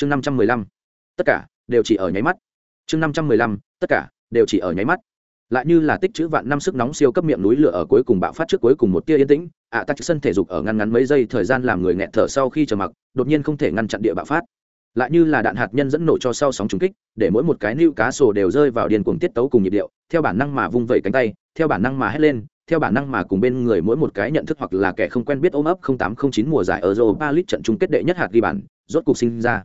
chương năm trăm mười lăm. Tất cả đều chỉ ở nháy mắt. Chương năm trăm mười lăm tất cả đều chỉ ở nháy mắt. Lại như là tích chữ vạn năm sức nóng siêu cấp miệng núi lửa ở cuối cùng bạo phát trước cuối cùng một tia yên tĩnh ạ à, tắc sân thể dục ở ngăn ngắn mấy giây thời gian làm người nghẹt thở sau khi chờ mặc đột nhiên không thể ngăn chặn địa bạo phát. Lại như là đạn hạt nhân dẫn nổ cho sau sóng trùng kích để mỗi một cái nưu cá sổ đều rơi vào điền cuồng tiết tấu cùng nhịp điệu theo bản năng mà vung vẩy cánh tay theo bản năng mà hét lên theo bản năng mà cùng bên người mỗi một cái nhận thức hoặc là kẻ không quen biết ôm ấp 0809 mùa giải ở Europa League trận chung kết đệ nhất hạt ghi bàn, rốt cục sinh ra.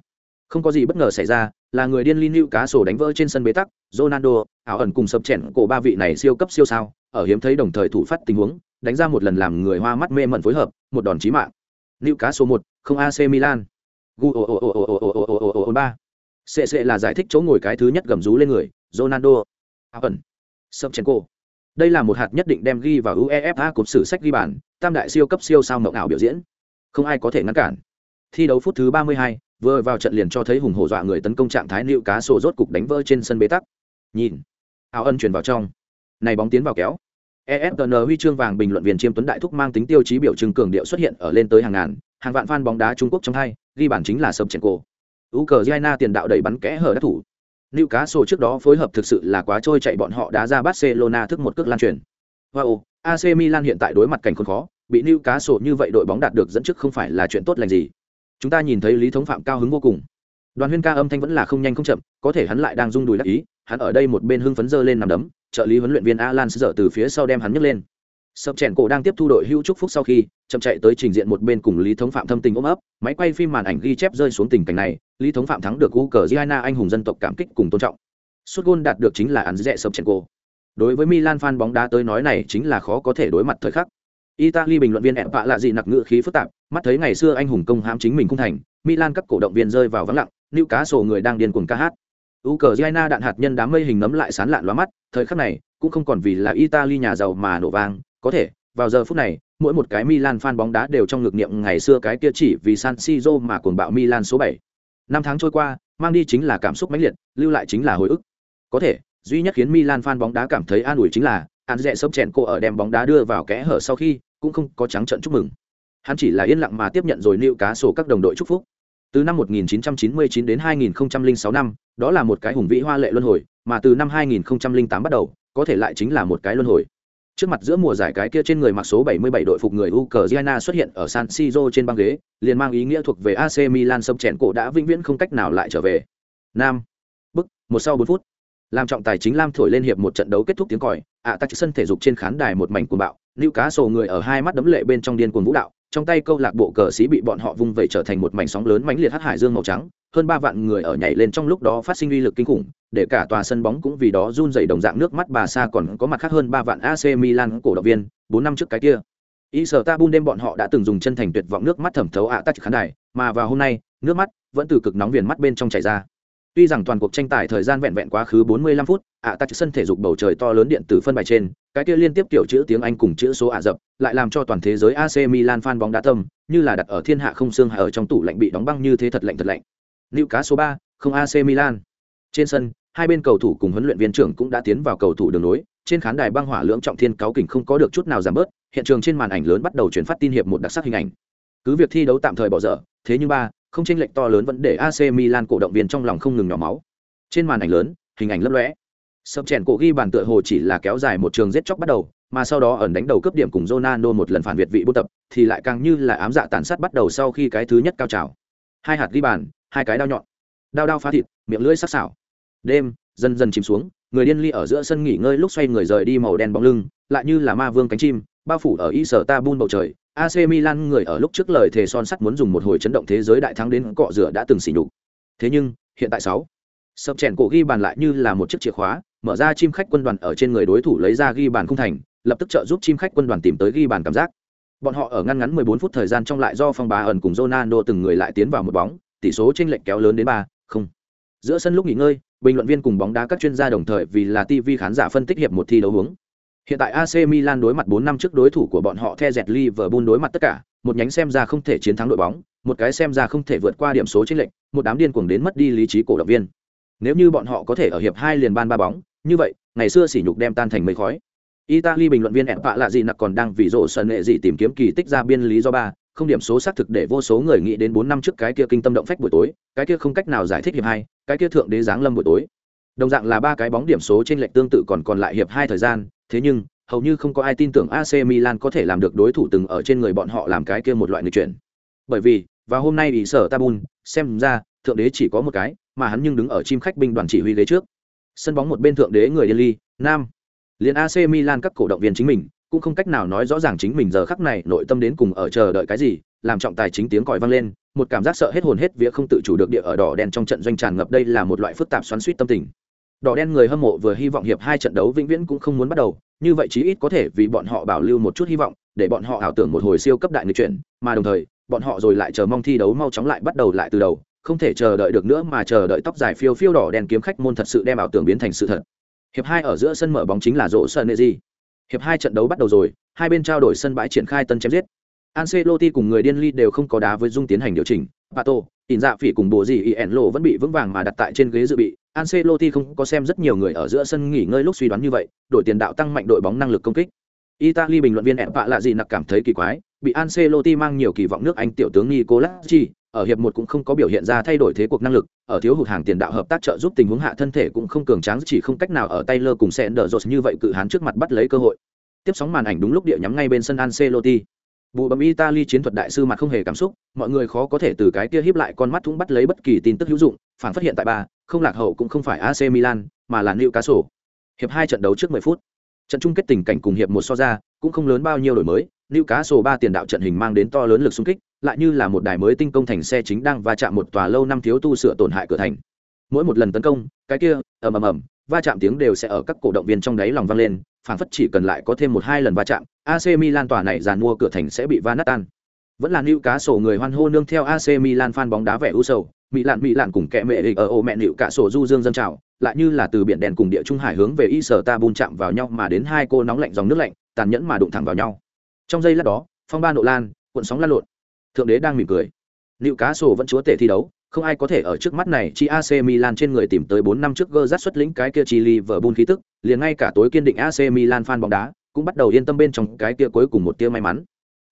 Không có gì bất ngờ xảy ra, là người điên Lin cá sổ đánh vỡ trên sân bế tắc, Ronaldo, ảo ẩn cùng sập chèn cổ ba vị này siêu cấp siêu sao, ở hiếm thấy đồng thời thủ phát tình huống, đánh ra một lần làm người hoa mắt mê mẩn phối hợp, một đòn chí mạng. Lưu cá số 1, không AC Milan. Gu o o o o o o o o o ba. CC là giải thích chỗ ngồi cái thứ nhất gầm rú lên người, Ronaldo, ảo ẩn, sập chèn cổ. Đây là một hạt nhất định đem ghi vào UEFA cột sử sách ghi bàn, tam đại siêu cấp siêu sao mộng ảo biểu diễn. Không ai có thể ngăn cản. Thi đấu phút thứ 32, vừa vào trận liền cho thấy hùng hổ dọa người tấn công trạng thái liệu cá sổ rốt cục đánh vỡ trên sân bế tắc. Nhìn áo ân chuyển vào trong. Này bóng tiến vào kéo. ESPN huy chương vàng bình luận viên chiêm tuấn đại thúc mang tính tiêu chí biểu trưng cường điệu xuất hiện ở lên tới hàng ngàn hàng vạn fan bóng đá trung quốc trong hai ghi bản chính là sập chèn cổ. Ukraine tiền đạo đẩy bắn kẽ hở đắc thủ. Newcastle trước đó phối hợp thực sự là quá trôi chạy bọn họ đá ra Barcelona thức một cước lan truyền. Wow, AC Milan hiện tại đối mặt cảnh khốn khó, bị Newcastle như vậy đội bóng đạt được dẫn trước không phải là chuyện tốt lành gì chúng ta nhìn thấy lý thống phạm cao hứng vô cùng. Đoàn huyên ca âm thanh vẫn là không nhanh không chậm, có thể hắn lại đang rung đùi đắc ý, hắn ở đây một bên hưng phấn dơ lên nằm đấm, trợ lý huấn luyện viên alan dở từ phía sau đem hắn nhấc lên. Sập chèn cổ đang tiếp thu đội hữu trúc phúc sau khi, chậm chạy tới trình diện một bên cùng lý thống phạm thâm tình ôm ấp, máy quay phim màn ảnh ghi chép rơi xuống tình cảnh này, lý thống phạm thắng được u cờ giana anh hùng dân tộc cảm kích cùng tôn trọng. Suốt gôn đạt được chính là ăn rẽ sập chèn cổ. Đối với milan fan bóng đá tới nói này chính là khó có thể đối mặt thời khắc italy bình luận viên ẹ vạ lạ gì nặc ngữ khí phức tạp mắt thấy ngày xưa anh hùng công hãm chính mình không thành milan các cổ động viên rơi vào vắng lặng Newcastle cá người đang điên cuồng ca hát Ukraine đạn hạt nhân đám mây hình nấm lại sán lạn loa mắt, thời khắc này cũng không còn vì là Italy nhà giàu mà nổ vang, có thể, vào giờ phút này, mỗi một cái Milan fan bóng đá đều trong ngực niệm ngày xưa cái kia chỉ vì San Siro mà cuồng bạo Milan số 7. Năm tháng trôi qua, mang đi chính là cảm xúc mãnh liệt, lưu lại chính là hồi ức. Có thể, duy nhất khiến Milan fan bóng đá cảm thấy an ủi chính là, hắn Rẽ sớm chèn cô ở đem bóng đá đưa vào kẽ hở sau khi, cũng không có trắng trận chúc mừng. Hắn chỉ là yên lặng mà tiếp nhận rồi nịu cá sổ các đồng đội chúc phúc. Từ năm 1999 đến 2006 năm, đó là một cái hùng vĩ hoa lệ luân hồi, mà từ năm 2008 bắt đầu, có thể lại chính là một cái luân hồi. Trước mặt giữa mùa giải cái kia trên người mặc số 77 đội phục người Ukraine xuất hiện ở San Siro trên băng ghế, liền mang ý nghĩa thuộc về AC Milan sâm chèn cổ đã vĩnh viễn không cách nào lại trở về. Nam. Bức, một sau 4 phút. Làm trọng tài chính Lam thổi lên hiệp một trận đấu kết thúc tiếng còi, ạ à, tắc sân thể dục trên khán đài một mảnh cuồng bạo, lưu cá sổ người ở hai mắt đấm lệ bên trong điên cuồng vũ đạo, trong tay câu lạc bộ cờ sĩ bị bọn họ vung vẩy trở thành một mảnh sóng lớn mãnh liệt hắc hải dương màu trắng, hơn ba vạn người ở nhảy lên trong lúc đó phát sinh uy lực kinh khủng, để cả tòa sân bóng cũng vì đó run rẩy đồng dạng nước mắt bà sa còn có mặt khác hơn ba vạn AC Milan cổ động viên, bốn năm trước cái kia. y sở ta bun đêm bọn họ đã từng dùng chân thành tuyệt vọng nước mắt thẩm thấu ạ à tắc khán đài, mà vào hôm nay, nước mắt vẫn từ cực nóng viền mắt bên trong chảy ra. Tuy rằng toàn cuộc tranh tài thời gian vẹn vẹn quá khứ 45 phút, ạ à tắc sân thể dục bầu trời to lớn điện tử phân bài trên, cái kia liên tiếp kiểu chữ tiếng Anh cùng chữ số Ả Rập, lại làm cho toàn thế giới AC Milan fan bóng đá tâm, như là đặt ở thiên hạ không xương ở trong tủ lạnh bị đóng băng như thế thật lạnh thật lạnh. Lưu cá số 3, không AC Milan. Trên sân, hai bên cầu thủ cùng huấn luyện viên trưởng cũng đã tiến vào cầu thủ đường nối, trên khán đài băng hỏa lưỡng trọng thiên cáo kình không có được chút nào giảm bớt, hiện trường trên màn ảnh lớn bắt đầu truyền phát tin hiệp một đặc sắc hình ảnh. Cứ việc thi đấu tạm thời bỏ dở, thế nhưng ba, không chênh lệch to lớn vẫn để AC Milan cổ động viên trong lòng không ngừng nhỏ máu. Trên màn ảnh lớn, hình ảnh lấp lóe. Sập chèn cổ ghi bàn tựa hồ chỉ là kéo dài một trường giết chóc bắt đầu, mà sau đó ẩn đánh đầu cướp điểm cùng Ronaldo một lần phản việt vị buôn tập, thì lại càng như là ám dạ tàn sát bắt đầu sau khi cái thứ nhất cao trào. Hai hạt ghi bàn, hai cái đao nhọn. Đao đao phá thịt, miệng lưỡi sắc sảo. Đêm dần dần chìm xuống, người điên ly ở giữa sân nghỉ ngơi lúc xoay người rời đi màu đen bóng lưng, lại như là ma vương cánh chim, bao phủ ở Istanbul bầu trời. AC Milan người ở lúc trước lời thề son sắt muốn dùng một hồi chấn động thế giới đại thắng đến cọ rửa đã từng xỉ nhục. Thế nhưng, hiện tại sáu, sập chèn cổ ghi bàn lại như là một chiếc chìa khóa, mở ra chim khách quân đoàn ở trên người đối thủ lấy ra ghi bàn không thành, lập tức trợ giúp chim khách quân đoàn tìm tới ghi bàn cảm giác. Bọn họ ở ngăn ngắn 14 phút thời gian trong lại do phong bá ẩn cùng Ronaldo từng người lại tiến vào một bóng, tỷ số chênh lệch kéo lớn đến 3, không. Giữa sân lúc nghỉ ngơi, bình luận viên cùng bóng đá các chuyên gia đồng thời vì là TV khán giả phân tích hiệp một thi đấu hướng. Hiện tại AC Milan đối mặt 4 năm trước đối thủ của bọn họ The Jet Liverpool đối mặt tất cả, một nhánh xem ra không thể chiến thắng đội bóng, một cái xem ra không thể vượt qua điểm số chiến lệnh, một đám điên cuồng đến mất đi lý trí cổ động viên. Nếu như bọn họ có thể ở hiệp 2 liền ban ba bóng, như vậy ngày xưa sỉ nhục đem tan thành mây khói italy bình luận viên ẹp vạ gì nặc còn đang vì rộ sân nghệ gì tìm kiếm kỳ tích ra biên lý do ba không điểm số xác thực để vô số người nghĩ đến bốn năm trước cái kia kinh tâm động phách buổi tối cái kia không cách nào giải thích hiệp hai cái kia thượng đế giáng lâm buổi tối đồng dạng là ba cái bóng điểm số trên lệch tương tự còn còn lại hiệp hai thời gian thế nhưng hầu như không có ai tin tưởng AC Milan có thể làm được đối thủ từng ở trên người bọn họ làm cái kia một loại người chuyển. Bởi vì và hôm nay ý sở Tabun xem ra thượng đế chỉ có một cái mà hắn nhưng đứng ở chim khách binh đoàn chỉ huy ghế trước. Sân bóng một bên thượng đế người Delhi, nam. Liền AC Milan các cổ động viên chính mình cũng không cách nào nói rõ ràng chính mình giờ khắc này nội tâm đến cùng ở chờ đợi cái gì làm trọng tài chính tiếng còi vang lên một cảm giác sợ hết hồn hết vía không tự chủ được địa ở đỏ đen trong trận doanh tràn ngập đây là một loại phức tạp xoắn suýt tâm tình đỏ đen người hâm mộ vừa hy vọng hiệp hai trận đấu vĩnh viễn cũng không muốn bắt đầu như vậy chí ít có thể vì bọn họ bảo lưu một chút hy vọng để bọn họ ảo tưởng một hồi siêu cấp đại người chuyển mà đồng thời bọn họ rồi lại chờ mong thi đấu mau chóng lại bắt đầu lại từ đầu không thể chờ đợi được nữa mà chờ đợi tóc dài phiêu phiêu đỏ đen kiếm khách môn thật sự đem ảo tưởng biến thành sự thật. Hiệp hai ở giữa sân mở bóng chính là rỗ sơn nệ di. Hiệp hai trận đấu bắt đầu rồi hai bên trao đổi sân bãi triển khai tân chém giết. Ancelotti cùng người điên ly đều không có đá với dung tiến hành điều chỉnh. Pato, ỉn dạ phỉ cùng bộ gì ỉn lộ vẫn bị vững vàng mà đặt tại trên ghế dự bị Ancelotti không có xem rất nhiều người ở giữa sân nghỉ ngơi lúc suy đoán như vậy đổi tiền đạo tăng mạnh đội bóng năng lực công kích Italy bình luận viên ẻm lạ gì nặc cảm thấy kỳ quái bị Ancelotti mang nhiều kỳ vọng nước Anh tiểu tướng Nicolacci ở hiệp một cũng không có biểu hiện ra thay đổi thế cuộc năng lực, ở thiếu hụt hàng tiền đạo hợp tác trợ giúp tình huống hạ thân thể cũng không cường tráng chỉ không cách nào ở Taylor cùng Sanders như vậy cự hán trước mặt bắt lấy cơ hội. Tiếp sóng màn ảnh đúng lúc địa nhắm ngay bên sân Ancelotti. Vụ bấm Italy chiến thuật đại sư mặt không hề cảm xúc, mọi người khó có thể từ cái kia híp lại con mắt thúng bắt lấy bất kỳ tin tức hữu dụng, phản phát hiện tại ba, không lạc hậu cũng không phải AC Milan, mà là Newcastle. Hiệp hai trận đấu trước 10 phút. Trận chung kết tình cảnh cùng hiệp một so ra, cũng không lớn bao nhiêu đổi mới, Newcastle ba tiền đạo trận hình mang đến to lớn lực xung kích, lại như là một đài mới tinh công thành xe chính đang va chạm một tòa lâu năm thiếu tu sửa tổn hại cửa thành. Mỗi một lần tấn công, cái kia ầm ầm ầm, va chạm tiếng đều sẽ ở các cổ động viên trong đáy lòng vang lên, phảng phất chỉ cần lại có thêm một hai lần va chạm, AC Milan tòa này giàn mua cửa thành sẽ bị va nát tan. Vẫn là Newcastle người hoan hô nương theo AC Milan fan bóng đá vẻ u sầu, Mỹ lạn Mỹ lạn cùng kẻ mẹ ở ô mẹ nịu cả sổ du dương dân trào, lại như là từ biển đèn cùng địa trung hải hướng về Istanbul chạm vào nhau mà đến hai cô nóng lạnh dòng nước lạnh, tàn nhẫn mà đụng thẳng vào nhau. Trong giây lát đó phong ba nộ lan cuộn sóng lan lộn. Thượng đế đang mỉm cười. Liệu cá sổ vẫn chúa tể thi đấu không ai có thể ở trước mắt này chi AC Milan trên người tìm tới 4 năm trước gơ rát xuất lĩnh cái kia chi Liverpool khí tức, liền ngay cả tối kiên định AC Milan fan bóng đá, cũng bắt đầu yên tâm bên trong cái kia cuối cùng một tia may mắn.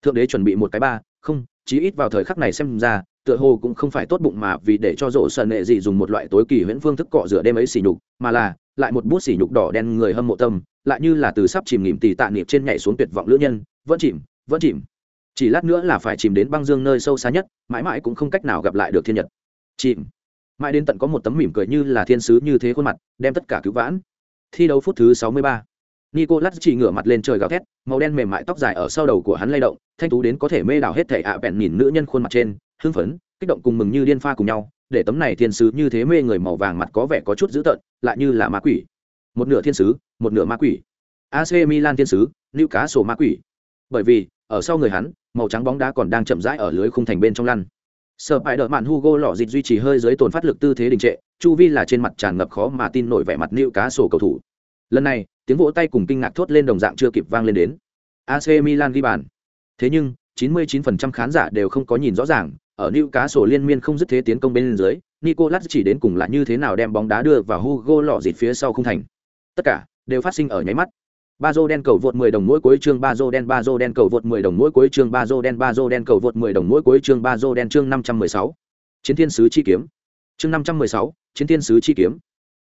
Thượng đế chuẩn bị một cái ba, không, chí ít vào thời khắc này xem ra, tựa hồ cũng không phải tốt bụng mà vì để cho rộ sần nệ gì dùng một loại tối kỳ huyễn phương thức cọ rửa đêm ấy xỉ nhục, mà là lại một bút xỉ nhục đỏ đen người hâm mộ tâm, lại như là từ sắp chìm nghỉm tì tạ niệm trên nhảy xuống tuyệt vọng lữ nhân, vẫn chìm vẫn chìm. Chỉ lát nữa là phải chìm đến băng dương nơi sâu xa nhất mãi mãi cũng không cách nào gặp lại được thiên nhật. Chìm. Mãi đến tận có một tấm mỉm cười như là thiên sứ như thế khuôn mặt đem tất cả cứu vãn. Thi đấu phút thứ sáu mươi ba. Nicolas chỉ ngửa mặt lên trời gào thét, màu đen mềm mại tóc dài ở sau đầu của hắn lay động, thanh tú đến có thể mê đảo hết thảy ạ à nhìn nữ nhân khuôn mặt trên, hưng phấn, kích động cùng mừng như điên pha cùng nhau, để tấm này thiên sứ như thế mê người màu vàng mặt có vẻ có chút dữ tợn, lại như là ma quỷ. Một nửa thiên sứ, một nửa ma quỷ. AC Milan thiên sứ, Newcastle ma quỷ. Bởi vì ở sau người hắn màu trắng bóng đá còn đang chậm rãi ở lưới khung thành bên trong lăn. Sợ bại đợi mạn hugo lọ dịt duy trì hơi dưới tồn phát lực tư thế đình trệ chu vi là trên mặt tràn ngập khó mà tin nổi vẻ mặt nữ cá sổ cầu thủ. Lần này tiếng vỗ tay cùng kinh ngạc thốt lên đồng dạng chưa kịp vang lên đến. Ac milan ghi bàn. Thế nhưng 99% khán giả đều không có nhìn rõ ràng ở New Cá sổ liên miên không dứt thế tiến công bên dưới, Nicolas chỉ đến cùng là như thế nào đem bóng đá đưa vào Hugo lọ dịt phía sau không thành. Tất cả đều phát sinh ở nháy mắt ba dô đen cầu vượt 10 đồng mỗi cuối chương ba dô đen ba dô đen cầu vượt 10 đồng mỗi cuối chương ba dô đen ba dô đen cầu vượt 10 đồng mỗi cuối chương ba dô đen chương 516. chiến thiên sứ chi kiếm chương 516, chiến thiên sứ chi kiếm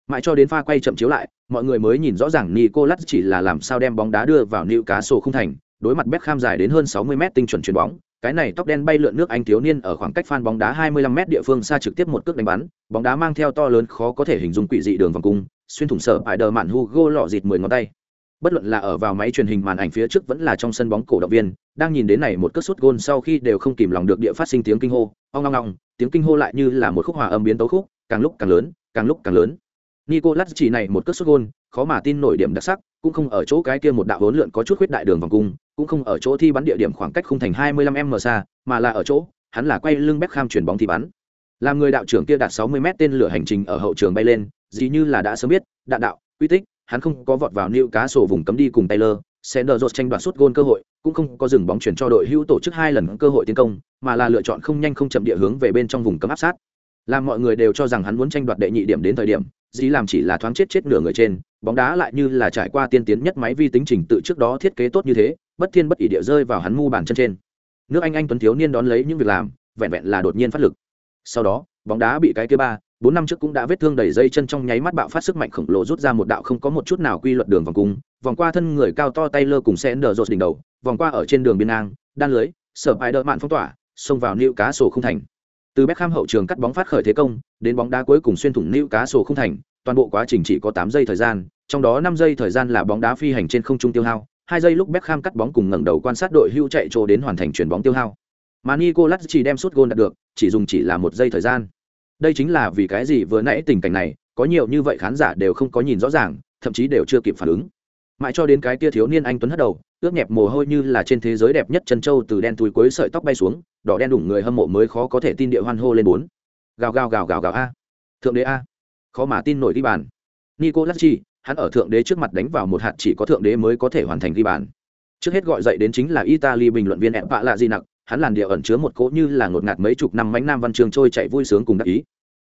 mãi cho đến pha quay chậm chiếu lại mọi người mới nhìn rõ ràng Nicolas chỉ là làm sao đem bóng đá đưa vào nịu cá sổ không thành đối mặt Beckham dài đến hơn 60 mét tinh chuẩn chuyền bóng cái này tóc đen bay lượn nước anh thiếu niên ở khoảng cách phan bóng đá 25 mét địa phương xa trực tiếp một cước đánh bắn, bóng đá mang theo to lớn khó có thể hình dung quỷ dị đường vòng cung, xuyên thủng sở bại đờ mạn Hugo lọ dịt 10 ngón tay. Bất luận là ở vào máy truyền hình màn ảnh phía trước vẫn là trong sân bóng cổ động viên, đang nhìn đến này một cước sút gôn sau khi đều không kìm lòng được địa phát sinh tiếng kinh hô, ong ong ong, tiếng kinh hô lại như là một khúc hòa âm biến tấu khúc, càng lúc càng lớn, càng lúc càng lớn. Nicolas chỉ này một cước sút gôn, khó mà tin nổi điểm đặc sắc, cũng không ở chỗ cái kia một đạo hỗn lượn có chút khuyết đại đường vòng cung cũng không ở chỗ thi bắn địa điểm khoảng cách khung thành 25 m xa mà là ở chỗ hắn là quay lưng Beckham chuyển bóng thi bắn làm người đạo trưởng kia đạt 60 m tên lửa hành trình ở hậu trường bay lên dĩ như là đã sớm biết đạn đạo quy tích hắn không có vọt vào nịu cá sổ vùng cấm đi cùng Taylor, Sender rột tranh đoạt suốt gôn cơ hội, cũng không có dừng bóng chuyển cho đội hữu tổ chức hai lần cơ hội tiến công, mà là lựa chọn không nhanh không chậm địa hướng về bên trong vùng cấm áp sát. Làm mọi người đều cho rằng hắn muốn tranh đoạt đệ nhị điểm đến thời điểm, dĩ làm chỉ là thoáng chết chết nửa người trên, bóng đá lại như là trải qua tiên tiến nhất máy vi tính trình tự trước đó thiết kế tốt như thế, bất thiên bất ỷ địa rơi vào hắn mu bàn chân trên. nước anh anh tuấn thiếu niên đón lấy những việc làm, vẹn vẹn là đột nhiên phát lực. Sau đó, bóng đá bị cái kia ba, bốn năm trước cũng đã vết thương đầy dây chân trong nháy mắt bạo phát sức mạnh khổng lồ rút ra một đạo không có một chút nào quy luật đường vòng cung. Vòng qua thân người cao to tay lơ cùng xe nở rột đỉnh đầu, vòng qua ở trên đường biên ngang, đan lưới sở bài đỡ mạn phong tỏa, xông vào nịu cá sổ không thành. Từ Beckham hậu trường cắt bóng phát khởi thế công, đến bóng đá cuối cùng xuyên thủng nịu cá sổ không thành, toàn bộ quá trình chỉ có tám giây thời gian, trong đó năm giây thời gian là bóng đá phi hành trên không trung tiêu hao hai giây lúc Beckham cắt bóng cùng ngẩng đầu quan sát đội hưu chạy trồ đến hoàn thành chuyển bóng tiêu hao. Mà Nicolas chỉ đem suốt gôn đạt được, chỉ dùng chỉ là một giây thời gian. Đây chính là vì cái gì vừa nãy tình cảnh này, có nhiều như vậy khán giả đều không có nhìn rõ ràng, thậm chí đều chưa kịp phản ứng. Mãi cho đến cái tia thiếu niên anh tuấn hất đầu, ướt nhẹp mồ hôi như là trên thế giới đẹp nhất chân châu từ đen túi cuối sợi tóc bay xuống, đỏ đen đủng người hâm mộ mới khó có thể tin địa hoan hô lên bốn. Gào gào gào gào gào a. Thượng đế a. Khó mà tin nổi đi bàn. Nicolas chi hắn ở thượng đế trước mặt đánh vào một hạt chỉ có thượng đế mới có thể hoàn thành ghi bàn trước hết gọi dậy đến chính là italy bình luận viên ẹn vạ lạ di nặng hắn làn điệu ẩn chứa một cỗ như là ngột ngạt mấy chục năm mánh nam văn trường trôi chạy vui sướng cùng đắc ý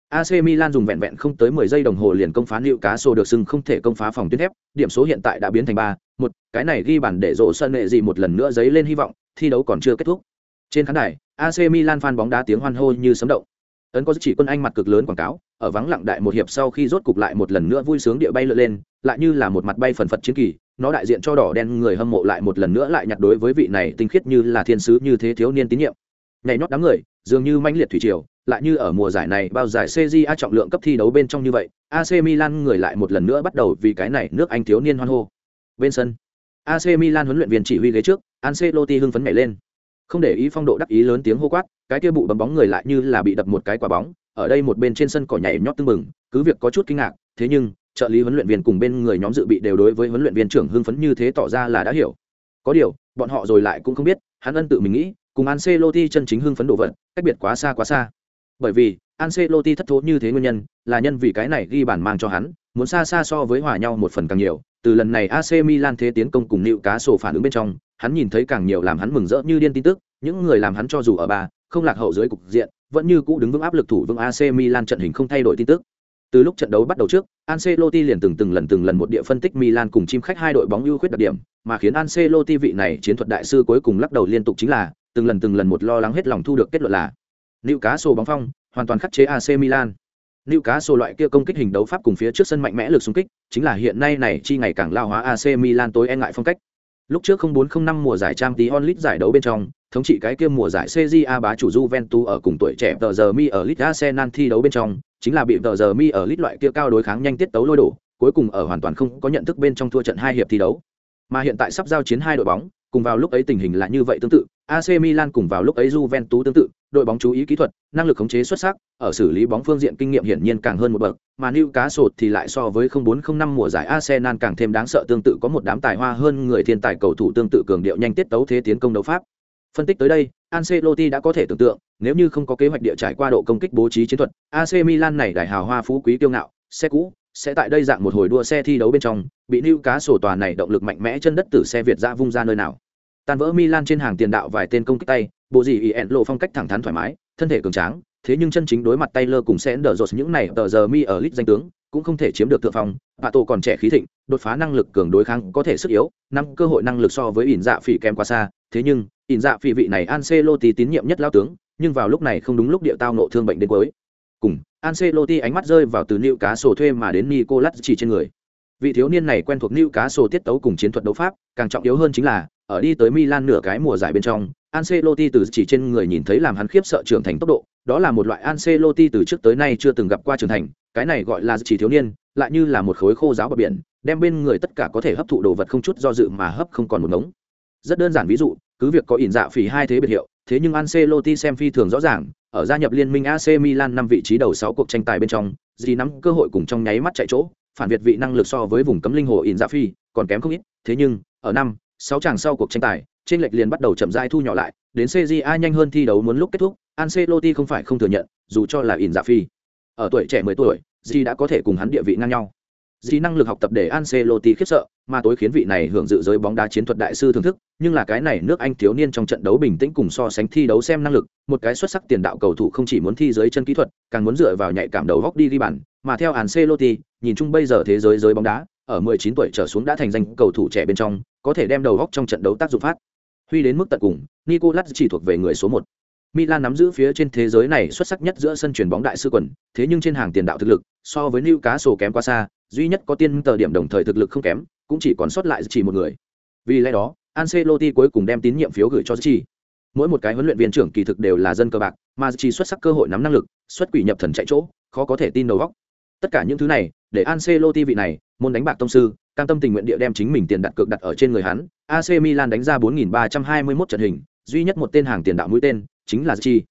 AC Milan dùng vẹn vẹn không tới 10 giây đồng hồ liền công phá Liệu Cá Sô được xưng không thể công phá phòng tuyến thép, điểm số hiện tại đã biến thành 3, 1, cái này ghi bàn để rộ sân nệ gì một lần nữa giấy lên hy vọng, thi đấu còn chưa kết thúc. Trên khán đài, AC Milan fan bóng đá tiếng hoan hô như sấm động. Ấn có chỉ quân Anh mặt cực lớn quảng cáo, ở vắng lặng đại một hiệp sau khi rốt cục lại một lần nữa vui sướng địa bay lượn lên, lại như là một mặt bay phần phật chiến kỳ, nó đại diện cho đỏ đen người hâm mộ lại một lần nữa lại nhặt đối với vị này tinh khiết như là thiên sứ như thế thiếu niên tín nhiệm. Nhảy nhót đám người, dường như mãnh liệt thủy triều, lại như ở mùa giải này bao giải CJA trọng lượng cấp thi đấu bên trong như vậy, AC Milan người lại một lần nữa bắt đầu vì cái này nước Anh thiếu niên hoan hô. Bên sân, AC Milan huấn luyện viên chỉ huy ghế trước, Ancelotti hưng phấn nhảy lên. Không để ý phong độ đắc ý lớn tiếng hô quát, cái kia bụ bấm bóng người lại như là bị đập một cái quả bóng, ở đây một bên trên sân cỏ nhảy nhót tưng bừng, cứ việc có chút kinh ngạc, thế nhưng trợ lý huấn luyện viên cùng bên người nhóm dự bị đều đối với huấn luyện viên trưởng hưng phấn như thế tỏ ra là đã hiểu. Có điều, bọn họ rồi lại cũng không biết, hắn ân tự mình nghĩ, cùng Ancelotti chân chính hưng phấn độ vận, cách biệt quá xa quá xa. Bởi vì, Ancelotti thất thố như thế nguyên nhân, là nhân vì cái này ghi bàn mang cho hắn, muốn xa xa so với hòa nhau một phần càng nhiều. Từ lần này AC Milan thế tiến công cùng nịu cá sổ phản ứng bên trong, hắn nhìn thấy càng nhiều làm hắn mừng rỡ như điên tin tức, những người làm hắn cho dù ở ba, không lạc hậu dưới cục diện, vẫn như cũ đứng vững áp lực thủ vững AC Milan trận hình không thay đổi tin tức. Từ lúc trận đấu bắt đầu trước, Ancelotti liền từng từng lần từng lần một địa phân tích Milan cùng chim khách hai đội bóng ưu khuyết đặc điểm, mà khiến Ancelotti vị này chiến thuật đại sư cuối cùng lắc đầu liên tục chính là, từng lần từng lần một lo lắng hết lòng thu được kết luận là Newcastle bóng phong, hoàn toàn khắc chế AC Milan. Newcastle loại kia công kích hình đấu pháp cùng phía trước sân mạnh mẽ lực xung kích, chính là hiện nay này chi ngày càng lao hóa AC Milan tối e ngại phong cách. Lúc trước 0405 mùa giải Champions League giải đấu bên trong, thống trị cái kia mùa giải CJA bá chủ Juventus ở cùng tuổi trẻ tờ giờ mi ở League Arsenal thi đấu bên trong, chính là bị tờ giờ mi ở League loại kia cao đối kháng nhanh tiết tấu lôi đổ, cuối cùng ở hoàn toàn không có nhận thức bên trong thua trận hai hiệp thi đấu. Mà hiện tại sắp giao chiến hai đội bóng, cùng vào lúc ấy tình hình là như vậy tương tự, AC Milan cùng vào lúc ấy Juventus tương tự, đội bóng chú ý kỹ thuật, năng lực khống chế xuất sắc, ở xử lý bóng phương diện kinh nghiệm hiển nhiên càng hơn một bậc, mà Newcastle thì lại so với 0405 mùa giải Arsenal càng thêm đáng sợ tương tự có một đám tài hoa hơn người thiên tài cầu thủ tương tự cường điệu nhanh tiết tấu thế tiến công đấu pháp. Phân tích tới đây, Ancelotti đã có thể tưởng tượng, nếu như không có kế hoạch địa trải qua độ công kích bố trí chiến thuật, AC Milan này đại hào hoa phú quý tiêu ngạo, xe cũ, sẽ tại đây dạng một hồi đua xe thi đấu bên trong, bị Newcastle tòa này động lực mạnh mẽ chân đất tử xe Việt ra vung ra nơi nào. Tan vỡ Milan trên hàng tiền đạo vài tên công kích tay, bộ gì ien lộ phong cách thẳng thắn thoải mái thân thể cường tráng thế nhưng chân chính đối mặt taylor cùng sẽ đỡ rột những này tờ giờ mi ở lít danh tướng cũng không thể chiếm được thượng phong hạ tổ còn trẻ khí thịnh đột phá năng lực cường đối kháng có thể sức yếu năm cơ hội năng lực so với ỉn dạ phỉ kém quá xa thế nhưng ỉn dạ phi vị này Ancelotti tín nhiệm nhất lao tướng nhưng vào lúc này không đúng lúc địa tao nộ thương bệnh đến cuối cùng Ancelotti ánh mắt rơi vào từ nịu cá sổ thuê mà đến Nicolas chỉ trên người vị thiếu niên này quen thuộc nịu cá sổ tiết tấu cùng chiến thuật đấu pháp càng trọng yếu hơn chính là ở đi tới Milan nửa cái mùa giải bên trong Ancelotti từ chỉ trên người nhìn thấy làm hắn khiếp sợ trưởng thành tốc độ, đó là một loại Ancelotti từ trước tới nay chưa từng gặp qua trưởng thành, cái này gọi là chỉ thiếu niên, lại như là một khối khô giáo bờ biển, đem bên người tất cả có thể hấp thụ đồ vật không chút do dự mà hấp không còn một ngống. Rất đơn giản ví dụ, cứ việc có ỉn dạ phỉ hai thế biệt hiệu, thế nhưng Ancelotti xem phi thường rõ ràng, ở gia nhập liên minh AC Milan năm vị trí đầu 6 cuộc tranh tài bên trong, gì nắm cơ hội cùng trong nháy mắt chạy chỗ, phản việt vị năng lực so với vùng cấm linh hồ ỉn dạ phi, còn kém không ít, thế nhưng, ở năm, sáu chàng sau cuộc tranh tài, trên lệch liền bắt đầu chậm rãi thu nhỏ lại, đến CJA nhanh hơn thi đấu muốn lúc kết thúc, Ancelotti không phải không thừa nhận, dù cho là ỉn dạ phi. Ở tuổi trẻ 10 tuổi, Di đã có thể cùng hắn địa vị ngang nhau. Di năng lực học tập để Ancelotti khiếp sợ, mà tối khiến vị này hưởng dự giới bóng đá chiến thuật đại sư thưởng thức, nhưng là cái này nước Anh thiếu niên trong trận đấu bình tĩnh cùng so sánh thi đấu xem năng lực, một cái xuất sắc tiền đạo cầu thủ không chỉ muốn thi giới chân kỹ thuật, càng muốn dựa vào nhạy cảm đầu góc đi ghi bàn, mà theo Ancelotti, nhìn chung bây giờ thế giới giới bóng đá, ở 19 tuổi trở xuống đã thành danh cầu thủ trẻ bên trong, có thể đem đầu góc trong trận đấu tác dụng phát Huy đến mức tận cùng, Nicolas chỉ thuộc về người số một. Milan nắm giữ phía trên thế giới này xuất sắc nhất giữa sân chuyển bóng đại sư quần, thế nhưng trên hàng tiền đạo thực lực, so với Newcastle kém quá xa, duy nhất có tiên tờ điểm đồng thời thực lực không kém, cũng chỉ còn sót lại chỉ một người. Vì lẽ đó, Ancelotti cuối cùng đem tín nhiệm phiếu gửi cho chỉ. Mỗi một cái huấn luyện viên trưởng kỳ thực đều là dân cơ bạc, mà chỉ xuất sắc cơ hội nắm năng lực, xuất quỷ nhập thần chạy chỗ, khó có thể tin đầu óc. Tất cả những thứ này, để Ancelotti vị này, môn đánh bạc tông sư, cam tâm tình nguyện địa đem chính mình tiền đặt cược đặt ở trên người hắn. AC Milan đánh ra 4321 trận hình, duy nhất một tên hàng tiền đạo mũi tên, chính là Chi.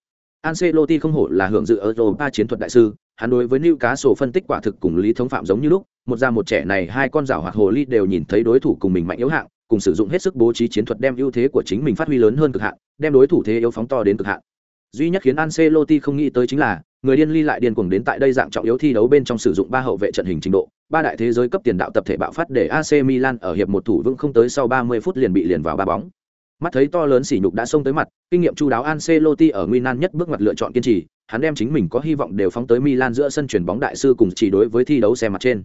Ancelotti không hổ là hưởng dự Europa chiến thuật đại sư, hắn đối với liu cá sổ phân tích quả thực cùng lý thống phạm giống như lúc, một già một trẻ này hai con rảo hoạt hồ ly đều nhìn thấy đối thủ cùng mình mạnh yếu hạng, cùng sử dụng hết sức bố trí chiến thuật đem ưu thế của chính mình phát huy lớn hơn cực hạn, đem đối thủ thế yếu phóng to đến cực hạn. Duy nhất khiến Ancelotti không nghĩ tới chính là, người điên ly lại điên cuồng đến tại đây dạng trọng yếu thi đấu bên trong sử dụng ba hậu vệ trận hình trình độ, ba đại thế giới cấp tiền đạo tập thể bạo phát để AC Milan ở hiệp một thủ vững không tới sau 30 phút liền bị liền vào ba bóng. Mắt thấy to lớn sỉ nhục đã xông tới mặt, kinh nghiệm chu đáo Ancelotti ở Milan nhất bước ngoặt lựa chọn kiên trì, hắn đem chính mình có hy vọng đều phóng tới Milan giữa sân chuyển bóng đại sư cùng chỉ đối với thi đấu xe mặt trên.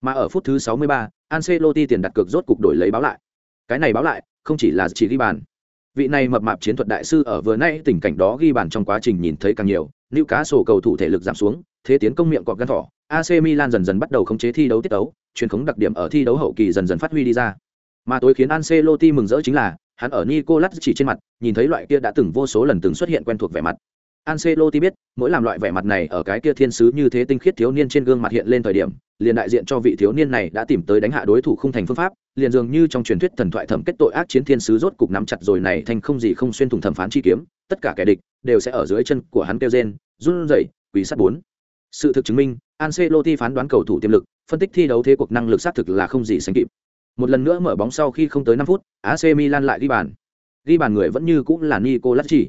Mà ở phút thứ 63, Ancelotti tiền đặt cược rốt cục đổi lấy báo lại. Cái này báo lại, không chỉ là chỉ ghi bàn. Vị này mập mạp chiến thuật đại sư ở vừa nãy tình cảnh đó ghi bàn trong quá trình nhìn thấy càng nhiều, liệu cá sổ cầu thủ thể lực giảm xuống, thế tiến công miệng cọp gan thỏ, AC Milan dần dần bắt đầu khống chế thi đấu tiết đấu, truyền khống đặc điểm ở thi đấu hậu kỳ dần dần phát huy đi ra. Mà tối khiến Ancelotti mừng rỡ chính là, hắn ở Nicolas chỉ trên mặt, nhìn thấy loại kia đã từng vô số lần từng xuất hiện quen thuộc vẻ mặt. Ancelotti biết, mỗi làm loại vẻ mặt này ở cái kia thiên sứ như thế tinh khiết thiếu niên trên gương mặt hiện lên thời điểm, liền đại diện cho vị thiếu niên này đã tìm tới đánh hạ đối thủ không thành phương pháp, liền dường như trong truyền thuyết thần thoại thẩm kết tội ác chiến thiên sứ rốt cục nắm chặt rồi này thành không gì không xuyên thủng thẩm phán chi kiếm, tất cả kẻ địch đều sẽ ở dưới chân của hắn kêu rên, run rẩy, quỷ sát bốn. Sự thực chứng minh, Ancelotti phán đoán cầu thủ tiềm lực, phân tích thi đấu thế cuộc năng lực xác thực là không gì sánh kịp. Một lần nữa mở bóng sau khi không tới 5 phút, AC Milan lại ghi bàn. Ghi bàn người vẫn như cũng là Nicolacci.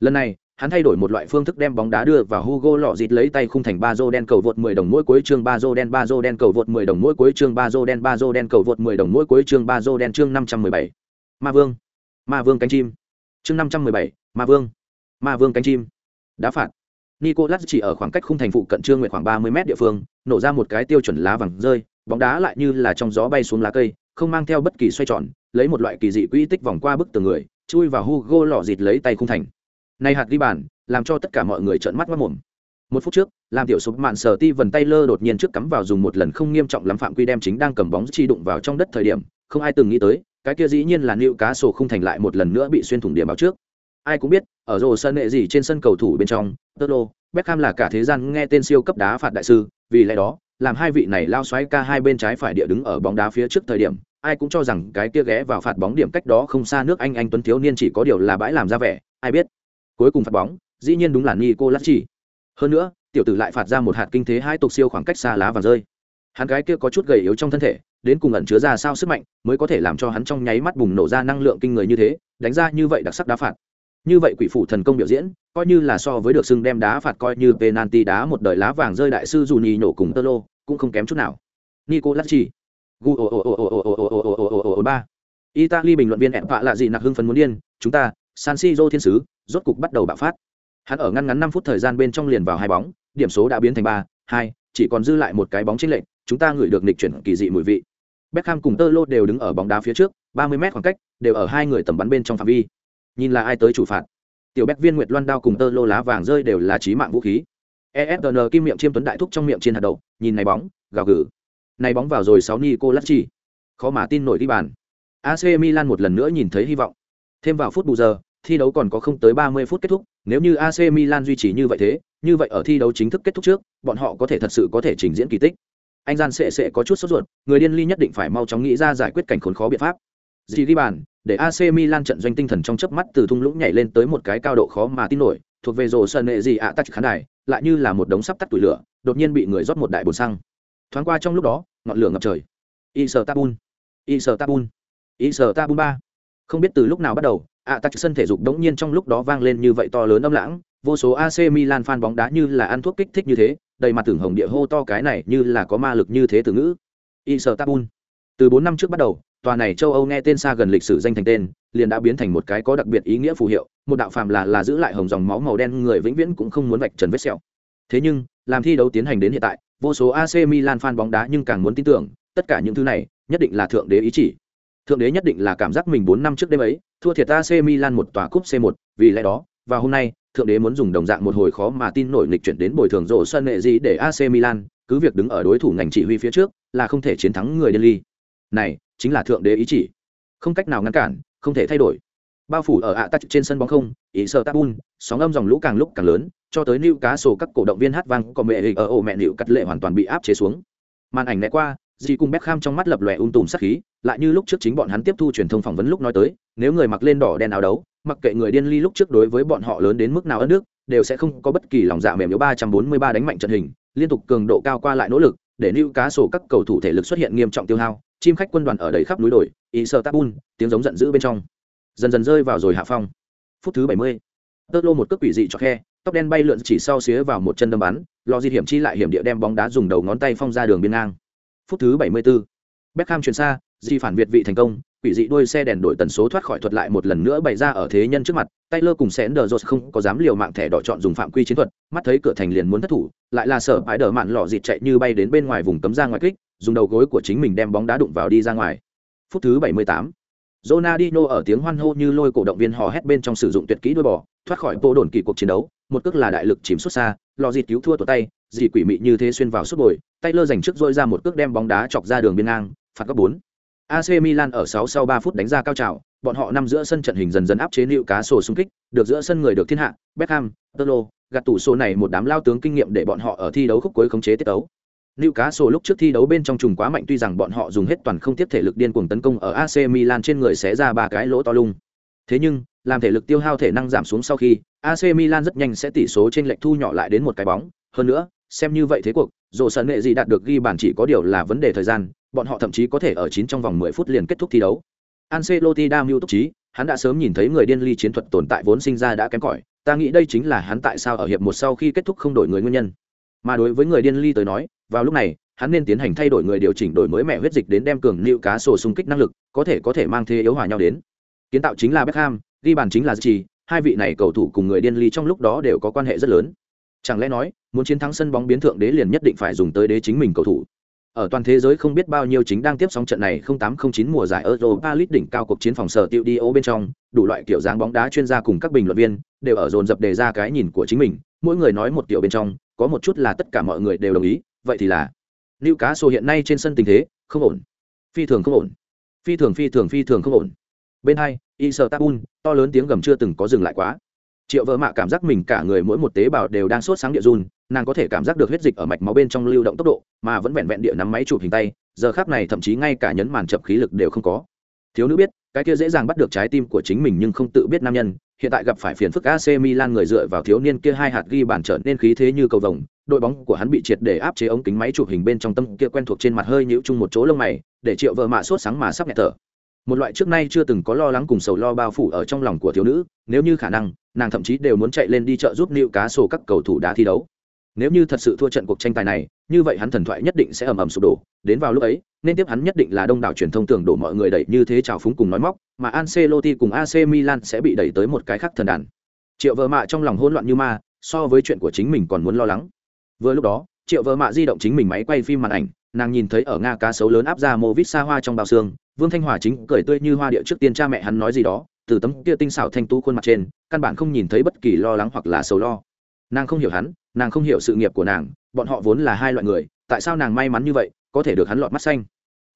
Lần này, hắn thay đổi một loại phương thức đem bóng đá đưa vào Hugo lọ dịt lấy tay khung thành Bazo đen cầu vượt 10 đồng mỗi cuối chương Bazo đen Bazo đen cầu vượt 10 đồng mỗi cuối chương Bazo đen Bazo đen cầu vượt 10 đồng mỗi cuối chương Bazo đen chương 517. Ma Vương. Ma Vương cánh chim. Chương 517, Ma Vương. Ma Vương cánh chim. Đá phạt. Nicolas chỉ ở khoảng cách khung thành phụ cận trương nguyện khoảng 30 mét địa phương, nổ ra một cái tiêu chuẩn lá vàng rơi, bóng đá lại như là trong gió bay xuống lá cây, không mang theo bất kỳ xoay tròn, lấy một loại kỳ dị quỹ tích vòng qua bức tường người, chui vào Hugo lò dịt lấy tay khung thành. Này hạt ghi bàn, làm cho tất cả mọi người trợn mắt mất mồm. Một phút trước, làm tiểu sụp mạn sở ti vần tay lơ đột nhiên trước cắm vào dùng một lần không nghiêm trọng lắm phạm quy đem chính đang cầm bóng chi đụng vào trong đất thời điểm, không ai từng nghĩ tới, cái kia dĩ nhiên là nịu cá sổ không thành lại một lần nữa bị xuyên thủng điểm báo trước. Ai cũng biết, ở rồ sân nệ gì trên sân cầu thủ bên trong, Totlo, Beckham là cả thế gian nghe tên siêu cấp đá phạt đại sư, vì lẽ đó, làm hai vị này lao xoáy ca hai bên trái phải địa đứng ở bóng đá phía trước thời điểm, ai cũng cho rằng cái kia ghé vào phạt bóng điểm cách đó không xa nước Anh anh tuấn thiếu niên chỉ có điều là bãi làm ra vẻ, ai biết. Cuối cùng phạt bóng, dĩ nhiên đúng là Nico chỉ Hơn nữa, tiểu tử lại phạt ra một hạt kinh thế hai tục siêu khoảng cách xa lá vàng rơi. Hắn gái kia có chút gầy yếu trong thân thể, đến cùng ẩn chứa ra sao sức mạnh, mới có thể làm cho hắn trong nháy mắt bùng nổ ra năng lượng kinh người như thế, đánh ra như vậy đặc sắc đá phạt. Như vậy quỷ phủ thần công biểu diễn, coi như là so với được xưng đem đá phạt coi như penalty đá một đời lá vàng rơi đại sư Juni nổ cùng Tolo, cũng không kém chút nào. Nico Lacci. ba Italy bình luận viên ẻm vạ là gì nặc hưng phấn muốn điên, chúng ta, San Siro thiên sứ, rốt cục bắt đầu bạo phát. Hắn ở ngăn ngắn năm phút thời gian bên trong liền vào hai bóng, điểm số đã biến thành ba, hai, chỉ còn dư lại một cái bóng chênh lệch, chúng ta ngửi được nịch chuyển kỳ dị mùi vị. Beckham cùng Tơ Lô đều đứng ở bóng đá phía trước, 30 mét khoảng cách, đều ở hai người tầm bắn bên trong phạm vi. Nhìn là ai tới chủ phạt. Tiểu bách viên Nguyệt Loan đao cùng Tơ Lô lá vàng rơi đều là chí mạng vũ khí. ESPN kim miệng chiêm tuấn đại thúc trong miệng trên hạt đầu, nhìn này bóng, gào gừ. Này bóng vào rồi sáu ni cô lắc chi Khó mà tin nổi đi bàn. AC Milan một lần nữa nhìn thấy hy vọng. Thêm vào phút bù giờ, thi đấu còn có không tới 30 phút kết thúc, nếu như AC Milan duy trì như vậy thế, như vậy ở thi đấu chính thức kết thúc trước, bọn họ có thể thật sự có thể trình diễn kỳ tích. Anh gian sẽ sẽ có chút sốt ruột, người điên ly nhất định phải mau chóng nghĩ ra giải quyết cảnh khốn khó biện pháp. Gì ghi bàn, để AC Milan trận doanh tinh thần trong chớp mắt từ thung lũng nhảy lên tới một cái cao độ khó mà tin nổi, thuộc về rổ sân nệ gì ạ tắt khán đài, lại như là một đống sắp tắt tuổi lửa, đột nhiên bị người rót một đại bồn xăng. Thoáng qua trong lúc đó, ngọn lửa ngập trời. Isertabun, Isertabun, Isertabun ba. Không biết từ lúc nào bắt đầu, ạ tắc sân thể dục đống nhiên trong lúc đó vang lên như vậy to lớn âm lãng vô số ac milan fan bóng đá như là ăn thuốc kích thích như thế đầy mặt tưởng hồng địa hô to cái này như là có ma lực như thế từ ngữ Iser Tabun. Từ bốn năm trước bắt đầu, tòa này châu Âu nghe tên xa gần lịch sử danh thành tên, liền đã biến thành một cái có đặc biệt ý nghĩa phù hiệu, một đạo phàm là là giữ lại hồng dòng máu màu đen người vĩnh viễn cũng không muốn vạch trần vết sẹo. Thế nhưng, làm thi đấu tiến hành đến hiện tại, vô số AC Milan fan bóng đá nhưng càng muốn tin tưởng, tất cả những thứ này, nhất định là thượng đế ý chỉ. thượng đế nhất định là cảm giác mình bốn năm trước đêm ấy thua thiệt AC Milan một tòa cúp C1, vì lẽ đó, và hôm nay, thượng đế muốn dùng đồng dạng một hồi khó mà tin nổi nghịch chuyển đến bồi thường rổ sân nghệ gì để AC Milan, cứ việc đứng ở đối thủ ngành chỉ huy phía trước, là không thể chiến thắng người Delhi. Này, chính là thượng đế ý chỉ. Không cách nào ngăn cản, không thể thay đổi. Bao phủ ở ạ tắt trên sân bóng không, ý sợ Tabun, sóng âm dòng lũ càng lúc càng lớn, cho tới nữu cá sổ các cổ động viên hát vang có mẹ ở ổ mẹ nịu cắt lệ hoàn toàn bị áp chế xuống. Màn ảnh né qua, Dì cùng Beckham trong mắt lập lòe un tùm sắc khí, lại như lúc trước chính bọn hắn tiếp thu truyền thông phỏng vấn lúc nói tới, nếu người mặc lên đỏ đen áo đấu, mặc kệ người điên ly lúc trước đối với bọn họ lớn đến mức nào ấn nước, đều sẽ không có bất kỳ lòng dạ mềm yếu 343 đánh mạnh trận hình, liên tục cường độ cao qua lại nỗ lực, để lưu cá sổ các cầu thủ thể lực xuất hiện nghiêm trọng tiêu hao, chim khách quân đoàn ở đầy khắp núi đồi, Isertabun, tiếng giống giận dữ bên trong. Dần dần rơi vào rồi hạ phong. Phút thứ 70. Tơ lô một cước quỷ dị cho khe, tóc đen bay lượn chỉ sau xía vào một chân đâm bắn, lò di hiểm chi lại hiểm địa đem bóng đá dùng đầu ngón tay phong ra đường biên ngang. Phút thứ 74. Beckham chuyển xa, di phản việt vị thành công, quỷ dị đuôi xe đèn đổi tần số thoát khỏi thuật lại một lần nữa bày ra ở thế nhân trước mặt, Taylor cùng Sender Jones không có dám liều mạng thẻ đỏ chọn dùng phạm quy chiến thuật, mắt thấy cửa thành liền muốn thất thủ, lại là sở bãi đỡ mạn lọ dịt chạy như bay đến bên ngoài vùng cấm ra ngoài kích, dùng đầu gối của chính mình đem bóng đá đụng vào đi ra ngoài. Phút thứ 78. Ronaldinho ở tiếng hoan hô như lôi cổ động viên hò hét bên trong sử dụng tuyệt kỹ đuôi bò, thoát khỏi bộ đồn kỳ cuộc chiến đấu, một cước là đại lực chìm xuất xa, lò dịt cứu thua tổ tay, dị quỷ mị như thế xuyên vào suốt bồi, Taylor giành trước rôi ra một cước đem bóng đá chọc ra đường biên ngang, phạt góc 4. AC Milan ở 6 sau 3 phút đánh ra cao trào, bọn họ nằm giữa sân trận hình dần dần áp chế liệu cá sổ xung kích, được giữa sân người được thiên hạ, Beckham, Tolo, gạt tủ số này một đám lao tướng kinh nghiệm để bọn họ ở thi đấu khúc cuối khống chế tiết đấu. Liệu cá sổ lúc trước thi đấu bên trong trùng quá mạnh tuy rằng bọn họ dùng hết toàn không tiếp thể lực điên cuồng tấn công ở AC Milan trên người sẽ ra ba cái lỗ to lung. Thế nhưng, làm thể lực tiêu hao thể năng giảm xuống sau khi, AC Milan rất nhanh sẽ tỷ số trên lệch thu nhỏ lại đến một cái bóng, hơn nữa, xem như vậy thế cuộc, dù sân nghệ gì đạt được ghi bàn chỉ có điều là vấn đề thời gian, bọn họ thậm chí có thể ở chín trong vòng 10 phút liền kết thúc thi đấu. Ancelotti đam mưu túc trí, hắn đã sớm nhìn thấy người điên ly chiến thuật tồn tại vốn sinh ra đã kém cỏi, ta nghĩ đây chính là hắn tại sao ở hiệp một sau khi kết thúc không đổi người nguyên nhân. Mà đối với người điên ly tới nói, vào lúc này, hắn nên tiến hành thay đổi người điều chỉnh đổi mới mẹ huyết dịch đến đem cường nịu cá sổ xung kích năng lực, có thể có thể mang thế yếu hòa nhau đến. Kiến tạo chính là Beckham, ghi bàn chính là Chi, hai vị này cầu thủ cùng người điên ly trong lúc đó đều có quan hệ rất lớn. Chẳng lẽ nói, muốn chiến thắng sân bóng biến thượng đế liền nhất định phải dùng tới đế chính mình cầu thủ ở toàn thế giới không biết bao nhiêu chính đang tiếp sóng trận này 0809 mùa giải Europa League đỉnh cao cuộc chiến phòng sở tiêu đi ô bên trong, đủ loại kiểu dáng bóng đá chuyên gia cùng các bình luận viên đều ở dồn dập đề ra cái nhìn của chính mình, mỗi người nói một kiểu bên trong, có một chút là tất cả mọi người đều đồng ý, vậy thì là liễu cá sô hiện nay trên sân tình thế không ổn, phi thường không ổn, phi thường phi thường phi thường không ổn. Bên hai, Isertabun, to lớn tiếng gầm chưa từng có dừng lại quá. Triệu vợ mạ cảm giác mình cả người mỗi một tế bào đều đang sốt sáng địa run nàng có thể cảm giác được huyết dịch ở mạch máu bên trong lưu động tốc độ mà vẫn vẹn vẹn địa nắm máy chụp hình tay giờ khác này thậm chí ngay cả nhấn màn chập khí lực đều không có thiếu nữ biết cái kia dễ dàng bắt được trái tim của chính mình nhưng không tự biết nam nhân hiện tại gặp phải phiền phức AC Milan người dựa vào thiếu niên kia hai hạt ghi bàn trở nên khí thế như cầu vồng, đội bóng của hắn bị triệt để áp chế ống kính máy chụp hình bên trong tâm kia quen thuộc trên mặt hơi nhíu chung một chỗ lông mày, để Triệu vợ mạ sốt sáng mà sắp nhẹ thở. Một loại trước nay chưa từng có lo lắng cùng sầu lo bao phủ ở trong lòng của thiếu nữ, nếu như khả năng, nàng thậm chí đều muốn chạy lên đi chợ giúp nịu cá sổ các cầu thủ đá thi đấu nếu như thật sự thua trận cuộc tranh tài này, như vậy hắn thần thoại nhất định sẽ ầm ầm sụp đổ. Đến vào lúc ấy, nên tiếp hắn nhất định là đông đảo truyền thông tưởng đổ mọi người đẩy như thế trào phúng cùng nói móc, mà Ancelotti cùng AC Milan sẽ bị đẩy tới một cái khác thần đàn. Triệu vợ mạ trong lòng hỗn loạn như ma, so với chuyện của chính mình còn muốn lo lắng. Vừa lúc đó, triệu vợ mạ di động chính mình máy quay phim màn ảnh, nàng nhìn thấy ở nga cá sấu lớn áp ra mô vít xa hoa trong bao xương, vương thanh hòa chính cười tươi như hoa địa trước tiên cha mẹ hắn nói gì đó, từ tấm kia tinh xảo thanh tú khuôn mặt trên, căn bản không nhìn thấy bất kỳ lo lắng hoặc là sầu lo. Nàng không hiểu hắn nàng không hiểu sự nghiệp của nàng, bọn họ vốn là hai loại người, tại sao nàng may mắn như vậy, có thể được hắn lọt mắt xanh?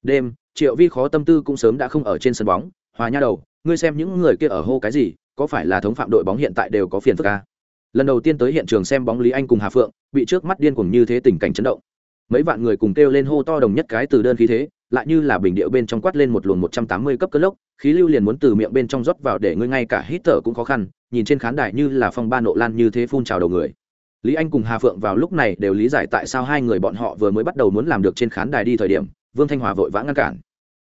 Đêm, triệu vi khó tâm tư cũng sớm đã không ở trên sân bóng. Hòa nha đầu, ngươi xem những người kia ở hô cái gì, có phải là thống phạm đội bóng hiện tại đều có phiền phức ca lần đầu tiên tới hiện trường xem bóng lý anh cùng hà phượng, bị trước mắt điên cuồng như thế tình cảnh chấn động. Mấy vạn người cùng kêu lên hô to đồng nhất cái từ đơn khí thế, lại như là bình điệu bên trong quát lên một luồng một trăm tám mươi cấp cơn lốc, khí lưu liền muốn từ miệng bên trong rót vào để ngươi ngay cả hít thở cũng khó khăn, nhìn trên khán đài như là phong ba nộ lan như thế phun trào đầu người lý anh cùng hà phượng vào lúc này đều lý giải tại sao hai người bọn họ vừa mới bắt đầu muốn làm được trên khán đài đi thời điểm, vương thanh hòa vội vã ngăn cản.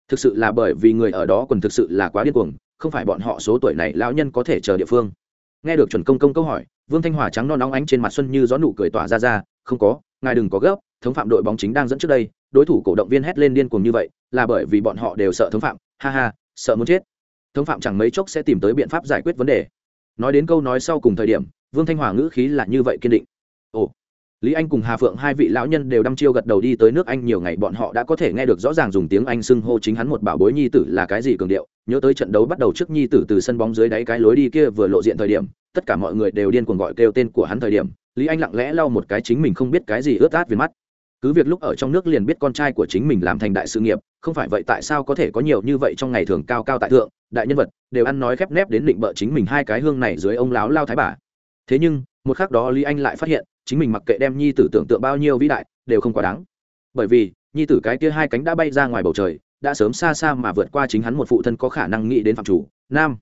Thực sự là bởi vì người ở đó còn thực sự là quá điên cuồng, không phải bọn họ số tuổi này lão nhân có thể chờ địa phương. Nghe được chuẩn công công câu hỏi, vương thanh hòa trắng non nóng ánh trên mặt xuân như gió nụ cười tỏa ra ra, không có, ngài đừng có gấp, thống phạm đội bóng chính đang dẫn trước đây, đối thủ cổ động viên hét lên điên cuồng như vậy, là bởi vì bọn họ đều sợ thống phạm, ha ha, sợ muốn chết. Thống phạm chẳng mấy chốc sẽ tìm tới biện pháp giải quyết vấn đề. Nói đến câu nói sau cùng thời điểm, vương thanh hòa ngữ khí là như vậy kiên định ồ. Lý anh cùng hà phượng hai vị lão nhân đều đăm chiêu gật đầu đi tới nước anh, nhiều ngày bọn họ đã có thể nghe được rõ ràng dùng tiếng anh xưng hô chính hắn một bảo bối nhi tử là cái gì cường điệu. Nhớ tới trận đấu bắt đầu trước nhi tử từ sân bóng dưới đáy cái lối đi kia vừa lộ diện thời điểm, tất cả mọi người đều điên cuồng gọi kêu tên của hắn thời điểm, lý anh lặng lẽ lau một cái chính mình không biết cái gì ướt át về mắt. Cứ việc lúc ở trong nước liền biết con trai của chính mình làm thành đại sự nghiệp, không phải vậy tại sao có thể có nhiều như vậy trong ngày thường cao cao tại thượng, đại nhân vật đều ăn nói khép nép đến định bợ chính mình hai cái hương này dưới ông láo lao thái bà. Thế nhưng, một khác đó lý anh lại phát hiện chính mình mặc kệ đem nhi tử tưởng tượng bao nhiêu vĩ đại, đều không quá đáng. Bởi vì, nhi tử cái kia hai cánh đã bay ra ngoài bầu trời, đã sớm xa xa mà vượt qua chính hắn một phụ thân có khả năng nghĩ đến phạm chủ, nam.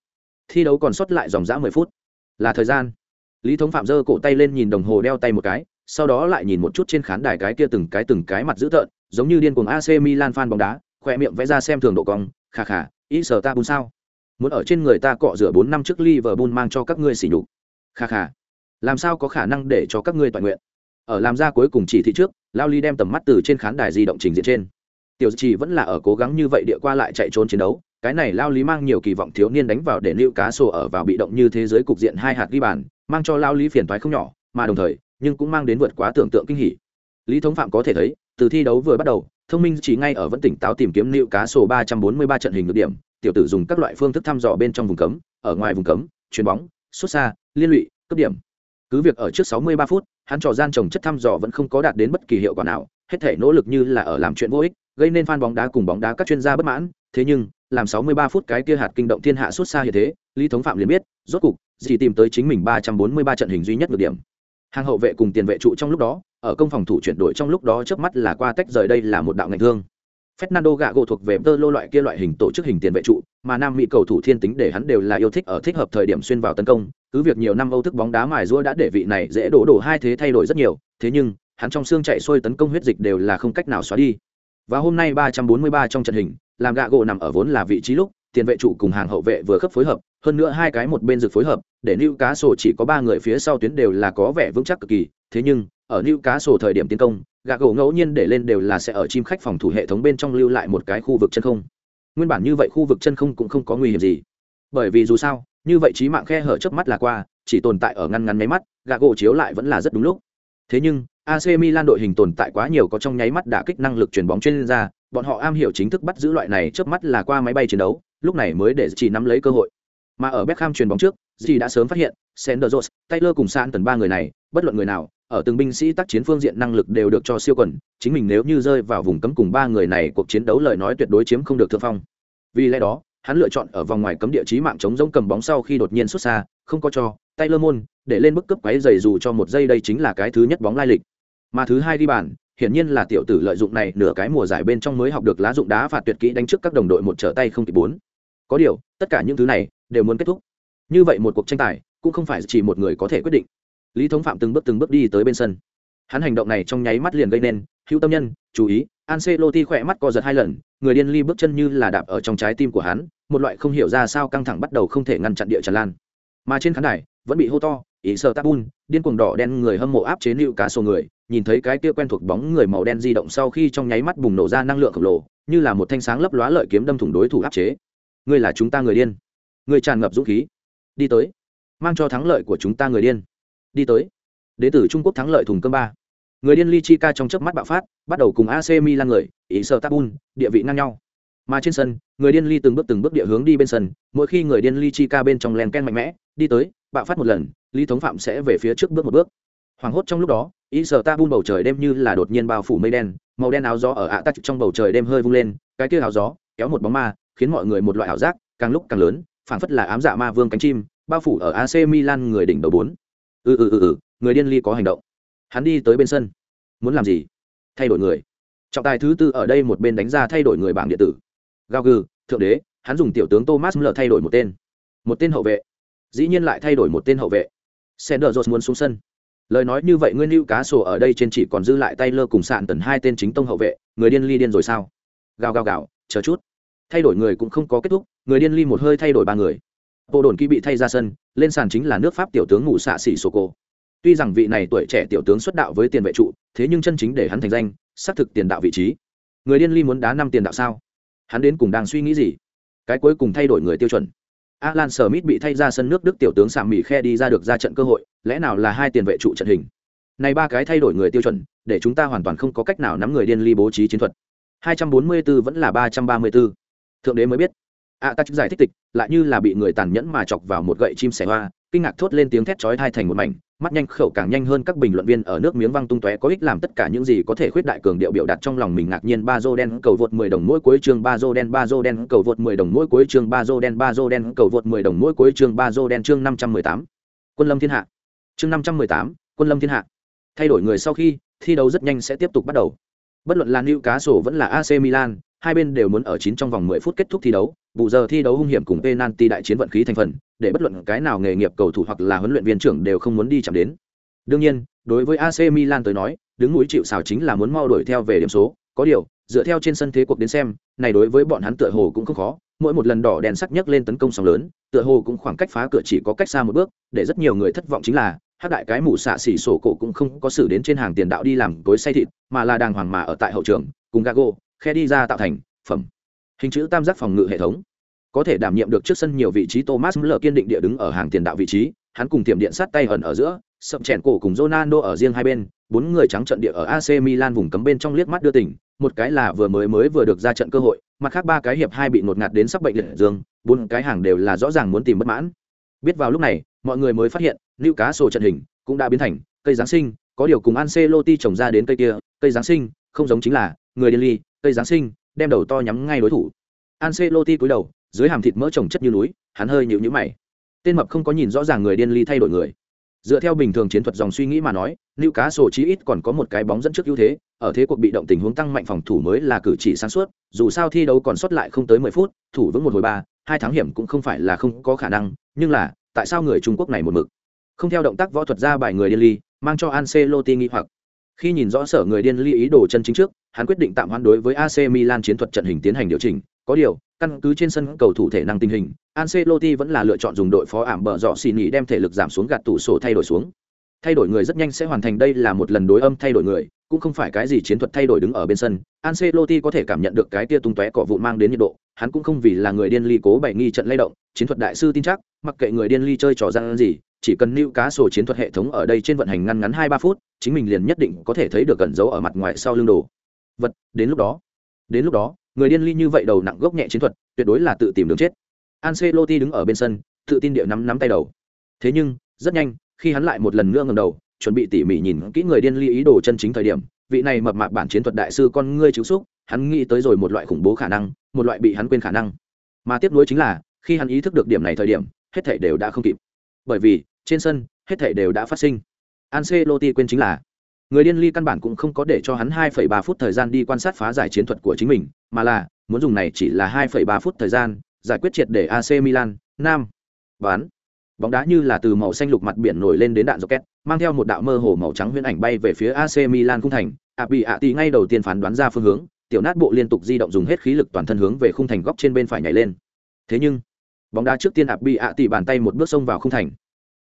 Thi đấu còn sót lại dòng dã mười phút. Là thời gian. Lý thống phạm giơ cổ tay lên nhìn đồng hồ đeo tay một cái, sau đó lại nhìn một chút trên khán đài cái kia từng cái từng cái mặt dữ tợn, giống như điên cuồng ac milan fan bóng đá khỏe miệng vẽ ra xem thường độ cong, khà khà, ý sở ta bùn sao? Muốn ở trên người ta cọ rửa bốn năm trước liverpool mang cho các ngươi xỉ nhục. Khà khà làm sao có khả năng để cho các ngươi toàn nguyện? Ở làm ra cuối cùng chỉ thị trước, lao ly đem tầm mắt từ trên khán đài di động trình diện trên. Tiểu chỉ vẫn là ở cố gắng như vậy địa qua lại chạy trốn chiến đấu, cái này lao lý mang nhiều kỳ vọng thiếu niên đánh vào để lưu cá sổ ở vào bị động như thế giới cục diện hai hạt ghi bàn, mang cho lao lý phiền thoái không nhỏ, mà đồng thời, nhưng cũng mang đến vượt quá tưởng tượng kinh hỉ. Lý thống phạm có thể thấy, từ thi đấu vừa bắt đầu, thông minh chỉ ngay ở vẫn tỉnh táo tìm kiếm lưu cá sổ ba trăm bốn mươi ba trận hình được điểm, tiểu tử dùng các loại phương thức thăm dò bên trong vùng cấm, ở ngoài vùng cấm, chuyền bóng, xuất xa, liên lụy cấp điểm cứ việc ở trước 63 phút, hắn trò gian trồng chất thăm dò vẫn không có đạt đến bất kỳ hiệu quả nào, hết thể nỗ lực như là ở làm chuyện vô ích, gây nên fan bóng đá cùng bóng đá các chuyên gia bất mãn. Thế nhưng, làm 63 phút cái kia hạt kinh động thiên hạ suốt xa như thế, lý thống phạm liền biết, rốt cục, gì tìm tới chính mình 343 trận hình duy nhất được điểm. Hàng hậu vệ cùng tiền vệ trụ trong lúc đó, ở công phòng thủ chuyển đổi trong lúc đó trước mắt là qua tách rời đây là một đạo ngành thương. Fernando Gago thuộc về tơ lô loại kia loại hình tổ chức hình tiền vệ trụ, mà Nam Mỹ cầu thủ thiên tính để hắn đều là yêu thích ở thích hợp thời điểm xuyên vào tấn công, cứ việc nhiều năm Âu thức bóng đá mài giũa đã để vị này dễ đổ đổ hai thế thay đổi rất nhiều, thế nhưng, hắn trong xương chạy xuôi tấn công huyết dịch đều là không cách nào xóa đi. Và hôm nay 343 trong trận hình, làm Gago nằm ở vốn là vị trí lúc, tiền vệ trụ cùng hàng hậu vệ vừa khớp phối hợp, hơn nữa hai cái một bên dược phối hợp, để Newcastle chỉ có ba người phía sau tuyến đều là có vẻ vững chắc cực kỳ, thế nhưng, ở Newcastle thời điểm tiến công, gạ gỗ ngẫu nhiên để lên đều là sẽ ở chim khách phòng thủ hệ thống bên trong lưu lại một cái khu vực chân không. Nguyên bản như vậy khu vực chân không cũng không có nguy hiểm gì. Bởi vì dù sao như vậy trí mạng khe hở trước mắt là qua chỉ tồn tại ở ngăn ngắn nháy mắt gạ gỗ chiếu lại vẫn là rất đúng lúc. Thế nhưng ac milan đội hình tồn tại quá nhiều có trong nháy mắt đã kích năng lực chuyển bóng chuyên ra bọn họ am hiểu chính thức bắt giữ loại này trước mắt là qua máy bay chiến đấu lúc này mới để chỉ nắm lấy cơ hội. Mà ở Beckham chuyền bóng trước, Dì đã sớm phát hiện, Sanders, Taylor cùng San tần ba người này, bất luận người nào, ở từng binh sĩ tác chiến phương diện năng lực đều được cho siêu quần, chính mình nếu như rơi vào vùng cấm cùng ba người này cuộc chiến đấu lời nói tuyệt đối chiếm không được thượng phong. Vì lẽ đó, hắn lựa chọn ở vòng ngoài cấm địa chí mạng chống giống cầm bóng sau khi đột nhiên xuất xa, không có cho Taylor môn để lên bức cấp quáy giày dù cho một giây đây chính là cái thứ nhất bóng lai lịch. Mà thứ hai đi bàn, hiển nhiên là tiểu tử lợi dụng này nửa cái mùa giải bên trong mới học được lá dụng đá phạt tuyệt kỹ đánh trước các đồng đội một trở tay không kịp bốn. Có điều, tất cả những thứ này đều muốn kết thúc như vậy một cuộc tranh tài cũng không phải chỉ một người có thể quyết định lý thống phạm từng bước từng bước đi tới bên sân hắn hành động này trong nháy mắt liền gây nên hữu tâm nhân chú ý Ancelotti khỏe mắt co giật hai lần người điên ly bước chân như là đạp ở trong trái tim của hắn một loại không hiểu ra sao căng thẳng bắt đầu không thể ngăn chặn địa tràn lan mà trên khán đài vẫn bị hô to ý sợ tabun điên cuồng đỏ đen người hâm mộ áp chế nịu cá sổ người nhìn thấy cái kia quen thuộc bóng người màu đen di động sau khi trong nháy mắt bùng nổ ra năng lượng khổng lồ như là một thanh sáng lấp lóa lợi kiếm đâm thủng đối thủ áp chế ngươi là chúng ta người điên người tràn ngập dũng khí đi tới mang cho thắng lợi của chúng ta người điên đi tới. Đế tử trung quốc thắng lợi thùng cơm ba. Người điên ly chi ca trong chớp mắt bạo phát, bắt đầu cùng ac milan người, ý sợ tabun địa vị ngang nhau. Mà trên sân, người điên ly từng bước từng bước địa hướng đi bên sân, mỗi khi người điên ly chi ca bên trong len ken mạnh mẽ, đi tới, bạo phát một lần lý thống phạm sẽ về phía trước bước một bước. Hoảng hốt trong lúc đó, ý sợ ta bun bầu trời đêm như là đột nhiên bao phủ mây đen, màu đen áo gió ở ạ tắc trong bầu trời đêm hơi vung lên, cái kia áo gió kéo một bóng ma, khiến mọi người một loại ảo giác, càng lúc càng lớn, phảng phất là ám dạ ma vương cánh chim, bao phủ ở AC Milan người đỉnh đầu bốn. Ừ ừ ừ ừ, người điên ly có hành động. Hắn đi tới bên sân. Muốn làm gì? Thay đổi người. Trọng tài thứ tư ở đây một bên đánh ra thay đổi người bảng điện tử. Gao gừ, thượng đế, hắn dùng tiểu tướng Thomas Müller thay đổi một tên. Một tên hậu vệ. Dĩ nhiên lại thay đổi một tên hậu vệ. Sanders muốn xuống sân. Lời nói như vậy ngươi lưu cá sổ ở đây trên chỉ còn dư lại tay lơ cùng sạn tần hai tên chính tông hậu vệ, người điên ly điên rồi sao? Gào gào gào, chờ chút. Thay đổi người cũng không có kết thúc, người điên ly một hơi thay đổi ba người bộ đồn kỳ bị thay ra sân, lên sàn chính là nước pháp tiểu tướng ngụ xạ xỉ sô cô tuy rằng vị này tuổi trẻ tiểu tướng xuất đạo với tiền vệ trụ, thế nhưng chân chính để hắn thành danh, xác thực tiền đạo vị trí. Người điên ly muốn đá năm tiền đạo sao? Hắn đến cùng đang suy nghĩ gì? Cái cuối cùng thay đổi người tiêu chuẩn. Alan smith bị thay ra sân nước đức tiểu tướng sạm mỹ khe đi ra được ra trận cơ hội, lẽ nào là hai tiền vệ trụ trận hình? Này ba cái thay đổi người tiêu chuẩn, để chúng ta hoàn toàn không có cách nào nắm người điên ly bố trí chiến thuật. 244 vẫn là 334. thượng đế mới biết a ta giải thích tịch lại như là bị người tàn nhẫn mà chọc vào một gậy chim sẻ hoa kinh ngạc thốt lên tiếng thét chói tai thành một mảnh mắt nhanh khẩu càng nhanh hơn các bình luận viên ở nước miếng văng tung tóe có ích làm tất cả những gì có thể khuyết đại cường điệu biểu đạt trong lòng mình ngạc nhiên. Ba dô đen cầu vượt 10 đồng mỗi cuối chương ba dô đen ba dô đen cầu vượt 10 đồng mỗi cuối chương ba dô đen ba dô đen cầu vượt 10 đồng mỗi cuối chương ba dô đen chương 518. quân lâm thiên hạ. Chương 518, quân lâm thiên hạ. Thay đổi người sau khi thi đấu rất nhanh sẽ tiếp tục bắt đầu. Bất luận là Newcastle vẫn là AC Milan hai bên đều muốn ở chín trong vòng 10 phút kết thúc thi đấu, bù giờ thi đấu hung hiểm cùng penalty đại chiến vận khí thành phần, để bất luận cái nào nghề nghiệp cầu thủ hoặc là huấn luyện viên trưởng đều không muốn đi chạm đến. Đương nhiên, đối với AC Milan tới nói, đứng núi chịu sào chính là muốn mau đuổi theo về điểm số, có điều, dựa theo trên sân thế cuộc đến xem, này đối với bọn hắn tựa hồ cũng không khó, mỗi một lần đỏ đèn sắc nhấc lên tấn công sóng lớn, tựa hồ cũng khoảng cách phá cửa chỉ có cách xa một bước, để rất nhiều người thất vọng chính là hát đại cái mũ xạ xỉ sổ cổ cũng không có xử đến trên hàng tiền đạo đi làm tối say thịt, mà là đàng hoàng mà ở tại hậu trường, cùng gago khe đi ra tạo thành phẩm. Hình chữ tam giác phòng ngự hệ thống. Có thể đảm nhiệm được trước sân nhiều vị trí thomas lờ kiên định địa đứng ở hàng tiền đạo vị trí, hắn cùng tiệm điện sát tay ẩn ở giữa sậm chèn cổ cùng Ronaldo ở riêng hai bên, bốn người trắng trận địa ở AC Milan vùng cấm bên trong liếc mắt đưa tỉnh một cái là vừa mới mới vừa được ra trận cơ hội, mặt khác ba cái hiệp hai bị ngột ngạt đến sắp bệnh liệt dương, bốn cái hàng đều là rõ ràng muốn tìm bất mãn. Biết vào lúc này, mọi người mới phát hiện lưu cá sổ trận hình cũng đã biến thành cây giáng sinh, có điều cùng Ancelotti trồng ra đến cây kia, cây giáng sinh không giống chính là người điên ly cây giáng sinh, đem đầu to nhắm ngay đối thủ. Ancelotti cúi đầu, dưới hàm thịt mỡ trồng chất như núi, hắn hơi nhịu nhữ mày. Tên mập không có nhìn rõ ràng người điên ly thay đổi người. Dựa theo bình thường chiến thuật dòng suy nghĩ mà nói lưu cá sổ chí ít còn có một cái bóng dẫn trước ưu thế, ở thế cuộc bị động tình huống tăng mạnh phòng thủ mới là cử chỉ sáng suốt, dù sao thi đấu còn sót lại không tới mười phút, thủ vững một hồi ba, hai tháng hiểm cũng không phải là không có khả năng, nhưng là, tại sao người trung quốc này một mực? Không theo động tác võ thuật ra bài người điên ly, mang cho Ancelotti nghi hoặc khi nhìn rõ sở người điên ly ý đồ chân chính trước, hắn quyết định tạm hoãn đối với AC Milan chiến thuật trận hình tiến hành điều chỉnh. Có điều, căn cứ trên sân cầu thủ thể năng tình hình, Ancelotti vẫn là lựa chọn dùng đội phó ảm bờ dọ xì nhị đem thể lực giảm xuống gạt tủ sổ thay đổi xuống. Thay đổi người rất nhanh sẽ hoàn thành, đây là một lần đối âm thay đổi người, cũng không phải cái gì chiến thuật thay đổi đứng ở bên sân. Ancelotti có thể cảm nhận được cái tia tung tóe cỏ vụ mang đến nhiệt độ, hắn cũng không vì là người điên ly cố bày nghi trận lay động, chiến thuật đại sư tin chắc, mặc kệ người điên ly chơi trò gian gì, chỉ cần lưu cá sổ chiến thuật hệ thống ở đây trên vận hành ngăn ngắn hai ba phút chính mình liền nhất định có thể thấy được cẩn dấu ở mặt ngoài sau lưng đồ. Vật, đến lúc đó, đến lúc đó, người điên ly như vậy đầu nặng gốc nhẹ chiến thuật, tuyệt đối là tự tìm đường chết. Ancelotti đứng ở bên sân, tự tin địa nắm nắm tay đầu. Thế nhưng, rất nhanh, khi hắn lại một lần nữa ngẩng đầu, chuẩn bị tỉ mỉ nhìn kỹ người điên ly ý đồ chân chính thời điểm, vị này mập mạp bản chiến thuật đại sư con ngươi chịu xúc, hắn nghĩ tới rồi một loại khủng bố khả năng, một loại bị hắn quên khả năng. Mà tiếp nối chính là, khi hắn ý thức được điểm này thời điểm, hết thảy đều đã không kịp. Bởi vì, trên sân, hết thảy đều đã phát sinh. Ancelotti quên chính là người điên ly căn bản cũng không có để cho hắn 2,3 phút thời gian đi quan sát phá giải chiến thuật của chính mình mà là muốn dùng này chỉ là 2,3 phút thời gian giải quyết triệt để AC Milan nam. Bán bóng đá như là từ màu xanh lục mặt biển nổi lên đến đạn rocket mang theo một đạo mơ hồ màu trắng huyễn ảnh bay về phía AC Milan khung thành. Abi Ati ngay đầu tiên phán đoán ra phương hướng tiểu nát bộ liên tục di động dùng hết khí lực toàn thân hướng về khung thành góc trên bên phải nhảy lên. Thế nhưng bóng đá trước tiên Abi Ati bàn tay một bước xông vào khung thành.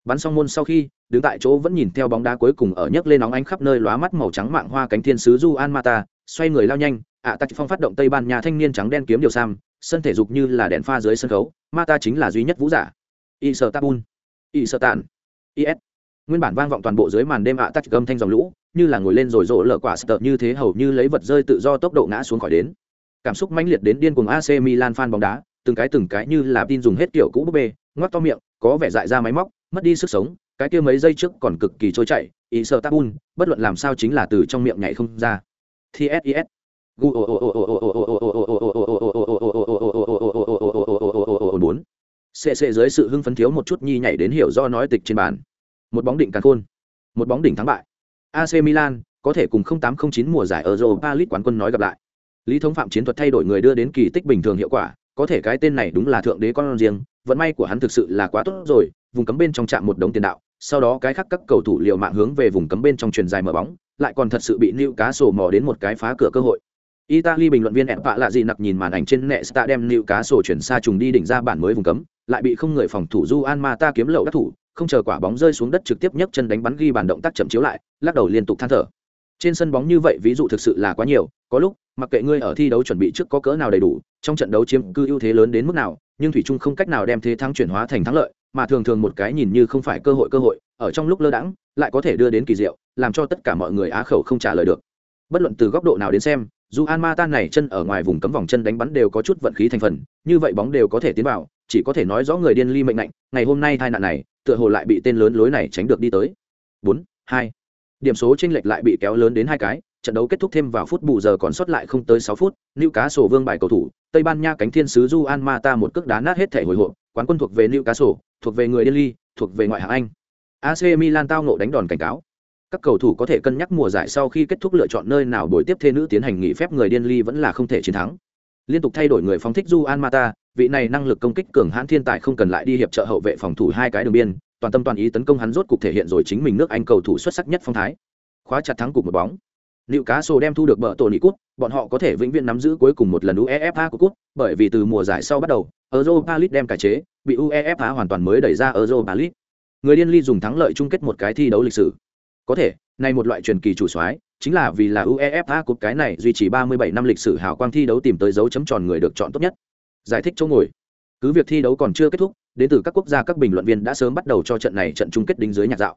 Bắn xong môn sau khi đứng tại chỗ vẫn nhìn theo bóng đá cuối cùng ở nhấc lên nóng ánh khắp nơi lóa mắt màu trắng mạng hoa cánh thiên sứ du an mata xoay người lao nhanh ạ à, phong phát động tây ban nha thanh niên trắng đen kiếm điều sam sân thể dục như là đèn pha dưới sân khấu mata chính là duy nhất vũ giả. Y sơ tabun y sơ tàn is. Nguyên bản vang vọng toàn bộ dưới màn đêm ạ à, tắt gầm thanh dòng lũ như là ngồi lên rồi rộ lở quả sợ như thế hầu như lấy vật rơi tự do tốc độ ngã xuống khỏi đến. Cảm xúc mãnh liệt đến điên cuồng AC Milan fan bóng đá từng cái từng cái như là tin dùng hết kiểu cũ búp bê ngoắc to miệng có vẻ dại ra máy móc mất đi sức sống cái kia mấy giây trước còn cực kỳ trôi chảy ý sợ tabun bất luận làm sao chính là từ trong miệng nhảy không ra tsis bốn cc dưới sự hưng phấn thiếu một chút nhi nhảy đến hiểu do nói tịch trên bàn một bóng đỉnh càn khôn một bóng đỉnh thắng bại ac milan có thể cùng 0809 mùa giải europa league quán quân nói gặp lại lý thống phạm chiến thuật thay đổi người đưa đến kỳ tích bình thường hiệu quả có thể cái tên này đúng là thượng đế con riêng, vận may của hắn thực sự là quá tốt rồi, vùng cấm bên trong chạm một đống tiền đạo, sau đó cái khác các cầu thủ liều mạng hướng về vùng cấm bên trong truyền dài mở bóng, lại còn thật sự bị lưu cá sổ mò đến một cái phá cửa cơ hội. Italy bình luận viên ẹn vạ lạ gì nặc nhìn màn ảnh trên nệ Sta đem lưu cá sổ chuyển xa trùng đi đỉnh ra bản mới vùng cấm, lại bị không người phòng thủ Juan Mata kiếm lậu các thủ, không chờ quả bóng rơi xuống đất trực tiếp nhấc chân đánh bắn ghi bàn động tác chậm chiếu lại, lắc đầu liên tục than thở. Trên sân bóng như vậy ví dụ thực sự là quá nhiều, có lúc mặc kệ ngươi ở thi đấu chuẩn bị trước có cỡ nào đầy đủ, trong trận đấu chiếm cư ưu thế lớn đến mức nào, nhưng thủy trung không cách nào đem thế thắng chuyển hóa thành thắng lợi, mà thường thường một cái nhìn như không phải cơ hội cơ hội, ở trong lúc lơ đãng, lại có thể đưa đến kỳ diệu, làm cho tất cả mọi người á khẩu không trả lời được. Bất luận từ góc độ nào đến xem, dù an ma tan này chân ở ngoài vùng cấm vòng chân đánh bắn đều có chút vận khí thành phần, như vậy bóng đều có thể tiến vào, chỉ có thể nói rõ người điên ly mệnh lạnh ngày hôm nay tai nạn này, tựa hồ lại bị tên lớn lối này tránh được đi tới. Bốn, hai, điểm số tranh lệch lại bị kéo lớn đến hai cái trận đấu kết thúc thêm vào phút bù giờ còn sót lại không tới sáu phút Newcastle cá sổ vương bài cầu thủ tây ban nha cánh thiên sứ Juan mata một cước đá nát hết thể hồi hộp quán quân thuộc về Newcastle, cá sổ thuộc về người điên ly thuộc về ngoại hạng anh. Ac milan tao ngộ đánh đòn cảnh cáo. Các cầu thủ có thể cân nhắc mùa giải sau khi kết thúc lựa chọn nơi nào buổi tiếp thê nữ tiến hành nghỉ phép người điên ly vẫn là không thể chiến thắng. Liên tục thay đổi người phóng thích Juan mata vị này năng lực công kích cường hãn thiên tài không cần lại đi hiệp trợ hậu vệ phòng thủ hai cái đường biên toàn tâm toàn ý tấn công hắn rốt cục thể hiện rồi chính mình nước anh cầu thủ xuất sắc nhất phong thái. Khóa chặt thắng cục một bóng. Liệu cá sổ đem thu được bờ tổ nị cút, bọn họ có thể vĩnh viễn nắm giữ cuối cùng một lần UEFA của cút, bởi vì từ mùa giải sau bắt đầu, Europa League đem cải chế, bị UEFA hoàn toàn mới đẩy ra Europa League. Người điên ly dùng thắng lợi chung kết một cái thi đấu lịch sử. Có thể, này một loại truyền kỳ chủ soái, chính là vì là UEFA cúp cái này duy trì 37 năm lịch sử hào quang thi đấu tìm tới dấu chấm tròn người được chọn tốt nhất. Giải thích chỗ ngồi. Cứ việc thi đấu còn chưa kết thúc, đến từ các quốc gia các bình luận viên đã sớm bắt đầu cho trận này trận chung kết đính dưới nhạc dạo.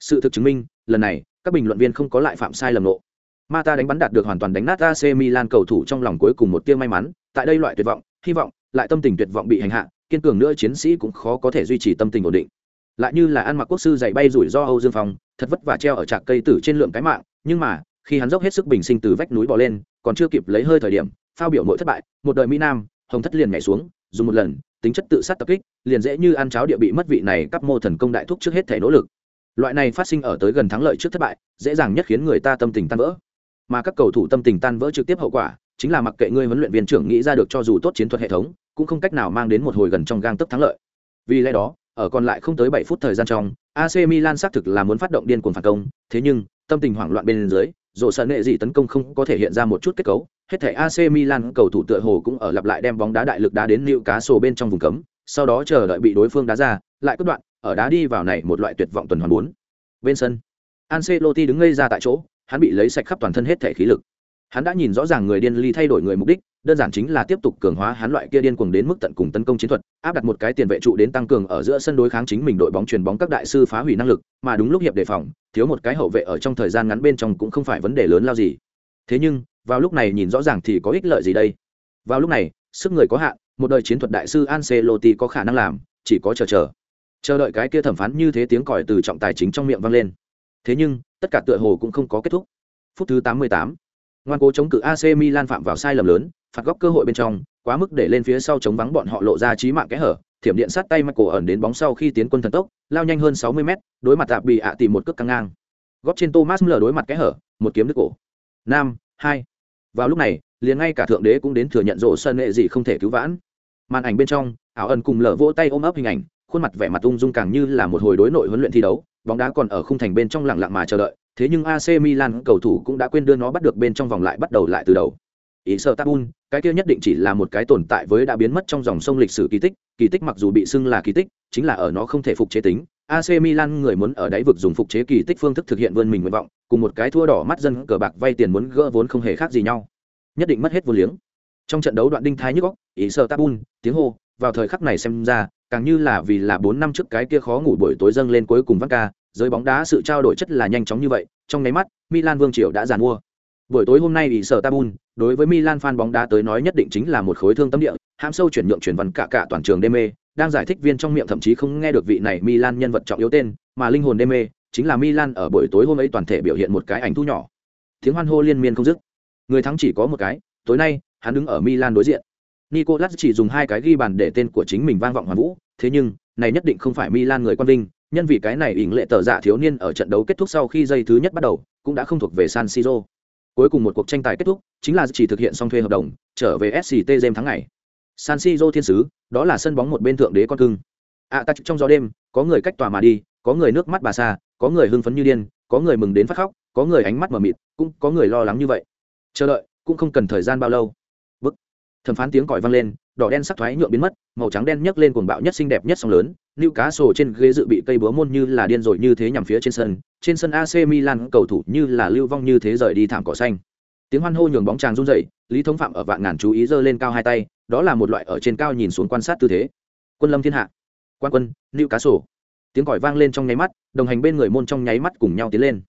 Sự thực chứng minh, lần này, các bình luận viên không có lại phạm sai lầm nộ. Mata đánh bắn đạt được hoàn toàn đánh nát AC Milan cầu thủ trong lòng cuối cùng một tia may mắn, tại đây loại tuyệt vọng, hy vọng, lại tâm tình tuyệt vọng bị hành hạ, kiên cường nữa chiến sĩ cũng khó có thể duy trì tâm tình ổn định. Lại như là ăn mặc quốc sư dạy bay rủi do Âu Dương Phong, thật vất vả treo ở trạc cây tử trên lượng cái mạng, nhưng mà, khi hắn dốc hết sức bình sinh từ vách núi bò lên, còn chưa kịp lấy hơi thời điểm, phao biểu mỗi thất bại, một đời Mỹ Nam, hồng thất liền nhảy xuống, dùng một lần, tính chất tự sát tập kích, liền dễ như ăn cháo địa bị mất vị này cấp mô thần công đại thúc trước hết thể nỗ lực. Loại này phát sinh ở tới gần thắng lợi trước thất bại, dễ dàng nhất khiến người ta tâm tình tan vỡ mà các cầu thủ tâm tình tan vỡ trực tiếp hậu quả, chính là mặc kệ ngươi huấn luyện viên trưởng nghĩ ra được cho dù tốt chiến thuật hệ thống, cũng không cách nào mang đến một hồi gần trong gang tấp thắng lợi. Vì lẽ đó, ở còn lại không tới bảy phút thời gian trong AC Milan xác thực là muốn phát động điên cuồng phản công, thế nhưng, tâm tình hoảng loạn bên dưới, rổ sợ nệ gì tấn công không có thể hiện ra một chút kết cấu, hết thảy AC Milan cầu thủ tựa hồ cũng ở lặp lại đem bóng đá đại lực đá đến nịu cá sổ bên trong vùng cấm, sau đó chờ đợi bị đối phương đá ra, lại cất đoạn, ở đá đi vào này một loại tuyệt vọng tuần hoàn bốn. Bên sân, Ancelotti đứng ngây ra tại chỗ hắn bị lấy sạch khắp toàn thân hết thể khí lực. Hắn đã nhìn rõ ràng người điên ly thay đổi người mục đích, đơn giản chính là tiếp tục cường hóa hắn loại kia điên cuồng đến mức tận cùng tấn công chiến thuật, áp đặt một cái tiền vệ trụ đến tăng cường ở giữa sân đối kháng chính mình đội bóng truyền bóng các đại sư phá hủy năng lực, mà đúng lúc hiệp đề phòng, thiếu một cái hậu vệ ở trong thời gian ngắn bên trong cũng không phải vấn đề lớn lao gì. Thế nhưng, vào lúc này nhìn rõ ràng thì có ích lợi gì đây? Vào lúc này, sức người có hạn, một đời chiến thuật đại sư Ancelotti có khả năng làm, chỉ có chờ chờ. Chờ đợi cái kia thẩm phán như thế tiếng còi từ trọng tài chính trong miệng vang lên. Thế nhưng tất cả tựa hồ cũng không có kết thúc phút thứ 88. ngoan cố chống cự ac milan phạm vào sai lầm lớn phạt góc cơ hội bên trong quá mức để lên phía sau chống vắng bọn họ lộ ra trí mạng kẽ hở thiểm điện sát tay Michael ẩn đến bóng sau khi tiến quân thần tốc, lao nhanh hơn 60 mét, đối mặt tạp bị ạ tìm một cước căng ngang. Góp trên Thomas Müller đối mặt kẽ hở, một kiếm đứt cổ. Nam, hai. Vào lúc này, liền ngay cả thượng đế cũng đến thừa nhận rộ sân nghệ gì không thể cứu vãn. Màn ảnh bên trong, ảo ẩn cùng lở vỗ tay ôm ấp hình ảnh, khuôn mặt vẻ mặt ung dung càng như là một hồi đối nội huấn luyện thi đấu, bóng đá còn ở khung thành bên trong lặng lặng mà chờ đợi, thế nhưng AC Milan cầu thủ cũng đã quên đưa nó bắt được bên trong vòng lại bắt đầu lại từ đầu. Istanbul, cái kia nhất định chỉ là một cái tồn tại với đã biến mất trong dòng sông lịch sử kỳ tích, kỳ tích mặc dù bị xưng là kỳ tích, chính là ở nó không thể phục chế tính. AC Milan người muốn ở đáy vực dùng phục chế kỳ tích phương thức thực hiện vươn mình nguyện vọng, cùng một cái thua đỏ mắt dân cờ bạc vay tiền muốn gỡ vốn không hề khác gì nhau. Nhất định mất hết vô liếng. Trong trận đấu đoạn đinh thái nhức óc, Istanbul, tiếng hô, vào thời khắc này xem ra, càng như là vì là bốn năm trước cái kia khó ngủ buổi tối dâng lên cuối cùng vắng ca, giới bóng đá sự trao đổi chất là nhanh chóng như vậy, trong nháy mắt, Milan vương triều đã giàn mua. Buổi tối hôm nay ủy sở Tabun, đối với Milan fan bóng đá tới nói nhất định chính là một khối thương tâm địa, ham sâu chuyển nhượng chuyển văn cả cả toàn trường đê mê, đang giải thích viên trong miệng thậm chí không nghe được vị này Milan nhân vật trọng yếu tên, mà linh hồn đê mê chính là Milan ở buổi tối hôm ấy toàn thể biểu hiện một cái ảnh thu nhỏ. Tiếng hoan hô liên miên không dứt. Người thắng chỉ có một cái, tối nay, hắn đứng ở Milan đối diện. Nicolas chỉ dùng hai cái ghi bàn để tên của chính mình vang vọng hoàn vũ, thế nhưng, này nhất định không phải Milan người quan vinh, nhân vì cái này ỉn lệ tờ dạ thiếu niên ở trận đấu kết thúc sau khi giây thứ nhất bắt đầu, cũng đã không thuộc về San Siro. Cuối cùng một cuộc tranh tài kết thúc, chính là chỉ thực hiện xong thuê hợp đồng, trở về SCT Gem tháng ngày. San Siro thiên sứ, đó là sân bóng một bên thượng đế con cưng. À ta trong gió đêm, có người cách tòa mà đi, có người nước mắt bà xa, có người hưng phấn như điên, có người mừng đến phát khóc, có người ánh mắt mở mịt, cũng có người lo lắng như vậy. Chờ đợi, cũng không cần thời gian bao lâu thẩm phán tiếng còi vang lên, đỏ đen sắc thoái nhượng biến mất, màu trắng đen nhấc lên cuồng bạo nhất xinh đẹp nhất sóng lớn lưu cá sổ trên ghế dự bị cây búa môn như là điên rồi như thế nhằm phía trên sân trên sân ac milan cầu thủ như là lưu vong như thế rời đi thảm cỏ xanh. Tiếng hoan hô nhường bóng tràng run dậy lý thống phạm ở vạn ngàn chú ý giơ lên cao hai tay, đó là một loại ở trên cao nhìn xuống quan sát tư thế. Quân lâm thiên hạ, quan quân lưu cá sổ. Tiếng còi vang lên trong nháy mắt, đồng hành bên người môn trong nháy mắt cùng nhau tiến lên.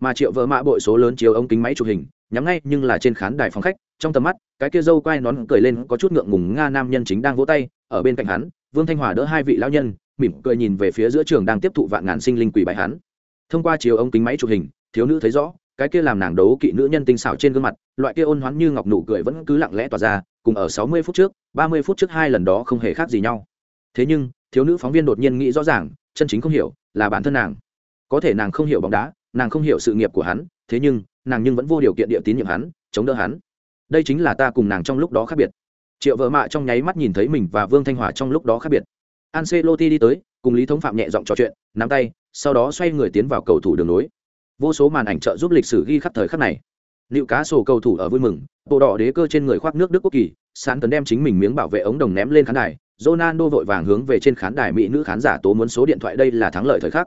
Mà triệu vợ mạ bội số lớn chiếu ống kính máy chụp hình, nhắm ngay nhưng là trên khán đài phòng khách, trong tầm mắt cái kia dâu quai nón cười lên có chút ngượng ngùng, nga nam nhân chính đang vỗ tay, ở bên cạnh hắn, vương thanh hòa đỡ hai vị lão nhân, mỉm cười nhìn về phía giữa trường đang tiếp thụ vạn ngàn sinh linh quỷ bài hắn. Thông qua chiếu ống kính máy chụp hình, thiếu nữ thấy rõ, cái kia làm nàng đấu kỵ nữ nhân tinh xảo trên gương mặt, loại kia ôn hoán như ngọc nụ cười vẫn cứ lặng lẽ tỏa ra, cùng ở sáu mươi phút trước, ba mươi phút trước hai lần đó không hề khác gì nhau. Thế nhưng, thiếu nữ phóng viên đột nhiên nghĩ rõ ràng, chân chính không hiểu là bản thân nàng. Có thể nàng không hiểu bóng đá, nàng không hiểu sự nghiệp của hắn, thế nhưng, nàng nhưng vẫn vô điều kiện địa tín nhiệm hắn, chống đỡ hắn đây chính là ta cùng nàng trong lúc đó khác biệt. Triệu vợ mạ trong nháy mắt nhìn thấy mình và vương thanh hòa trong lúc đó khác biệt. Ancelotti đi tới, cùng lý thống phạm nhẹ giọng trò chuyện, nắm tay, sau đó xoay người tiến vào cầu thủ đường nối vô số màn ảnh trợ giúp lịch sử ghi khắc thời khắc này. Liệu cá sổ cầu thủ ở vui mừng, bộ đỏ đế cơ trên người khoác nước đức quốc kỳ, sán tấn đem chính mình miếng bảo vệ ống đồng ném lên khán đài, Ronaldo vội vàng hướng về trên khán đài mỹ nữ khán giả tố muốn số điện thoại đây là thắng lợi thời khắc.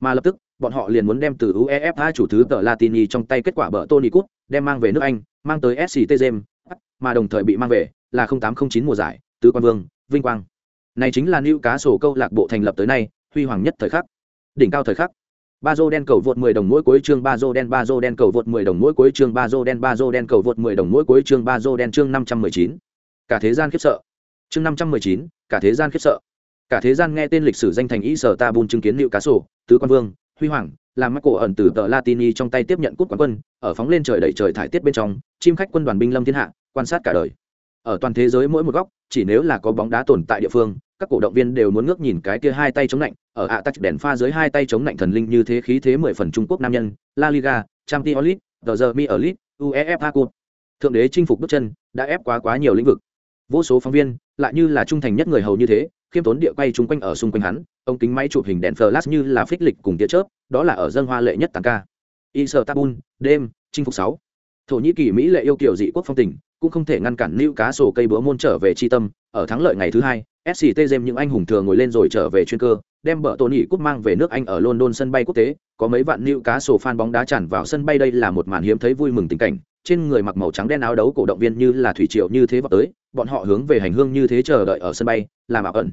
Mà lập tức, bọn họ liền muốn đem từ uefa chủ thứ tờ latini trong tay kết quả bờ tony cút đem mang về nước anh mang tới sct james mà đồng thời bị mang về là 0809 mùa giải tứ quan vương vinh quang. Này chính là nữ cá sổ câu lạc bộ thành lập tới nay huy hoàng nhất thời khắc. Đỉnh cao thời khắc. Bazo đen cầu vượt 10 đồng mỗi cuối chương Bazo đen Bazo đen cầu vượt 10 đồng mỗi cuối chương Bazo đen Bazo đen cầu vượt 10 đồng mỗi cuối chương Bazo đen chương 519. cả thế gian khiếp sợ. Chương 519, cả thế gian khiếp sợ. Cả thế gian nghe tên lịch sử danh thành ý sở ta bùn chứng kiến liệu cá sổ tứ quan vương huy hoàng làm mắt cổ ẩn từ tờ latini trong tay tiếp nhận cúp quán quân, ở phóng lên trời đẩy trời thải tiết bên trong, chim khách quân đoàn binh lâm thiên hạ, quan sát cả đời. Ở toàn thế giới mỗi một góc, chỉ nếu là có bóng đá tồn tại địa phương, các cổ động viên đều muốn ngước nhìn cái kia hai tay chống lạnh, ở ạ tắc đèn pha dưới hai tay chống lạnh thần linh như thế khí thế mười phần trung quốc nam nhân, la liga, champions league, The giờ mi ở uefa cup. Thượng đế chinh phục bước chân, đã ép quá quá nhiều lĩnh vực. Vô số phóng viên, lại như là trung thành nhất người hầu như thế, khiêm tốn địa quay chung quanh ở xung quanh hắn, ông kính máy chụp hình đèn flash như là phích lịch cùng tia chớp đó là ở dân hoa lệ nhất tàng ca Isar Tabun, đêm, chinh phục sáu. Thổ Nhĩ Kỳ Mỹ lệ yêu kiều dị quốc phong tình, cũng không thể ngăn cản lưu cá sổ cây búa môn trở về chi tâm, ở thắng lợi ngày thứ hai, SCT Gem những anh hùng thừa ngồi lên rồi trở về chuyên cơ, đem bờ Tony cúp mang về nước Anh ở London sân bay quốc tế, có mấy vạn lưu cá sổ fan bóng đá tràn vào sân bay đây là một màn hiếm thấy vui mừng tình cảnh, trên người mặc màu trắng đen áo đấu cổ động viên như là thủy triều như thế vào tới, bọn họ hướng về hành hương như thế chờ đợi ở sân bay, làm ảo ẩn.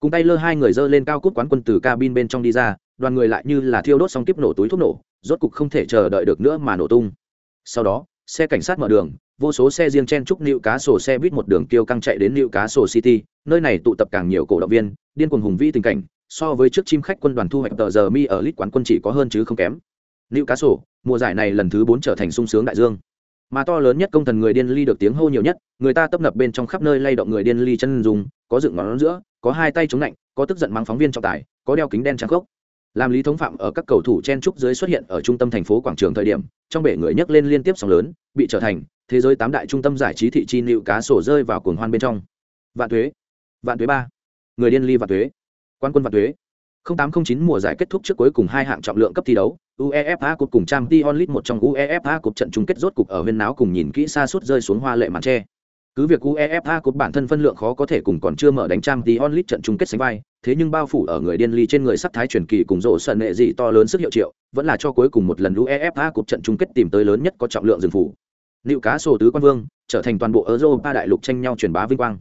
Cùng tay lơ hai người dơ lên cao cúp quán quân từ cabin bên trong đi ra, đoàn người lại như là thiêu đốt xong tiếp nổ túi thuốc nổ, rốt cục không thể chờ đợi được nữa mà nổ tung. Sau đó, xe cảnh sát mở đường, vô số xe riêng chen chúc nịu cá sổ xe buýt một đường kêu căng chạy đến nịu cá sổ city nơi này tụ tập càng nhiều cổ động viên điên cuồng hùng vĩ tình cảnh so với trước chim khách quân đoàn thu hoạch tờ giờ mi ở lit quán quân chỉ có hơn chứ không kém nịu cá sổ mùa giải này lần thứ bốn trở thành sung sướng đại dương mà to lớn nhất công thần người điên ly được tiếng hô nhiều nhất người ta tấp nập bên trong khắp nơi lay động người điên ly chân dùng có dựng ngón giữa có hai tay chống lạnh, có tức giận mắng phóng viên trọng tài, có đeo kính đen trắng khốc. Làm lý thống phạm ở các cầu thủ chen trúc dưới xuất hiện ở trung tâm thành phố quảng trường thời điểm, trong bể người nhấc lên liên tiếp sóng lớn, bị trở thành thế giới tám đại trung tâm giải trí thị chi nịu cá sổ rơi vào cuồng hoan bên trong. Vạn thuế vạn thuế ba, người điên ly vạn thuế quan quân vạn thuế. 0809 mùa giải kết thúc trước cuối cùng hai hạng trọng lượng cấp thi đấu, UEFA Cup cùng Champions League một trong UEFA Cup trận chung kết rốt cục ở viên náo cùng nhìn kỹ xa suốt rơi xuống hoa lệ màn che cứ việc UEFA cột bản thân phân lượng khó có thể cùng còn chưa mở đánh trang Champions onlit trận chung kết sánh vai thế nhưng bao phủ ở người điên ly trên người sắc thái truyền kỳ cùng rổ sân nệ dị to lớn sức hiệu triệu vẫn là cho cuối cùng một lần UEFA cột trận chung kết tìm tới lớn nhất có trọng lượng rừng phủ Liệu cá sổ tứ quan vương trở thành toàn bộ Europa đại lục tranh nhau truyền bá vinh quang.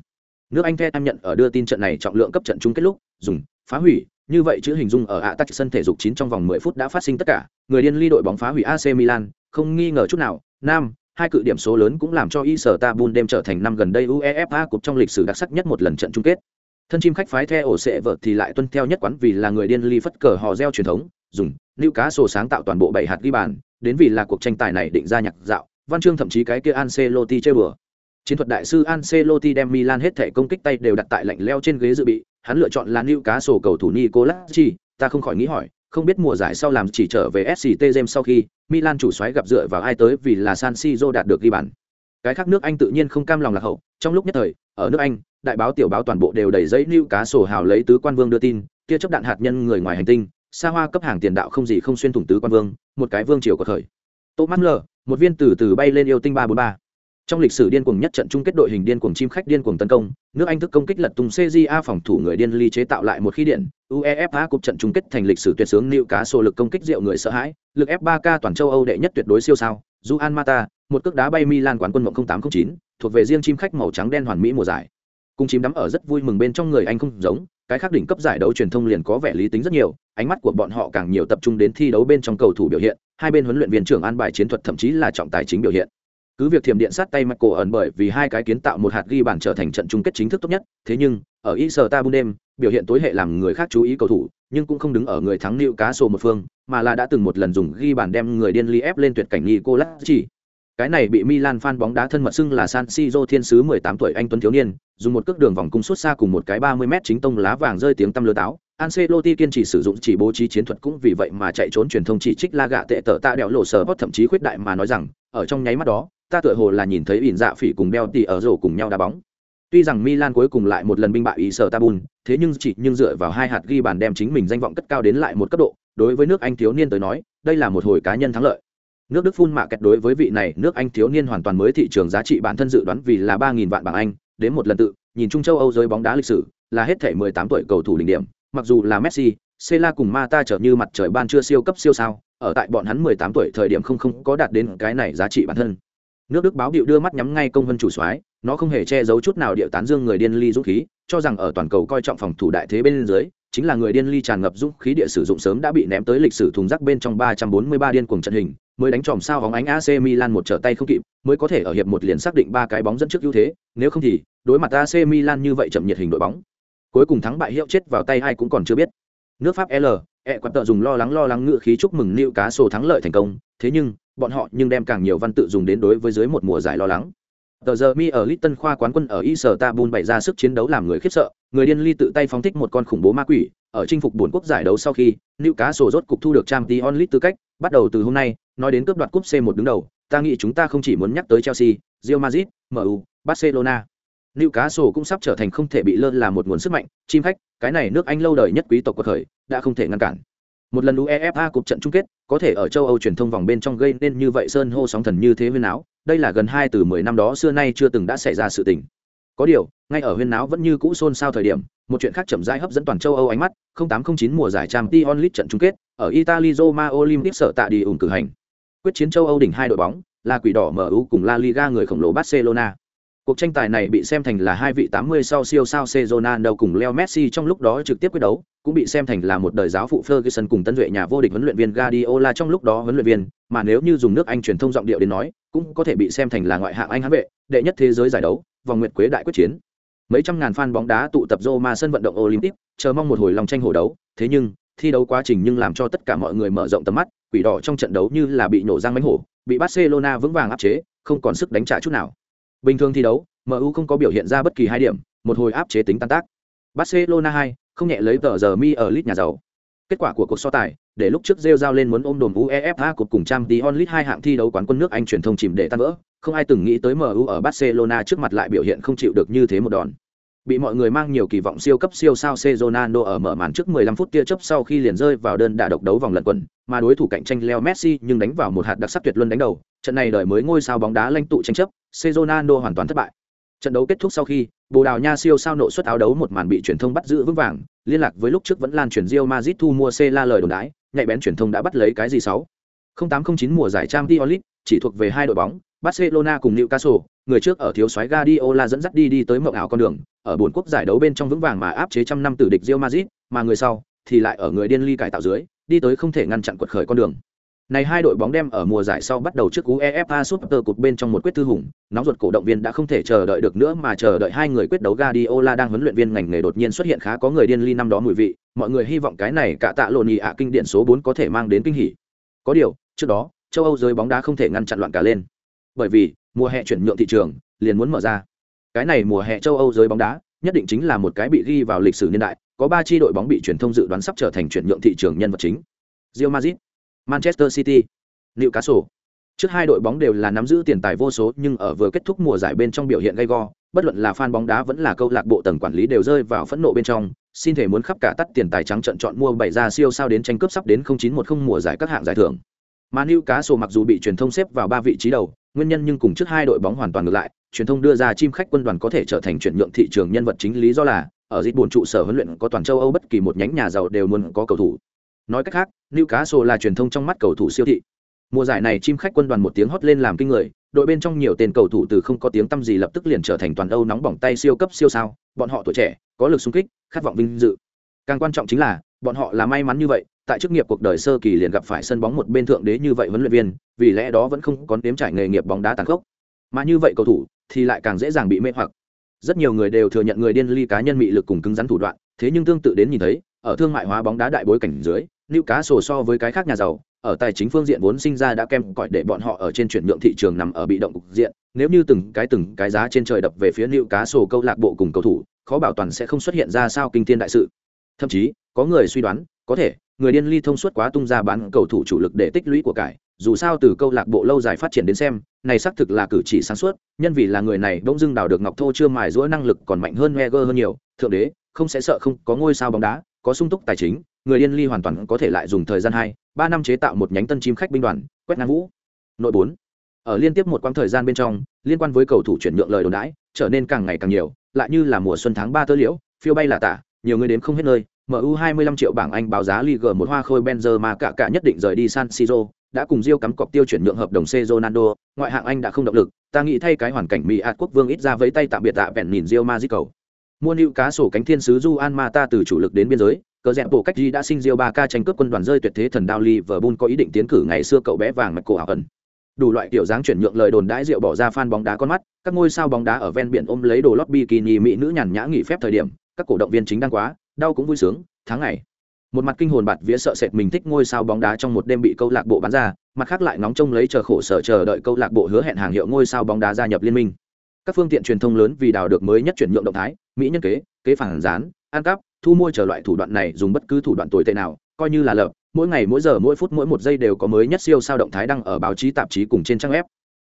Nước Anh The nhận ở đưa tin trận này trọng lượng cấp trận chung kết lúc, dùng phá hủy, như vậy chữ hình dung ở ạ tắc sân thể dục chín trong vòng 10 phút đã phát sinh tất cả, người điên ly đội bóng phá hủy AC Milan, không nghi ngờ chút nào. Nam, hai cự điểm số lớn cũng làm cho Istanbul đêm trở thành năm gần đây UEFA Cup trong lịch sử đặc sắc nhất một lần trận chung kết. Thân chim khách phái theo ổ sẽ vợt thì lại tuân theo nhất quán vì là người điên ly phất cờ họ reo truyền thống, dùng Newcastle cá sáng tạo toàn bộ bảy hạt ghi bàn, đến vì là cuộc tranh tài này định ra nhạc dạo, văn chương thậm chí cái kia Ancelotti chơi bừa. Chiến thuật đại sư Ancelotti đem Milan hết thể công kích tay đều đặt tại lạnh leo trên ghế dự bị, hắn lựa chọn là Newcastle cầu thủ Nicolas Chi, ta không khỏi nghĩ hỏi, không biết mùa giải sau làm chỉ trở về SCT James sau khi Milan chủ soái gặp dựa vào ai tới vì là San Siro đạt được ghi bàn. Cái khác nước Anh tự nhiên không cam lòng lạc hậu, trong lúc nhất thời, ở nước Anh, đại báo tiểu báo toàn bộ đều đầy giấy liu cá sổ hào lấy tứ quan vương đưa tin, kia chấp đạn hạt nhân người ngoài hành tinh, xa hoa cấp hàng tiền đạo không gì không xuyên thủng tứ quan vương, một cái vương triều của thời. Thomas Müller, một viên từ từ bay lên yêu tinh ba bốn ba trong lịch sử điên cuồng nhất trận chung kết đội hình điên cuồng chim khách điên cuồng tấn công nước anh thức công kích lật tung cja phòng thủ người điên ly chế tạo lại một khí điện uefa cúp trận chung kết thành lịch sử tuyệt sướng nịu cá sổ lực công kích rượu người sợ hãi lực f 3 k toàn châu âu đệ nhất tuyệt đối siêu sao Juan Mata, một cước đá bay Milan quán quân mộng 0809, thuộc về riêng chim khách màu trắng đen hoàn mỹ mùa giải. Cùng chim đắm ở rất vui mừng bên trong người anh không giống, cái khác đỉnh cấp giải đấu truyền thông liền có vẻ lý tính rất nhiều, ánh mắt của bọn họ càng nhiều tập trung đến thi đấu bên trong cầu thủ biểu hiện hai bên huấn luyện viên trưởng an bài chiến thuật thậm chí là trọng tài chính biểu hiện cứ việc thiểm điện sát tay mạch cổ ẩn bởi vì hai cái kiến tạo một hạt ghi bàn trở thành trận chung kết chính thức tốt nhất thế nhưng ở Istanbul đêm biểu hiện tối hệ làm người khác chú ý cầu thủ nhưng cũng không đứng ở người thắng nịu cá sổ một phương mà là đã từng một lần dùng ghi bàn đem người điên ly ép lên tuyệt cảnh Nicolas chỉ cái này bị Milan fan bóng đá thân mật xưng là San Siro thiên sứ 18 tuổi anh tuấn thiếu niên, dùng một cước đường vòng cung suốt xa cùng một cái 30m chính tông lá vàng rơi tiếng tăm lừa táo. Ancelotti kiên trì sử dụng chỉ bố trí chiến thuật cũng vì vậy mà chạy trốn truyền thông chỉ trích la gạ tệ tở tạ đèo lộ sở thậm chí khuyết đại mà nói rằng, ở trong nháy mắt đó, ta tựa hồ là nhìn thấy ỉn dạ phỉ cùng đeo tỉ ở rổ cùng nhau đá bóng. Tuy rằng Milan cuối cùng lại một lần binh bại ý sở tabun thế nhưng chỉ nhưng dựa vào hai hạt ghi bàn đem chính mình danh vọng cất cao đến lại một cấp độ, đối với nước Anh thiếu niên tới nói, đây là một hồi cá nhân thắng lợi nước đức phun mạ kẹt đối với vị này nước anh thiếu niên hoàn toàn mới thị trường giá trị bản thân dự đoán vì là ba nghìn vạn bảng anh đến một lần tự nhìn chung châu âu giới bóng đá lịch sử là hết thể mười tám tuổi cầu thủ đỉnh điểm mặc dù là messi Cela cùng Mata trở như mặt trời ban chưa siêu cấp siêu sao, ở tại bọn hắn 18 tuổi thời điểm không không có đạt đến cái này giá trị bản thân. Nước Đức báo điệu đưa mắt nhắm ngay công vân chủ soái, nó không hề che giấu chút nào điệu tán dương người điên ly dũng khí, cho rằng ở toàn cầu coi trọng phòng thủ đại thế bên dưới, chính là người điên ly tràn ngập dũng khí địa sử dụng sớm đã bị ném tới lịch sử thùng rác bên trong 343 điên cuồng trận hình, mới đánh tròm sao bóng ánh AC Milan một trở tay không kịp, mới có thể ở hiệp một liền xác định ba cái bóng dẫn trước ưu thế, nếu không thì đối mặt AC Milan như vậy chậm nhiệt hình đội bóng. Cuối cùng thắng bại hiệu chết vào tay ai cũng còn chưa biết. Nước Pháp L, e quạt tợ dùng lo lắng lo lắng ngựa khí chúc mừng Lưu Cá Sổ thắng lợi thành công, thế nhưng, bọn họ nhưng đem càng nhiều văn tự dùng đến đối với dưới một mùa giải lo lắng. Tờ giờ mi ở Litton khoa quán quân ở Istanbul bày ra sức chiến đấu làm người khiếp sợ, người điên ly tự tay phóng thích một con khủng bố ma quỷ, ở chinh phục buồn quốc giải đấu sau khi, Lưu Cá Sổ rốt cục thu được Champions League tư cách, bắt đầu từ hôm nay, nói đến cướp đoạt cúp C1 đứng đầu, ta nghĩ chúng ta không chỉ muốn nhắc tới Chelsea, Real Madrid, MU, Barcelona. Newcastle cũng sắp trở thành không thể bị lơ là một nguồn sức mạnh, chim khách, cái này nước Anh lâu đời nhất quý tộc của thời, đã không thể ngăn cản. Một lần UEFA cục trận chung kết, có thể ở châu Âu truyền thông vòng bên trong gây nên như vậy sơn hô sóng thần như thế huyên áo, đây là gần hai từ mười năm đó xưa nay chưa từng đã xảy ra sự tình. Có điều, ngay ở huyên náo vẫn như cũ xôn xao thời điểm, một chuyện khác chậm rãi hấp dẫn toàn châu Âu ánh mắt, 0809 mùa giải Champions League trận chung kết, ở Italy Roma Olympic sở tạ đi ủng cử hành. Quyết chiến châu Âu đỉnh hai đội bóng, là Quỷ Đỏ MU cùng La Liga người khổng lồ Barcelona. Cuộc tranh tài này bị xem thành là hai vị 80 sau siêu sao Ronaldo cùng Leo Messi trong lúc đó trực tiếp quyết đấu, cũng bị xem thành là một đời giáo phụ Ferguson cùng tân duệ nhà vô địch huấn luyện viên Guardiola trong lúc đó huấn luyện viên, mà nếu như dùng nước Anh truyền thông giọng điệu đến nói, cũng có thể bị xem thành là ngoại hạng Anh hán vệ, đệ nhất thế giới giải đấu, vòng nguyệt quế đại quyết chiến. Mấy trăm ngàn fan bóng đá tụ tập Roma sân vận động Olympic, chờ mong một hồi lòng tranh hổ đấu, thế nhưng, thi đấu quá trình nhưng làm cho tất cả mọi người mở rộng tầm mắt, quỷ đỏ trong trận đấu như là bị nổ răng mãnh hổ, bị Barcelona vững vàng áp chế, không còn sức đánh trả chút nào. Bình thường thi đấu, MU không có biểu hiện ra bất kỳ hai điểm, một hồi áp chế tính tan tác. Barcelona 2, không nhẹ lấy tờ giờ mi ở lit nhà giàu. Kết quả của cuộc so tài, để lúc trước rêu giao lên muốn ôm đồn UEFA cuộc cùng Champions League hai hạng thi đấu quán quân nước Anh truyền thông chìm để tan vỡ, không ai từng nghĩ tới MU ở Barcelona trước mặt lại biểu hiện không chịu được như thế một đòn. Bị mọi người mang nhiều kỳ vọng siêu cấp siêu sao Ronaldo ở mở màn trước 15 phút tia chớp sau khi liền rơi vào đơn đả độc đấu vòng lận quần, mà đối thủ cạnh tranh Leo Messi nhưng đánh vào một hạt đặc sắc tuyệt luân đánh đầu, trận này đời mới ngôi sao bóng đá lãnh tụ tranh chấp, Ronaldo hoàn toàn thất bại. Trận đấu kết thúc sau khi, Bồ Đào Nha siêu sao nộ suất áo đấu một màn bị truyền thông bắt giữ vững vàng, liên lạc với lúc trước vẫn lan truyền Real Madrid thu mua Cela lời đồn đãi, nhạy bén truyền thông đã bắt lấy cái gì sáu. 0809 mùa giải Champions League chỉ thuộc về hai đội bóng, Barcelona cùng Newcastle, người trước ở thiếu soái Guardiola dẫn dắt đi đi tới mộng ảo con đường, ở buồn quốc giải đấu bên trong vững vàng mà áp chế trăm năm tử địch Real Madrid, mà người sau thì lại ở người điên ly cải tạo dưới, đi tới không thể ngăn chặn quật khởi con đường. Này hai đội bóng đem ở mùa giải sau bắt đầu trước UEFA Super Cup bên trong một quyết thư hùng, nóng ruột cổ động viên đã không thể chờ đợi được nữa mà chờ đợi hai người quyết đấu Guardiola đang huấn luyện viên ngành nghề đột nhiên xuất hiện khá có người điên ly năm đó mùi vị, mọi người hy vọng cái này cả tạ lộn nhị ạ kinh điển số 4 có thể mang đến kinh hỉ. Có điều, trước đó, châu Âu giới bóng đá không thể ngăn chặn loạn cả lên. Bởi vì, mùa hè chuyển nhượng thị trường liền muốn mở ra. Cái này mùa hè châu Âu giới bóng đá, nhất định chính là một cái bị ghi vào lịch sử niên đại, có ba chi đội bóng bị truyền thông dự đoán sắp trở thành chuyển nhượng thị trường nhân vật chính. Real Madrid, Manchester City, Newcastle. Trước hai đội bóng đều là nắm giữ tiền tài vô số nhưng ở vừa kết thúc mùa giải bên trong biểu hiện gay go, bất luận là fan bóng đá vẫn là câu lạc bộ tầng quản lý đều rơi vào phẫn nộ bên trong, xin thể muốn khắp cả tắt tiền tài trắng trận chọn mua bảy ra siêu sao đến tranh cướp sắp đến 0910 mùa giải các hạng giải thưởng. Mà Newcastle mặc dù bị truyền thông xếp vào ba vị trí đầu, nguyên nhân nhưng cùng trước hai đội bóng hoàn toàn ngược lại, truyền thông đưa ra chim khách quân đoàn có thể trở thành chuyển nhượng thị trường nhân vật chính lý do là ở dịch buồn trụ sở huấn luyện có toàn châu Âu bất kỳ một nhánh nhà giàu đều muốn có cầu thủ. Nói cách khác, Newcastle là truyền thông trong mắt cầu thủ siêu thị. Mùa giải này chim khách quân đoàn một tiếng hót lên làm kinh người, đội bên trong nhiều tên cầu thủ từ không có tiếng tăm gì lập tức liền trở thành toàn Âu nóng bỏng tay siêu cấp siêu sao, bọn họ tuổi trẻ, có lực sung kích, khát vọng vinh dự. Càng quan trọng chính là, bọn họ là may mắn như vậy tại chức nghiệp cuộc đời sơ kỳ liền gặp phải sân bóng một bên thượng đế như vậy huấn luyện viên vì lẽ đó vẫn không có nếm trải nghề nghiệp bóng đá tàn khốc mà như vậy cầu thủ thì lại càng dễ dàng bị mê hoặc rất nhiều người đều thừa nhận người điên ly cá nhân mị lực cùng cứng rắn thủ đoạn thế nhưng tương tự đến nhìn thấy ở thương mại hóa bóng đá đại bối cảnh dưới lưu cá sổ so với cái khác nhà giàu, ở tài chính phương diện vốn sinh ra đã kem cỏi để bọn họ ở trên chuyển nhượng thị trường nằm ở bị động cục diện. Nếu như từng cái từng cái giá trên trời đập về phía lưu cá sổ câu lạc bộ cùng cầu thủ, khó bảo toàn sẽ không xuất hiện ra sao kinh thiên đại sự. Thậm chí, có người suy đoán, có thể, người điên ly thông suốt quá tung ra bán cầu thủ chủ lực để tích lũy của cải. Dù sao từ câu lạc bộ lâu dài phát triển đến xem, này xác thực là cử chỉ sáng suốt, nhân vì là người này bỗng dưng đào được ngọc thô chưa mài rũa năng lực còn mạnh hơn heger hơn nhiều. Thượng đế, không sẽ sợ không có ngôi sao bóng đá có sung túc tài chính người điên ly hoàn toàn có thể lại dùng thời gian hai ba năm chế tạo một nhánh tân chim khách binh đoàn quét ngang vũ nội bốn ở liên tiếp một quãng thời gian bên trong liên quan với cầu thủ chuyển nhượng lời đồn đãi trở nên càng ngày càng nhiều lại như là mùa xuân tháng ba tơ liễu phiêu bay là tả nhiều người đến không hết nơi MU 25 triệu bảng Anh báo giá Ligue một hoa khôi Benzema cả cả nhất định rời đi San Siro, đã cùng Rio cắm cọc tiêu chuyển nhượng hợp đồng C Ronaldo, ngoại hạng Anh đã không động lực, ta nghĩ thay cái hoàn cảnh Mỹ Át quốc vương ít ra với tay tạm biệt tạ vẹn nhìn Rio Madrid cầu. Mua nữ cá sổ cánh thiên sứ Juan Mata từ chủ lực đến biên giới, cờ rẽ bộ cách gì đã sinh Rio 3K tranh cướp quân đoàn rơi tuyệt thế thần đao Liverpool có ý định tiến cử ngày xưa cậu bé vàng mạch cổ ảo ẩn. Đủ loại kiểu dáng chuyển nhượng lời đồn đãi rượu bỏ ra fan bóng đá con mắt, các ngôi sao bóng đá ở ven biển ôm lấy đồ lót bikini mỹ nữ nhàn nhã nghỉ phép thời điểm, các cổ động viên chính đang quá, đau cũng vui sướng, tháng ngày một mặt kinh hồn bạt vía sợ sệt mình thích ngôi sao bóng đá trong một đêm bị câu lạc bộ bán ra mặt khác lại nóng trông lấy chờ khổ sở chờ đợi câu lạc bộ hứa hẹn hàng hiệu ngôi sao bóng đá gia nhập liên minh các phương tiện truyền thông lớn vì đào được mới nhất chuyển nhượng động thái mỹ nhân kế kế phản gián ăn cắp thu mua chờ loại thủ đoạn này dùng bất cứ thủ đoạn tồi tệ nào coi như là lợp mỗi ngày mỗi giờ mỗi phút mỗi một giây đều có mới nhất siêu sao động thái đăng ở báo chí tạp chí cùng trên trang web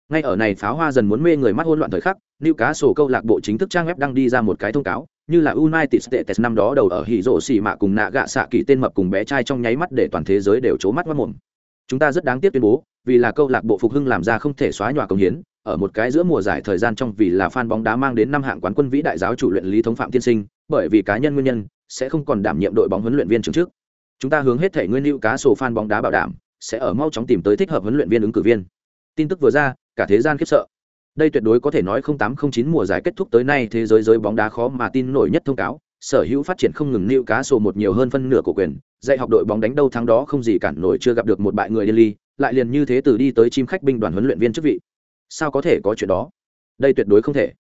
ngay ở này pháo hoa dần muốn mê người mắt hôn loạn thời khắc lưu cá sổ câu lạc bộ chính thức trang web đăng đi ra một cái thông cáo như là United States năm đó đầu ở hỉ rổ xì mạ cùng nạ gạ xạ kỳ tên mập cùng bé trai trong nháy mắt để toàn thế giới đều trố mắt mất mồm. Chúng ta rất đáng tiếc tuyên bố, vì là câu lạc bộ phục hưng làm ra không thể xóa nhòa công hiến, ở một cái giữa mùa giải thời gian trong vì là fan bóng đá mang đến năm hạng quán quân vĩ đại giáo chủ luyện lý thống phạm tiên sinh, bởi vì cá nhân nguyên nhân sẽ không còn đảm nhiệm đội bóng huấn luyện viên trưởng trước. Chúng ta hướng hết thể nguyên lưu cá sổ fan bóng đá bảo đảm sẽ ở mau chóng tìm tới thích hợp huấn luyện viên ứng cử viên. Tin tức vừa ra, cả thế gian khiếp sợ đây tuyệt đối có thể nói 0809 mùa giải kết thúc tới nay thế giới giới bóng đá khó mà tin nổi nhất thông cáo sở hữu phát triển không ngừng lưu cá sổ một nhiều hơn phân nửa của quyền dạy học đội bóng đánh đâu thắng đó không gì cản nổi chưa gặp được một bại người điên ly lại liền như thế từ đi tới chim khách binh đoàn huấn luyện viên chức vị sao có thể có chuyện đó? Đây tuyệt đối không thể.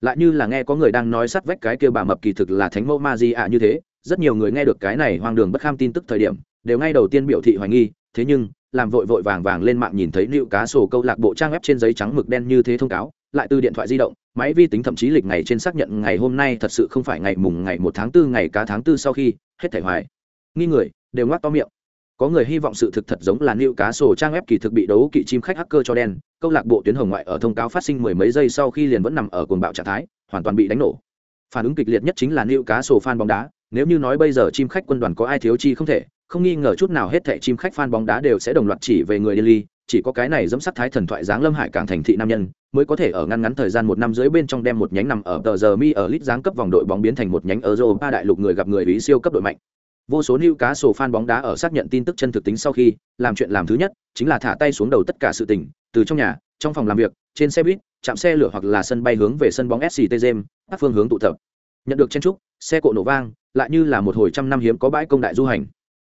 Lại như là nghe có người đang nói sát vách cái kia bà mập kỳ thực là thánh mẫu ma di ạ như thế, rất nhiều người nghe được cái này hoang đường bất kham tin tức thời điểm, đều ngay đầu tiên biểu thị hoài nghi, thế nhưng, làm vội vội vàng vàng lên mạng nhìn thấy liệu cá sổ câu lạc bộ trang web trên giấy trắng mực đen như thế thông cáo, lại từ điện thoại di động, máy vi tính thậm chí lịch ngày trên xác nhận ngày hôm nay thật sự không phải ngày mùng, ngày một tháng 4 ngày cá tháng 4 sau khi, hết thảy hoài. Nghi người, đều ngoác to miệng có người hy vọng sự thực thật giống là nịu cá sổ trang web kỳ thực bị đấu kỵ chim khách hacker cho đen câu lạc bộ tuyến hồng ngoại ở thông cáo phát sinh mười mấy giây sau khi liền vẫn nằm ở cuồng bạo trạng thái hoàn toàn bị đánh nổ phản ứng kịch liệt nhất chính là nịu cá sổ fan bóng đá nếu như nói bây giờ chim khách quân đoàn có ai thiếu chi không thể không nghi ngờ chút nào hết thẻ chim khách fan bóng đá đều sẽ đồng loạt chỉ về người Delhi, chỉ có cái này dẫm sắc thái thần thoại dáng lâm hải càng thành thị nam nhân mới có thể ở ngăn ngắn thời gian một năm dưới bên trong đem một nhánh nằm ở tờ giờ mi ở lít dáng cấp vòng đội bóng biến thành một nhánh ở Europa đại lục người gặp người ý siêu cấp đội mạnh. Vô số lưu cá sổ fan bóng đá ở xác nhận tin tức chân thực tính sau khi, làm chuyện làm thứ nhất chính là thả tay xuống đầu tất cả sự tình, từ trong nhà, trong phòng làm việc, trên xe buýt, chạm xe lửa hoặc là sân bay hướng về sân bóng SCT Gem, các phương hướng tụ tập. Nhận được chen trúc, xe cộ nổ vang, lại như là một hồi trăm năm hiếm có bãi công đại du hành.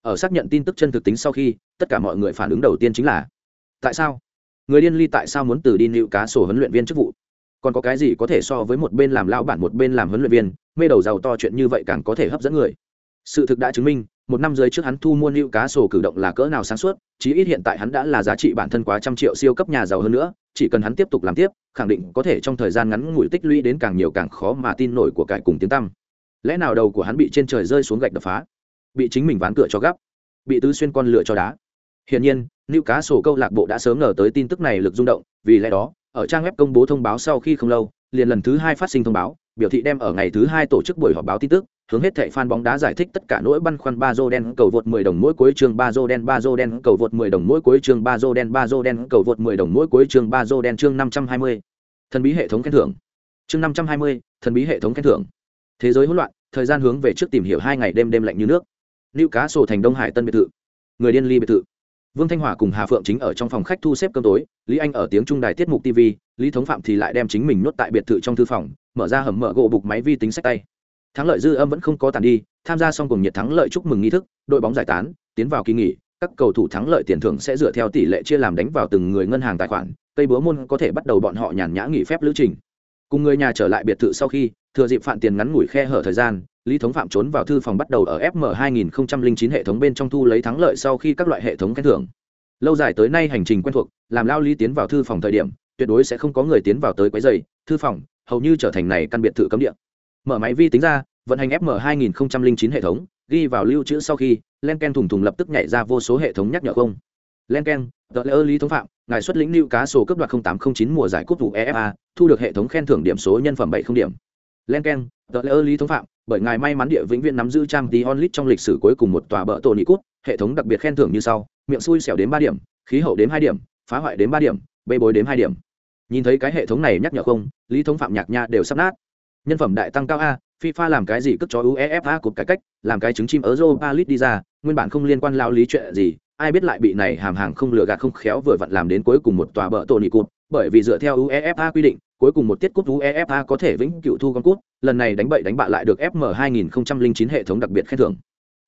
Ở xác nhận tin tức chân thực tính sau khi tất cả mọi người phản ứng đầu tiên chính là tại sao? Người điên ly tại sao muốn từ đi nịu cá sổ huấn luyện viên chức vụ? Còn có cái gì có thể so với một bên làm lao bản một bên làm huấn luyện viên mê đầu giàu to chuyện như vậy càng có thể hấp dẫn người? Sự thực đã chứng minh một năm dưới trước hắn thu mua nữ cá sổ cử động là cỡ nào sáng suốt chí ít hiện tại hắn đã là giá trị bản thân quá trăm triệu siêu cấp nhà giàu hơn nữa chỉ cần hắn tiếp tục làm tiếp khẳng định có thể trong thời gian ngắn ngủi tích lũy đến càng nhiều càng khó mà tin nổi của cải cùng tiếng tăm. Lẽ nào đầu của hắn bị trên trời rơi xuống gạch đập phá? Bị chính mình ván cửa cho gắp, bị tứ xuyên con lửa cho đá? Hiển nhiên nữ cá sổ câu lạc bộ đã sớm ngờ tới tin tức này lực rung động vì lẽ đó ở trang web công bố thông báo sau khi không lâu liền lần thứ hai phát sinh thông báo biểu thị đem ở ngày thứ hai tổ chức buổi họp báo tin tức hướng hết thệ fan bóng đá giải thích tất cả nỗi băn khoăn ba dô đen cầu vượt 10 đồng mỗi cuối chương ba dô đen ba dô đen cầu vượt 10 đồng mỗi cuối chương ba dô đen ba dô đen cầu vượt 10 đồng mỗi cuối chương ba dô đen chương 520. thần bí hệ thống khen thưởng. Chương 520, thần bí hệ thống khen thưởng. Thế giới hỗn loạn thời gian hướng về trước tìm hiểu hai ngày đêm đêm lạnh như nước. Lưu cá sổ thành đông hải tân biệt thự. Người điên ly biệt thự vương thanh hòa cùng hà phượng chính ở trong phòng khách thu xếp cơm tối, lý anh ở tiếng trung đài tiết mục tv lý thống phạm thì lại đem chính mình nuốt tại biệt thự trong thư phòng, mở ra hầm mở gỗ bục máy vi tính sách tay. Thắng lợi dư âm vẫn không có tàn đi, tham gia xong cùng nhiệt thắng lợi chúc mừng nghi thức, đội bóng giải tán, tiến vào kỳ nghỉ, các cầu thủ thắng lợi tiền thưởng sẽ dựa theo tỷ lệ chia làm đánh vào từng người ngân hàng tài khoản, cây búa môn có thể bắt đầu bọn họ nhàn nhã nghỉ phép lữ trình. Cùng người nhà trở lại biệt thự sau khi, thừa dịp Phạm tiền ngắn ngủi khe hở thời gian lý thống phạm trốn vào thư phòng bắt đầu ở fm 2009 hệ thống bên trong thu lấy thắng lợi sau khi các loại hệ thống khen thưởng. Lâu dài tới nay hành trình quen thuộc, làm lao lý tiến vào thư phòng thời điểm, tuyệt đối sẽ không có người tiến vào tới quấy giày thư phòng hầu như trở thành này căn biệt thự cấm địa. Mở máy vi tính ra, vận hành fm 2009 hệ thống, ghi vào lưu trữ sau khi len ken thùng thùng lập tức nhảy ra vô số hệ thống nhắc nhở không. Len ken tờ lễ lý thống phạm, ngài xuất lĩnh lưu cá sổ cấp đoạt 0809 mùa giải cúp vụ efa thu được hệ thống khen thưởng điểm số nhân phẩm 70 điểm len ken tờ lễ lý thống phạm bởi ngài may mắn địa vĩnh viễn nắm giữ trang tí onlit trong lịch sử cuối cùng một tòa bờ tổ nị cút hệ thống đặc biệt khen thưởng như sau miệng xui xẻo đến ba điểm khí hậu đến hai điểm phá hoại đến ba điểm bê bối đến hai điểm. Nhìn thấy cái hệ thống này nhắc nhở không lý thống phạm nhạc nha đều sắp nát. Nhân phẩm đại tăng cao a FIFA làm cái gì cất cho UEFA cục cải cách, làm cái trứng chim ở Europa lit đi ra, nguyên bản không liên quan lao lý chuyện gì, ai biết lại bị này hàm hàng không lừa gạt không khéo vừa vặn làm đến cuối cùng một tòa bờ tổ nị cụt, bởi vì dựa theo UEFA quy định, cuối cùng một tiết cúp UEFA có thể vĩnh cựu thu con cúp, lần này đánh bậy đánh bạ lại được FM 2009 hệ thống đặc biệt khen thưởng.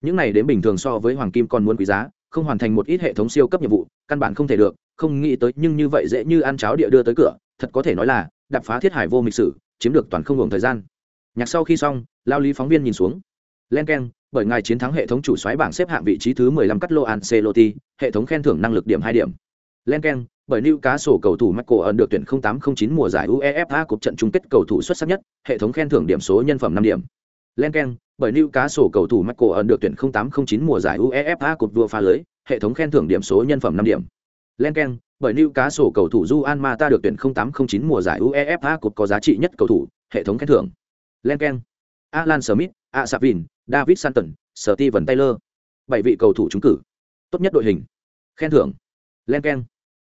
Những này đến bình thường so với hoàng kim còn muốn quý giá, không hoàn thành một ít hệ thống siêu cấp nhiệm vụ, căn bản không thể được, không nghĩ tới nhưng như vậy dễ như ăn cháo địa đưa tới cửa, thật có thể nói là đập phá thiết hải vô mịch sử, chiếm được toàn không ngừng thời gian nhạc sau khi xong lao lý phóng viên nhìn xuống len bởi ngài chiến thắng hệ thống chủ soái bảng xếp hạng vị trí thứ 15 cắt lô Ancelotti, hệ thống khen thưởng năng lực điểm hai điểm. Len bởi lưu cá sổ cầu thủ Michael ẩn được tuyển 0809 mùa giải UEFA cuộc trận chung kết cầu thủ xuất sắc nhất, hệ thống khen thưởng điểm số nhân phẩm 5 điểm. Len bởi lưu cá sổ cầu thủ Michael ẩn được tuyển 0809 mùa giải UEFA cuộc vua phá lưới, hệ thống khen thưởng điểm số nhân phẩm 5 điểm. Len bởi lưu cá sổ cầu thủ Juan Mata được tuyển 0809 mùa giải UEFA cuộc có giá trị nhất cầu thủ, hệ thống khen thưởng len alan smith a savin david santon steven taylor bảy vị cầu thủ trúng cử tốt nhất đội hình khen thưởng len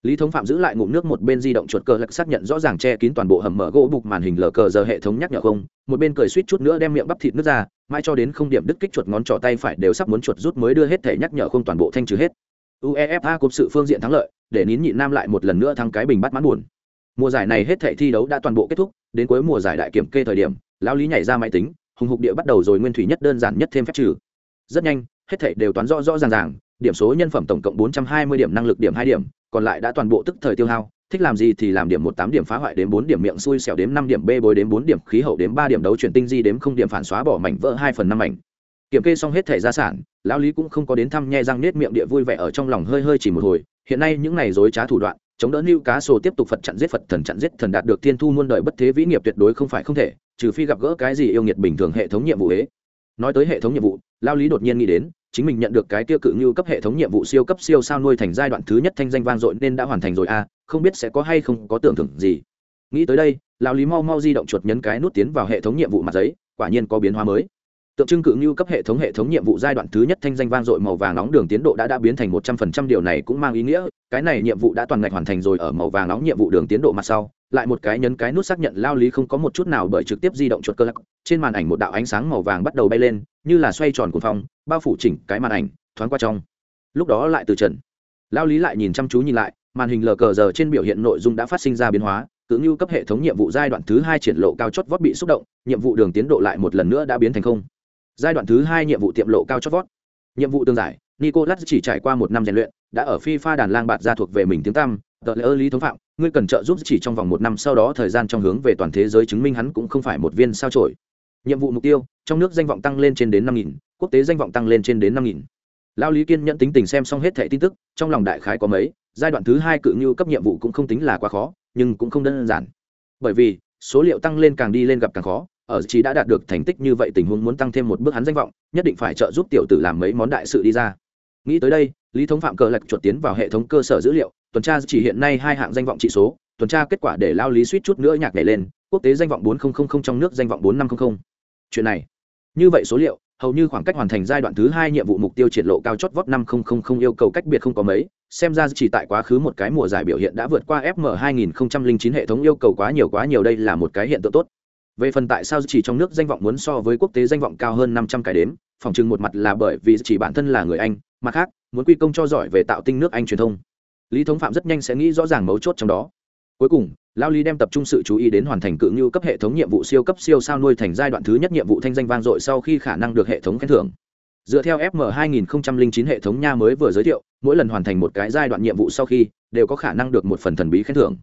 lý thống phạm giữ lại ngụm nước một bên di động chuột cờ lật xác nhận rõ ràng che kín toàn bộ hầm mở gỗ bục màn hình lờ cờ giờ hệ thống nhắc nhở không, một bên cười suýt chút nữa đem miệng bắp thịt nước ra, mãi cho đến không điểm đứt kích chuột ngón trỏ tay phải đều sắp muốn chuột rút mới đưa hết thể nhắc nhở không toàn bộ thanh trừ hết. Uefa cúp sự phương diện thắng lợi, để nín nhịn nam lại một lần nữa thắng cái bình bắt mãn buồn. Mùa giải này hết thể thi đấu đã toàn bộ kết thúc, đến cuối mùa giải đại kiểm kê thời điểm, lão lý nhảy ra máy tính, hùng hục địa bắt đầu rồi nguyên thủy nhất đơn giản nhất thêm phép trừ. Rất nhanh, hết thảy đều toán rõ rõ ràng ràng điểm số nhân phẩm tổng cộng bốn trăm hai mươi điểm, năng lực điểm hai điểm, còn lại đã toàn bộ tức thời tiêu hao, thích làm gì thì làm điểm một tám điểm phá hoại đến bốn điểm miệng xui xẻo đến năm điểm bê bối đến bốn điểm khí hậu đến ba điểm đấu chuyển tinh di đến không điểm phản xóa bỏ mảnh vỡ hai phần năm mảnh. Kiểm kê xong hết thẻ gia sản, lão lý cũng không có đến thăm nhe răng nết miệng địa vui vẻ ở trong lòng hơi hơi chỉ một hồi. Hiện nay những này dối trá thủ đoạn, chống đỡ lưu cá sổ tiếp tục phật chặn giết phật thần chặn giết thần đạt được tiên thu muôn đời bất thế vĩ nghiệp tuyệt đối không phải không thể, trừ phi gặp gỡ cái gì yêu nghiệt bình thường hệ thống nhiệm vụ ấy nói tới hệ thống nhiệm vụ lao lý đột nhiên nghĩ đến chính mình nhận được cái tiêu cự như cấp hệ thống nhiệm vụ siêu cấp siêu sao nuôi thành giai đoạn thứ nhất thanh danh vang dội nên đã hoàn thành rồi à không biết sẽ có hay không có tưởng thưởng gì. Nghĩ tới đây, lão lý mau mau di động chuột nhấn cái nút tiến vào hệ thống nhiệm vụ mặt giấy, quả nhiên có biến hóa mới. Tượng trưng cự như cấp hệ thống hệ thống nhiệm vụ giai đoạn thứ nhất thanh danh vang dội màu vàng nóng đường tiến độ đã đã biến thành một trăm phần trăm điều này cũng mang ý nghĩa, cái này nhiệm vụ đã toàn ngạch hoàn thành rồi ở màu vàng nóng nhiệm vụ đường tiến độ mặt sau lại một cái nhấn cái nút xác nhận lao lý không có một chút nào bởi trực tiếp di động chuột cơ lắc. Trên màn ảnh một đạo ánh sáng màu vàng bắt đầu bay lên, như là xoay tròn cuồng phong, bao phủ chỉnh cái màn ảnh, thoáng qua trong. Lúc đó lại từ trần. Lao lý lại nhìn chăm chú nhìn lại, màn hình lờ cờ giờ trên biểu hiện nội dung đã phát sinh ra biến hóa, cứ như cấp hệ thống nhiệm vụ giai đoạn thứ hai triển lộ cao chót vót bị xúc động, nhiệm vụ đường tiến độ lại một lần nữa đã biến thành không. Giai đoạn thứ hai nhiệm vụ tiệm lộ cao chót vót. Nhiệm vụ tương giải, nicolas chỉ trải qua một năm rèn luyện, đã ở phi đàn lang bạt ra thuộc về mình tiếng tăm, tờ lễ lý thống phạm ngươi cần trợ giúp chỉ trong vòng một năm, sau đó thời gian trong hướng về toàn thế giới chứng minh hắn cũng không phải một viên sao trổi nhiệm vụ mục tiêu, trong nước danh vọng tăng lên trên đến năm nghìn, quốc tế danh vọng tăng lên trên đến năm nghìn. Lao lý kiên nhận tính tình xem xong hết thẻ tin tức, trong lòng đại khái có mấy, giai đoạn thứ hai cự ngưu cấp nhiệm vụ cũng không tính là quá khó, nhưng cũng không đơn giản. Bởi vì, số liệu tăng lên càng đi lên gặp càng khó, ở chỉ đã đạt được thành tích như vậy tình huống muốn tăng thêm một bước hắn danh vọng, nhất định phải trợ giúp tiểu tử làm mấy món đại sự đi ra. Nghĩ tới đây lý thống phạm cờ lạch chuột tiến vào hệ thống cơ sở dữ liệu, tuần tra chỉ hiện nay hai hạng danh vọng trị số, tuần tra kết quả để lao lý suýt chút nữa nhạc nhảy lên, quốc tế danh vọng bốn nghìn trong nước danh vọng bốn năm trăm chuyện này, như vậy số liệu, hầu như khoảng cách hoàn thành giai đoạn thứ hai nhiệm vụ mục tiêu triển lộ cao chót vót năm nghìn yêu cầu cách biệt không có mấy, xem ra chỉ tại quá khứ một cái mùa giải biểu hiện đã vượt qua fm 2009 hệ thống yêu cầu quá nhiều quá nhiều đây là một cái hiện tượng tốt. Về phần tại sao chỉ trong nước danh vọng muốn so với quốc tế danh vọng cao hơn năm trăm cái đếm, phòng chừng một mặt là bởi vì chỉ bản thân là người anh, mặt khác muốn quy công cho giỏi về tạo tinh nước anh truyền thông. Lý thống phạm rất nhanh sẽ nghĩ rõ ràng mấu chốt trong đó. Cuối cùng, lao lý đem tập trung sự chú ý đến hoàn thành cự ngưu cấp hệ thống nhiệm vụ siêu cấp siêu sao nuôi thành giai đoạn thứ nhất nhiệm vụ thanh danh vang dội sau khi khả năng được hệ thống khen thưởng. Dựa theo fm 2009 hệ thống nha mới vừa giới thiệu, mỗi lần hoàn thành một cái giai đoạn nhiệm vụ sau khi, đều có khả năng được một phần thần bí khen thưởng.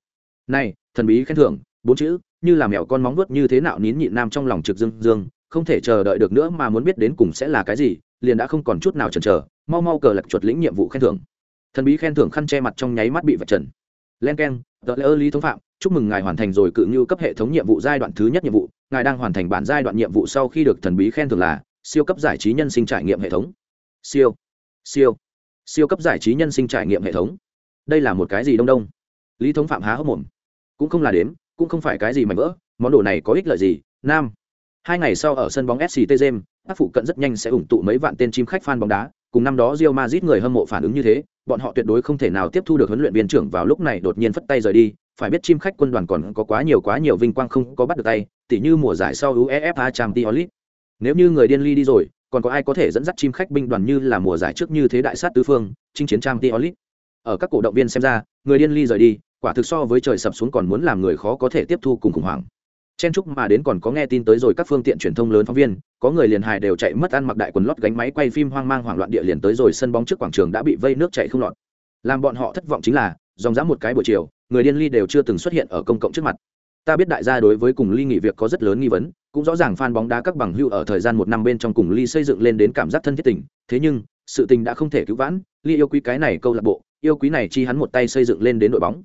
Này, thần bí khen thưởng, bốn chữ, như là mèo con móng vuốt như thế nào nín nhịn nam trong lòng trực dương dương, không thể chờ đợi được nữa mà muốn biết đến cùng sẽ là cái gì liền đã không còn chút nào chần chờ, mau mau cờ lật chuột lĩnh nhiệm vụ khen thưởng. Thần bí khen thưởng khăn che mặt trong nháy mắt bị vạch trần. Len k e n tờ lễ ơ lý thống phạm, chúc mừng ngài hoàn thành rồi cự như cấp hệ thống nhiệm vụ giai đoạn thứ nhất nhiệm vụ, ngài đang hoàn thành bản giai đoạn nhiệm vụ sau khi được thần bí khen thưởng là siêu cấp giải trí nhân sinh trải nghiệm hệ thống. Siêu siêu siêu cấp giải trí nhân sinh trải nghiệm hệ thống. Đây là một cái gì đông đông? Lý thống phạm há hốc mồm. Cũng không là đếm, cũng không phải cái gì mạnh vỡ, món đồ này có ích lợi gì? Nam, hai ngày sau ở sân bóng sct james các phụ cận rất nhanh sẽ ủng tụ mấy vạn tên chim khách fan bóng đá, cùng năm đó Real Madrid người hâm mộ phản ứng như thế, bọn họ tuyệt đối không thể nào tiếp thu được huấn luyện viên trưởng vào lúc này đột nhiên phất tay rời đi. Phải biết chim khách quân đoàn còn có quá nhiều quá nhiều vinh quang không có bắt được tay, tỉ như mùa giải sau uefa champions league. Nếu như người điên ly đi rồi, còn có ai có thể dẫn dắt chim khách binh đoàn như là mùa giải trước như thế đại sát tứ phương, chinh chiến champions league? Ở các cổ động viên xem ra, người điên ly rời đi, quả thực so với trời sập xuống còn muốn làm người khó có thể tiếp thu cùng khủng hoảng chen chúc mà đến còn có nghe tin tới rồi các phương tiện truyền thông lớn phóng viên, có người liền hài đều chạy mất ăn mặc đại quần lót gánh máy quay phim hoang mang hoảng loạn địa liền tới rồi sân bóng trước quảng trường đã bị vây nước chạy không lọt. Làm bọn họ thất vọng chính là, dòng dã một cái buổi chiều, người điên ly đều chưa từng xuất hiện ở công cộng trước mặt. Ta biết đại gia đối với cùng ly nghỉ việc có rất lớn nghi vấn, cũng rõ ràng fan bóng đá các bằng hưu ở thời gian một năm bên trong cùng ly xây dựng lên đến cảm giác thân thiết tình, thế nhưng, sự tình đã không thể cứu vãn, ly yêu quý cái này câu lạc bộ, yêu quý này chi hắn một tay xây dựng lên đến đội bóng.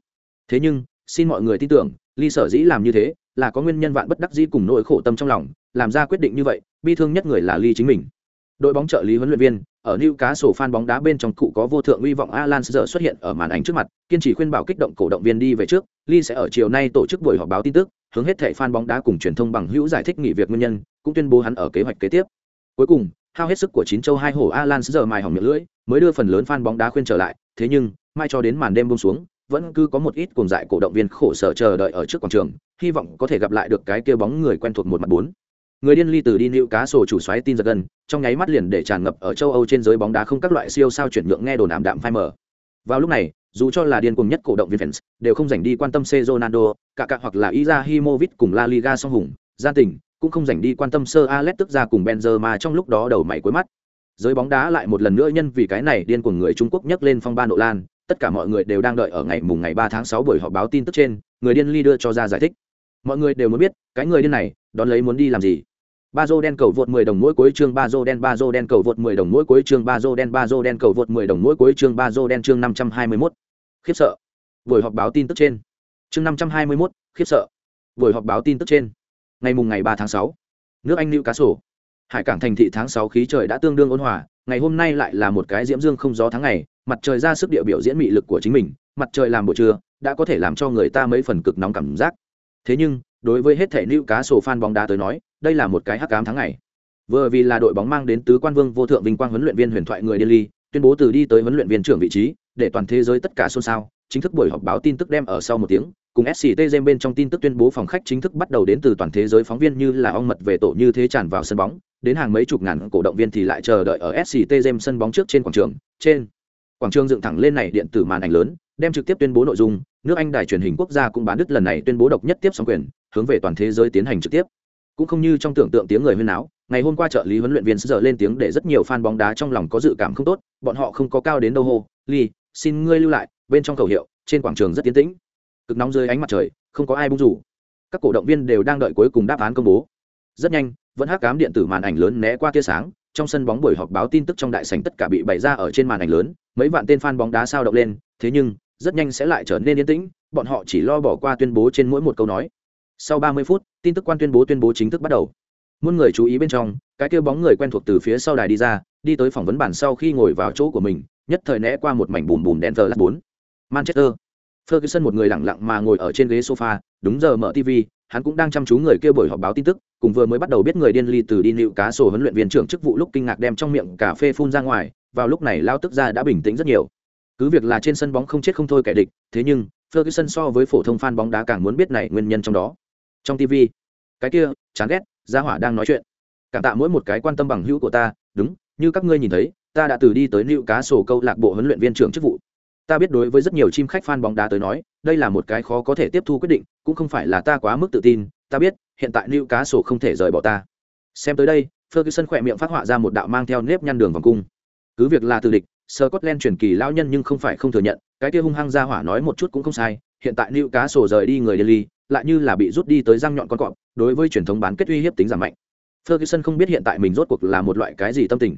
Thế nhưng, xin mọi người tin tưởng, ly sở dĩ làm như thế là có nguyên nhân vạn bất đắc dĩ cùng nỗi khổ tâm trong lòng, làm ra quyết định như vậy, bi thương nhất người là ly chính mình. Đội bóng trợ lý huấn luyện viên, ở new cá sổ fan bóng đá bên trong cụ có vô thượng hy vọng alan giờ xuất hiện ở màn ảnh trước mặt, kiên trì khuyên bảo kích động cổ động viên đi về trước ly sẽ ở chiều nay tổ chức buổi họp báo tin tức, hướng hết thẻ fan bóng đá cùng truyền thông bằng hữu giải thích nghỉ việc nguyên nhân, cũng tuyên bố hắn ở kế hoạch kế tiếp. Cuối cùng, hao hết sức của chín châu hai hổ alan giờ mài hỏng miệng lưỡi, mới đưa phần lớn fan bóng đá khuyên trở lại, thế nhưng mai cho đến màn đêm buông xuống vẫn cứ có một ít cuồng dại cổ động viên khổ sở chờ đợi ở trước quảng trường hy vọng có thể gặp lại được cái kia bóng người quen thuộc một mặt bốn người điên ly từ đi nữu cá sổ chủ xoáy tin giật gần trong nháy mắt liền để tràn ngập ở châu âu trên giới bóng đá không các loại siêu sao chuyển nhượng nghe đồn ảm đạm phai mờ vào lúc này dù cho là điên cuồng nhất cổ động viên fans đều không dành đi quan tâm C Ronaldo, cả cả hoặc là Izahimovic cùng La Liga song hùng, gia tình, cũng không dành đi quan tâm Sir Alex tức ra cùng Benzema trong lúc đó đầu mày cuối mắt. Giới bóng đá lại một lần nữa nhân vì cái này điên cuồng người Trung Quốc nhấc lên phong ba nộ lan, tất cả mọi người đều đang đợi ở ngày mùng ngày 3 tháng 6 buổi họp báo tin tức trên, người điên ly đưa cho ra giải thích. Mọi người đều muốn biết, cái người điên này, đón lấy muốn đi làm gì ba dô đen cầu vượt 10 đồng mỗi cuối chương ba dô đen ba dô đen cầu vượt 10 đồng mỗi cuối chương ba dô đen ba dô đen cầu vượt 10 đồng mỗi cuối chương ba dô đen chương 521. khiếp sợ buổi họp báo tin tức trên chương 521, khiếp sợ buổi họp báo tin tức trên ngày mùng ngày 3 tháng 6. nước anh lưu cá sổ hải cảng thành thị tháng 6 khí trời đã tương đương ôn hòa ngày hôm nay lại là một cái diễm dương không gió tháng ngày, mặt trời ra sức địa biểu diễn mị lực của chính mình, mặt trời làm buổi trưa, đã có thể làm cho người ta mấy phần cực nóng cảm giác. Thế nhưng, đối với hết thể nữ cá sổ fan bóng đá tới nói, đây là một cái hắc ám tháng ngày. Vừa vì là đội bóng mang đến tứ quan vương vô thượng vinh quang huấn luyện viên huyền thoại người delhi, tuyên bố từ đi tới huấn luyện viên trưởng vị trí, để toàn thế giới tất cả xôn xao, chính thức buổi họp báo tin tức đem ở sau một tiếng, cùng sct game bên trong tin tức tuyên bố phòng khách chính thức bắt đầu đến từ toàn thế giới phóng viên như là ong mật về tổ như thế tràn vào sân bóng đến hàng mấy chục ngàn cổ động viên thì lại chờ đợi ở sct game sân bóng trước trên quảng trường. Trên quảng trường dựng thẳng lên này điện tử màn ảnh lớn, đem trực tiếp tuyên bố nội dung, nước anh đài truyền hình quốc gia cũng bán đứt lần này tuyên bố độc nhất tiếp sóng quyền, hướng về toàn thế giới tiến hành trực tiếp. Cũng không như trong tưởng tượng tiếng người huyên náo, ngày hôm qua trợ lý huấn luyện viên giờ lên tiếng để rất nhiều fan bóng đá trong lòng có dự cảm không tốt, bọn họ không có cao đến đâu hô, ly, xin ngươi lưu lại, bên trong cầu hiệu, trên quảng trường rất tiến tĩnh. Cực nóng dưới ánh mặt trời, không có ai bung rủ. Các cổ động viên đều đang đợi cuối cùng đáp án công bố. Rất nhanh vẫn hát cám điện tử màn ảnh lớn né qua tia sáng, trong sân bóng buổi họp báo tin tức trong đại sảnh tất cả bị bày ra ở trên màn ảnh lớn, mấy vạn tên fan bóng đá sao động lên, thế nhưng, rất nhanh sẽ lại trở nên yên tĩnh, bọn họ chỉ lo bỏ qua tuyên bố trên mỗi một câu nói. Sau 30 phút, tin tức quan tuyên bố tuyên bố chính thức bắt đầu. Muôn người chú ý bên trong, cái kêu bóng người quen thuộc từ phía sau đài đi ra, đi tới phỏng vấn bản sau khi ngồi vào chỗ của mình, nhất thời né qua một mảnh bùm bùm đen tờ lát bốn. Manchester. Ferguson một người lặng lặng mà ngồi ở trên ghế sofa, đúng giờ mở tv hắn cũng đang chăm chú người kêu buổi họp báo tin tức cùng vừa mới bắt đầu biết người điên ly từ đi nịu cá sổ huấn luyện viên trưởng chức vụ lúc kinh ngạc đem trong miệng cà phê phun ra ngoài, vào lúc này lao tức ra đã bình tĩnh rất nhiều. Cứ việc là trên sân bóng không chết không thôi kẻ địch, thế nhưng, ferguson so với phổ thông fan bóng đá càng muốn biết này nguyên nhân trong đó. Trong tv cái kia, chán ghét, gia hỏa đang nói chuyện. Cảm tạ mỗi một cái quan tâm bằng hữu của ta, đúng, như các ngươi nhìn thấy, ta đã từ đi tới nịu cá sổ câu lạc bộ huấn luyện viên trưởng chức vụ. Ta biết đối với rất nhiều chim khách fan bóng đá tới nói, đây là một cái khó có thể tiếp thu quyết định, cũng không phải là ta quá mức tự tin, ta biết hiện tại lưu cá sổ không thể rời bỏ ta xem tới đây ferguson khỏe miệng phát họa ra một đạo mang theo nếp nhăn đường vòng cung cứ việc là từ địch Scotland truyền kỳ lão nhân nhưng không phải không thừa nhận, cái kia hung hăng ra hỏa nói một chút cũng không sai, hiện tại Lưu Cá Sổ rời đi người Delhi, lại như là bị rút đi tới răng nhọn con cọp, đối với truyền thống bán kết uy hiếp tính giảm mạnh. Ferguson không biết hiện tại mình rốt cuộc là một loại cái gì tâm tình.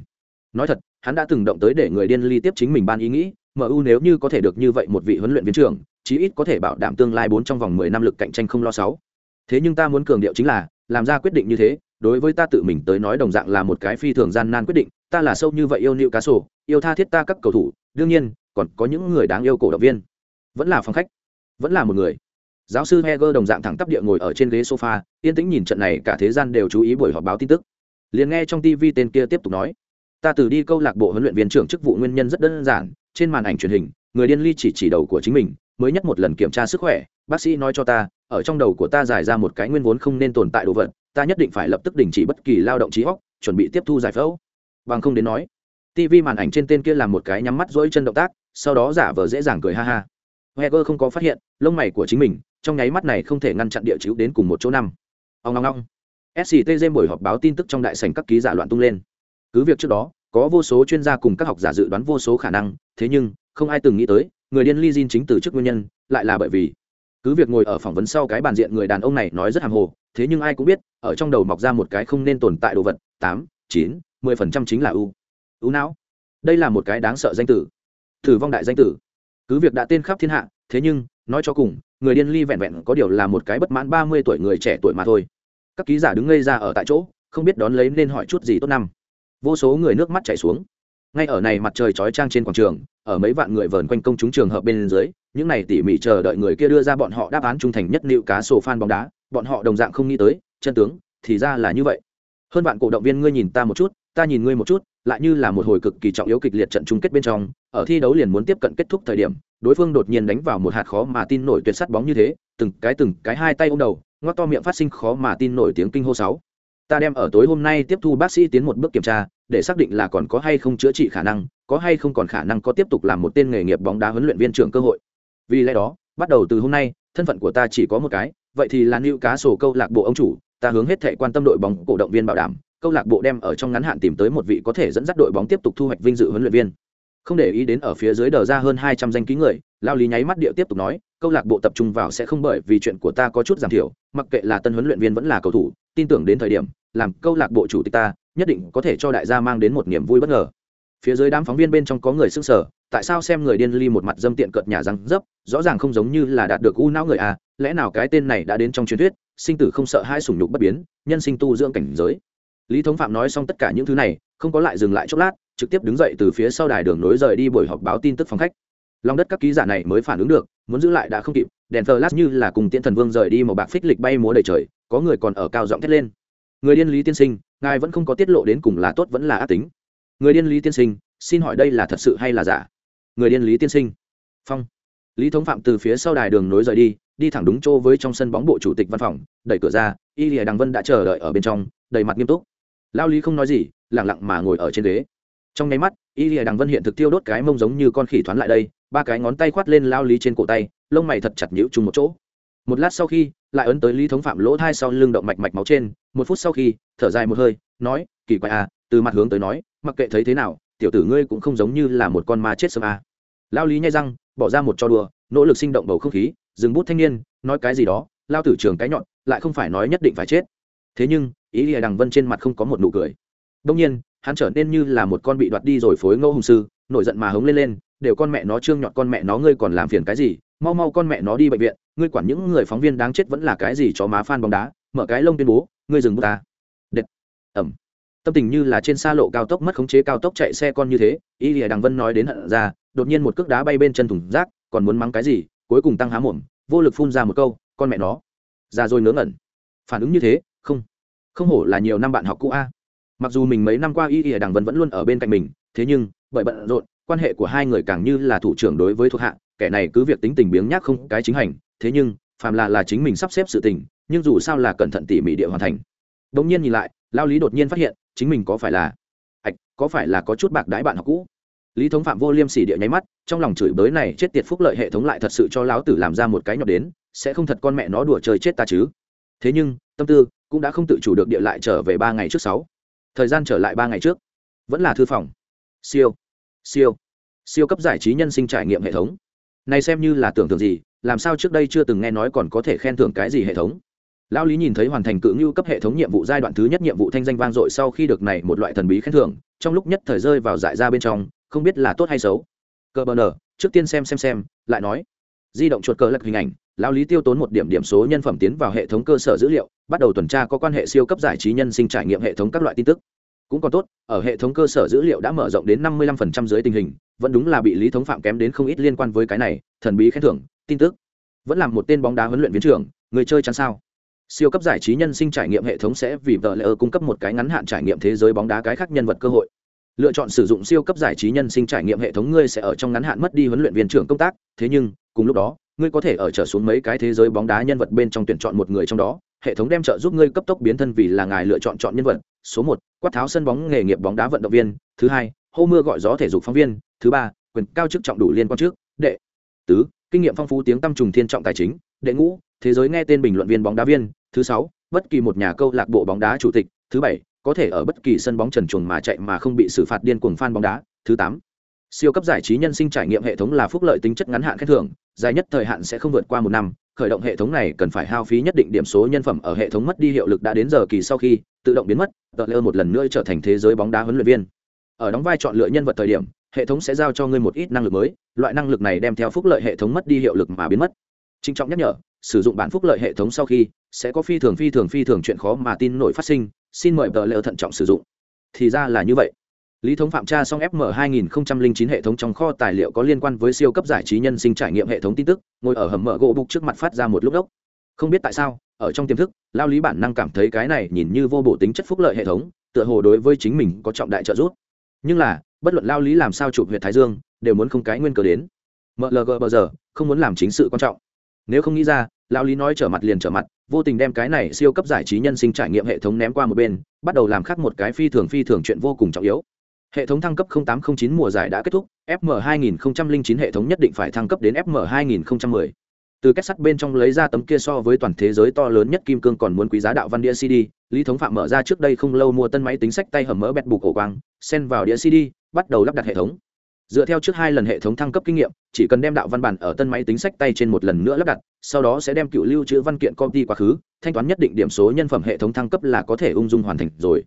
Nói thật, hắn đã từng động tới để người điên ly tiếp chính mình ban ý nghĩ, MU nếu như có thể được như vậy một vị huấn luyện viên trưởng, chí ít có thể bảo đảm tương lai bốn trong vòng 10 năm lực cạnh tranh không lo sáu. Thế nhưng ta muốn cường điệu chính là, làm ra quyết định như thế, đối với ta tự mình tới nói đồng dạng là một cái phi thường gian nan quyết định, ta là sâu như vậy yêu nịu cá sổ, yêu tha thiết ta các cầu thủ, đương nhiên, còn có những người đáng yêu cổ động viên. Vẫn là phòng khách, vẫn là một người. Giáo sư Heger đồng dạng thẳng tắp địa ngồi ở trên ghế sofa, yên tĩnh nhìn trận này cả thế gian đều chú ý buổi họp báo tin tức. Liền nghe trong TV tên kia tiếp tục nói, ta từ đi câu lạc bộ huấn luyện viên trưởng chức vụ nguyên nhân rất đơn giản, trên màn ảnh truyền hình, người điên ly chỉ chỉ đầu của chính mình, mới nhất một lần kiểm tra sức khỏe, bác sĩ nói cho ta, ở trong đầu của ta giải ra một cái nguyên vốn không nên tồn tại đồ vật, ta nhất định phải lập tức đình chỉ bất kỳ lao động trí óc, chuẩn bị tiếp thu giải phẫu. Bằng không đến nói, TV màn ảnh trên tên kia làm một cái nhắm mắt dỗi chân động tác, sau đó giả vờ dễ dàng cười ha ha. Heger không có phát hiện, lông mày của chính mình, trong nháy mắt này không thể ngăn chặn địa chữ đến cùng một chỗ năm. Ông long long. SCTG buổi họp báo tin tức trong đại sảnh các ký giả loạn tung lên. Cứ việc trước đó, có vô số chuyên gia cùng các học giả dự đoán vô số khả năng, thế nhưng, không ai từng nghĩ tới, người điên Ly Jin chính từ chức nguyên nhân, lại là bởi vì cứ việc ngồi ở phỏng vấn sau cái bàn diện người đàn ông này nói rất hàm hồ, thế nhưng ai cũng biết, ở trong đầu mọc ra một cái không nên tồn tại đồ vật, tám, chín, mười phần trăm chính là u. U não. Đây là một cái đáng sợ danh tử. thử vong đại danh tử. Cứ việc đã tên khắp thiên hạ, thế nhưng, nói cho cùng, người điên ly vẹn vẹn có điều là một cái bất mãn ba mươi tuổi người trẻ tuổi mà thôi các ký giả đứng ngây ra ở tại chỗ không biết đón lấy nên hỏi chút gì tốt năm vô số người nước mắt chảy xuống ngay ở này mặt trời chói trang trên quảng trường ở mấy vạn người vờn quanh công chúng trường hợp bên dưới, những này tỉ mỉ chờ đợi người kia đưa ra bọn họ đáp án trung thành nhất liệu cá sổ fan bóng đá, bọn họ đồng dạng không nghĩ tới, chân tướng, thì ra là như vậy. Hơn bạn cổ động viên ngươi nhìn ta một chút, ta nhìn ngươi một chút, lại như là một hồi cực kỳ trọng yếu kịch liệt trận chung kết bên trong, ở thi đấu liền muốn tiếp cận kết thúc thời điểm, đối phương đột nhiên đánh vào một hạt khó mà tin nổi tuyệt sắt bóng như thế, từng cái từng cái hai tay ôm đầu ngoắc to miệng phát sinh khó mà tin nổi tiếng kinh hô sáu. Ta đem ở tối hôm nay tiếp thu bác sĩ tiến một bước kiểm tra để xác định là còn có hay không chữa trị khả năng, có hay không còn khả năng có tiếp tục làm một tên nghề nghiệp bóng đá huấn luyện viên trưởng cơ hội. Vì lẽ đó, bắt đầu từ hôm nay, thân phận của ta chỉ có một cái, vậy thì là nữ cá sổ câu lạc bộ ông chủ, ta hướng hết thệ quan tâm đội bóng cổ động viên bảo đảm, câu lạc bộ đem ở trong ngắn hạn tìm tới một vị có thể dẫn dắt đội bóng tiếp tục thu hoạch vinh dự huấn luyện viên. Không để ý đến ở phía dưới đờ ra hơn hai trăm danh ký người, lao lý nháy mắt địa tiếp tục nói, câu lạc bộ tập trung vào sẽ không bởi vì chuyện của ta có chút giảm thiểu, mặc kệ là tân huấn luyện viên vẫn là cầu thủ, tin tưởng đến thời điểm, làm câu lạc bộ chủ tịch ta nhất định có thể cho đại gia mang đến một niềm vui bất ngờ. Phía dưới đám phóng viên bên trong có người sững sờ, tại sao xem người điên ly một mặt dâm tiện cợt nhà răng dấp, rõ ràng không giống như là đạt được u não người à lẽ nào cái tên này đã đến trong truyền thuyết, sinh tử không sợ hai sủng nhục bất biến, nhân sinh tu dưỡng cảnh giới. Lý thống phạm nói xong tất cả những thứ này, không có lại dừng lại chốc lát, trực tiếp đứng dậy từ phía sau đài đường nối rời đi buổi họp báo tin tức phòng khách. Lòng đất các ký giả này mới phản ứng được, muốn giữ lại đã không kịp, đèn flash như là cùng tiễn thần vương rời đi một bạc phích lịch bay múa đầy trời, có người còn ở cao giọng thét lên. Người điên lý tiên sinh ngài vẫn không có tiết lộ đến cùng là tốt vẫn là ác tính. Người điên lý tiên sinh, xin hỏi đây là thật sự hay là giả? Người điên lý tiên sinh. Phong. Lý thống phạm từ phía sau đài đường nối rời đi đi thẳng đúng chỗ với trong sân bóng bộ chủ tịch văn phòng, đẩy cửa ra, y lìa đằng vân đã chờ đợi ở bên trong, đầy mặt nghiêm túc. Lao lý không nói gì lẳng lặng mà ngồi ở trên ghế. Trong nháy mắt, y lìa đằng vân hiện thực tiêu đốt cái mông giống như con khỉ thoáng lại đây, ba cái ngón tay khoát lên lao lý trên cổ tay, lông mày thật chặt nhũ chung một chỗ. Một lát sau khi lại ấn tới lý thống phạm lỗ thai sau lưng động mạch mạch máu trên, một phút sau khi, thở dài một hơi, nói, kỳ quái à từ mặt hướng tới nói, mặc kệ thấy thế nào, tiểu tử ngươi cũng không giống như là một con ma chết sớm à. lao lý nhai răng, bỏ ra một trò đùa, nỗ lực sinh động bầu không khí, dừng bút thanh niên, nói cái gì đó, lao tử trường cái nhọn, lại không phải nói nhất định phải chết. Thế nhưng, ý lìa đằng vân trên mặt không có một nụ cười. Đông nhiên, hắn trở nên như là một con bị đoạt đi rồi phối ngẫu hùng sư, nổi giận mà hống lên lên, đều con mẹ nó trương nhọn con mẹ nó, ngươi còn làm phiền cái gì? Mau mau con mẹ nó đi bệnh viện ngươi quản những người phóng viên đáng chết vẫn là cái gì cho má fan bóng đá, mở cái lông tuyên bố, ngươi dừng bút ta. Đệt. Ẩm. Tâm tình như là trên xa lộ cao tốc mất khống chế cao tốc chạy xe con như thế, y lìa đằng vân nói đến hận ra, đột nhiên một cước đá bay bên chân thùng rác, còn muốn mắng cái gì, cuối cùng tăng há mồm, vô lực phun ra một câu, con mẹ nó. Ra rồi ngớ ngẩn. Phản ứng như thế, không. Không hổ là nhiều năm bạn học cũ a. Mặc dù mình mấy năm qua y ỉa đằng vân vẫn luôn ở bên cạnh mình, thế nhưng, bởi bận rộn, quan hệ của hai người càng như là thủ trưởng đối với thuộc hạ, kẻ này cứ việc tính tình biếng nhác không cái chính hành thế nhưng, phàm là là chính mình sắp xếp sự tình, nhưng dù sao là cẩn thận tỉ mỉ địa hoàn thành. Đống nhiên nhìn lại, lao lý đột nhiên phát hiện, chính mình có phải là, ạch, có phải là có chút bạc đãi bạn học cũ. Lý thống phạm vô liêm sỉ địa nháy mắt, trong lòng chửi bới này chết tiệt phúc lợi hệ thống lại thật sự cho lão tử làm ra một cái nhọc đến, sẽ không thật con mẹ nó đùa chơi chết ta chứ. Thế nhưng, tâm tư cũng đã không tự chủ được địa lại trở về ba ngày trước sáu. Thời gian trở lại ba ngày trước. Vẫn là thư phòng. Siêu. Siêu. Siêu cấp giải trí nhân sinh trải nghiệm hệ thống. Này xem như là tưởng tượng gì làm sao trước đây chưa từng nghe nói còn có thể khen thưởng cái gì hệ thống? Lão lý nhìn thấy hoàn thành cự ngưu cấp hệ thống nhiệm vụ giai đoạn thứ nhất nhiệm vụ thanh danh vang dội sau khi được này một loại thần bí khen thưởng, trong lúc nhất thời rơi vào dại ra bên trong, không biết là tốt hay xấu. Cờ bờ nở, trước tiên xem xem xem, lại nói. Di động chuột cờ lật hình ảnh, lão lý tiêu tốn một điểm điểm số nhân phẩm tiến vào hệ thống cơ sở dữ liệu, bắt đầu tuần tra có quan hệ siêu cấp giải trí nhân sinh trải nghiệm hệ thống các loại tin tức. Cũng còn tốt, ở hệ thống cơ sở dữ liệu đã mở rộng đến năm mươi 55% dưới tình hình, vẫn đúng là bị lý thống phạm kém đến không ít liên quan với cái này, thần bí khen thưởng tin tức. Vẫn là một tên bóng đá huấn luyện viên trưởng, người chơi chắn sao? Siêu cấp giải trí nhân sinh trải nghiệm hệ thống sẽ vì vợ lẽ cung cấp một cái ngắn hạn trải nghiệm thế giới bóng đá cái khác nhân vật cơ hội. Lựa chọn sử dụng siêu cấp giải trí nhân sinh trải nghiệm hệ thống ngươi sẽ ở trong ngắn hạn mất đi huấn luyện viên trưởng công tác. Thế nhưng, cùng lúc đó, ngươi có thể ở trở xuống mấy cái thế giới bóng đá nhân vật bên trong tuyển chọn một người trong đó. Hệ thống đem trợ giúp ngươi cấp tốc biến thân vì là ngài lựa chọn chọn nhân vật. Số một, quát tháo sân bóng nghề nghiệp bóng đá vận động viên. Thứ hai, hô mưa gọi gió thể dục phóng viên. Thứ ba, quyền cao chức trọng đủ liên quan trước. Đệ. Tứ kinh nghiệm phong phú tiếng tăm trùng thiên trọng tài chính, đệ ngũ, thế giới nghe tên bình luận viên bóng đá viên, thứ sáu, bất kỳ một nhà câu lạc bộ bóng đá chủ tịch, thứ bảy, có thể ở bất kỳ sân bóng trần chuồng mà chạy mà không bị xử phạt điên cuồng fan bóng đá, thứ tám, siêu cấp giải trí nhân sinh trải nghiệm hệ thống là phúc lợi tính chất ngắn hạn khen thưởng, dài nhất thời hạn sẽ không vượt qua một năm, khởi động hệ thống này cần phải hao phí nhất định điểm số nhân phẩm ở hệ thống mất đi hiệu lực đã đến giờ kỳ sau khi, tự động biến mất, tờ lơ một lần nữa trở thành thế giới bóng đá huấn luyện viên. Ở đóng vai chọn lựa nhân vật thời điểm hệ thống sẽ giao cho ngươi một ít năng lực mới, loại năng lực này đem theo phúc lợi hệ thống mất đi hiệu lực mà biến mất. Trinh trọng nhắc nhở, sử dụng bản phúc lợi hệ thống sau khi, sẽ có phi thường phi thường phi thường chuyện khó mà tin nổi phát sinh, xin mời tờ lễ thận trọng sử dụng. Thì ra là như vậy. Lý thống phạm tra xong fm 2009 hệ thống trong kho tài liệu có liên quan với siêu cấp giải trí nhân sinh trải nghiệm hệ thống tin tức, ngồi ở hầm mở gỗ bục trước mặt phát ra một lúc đốc. Không biết tại sao, ở trong tiềm thức, lao lý bản năng cảm thấy cái này nhìn như vô bổ tính chất phúc lợi hệ thống, tựa hồ đối với chính mình có trọng đại trợ giúp. Nhưng là bất luận lao lý làm sao chụp huyện thái dương, đều muốn không cái nguyên cờ đến. Mlg bờ giờ, không muốn làm chính sự quan trọng. Nếu không nghĩ ra, lao lý nói trở mặt liền trở mặt, vô tình đem cái này siêu cấp giải trí nhân sinh trải nghiệm hệ thống ném qua một bên, bắt đầu làm khác một cái phi thường phi thường chuyện vô cùng trọng yếu. Hệ thống thăng cấp 0809 mùa giải đã kết thúc fm 2009 hệ thống nhất định phải thăng cấp đến fm 2010 từ kết sắt bên trong lấy ra tấm kia so với toàn thế giới to lớn nhất kim cương còn muốn quý giá đạo văn đĩa cd lý thống phạm mở ra trước đây không lâu mua tân máy tính sách tay hầm mỡ bẹt bục cổ quang, xen vào đĩa cd bắt đầu lắp đặt hệ thống. Dựa theo trước hai lần hệ thống thăng cấp kinh nghiệm, chỉ cần đem đạo văn bản ở tân máy tính sách tay trên một lần nữa lắp đặt, sau đó sẽ đem cựu lưu trữ văn kiện công ty quá khứ, thanh toán nhất định điểm số nhân phẩm hệ thống thăng cấp là có thể ung dung hoàn thành rồi.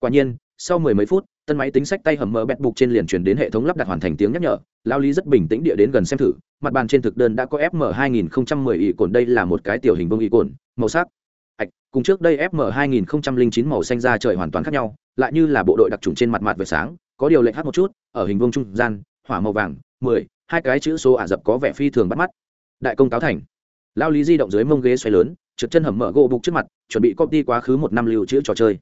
Quả nhiên, sau mười mấy phút, tân máy tính sách tay hầm mờ bẹt bục trên liền truyền đến hệ thống lắp đặt hoàn thành tiếng nhắc nhở, lao lý rất bình tĩnh địa đến gần xem thử, mặt bàn trên thực đơn đã có fm 2010 ỷ cồn, đây là một cái tiểu hình bông ỷ cồn, màu sắc. Ạch cùng trước đây fm 2009 màu xanh da trời hoàn toàn khác nhau, lại như là bộ đội đặc trùng trên mặt mặt về sáng có điều lệnh hát một chút ở hình vuông trung gian hỏa màu vàng mười hai cái chữ số ả rập có vẻ phi thường bắt mắt. Đại công cáo thành. Lao lý di động dưới mông ghế xoay lớn trượt chân hầm mở gỗ bục trước mặt chuẩn bị copy quá khứ một năm lưu trữ trò chơi.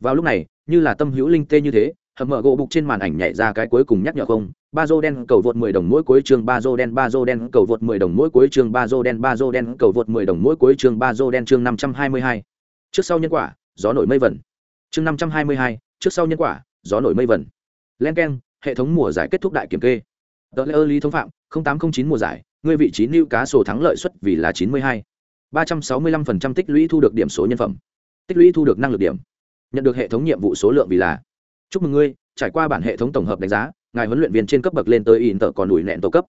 Vào lúc này như là tâm hữu linh tê như thế hầm mở gỗ bục trên màn ảnh nhảy ra cái cuối cùng nhắc nhở không ba dô đen cầu vượt 10 đồng mỗi cuối chương ba dô đen ba dô đen cầu vượt 10 đồng mỗi cuối chương ba dô đen ba dô đen cầu vượt 10 đồng mỗi cuối chương ba dô đen chương 522. trước sau nhân quả gió nổi mây vẩn chương 522, trước sau nhân quả gió nổi mây vẩn len keng, hệ thống mùa giải kết thúc đại kiểm kê tờ lễ ơ lý thống phạm 0809 mùa giải người vị trí lưu cá sổ thắng lợi suất vì là 92. 365% tích lũy thu được điểm số nhân phẩm tích lũy thu được năng lực điểm nhận được hệ thống nhiệm vụ số lượng vì là chúc mừng ngươi, trải qua bản hệ thống tổng hợp đánh giá, ngài huấn luyện viên trên cấp bậc lên tới in tờ còn đùi nẹn tổ cấp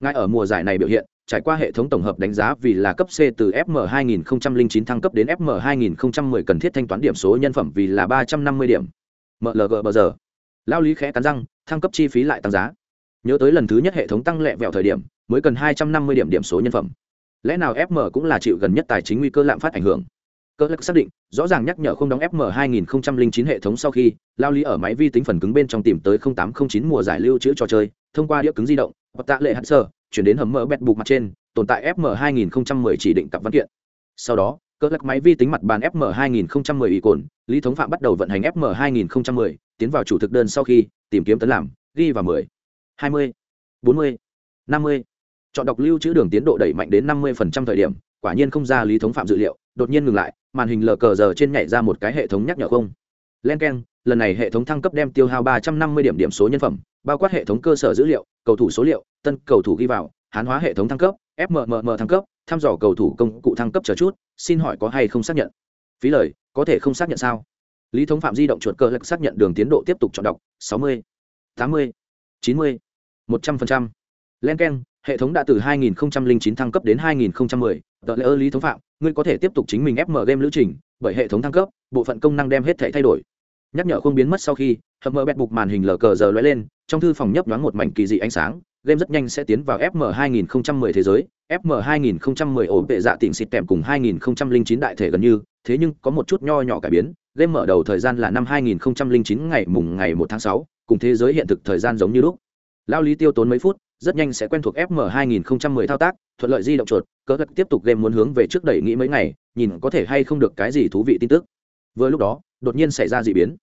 ngài ở mùa giải này biểu hiện, trải qua hệ thống tổng hợp đánh giá vì là cấp C từ FM 2009 thăng cấp đến FM 2010 cần thiết thanh toán điểm số nhân phẩm vì là 350 điểm. MLG bờ giờ? Lao lý khẽ cắn răng, thăng cấp chi phí lại tăng giá. Nhớ tới lần thứ nhất hệ thống tăng lẹ vẹo thời điểm, mới cần 250 điểm điểm số nhân phẩm. Lẽ nào FM cũng là chịu gần nhất tài chính nguy cơ lạm phát ảnh hưởng? cơ lắc xác định rõ ràng nhắc nhở không đóng fm 2009 hệ thống sau khi lao lý ở máy vi tính phần cứng bên trong tìm tới 0809 mùa giải lưu trữ trò chơi thông qua đĩa cứng di động và tạ lệ hạt sơ chuyển đến hầm mỡ bẹt bục mặt trên tồn tại fm 2010 chỉ định cặp văn kiện sau đó cơ lắc máy vi tính mặt bàn fm 2010 ý cồn lý thống phạm bắt đầu vận hành fm 2010 tiến vào chủ thực đơn sau khi tìm kiếm tấn làm ghi vào 10, 20, 40, 50. chọn đọc lưu trữ đường tiến độ đẩy mạnh đến 50% thời điểm quả nhiên không ra lý thống phạm dự liệu đột nhiên ngừng lại màn hình lờ cờ giờ trên nhảy ra một cái hệ thống nhắc nhở không. Len k e n lần này hệ thống thăng cấp đem tiêu hao ba trăm năm mươi điểm điểm số nhân phẩm bao quát hệ thống cơ sở dữ liệu cầu thủ số liệu tân cầu thủ ghi vào hán hóa hệ thống thăng cấp fmmm thăng cấp thăm dò cầu thủ công cụ thăng cấp chờ chút xin hỏi có hay không xác nhận? Phí lời có thể không xác nhận sao? Lý thống phạm di động chuột cơ lệch xác nhận đường tiến độ tiếp tục chọn đọc 60, 80, 90, 100%. len k e n hệ thống đã từ 2009 thăng cấp đến 2010, tờ lễ ơ lý thống phạm ngươi có thể tiếp tục chính mình fm game lữ trình bởi hệ thống thăng cấp bộ phận công năng đem hết thể thay đổi nhắc nhở không biến mất sau khi hầm mờ bẹt bục màn hình lờ cờ giờ lóe lên trong thư phòng nhấp nhoáng một mảnh kỳ dị ánh sáng game rất nhanh sẽ tiến vào fm 2010 thế giới fm 2010 ổn vệ dạ tỉnh xịt tèm cùng 2009 đại thể gần như thế nhưng có một chút nho nhỏ cải biến game mở đầu thời gian là năm 2009 ngày mùng ngày 1 tháng 6, cùng thế giới hiện thực thời gian giống như lúc. Lao lý tiêu tốn mấy phút rất nhanh sẽ quen thuộc fm 2010 thao tác thuận lợi di động chuột cỡ gật tiếp tục game muốn hướng về trước đẩy nghĩ mấy ngày nhìn có thể hay không được cái gì thú vị tin tức. Vừa lúc đó đột nhiên xảy ra dị biến.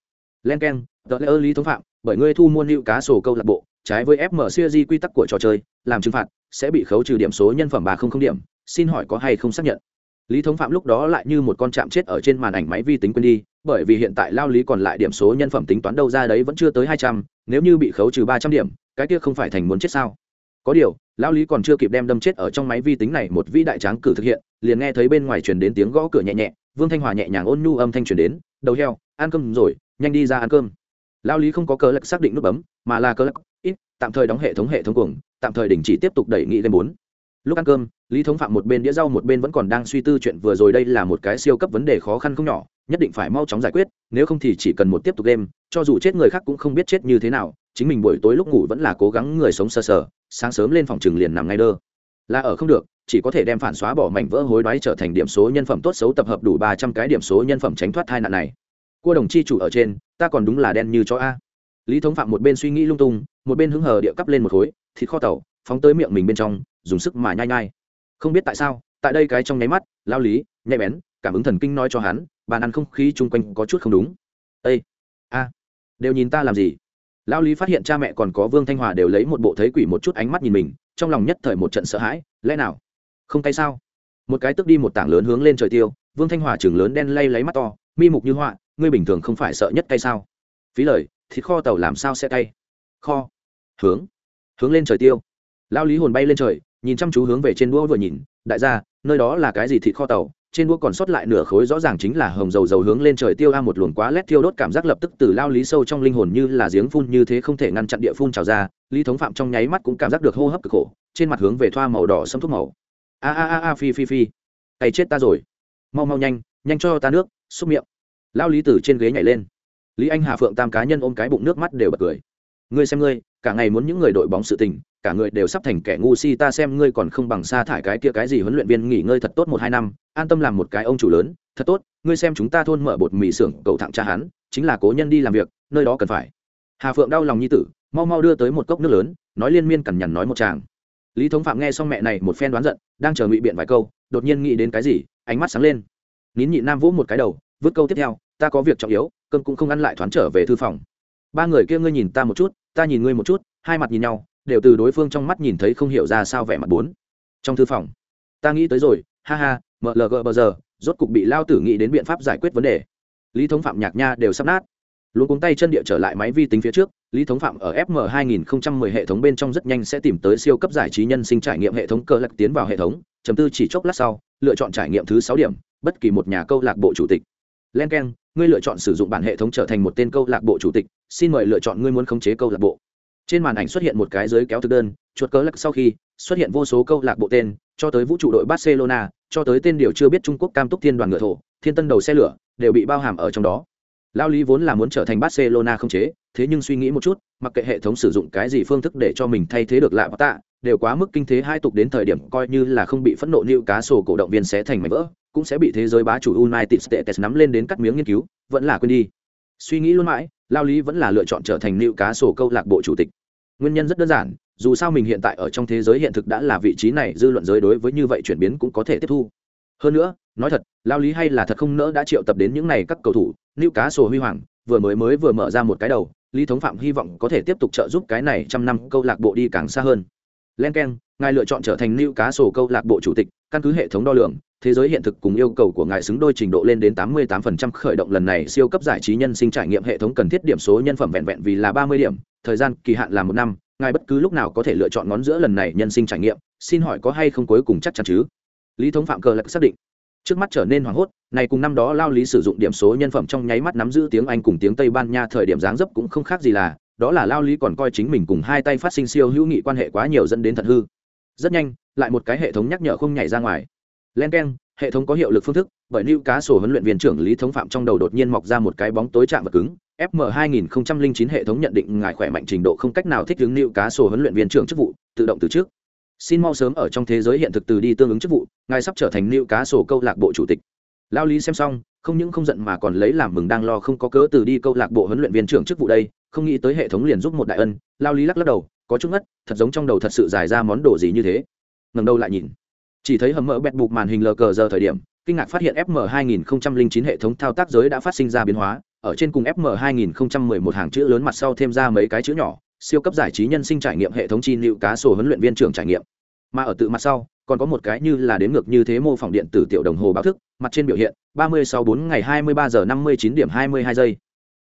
Len k e tờ lý thống phạm bởi ngươi thu mua lưu cá sổ câu lạc bộ trái với fm series quy tắc của trò chơi làm trừng phạt sẽ bị khấu trừ điểm số nhân phẩm ba không không điểm xin hỏi có hay không xác nhận? Lý thống phạm lúc đó lại như một con chạm chết ở trên màn ảnh máy vi tính quên đi, bởi vì hiện tại lao lý còn lại điểm số nhân phẩm tính toán đâu ra đấy vẫn chưa tới hai trăm, nếu như bị khấu trừ ba trăm điểm, cái kia không phải thành muốn chết sao? Có điều, lao lý còn chưa kịp đem đâm chết ở trong máy vi tính này một vĩ đại tráng cử thực hiện, liền nghe thấy bên ngoài truyền đến tiếng gõ cửa nhẹ nhẹ, vương thanh hòa nhẹ nhàng ôn nhu âm thanh truyền đến, đầu heo, ăn cơm rồi, nhanh đi ra ăn cơm. Lao lý không có cơ lực xác định nút bấm, mà là cơ lực ít, tạm thời đóng hệ thống hệ thống cuồng, tạm thời đình chỉ tiếp tục đẩy nghị lên bốn. Lúc ăn cơm lý thống phạm một bên đĩa rau, một bên vẫn còn đang suy tư chuyện vừa rồi đây là một cái siêu cấp vấn đề khó khăn không nhỏ, nhất định phải mau chóng giải quyết, nếu không thì chỉ cần một tiếp tục đêm, cho dù chết người khác cũng không biết chết như thế nào, chính mình buổi tối lúc ngủ vẫn là cố gắng người sống sờ sờ, sáng sớm lên phòng trường liền nằm ngay đơ. Là ở không được, chỉ có thể đem phản xóa bỏ mảnh vỡ hối đoái trở thành điểm số nhân phẩm tốt xấu tập hợp đủ ba trăm cái điểm số nhân phẩm tránh thoát tai nạn này. Cua đồng chi chủ ở trên, ta còn đúng là đen như chó a. Lý thống phạm một bên suy nghĩ lung tung, một bên hứng hờ địa cắp lên một khối, thịt kho tàu, phóng tới miệng mình bên trong, dùng sức mà nhai nhai không biết tại sao, tại đây cái trong nháy mắt, lao lý, nhạy bén, cảm ứng thần kinh nói cho hắn, bàn ăn không khí chung quanh có chút không đúng. Ây a, đều nhìn ta làm gì? Lao lý phát hiện cha mẹ còn có vương thanh hòa đều lấy một bộ thấy quỷ một chút ánh mắt nhìn mình, trong lòng nhất thời một trận sợ hãi, lẽ nào? Không tay sao? Một cái tức đi một tảng lớn hướng lên trời tiêu, vương thanh hòa chừng lớn đen lay lấy mắt to, mi mục như họa, ngươi bình thường không phải sợ nhất tay sao? Phí lời, thịt kho tàu làm sao sẽ tay? Kho, hướng hướng lên trời tiêu. Lao lý hồn bay lên trời nhìn chăm chú hướng về trên đũa vừa nhìn, đại gia, nơi đó là cái gì thịt kho tàu? Trên đũa còn sót lại nửa khối rõ ràng chính là hồng dầu dầu hướng lên trời tiêu a một luồng quá lét tiêu đốt cảm giác lập tức từ lao lý sâu trong linh hồn như là giếng phun như thế không thể ngăn chặn địa phun trào ra, lý thống phạm trong nháy mắt cũng cảm giác được hô hấp cực khổ, trên mặt hướng về thoa màu đỏ xâm thuốc màu. A a a a, phi phi phi. Cày chết ta rồi. Mau mau nhanh nhanh cho ta nước, xúc miệng. Lao lý từ trên ghế nhảy lên. Lý anh hà phượng tam cá nhân ôm cái bụng nước mắt đều bật cười ngươi xem ngươi, cả ngày muốn những người đội bóng sự tình, cả người đều sắp thành kẻ ngu si, ta xem ngươi còn không bằng sa thải cái kia cái gì huấn luyện viên nghỉ ngơi thật tốt một hai năm, an tâm làm một cái ông chủ lớn, thật tốt, ngươi xem chúng ta thôn mở bột mì xưởng, cầu thẳng cha hắn, chính là cố nhân đi làm việc, nơi đó cần phải. Hà phượng đau lòng nhi tử, mau mau đưa tới một cốc nước lớn, nói liên miên cằn nhằn nói một chàng lý thống phạm nghe xong mẹ này một phen đoán giận, đang chờ ngụy biện vài câu, đột nhiên nghĩ đến cái gì, ánh mắt sáng lên. Nín nhị nam Vũ một cái đầu, vứt câu tiếp theo, ta có việc trọng yếu cơn cũng không ăn lại thoáng trở về thư phòng. Ba người kia ngươi nhìn ta một chút ta nhìn ngươi một chút, hai mặt nhìn nhau, đều từ đối phương trong mắt nhìn thấy không hiểu ra sao vẻ mặt bốn. Trong thư phòng, ta nghĩ tới rồi, ha ha mlg bờ giờ, rốt cục bị lao tử nghĩ đến biện pháp giải quyết vấn đề. Lý thống phạm nhạc nha đều sắp nát. Luôn cuống tay chân địa trở lại máy vi tính phía trước, lý thống phạm ở fm 2010 hệ thống bên trong rất nhanh sẽ tìm tới siêu cấp giải trí nhân sinh trải nghiệm hệ thống cơ lạc tiến vào hệ thống, chấm tư chỉ chốc lát sau, lựa chọn trải nghiệm thứ sáu điểm, bất kỳ một nhà câu lạc bộ chủ tịch. Len k e n ngươi lựa chọn sử dụng bản hệ thống trở thành một tên câu lạc bộ chủ tịch xin mời lựa chọn ngươi muốn khống chế câu lạc bộ. Trên màn ảnh xuất hiện một cái giới kéo thực đơn, chuột cớ lắc sau khi, xuất hiện vô số câu lạc bộ tên, cho tới vũ trụ đội barcelona, cho tới tên điều chưa biết trung quốc cam túc thiên đoàn ngựa thổ, thiên tân đầu xe lửa, đều bị bao hàm ở trong đó. Lao lý vốn là muốn trở thành barcelona không chế, thế nhưng suy nghĩ một chút, mặc kệ hệ thống sử dụng cái gì phương thức để cho mình thay thế được lạ tạ, đều quá mức kinh thế hai tục đến thời điểm coi như là không bị phẫn nộ như cá sổ cổ động viên sẽ thành mảnh vỡ, cũng sẽ bị thế giới bá chủ united states nắm lên đến cắt miếng nghiên cứu, vẫn là quên đi. Suy nghĩ luôn mãi lao lý vẫn là lựa chọn trở thành nữ cá sổ câu lạc bộ chủ tịch. Nguyên nhân rất đơn giản, dù sao mình hiện tại ở trong thế giới hiện thực đã là vị trí này, dư luận giới đối với như vậy chuyển biến cũng có thể tiếp thu. Hơn nữa, nói thật, lao lý hay là thật không nỡ đã triệu tập đến những này các cầu thủ nữ cá sổ huy hoàng, vừa mới mới vừa mở ra một cái đầu, lý thống phạm hy vọng có thể tiếp tục trợ giúp cái này trăm năm câu lạc bộ đi càng xa hơn. Len k e n ngài lựa chọn trở thành nữ cá sổ câu lạc bộ chủ tịch, căn cứ hệ thống đo lường thế giới hiện thực cùng yêu cầu của ngài xứng đôi trình độ lên đến tám mươi 88% khởi động lần này siêu cấp giải trí nhân sinh trải nghiệm hệ thống cần thiết điểm số nhân phẩm vẹn vẹn vì là ba mươi điểm, thời gian kỳ hạn là một năm, ngài bất cứ lúc nào có thể lựa chọn ngón giữa lần này nhân sinh trải nghiệm, xin hỏi có hay không cuối cùng chắc chắn chứ? Lý thống phạm cờ lại xác định. Trước mắt trở nên hoảng hốt, này cùng năm đó lao lý sử dụng điểm số nhân phẩm trong nháy mắt nắm giữ tiếng anh cùng tiếng tây ban nha thời điểm dáng dấp cũng không khác gì là, đó là lao lý còn coi chính mình cùng hai tay phát sinh siêu hữu nghị quan hệ quá nhiều dẫn đến thật hư. Rất nhanh, lại một cái hệ thống nhắc nhở không nhảy ra ngoài len k e n hệ thống có hiệu lực phương thức, bởi lưu cá sổ huấn luyện viên trưởng lý thống phạm trong đầu đột nhiên mọc ra một cái bóng tối chạm vật cứng. Fm 2009 hệ thống nhận định ngài khỏe mạnh trình độ không cách nào thích ứng lưu cá sổ huấn luyện viên trưởng chức vụ, tự động từ trước. Xin mau sớm ở trong thế giới hiện thực từ đi tương ứng chức vụ, ngài sắp trở thành lưu cá sổ câu lạc bộ chủ tịch. Lao lý xem xong, không những không giận mà còn lấy làm mừng đang lo không có cớ từ đi câu lạc bộ huấn luyện viên trưởng chức vụ đây, không nghĩ tới hệ thống liền giúp một đại ân. Lao lý lắc lắc đầu, có chút ngất, thật giống trong đầu thật sự giải ra món đồ gì như thế. Ngầm đầu lại nhìn chỉ thấy hầm mỡ bẹt bục màn hình lờ cờ giờ thời điểm, kinh ngạc phát hiện fm 2009 hệ thống thao tác giới đã phát sinh ra biến hóa, ở trên cùng fm 2011 hàng chữ lớn mặt sau thêm ra mấy cái chữ nhỏ, siêu cấp giải trí nhân sinh trải nghiệm hệ thống chi nịu cá sổ huấn luyện viên trưởng trải nghiệm. Mà ở tự mặt sau, còn có một cái như là đến ngược như thế mô phỏng điện tử tiểu đồng hồ báo thức, mặt trên biểu hiện 30 sau 4 ngày 23 giờ 59 điểm 22 giây.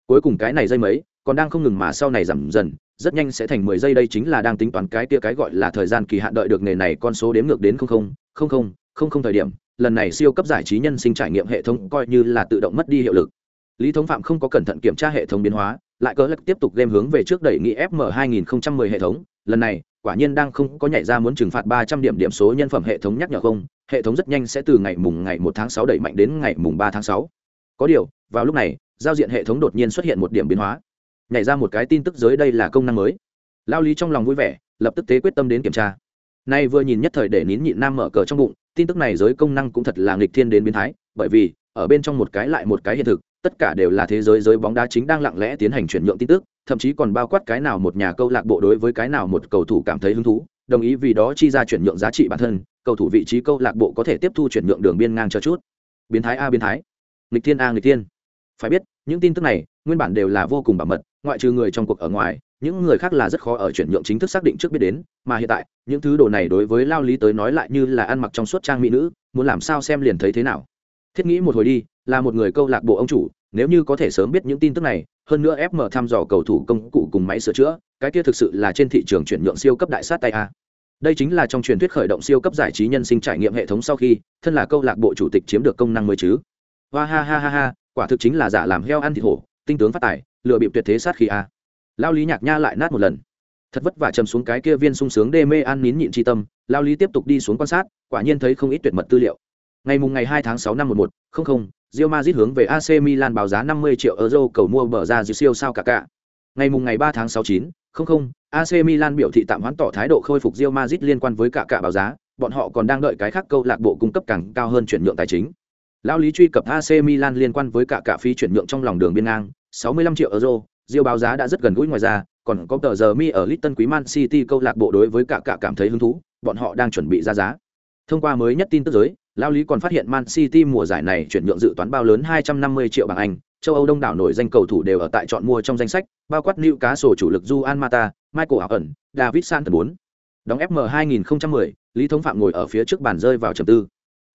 Cuối cùng cái này dây mấy, còn đang không ngừng mà sau này giảm dần, rất nhanh sẽ thành mười giây đây chính là đang tính toán cái kia cái gọi là thời gian kỳ hạn đợi được nghề này con số đếm ngược đến không không không không không không thời điểm, lần này siêu cấp giải trí nhân sinh trải nghiệm hệ thống coi như là tự động mất đi hiệu lực. Lý thống phạm không có cẩn thận kiểm tra hệ thống biến hóa, lại cỡ lắc tiếp tục đem hướng về trước đẩy nghị fm 2010 hệ thống. Lần này, quả nhiên đang không có nhảy ra muốn trừng phạt 300 điểm điểm số nhân phẩm hệ thống nhắc nhở không, hệ thống rất nhanh sẽ từ ngày mùng ngày 1 tháng 6 đẩy mạnh đến ngày mùng 3 tháng 6. có điều, vào lúc này, giao diện hệ thống đột nhiên xuất hiện một điểm biến hóa. Nhảy ra một cái tin tức giới đây là công năng mới. Lao lý trong lòng vui vẻ, lập tức tế quyết tâm đến kiểm tra nay vừa nhìn nhất thời để nín nhịn nam mở cờ trong bụng, tin tức này giới công năng cũng thật là nghịch thiên đến biến thái, bởi vì, ở bên trong một cái lại một cái hiện thực, tất cả đều là thế giới giới bóng đá chính đang lặng lẽ tiến hành chuyển nhượng tin tức, thậm chí còn bao quát cái nào một nhà câu lạc bộ đối với cái nào một cầu thủ cảm thấy hứng thú, đồng ý vì đó chi ra chuyển nhượng giá trị bản thân, cầu thủ vị trí câu lạc bộ có thể tiếp thu chuyển nhượng đường biên ngang cho chút. Biến thái a biến thái. Nghịch thiên a nghịch thiên. Phải biết, những tin tức này, nguyên bản đều là vô cùng bảo mật, ngoại trừ người trong cuộc ở ngoài những người khác là rất khó ở chuyển nhượng chính thức xác định trước biết đến, mà hiện tại, những thứ đồ này đối với lao lý tới nói lại như là ăn mặc trong suốt trang mỹ nữ, muốn làm sao xem liền thấy thế nào. Thiết nghĩ một hồi đi, là một người câu lạc bộ ông chủ, nếu như có thể sớm biết những tin tức này, hơn nữa fm thăm dò cầu thủ công cụ cùng máy sửa chữa, cái kia thực sự là trên thị trường chuyển nhượng siêu cấp đại sát tay a. Đây chính là trong truyền thuyết khởi động siêu cấp giải trí nhân sinh trải nghiệm hệ thống sau khi, thân là câu lạc bộ chủ tịch chiếm được công năng mới chứ. Hoa ha ha ha ha, quả thực chính là giả làm heo ăn thịt hổ, tinh tướng phát tài lựa bịp tuyệt thế sát khi a lao lý nhạc nha lại nát một lần thật vất vả chầm xuống cái kia viên sung sướng đê mê an nín nhịn tri tâm lao lý tiếp tục đi xuống quan sát quả nhiên thấy không ít tuyệt mật tư liệu ngày mùng ngày hai tháng sáu năm một một không không Real Madrid hướng về AC Milan báo giá 50 triệu euro cầu mua bờ ra dự siêu sao cả cả. Ngày mùng ngày 3 tháng 6 9, không không, AC Milan biểu thị tạm hoãn tỏ thái độ khôi phục Real Madrid liên quan với cả cả báo giá, bọn họ còn đang đợi cái khác câu lạc bộ cung cấp càng cao hơn chuyển nhượng tài chính. Lão lý truy cập AC Milan liên quan với cả cả phí chuyển nhượng trong lòng đường biên ngang, 65 triệu euro, Diêu báo giá đã rất gần gũi ngoài ra, còn có tờ giờ mi ở Litton Quý Man City câu lạc bộ đối với cả cả cảm thấy hứng thú, bọn họ đang chuẩn bị ra giá. Thông qua mới nhất tin tức giới, Lao Lý còn phát hiện Man City mùa giải này chuyển nhượng dự toán bao lớn 250 triệu bảng Anh, châu Âu đông đảo nổi danh cầu thủ đều ở tại chọn mua trong danh sách, bao quát Newcastle chủ lực Juan Mata, Michael Ẩn, David Santon 4. Đóng FM 2010, Lý Thống Phạm ngồi ở phía trước bàn rơi vào trầm tư.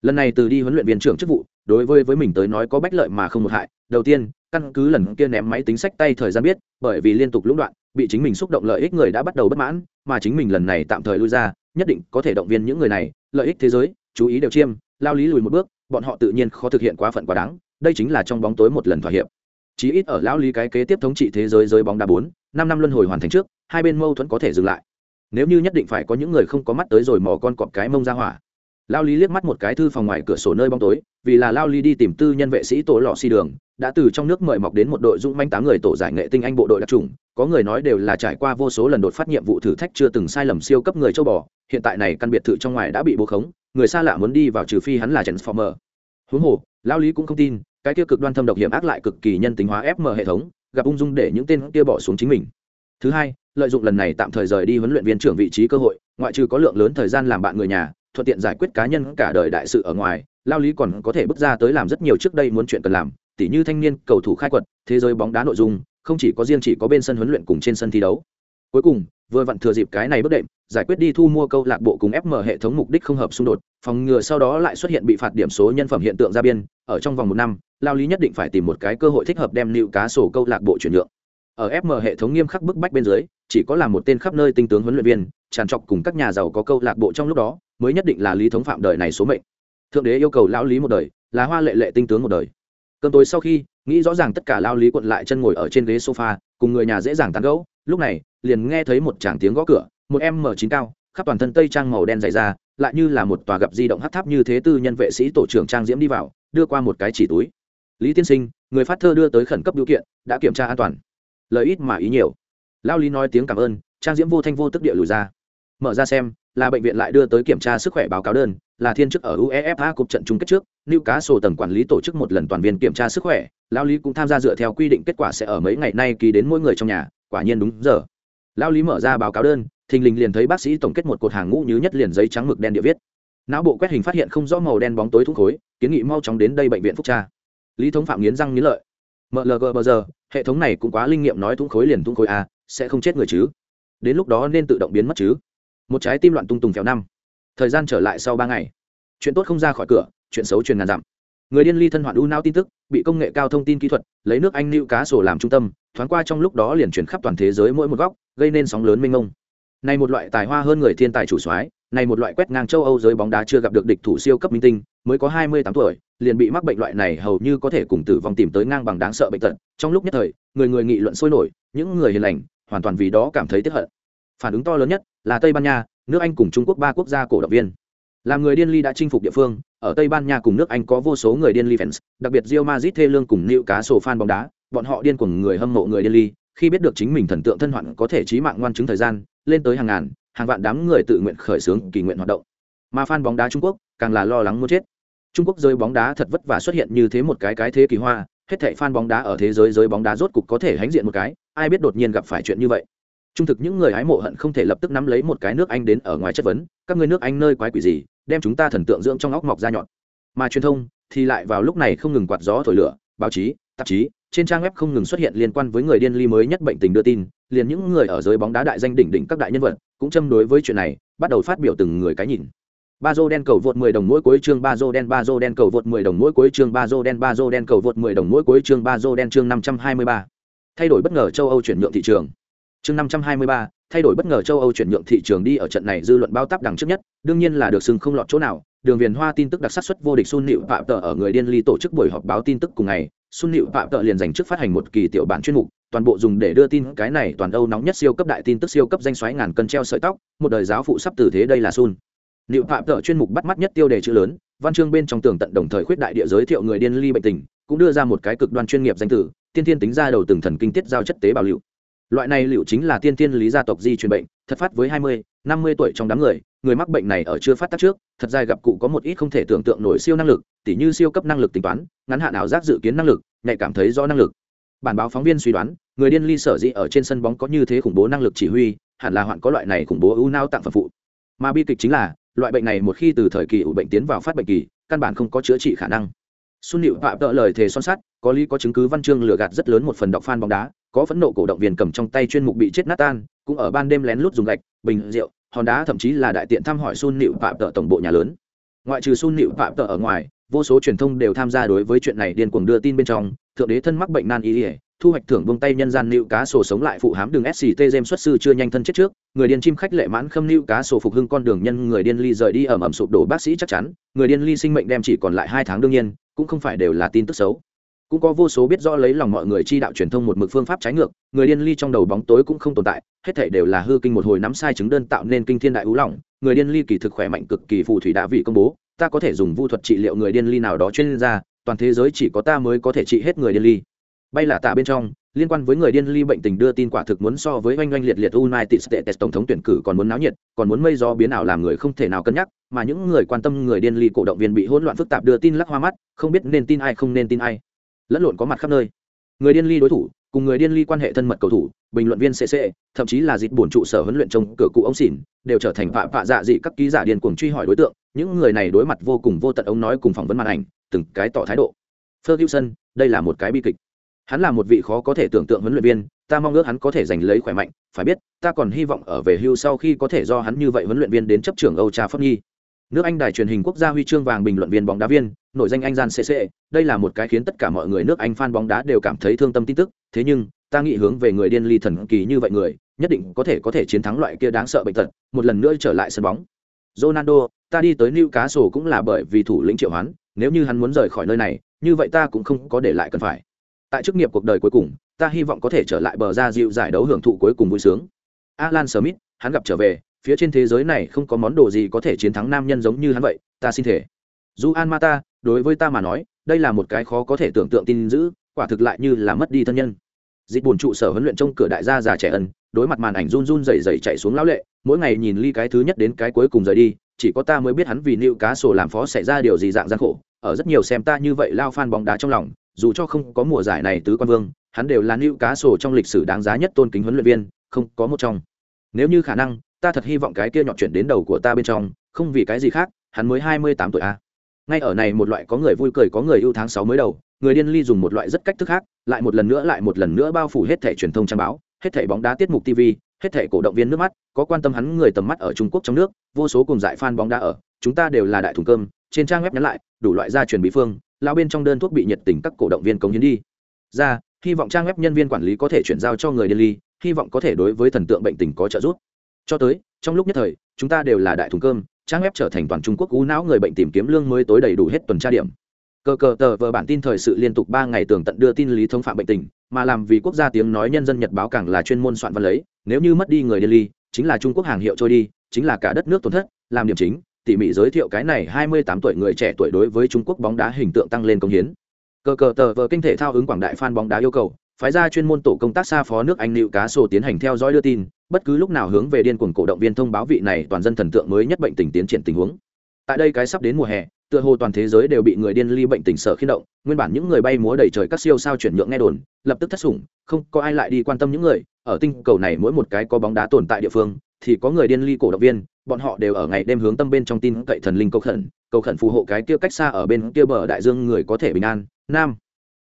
Lần này từ đi huấn luyện viên trưởng chức vụ, đối với với mình tới nói có bách lợi mà không một hại. Đầu tiên, căn cứ lần kia ném máy tính sách tay thời gian biết, bởi vì liên tục lũng đoạn, bị chính mình xúc động lợi ích người đã bắt đầu bất mãn, mà chính mình lần này tạm thời lui ra, nhất định có thể động viên những người này, lợi ích thế giới, chú ý đều chiêm, lao lý lùi một bước bọn họ tự nhiên khó thực hiện quá phận quá đáng đây chính là trong bóng tối một lần thỏa hiệp. Chí ít ở lão lý cái kế tiếp thống trị thế giới giới bóng đá bốn năm năm luân hồi hoàn thành trước hai bên mâu thuẫn có thể dừng lại. Nếu như nhất định phải có những người không có mắt tới rồi mò con cọp cái mông ra hỏa. Lao lý liếc mắt một cái thư phòng ngoài cửa sổ nơi bóng tối vì là lao lý đi tìm tư nhân vệ sĩ tổ lọ xi đường, đã từ trong nước mời mọc đến một đội dũng manh tám người tổ giải nghệ tinh anh bộ đội đặc trùng. Có người nói đều là trải qua vô số lần đột phát nhiệm vụ thử thách chưa từng sai lầm siêu cấp người châu bò, hiện tại này căn biệt thự trong ngoài đã bị bố khống, người xa lạ muốn đi vào trừ phi hắn là transformer. Huống hồ, lao lý cũng không tin, cái kia cực đoan thâm độc hiểm ác lại cực kỳ nhân tính hóa fm hệ thống, gặp ung dung để những tên kia bỏ xuống chính mình. Thứ hai, lợi dụng lần này tạm thời rời đi huấn luyện viên trưởng vị trí cơ hội, ngoại trừ có lượng lớn thời gian làm bạn người nhà, thuận tiện giải quyết cá nhân cả đời đại sự ở ngoài lao lý còn có thể bước ra tới làm rất nhiều trước đây muốn chuyện cần làm, tỉ như thanh niên cầu thủ khai quật, thế giới bóng đá nội dung, không chỉ có riêng chỉ có bên sân huấn luyện cùng trên sân thi đấu. Cuối cùng, vừa vặn thừa dịp cái này bất đệm, giải quyết đi thu mua câu lạc bộ cùng fm hệ thống mục đích không hợp xung đột, phòng ngừa sau đó lại xuất hiện bị phạt điểm số nhân phẩm hiện tượng ra biên, ở trong vòng một năm, lao lý nhất định phải tìm một cái cơ hội thích hợp đem nịu cá sổ câu lạc bộ chuyển nhượng. Ở fm hệ thống nghiêm khắc bức bách bên dưới, chỉ có là một tên khắp nơi tinh tướng huấn luyện viên, tràn trọc cùng các nhà giàu có câu lạc bộ trong lúc đó, mới nhất định là lý thống phạm đời này số mệnh thượng đế yêu cầu lão lý một đời, là hoa lệ lệ tinh tướng một đời. Cơn tối sau khi, nghĩ rõ ràng tất cả lao lý quận lại chân ngồi ở trên ghế sofa, cùng người nhà dễ dàng tán gẫu, lúc này, liền nghe thấy một tràng tiếng gõ cửa, một em m chín cao, khắp toàn thân tây trang màu đen dày ra, lại như là một tòa gặp di động hát tháp như thế tư nhân vệ sĩ tổ trưởng trang diễm đi vào, đưa qua một cái chỉ túi. Lý tiên sinh, người phát thơ đưa tới khẩn cấp điều kiện, đã kiểm tra an toàn. Lời ít mà ý nhiều. Lao lý nói tiếng cảm ơn, trang diễm vô thanh vô tức địa lùi ra. Mở ra xem là bệnh viện lại đưa tới kiểm tra sức khỏe báo cáo đơn, là thiên chức ở uefa cục trận chung kết trước lưu cá sổ tầng quản lý tổ chức một lần toàn viên kiểm tra sức khỏe lão lý cũng tham gia dựa theo quy định kết quả sẽ ở mấy ngày nay ký đến mỗi người trong nhà, quả nhiên đúng giờ. Lão lý mở ra báo cáo đơn, thình lình liền thấy bác sĩ tổng kết một cột hàng ngũ như nhất liền giấy trắng mực đen địa viết. Não bộ quét hình phát hiện không rõ màu đen bóng tối thủng khối, kiến nghị mau chóng đến đây bệnh viện phúc tra. Lý thống phạm nghiến răng nghiến lợi. Mlg bờ giờ, hệ thống này cũng quá linh nghiệm nói thung khối liền thung khối a, sẽ không chết người chứ? Đến lúc đó nên tự động biến mất chứ? Một trái tim loạn tung tùng phèo năm. Thời gian trở lại sau ba ngày. Chuyện tốt không ra khỏi cửa, chuyện xấu truyền ngàn dặm. Người điên ly thân hoạn u não tin tức, bị công nghệ cao thông tin kỹ thuật, lấy nước anh lưu cá sổ làm trung tâm, thoáng qua trong lúc đó liền chuyển khắp toàn thế giới mỗi một góc, gây nên sóng lớn mênh mông. Này một loại tài hoa hơn người thiên tài chủ soái này một loại quét ngang châu âu giới bóng đá chưa gặp được địch thủ siêu cấp minh tinh, mới có hai mươi tám tuổi, liền bị mắc bệnh loại này hầu như có thể cùng tử vong tìm tới ngang bằng đáng sợ bệnh tật. Trong lúc nhất thời, người người nghị luận sôi nổi, những người hiền lành, hoàn toàn vì đó cảm thấy tiếc hận. Phản ứng to lớn nhất là tây ban nha, nước anh cùng trung quốc ba quốc gia cổ động viên. Làm người điên ly đã chinh phục địa phương, ở tây ban nha cùng nước anh có vô số người điên ly fans, đặc biệt rio mazit thê lương cùng nịu cá sổ fan bóng đá, bọn họ điên cuồng người hâm mộ người điên ly, khi biết được chính mình thần tượng thân hoạn có thể trí mạng ngoan chứng thời gian, lên tới hàng ngàn, hàng vạn đám người tự nguyện khởi xướng kỳ nguyện hoạt động. Mà fan bóng đá trung quốc càng là lo lắng muốn chết. Trung quốc giới bóng đá thật vất vả xuất hiện như thế một cái cái thế kỳ hoa, hết thảy fan bóng đá ở thế giới giới bóng đá rốt cục có thể hãnh diện một cái, ai biết đột nhiên gặp phải chuyện như vậy trung thực những người hái mộ hận không thể lập tức nắm lấy một cái nước anh đến ở ngoài chất vấn, các người nước anh nơi quái quỷ gì, đem chúng ta thần tượng dưỡng trong óc mọc ra nhọn. Mà truyền thông thì lại vào lúc này không ngừng quạt gió thổi lửa, báo chí, tạp chí, trên trang web không ngừng xuất hiện liên quan với người điên ly mới nhất bệnh tình đưa tin, liền những người ở giới bóng đá đại danh đỉnh đỉnh các đại nhân vật cũng châm đối với chuyện này, bắt đầu phát biểu từng người cái nhìn. Ba dô đen cầu vượt 10 đồng mỗi cuối chương, ba dô đen, ba dô đen cầu vượt 10 đồng mỗi cuối chương, ba dô đen, ba dô đen cầu vượt 10 đồng mỗi cuối chương, ba dô đen chương 523. thay đổi bất ngờ châu âu chuyển nhượng thị trường chương 523, thay đổi bất ngờ châu âu chuyển nhượng thị trường đi ở trận này dư luận bao táp đằng trước nhất đương nhiên là được sừng không lọt chỗ nào. Đường viền hoa tin tức đặc sắc xuất vô địch sun nịu phạm Tợ ở người điên ly tổ chức buổi họp báo tin tức cùng ngày sun nịu phạm Tợ liền dành trước phát hành một kỳ tiểu bản chuyên mục toàn bộ dùng để đưa tin cái này toàn âu nóng nhất siêu cấp đại tin tức siêu cấp danh xoáy ngàn cân treo sợi tóc một đời giáo phụ sắp từ thế đây là sun. Nịu phạm Tợ chuyên mục bắt mắt nhất tiêu đề chữ lớn văn chương bên trong tường tận đồng thời khuyết đại địa giới thiệu người điên ly bệnh tình cũng đưa ra một cái cực đoan chuyên nghiệp danh từ, tiên thiên tính ra đầu từng thần kinh tiết giao chất tế bào liệu loại này liệu chính là tiên tiên lý gia tộc di truyền bệnh, thật phát với hai mươi, năm mươi tuổi trong đám người người mắc bệnh này ở chưa phát tác trước, thật dài gặp cụ có một ít không thể tưởng tượng nổi siêu năng lực, tỉ như siêu cấp năng lực tính toán, ngắn hạn ảo giác dự kiến năng lực, nhạy cảm thấy do năng lực. Bản báo phóng viên suy đoán, người điên ly sở dĩ ở trên sân bóng có như thế khủng bố năng lực chỉ huy, hẳn là hoạn có loại này khủng bố ưu nao tặng phẩm phụ. Mà bi kịch chính là, loại bệnh này một khi từ thời kỳ ủ bệnh tiến vào phát bệnh kỳ, căn bản không có chữa trị khả năng. Xuân hiệu phạm tợ lời thề son sắt, có lý có chứng cứ văn chương lừa gạt rất lớn một phần đọc fan bóng đá có phẫn nộ cổ động viên cầm trong tay chuyên mục bị chết nát tan, cũng ở ban đêm lén lút dùng gạch, bình rượu, hòn đá thậm chí là đại tiện thăm hỏi sun nịu phạm tợ tổng bộ nhà lớn. Ngoại trừ sun nịu phạm tợ ở ngoài, vô số truyền thông đều tham gia đối với chuyện này điên cuồng đưa tin bên trong, thượng đế thân mắc bệnh nan y ỉa thu hoạch thưởng buông tay nhân gian nịu cá sổ sống lại phụ hám đường sct jem xuất sư chưa nhanh thân chết trước, người điên chim khách lệ mãn khâm nịu cá sổ phục hưng con đường nhân người điên ly rời đi ẩm ẩm sụp đổ bác sĩ chắc chắn, người điên ly sinh mệnh đem chỉ còn lại hai tháng đương nhiên, cũng không phải đều là tin tức xấu cũng có vô số biết rõ lấy lòng mọi người chi đạo truyền thông một mực phương pháp trái ngược người điên ly trong đầu bóng tối cũng không tồn tại hết thể đều là hư kinh một hồi nắm sai chứng đơn tạo nên kinh thiên đại ú lỏng người điên ly kỳ thực khỏe mạnh cực kỳ phù thủy đã vị công bố ta có thể dùng vu thuật trị liệu người điên ly nào đó chuyên gia toàn thế giới chỉ có ta mới có thể trị hết người điên ly bay là tạ bên trong liên quan với người điên ly bệnh tình đưa tin quả thực muốn so với oanh oanh liệt liệt United States tổng thống tuyển cử còn muốn náo nhiệt, còn muốn mây do biến ảo làm người không thể nào cân nhắc, mà những người quan tâm người điên ly cổ động viên bị hỗn loạn phức tạp đưa tin lắc hoa mắt, không biết nên tin ai không nên tin ai. Lẫn lộn có mặt khắp nơi. Người điên ly đối thủ, cùng người điên ly quan hệ thân mật cầu thủ, bình luận viên CC, thậm chí là dịp buồn trụ sở huấn luyện trông cửa cụ ông xỉn, đều trở thành vạ vạ dạ dị các ký giả điên cuồng truy hỏi đối tượng, những người này đối mặt vô cùng vô tận ông nói cùng phỏng vấn màn ảnh, từng cái tỏ thái độ. Ferguson, đây là một cái bi kịch hắn là một vị khó có thể tưởng tượng huấn luyện viên ta mong ước hắn có thể giành lấy khỏe mạnh phải biết ta còn hy vọng ở về hưu sau khi có thể do hắn như vậy huấn luyện viên đến chấp trưởng âu trà phất nhi nước anh đài truyền hình quốc gia huy chương vàng bình luận viên bóng đá viên nội danh anh gian cc đây là một cái khiến tất cả mọi người nước anh fan bóng đá đều cảm thấy thương tâm tin tức. Thế nhưng, ta nghĩ hướng về người điên ly thần kỳ như vậy người, nhất định có thể có thể chiến thắng loại kia đáng sợ bệnh tật, một lần nữa trở lại sân bóng. Ronaldo, ta đi tới newcastle cũng là bởi vì thủ lĩnh triệu hoán, nếu như hắn muốn rời khỏi nơi này, như vậy ta cũng không có để lại cần phải. Tại chức nghiệp cuộc đời cuối cùng, ta hy vọng có thể trở lại bờ ra dịu giải đấu hưởng thụ cuối cùng vui sướng. Alan smith, hắn gặp trở về phía trên thế giới này không có món đồ gì có thể chiến thắng nam nhân giống như hắn vậy, ta xin thể. Dù an mata đối với ta mà nói, đây là một cái khó có thể tưởng tượng tin giữ quả thực lại như là mất đi thân nhân. Dịch buồn trụ sở huấn luyện trong cửa đại gia già trẻ ẩn, đối mặt màn ảnh run run dày dày chạy xuống lão lệ, mỗi ngày nhìn ly cái thứ nhất đến cái cuối cùng rời đi, chỉ có ta mới biết hắn vì nịu cá sổ làm phó xảy ra điều gì dạng gian khổ, ở rất nhiều xem ta như vậy lao phan bóng đá trong lòng, dù cho không có mùa giải này tứ quan vương, hắn đều là nịu cá sổ trong lịch sử đáng giá nhất tôn kính huấn luyện viên, không có một trong. Nếu như khả năng ta thật hy vọng cái kia nhọn chuyển đến đầu của ta bên trong, không vì cái gì khác, hắn mới hai mươi tám tuổi a. Ngay ở này một loại có người vui cười có người ưu tháng sáu mới đầu, người điên ly dùng một loại rất cách thức khác, lại một lần nữa lại một lần nữa bao phủ hết thẻ truyền thông trang báo, hết thẻ bóng đá tiết mục tv hết thẻ cổ động viên nước mắt, có quan tâm hắn người tầm mắt ở trung quốc trong nước, vô số cùng dại fan bóng đá ở, chúng ta đều là đại thùng cơm, trên trang web nhắn lại, đủ loại gia truyền bí phương lao bên trong đơn thuốc bị nhiệt tình các cổ động viên cống hiến đi. Ra, hy vọng trang web nhân viên quản lý có thể chuyển giao cho người điên ly, hy vọng có thể đối với thần tượng bệnh tình có trợ giúp cho tới, trong lúc nhất thời, chúng ta đều là đại thùng cơm, trang web trở thành toàn trung quốc cú não người bệnh tìm kiếm lương mới tối đầy đủ hết tuần tra điểm. Cờ cờ tờ vờ bản tin thời sự liên tục ba ngày tường tận đưa tin lý thống phạm bệnh tình, mà làm vì quốc gia tiếng nói nhân dân nhật báo càng là chuyên môn soạn văn lấy, nếu như mất đi người delhi chính là trung quốc hàng hiệu trôi đi, chính là cả đất nước tổn thất, làm điểm chính, tỉ mỉ giới thiệu cái này hai mươi tám tuổi người trẻ tuổi đối với trung quốc bóng đá hình tượng tăng lên công hiến. Cờ cờ tờ vờ kinh thể thao ứng quảng đại fan bóng đá yêu cầu, phái ra chuyên môn tổ công tác xa phó nước anh nịu cá sổ tiến hành theo dõi đưa tin bất cứ lúc nào hướng về điên cuồng cổ động viên thông báo vị này toàn dân thần tượng mới nhất bệnh tình tiến triển tình huống. Tại đây cái sắp đến mùa hè, tựa hồ toàn thế giới đều bị người điên ly bệnh tình sở khiên động, nguyên bản những người bay múa đầy trời các siêu sao chuyển nhượng nghe đồn, lập tức thất sủng, không có ai lại đi quan tâm những người, ở tinh cầu này mỗi một cái có bóng đá tồn tại địa phương, thì có người điên ly cổ động viên, bọn họ đều ở ngày đêm hướng tâm bên trong tin cậy thần linh cầu khẩn cầu khẩn phù hộ cái kia cách xa ở bên kia bờ đại dương người có thể bình an. Nam,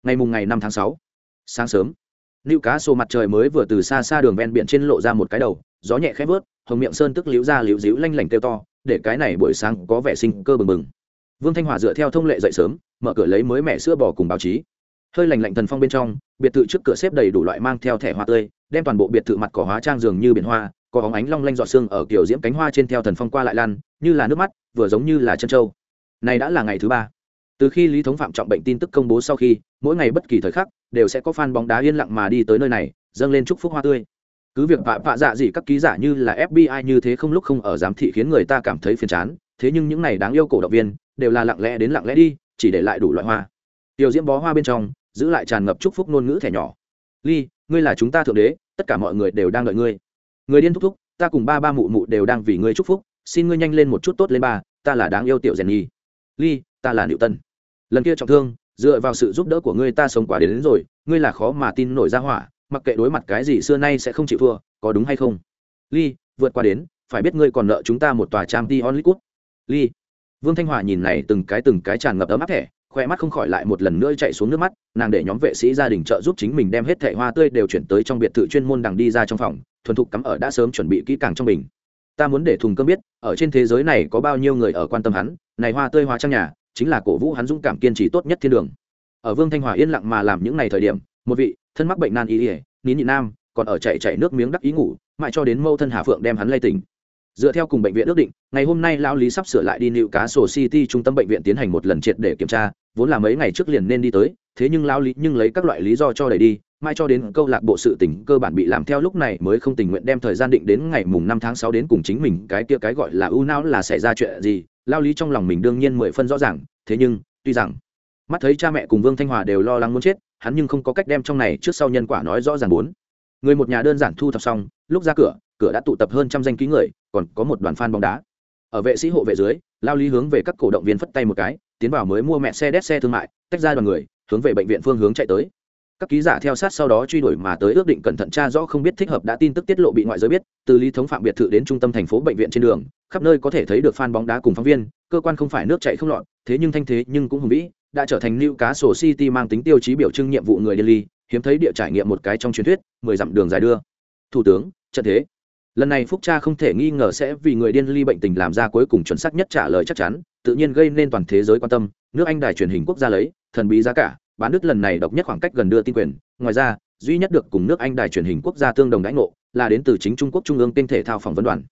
ngày mùng ngày năm tháng sáu, sáng sớm. Lưu cá sổ mặt trời mới vừa từ xa xa đường ven biển trên lộ ra một cái đầu, gió nhẹ khẽ vớt, hồng miệng sơn tức liễu ra liễu díu lanh lảnh kêu to, để cái này buổi sáng có vẻ sinh cơ bừng bừng. Vương Thanh Hòa dựa theo thông lệ dậy sớm, mở cửa lấy mới mẻ sữa bò cùng báo chí. Hơi lạnh lạnh thần phong bên trong, biệt thự trước cửa xếp đầy đủ loại mang theo thẻ hoa tươi, đem toàn bộ biệt thự mặt cỏ hóa trang dường như biển hoa, có óng ánh long lanh dọa xương ở kiểu diễm cánh hoa trên theo thần phong qua lại lan, như là nước mắt, vừa giống như là chân châu. Này đã là ngày thứ ba từ khi lý thống phạm trọng bệnh tin tức công bố sau khi, mỗi ngày bất kỳ thời khắc, đều sẽ có fan bóng đá yên lặng mà đi tới nơi này, dâng lên chúc phúc hoa tươi. Cứ việc vạ vạ dạ gì các ký giả như là fbi như thế không lúc không ở giám thị khiến người ta cảm thấy phiền chán, thế nhưng những này đáng yêu cổ động viên, đều là lặng lẽ đến lặng lẽ đi, chỉ để lại đủ loại hoa. Tiểu diễm bó hoa bên trong, giữ lại tràn ngập chúc phúc ngôn ngữ thẻ nhỏ. Ly, ngươi là chúng ta thượng đế, tất cả mọi người đều đang đợi ngươi. Người điên thúc thúc, ta cùng ba ba mụ mụ đều đang vì ngươi chúc phúc, xin ngươi nhanh lên một chút tốt lên ba, ta là đáng yêu tiểu rèn nhi. Ly ta là liệu tân. Lần kia trọng thương dựa vào sự giúp đỡ của ngươi ta sống quả đến, đến rồi ngươi là khó mà tin nổi ra hỏa mặc kệ đối mặt cái gì xưa nay sẽ không chịu thua có đúng hay không? Ly vượt qua đến phải biết ngươi còn nợ chúng ta một tòa trang t onlit cút ly vương thanh hòa nhìn này từng cái từng cái tràn ngập ấm áp thẻ khoe mắt không khỏi lại một lần nữa chạy xuống nước mắt nàng để nhóm vệ sĩ gia đình trợ giúp chính mình đem hết thẻ hoa tươi đều chuyển tới trong biệt thự chuyên môn đằng đi ra trong phòng thuần thục cắm ở đã sớm chuẩn bị kỹ càng trong bình. Ta muốn để thùng cơm biết ở trên thế giới này có bao nhiêu người ở quan tâm hắn này hoa tươi hoa trong nhà chính là cổ vũ hắn dũng cảm kiên trì tốt nhất thiên đường. Ở vương thanh hòa yên lặng mà làm những ngày thời điểm, một vị thân mắc bệnh nan y ỉa nín nhị nam, còn ở chạy chạy nước miếng đắc ý ngủ, mãi cho đến mâu thân hà phượng đem hắn lay tỉnh. Dựa theo cùng bệnh viện ước định, ngày hôm nay lão lý sắp sửa lại đi nịu cá sổ city trung tâm bệnh viện tiến hành một lần triệt để kiểm tra, vốn là mấy ngày trước liền nên đi tới, thế nhưng lão lý nhưng lấy các loại lý do cho đẩy đi mai cho đến câu lạc bộ sự tỉnh cơ bản bị làm theo lúc này mới không tình nguyện đem thời gian định đến ngày mùng năm tháng sáu đến cùng chính mình cái kia cái gọi là ưu não là xảy ra chuyện gì lao lý trong lòng mình đương nhiên mười phân rõ ràng, thế nhưng, tuy rằng mắt thấy cha mẹ cùng vương thanh hòa đều lo lắng muốn chết, hắn nhưng không có cách đem trong này trước sau nhân quả nói rõ ràng bốn. Người một nhà đơn giản thu thập xong, lúc ra cửa cửa đã tụ tập hơn trăm danh ký người, còn có một đoàn fan bóng đá. Ở vệ sĩ hộ vệ dưới, lao lý hướng về các cổ động viên phất tay một cái, tiến vào mới mua mẹ xe đét xe thương mại, tách ra đoàn người, hướng về bệnh viện phương hướng chạy tới. Các ký giả theo sát sau đó truy đuổi mà tới ước định cẩn thận tra rõ không biết thích hợp đã tin tức tiết lộ bị ngoại giới biết, từ lý thống phạm biệt thự đến trung tâm thành phố bệnh viện trên đường khắp nơi có thể thấy được fan bóng đá cùng phóng viên, cơ quan không phải nước chảy không lọt, thế nhưng thanh thế nhưng cũng hùng vĩ, đã trở thành new cá sổ city mang tính tiêu chí biểu trưng nhiệm vụ người delhi, hiếm thấy địa trải nghiệm một cái trong truyền thuyết, mười dặm đường dài đưa. Thủ tướng, trận thế. Lần này phúc cha không thể nghi ngờ sẽ vì người điên ly bệnh tình làm ra cuối cùng chuẩn xác nhất trả lời chắc chắn, tự nhiên gây nên toàn thế giới quan tâm, nước anh đài truyền hình quốc gia lấy, thần bí giá cả, bán đứt lần này độc nhất khoảng cách gần đưa tin quyền. Ngoài ra, duy nhất được cùng nước anh đài truyền hình quốc gia tương đồng đãi ngộ là đến từ chính trung quốc trung ương kênh thể thao phỏng vấn đoàn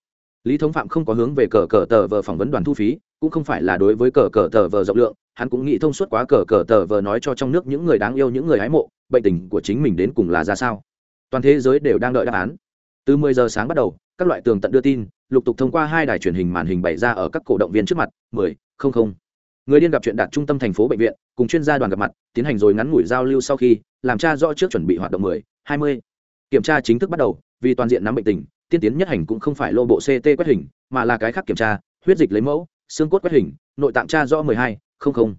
lý thống phạm không có hướng về cờ cờ tờ vờ phỏng vấn đoàn thu phí cũng không phải là đối với cờ cờ tờ vờ rộng lượng hắn cũng nghĩ thông suốt quá cờ cờ tờ vờ nói cho trong nước những người đáng yêu những người hái mộ bệnh tình của chính mình đến cùng là ra sao. Toàn thế giới đều đang đợi đáp án. Từ 10 giờ sáng bắt đầu các loại tường tận đưa tin lục tục thông qua hai đài truyền hình màn hình bày ra ở các cổ động viên trước mặt 10, không không. Người điên gặp chuyện đạt trung tâm thành phố bệnh viện cùng chuyên gia đoàn gặp mặt tiến hành rồi ngắn ngủi giao lưu sau khi làm tra rõ trước chuẩn bị hoạt động 10, 20. kiểm tra chính thức bắt đầu vì toàn diện nắm bệnh tình tiên tiến nhất hành cũng không phải lô bộ ct quét hình mà là cái khác kiểm tra huyết dịch lấy mẫu xương cốt quét hình nội tạng tra rõ 12, không không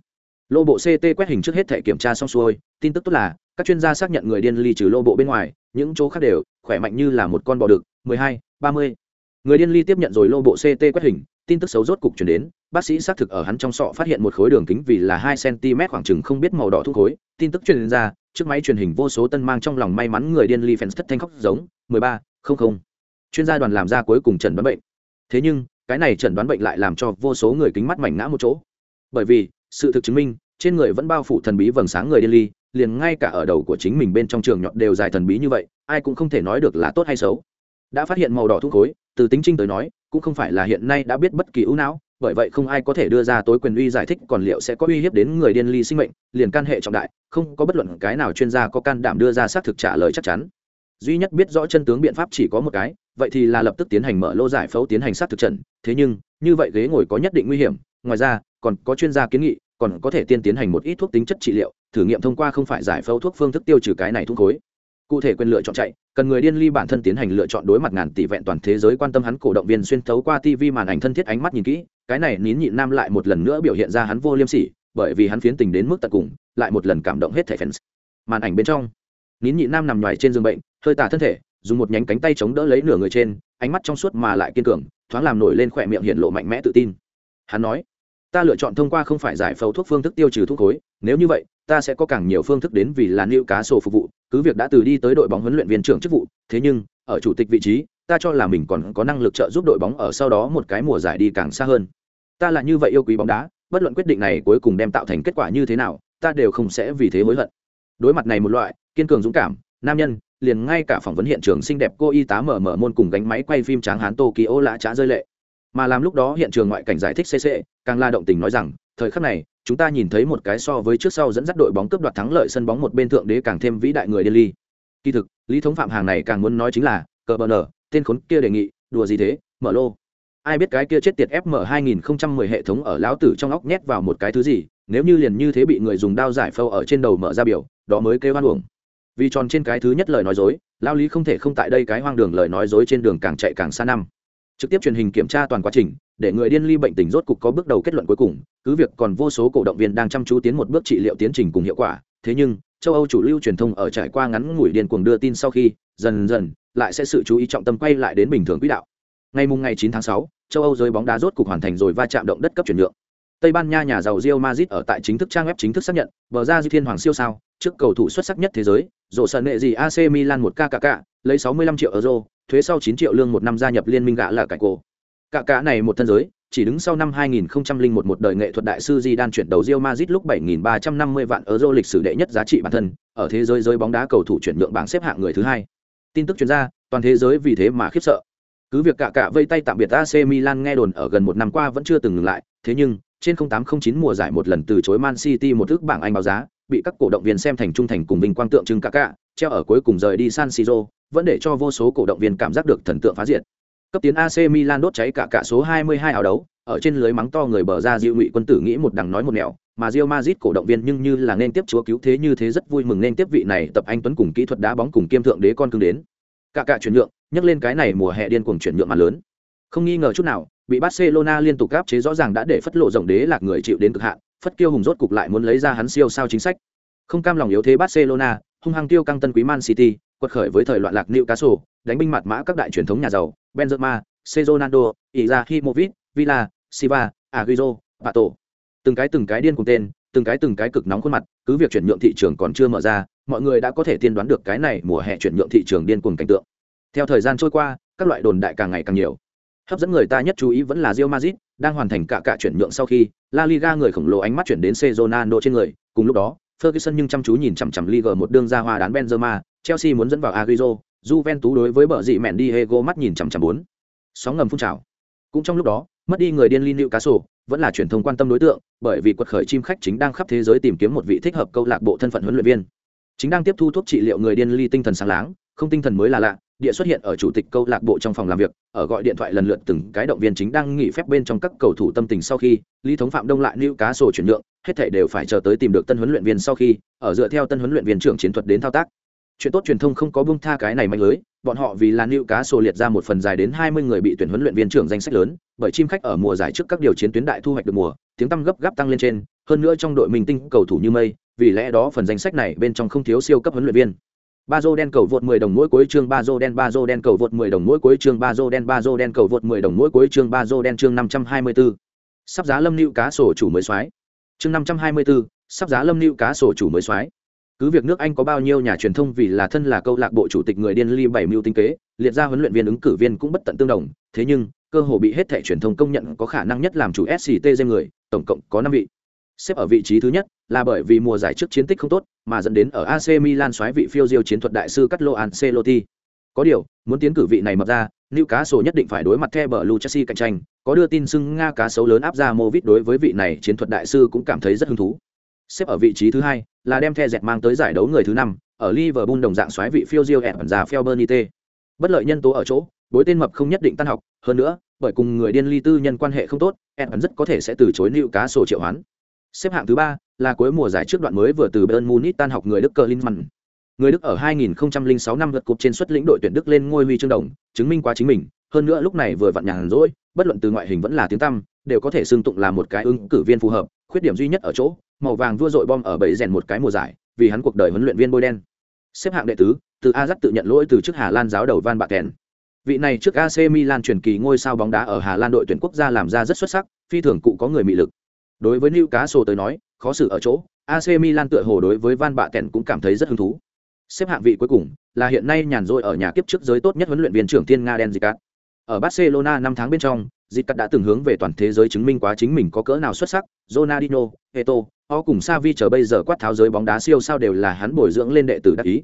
lô bộ ct quét hình trước hết thể kiểm tra xong xuôi tin tức tốt là các chuyên gia xác nhận người điên ly trừ lô bộ bên ngoài những chỗ khác đều khỏe mạnh như là một con bò đực 12, 30. người điên ly tiếp nhận rồi lô bộ ct quét hình tin tức xấu rốt cục chuyển đến bác sĩ xác thực ở hắn trong sọ phát hiện một khối đường kính vì là hai cm khoảng chừng không biết màu đỏ thuốc khối tin tức truyền ra trước máy truyền hình vô số tân mang trong lòng may mắn người điên ly fans thất thanh khóc giống 13, không không chuyên gia đoàn làm ra cuối cùng chẩn đoán bệnh. Thế nhưng, cái này chẩn đoán bệnh lại làm cho vô số người kính mắt mảnh ngã một chỗ. Bởi vì, sự thực chứng minh, trên người vẫn bao phủ thần bí vầng sáng người điên ly, liền ngay cả ở đầu của chính mình bên trong trường nhọn đều dài thần bí như vậy, ai cũng không thể nói được là tốt hay xấu. Đã phát hiện màu đỏ thu khối, từ tính trinh tới nói, cũng không phải là hiện nay đã biết bất kỳ ưu não, bởi vậy không ai có thể đưa ra tối quyền uy giải thích còn liệu sẽ có uy hiếp đến người điên ly sinh mệnh, liền can hệ trọng đại, không có bất luận cái nào chuyên gia có can đảm đưa ra xác thực trả lời chắc chắn duy nhất biết rõ chân tướng biện pháp chỉ có một cái, vậy thì là lập tức tiến hành mở lô giải phẫu tiến hành sát thực trần. Thế nhưng, như vậy ghế ngồi có nhất định nguy hiểm, ngoài ra, còn có chuyên gia kiến nghị, còn có thể tiên tiến hành một ít thuốc tính chất trị liệu, thử nghiệm thông qua không phải giải phẫu thuốc phương thức tiêu trừ cái này thuốc khối. Cụ thể quyền lựa chọn chạy, cần người điên ly bản thân tiến hành lựa chọn đối mặt ngàn tỷ vẹn toàn thế giới quan tâm hắn cổ động viên xuyên thấu qua tv màn ảnh thân thiết ánh mắt nhìn kỹ, cái này nín nhịn nam lại một lần nữa biểu hiện ra hắn vô liêm sỉ, bởi vì hắn phiến tình đến mức tận cùng, lại một lần cảm động hết thẻ fans. Màn ảnh bên trong, nín nhịn nam nằm ngoài trên giường bệnh hơi tả thân thể, dùng một nhánh cánh tay chống đỡ lấy nửa người trên, ánh mắt trong suốt mà lại kiên cường, thoáng làm nổi lên khỏe miệng hiện lộ mạnh mẽ tự tin. Hắn nói, ta lựa chọn thông qua không phải giải phẫu thuốc phương thức tiêu trừ thuốc khối, nếu như vậy, ta sẽ có càng nhiều phương thức đến vì là nữ cá sổ phục vụ, cứ việc đã từ đi tới đội bóng huấn luyện viên trưởng chức vụ, thế nhưng, ở chủ tịch vị trí, ta cho là mình còn có năng lực trợ giúp đội bóng ở sau đó một cái mùa giải đi càng xa hơn. Ta là như vậy yêu quý bóng đá, bất luận quyết định này cuối cùng đem tạo thành kết quả như thế nào, ta đều không sẽ vì thế hối hận. Đối mặt này một loại, kiên cường dũng cảm, nam nhân liền ngay cả phỏng vấn hiện trường xinh đẹp cô y tá mở mở môn cùng gánh máy quay phim tráng hán tokyo lã trá rơi lệ mà làm lúc đó hiện trường ngoại cảnh giải thích cc càng la động tình nói rằng thời khắc này chúng ta nhìn thấy một cái so với trước sau dẫn dắt đội bóng cướp đoạt thắng lợi sân bóng một bên thượng đế càng thêm vĩ đại người Delhi. Kỳ thực, lý thống phạm hàng này càng muốn nói chính là, cờ bờ nở, tên khốn kia đề nghị, đùa gì thế, mở lô. Ai biết cái kia chết tiệt FM 2010 hệ thống ở lão tử trong óc nhét vào một cái thứ gì, nếu như liền như thế bị người dùng đao giải phâu ở trên đầu mở ra biểu, đó mới kêu hoan uổng. Vì tròn trên cái thứ nhất lời nói dối, lão lý không thể không tại đây cái hoang đường lời nói dối trên đường càng chạy càng xa năm. Trực tiếp truyền hình kiểm tra toàn quá trình, để người điên ly bệnh tình rốt cục có bước đầu kết luận cuối cùng cứ việc còn vô số cổ động viên đang chăm chú tiến một bước trị liệu tiến trình cùng hiệu quả thế nhưng châu âu chủ lưu truyền thông ở trải qua ngắn ngủi điên cuồng đưa tin sau khi dần dần lại sẽ sự chú ý trọng tâm quay lại đến bình thường quỹ đạo ngày mùng ngày 9 tháng 6, châu âu giới bóng đá rốt cục hoàn thành rồi va chạm động đất cấp chuyển nhượng Tây Ban Nha nhà giàu Real Madrid ở tại chính thức trang web chính thức xác nhận, bờ ra Di Thiên Hoàng siêu sao, trước cầu thủ xuất sắc nhất thế giới, rộ sân nệ gì AC Milan một KKK, lấy 65 triệu euro, thuế sau 9 triệu lương một năm gia nhập liên minh gã là cải cổ cả cả này một thân giới chỉ đứng sau năm 2001 một đời nghệ thuật đại sư Di chuyển đầu Real Madrid lúc 7.350 vạn euro lịch sử đệ nhất giá trị bản thân, ở thế giới giới bóng đá cầu thủ chuyển nhượng bảng xếp hạng người thứ hai. Tin tức truyền ra, toàn thế giới vì thế mà khiếp sợ. Cứ việc cả cả vây tay tạm biệt AC Milan nghe đồn ở gần một năm qua vẫn chưa từng ngừng lại, thế nhưng trên 0809 mùa giải một lần từ chối Man City một thước bảng Anh báo giá, bị các cổ động viên xem thành trung thành cùng vinh quang tượng trưng cả cả, treo ở cuối cùng rời đi San Siro, vẫn để cho vô số cổ động viên cảm giác được thần tượng phá diệt. Cấp tiến AC Milan đốt cháy cả cả số 22 áo đấu, ở trên lưới mắng to người bờ ra Diệu Ngụy quân tử nghĩ một đằng nói một nẻo, mà Real Madrid cổ động viên nhưng như là nên tiếp chúa cứu thế như thế rất vui mừng nên tiếp vị này tập anh tuấn cùng kỹ thuật đá bóng cùng kiêm thượng đế con cưng đến. Cả cả chuyển nhượng, nhắc lên cái này mùa hè điên cuồng chuyển nhượng mà lớn. Không nghi ngờ chút nào, bị Barcelona liên tục áp chế rõ ràng đã để phất lộ rộng đế lạc người chịu đến cực hạn, phất kiêu hùng rốt cục lại muốn lấy ra hắn siêu sao chính sách. Không cam lòng yếu thế Barcelona, hung hăng tiêu căng tân quý Man City, quật khởi với thời loạn lạc Newcastle, đánh binh mặt mã các đại truyền thống nhà giàu, Benzema, Ronaldo, Ibrahimovic, Villa, Silva, Agüero, Pato. Từng cái từng cái điên cùng tên, từng cái từng cái cực nóng khuôn mặt, cứ việc chuyển nhượng thị trường còn chưa mở ra, mọi người đã có thể tiên đoán được cái này mùa hè chuyển nhượng thị trường điên cuồng cảnh tượng theo thời gian trôi qua các loại đồn đại càng ngày càng nhiều hấp dẫn người ta nhất chú ý vẫn là Real Madrid, đang hoàn thành cả cả chuyển nhượng sau khi La Liga người khổng lồ ánh mắt chuyển đến Ronaldo trên người. Cùng lúc đó, Ferguson nhưng chăm chú nhìn chằm chằm Liga một đương ra hoa đán Benzema, Chelsea muốn dẫn vào Agüero, Juventus đối với bờ dị mẹn Diego mắt nhìn chằm chằm bốn. Sóng ngầm phun trào. Cũng trong lúc đó, mất đi người điên linh cá sổ vẫn là truyền thông quan tâm đối tượng, bởi vì quật khởi chim khách chính đang khắp thế giới tìm kiếm một vị thích hợp câu lạc bộ thân phận huấn luyện viên. Chính đang tiếp thu thuốc trị liệu người điên ly tinh thần sáng láng, không tinh thần mới là lạ địa xuất hiện ở chủ tịch câu lạc bộ trong phòng làm việc, ở gọi điện thoại lần lượt từng cái động viên chính đang nghỉ phép bên trong các cầu thủ tâm tình sau khi, lý thống phạm đông lại lưu cá sổ chuyển nhượng, hết thể đều phải chờ tới tìm được tân huấn luyện viên sau khi, ở dựa theo tân huấn luyện viên trưởng chiến thuật đến thao tác. Chuyện tốt truyền thông không có buông tha cái này mạnh lưới, bọn họ vì là lưu cá sổ liệt ra một phần dài đến hai mươi người bị tuyển huấn luyện viên trưởng danh sách lớn, bởi chim khách ở mùa giải trước các điều chiến tuyến đại thu hoạch được mùa, tiếng tăm gấp gáp tăng lên trên, hơn nữa trong đội mình tinh cầu thủ như mây, vì lẽ đó phần danh sách này bên trong không thiếu siêu cấp huấn luyện viên ba dô đen cầu vượt 10 đồng mỗi cuối chương ba dô đen ba dô đen cầu vượt 10 đồng mỗi cuối chương ba dô đen ba dô đen cầu vượt 10 đồng mỗi cuối chương ba dô đen chương 524. sắp giá lâm lưu cá sổ chủ mới soái chương 524, sắp giá lâm lưu cá sổ chủ mới soái cứ việc nước anh có bao nhiêu nhà truyền thông vì là thân là câu lạc bộ chủ tịch người điên ly bảy mưu tinh kế liệt ra huấn luyện viên ứng cử viên cũng bất tận tương đồng thế nhưng cơ hồ bị hết thẻ truyền thông công nhận có khả năng nhất làm chủ sct người tổng cộng có năm vị xếp ở vị trí thứ nhất là bởi vì mùa giải trước chiến tích không tốt mà dẫn đến ở AC Milan xoáy vị phiêu diêu chiến thuật đại sư Carlo Ancelotti. Có điều, muốn tiến cử vị này mập ra, Newcastle nhất định phải đối mặt theo bờ Chelsea cạnh tranh, có đưa tin xưng Nga cá sấu lớn áp ra Movit đối với vị này chiến thuật đại sư cũng cảm thấy rất hứng thú. Xếp ở vị trí thứ hai là đem theo dẹt mang tới giải đấu người thứ năm, ở Liverpool đồng dạng xoáy vị phiêu diêu ẩn già Felbernite. Bất lợi nhân tố ở chỗ, bối tên mập không nhất định tan học, hơn nữa, bởi cùng người điên ly tư nhân quan hệ không tốt, ẩn rất có thể sẽ từ chối Newcastle triệu hoán. Xếp hạng thứ ba là cuối mùa giải trước đoạn mới vừa từ Bayern Munich tan học người Đức Klinsmann. Người Đức ở 2006 năm vượt cục trên xuất lĩnh đội tuyển Đức lên ngôi huy chương đồng, chứng minh quá chính mình, hơn nữa lúc này vừa vặn nhàn rỗi, bất luận từ ngoại hình vẫn là tiếng tăm, đều có thể xưng tụng là một cái ứng cử viên phù hợp, khuyết điểm duy nhất ở chỗ, màu vàng vua dội bom ở bảy rèn một cái mùa giải, vì hắn cuộc đời huấn luyện viên bôi đen. Xếp hạng đệ tứ, từ Ajax tự nhận lỗi từ trước Hà Lan giáo đầu Van Baken. Vị này trước AC Milan truyền kỳ ngôi sao bóng đá ở Hà Lan đội tuyển quốc gia làm ra rất xuất sắc, phi thường cụ có người mị lực. Đối với Newcastle tới nói, khó xử ở chỗ, AC Milan tựa hồ đối với Van Bạ Kèn cũng cảm thấy rất hứng thú. Xếp hạng vị cuối cùng là hiện nay nhàn rỗi ở nhà kiếp trước giới tốt nhất huấn luyện viên trưởng Tiên Nga Den Ở Barcelona năm tháng bên trong, Zicat đã từng hướng về toàn thế giới chứng minh quá chính mình có cỡ nào xuất sắc. Ronaldinho, Eto, họ cùng Xavi trở bây giờ quát tháo giới bóng đá siêu sao đều là hắn bồi dưỡng lên đệ tử đắc ý.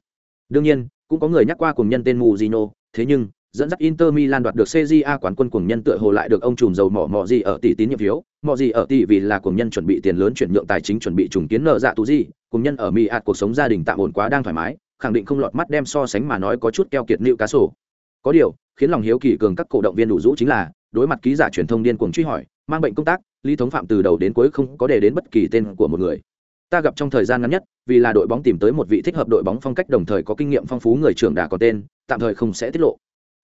Đương nhiên, cũng có người nhắc qua cùng nhân tên Mujino, thế nhưng dẫn dắt Inter Milan đoạt được CJA quán quân cuồng nhân tựa hồ lại được ông trùm dầu mỏ mỏ gì ở tỷ tín nhiệm phiếu, mỏ gì ở tỷ vì là cuồng nhân chuẩn bị tiền lớn chuyển nhượng tài chính chuẩn bị trùng kiến nợ dạ tù gì, cuồng nhân ở Mỹ ạt cuộc sống gia đình tạm ổn quá đang thoải mái, khẳng định không lọt mắt đem so sánh mà nói có chút keo kiệt nịu cá sổ. Có điều, khiến lòng hiếu kỳ cường các cổ động viên đủ rũ chính là, đối mặt ký giả truyền thông điên cuồng truy hỏi, mang bệnh công tác, Lý Thống Phạm từ đầu đến cuối không có đề đến bất kỳ tên của một người. Ta gặp trong thời gian ngắn nhất, vì là đội bóng tìm tới một vị thích hợp đội bóng phong cách đồng thời có kinh nghiệm phong phú người trưởng đã có tên, tạm thời không sẽ tiết lộ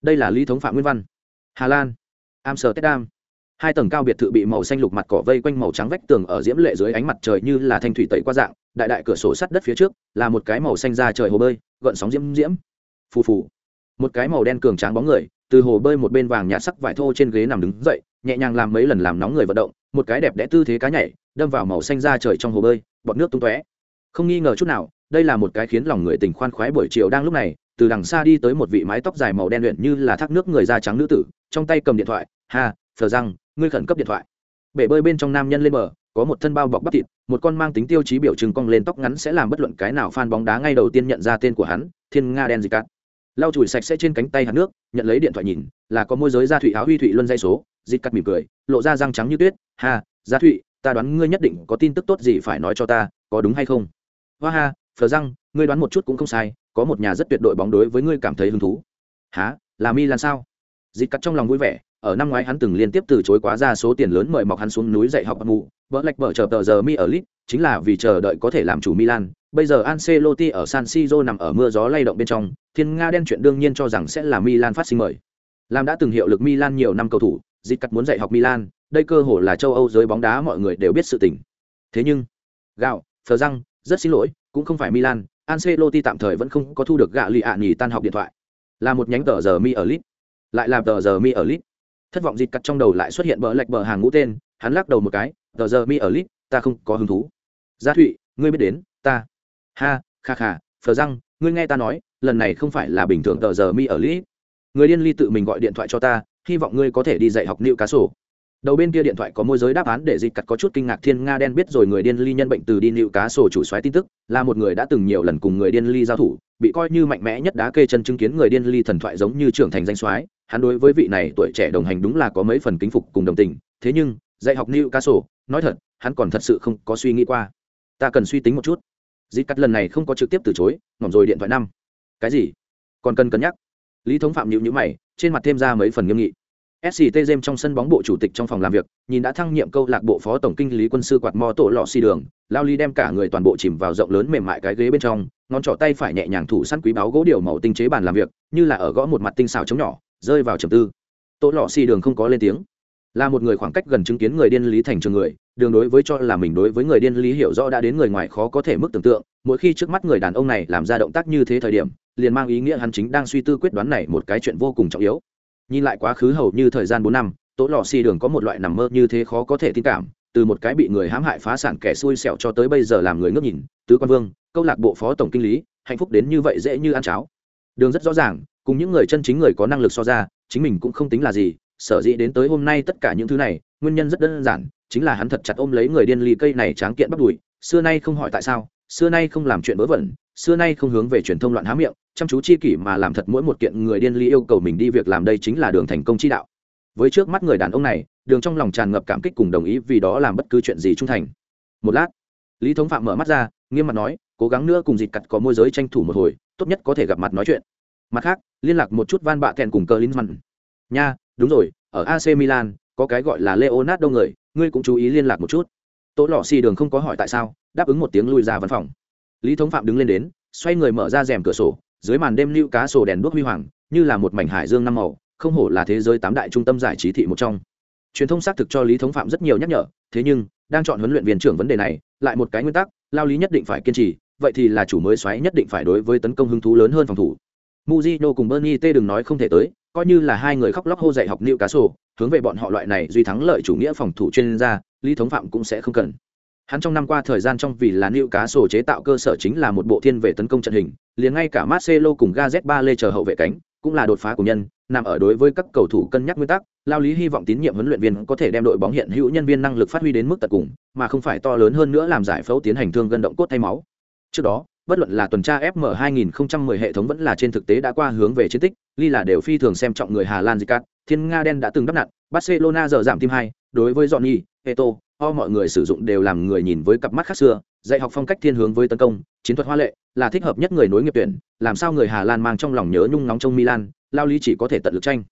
đây là lý thống phạm nguyên văn. Hà lan, amsterdam. Hai tầng cao biệt thự bị màu xanh lục mặt cỏ vây quanh màu trắng vách tường ở diễm lệ dưới ánh mặt trời như là thanh thủy tẩy qua dạng, đại đại cửa sổ sắt đất phía trước là một cái màu xanh ra trời hồ bơi, gợn sóng diễm diễm. Phù phù. Một cái màu đen cường tráng bóng người, từ hồ bơi một bên vàng nhạt sắc vải thô trên ghế nằm đứng dậy, nhẹ nhàng làm mấy lần làm nóng người vận động, một cái đẹp đẽ tư thế cá nhảy, đâm vào màu xanh ra trời trong hồ bơi, bọt nước tung tóe. Không nghi ngờ chút nào, đây là một cái khiến lòng người tình khoan khoái buổi chiều đang lúc này từ đằng xa đi tới một vị mái tóc dài màu đen luyện như là thác nước người da trắng nữ tử, trong tay cầm điện thoại, ha, phờ răng, ngươi khẩn cấp điện thoại. Bể bơi bên trong nam nhân lên bờ, có một thân bao bọc bắp thịt, một con mang tính tiêu chí biểu trưng cong lên tóc ngắn sẽ làm bất luận cái nào fan bóng đá ngay đầu tiên nhận ra tên của hắn, thiên nga đen dịch cát. Lau chùi sạch sẽ trên cánh tay hạt nước, nhận lấy điện thoại nhìn, là có môi giới gia thụy áo huy thụy luân dây số, dịch cắt mỉm cười, lộ ra răng trắng như tuyết, ha, gia thụy, ta đoán ngươi nhất định có tin tức tốt gì phải nói cho ta, có đúng hay không? Hoa ha, phờ răng, ngươi đoán một chút cũng không sai có một nhà rất tuyệt đội bóng đối với ngươi cảm thấy hứng thú. Há là Milan sao? Dịch cắt trong lòng vui vẻ, ở năm ngoái hắn từng liên tiếp từ chối quá ra số tiền lớn mời mọc hắn xuống núi dạy học âm mù. Vỡ lạch vợ chờ tờ giờ mi ở lit chính là vì chờ đợi có thể làm chủ Milan. Bây giờ Ancelotti ở San Siro nằm ở mưa gió lay động bên trong, thiên nga đen chuyện đương nhiên cho rằng sẽ là Milan phát sinh mời. Làm đã từng hiệu lực Milan nhiều năm cầu thủ, dịch cắt muốn dạy học Milan, đây cơ hội là châu Âu giới bóng đá mọi người đều biết sự tình. Thế nhưng, gạo thờ răng, rất xin lỗi, cũng không phải Milan Ancelotti tạm thời vẫn không có thu được gạ lì ạ nhì tan học điện thoại. Là một nhánh tờ giờ mi ở lit. Lại là tờ giờ mi ở lit. Thất vọng dịt cắt trong đầu lại xuất hiện bờ lệch bờ hàng ngũ tên, hắn lắc đầu một cái, tờ giờ mi ở lit, ta không có hứng thú. Gia Thụy, ngươi biết đến, ta. Ha, kha kha, phờ răng ngươi nghe ta nói lần này không phải là bình thường tờ giờ mi ở lit. người điên ly tự mình gọi điện thoại cho ta hy vọng ngươi có thể đi dạy học nịu cá sổ đầu bên kia điện thoại có môi giới đáp án để dịch cặt có chút kinh ngạc. Thiên nga đen biết rồi người điên ly nhân bệnh từ đi nịu cá sổ chủ xoáy tin tức, là một người đã từng nhiều lần cùng người điên ly giao thủ, bị coi như mạnh mẽ nhất đá kê chân chứng kiến người điên ly thần thoại giống như trưởng thành danh soái. Hắn đối với vị này tuổi trẻ đồng hành đúng là có mấy phần kính phục cùng đồng tình. Thế nhưng, dạy học nịu cá sổ, nói thật, hắn còn thật sự không có suy nghĩ qua. Ta cần suy tính một chút. Dịch cắt lần này không có trực tiếp từ chối, ngỏm rồi điện thoại năm. Cái gì? Còn cần cân nhắc. Lý thống phạm nhịu nhữ mày, trên mặt thêm ra mấy phần nghiêm nghị sct jem trong sân bóng bộ chủ tịch trong phòng làm việc, nhìn đã thăng nhiệm câu lạc bộ phó tổng kinh lý quân sư quạt mò tổ lọ xi đường, lao ly đem cả người toàn bộ chìm vào rộng lớn mềm mại cái ghế bên trong, ngón trỏ tay phải nhẹ nhàng thủ săn quý báo gỗ điều màu tinh chế bàn làm việc, như là ở gõ một mặt tinh xào chống nhỏ, rơi vào trầm tư. Tổ lọ xi đường không có lên tiếng. Là một người khoảng cách gần chứng kiến người điên lý thành trường người, đường đối với cho là mình đối với người điên lý hiểu rõ đã đến người ngoài khó có thể mức tưởng tượng, mỗi khi trước mắt người đàn ông này làm ra động tác như thế thời điểm, liền mang ý nghĩa hắn chính đang suy tư quyết đoán này một cái chuyện vô cùng trọng yếu nhìn lại quá khứ hầu như thời gian bốn năm, tố lò xì đường có một loại nằm mơ như thế khó có thể tin cảm, từ một cái bị người hãm hại phá sản kẻ xui xẻo cho tới bây giờ làm người ngước nhìn, tứ quan vương, câu lạc bộ phó tổng kinh lý, hạnh phúc đến như vậy dễ như ăn cháo. Đường rất rõ ràng, cùng những người chân chính người có năng lực so ra, chính mình cũng không tính là gì, sở dĩ đến tới hôm nay tất cả những thứ này, nguyên nhân rất đơn giản, chính là hắn thật chặt ôm lấy người điên ly cây này tráng kiện bắt đùi, xưa nay không hỏi tại sao, xưa nay không làm chuyện vớ vẩn xưa nay không hướng về truyền thông loạn há miệng, chăm chú chi kỷ mà làm thật mỗi một kiện người điên ly yêu cầu mình đi việc làm đây chính là đường thành công chi đạo. Với trước mắt người đàn ông này, đường trong lòng tràn ngập cảm kích cùng đồng ý vì đó làm bất cứ chuyện gì trung thành. Một lát, lý thống phạm mở mắt ra, nghiêm mặt nói, cố gắng nữa cùng dịt cặt có môi giới tranh thủ một hồi, tốt nhất có thể gặp mặt nói chuyện. Mặt khác, liên lạc một chút van bạ kèn cùng cờ linzmann nha, đúng rồi, ở ac milan, có cái gọi là leonardo người, ngươi cũng chú ý liên lạc một chút. Tố lọ xì đường không có hỏi tại sao, đáp ứng một tiếng lui ra văn phòng lý thống phạm đứng lên đến xoay người mở ra rèm cửa sổ dưới màn đêm lưu cá sổ đèn đuốc huy hoàng như là một mảnh hải dương năm màu không hổ là thế giới tám đại trung tâm giải trí thị một trong truyền thông xác thực cho lý thống phạm rất nhiều nhắc nhở thế nhưng đang chọn huấn luyện viên trưởng vấn đề này lại một cái nguyên tắc lao lý nhất định phải kiên trì vậy thì là chủ mới xoáy nhất định phải đối với tấn công hứng thú lớn hơn phòng thủ muzino cùng Bernie T đừng nói không thể tới, coi như là hai người khóc lóc hô dạy học cá sổ, hướng về bọn họ loại này duy thắng lợi chủ nghĩa phòng thủ chuyên gia, Lý Thống Phạm cũng sẽ không cần. Hắn trong năm qua thời gian trong vì là cá sổ chế tạo cơ sở chính là một bộ thiên về tấn công trận hình, liền ngay cả Marcelo cùng Gazet lê chờ hậu vệ cánh, cũng là đột phá của nhân, nằm ở đối với các cầu thủ cân nhắc nguyên tắc, Lao Lý hy vọng tín nhiệm huấn luyện viên có thể đem đội bóng hiện hữu nhân viên năng lực phát huy đến mức tận cùng, mà không phải to lớn hơn nữa làm giải phẫu tiến hành thương gân động cốt thay máu. Trước đó, bất luận là tuần tra FM 2010 hệ thống vẫn là trên thực tế đã qua hướng về chiến tích, Ly là đều phi thường xem trọng người Hà Lan Zicat, Thiên Nga đen đã từng đắp nặn, Barcelona giờ giảm tim hai đối với Johnny, Eto, o mọi người sử dụng đều làm người nhìn với cặp mắt khác xưa, dạy học phong cách thiên hướng với tấn công, chiến thuật hoa lệ, là thích hợp nhất người nối nghiệp tuyển, làm sao người Hà Lan mang trong lòng nhớ nhung nóng trong Milan, lao lý chỉ có thể tận lực tranh.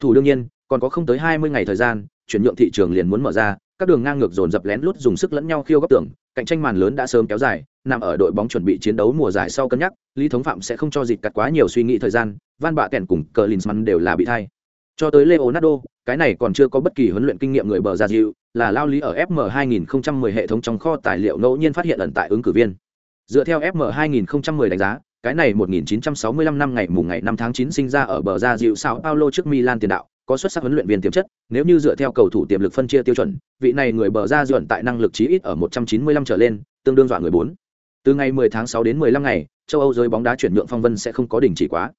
Thủ đương nhiên, còn có không tới 20 ngày thời gian, chuyển nhượng thị trường liền muốn mở ra, các đường ngang ngược dồn dập lén lút dùng sức lẫn nhau khiêu góc tưởng, cạnh tranh màn lớn đã sớm kéo dài, nằm ở đội bóng chuẩn bị chiến đấu mùa giải sau cân nhắc, Lý Thống Phạm sẽ không cho dịp cắt quá nhiều suy nghĩ thời gian, Van Bạ Kèn cùng cờ Klinsmann đều là bị thay. Cho tới Leonardo, cái này còn chưa có bất kỳ huấn luyện kinh nghiệm người bờ ra dịu, là lao lý ở FM 2010 hệ thống trong kho tài liệu ngẫu nhiên phát hiện ẩn tại ứng cử viên. Dựa theo FM 2010 đánh giá, cái này 1965 năm ngày mùng ngày 5 tháng 9 sinh ra ở bờ ra dịu Sao Paulo trước Milan tiền đạo, có xuất sắc huấn luyện viên tiềm chất, nếu như dựa theo cầu thủ tiềm lực phân chia tiêu chuẩn, vị này người bờ ra dịu tại năng lực chí ít ở 195 trở lên, tương đương dọa người 4. Từ ngày 10 tháng 6 đến 15 ngày, châu Âu giới bóng đá chuyển nhượng phong vân sẽ không có đình chỉ quá.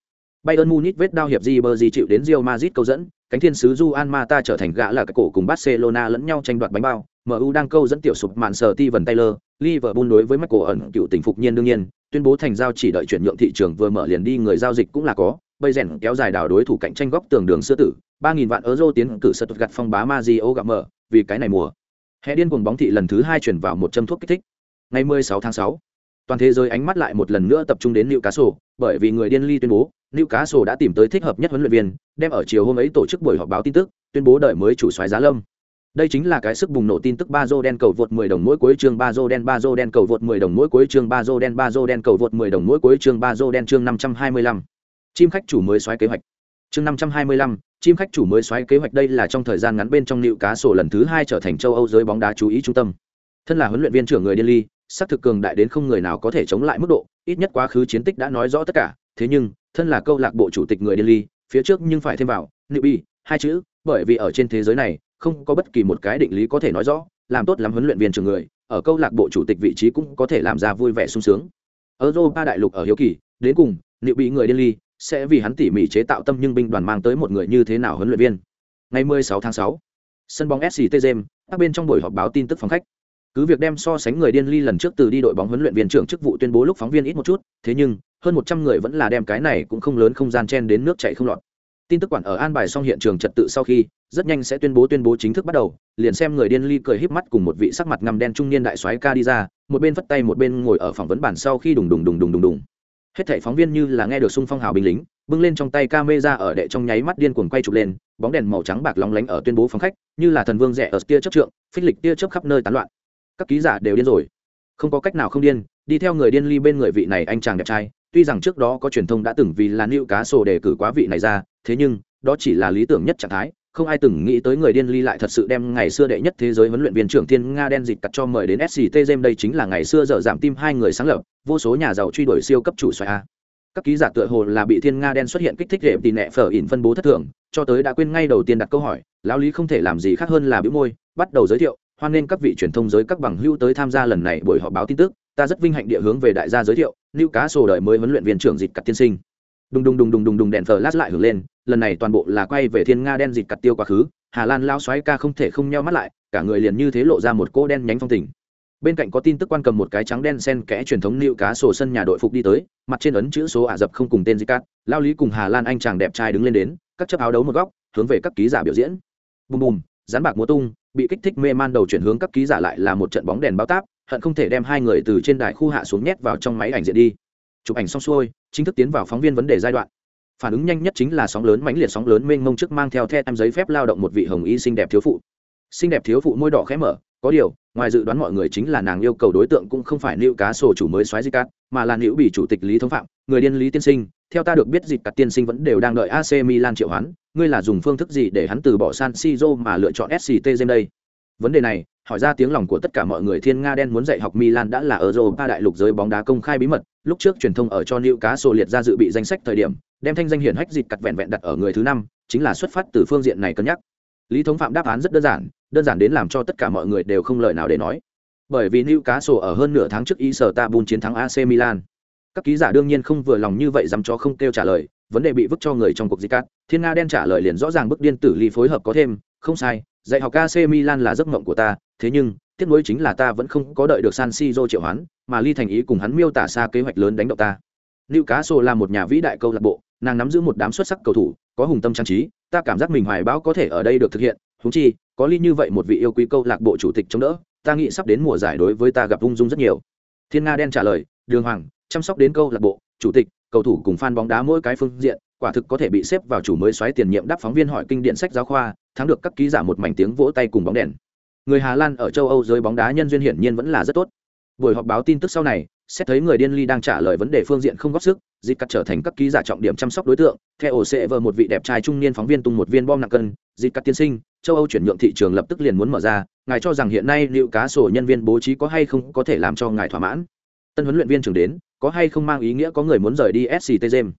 Bayern Munich vết đao hiệp Ribery chịu đến Real Madrid câu dẫn, cánh thiên sứ Ju An Mata trở thành gã là cái cổ cùng Barcelona lẫn nhau tranh đoạt bánh bao. MU đang câu dẫn tiểu sụp mạn sở Steven Taylor, Liverpool đối với Michael ẩn cựu tình phục nhiên đương nhiên, tuyên bố thành giao chỉ đợi chuyển nhượng thị trường vừa mở liền đi người giao dịch cũng là có. Bây rèn kéo dài đảo đối thủ cạnh tranh góc tường đường xưa tử, 3000 vạn euro tiến cử sật gặt phong bá Mario gặp mở, vì cái này mùa. Hè điên cuồng bóng thị lần thứ hai chuyển vào một châm thuốc kích thích. Ngày 16 tháng 6, toàn thế giới ánh mắt lại một lần nữa tập trung đến Newcastle, bởi vì người điên ly tuyên bố, Newcastle đã tìm tới thích hợp nhất huấn luyện viên, đem ở chiều hôm ấy tổ chức buổi họp báo tin tức, tuyên bố đợi mới chủ soái giá lâm. Đây chính là cái sức bùng nổ tin tức Bazo đen cầu vượt 10 đồng mỗi cuối chương Bazo đen Bazo đen cầu vượt 10 đồng mỗi cuối chương Bazo đen Bazo đen cầu vượt 10 đồng mỗi cuối chương Bazo đen chương 525. Chim khách chủ mới soái kế hoạch. Chương 525, chim khách chủ mới soái kế hoạch đây là trong thời gian ngắn bên trong Newcastle lần thứ hai trở thành châu Âu giới bóng đá chú ý trung tâm. Thân là huấn luyện viên trưởng người Delhi, sắc thực cường đại đến không người nào có thể chống lại mức độ, ít nhất quá khứ chiến tích đã nói rõ tất cả, thế nhưng, thân là câu lạc bộ chủ tịch người delhi ly, phía trước nhưng phải thêm vào, nữ bi, hai chữ, bởi vì ở trên thế giới này, không có bất kỳ một cái định lý có thể nói rõ, làm tốt lắm huấn luyện viên trưởng người, ở câu lạc bộ chủ tịch vị trí cũng có thể làm ra vui vẻ sung sướng. europa đại lục ở hiếu kỳ đến cùng liệu bị người delhi ly sẽ vì hắn tỉ mỉ chế tạo tâm nhưng binh đoàn mang tới một người như thế nào huấn luyện viên ngày 16 tháng 6, sân bóng sct james các bên trong buổi họp báo tin tức phòng khách cứ việc đem so sánh người điên ly lần trước từ đi đội bóng huấn luyện viên trưởng chức vụ tuyên bố lúc phóng viên ít một chút, thế nhưng, hơn một trăm người vẫn là đem cái này cũng không lớn không gian chen đến nước chảy không lọt. Tin tức quản ở an bài xong hiện trường trật tự sau khi, rất nhanh sẽ tuyên bố tuyên bố chính thức bắt đầu, liền xem người điên ly cười híp mắt cùng một vị sắc mặt ngăm đen trung niên đại soái ca đi ra, một bên vất tay một bên ngồi ở phỏng vấn bản sau khi đùng đùng đùng đùng đùng đùng. Hết thảy phóng viên như là nghe được xung phong hào binh lính, bưng lên trong tay camera ở đệ trong nháy mắt điên cuồng quay chụp lên, bóng đèn màu trắng bạc lóng lánh ở tuyên bố phóng khách, như là thần vương rẻ ở tia chấp trượng, phích lịch tia chớp khắp nơi tán loạn các ký giả đều điên rồi. Không có cách nào không điên, đi theo người điên ly bên người vị này anh chàng đẹp trai, tuy rằng trước đó có truyền thông đã từng vì là nữ cá sổ đề cử quá vị này ra, thế nhưng, đó chỉ là lý tưởng nhất trạng thái, không ai từng nghĩ tới người điên ly lại thật sự đem ngày xưa đệ nhất thế giới huấn luyện viên trưởng thiên nga đen dịch cặt cho mời đến sct game đây chính là ngày xưa dở giảm tim hai người sáng lập, vô số nhà giàu truy đuổi siêu cấp chủ xoài a. Các ký giả tựa hồ là bị thiên nga đen xuất hiện kích thích rệm tì nẹ phở ỉn phân bố thất thường, cho tới đã quên ngay đầu tiên đặt câu hỏi, lão lý không thể làm gì khác hơn là bĩu môi, bắt đầu giới thiệu hoan nên các vị truyền thông giới các bằng hữu tới tham gia lần này buổi họp báo tin tức. Ta rất vinh hạnh địa hướng về đại gia giới thiệu nữ cá sổ đời mới huấn luyện viên trưởng dịch cặt tiên sinh. Đùng đùng đùng đùng đùng đùng đèn thờ lát lại hưởng lên, lần này toàn bộ là quay về thiên nga đen dịch cặt tiêu quá khứ. Hà lan lao xoáy ca không thể không nheo mắt lại, cả người liền như thế lộ ra một cô đen nhánh phong tình. Bên cạnh có tin tức quan cầm một cái trắng đen sen kẽ truyền thống nịu cá sổ sân nhà đội phục đi tới, mặt trên ấn chữ số ả rập không cùng tên zicat lao lý cùng hà lan anh chàng đẹp trai đứng lên đến, các chấp áo đấu một góc, hướng về các ký giả biểu diễn. Bùm bùm rán bạc múa tung bị kích thích mê man đầu chuyển hướng các ký giả lại là một trận bóng đèn bao táp, hận không thể đem hai người từ trên đài khu hạ xuống nhét vào trong máy ảnh diện đi. Chụp ảnh xong xuôi, chính thức tiến vào phóng viên vấn đề giai đoạn. Phản ứng nhanh nhất chính là sóng lớn mãnh liệt sóng lớn mênh mông trước mang theo theo em giấy phép lao động một vị hồng y xinh đẹp thiếu phụ. Xinh đẹp thiếu phụ môi đỏ khẽ mở, có điều, ngoài dự đoán mọi người chính là nàng yêu cầu đối tượng cũng không phải nữ cá sổ chủ mới xoáy di cát, mà là nữ bị chủ tịch lý thống phạm, người điên lý tiên sinh, theo ta được biết dịp cắt tiên sinh vẫn đều đang đợi ac milan triệu hoán ngươi là dùng phương thức gì để hắn từ bỏ san siro mà lựa chọn sct Gem đây? Vấn đề này hỏi ra tiếng lòng của tất cả mọi người thiên nga đen muốn dạy học milan đã là ở europa đại lục giới bóng đá công khai bí mật. Lúc trước truyền thông ở cho Newcastle cá liệt ra dự bị danh sách thời điểm đem thanh danh hiển hách dịch cặt vẹn vẹn đặt ở người thứ năm chính là xuất phát từ phương diện này cân nhắc. Lý thống phạm đáp án rất đơn giản đơn giản đến làm cho tất cả mọi người đều không lời nào để nói. Bởi vì Newcastle ở hơn nửa tháng trước Istanbul chiến thắng AC Milan. Các ký giả đương nhiên không vừa lòng như vậy dám cho không kêu trả lời, vấn đề bị vứt cho người trong cuộc di cát. Thiên Nga đen trả lời liền rõ ràng bức điên tử ly phối hợp có thêm, không sai, dạy học AC Milan là giấc mộng của ta, thế nhưng, tiếc nuối chính là ta vẫn không có đợi được San Siro triệu hoán, mà Ly thành ý cùng hắn miêu tả xa kế hoạch lớn đánh động ta. Newcastle là một nhà vĩ đại câu lạc bộ, nàng nắm giữ một đám xuất sắc cầu thủ, có hùng tâm trang trí, ta cảm giác mình hoài bão có thể ở đây được thực hiện, huống chi, có ly như vậy một vị yêu quý câu lạc bộ chủ tịch chống đỡ ta nghĩ sắp đến mùa giải đối với ta gặp ung dung rất nhiều thiên nga đen trả lời đường hoàng chăm sóc đến câu lạc bộ chủ tịch cầu thủ cùng fan bóng đá mỗi cái phương diện, quả thực có thể bị xếp vào chủ mới xoáy tiền nhiệm đáp phóng viên hỏi kinh điển sách giáo khoa, thắng được các ký giả một mảnh tiếng vỗ tay cùng bóng đèn. Người hà lan ở châu âu giới bóng đá nhân duyên hiển nhiên vẫn là rất tốt. Buổi họp báo tin tức sau này, xét thấy người điên ly đang trả lời vấn đề phương diện không góp sức dịp cắt trở thành các ký giả trọng điểm chăm sóc đối tượng, theo ổ sẽ vờ một vị đẹp trai trung niên phóng viên tung một viên bom nặng cân dịp cắt tiên sinh, châu âu chuyển nhượng thị trường lập tức liền muốn mở ra, ngài cho rằng hiện nay liệu cá sổ nhân viên bố trí có hay không có thể làm cho ngài thỏa mãn? Tân huấn luyện viên trưởng đến có hay không mang ý nghĩa có người muốn rời đi sct james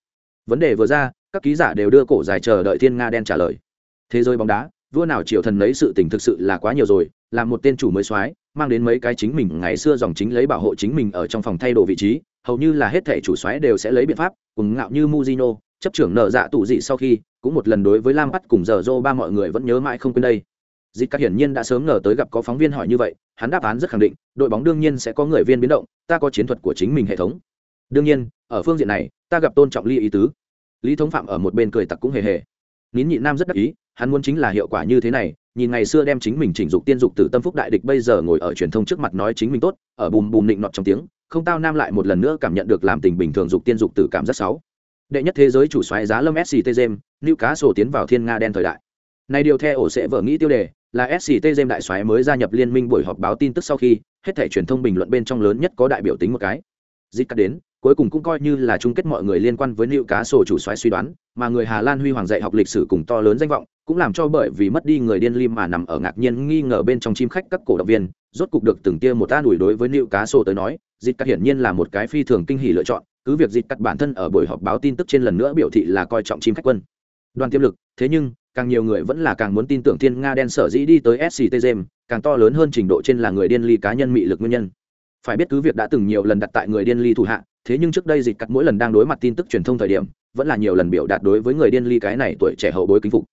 vấn đề vừa ra các ký giả đều đưa cổ dài chờ đợi thiên nga đen trả lời thế giới bóng đá vua nào triều thần lấy sự tình thực sự là quá nhiều rồi làm một tên chủ mới soái mang đến mấy cái chính mình ngày xưa dòng chính lấy bảo hộ chính mình ở trong phòng thay đổi vị trí hầu như là hết thể chủ soái đều sẽ lấy biện pháp cùng ngạo như Mujino, chấp trưởng nợ dạ tụ dị sau khi cũng một lần đối với Lam Bắt cùng giờ Zô ba mọi người vẫn nhớ mãi không quên đây. Dịch các hiển nhiên đã sớm ngờ tới gặp có phóng viên hỏi như vậy, hắn đáp án rất khẳng định, đội bóng đương nhiên sẽ có người viên biến động, ta có chiến thuật của chính mình hệ thống. Đương nhiên, ở phương diện này, ta gặp tôn trọng ly ý tứ. Lý Thống Phạm ở một bên cười tặc cũng hề hề. Nín nhị nam rất đắc ý, hắn muốn chính là hiệu quả như thế này, nhìn ngày xưa đem chính mình chỉnh dục tiên dục tử tâm phúc đại địch bây giờ ngồi ở truyền thông trước mặt nói chính mình tốt, ở bùm bùm nịnh nọt trong tiếng, không tao nam lại một lần nữa cảm nhận được làm tình bình thường dục tiên dục tử cảm giác xấu đệ nhất thế giới chủ xoáy giá lâm sct jem nữ cá sổ tiến vào thiên nga đen thời đại này điều theo ổ sẽ vợ nghĩ tiêu đề là sct jem đại xoáy mới gia nhập liên minh buổi họp báo tin tức sau khi hết thể truyền thông bình luận bên trong lớn nhất có đại biểu tính một cái dịch cắt đến cuối cùng cũng coi như là chung kết mọi người liên quan với nữ cá sổ chủ xoáy suy đoán, mà người hà lan huy hoàng dạy học lịch sử cùng to lớn danh vọng, cũng làm cho bởi vì mất đi người điên lim mà nằm ở ngạc nhiên nghi ngờ bên trong chim khách các cổ động viên, rốt cục được từng tia một ta đuổi đối với nữ cá sổ tới nói dịch cắt hiển nhiên là một cái phi thường kinh hỉ lựa chọn, cứ việc dịch cắt bản thân ở buổi họp báo tin tức trên lần nữa biểu thị là coi trọng chim khách quân. Đoàn tiềm lực, thế nhưng, càng nhiều người vẫn là càng muốn tin tưởng thiên nga đen sở dĩ đi tới sctgm càng to lớn hơn trình độ trên là người điên ly cá nhân mị lực nguyên nhân phải biết cứ việc đã từng nhiều lần đặt tại người điên ly thủ hạ, thế nhưng trước đây dịch cắt mỗi lần đang đối mặt tin tức truyền thông thời điểm, vẫn là nhiều lần biểu đạt đối với người điên ly cái này tuổi trẻ hậu bối kính phục.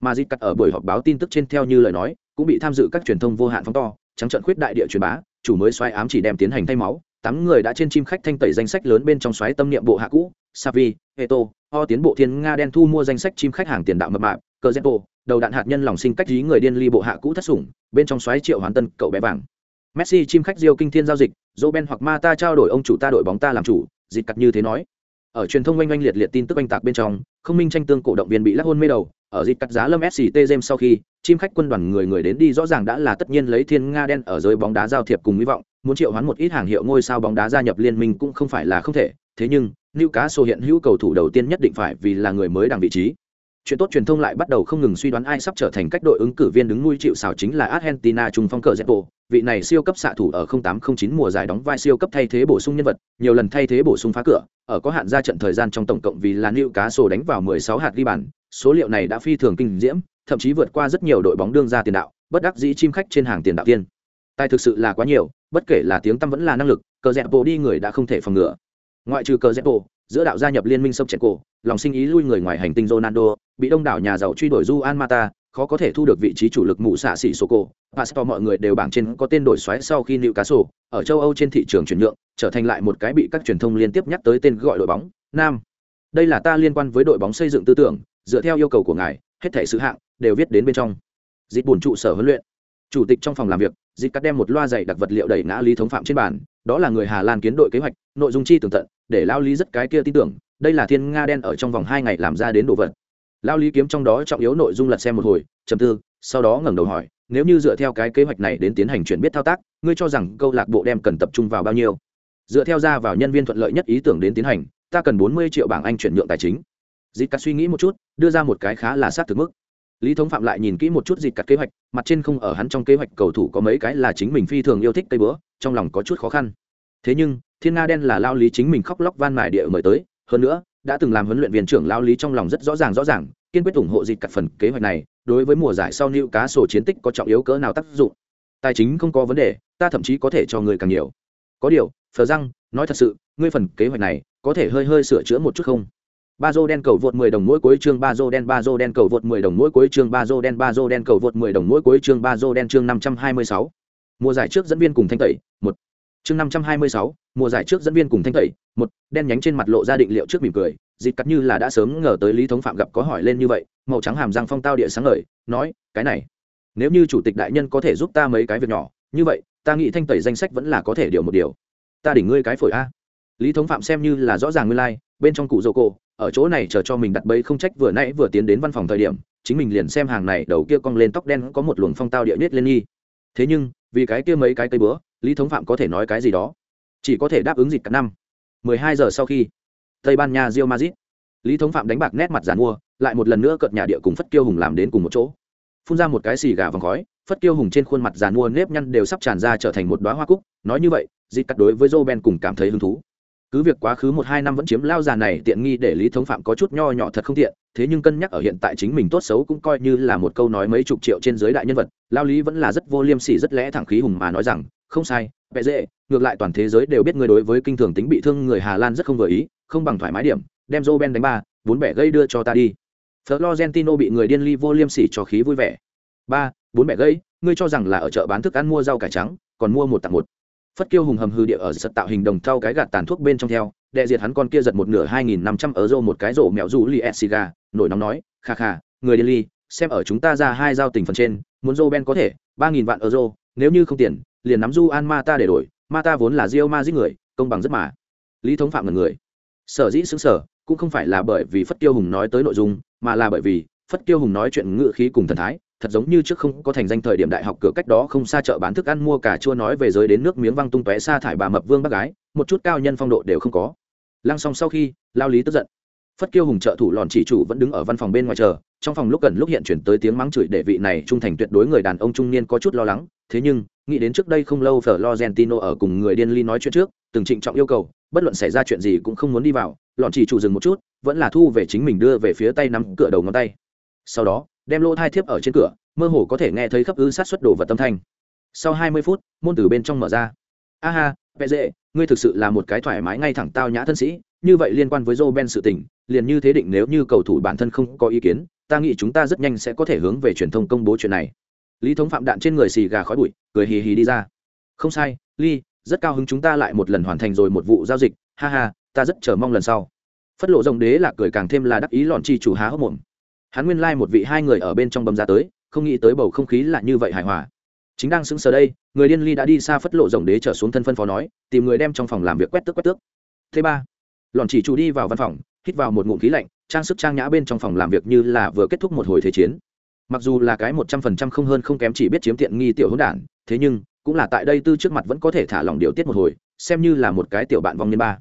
Mà dịch cắt ở buổi họp báo tin tức trên theo như lời nói, cũng bị tham dự các truyền thông vô hạn phóng to, trắng trận khuyết đại địa truyền bá, chủ mới xoáy ám chỉ đem tiến hành thay máu. Tám người đã trên chim khách thanh tẩy danh sách lớn bên trong xoáy tâm niệm bộ hạ cũ savi eto ho tiến bộ thiên nga đen thu mua danh sách chim khách hàng tiền đạo mập mạp, cờ zepo đầu đạn hạt nhân lòng sinh cách dí người điên ly bộ hạ cũ thất sủng, bên trong xoáy triệu hoàn tân cậu bé vàng messi chim khách diêu kinh thiên giao dịch Roben ben hoặc ma ta trao đổi ông chủ ta đội bóng ta làm chủ dịch cặt như thế nói. Ở truyền thông oanh oanh liệt liệt tin tức oanh tạc bên trong, không minh tranh tương cổ động viên bị lắc hôn mê đầu, ở dịch cắt giá lâm sct james sau khi, chim khách quân đoàn người người đến đi rõ ràng đã là tất nhiên lấy thiên nga đen ở giới bóng đá giao thiệp cùng hy vọng, muốn triệu hoán một ít hàng hiệu ngôi sao bóng đá gia nhập liên minh cũng không phải là không thể, thế nhưng, Newcastle hiện hữu cầu thủ đầu tiên nhất định phải vì là người mới đằng vị trí chuyện tốt truyền thông lại bắt đầu không ngừng suy đoán ai sắp trở thành cách đội ứng cử viên đứng nuôi chịu xảo chính là Argentina trung phong cờ Zepo, vị này siêu cấp xạ thủ ở 0809 mùa giải đóng vai siêu cấp thay thế bổ sung nhân vật, nhiều lần thay thế bổ sung phá cửa, ở có hạn ra trận thời gian trong tổng cộng vì là Newcastle đánh vào 16 hạt ghi bàn, số liệu này đã phi thường kinh diễm, thậm chí vượt qua rất nhiều đội bóng đương ra tiền đạo, bất đắc dĩ chim khách trên hàng tiền đạo tiên. Tài thực sự là quá nhiều, bất kể là tiếng tâm vẫn là năng lực, cờ Zepo đi người đã không thể phòng ngừa. Ngoại trừ cờ Zepo, giữa đạo gia nhập liên minh sông cổ, lòng sinh ý lui người ngoài hành tinh Ronaldo, bị đông đảo nhà giàu truy đuổi Juan Mata, khó có thể thu được vị trí chủ lực mụ xạ xỉ sô cổ pastor mọi người đều bảng trên có tên đổi xoáy sau khi nịu cá sổ ở châu âu trên thị trường chuyển nhượng trở thành lại một cái bị các truyền thông liên tiếp nhắc tới tên gọi đội bóng nam. Đây là ta liên quan với đội bóng xây dựng tư tưởng dựa theo yêu cầu của ngài hết thể sự hạng đều viết đến bên trong. Dịch bổn trụ sở huấn luyện chủ tịch trong phòng làm việc dịp cắt đem một loa dày đặc vật liệu đẩy ngã lý thống phạm trên bàn, đó là người hà lan kiến đội kế hoạch, nội dung chi tường tận, để lao lý rất cái kia tin tưởng, đây là thiên nga đen ở trong vòng hai ngày làm ra đến đồ vật. Lao lý kiếm trong đó trọng yếu nội dung lật xem một hồi chầm tư, sau đó ngẩng đầu hỏi, nếu như dựa theo cái kế hoạch này đến tiến hành chuyển biết thao tác, ngươi cho rằng câu lạc bộ đem cần tập trung vào bao nhiêu? Dựa theo ra vào nhân viên thuận lợi nhất ý tưởng đến tiến hành, ta cần bốn mươi triệu bảng anh chuyển nhượng tài chính. Dịp cắt suy nghĩ một chút, đưa ra một cái khá là sát thực mức lý thống phạm lại nhìn kỹ một chút dịp cắt kế hoạch, mặt trên không ở hắn trong kế hoạch cầu thủ có mấy cái là chính mình phi thường yêu thích cây bữa trong lòng có chút khó khăn. Thế nhưng, thiên nga đen là lao lý chính mình khóc lóc van mài địa mời tới, hơn nữa, đã từng làm huấn luyện viên trưởng lao lý trong lòng rất rõ ràng rõ ràng, kiên quyết ủng hộ dịch cắt phần kế hoạch này, đối với mùa giải sau nữ cá sổ chiến tích có trọng yếu cỡ nào tác dụng? Tài chính không có vấn đề, ta thậm chí có thể cho người càng nhiều. Có điều, phờ răng, nói thật sự, ngươi phần kế hoạch này có thể hơi hơi sửa chữa một chút không? Ba dô đen cầu vượt 10 đồng mỗi cuối chương ba dô đen ba dô đen cầu vượt 10 đồng mỗi cuối chương ba dô đen ba dô đen cầu vượt 10 đồng mỗi cuối chương ba dô đen chương 526. mùa giải trước dẫn viên cùng thanh tẩy một. Chương 526, mùa giải trước dẫn viên cùng thanh tẩy một. Đen nhánh trên mặt lộ ra định liệu trước mỉm cười dịp cắt như là đã sớm ngờ tới lý thống phạm gặp có hỏi lên như vậy màu trắng hàm răng phong tao địa sáng ngời nói cái này nếu như chủ tịch đại nhân có thể giúp ta mấy cái việc nhỏ như vậy ta nghĩ thanh tẩy danh sách vẫn là có thể điều một điều. Ta đỉnh ngươi cái phổi a. Lý thống phạm xem như là rõ ràng nguyên lai、like, bên trong cụ dô cô ở chỗ này chờ cho mình đặt bẫy không trách vừa nãy vừa tiến đến văn phòng thời điểm, chính mình liền xem hàng này đầu kia cong lên tóc đen có một luồng phong tao địa nết lên nghi. Thế nhưng, vì cái kia mấy cái cây bữa lý thống phạm có thể nói cái gì đó? Chỉ có thể đáp ứng dịch cả năm. 12 giờ sau khi, tây ban nha rio madrid. Lý thống phạm đánh bạc nét mặt giàn mua, lại một lần nữa cợt nhà địa cùng phất kiêu hùng làm đến cùng một chỗ. Phun ra một cái xì gà vòng khói, phất kiêu hùng trên khuôn mặt giàn mua nếp nhăn đều sắp tràn ra trở thành một đoá hoa cúc. Nói như vậy dịp cắt đối với joe ben cùng cảm thấy hứng thú cứ việc quá khứ một hai năm vẫn chiếm lao già này tiện nghi để lý thống phạm có chút nho nhỏ thật không tiện, thế nhưng cân nhắc ở hiện tại chính mình tốt xấu cũng coi như là một câu nói mấy chục triệu trên giới đại nhân vật, lao lý vẫn là rất vô liêm sỉ, rất lẽ thẳng khí hùng mà nói rằng, không sai vẽ dễ, ngược lại toàn thế giới đều biết người đối với kinh thường tính bị thương người hà lan rất không vừa ý, không bằng thoải mái điểm, đem joe ben đánh ba, bốn bẻ gây đưa cho ta đi. Florentino bị người điên ly vô liêm sỉ cho khí vui vẻ. Ba, bốn bẻ gây, ngươi cho rằng là ở chợ bán thức ăn mua rau cải trắng, còn mua một tặng một phất kiêu hùng hầm hư địa ở sật tạo hình đồng thau cái gạt tàn thuốc bên trong theo, đệ diệt hắn con kia giật một nửa hai nghìn năm trăm ở rô một cái rổ mèo rủ li siga nổi nóng nói, kha kha, người điên ly, xem ở chúng ta ra hai giao tình phần trên, muốn rô ben có thể, ba nghìn vạn euro nếu như không tiền, liền nắm du an ma ta để đổi, ma ta vốn là rio ma giết người, công bằng rất mà. Lý thống phạm ngần người. Sở dĩ xứng sở, cũng không phải là bởi vì phất tiêu hùng nói tới nội dung, mà là bởi vì phất tiêu hùng nói chuyện ngự khí cùng thần thái thật giống như trước không có thành danh thời điểm đại học cửa cách đó không xa chợ bán thức ăn mua cả chua nói về giới đến nước miếng văng tung tóe xa thải bà mập vương bác gái, một chút cao nhân phong độ đều không có. Lăng xong sau khi, lao lý tức giận. Phất kiêu hùng trợ thủ lòn chỉ chủ vẫn đứng ở văn phòng bên ngoài chờ, trong phòng lúc gần lúc hiện chuyển tới tiếng mắng chửi đệ vị này trung thành tuyệt đối người đàn ông trung niên có chút lo lắng, thế nhưng, nghĩ đến trước đây không lâu phở Lorentino ở cùng người điên ly nói chuyện trước, từng trịnh trọng yêu cầu, bất luận xảy ra chuyện gì cũng không muốn đi vào, lọn chỉ chủ dừng một chút, vẫn là thu về chính mình đưa về phía tay nắm cửa đầu ngón tay. Sau đó đem lỗ thai thiếp ở trên cửa mơ hồ có thể nghe thấy khắp ư sát xuất đồ vật tâm thanh sau hai mươi phút môn từ bên trong mở ra a ha Pẹ dễ, ngươi thực sự là một cái thoải mái ngay thẳng tao nhã thân sĩ, như vậy liên quan với Joe Ben sự tình, liền như thế định nếu như cầu thủ bản thân không có ý kiến, ta nghĩ chúng ta rất nhanh sẽ có thể hướng về truyền thông công bố chuyện này. Lý thống phạm đạn trên người xì gà khói bụi, cười hì hì đi ra. Không sai, ly rất cao hứng chúng ta lại một lần hoàn thành rồi một vụ giao dịch, ha ha, ta rất chờ mong lần sau. Phất lộ rồng đế là cười càng thêm là đắc ý lọn chi chủ há hốc mồm. Hắn nguyên lai một vị hai người ở bên trong bầm ra tới, không nghĩ tới bầu không khí là như vậy hài hòa. Chính đang sững sờ đây người điên ly đã đi xa phất lộ rồng đế trở xuống thân phân phó nói tìm người đem trong phòng làm việc quét tước quét tước. Thứ ba lọn chỉ chủ đi vào văn phòng hít vào một ngụm khí lạnh trang sức trang nhã bên trong phòng làm việc như là vừa kết thúc một hồi thế chiến. Mặc dù là cái một trăm phần trăm không hơn không kém chỉ biết chiếm tiện nghi tiểu hỗn đản thế nhưng cũng là tại đây tư trước mặt vẫn có thể thả lỏng điều tiết một hồi xem như là một cái tiểu bạn vong niên ba.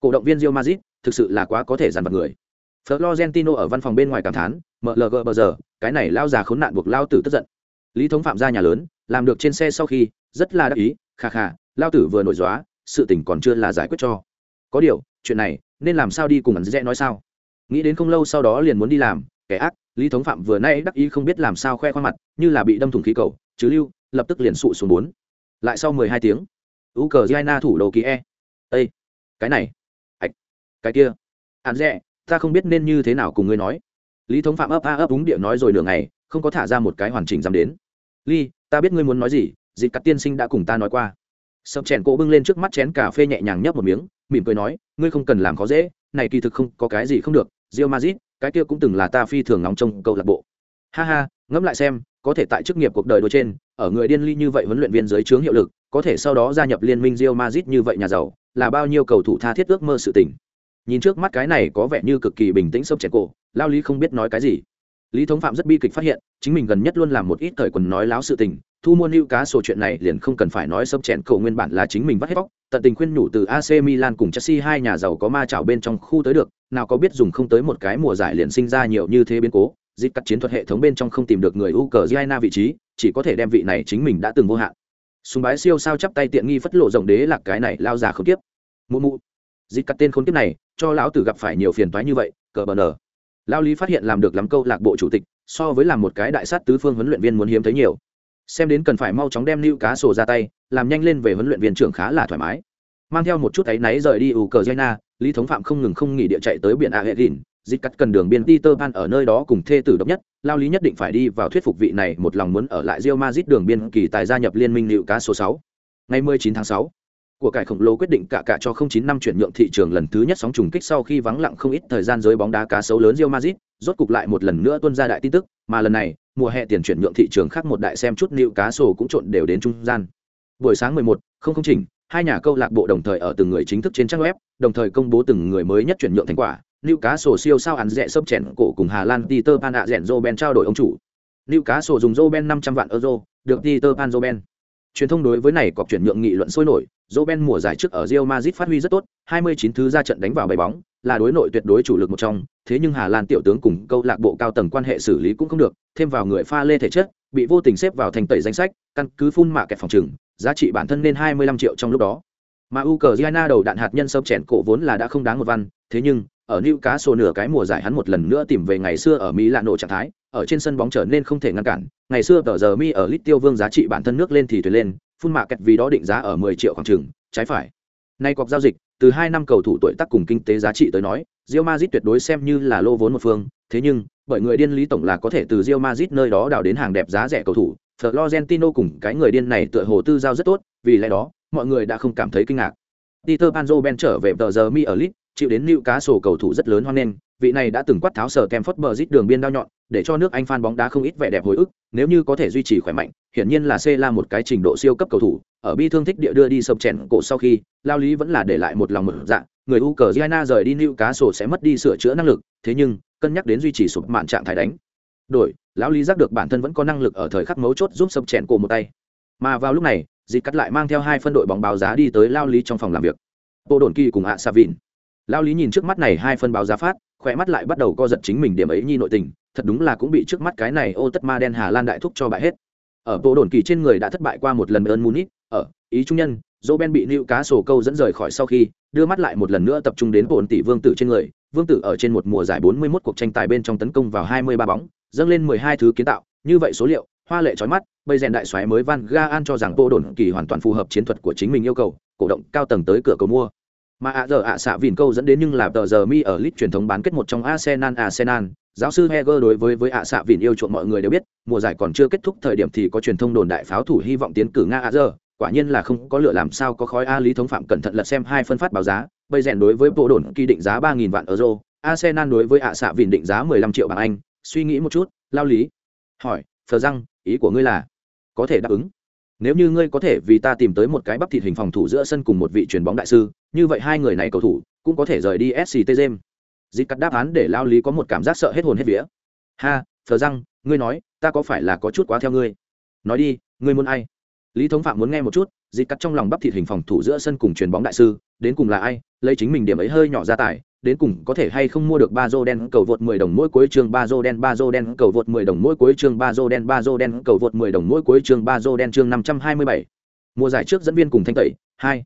Cổ động viên rio mazit thực sự là quá có thể dàn vặt người. Florentino ở văn phòng bên ngoài cảm thán MLG bờ giờ cái này lao già khốn nạn buộc lao tử tức giận. Lý thống phạm ra nhà lớn làm được trên xe sau khi rất là đắc ý khà khà lao tử vừa nổi gióa, sự tình còn chưa là giải quyết cho. Có điều chuyện này nên làm sao đi cùng ẩn dễ nói sao? Nghĩ đến không lâu sau đó liền muốn đi làm kẻ ác lý thống phạm vừa nay đắc ý không biết làm sao khoe khoang mặt như là bị đâm thủng khí cầu chứ lưu lập tức liền sụ xuống bốn. Lại sau mười hai tiếng Ukraine thủ đầu Kiev, e cái này ạch cái kia ạn dẹ ta không biết nên như thế nào cùng ngươi nói. Lý thống phạm ấp a ấp úng địa nói rồi nửa ngày, không có thả ra một cái hoàn chỉnh dám đến. Ly ta biết ngươi muốn nói gì dịp cắt tiên sinh đã cùng ta nói qua. Sập chèn cỗ bưng lên trước mắt chén cà phê nhẹ nhàng nhấp một miếng, mỉm cười nói, ngươi không cần làm khó dễ, này kỳ thực không có cái gì không được rio mazit cái kia cũng từng là ta phi thường nóng trong câu lạc bộ. Ha ha, ngẫm lại xem, có thể tại chức nghiệp cuộc đời đôi trên, ở người điên ly như vậy huấn luyện viên dưới trướng hiệu lực, có thể sau đó gia nhập liên minh rio mazit như vậy nhà giàu, là bao nhiêu cầu thủ tha thiết ước mơ sự tình nhìn trước mắt cái này có vẻ như cực kỳ bình tĩnh sốc chèn cổ, lao lý không biết nói cái gì. Lý thống phạm rất bi kịch phát hiện, chính mình gần nhất luôn làm một ít thời quần nói láo sự tình, thu mua lưu cá sổ chuyện này liền không cần phải nói sốc chèn cổ nguyên bản là chính mình vắt hết bóc, tận tình khuyên nhủ từ ac milan cùng chelsea hai nhà giàu có ma trào bên trong khu tới được, nào có biết dùng không tới một cái mùa giải liền sinh ra nhiều như thế biến cố dịp cắt chiến thuật hệ thống bên trong không tìm được người u cờ giana vị trí, chỉ có thể đem vị này chính mình đã từng vô hạn. Súng bái siêu sao chắp tay tiện nghi phất lộ rộng đế là cái này, lao già không tiếp. Mụ mụ dịp cắt tên khốn kiếp này, cho lão tử gặp phải nhiều phiền toái như vậy, cờ bờ nờ. Lao lý phát hiện làm được lắm câu lạc bộ chủ tịch, so với làm một cái đại sát tứ phương huấn luyện viên muốn hiếm thấy nhiều. Xem đến cần phải mau chóng đem lưu cá sổ ra tay, làm nhanh lên về huấn luyện viên trưởng khá là thoải mái. Mang theo một chút áy náy rời đi ủ cờ jaina lý thống phạm không ngừng không nghỉ địa chạy tới biển a hệ gìn dịch cắt cần đường biên peter pan ở nơi đó cùng thê tử độc nhất lao lý nhất định phải đi vào thuyết phục vị này một lòng muốn ở lại rio mazit đường biên kỳ tài gia nhập liên minh liệu cá số sáu. Ngày 19 tháng 6 của cải khổng lồ quyết định cả cả cho 09 năm chuyển nhượng thị trường lần thứ nhất sóng trùng kích sau khi vắng lặng không ít thời gian giới bóng đá cá sấu lớn Real Madrid, rốt cục lại một lần nữa tuôn ra đại tin tức, mà lần này, mùa hè tiền chuyển nhượng thị trường khác một đại xem chút lưu cá sổ cũng trộn đều đến trung gian. Buổi sáng 11, không không chỉnh, hai nhà câu lạc bộ đồng thời ở từng người chính thức trên trang web, đồng thời công bố từng người mới nhất chuyển nhượng thành quả. Newcastle cá siêu sao ăn rẻ sấp chèn cổ cùng Hà Lan Peter Pan ạ rèn Roben trao đổi ông chủ. Newcastle cá sổ dùng Roben 500 vạn euro, được Peter Pan Roben. Truyền thông đối với này có chuyển nhượng nghị luận sôi nổi, Roben mùa giải trước ở Real Madrid phát huy rất tốt, 29 thứ ra trận đánh vào bảy bóng, là đối nội tuyệt đối chủ lực một trong, thế nhưng Hà Lan tiểu tướng cùng câu lạc bộ cao tầng quan hệ xử lý cũng không được, thêm vào người pha lê thể chất, bị vô tình xếp vào thành tẩy danh sách, căn cứ phun mạ kẹt phòng trừng, giá trị bản thân nên 25 triệu trong lúc đó. Mà Ukraine đầu đạn hạt nhân sớm chèn cổ vốn là đã không đáng một văn, thế nhưng ở Newcastle nửa cái mùa giải hắn một lần nữa tìm về ngày xưa ở Mỹ lạ nổ trạng thái, ở trên sân bóng trở nên không thể ngăn cản, ngày xưa tờ giờ mi ở Lit Tiêu Vương giá trị bản thân nước lên thì thuyền lên, phun mạ kẹt vì đó định giá ở 10 triệu khoảng chừng, trái phải. Nay cuộc giao dịch, từ hai năm cầu thủ tuổi tác cùng kinh tế giá trị tới nói, Real Madrid tuyệt đối xem như là lô vốn một phương, thế nhưng, bởi người điên lý tổng là có thể từ Real Madrid nơi đó đào đến hàng đẹp giá rẻ cầu thủ, Florentino cùng cái người điên này tựa hồ tư giao rất tốt, vì lẽ đó, mọi người đã không cảm thấy kinh ngạc. Peter Panzo Ben trở về tờ giờ mi ở Leeds, chịu đến lưu cá sổ cầu thủ rất lớn hoan nghênh, vị này đã từng quát tháo sở Kemford Bridge đường biên đao nhọn, để cho nước Anh fan bóng đá không ít vẻ đẹp hồi ức, nếu như có thể duy trì khỏe mạnh, hiển nhiên là C là một cái trình độ siêu cấp cầu thủ, ở bi thương thích địa đưa đi sập chèn cổ sau khi, lao lý vẫn là để lại một lòng mở dạng người Ukraine rời đi lưu cá sổ sẽ mất đi sửa chữa năng lực, thế nhưng, cân nhắc đến duy trì sụp mạn trạng thái đánh. Đổi, lão lý giác được bản thân vẫn có năng lực ở thời khắc mấu chốt giúp sập chèn cổ một tay. Mà vào lúc này, Dịch cắt lại mang theo hai phân đội bóng báo giá đi tới lao lý trong phòng làm việc. Bộ đồn kỳ cùng ạ Sa Vin lao lý nhìn trước mắt này hai phân báo giá phát, khỏe mắt lại bắt đầu co giật chính mình điểm ấy nhi nội tình, thật đúng là cũng bị trước mắt cái này ô tất ma đen hà lan đại thúc cho bại hết. Ở bộ đồn kỳ trên người đã thất bại qua một lần ơn munich, ở, ý trung nhân, dỗ ben bị lưu cá sổ câu dẫn rời khỏi sau khi, đưa mắt lại một lần nữa tập trung đến bổn tỷ vương tử trên người, vương tử ở trên một mùa giải 41 cuộc tranh tài bên trong tấn công vào 23 bóng, dâng lên 12 thứ kiến tạo, như vậy số liệu, hoa lệ chói mắt, bây rèn đại xoáy mới van ga an cho rằng bộ đồn kỳ hoàn toàn phù hợp chiến thuật của chính mình yêu cầu, cổ động cao tầng tới cửa cầu mua mà ạ giờ ạ xạ vìn câu dẫn đến nhưng là tờ giờ mi ở lit truyền thống bán kết một trong arsenal arsenal. Giáo sư heger đối với với ạ xạ vìn yêu chuộng mọi người đều biết, mùa giải còn chưa kết thúc thời điểm thì có truyền thông đồn đại pháo thủ hy vọng tiến cử nga ạ giờ. Quả nhiên là không có lựa làm sao có khói a lý thống phạm cẩn thận lật xem hai phân phát báo giá. Bây rèn đối với bộ đồn kỳ định giá ba nghìn vạn euro, arsenal đối với ạ xạ vìn định giá mười lăm triệu bảng anh. Suy nghĩ một chút, lao lý. Hỏi, thờ răng, ý của ngươi là có thể đáp ứng nếu như ngươi có thể vì ta tìm tới một cái bắp thịt hình phòng thủ giữa sân cùng một vị truyền bóng đại sư, như vậy hai người này cầu thủ cũng có thể rời đi sct james dịp cắt đáp án để lao lý có một cảm giác sợ hết hồn hết vía. Ha thờ răng, ngươi nói, ta có phải là có chút quá theo ngươi? Nói đi, ngươi muốn ai? Lý thống phạm muốn nghe một chút dịt cắt trong lòng bắp thịt hình phòng thủ giữa sân cùng truyền bóng đại sư đến cùng là ai lấy chính mình điểm ấy hơi nhỏ ra tài đến cùng có thể hay không mua được ba dô đen cầu vượt 10 đồng mỗi cuối chương ba dô đen ba dô đen cầu vượt 10 đồng mỗi cuối chương ba dô đen ba dô đen cầu vượt 10 đồng mỗi cuối chương ba dô đen chương 527. Mùa giải trước dẫn viên cùng thanh tẩy, 2.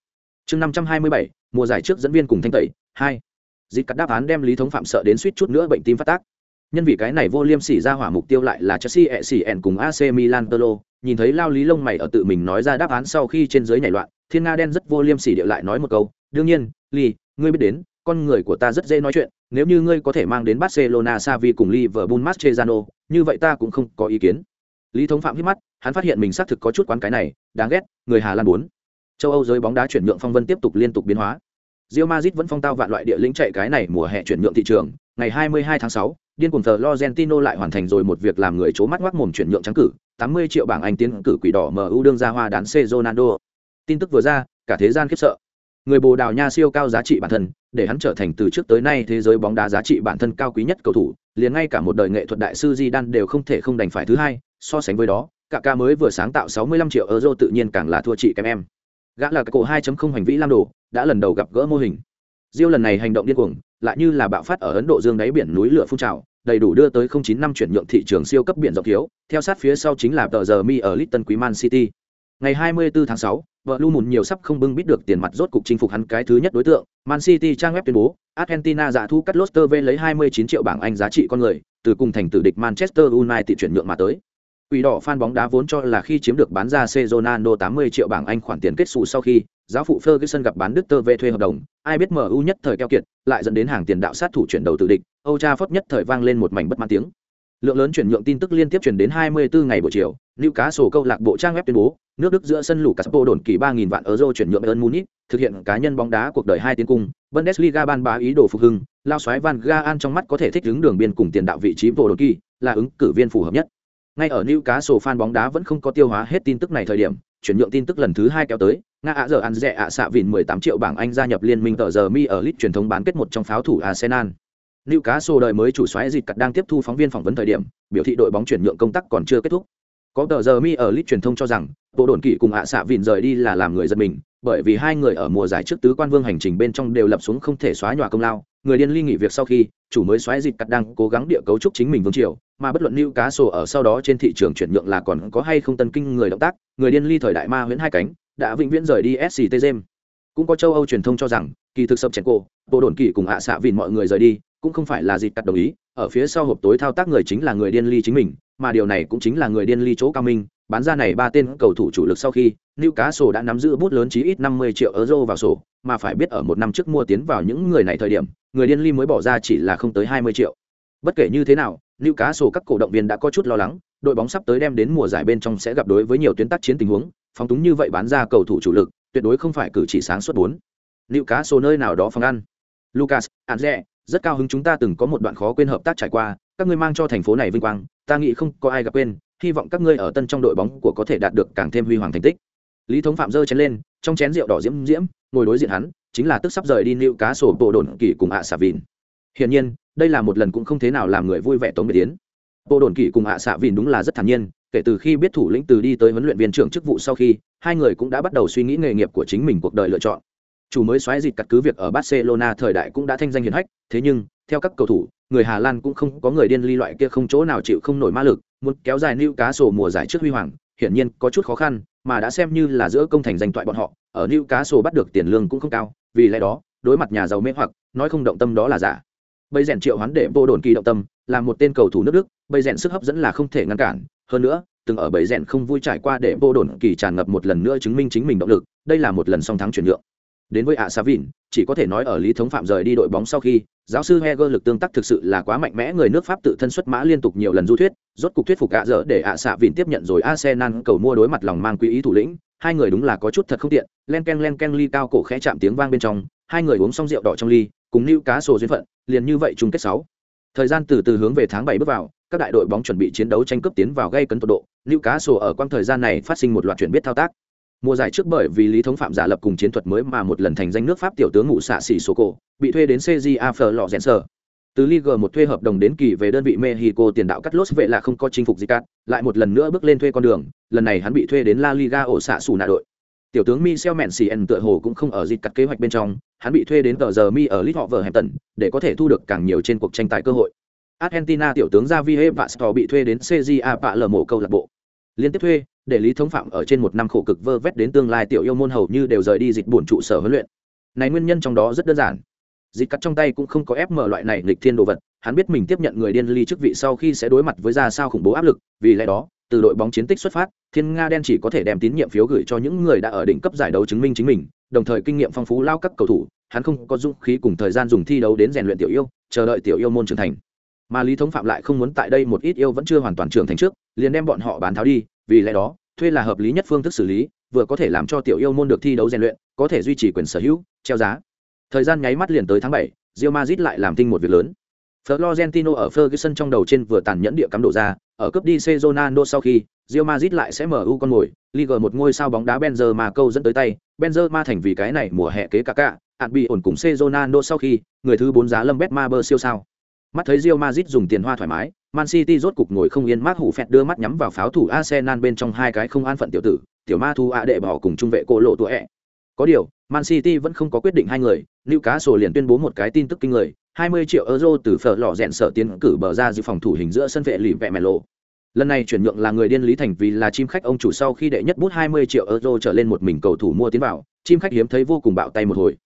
Chương 527, mùa giải trước dẫn viên cùng thanh tẩy, 2. Dịch cắt đáp án đem Lý Thống Phạm sợ đến suýt chút nữa bệnh tim phát tác. Nhân vì cái này vô liêm sỉ ra hỏa mục tiêu lại là Chelsea ECN cùng AC Milan Tolo, nhìn thấy lao lý lông mày ở tự mình nói ra đáp án sau khi trên dưới nhảy loạn, Thiên Nga đen rất vô liêm sỉ điệu lại nói một câu, đương nhiên, lì ngươi biết đến, con người của ta rất dễ nói chuyện, nếu như ngươi có thể mang đến Barcelona Xavi cùng Liverpool Mascherano, như vậy ta cũng không có ý kiến. Lý Thống Phạm hít mắt, hắn phát hiện mình xác thực có chút quán cái này, đáng ghét, người Hà Lan muốn. Châu Âu giới bóng đá chuyển nhượng phong vân tiếp tục liên tục biến hóa. Real Madrid vẫn phong tao vạn loại địa lĩnh chạy cái này mùa hè chuyển nhượng thị trường, ngày 22 tháng 6, điên cuồng Florentino lại hoàn thành rồi một việc làm người chố mắt ngoác mồm chuyển nhượng trắng cử, 80 triệu bảng Anh tiến cử quỷ đỏ MU đương ra hoa đán C Ronaldo. Tin tức vừa ra, cả thế gian khiếp sợ. Người bồ đào nha siêu cao giá trị bản thân để hắn trở thành từ trước tới nay thế giới bóng đá giá trị bản thân cao quý nhất cầu thủ liền ngay cả một đời nghệ thuật đại sư di đan đều không thể không đành phải thứ hai so sánh với đó cả ca mới vừa sáng tạo 65 triệu euro tự nhiên càng là thua chị kém em. Gã là cái cổ 2.0 hành vĩ lam đồ đã lần đầu gặp gỡ mô hình. Diêu lần này hành động điên cuồng lại như là bạo phát ở ấn độ dương đáy biển núi lửa phun trào đầy đủ đưa tới 09 năm chuyển nhượng thị trường siêu cấp biển rộng thiếu theo sát phía sau chính là tờ giờ mi ở Litton Quý Man City. Ngày 24 tháng 6, vợ lu mùn nhiều sắp không bưng bít được tiền mặt rốt cục chinh phục hắn cái thứ nhất đối tượng. Man city trang web tuyên bố argentina giả thu cắt loster v lấy 29 triệu bảng anh giá trị con người từ cùng thành tử địch manchester united chuyển nhượng mà tới. Quỷ đỏ fan bóng đá vốn cho là khi chiếm được bán ra Cezonano 80 triệu bảng Anh khoản tiền kết sổ sau khi, giáo phụ Ferguson gặp bán Đức Tơ về thuê hợp đồng, ai biết MU nhất thời keo kiệt, lại dẫn đến hàng tiền đạo sát thủ chuyển đầu tự địch, Âu Trafford nhất thời vang lên một mảnh bất mãn tiếng. Lượng lớn chuyển nhượng tin tức liên tiếp truyền đến 24 ngày buổi chiều, Newcastle câu lạc bộ trang web tuyên bố, nước Đức giữa sân lũ Caspo đồn kỳ 3000 vạn euro chuyển nhượng Bayern Munich, thực hiện cá nhân bóng đá cuộc đời hai tiến cung, Bundesliga ban bá ý đồ phục hưng, lao xoáy Van Gaal trong mắt có thể thích ứng đường biên cùng tiền đạo vị trí vô đồn kỳ, là ứng cử viên phù hợp nhất. Ngay ở Newcastle fan bóng đá vẫn không có tiêu hóa hết tin tức này thời điểm, chuyển nhượng tin tức lần thứ hai kéo tới, Nga ạ giờ ăn rẻ ạ xạ vịn 18 triệu bảng Anh gia nhập liên minh tờ giờ mi ở lit truyền thống bán kết một trong pháo thủ Arsenal. Newcastle đời mới chủ soái dịch cật đang tiếp thu phóng viên phỏng vấn thời điểm, biểu thị đội bóng chuyển nhượng công tác còn chưa kết thúc. Có tờ giờ mi ở lit truyền thông cho rằng, bộ đồn kỵ cùng ạ xạ vịn rời đi là làm người giật mình, bởi vì hai người ở mùa giải trước tứ quan vương hành trình bên trong đều lập xuống không thể xóa nhòa công lao. Người điên ly nghỉ việc sau khi, chủ mới xoáy dịp cắt đang cố gắng địa cấu trúc chính mình vương triều, mà bất luận lưu cá sổ ở sau đó trên thị trường chuyển nhượng là còn có hay không tân kinh người động tác, người điên ly thời đại ma huyễn hai cánh, đã vĩnh viễn rời đi SCT Gem. Cũng có châu Âu truyền thông cho rằng, kỳ thực sập chèn cổ, bộ đồn kỳ cùng ạ xạ vìn mọi người rời đi, cũng không phải là dịp cắt đồng ý ở phía sau hộp tối thao tác người chính là người điên ly chính mình mà điều này cũng chính là người điên ly chỗ cao minh bán ra này ba tên cầu thủ chủ lực sau khi Newcastle đã nắm giữ bút lớn chí ít 50 triệu euro vào sổ mà phải biết ở một năm trước mua tiến vào những người này thời điểm người điên ly mới bỏ ra chỉ là không tới 20 triệu. Bất kể như thế nào Newcastle các cổ động viên đã có chút lo lắng đội bóng sắp tới đem đến mùa giải bên trong sẽ gặp đối với nhiều tuyến tác chiến tình huống phóng túng như vậy bán ra cầu thủ chủ lực tuyệt đối không phải cử chỉ sáng suốt bốn. Newcastle nơi nào đó phòng ăn. Lucas, Anze, rất cao hứng chúng ta từng có một đoạn khó quên hợp tác trải qua các ngươi mang cho thành phố này vinh quang ta nghĩ không có ai gặp quên hy vọng các ngươi ở tân trong đội bóng của có thể đạt được càng thêm huy hoàng thành tích. Lý thống phạm giơ chén lên trong chén rượu đỏ diễm diễm ngồi đối diện hắn chính là tức sắp rời đi nịu cá sổ bộ đồn kỳ cùng ạ xạ vìn hiển nhiên đây là một lần cũng không thế nào làm người vui vẻ tống biệt tiến. Bộ đồn kỳ cùng ạ xạ vìn đúng là rất thản nhiên kể từ khi biết thủ lĩnh từ đi tới huấn luyện viên trưởng chức vụ sau khi hai người cũng đã bắt đầu suy nghĩ nghề nghiệp của chính mình cuộc đời lựa chọn. Chủ mới xoáy dịch cắt cứ việc ở Barcelona thời đại cũng đã thanh danh hiển hách, thế nhưng, theo các cầu thủ, người Hà Lan cũng không có người điên ly loại kia không chỗ nào chịu không nổi ma lực, muốn kéo dài lưu cá sổ mùa giải trước huy hoàng, hiển nhiên có chút khó khăn, mà đã xem như là giữa công thành danh toại bọn họ, ở lưu cá sổ bắt được tiền lương cũng không cao, vì lẽ đó, đối mặt nhà giàu mê hoặc, nói không động tâm đó là giả. Bây rèn triệu hoán để vô đồn kỳ động tâm, là một tên cầu thủ nước Đức, bây rèn sức hấp dẫn là không thể ngăn cản, hơn nữa, từng ở bẫy rèn không vui trải qua để vô đồn kỳ tràn ngập một lần nữa chứng minh chính mình động lực đây là một lần song thắng chuyển nhượng đến với ạ xà vin chỉ có thể nói ở lý thống phạm rời đi đội bóng sau khi, giáo sư heger lực tương tác thực sự là quá mạnh mẽ, người nước pháp tự thân xuất mã liên tục nhiều lần du thuyết, rốt cục thuyết phục ạ dở để ạ xạ vin tiếp nhận rồi arsenal cầu mua đối mặt lòng mang quý ý thủ lĩnh. Hai người đúng là có chút thật không tiện, len ken len ken ly cao cổ khẽ chạm tiếng vang bên trong, hai người uống xong rượu đỏ trong ly, cùng lưu cá sổ duyên phận, liền như vậy chung kết sáu. Thời gian từ từ hướng về tháng bảy bước vào, các đại đội bóng chuẩn bị chiến đấu tranh cướp tiến vào gây cấn tột độ. Lưu cá sổ ở quang thời gian này phát sinh một loạt chuyển biết thao tác mùa giải trước bởi vì lý thống phạm giả lập cùng chiến thuật mới mà một lần thành danh nước pháp tiểu tướng ngụ xạ xỉ số cổ bị thuê đến cja phờ lò rèn sờ từ Liga một thuê hợp đồng đến kỳ về đơn vị Mexico tiền đạo cắt lốt vệ là không có chinh phục gì cả, lại một lần nữa bước lên thuê con đường, lần này hắn bị thuê đến La Liga ổ xạ sủ nạ đội. Tiểu tướng Michel Mensien tựa hồ cũng không ở dịch cắt kế hoạch bên trong, hắn bị thuê đến tờ giờ mi ở tần để có thể thu được càng nhiều trên cuộc tranh tài cơ hội. Argentina tiểu tướng Javier Pastor bị thuê đến CJA Pạ lở mộ câu lạc bộ. Liên tiếp thuê, để Lý Thống Phạm ở trên một năm khổ cực vơ vét đến tương lai tiểu yêu môn hầu như đều rời đi dịch buồn trụ sở huấn luyện. Này nguyên nhân trong đó rất đơn giản. Dịch cắt trong tay cũng không có ép mở loại này lịch thiên đồ vật, hắn biết mình tiếp nhận người điên ly chức vị sau khi sẽ đối mặt với ra sao khủng bố áp lực, vì lẽ đó, từ đội bóng chiến tích xuất phát, Thiên Nga đen chỉ có thể đem tín nhiệm phiếu gửi cho những người đã ở đỉnh cấp giải đấu chứng minh chính mình, đồng thời kinh nghiệm phong phú lao các cầu thủ, hắn không có dũng khí cùng thời gian dùng thi đấu đến rèn luyện tiểu yêu, chờ đợi tiểu yêu môn trưởng thành. Mà Lý Thống Phạm lại không muốn tại đây một ít yêu vẫn chưa hoàn toàn trưởng thành trước, liền đem bọn họ bán tháo đi, vì lẽ đó, thuê là hợp lý nhất phương thức xử lý, vừa có thể làm cho tiểu yêu môn được thi đấu rèn luyện, có thể duy trì quyền sở hữu, treo giá. Thời gian nháy mắt liền tới tháng bảy, Real Madrid lại làm tinh một việc lớn. Florentino ở Ferguson trong đầu trên vừa tàn nhẫn địa cắm độ ra, ở cướp đi Ronaldo sau khi, Real Madrid lại sẽ mở ưu con mồi, Liga một ngôi sao bóng đá Benzema câu dẫn tới tay, Benzema thành vì cái này mùa hè kế cả cả, ạn bị ổn cùng Ronaldo sau khi, người thứ bốn giá lâm Betmaber siêu sao. Mắt thấy Real Madrid dùng tiền hoa thoải mái, Man City rốt cục ngồi không yên mát hủ phẹt đưa mắt nhắm vào pháo thủ Arsenal bên trong hai cái không an phận tiểu tử, tiểu ma thu ạ đệ bỏ cùng trung vệ cổ lộ tuệ. ẹ. Có điều, Man City vẫn không có quyết định hai người, Newcastle liền tuyên bố một cái tin tức kinh người, 20 triệu euro từ phở lò rèn sở tiến cử bờ ra dự phòng thủ hình giữa sân vệ lì vẹ mẹ lộ. Lần này chuyển nhượng là người điên lý thành vì là chim khách ông chủ sau khi đệ nhất bút 20 triệu euro trở lên một mình cầu thủ mua tiến vào, chim khách hiếm thấy vô cùng bạo tay một hồi.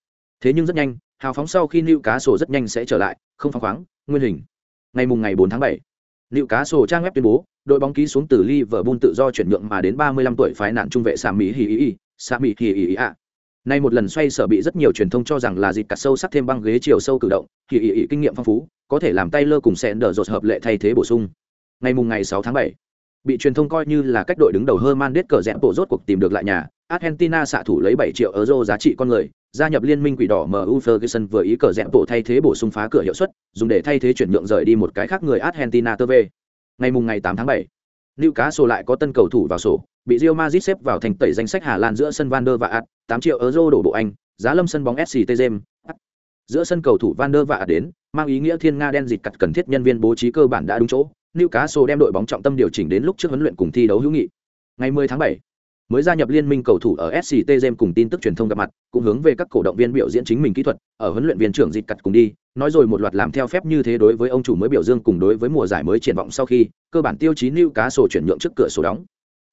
Thế nhưng rất nhanh, hào phóng sau khi Newcastle rất nhanh sẽ trở lại, không phóng khoáng, nguyên hình. Ngày mùng ngày 4 tháng 7, liệu cá sổ trang web tuyên bố, đội bóng ký xuống từ Liverpool tự do chuyển nhượng mà đến 35 tuổi phái nạn trung vệ Sami Hii, Sami Hii ạ. Nay một lần xoay sở bị rất nhiều truyền thông cho rằng là dịp cắt sâu sắc thêm băng ghế chiều sâu cử động, Hii Hii kinh nghiệm phong phú, có thể làm tay lơ cùng Sender rột hợp lệ thay thế bổ sung. Ngày mùng ngày 6 tháng 7, bị truyền thông coi như là cách đội đứng đầu Herman cờ rẽ bộ rốt cuộc tìm được lại nhà, Argentina xạ thủ lấy 7 triệu euro giá trị con người, gia nhập liên minh quỷ đỏ MU Ferguson vừa ý cờ rẽ bộ thay thế bổ sung phá cửa hiệu suất, dùng để thay thế chuyển nhượng rời đi một cái khác người Argentina tơ về. Ngày mùng ngày 8 tháng 7, Newcastle lại có tân cầu thủ vào sổ, bị Real Madrid xếp vào thành tẩy danh sách Hà Lan giữa sân Van der Vaart, 8 triệu euro đổ bộ Anh, giá lâm sân bóng SCT Tezem. Giữa sân cầu thủ Van der Vaart đến, mang ý nghĩa thiên nga đen dịch cặt cần thiết nhân viên bố trí cơ bản đã đúng chỗ. Newcastle đem đội bóng trọng tâm điều chỉnh đến lúc trước huấn luyện cùng thi đấu hữu nghị. Ngày 10 tháng 7, mới gia nhập liên minh cầu thủ ở SCT Gem cùng tin tức truyền thông gặp mặt, cũng hướng về các cổ động viên biểu diễn chính mình kỹ thuật, ở huấn luyện viên trưởng dịch cặt cùng đi, nói rồi một loạt làm theo phép như thế đối với ông chủ mới biểu dương cùng đối với mùa giải mới triển vọng sau khi, cơ bản tiêu chí sổ chuyển nhượng trước cửa sổ đóng.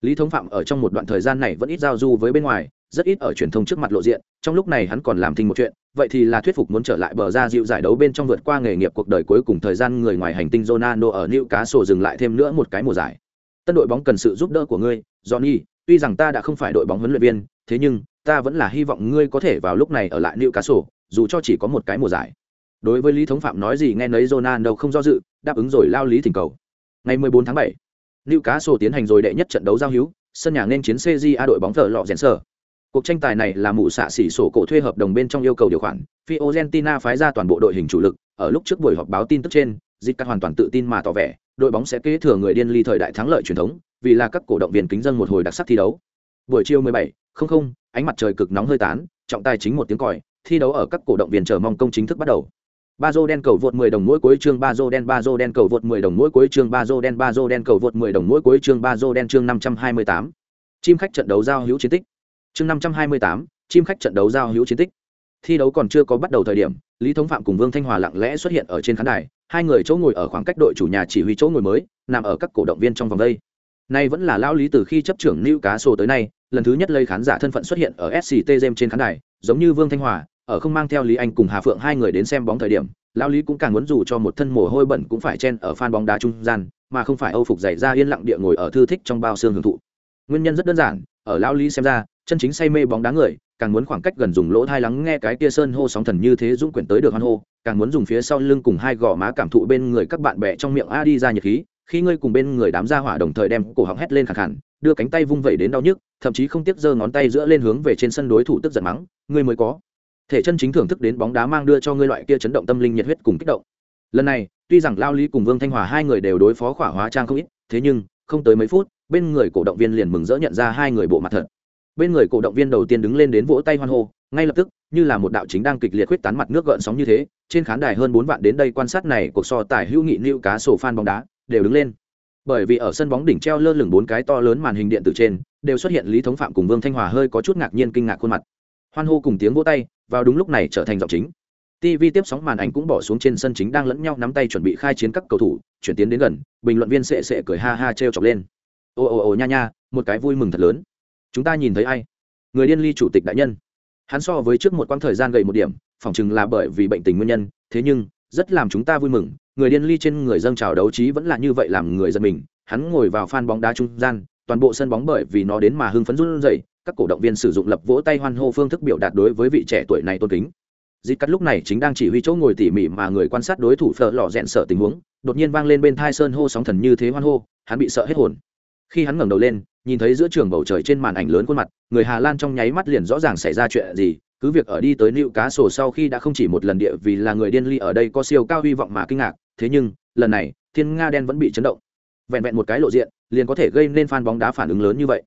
Lý Thống Phạm ở trong một đoạn thời gian này vẫn ít giao du với bên ngoài, rất ít ở truyền thông trước mặt lộ diện, trong lúc này hắn còn làm thinh một chuyện, vậy thì là thuyết phục muốn trở lại bờ ra dịu giải đấu bên trong vượt qua nghề nghiệp cuộc đời cuối cùng thời gian người ngoài hành tinh Ronaldo ở Newcastle dừng lại thêm nữa một cái mùa giải. Tân đội bóng cần sự giúp đỡ của ngươi, Johnny, tuy rằng ta đã không phải đội bóng huấn luyện viên, thế nhưng ta vẫn là hy vọng ngươi có thể vào lúc này ở lại Newcastle, dù cho chỉ có một cái mùa giải. Đối với Lý Thống Phạm nói gì nghe nấy Ronaldo không do dự, đáp ứng rồi lao lý thỉnh cầu. Ngày 14 tháng 7, Newcastle tiến hành rồi đệ nhất trận đấu giao hữu, sân nhà nên chiến CJA đội bóng thở lọ rèn sở. Cuộc tranh tài này là mụ xạ xỉ sổ cổ thuê hợp đồng bên trong yêu cầu điều khoản, Fiorentina phái ra toàn bộ đội hình chủ lực, ở lúc trước buổi họp báo tin tức trên, Zica hoàn toàn tự tin mà tỏ vẻ, đội bóng sẽ kế thừa người điên ly thời đại thắng lợi truyền thống, vì là các cổ động viên kính dân một hồi đặc sắc thi đấu. Buổi chiều 17:00, ánh mặt trời cực nóng hơi tán, trọng tài chính một tiếng còi, thi đấu ở các cổ động viên chờ mong công chính thức bắt đầu. Ba Bazo đen cầu vượt 10 đồng mỗi cuối chương Bazo đen Bazo đen cầu vượt 10 đồng mỗi cuối chương Bazo đen Bazo đen cầu vượt 10 đồng mỗi cuối chương Bazo đen chương 528. Chim khách trận đấu giao hữu chiến tích. Chương 528, chim khách trận đấu giao hữu chiến tích. Thi đấu còn chưa có bắt đầu thời điểm, Lý Thống Phạm cùng Vương Thanh Hòa lặng lẽ xuất hiện ở trên khán đài, hai người chỗ ngồi ở khoảng cách đội chủ nhà chỉ huy chỗ ngồi mới, nằm ở các cổ động viên trong vòng đây. Nay vẫn là lão Lý từ khi chấp trưởng lưu cá sô tới nay, lần thứ nhất lây khán giả thân phận xuất hiện ở SCT game trên khán đài, giống như Vương Thanh Hòa, ở không mang theo lý anh cùng hà phượng hai người đến xem bóng thời điểm lao lý cũng càng muốn dù cho một thân mồ hôi bẩn cũng phải chen ở phan bóng đá trung gian mà không phải âu phục dày ra yên lặng địa ngồi ở thư thích trong bao xương hưởng thụ nguyên nhân rất đơn giản ở lao lý xem ra chân chính say mê bóng đá người càng muốn khoảng cách gần dùng lỗ thai lắng nghe cái kia sơn hô sóng thần như thế dũng quyển tới được hoan hô, càng muốn dùng phía sau lưng cùng hai gò má cảm thụ bên người các bạn bè trong miệng a đi ra nhiệt khí, khi ngươi cùng bên người đám gia hỏa đồng thời đem cổ họng hét lên khẳng hẳn đưa cánh tay vung vẩy đến đau nhức, thậm chí không tiếc giơ ngón tay giữa lên hướng về trên sân đối thủ tức giận mắng, ngươi mới có. Thể chân chính thưởng thức đến bóng đá mang đưa cho ngươi loại kia chấn động tâm linh nhiệt huyết cùng kích động. Lần này, tuy rằng lao lý cùng vương thanh hòa hai người đều đối phó khỏa hóa trang không ít, thế nhưng, không tới mấy phút, bên người cổ động viên liền mừng rỡ nhận ra hai người bộ mặt thật bên người cổ động viên đầu tiên đứng lên đến vỗ tay hoan hô, ngay lập tức, như là một đạo chính đang kịch liệt huyết tán mặt nước gợn sóng như thế, trên khán đài hơn bốn vạn đến đây quan sát này cuộc so tài hữu nghị lưu cá sổ phan bóng đá, đều đứng lên. Bởi vì ở sân bóng đỉnh treo lơ lửng bốn cái to lớn màn hình điện tử trên, đều xuất hiện lý thống phạm cùng vương thanh hòa hơi có chút ngạc nhiên kinh ngạc khuôn mặt. Hoan hô cùng tiếng vỗ tay, vào đúng lúc này trở thành giọng chính. Tv tiếp sóng màn ảnh cũng bỏ xuống trên sân chính đang lẫn nhau nắm tay chuẩn bị khai chiến các cầu thủ, chuyển tiến đến gần, bình luận viên sệ sệ cười ha ha trêu chọc lên. Ồ ồ ồ nha nha, một cái vui mừng thật lớn chúng ta nhìn thấy ai? Người điên ly chủ tịch đại nhân. Hắn so với trước một quãng thời gian gầy một điểm, phỏng chừng là bởi vì bệnh tình nguyên nhân, thế nhưng, rất làm chúng ta vui mừng, người điên ly trên người dâng trào đấu trí vẫn là như vậy làm người dân mình. Hắn ngồi vào phan bóng đá trung gian, toàn bộ sân bóng bởi vì nó đến mà hưng phấn run rẩy, các cổ động viên sử dụng lập vỗ tay hoan hô phương thức biểu đạt đối với vị trẻ tuổi này tôn kính. Dịp cắt lúc này chính đang chỉ huy chỗ ngồi tỉ mỉ mà người quan sát đối thủ phở lò rẽn sợ tình huống, đột nhiên vang lên bên thai sơn hô sóng thần như thế hoan hô, hắn bị sợ hết hồn khi hắn ngẩng đầu lên, nhìn thấy giữa trường bầu trời trên màn ảnh lớn khuôn mặt, người hà lan trong nháy mắt liền rõ ràng xảy ra chuyện gì, cứ việc ở đi tới nịu cá sổ sau khi đã không chỉ một lần địa vì là người điên ly ở đây có siêu cao hy vọng mà kinh ngạc, thế nhưng, lần này, thiên nga đen vẫn bị chấn động. Vẹn vẹn một cái lộ diện, liền có thể gây nên fan bóng đá phản ứng lớn như vậy.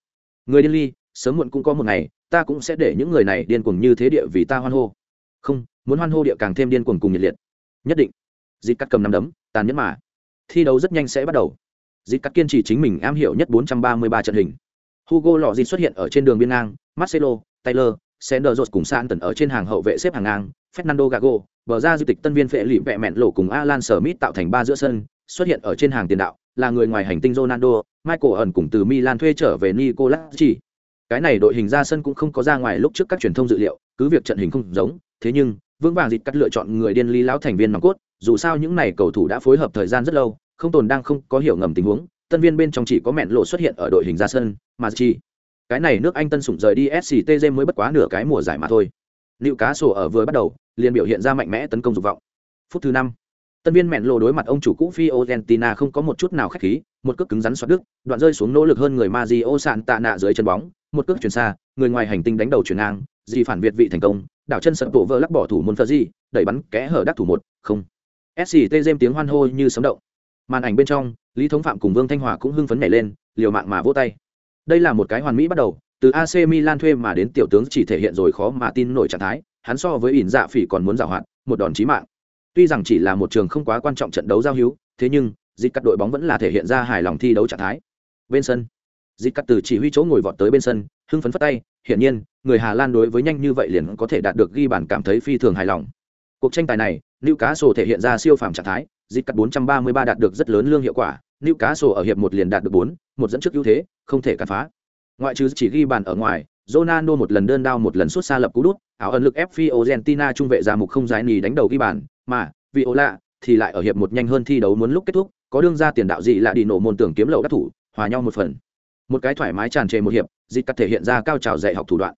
Người điên ly, sớm muộn cũng có một ngày, ta cũng sẽ để những người này điên cuồng như thế địa vì ta hoan hô. Không, muốn hoan hô địa càng thêm điên cuồng cùng nhiệt liệt. Nhất định. Dịp cắt cầm nắm đấm, tàn nhẫn mà. Thi đấu rất nhanh sẽ bắt đầu dịp cắt kiên trì chính mình am hiểu nhất 433 trận hình. Hugo lò dịp xuất hiện ở trên đường biên ngang, marcelo, taylor sender cùng san tần ở trên hàng hậu vệ xếp hàng ngang, fernando gago, bờ ra di tịch tân viên phệ lụy vẹ mẹn lộ cùng alan smith tạo thành ba giữa sân, xuất hiện ở trên hàng tiền đạo, là người ngoài hành tinh ronaldo, michael ẩn cùng từ milan thuê trở về nicolas chỉ cái này đội hình ra sân cũng không có ra ngoài lúc trước các truyền thông dự liệu, cứ việc trận hình không giống, thế nhưng, vững vàng dịt cắt lựa chọn người điên ly lão thành viên nòng cốt dù sao những này cầu thủ đã phối hợp thời gian rất lâu, không tồn đang không có hiểu ngầm tình huống, tân viên bên trong chỉ có mẹn lộ xuất hiện ở đội hình ra sân, mà chi. Cái này nước anh tân sủng rời đi sctg mới bất quá nửa cái mùa giải mà thôi. Liệu cá sổ ở vừa bắt đầu, liền biểu hiện ra mạnh mẽ tấn công dục vọng. Phút thứ năm, tân viên mẹn lộ đối mặt ông chủ cũ fiorentina không có một chút nào khách khí, một cước cứng rắn xoát đức đoạn rơi xuống nỗ lực hơn người Mario sạn tạ nạ dưới chân bóng, một cước chuyển xa, người ngoài hành tinh đánh đầu chuyển ngang gì phản việt vị thành công, đảo chân sập bộ vỡ lắc bỏ thủ môn phơ đẩy bắn kẽ hở đắc thủ một không sct dêm tiếng hoan hô như sấm động. Màn ảnh bên trong, lý thống phạm cùng vương thanh hòa cũng hưng phấn nhảy lên, liều mạng mà vỗ tay. Đây là một cái hoàn mỹ bắt đầu, từ ac milan thuê mà đến tiểu tướng chỉ thể hiện rồi khó mà tin nổi trạng thái, hắn so với ỉn dạ phỉ còn muốn giảo hoạt một đòn chí mạng. Tuy rằng chỉ là một trường không quá quan trọng trận đấu giao hữu, thế nhưng, dịch cắt đội bóng vẫn là thể hiện ra hài lòng thi đấu trạng thái. Bên sân, dịch cắt từ chỉ huy chỗ ngồi vọt tới bên sân, hưng phấn phất tay, hiển nhiên, người hà lan đối với nhanh như vậy liền có thể đạt được ghi bàn cảm thấy phi thường hài lòng. Cuộc tranh tài này Lưu Cá Sổ thể hiện ra siêu phàm trạng thái dịch cắt 433 đạt được rất lớn lương hiệu quả Lưu Cá Sổ ở hiệp một liền đạt được 4, một dẫn trước ưu thế không thể cản phá ngoại trừ chỉ ghi bàn ở ngoài Ronaldo một lần đơn đao một lần xuất xa lập cú đút, áo ẩn lực ép Argentina trung vệ ra mục không giải nì đánh đầu ghi bàn, mà Viola thì lại ở hiệp một nhanh hơn thi đấu muốn lúc kết thúc, có đương ra tiền đạo gì là đi nổ môn tưởng kiếm lậu đắc thủ, hòa nhau một phần. Một cái thoải mái tràn trề một hiệp, dịch cắt thể hiện ra cao trào dạy học thủ đoạn.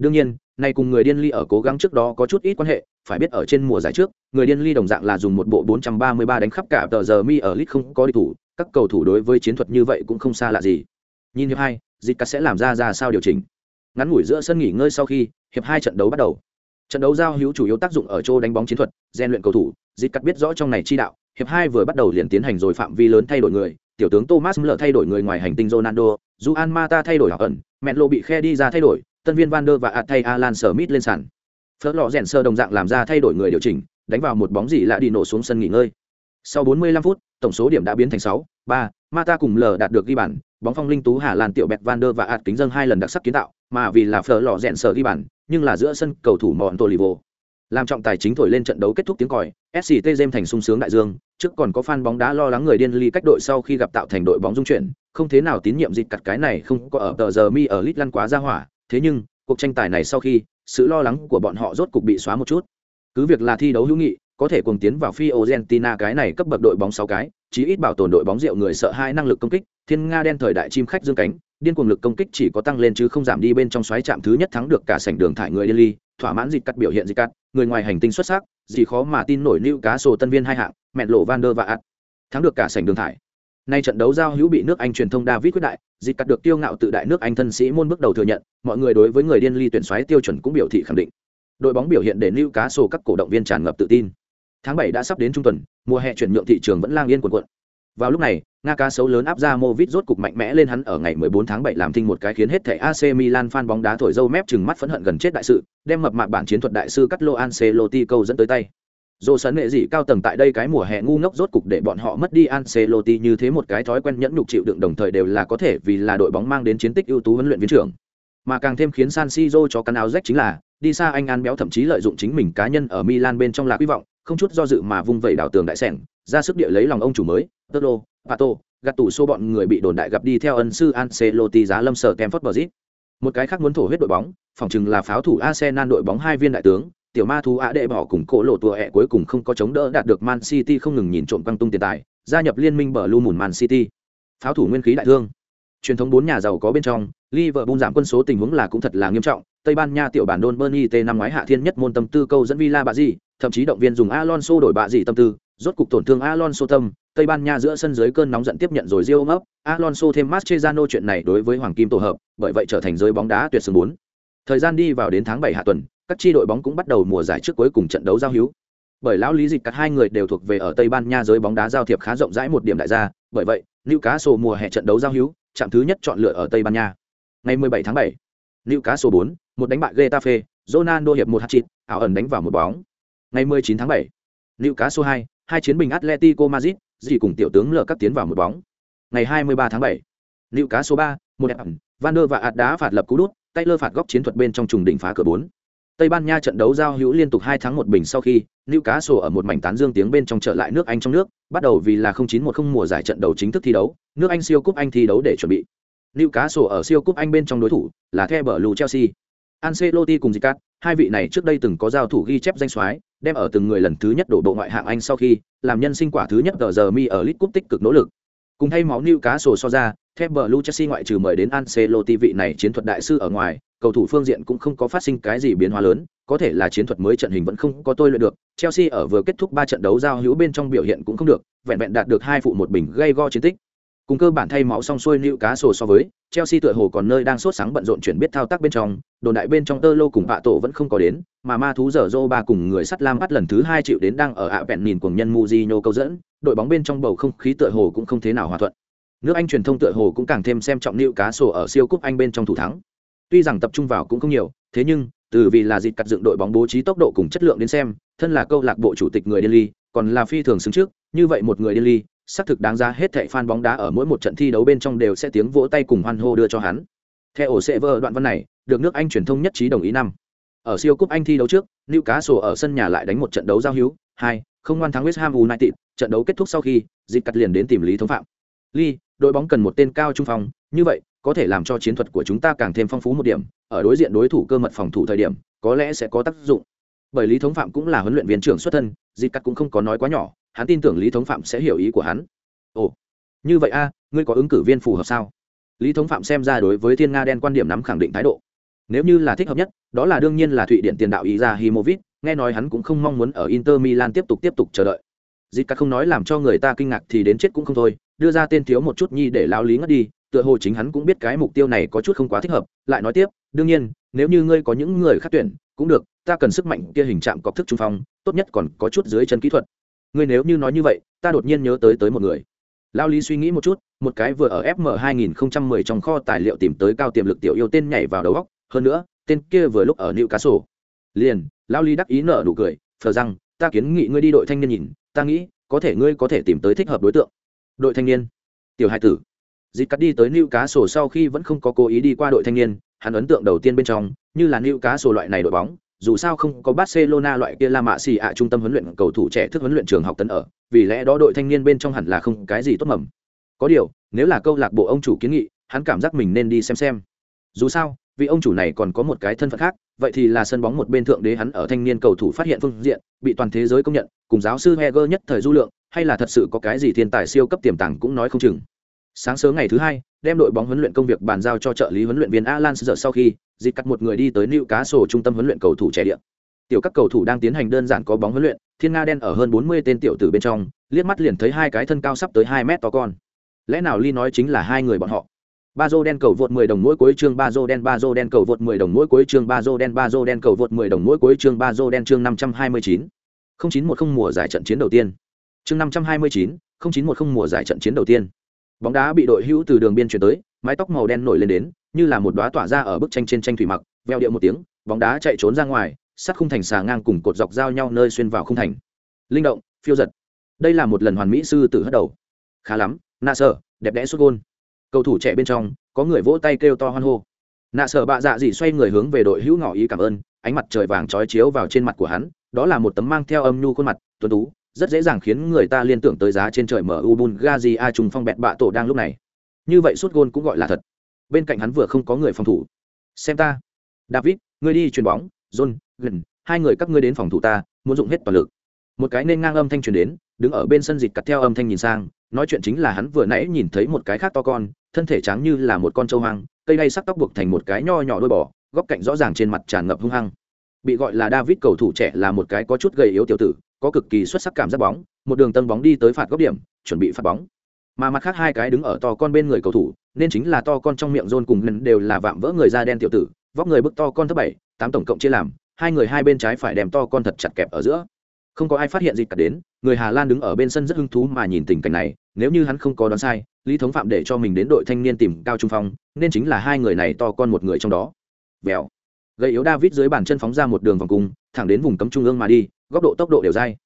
Đương nhiên, nay cùng người điên ly ở cố gắng trước đó có chút ít quan hệ, phải biết ở trên mùa giải trước, người điên ly đồng dạng là dùng một bộ 433 đánh khắp cả tờ giờ mi ở lit không có địch thủ, các cầu thủ đối với chiến thuật như vậy cũng không xa lạ gì. Nhìn hiệp hai, dịch cắt sẽ làm ra ra sao điều chỉnh. Ngắn ngủi giữa sân nghỉ ngơi sau khi, hiệp hai trận đấu bắt đầu. Trận đấu giao hữu chủ yếu tác dụng ở chỗ đánh bóng chiến thuật, rèn luyện cầu thủ, dịch cắt biết rõ trong này chi đạo, hiệp hai vừa bắt đầu liền tiến hành rồi phạm vi lớn thay đổi người, tiểu tướng Thomas lỡ thay đổi người ngoài hành tinh Ronaldo, Juan Mata thay đổi hảo ẩn, lộ bị khe đi ra thay đổi, tân viên Van der và ạt thay Alan Smith lên sàn. Phớt lò rèn sơ đồng dạng làm ra thay đổi người điều chỉnh, đánh vào một bóng gì lạ đi nổ xuống sân nghỉ ngơi. Sau 45 phút, tổng số điểm đã biến thành 6, 3, Mata cùng L đạt được ghi bàn, bóng phong linh tú Hà Lan tiểu bẹt Van der và ạt kính dâng hai lần đặc sắc kiến tạo, mà vì là phở lò rèn sơ ghi bàn, nhưng là giữa sân cầu thủ mòn Tolivo. Làm trọng tài chính thổi lên trận đấu kết thúc tiếng còi, SCT jem thành sung sướng đại dương, trước còn có fan bóng đá lo lắng người điên ly cách đội sau khi gặp tạo thành đội bóng dung chuyển, không thế nào tín nhiệm dịch cặt cái này không có ở tờ giờ mi ở lit lăn quá ra hỏa, thế nhưng, cuộc tranh tài này sau khi, sự lo lắng của bọn họ rốt cục bị xóa một chút. Cứ việc là thi đấu hữu nghị, có thể cùng tiến vào phi Argentina cái này cấp bậc đội bóng sáu cái, chí ít bảo tồn đội bóng rượu người sợ hai năng lực công kích, thiên nga đen thời đại chim khách dương cánh, điên cuồng lực công kích chỉ có tăng lên chứ không giảm đi bên trong xoáy chạm thứ nhất thắng được cả sảnh đường thải người Delhi, ly thỏa mãn dịch cắt biểu hiện dịch cắt người ngoài hành tinh xuất sắc gì khó mà tin nổi lưu cá sổ tân viên hai hạng mẹn lộ van der và ạt thắng được cả sảnh đường thải nay trận đấu giao hữu bị nước anh truyền thông david quyết đại, dịch cắt được tiêu ngạo tự đại nước anh thân sĩ môn bước đầu thừa nhận, mọi người đối với người điên ly tuyển xoáy tiêu chuẩn cũng biểu thị khẳng định. Đội bóng biểu hiện để lưu cá sổ các cổ động viên tràn ngập tự tin. Tháng bảy đã sắp đến trung tuần, mùa hè chuyển nhượng thị trường vẫn lang yên cuộn cuộn. vào lúc này, nga cá sấu lớn áp ra movit rốt cục mạnh mẽ lên hắn ở ngày 14 tháng 7 làm thinh một cái khiến hết thảy AC Milan fan bóng đá thổi dâu mép chừng mắt phẫn hận gần chết đại sự, đem mập mạp bản chiến thuật đại sư cắt lô Ancelotti câu dẫn tới tay. Dù sấn nghệ gì cao tầng tại đây cái mùa hè ngu ngốc rốt cục để bọn họ mất đi Ancelotti như thế một cái thói quen nhẫn nhục chịu đựng đồng thời đều là có thể vì là đội bóng mang đến chiến tích ưu tú huấn luyện viên trưởng. Mà càng thêm khiến San Siro cho cắn áo rách chính là, đi xa anh ăn béo thậm chí lợi dụng chính mình cá nhân ở Milan bên trong là hy vọng, không chút do dự mà vung vẩy đảo tường đại sảnh, ra sức địa lấy lòng ông chủ mới, Tolo, Pato, gạt tủ số bọn người bị đồn đại gặp đi theo ân sư Ancelotti giá lâm sở Kemford Bridge. Một cái khác muốn thổ huyết đội bóng, phòng chừng là pháo thủ Arsenal đội bóng hai viên đại tướng, tiểu ma thú ạ đệ bỏ cùng cổ lộ tùa ẹ cuối cùng không có chống đỡ đạt được Man City không ngừng nhìn trộm căng tung tiền tài, gia nhập liên minh bờ lu mùn Man City. Pháo thủ nguyên khí đại thương. Truyền thống bốn nhà giàu có bên trong, Liverpool giảm quân số tình huống là cũng thật là nghiêm trọng. Tây Ban Nha tiểu bản đôn Bernie T năm ngoái hạ thiên nhất môn tâm tư câu dẫn Villa bà gì, thậm chí động viên dùng Alonso đổi bạ gì tâm tư, rốt cục tổn thương Alonso tâm, Tây Ban Nha giữa sân dưới cơn nóng giận tiếp nhận rồi Rio ấp, Alonso thêm mastrezano chuyện này đối với Hoàng Kim tổ hợp, bởi vậy trở thành giới bóng đá tuyệt sừng bốn. Thời gian đi vào đến tháng 7 hạ tuần, các chi đội bóng cũng bắt đầu mùa giải trước cuối cùng trận đấu giao hữu. Bởi lão lý dịch cắt hai người đều thuộc về ở Tây Ban Nha giới bóng đá giao thiệp khá rộng rãi một điểm đại gia, bởi vậy, Newcastle mùa hè trận đấu giao hữu, chạm thứ nhất chọn lựa ở Tây Ban Nha. Ngày 17 tháng 7, Newcastle 4, một đánh bại Getafe, Ronaldo hiệp một hat-trick, ảo ẩn đánh vào một bóng. Ngày 19 tháng 7, Newcastle 2, hai chiến bình Atletico Madrid, gì cùng tiểu tướng lờ các tiến vào một bóng. Ngày 23 tháng 7, Newcastle 3, một đẹp ẩn, Van der và ạt đá phạt lập cú đút, Taylor phạt góc chiến thuật bên trong trùng đỉnh phá cửa 4. Tây Ban Nha trận đấu giao hữu liên tục 2 tháng một bình sau khi Newcastle ở một mảnh tán dương tiếng bên trong trở lại nước Anh trong nước, bắt đầu vì là 0910 mùa giải trận đấu chính thức thi đấu, nước Anh siêu cúp Anh thi đấu để chuẩn bị. Newcastle ở siêu cúp Anh bên trong đối thủ là The Blue Chelsea. Ancelotti cùng Zicat, hai vị này trước đây từng có giao thủ ghi chép danh soái, đem ở từng người lần thứ nhất đổ bộ ngoại hạng Anh sau khi làm nhân sinh quả thứ nhất giờ giờ mi ở League Cup tích cực nỗ lực. Cùng thay máu Newcastle so ra, The Blue Chelsea ngoại trừ mời đến Ancelotti vị này chiến thuật đại sư ở ngoài, cầu thủ phương diện cũng không có phát sinh cái gì biến hóa lớn, có thể là chiến thuật mới trận hình vẫn không có tôi luyện được. Chelsea ở vừa kết thúc 3 trận đấu giao hữu bên trong biểu hiện cũng không được, vẹn vẹn đạt được hai phụ một bình gây go chiến tích. Cùng cơ bản thay máu xong xuôi liệu cá sổ so với, Chelsea tựa hồ còn nơi đang sốt sáng bận rộn chuyển biết thao tác bên trong, đồn đại bên trong tơ lô cùng bạ tổ vẫn không có đến, mà ma thú dở dô ba cùng người sắt lam bắt lần thứ hai chịu đến đang ở ạ vẹn nhìn cùng nhân muzino câu dẫn, đội bóng bên trong bầu không khí tựa hồ cũng không thế nào hòa thuận. Nước Anh truyền thông tựa hồ cũng càng thêm xem trọng liệu cá sổ ở siêu cúp Anh bên trong thủ thắng. Tuy rằng tập trung vào cũng không nhiều, thế nhưng từ vì là dịp cắt dựng đội bóng bố trí tốc độ cùng chất lượng đến xem, thân là câu lạc bộ chủ tịch người Delhi, còn là phi thường xứng trước, như vậy một người Delhi, xác thực đáng ra hết thảy fan bóng đá ở mỗi một trận thi đấu bên trong đều sẽ tiếng vỗ tay cùng hoan hô đưa cho hắn. Theo ổ server đoạn văn này, được nước Anh truyền thông nhất trí đồng ý năm. Ở siêu cúp Anh thi đấu trước, Newcastle ở sân nhà lại đánh một trận đấu giao hữu, hai, không ngoan thắng West Ham United, trận đấu kết thúc sau khi, dịch cắt liền đến tìm Lý Thống Phạm. Lee, đội bóng cần một tên cao trung phong, như vậy, có thể làm cho chiến thuật của chúng ta càng thêm phong phú một điểm, ở đối diện đối thủ cơ mật phòng thủ thời điểm, có lẽ sẽ có tác dụng. Bởi Lý Thống Phạm cũng là huấn luyện viên trưởng xuất thân, dịch cắt cũng không có nói quá nhỏ, hắn tin tưởng lý thống phạm sẽ hiểu ý của hắn. Ồ, như vậy a, ngươi có ứng cử viên phù hợp sao? Lý thống phạm xem ra đối với thiên nga đen quan điểm nắm khẳng định thái độ. Nếu như là thích hợp nhất, đó là đương nhiên là thụy điện tiền đạo ý ra himovit nghe nói hắn cũng không mong muốn ở inter milan tiếp tục tiếp tục chờ đợi. Dịp cả không nói làm cho người ta kinh ngạc thì đến chết cũng không thôi, đưa ra tên thiếu một chút nhi để lao lý ngất đi, tựa hồ chính hắn cũng biết cái mục tiêu này có chút không quá thích hợp, lại nói tiếp, đương nhiên, nếu như ngươi có những người khác tuyển, cũng được, ta cần sức mạnh kia hình trạng cọc thức trung phong, tốt nhất còn có chút dưới chân kỹ thuật ngươi nếu như nói như vậy, ta đột nhiên nhớ tới tới một người. Lao lý suy nghĩ một chút, một cái vừa ở fm 2010 trong kho tài liệu tìm tới cao tiềm lực tiểu yêu tên nhảy vào đầu góc hơn nữa, tên kia vừa lúc ở nữ cá sổ liền, lao lý đắc ý nở nụ cười phờ rằng, ta kiến nghị ngươi đi đội thanh niên nhìn, ta nghĩ, có thể ngươi có thể tìm tới thích hợp đối tượng. Đội thanh niên. Tiểu hai tử. Dịp cắt đi tới nữ cá sổ sau khi vẫn không có cố ý đi qua đội thanh niên, hắn ấn tượng đầu tiên bên trong, như là nữ cá sổ loại này đội bóng dù sao không có Barcelona loại kia La Mã xì ạ trung tâm huấn luyện cầu thủ trẻ thức huấn luyện trường học tấn ở, vì lẽ đó đội thanh niên bên trong hẳn là không cái gì tốt mầm. Có điều, nếu là câu lạc bộ ông chủ kiến nghị, hắn cảm giác mình nên đi xem xem. Dù sao, vì ông chủ này còn có một cái thân phận khác, vậy thì là sân bóng một bên thượng đế hắn ở thanh niên cầu thủ phát hiện phương diện, bị toàn thế giới công nhận, cùng giáo sư Heger nhất thời du lượng, hay là thật sự có cái gì thiên tài siêu cấp tiềm tàng cũng nói không chừng. Sáng sớm ngày thứ hai, đem đội bóng huấn luyện công việc bàn giao cho trợ lý huấn luyện viên Alan giờ sau khi, dịch cắt một người đi tới liều cá sổ trung tâm huấn luyện cầu thủ trẻ địa. Tiểu các cầu thủ đang tiến hành đơn giản có bóng huấn luyện, Thiên Nga đen ở hơn 40 tên tiểu tử bên trong, liếc mắt liền thấy hai cái thân cao sắp tới 2 mét to con. Lẽ nào Ly nói chính là hai người bọn họ? ba dô đen cầu vượt 10 đồng mỗi cuối chương ba đen ba đen cầu vượt 10 đồng mỗi cuối chương ba đen ba đen cầu vượt 10 đồng mỗi cuối chương ba đen chương 529. 0910 mùa giải trận chiến đầu tiên. Chương 529, 0910 mùa giải trận chiến đầu tiên. Bóng đá bị đội hữu từ đường biên chuyển tới, mái tóc màu đen nổi lên đến, như là một đóa tỏa ra ở bức tranh trên tranh thủy mặc, veo điệu một tiếng, bóng đá chạy trốn ra ngoài, sát khung thành xà ngang cùng cột dọc giao nhau nơi xuyên vào khung thành. Linh động, phiêu giật. Đây là một lần hoàn mỹ sư tử hất đầu. Khá lắm, nạ sở, đẹp đẽ xuất gôn cầu thủ trẻ bên trong có người vỗ tay kêu to hoan hô nạ sở bạ dạ dị xoay người hướng về đội hữu ngỏ ý cảm ơn ánh mặt trời vàng trói chiếu vào trên mặt của hắn đó là một tấm mang theo âm nhu khuôn mặt tuấn tú rất dễ dàng khiến người ta liên tưởng tới giá trên trời mu bungazi a trùng phong bẹt bạ tổ đang lúc này. Như vậy suốt gôn cũng gọi là thật. Bên cạnh hắn vừa không có người phòng thủ. Xem ta. David, ngươi đi chuyền bóng. John gần hai người các ngươi đến phòng thủ ta, muốn dùng hết toàn lực. Một cái nên ngang âm thanh truyền đến, đứng ở bên sân dịch cặt theo âm thanh nhìn sang, nói chuyện chính là hắn vừa nãy nhìn thấy một cái khác to con, thân thể trắng như là một con trâu hoang, cây đay sắc tóc buộc thành một cái nho nhỏ đôi bò, góc cạnh rõ ràng trên mặt tràn ngập hung hăng. Bị gọi là david cầu thủ trẻ là một cái có chút gầy yếu tiểu tử có cực kỳ xuất sắc cảm giác bóng một đường tân bóng đi tới phạt góc điểm chuẩn bị phạt bóng. Mà mặt khác hai cái đứng ở to con bên người cầu thủ nên chính là to con trong miệng rôn cùng ngân đều là vạm vỡ người da đen tiểu tử vóc người bức to con thứ bảy tám tổng cộng chia làm hai người hai bên trái phải đem to con thật chặt kẹp ở giữa. Không có ai phát hiện gì cả đến người hà lan đứng ở bên sân rất hứng thú mà nhìn tình cảnh này nếu như hắn không có đoán sai lý thống phạm để cho mình đến đội thanh niên tìm cao trung phong nên chính là hai người này to con một người trong đó. Bèo, gây yếu david dưới bàn chân phóng ra một đường vòng cung thẳng đến vùng cấm trung ương mà đi góc độ tốc độ đều dai.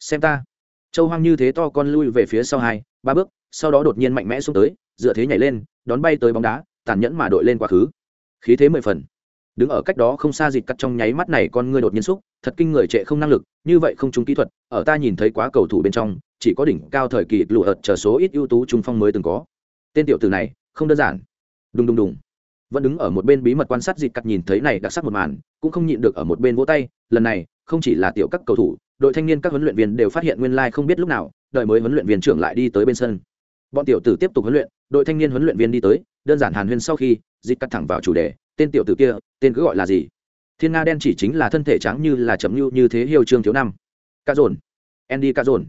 Xem ta. Châu hoang như thế to con lui về phía sau hai, ba bước, sau đó đột nhiên mạnh mẽ xuống tới, dựa thế nhảy lên, đón bay tới bóng đá, tàn nhẫn mà đội lên quá khứ. Khí thế mười phần. Đứng ở cách đó không xa dịt cắt trong nháy mắt này con ngươi đột nhiên xúc, thật kinh người trệ không năng lực, như vậy không trúng kỹ thuật, ở ta nhìn thấy quá cầu thủ bên trong, chỉ có đỉnh cao thời kỳ lụa ợt chờ số ít ưu tú trung phong mới từng có. Tên tiểu tử này, không đơn giản. Đùng đùng đùng. Vẫn đứng ở một bên bí mật quan sát dịt cắt nhìn thấy này đặc sắc một màn, cũng không nhịn được ở một bên vỗ tay, lần này không chỉ là tiểu các cầu thủ, đội thanh niên các huấn luyện viên đều phát hiện nguyên lai không biết lúc nào, đợi mới huấn luyện viên trưởng lại đi tới bên sân. Bọn tiểu tử tiếp tục huấn luyện, đội thanh niên huấn luyện viên đi tới, đơn giản hàn huyên sau khi, dịch cắt thẳng vào chủ đề, tên tiểu tử kia, tên cứ gọi là gì? Thiên nga đen chỉ chính là thân thể trắng như là chấm nhu như thế hiêu trương thiếu năm. Ca dồn. Andy ca dồn.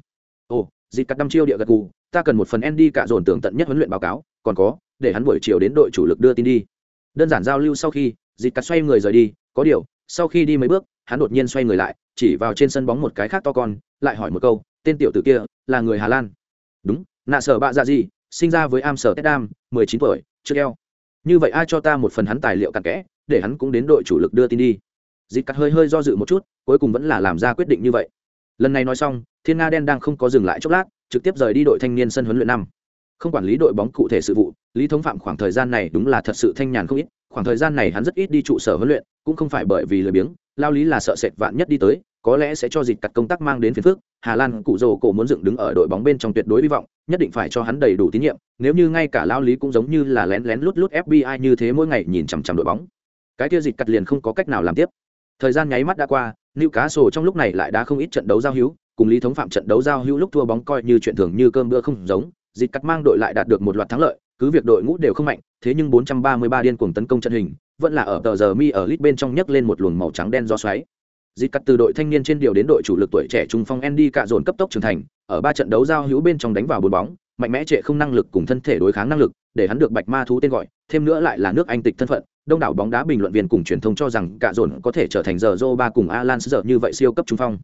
Ồ, dịch cắt năm chiêu địa gật cù ta cần một phần andy ca dồn tưởng tận nhất huấn luyện báo cáo, còn có, để hắn buổi chiều đến đội chủ lực đưa tin đi. Đơn giản giao lưu sau khi, dịch cắt xoay người rời đi, có điều, sau khi đi mấy bước hắn đột nhiên xoay người lại, chỉ vào trên sân bóng một cái khác to con, lại hỏi một câu, tên tiểu tử kia là người hà lan? Đúng, nạ sở bạ dạ gì, sinh ra với am sở teddam mười chín tuổi chưa eo. Như vậy ai cho ta một phần hắn tài liệu cặn kẽ, để hắn cũng đến đội chủ lực đưa tin đi. Dịp cắt hơi hơi do dự một chút, cuối cùng vẫn là làm ra quyết định như vậy. Lần này nói xong, thiên nga đen đang không có dừng lại chốc lát, trực tiếp rời đi đội thanh niên sân huấn luyện năm. Không quản lý đội bóng cụ thể sự vụ, lý thống phạm khoảng thời gian này đúng là thật sự thanh nhàn không ít, khoảng thời gian này hắn rất ít đi trụ sở huấn luyện, cũng không phải bởi vì lười biếng lao lý là sợ sệt vạn nhất đi tới, có lẽ sẽ cho dịch cặt công tác mang đến phiền phước hà lan cụ rồ cổ muốn dựng đứng ở đội bóng bên trong tuyệt đối hy vọng, nhất định phải cho hắn đầy đủ tín nhiệm, nếu như ngay cả lao lý cũng giống như là lén lén lút lút fbi như thế mỗi ngày nhìn chằm chằm đội bóng. Cái kia dịch cặt liền không có cách nào làm tiếp. Thời gian nháy mắt đã qua nữ cá sổ trong lúc này lại đã không ít trận đấu giao hữu, cùng lý thống phạm trận đấu giao hữu lúc thua bóng coi như chuyện thường như cơm bữa không giống, dịch cắt mang đội lại đạt được một loạt thắng lợi, cứ việc đội ngũ đều không mạnh thế nhưng 433 điên cuồng tấn công trận hình, vẫn là ở tờ giờ mi ở lít bên trong nhấc lên một luồng màu trắng đen do xoáy. Dịch cắt từ đội thanh niên trên điều đến đội chủ lực tuổi trẻ trung phong Andy cạ dồn cấp tốc trưởng thành, ở ba trận đấu giao hữu bên trong đánh vào bốn bóng, mạnh mẽ trệ không năng lực cùng thân thể đối kháng năng lực, để hắn được bạch ma thú tên gọi, thêm nữa lại là nước anh tịch thân phận, đông đảo bóng đá bình luận viên cùng truyền thông cho rằng cạ dồn có thể trở thành giờ Zô ba cùng Alan giờ như vậy siêu cấp trung phong.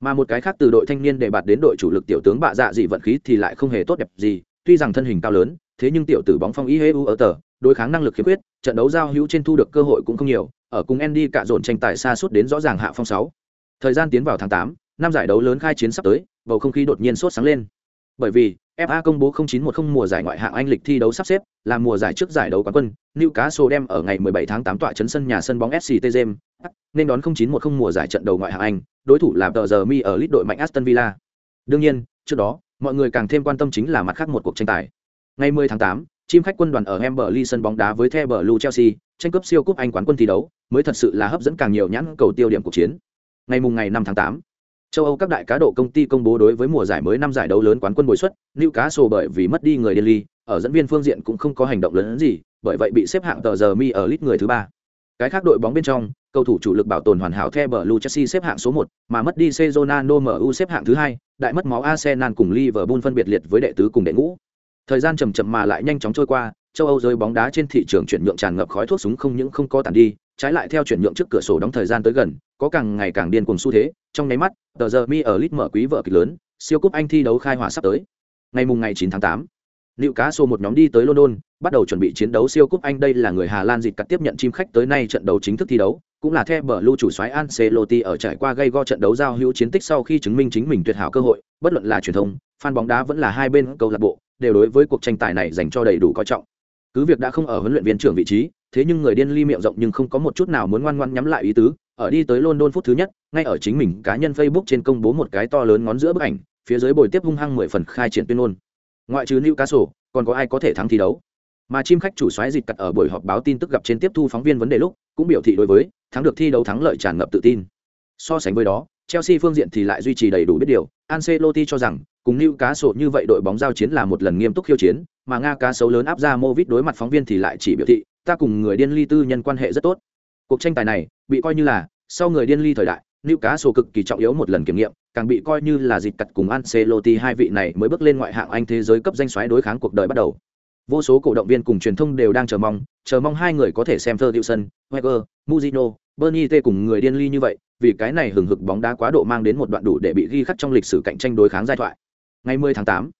Mà một cái khác từ đội thanh niên để bạt đến đội chủ lực tiểu tướng bạ dạ dị vận khí thì lại không hề tốt đẹp gì, tuy rằng thân hình cao lớn thế nhưng tiểu tử bóng phong ý hê u ở tờ đối kháng năng lực khiếm khuyết trận đấu giao hữu trên thu được cơ hội cũng không nhiều ở cùng Andy cạ dồn tranh tài xa suốt đến rõ ràng hạ phong sáu thời gian tiến vào tháng tám năm giải đấu lớn khai chiến sắp tới bầu không khí đột nhiên sốt sáng lên bởi vì FA công bố 0910 mùa giải ngoại hạng Anh lịch thi đấu sắp xếp, là mùa giải trước giải đấu quán quân, Newcastle đem ở ngày 17 tháng 8 tọa trấn sân nhà sân bóng FC James, nên đón 0910 mùa giải trận đầu ngoại hạng Anh, đối thủ là tờ giờ mi ở lít đội mạnh Aston Villa. Đương nhiên, trước đó, mọi người càng thêm quan tâm chính là mặt khác một cuộc tranh tài. Ngày 10 tháng 8, chim khách quân đoàn ở Emberley sân bóng đá với The Blue Chelsea, tranh cướp siêu cúp Anh quán quân thi đấu, mới thật sự là hấp dẫn càng nhiều nhãn cầu tiêu điểm cuộc chiến. Ngày mùng ngày 5 tháng 8, châu âu các đại cá độ công ty công bố đối với mùa giải mới năm giải đấu lớn quán quân bồi suất, newcastle bởi vì mất đi người delhi ở dẫn viên phương diện cũng không có hành động lớn gì bởi vậy bị xếp hạng tờ giờ mi ở list người thứ ba cái khác đội bóng bên trong cầu thủ chủ lực bảo tồn hoàn hảo The Blue Chelsea xếp hạng số 1, mà mất đi Cezonano MU xếp hạng thứ hai, đại mất máu Arsenal cùng Liverpool phân biệt liệt với đệ tứ cùng đệ ngũ. Thời gian chầm chậm mà lại nhanh chóng trôi qua, châu Âu giới bóng đá trên thị trường chuyển nhượng tràn ngập khói thuốc súng không những không có tàn đi, trái lại theo chuyển nhượng trước cửa sổ đóng thời gian tới gần, có càng ngày càng điên cuồng xu thế, trong nháy mắt, tờ giờ mi ở lit mở quý vợ kịch lớn, siêu cúp Anh thi đấu khai hỏa sắp tới. Ngày mùng ngày 9 tháng 8, Liệu cá sô một nhóm đi tới London, bắt đầu chuẩn bị chiến đấu siêu cúp Anh. Đây là người Hà Lan dịch cắt tiếp nhận chim khách tới nay trận đấu chính thức thi đấu, cũng là theo bờ lưu chủ soái Ancelotti ở trải qua gây go trận đấu giao hữu chiến tích sau khi chứng minh chính mình tuyệt hảo cơ hội, bất luận là truyền thông, fan bóng đá vẫn là hai bên câu lạc bộ, đều đối với cuộc tranh tài này dành cho đầy đủ coi trọng. Cứ việc đã không ở huấn luyện viên trưởng vị trí, thế nhưng người điên ly miệng rộng nhưng không có một chút nào muốn ngoan ngoãn nhắm lại ý tứ, ở đi tới London phút thứ nhất, ngay ở chính mình cá nhân Facebook trên công bố một cái to lớn ngón giữa bức ảnh, phía dưới bồi tiếp hung hăng mười phần khai triển tuyên ngôn. Ngoại trừ Newcastle, còn có ai có thể thắng thi đấu? Mà chim khách chủ xoáy dịch cật ở buổi họp báo tin tức gặp trên tiếp thu phóng viên vấn đề lúc, cũng biểu thị đối với thắng được thi đấu thắng lợi tràn ngập tự tin. So sánh với đó, Chelsea phương diện thì lại duy trì đầy đủ biết điều, Ancelotti cho rằng, cùng New cá sổ như vậy đội bóng giao chiến là một lần nghiêm túc khiêu chiến, mà Nga cá sấu lớn áp ra Movit đối mặt phóng viên thì lại chỉ biểu thị, ta cùng người điên ly tư nhân quan hệ rất tốt. Cuộc tranh tài này bị coi như là sau người điên ly thời đại, New cá sổ cực kỳ trọng yếu một lần kiểm nghiệm, càng bị coi như là dịp cặt cùng Ancelotti hai vị này mới bước lên ngoại hạng Anh thế giới cấp danh xoáy đối kháng cuộc đời bắt đầu. Vô số cổ động viên cùng truyền thông đều đang chờ mong, chờ mong hai người có thể xem Ferguson, Wenger, Mourinho, Bernie T cùng người điên ly như vậy, vì cái này hừng hực bóng đá quá độ mang đến một đoạn đủ để bị ghi khắc trong lịch sử cạnh tranh đối kháng giai thoại. Ngày 10 tháng 8,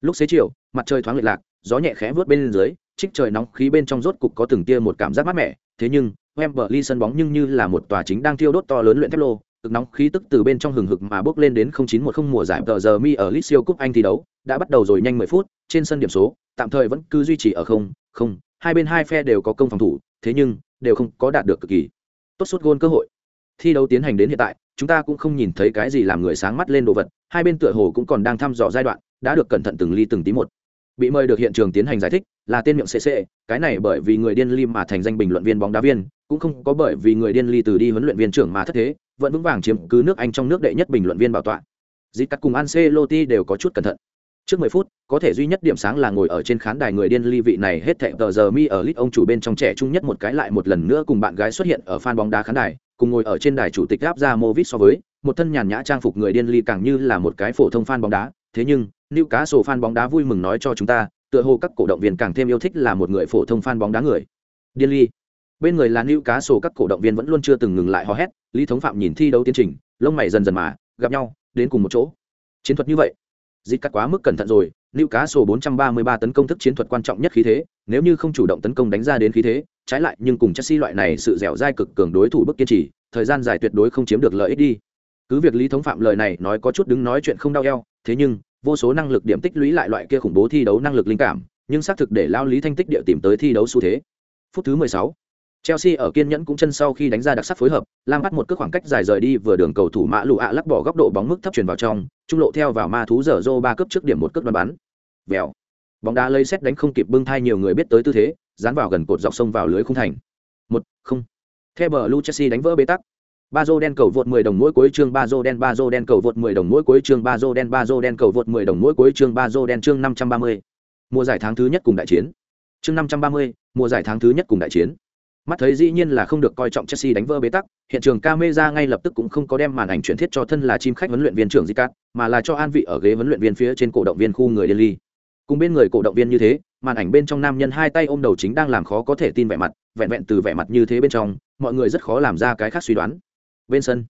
lúc xế chiều, mặt trời thoáng lệch lạc, gió nhẹ khẽ vướt bên dưới, trích trời nóng khí bên trong rốt cục có từng tia một cảm giác mát mẻ, thế nhưng, Wembley sân bóng nhưng như là một tòa chính đang thiêu đốt to lớn luyện thép lô, cực nóng khí tức từ bên trong hừng hực mà bước lên đến 0910 mùa giải tờ giờ mi ở League siêu cúp Anh thi đấu, đã bắt đầu rồi nhanh 10 phút, trên sân điểm số, tạm thời vẫn cứ duy trì ở không, không, hai bên hai phe đều có công phòng thủ, thế nhưng đều không có đạt được cực kỳ tốt suốt gôn cơ hội. Thi đấu tiến hành đến hiện tại, chúng ta cũng không nhìn thấy cái gì làm người sáng mắt lên đồ vật, hai bên tựa hồ cũng còn đang thăm dò giai đoạn, đã được cẩn thận từng ly từng tí một. Bị mời được hiện trường tiến hành giải thích, là tên miệng CC, cái này bởi vì người điên ly mà thành danh bình luận viên bóng đá viên, cũng không có bởi vì người điên ly từ đi huấn luyện viên trưởng mà thất thế, vẫn vững vàng chiếm cứ nước Anh trong nước đệ nhất bình luận viên bảo tọa. dịp cắt cùng Ancelotti đều có chút cẩn thận. Trước 10 phút, có thể duy nhất điểm sáng là ngồi ở trên khán đài người điên ly vị này hết thệ tờ giờ mi ở lit ông chủ bên trong trẻ trung nhất một cái lại một lần nữa cùng bạn gái xuất hiện ở fan bóng đá khán đài, cùng ngồi ở trên đài chủ tịch áp ra Movit so với, một thân nhàn nhã trang phục người điên ly càng như là một cái phổ thông fan bóng đá, thế nhưng, Newcastle fan bóng đá vui mừng nói cho chúng ta, tựa hồ các cổ động viên càng thêm yêu thích là một người phổ thông fan bóng đá người. Điên ly. Bên người là Newcastle các cổ động viên vẫn luôn chưa từng ngừng lại hò hét, Lý Thống Phạm nhìn thi đấu tiến trình, lông mày dần dần mà gặp nhau, đến cùng một chỗ. Chiến thuật như vậy, dịch cắt quá mức cẩn thận rồi lưu cá sổ 433 tấn công thức chiến thuật quan trọng nhất khí thế nếu như không chủ động tấn công đánh ra đến khí thế trái lại nhưng cùng chelsea loại này sự dẻo dai cực cường đối thủ bức kiên trì thời gian dài tuyệt đối không chiếm được lợi ích đi cứ việc lý thống phạm lời này nói có chút đứng nói chuyện không đau eo thế nhưng vô số năng lực điểm tích lũy lại loại kia khủng bố thi đấu năng lực linh cảm nhưng xác thực để lao lý thanh tích địa tìm tới thi đấu xu thế phút thứ 16 Chelsea ở kiên nhẫn cũng chân sau khi đánh ra đặc sắc phối hợp, Lam bắt một cước khoảng cách dài rời đi vừa đường cầu thủ mã Lù ạ lắc bỏ góc độ bóng mức thấp truyền vào trong, trung lộ theo vào ma thú dở dô ba cướp trước điểm một cước đoán bắn. Vèo. Bóng đá lấy xét đánh không kịp bưng thai nhiều người biết tới tư thế, dán vào gần cột dọc sông vào lưới khung thành. Một, không. Theo bờ Lu Chelsea đánh vỡ bế tắc. Ba dô đen cầu vượt 10 đồng mỗi cuối chương Bazo đen Bazo đen cầu vượt 10 đồng mỗi cuối chương Bazo đen Bazo đen cầu vượt 10 đồng mỗi cuối chương Bazo đen chương 530. Mùa giải tháng thứ nhất cùng đại chiến. Chương 530, mùa giải tháng thứ nhất cùng đại chiến mắt thấy dĩ nhiên là không được coi trọng Chelsea đánh vỡ bế tắc, hiện trường camera ngay lập tức cũng không có đem màn ảnh chuyển thiết cho thân là chim khách huấn luyện viên trưởng Zicat, mà là cho an vị ở ghế huấn luyện viên phía trên cổ động viên khu người Delhi. Cùng bên người cổ động viên như thế, màn ảnh bên trong nam nhân hai tay ôm đầu chính đang làm khó có thể tin vẻ mặt, vẹn vẹn từ vẻ mặt như thế bên trong, mọi người rất khó làm ra cái khác suy đoán. Bên sân,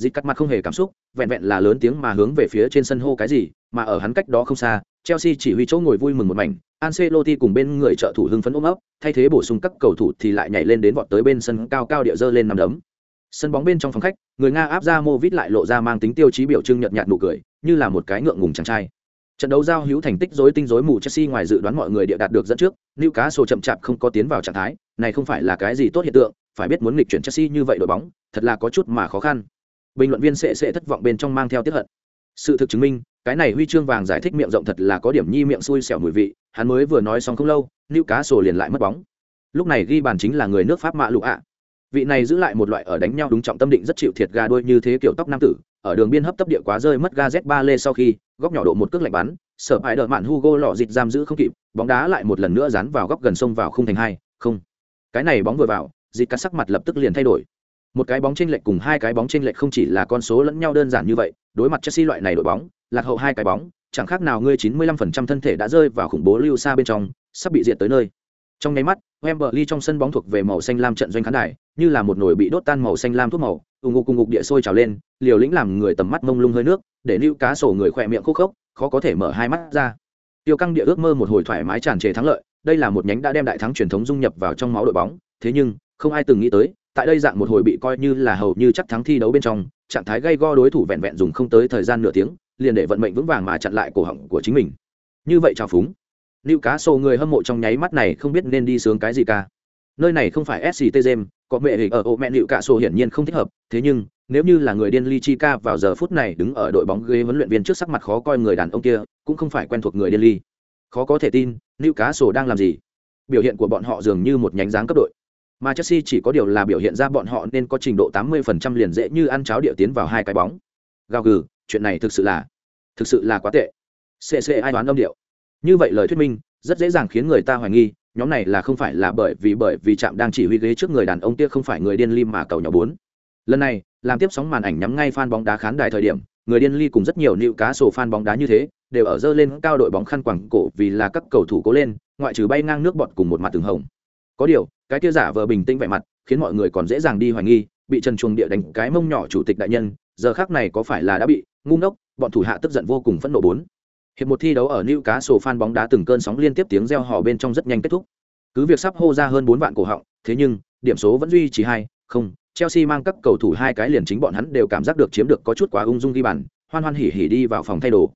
Zicat mặt không hề cảm xúc, vẹn vẹn là lớn tiếng mà hướng về phía trên sân hô cái gì, mà ở hắn cách đó không xa, Chelsea chỉ huy chỗ ngồi vui mừng một mảnh, Ancelotti cùng bên người trợ thủ hưng phấn ôm ấp, thay thế bổ sung các cầu thủ thì lại nhảy lên đến vọt tới bên sân cao cao địa dơ lên nằm đấm. Sân bóng bên trong phòng khách, người Nga áp ra Movit lại lộ ra mang tính tiêu chí biểu trưng nhợt nhạt nụ cười, như là một cái ngượng ngùng chàng trai. Trận đấu giao hữu thành tích rối tinh rối mù Chelsea ngoài dự đoán mọi người địa đạt được dẫn trước, Newcastle chậm chạp không có tiến vào trạng thái, này không phải là cái gì tốt hiện tượng, phải biết muốn nghịch chuyển Chelsea như vậy đội bóng, thật là có chút mà khó khăn. Bình luận viên sẽ sẽ thất vọng bên trong mang theo tiếc hận. Sự thực chứng minh, cái này huy chương vàng giải thích miệng rộng thật là có điểm nhi miệng xui xẻo mùi vị, hắn mới vừa nói xong không lâu, Newcastle liền lại mất bóng. Lúc này ghi bàn chính là người nước Pháp Mạ Lục ạ. Vị này giữ lại một loại ở đánh nhau đúng trọng tâm định rất chịu thiệt gà đuôi như thế kiểu tóc nam tử, ở đường biên hấp tấp địa quá rơi mất ga z ba lê sau khi, góc nhỏ độ một cước lạnh bắn, sở hại đợt mạn Hugo lọ dịch giam giữ không kịp, bóng đá lại một lần nữa dán vào góc gần sông vào khung thành hai, không. Cái này bóng vừa vào, dịch cắt sắc mặt lập tức liền thay đổi. Một cái bóng chênh lệch cùng hai cái bóng chênh lệch không chỉ là con số lẫn nhau đơn giản như vậy, đối mặt Chelsea loại này đội bóng, lạc hậu hai cái bóng, chẳng khác nào ngươi 95% thân thể đã rơi vào khủng bố lưu xa bên trong, sắp bị diệt tới nơi. Trong nháy mắt, Wembley trong sân bóng thuộc về màu xanh lam trận doanh khán đài, như là một nồi bị đốt tan màu xanh lam thuốc màu, ù ngục cùng ngục địa sôi trào lên, liều lĩnh làm người tầm mắt mông lung hơi nước, để lưu cá sổ người khỏe miệng khô khốc, khó có thể mở hai mắt ra. Tiêu căng địa ước mơ một hồi thoải mái tràn trề thắng lợi, đây là một nhánh đã đem đại thắng truyền thống dung nhập vào trong máu đội bóng, thế nhưng, không ai từng nghĩ tới, tại đây dạng một hồi bị coi như là hầu như chắc thắng thi đấu bên trong, trạng thái gây go đối thủ vẹn vẹn dùng không tới thời gian nửa tiếng, liền để vận mệnh vững vàng mà chặn lại cổ họng của chính mình. Như vậy chào phúng. Lưu cá sổ người hâm mộ trong nháy mắt này không biết nên đi sướng cái gì cả. Nơi này không phải SCT Gem, có mẹ hình ở ổ mẹ Lưu cá sổ hiển nhiên không thích hợp, thế nhưng, nếu như là người điên Ly Chica vào giờ phút này đứng ở đội bóng ghế huấn luyện viên trước sắc mặt khó coi người đàn ông kia, cũng không phải quen thuộc người điên Ly. Khó có thể tin, Lưu cá sổ đang làm gì? Biểu hiện của bọn họ dường như một nhánh dáng cấp đội. Mà Chelsea chỉ có điều là biểu hiện ra bọn họ nên có trình độ 80% liền dễ như ăn cháo địa tiến vào hai cái bóng. Gào gừ, chuyện này thực sự là, thực sự là quá tệ. CC ai đoán âm điệu như vậy lời thuyết minh, rất dễ dàng khiến người ta hoài nghi, nhóm này là không phải là bởi vì bởi vì trạm đang chỉ huy ghế trước người đàn ông kia không phải người điên lim mà cầu nhỏ bốn. Lần này, làm tiếp sóng màn ảnh nhắm ngay fan bóng đá khán đài thời điểm, người điên ly cùng rất nhiều nịu cá sổ fan bóng đá như thế, đều ở dơ lên cao đội bóng khăn quẳng cổ vì là các cầu thủ cố lên, ngoại trừ bay ngang nước bọt cùng một mặt từng hồng. Có điều, cái kia giả vờ bình tĩnh vẻ mặt, khiến mọi người còn dễ dàng đi hoài nghi, bị trần chuồng địa đánh cái mông nhỏ chủ tịch đại nhân, giờ khác này có phải là đã bị ngu ngốc, bọn thủ hạ tức giận vô cùng phẫn nộ bốn. Hiệp một thi đấu ở New Cá fan bóng đá từng cơn sóng liên tiếp tiếng reo hò bên trong rất nhanh kết thúc. Cứ việc sắp hô ra hơn bốn vạn cổ họng, thế nhưng điểm số vẫn duy trì hai, không, Chelsea mang các cầu thủ hai cái liền chính bọn hắn đều cảm giác được chiếm được có chút quá ung dung ghi bàn, hoan hoan hỉ hỉ đi vào phòng thay đồ.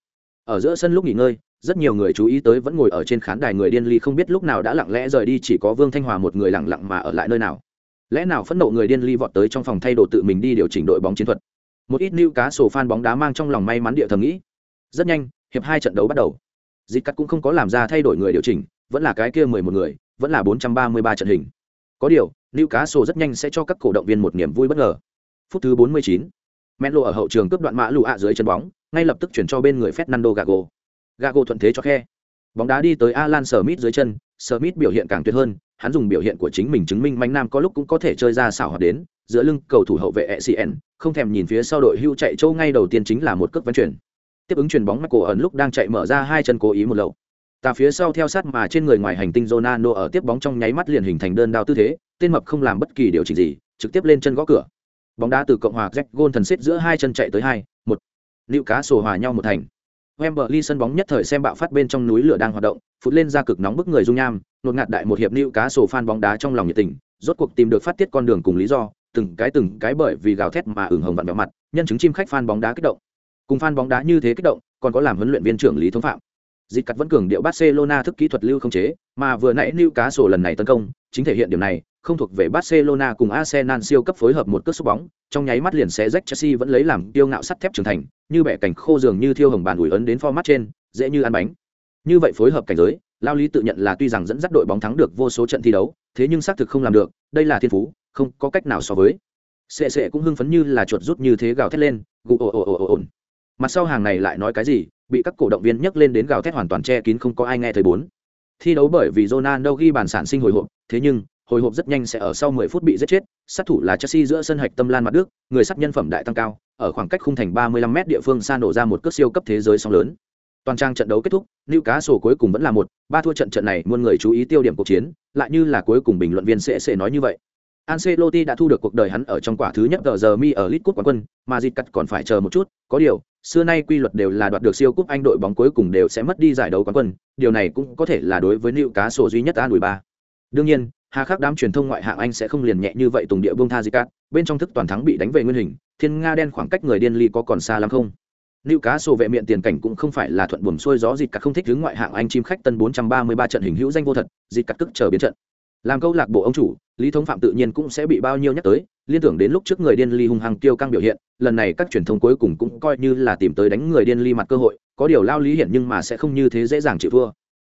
Ở giữa sân lúc nghỉ ngơi, rất nhiều người chú ý tới vẫn ngồi ở trên khán đài người điên ly không biết lúc nào đã lặng lẽ rời đi chỉ có Vương Thanh Hòa một người lặng lặng mà ở lại nơi nào. Lẽ nào phẫn nộ người điên ly vọt tới trong phòng thay đồ tự mình đi điều chỉnh đội bóng chiến thuật. Một ít New Cá fan bóng đá mang trong lòng may mắn địa thầm nghĩ. Rất nhanh, hiệp hai trận đấu bắt đầu. Dịch cắt cũng không có làm ra thay đổi người điều chỉnh, vẫn là cái kia mười một người, vẫn là bốn trăm ba mươi ba trận hình. Có điều nữ cá sổ rất nhanh sẽ cho các cổ động viên một niềm vui bất ngờ. Phút thứ bốn mươi chín, Menlo ở hậu trường cướp đoạn mã lụ ạ dưới chân bóng, ngay lập tức chuyển cho bên người Fernando Gago. Gago thuận thế cho khe. Bóng đá đi tới Alan Smith dưới chân, Smith biểu hiện càng tuyệt hơn, hắn dùng biểu hiện của chính mình chứng minh manh nam có lúc cũng có thể chơi ra xảo hoạt đến, giữa lưng cầu thủ hậu vệ ECN không thèm nhìn phía sau đội hưu chạy châu ngay đầu tiên chính là một cước vận chuyển tiếp ứng chuyền bóng Michael ẩn lúc đang chạy mở ra hai chân cố ý một lậu. Tà phía sau theo sát mà trên người ngoài hành tinh Ronaldo ở tiếp bóng trong nháy mắt liền hình thành đơn đao tư thế, tên mập không làm bất kỳ điều chỉnh gì, trực tiếp lên chân gõ cửa. Bóng đá từ cộng hòa Jack Gol thần xếp giữa hai chân chạy tới hai, một. Liệu cá sổ hòa nhau một thành. Wembley sân bóng nhất thời xem bạo phát bên trong núi lửa đang hoạt động, phụt lên ra cực nóng bức người dung nham, nột ngạt đại một hiệp Liệu cá sổ fan bóng đá trong lòng nhiệt tình, rốt cuộc tìm được phát tiết con đường cùng lý do, từng cái từng cái bởi vì gào thét mà ửng hồng vặn vẹo mặt, nhân chứng chim khách fan bóng đá kích động cùng fan bóng đá như thế kích động, còn có làm huấn luyện viên trưởng lý thống phạm. Dịch cắt vẫn cường điệu barcelona thức kỹ thuật lưu không chế, mà vừa nãy lưu cá sổ lần này tấn công, chính thể hiện điểm này, không thuộc về barcelona cùng arsenal siêu cấp phối hợp một cước xúc bóng, trong nháy mắt liền sẽ rách chelsea vẫn lấy làm tiêu ngạo sắt thép trưởng thành, như bẻ cảnh khô dường như thiêu hồng bàn ủi ấn đến format trên, dễ như ăn bánh. Như vậy phối hợp cảnh giới, lao lý tự nhận là tuy rằng dẫn dắt đội bóng thắng được vô số trận thi đấu, thế nhưng xác thực không làm được, đây là thiên phú, không có cách nào so với. Sệ sệ cũng hưng phấn như là chuột rút như thế gào thét lên, gù ồ ồ ồ ồ mặt sau hàng này lại nói cái gì, bị các cổ động viên nhấc lên đến gào thét hoàn toàn che kín không có ai nghe thấy bốn. Thi đấu bởi vì Ronaldo ghi bàn sản sinh hồi hộp, thế nhưng, hồi hộp rất nhanh sẽ ở sau 10 phút bị giết chết, sát thủ là Chelsea giữa sân hạch tâm lan mặt đức, người sát nhân phẩm đại tăng cao, ở khoảng cách khung thành 35 m địa phương xa nổ ra một cước siêu cấp thế giới song lớn. Toàn trang trận đấu kết thúc, Newcastle cuối cùng vẫn là một, ba thua trận trận này, muôn người chú ý tiêu điểm cuộc chiến, lại như là cuối cùng bình luận viên sẽ sẽ nói như vậy. Ancelotti đã thu được cuộc đời hắn ở trong quả thứ nhất tờ giờ mi ở League Cup quán quân, mà Dịch Cắt còn phải chờ một chút, có điều, xưa nay quy luật đều là đoạt được siêu cúp Anh đội bóng cuối cùng đều sẽ mất đi giải đấu quán quân, điều này cũng có thể là đối với Lưu Cá sổ duy nhất an ủi ba. Đương nhiên, hà khắc đám truyền thông ngoại hạng Anh sẽ không liền nhẹ như vậy tùng địa buông tha Dịch Cắt, bên trong thức toàn thắng bị đánh về nguyên hình, thiên nga đen khoảng cách người điên ly có còn xa lắm không? Lưu Cá sổ vệ miệng tiền cảnh cũng không phải là thuận buồm xuôi gió Dịch Cắt không thích hướng ngoại hạng Anh chim khách tân 433 trận hình hữu danh vô thật, Dịch Cắt tức chờ biến trận làm câu lạc bộ ông chủ, lý thống phạm tự nhiên cũng sẽ bị bao nhiêu nhắc tới, liên tưởng đến lúc trước người điên ly hung hăng tiêu căng biểu hiện, lần này các truyền thông cuối cùng cũng coi như là tìm tới đánh người điên ly mặt cơ hội, có điều lao lý hiện nhưng mà sẽ không như thế dễ dàng chịu thua.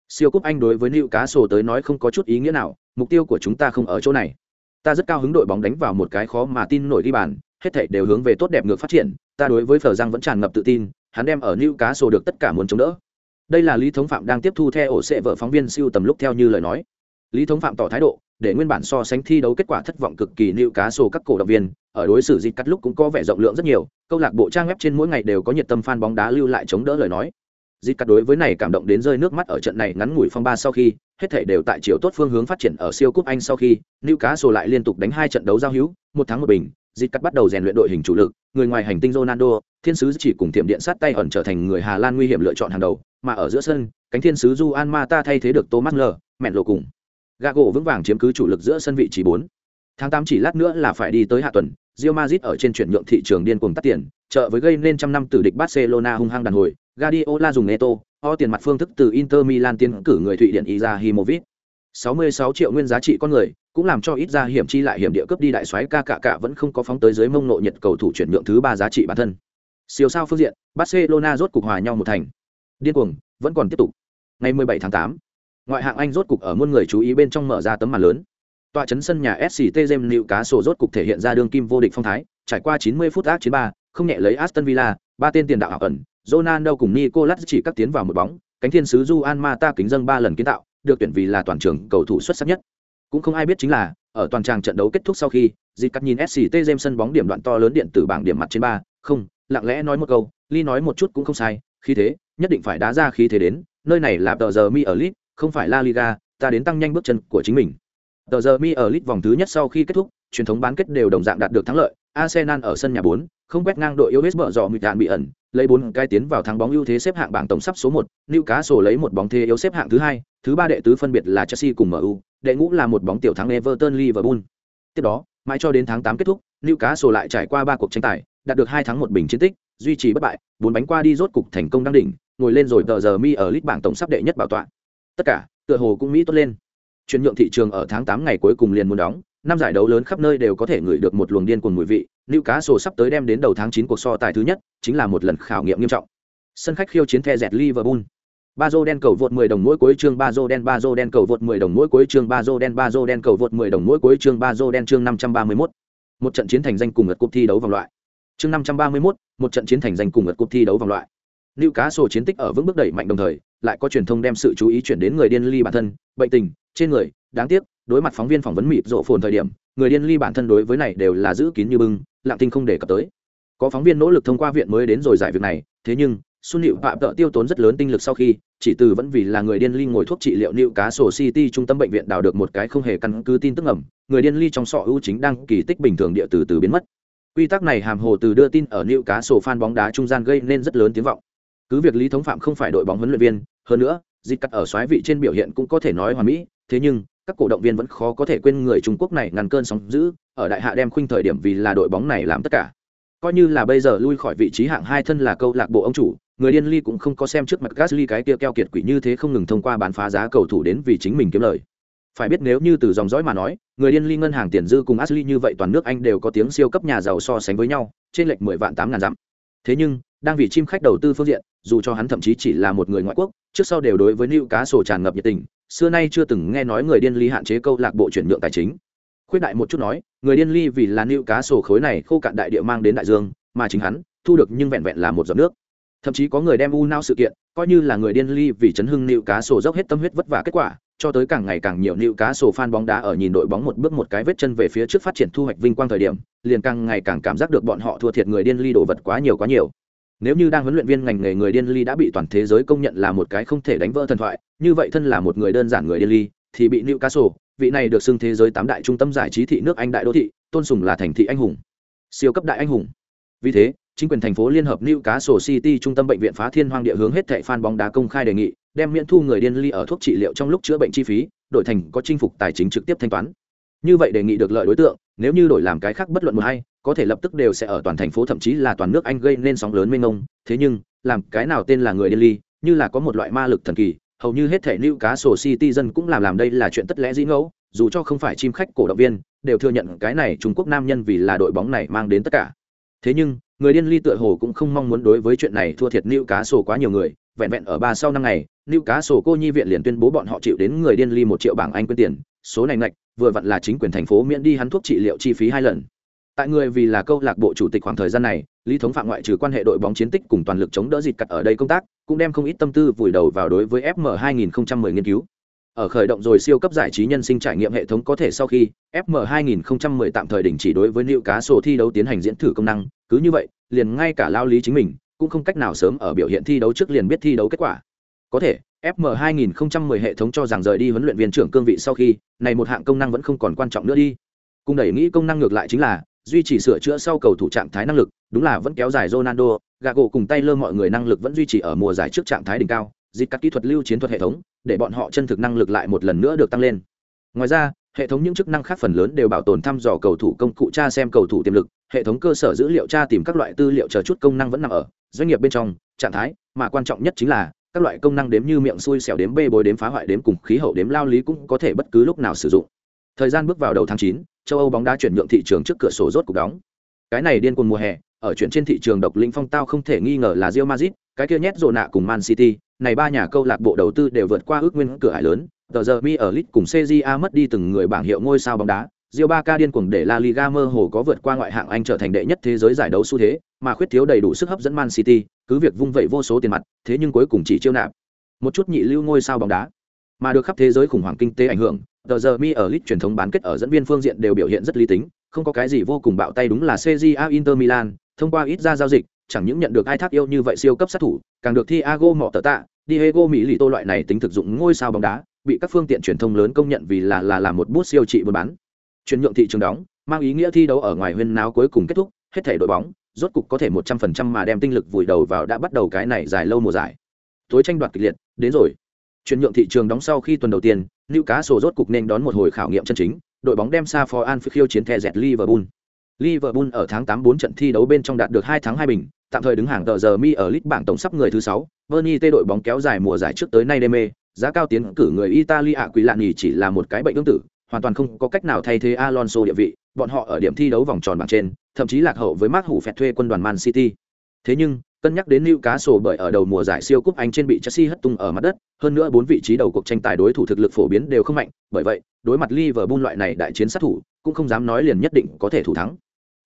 Siêu cúp anh đối với nữ cá sổ tới nói không có chút ý nghĩa nào, mục tiêu của chúng ta không ở chỗ này. Ta rất cao hứng đội bóng đánh vào một cái khó mà tin nổi đi bàn, hết thảy đều hướng về tốt đẹp ngược phát triển, ta đối với phờ giang vẫn tràn ngập tự tin, hắn đem ở nữ cá sổ được tất cả muốn chống đỡ. Đây là lý thống phạm đang tiếp thu theo ổ sệ vợ phóng viên siêu tầm lúc theo như lời nói lý thống phạm tỏ thái độ để nguyên bản so sánh thi đấu kết quả thất vọng cực kỳ nịu cá sổ các cổ động viên ở đối xử dịch cắt lúc cũng có vẻ rộng lượng rất nhiều câu lạc bộ trang web trên mỗi ngày đều có nhiệt tâm fan bóng đá lưu lại chống đỡ lời nói dịch cắt đối với này cảm động đến rơi nước mắt ở trận này ngắn ngủi phong ba sau khi hết thể đều tại chiều tốt phương hướng phát triển ở siêu cúp anh sau khi nịu cá sổ lại liên tục đánh hai trận đấu giao hữu một tháng một bình dịch cắt bắt đầu rèn luyện đội hình chủ lực người ngoài hành tinh ronaldo thiên sứ chỉ cùng tiệm điện sát tay ẩn trở thành người hà lan nguy hiểm lựa chọn hàng đầu mà ở giữa sân cánh thiên sứ Juan Mata thay thế được Thomas Müller, mẹn lộ cùng. Gà gỗ vững vàng chiếm cứ chủ lực giữa sân vị trí bốn. Tháng tám chỉ lát nữa là phải đi tới hạ tuần, Real Madrid ở trên chuyển nhượng thị trường điên cuồng tắt tiền, trợ với gây nên trăm năm tử địch Barcelona hung hăng đàn hồi, Guardiola dùng Neto, o tiền mặt phương thức từ Inter Milan tiến cử người Thụy Điển Izahimovic. 66 triệu nguyên giá trị con người, cũng làm cho ít ra hiểm chi lại hiểm địa cướp đi đại soái ca cả cả vẫn không có phóng tới dưới mông nội nhiệt cầu thủ chuyển nhượng thứ ba giá trị bản thân. Siêu sao phương diện, Barcelona rốt cục hòa nhau một thành. Điên cuồng, vẫn còn tiếp tục. Ngày 17 tháng 8, ngoại hạng Anh rốt cục ở muôn người chú ý bên trong mở ra tấm màn lớn. Tọa chấn sân nhà SCT jem nịu cá sổ rốt cục thể hiện ra đương kim vô địch phong thái, trải qua 90 phút ác chiến ba, không nhẹ lấy Aston Villa, ba tên tiền đạo ảo ẩn, Ronaldo cùng Nicolas chỉ các tiến vào một bóng, cánh thiên sứ Juan Mata kính dâng ba lần kiến tạo, được tuyển vì là toàn trường cầu thủ xuất sắc nhất. Cũng không ai biết chính là, ở toàn trang trận đấu kết thúc sau khi, di cắt nhìn SCT jem sân bóng điểm đoạn to lớn điện tử bảng điểm mặt trên ba, không, lặng lẽ nói một câu, Ly nói một chút cũng không sai, khi thế, nhất định phải đá ra khí thế đến, nơi này là tờ giờ mi ở lit không phải la liga ta đến tăng nhanh bước chân của chính mình. Tờ giờ mi ở lit vòng thứ nhất sau khi kết thúc truyền thống bán kết đều đồng dạng đạt được thắng lợi. Arsenal ở sân nhà 4, không quét ngang đội yếu hết bở dọ mịt đạn bị ẩn lấy bốn cái tiến vào thắng bóng ưu thế xếp hạng bảng tổng sắp số một newcastle lấy một bóng thế yếu xếp hạng thứ hai thứ ba đệ tứ phân biệt là chelsea cùng mu đệ ngũ là một bóng tiểu thắng everton liverpool. Tiếp đó mãi cho đến tháng 8 kết thúc newcastle lại trải qua ba cuộc tranh tài đạt được hai thắng một bình chiến tích duy trì bất bại bốn bánh qua đi rốt cục thành công đăng đỉnh ngồi lên rồi tờ giờ mi ở lít bảng tổng sắp đệ nhất bảo tọa tất cả tựa hồ cũng mỹ tốt lên. Chuyển nhượng thị trường ở tháng tám ngày cuối cùng liền muốn đóng năm giải đấu lớn khắp nơi đều có thể ngửi được một luồng điên cuồng mùi vị. Lưu Cá Sổ sắp tới đem đến đầu tháng chín cuộc so tài thứ nhất chính là một lần khảo nghiệm nghiêm trọng. Sân khách khiêu chiến the dẹt liverpool. Ba dô đen cầu vượt 10 đồng mỗi cuối chương ba dô đen ba dô đen cầu vượt 10 đồng mỗi cuối chương ba dô đen ba dô đen cầu vượt 10 đồng mỗi cuối chương ba dô đen chương 531. một trận chiến thành danh cùng ngật cúp thi đấu vòng loại. Chương 531, một trận chiến thành danh cùng ngật cúp thi đấu vòng loại. Lưu Cá Sổ chiến tích ở vững bước đẩy mạnh đồng thời, lại có truyền thông đem sự chú ý chuyển đến người điên ly bản thân, bệnh tình, trên người, đáng tiếc, đối mặt phóng viên phỏng vấn mịt rộ phồn thời điểm, người điên ly bản thân đối với này đều là giữ kín như bưng, lặng tinh không để cập tới. Có phóng viên nỗ lực thông qua viện mới đến rồi giải việc này, thế nhưng, Xuân Nữu phạm tự tiêu tốn rất lớn tinh lực sau khi, chỉ từ vẫn vì là người điên ly ngồi thuốc trị liệu Nữu Cá Sổ City trung tâm bệnh viện đào được một cái không hề căn cứ tin tức ẩm, người điên ly trong sọ ưu chính đang kỳ tích bình thường địa từ từ biến mất. Quy tắc này hàm hồ từ đưa tin ở Nữu Cá Sổ fan bóng đá trung gian gây nên rất lớn tiếng vọng cứ việc lý thống phạm không phải đội bóng huấn luyện viên, hơn nữa, dịch cắt ở xoáy vị trên biểu hiện cũng có thể nói hoàn mỹ, thế nhưng, các cổ động viên vẫn khó có thể quên người trung quốc này ngăn cơn sóng giữ ở đại hạ đem khuynh thời điểm vì là đội bóng này làm tất cả. Coi như là bây giờ lui khỏi vị trí hạng hai thân là câu lạc bộ ông chủ, người điên ly cũng không có xem trước mặt gasly cái kia keo kiệt quỷ như thế không ngừng thông qua bán phá giá cầu thủ đến vì chính mình kiếm lời. Phải biết nếu như từ dòng dõi mà nói, người điên ly ngân hàng tiền dư cùng ashley như vậy toàn nước anh đều có tiếng siêu cấp nhà giàu so sánh với nhau, trên lệch mười vạn tám ngàn dặm. Thế nhưng đang vì chim khách đầu tư phương diện, dù cho hắn thậm chí chỉ là một người ngoại quốc, trước sau đều đối với nữ cá sổ tràn ngập nhiệt tình. Xưa nay chưa từng nghe nói người điên ly hạn chế câu lạc bộ chuyển nhượng tài chính. Khuyết đại một chút nói, người điên ly vì là nữ cá sổ khối này khô cạn đại địa mang đến đại dương, mà chính hắn thu được nhưng vẹn vẹn là một giọt nước. Thậm chí có người đem u nao sự kiện coi như là người điên ly vì chấn hưng nữ cá sổ dốc hết tâm huyết vất vả kết quả, cho tới càng ngày càng nhiều nữ cá sổ fan bóng đá ở nhìn đội bóng một bước một cái vết chân về phía trước phát triển thu hoạch vinh quang thời điểm, liền càng ngày càng cảm giác được bọn họ thua thiệt người điên ly đồ vật quá nhiều quá nhiều nếu như đang huấn luyện viên ngành nghề người điên ly đã bị toàn thế giới công nhận là một cái không thể đánh vỡ thần thoại như vậy thân là một người đơn giản người điên ly thì bị nữ cá sổ vị này được xưng thế giới tám đại trung tâm giải trí thị nước anh đại đô thị tôn sùng là thành thị anh hùng siêu cấp đại anh hùng vì thế chính quyền thành phố liên hợp New sổ City trung tâm bệnh viện phá thiên hoang địa hướng hết thảy fan bóng đá công khai đề nghị, đem miễn thu người điên ly ở thuốc trị liệu trong lúc chữa bệnh chi phí, đổi thành có chinh phục tài chính trực tiếp thanh toán. Như vậy đề nghị được lợi đối tượng, nếu như đổi làm cái khác bất luận một hay, có thể lập tức đều sẽ ở toàn thành phố thậm chí là toàn nước Anh gây nên sóng lớn mênh mông, thế nhưng, làm cái nào tên là người điên ly, như là có một loại ma lực thần kỳ, hầu như hết thảy cá sổ City dân cũng làm làm đây là chuyện tất lẽ dĩ ngẫu, dù cho không phải chim khách cổ động viên, đều thừa nhận cái này Trung Quốc nam nhân vì là đội bóng này mang đến tất cả. Thế nhưng, người điên ly tựa hồ cũng không mong muốn đối với chuyện này thua thiệt lưu Cá Sổ quá nhiều người, vẹn vẹn ở ba sau năm ngày, lưu Cá Sổ cô nhi viện liền tuyên bố bọn họ chịu đến người điên ly một triệu bảng Anh quyên tiền, số này ngạch, vừa vặn là chính quyền thành phố miễn đi hắn thuốc trị liệu chi phí hai lần. Tại người vì là câu lạc bộ chủ tịch khoảng thời gian này, Lý Thống Phạm ngoại trừ quan hệ đội bóng chiến tích cùng toàn lực chống đỡ dịch cật ở đây công tác, cũng đem không ít tâm tư vùi đầu vào đối với FM 2010 nghiên cứu. Ở khởi động rồi siêu cấp giải trí nhân sinh trải nghiệm hệ thống có thể sau khi FM 2010 tạm thời đình chỉ đối với liệu cá sổ thi đấu tiến hành diễn thử công năng, cứ như vậy, liền ngay cả lao lý chính mình cũng không cách nào sớm ở biểu hiện thi đấu trước liền biết thi đấu kết quả. Có thể, FM 2010 hệ thống cho rằng rời đi huấn luyện viên trưởng cương vị sau khi, này một hạng công năng vẫn không còn quan trọng nữa đi. Cùng đẩy nghĩ công năng ngược lại chính là duy trì sửa chữa sau cầu thủ trạng thái năng lực, đúng là vẫn kéo dài Ronaldo, Gago cùng tay lơ mọi người năng lực vẫn duy trì ở mùa giải trước trạng thái đỉnh cao, dịch các kỹ thuật lưu chiến thuật hệ thống, để bọn họ chân thực năng lực lại một lần nữa được tăng lên. Ngoài ra, hệ thống những chức năng khác phần lớn đều bảo tồn thăm dò cầu thủ công cụ tra xem cầu thủ tiềm lực, hệ thống cơ sở dữ liệu tra tìm các loại tư liệu chờ chút công năng vẫn nằm ở doanh nghiệp bên trong, trạng thái, mà quan trọng nhất chính là các loại công năng đếm như miệng xui xẻo đếm bê bối đếm phá hoại đếm cùng khí hậu đếm lao lý cũng có thể bất cứ lúc nào sử dụng. Thời gian bước vào đầu tháng 9, châu Âu bóng đá chuyển nhượng thị trường trước cửa sổ rốt cục đóng. Cái này điên cuồng mùa hè, ở chuyện trên thị trường độc lĩnh phong tao không thể nghi ngờ là Real Madrid, cái kia nhét rồ nạ cùng Man City, này ba nhà câu lạc bộ đầu tư đều vượt qua ước nguyên cửa ải lớn, tờ giờ mi ở lit cùng CJA mất đi từng người bảng hiệu ngôi sao bóng đá. Real Barca điên cuồng để La Liga mơ hồ có vượt qua ngoại hạng Anh trở thành đệ nhất thế giới giải đấu xu thế, mà khuyết thiếu đầy đủ sức hấp dẫn Man City, cứ việc vung vẩy vô số tiền mặt, thế nhưng cuối cùng chỉ chiêu nạp một chút nhị lưu ngôi sao bóng đá, mà được khắp thế giới khủng hoảng kinh tế ảnh hưởng. Tờ giờ mi ở lit truyền thống bán kết ở dẫn viên phương diện đều biểu hiện rất lý tính, không có cái gì vô cùng bạo tay đúng là CJA Inter Milan, thông qua ít ra giao dịch, chẳng những nhận được ai thác yêu như vậy siêu cấp sát thủ, càng được Thiago mỏ tờ tạ, Diego Mỹ lì tô loại này tính thực dụng ngôi sao bóng đá, bị các phương tiện truyền thông lớn công nhận vì là là là một bút siêu trị buôn bán. Chuyển nhượng thị trường đóng, mang ý nghĩa thi đấu ở ngoài huyên náo cuối cùng kết thúc, hết thể đội bóng, rốt cục có thể 100% mà đem tinh lực vùi đầu vào đã bắt đầu cái này dài lâu mùa giải. Tối tranh đoạt kịch liệt, đến rồi. Chuyển nhượng thị trường đóng sau khi tuần đầu tiên, Newcastle rốt cục nên đón một hồi khảo nghiệm chân chính, đội bóng đem xa for Anfield chiến thẻ dẹt Liverpool. Liverpool ở tháng 8 4 trận thi đấu bên trong đạt được 2 thắng 2 bình, tạm thời đứng hàng tờ giờ mi ở list bảng tổng sắp người thứ 6. Bernie tê đội bóng kéo dài mùa giải trước tới nay đê mê, giá cao tiến cử người Italy ạ quỷ lạn nhì chỉ là một cái bệnh tương tự, hoàn toàn không có cách nào thay thế Alonso địa vị, bọn họ ở điểm thi đấu vòng tròn bảng trên, thậm chí lạc hậu với Mark Hủ phẹt thuê quân đoàn Man City. Thế nhưng, cân nhắc đến cá sổ bởi ở đầu mùa giải siêu cúp Anh trên bị Chelsea hất tung ở mặt đất, hơn nữa bốn vị trí đầu cuộc tranh tài đối thủ thực lực phổ biến đều không mạnh, bởi vậy, đối mặt Liverpool loại này đại chiến sát thủ, cũng không dám nói liền nhất định có thể thủ thắng.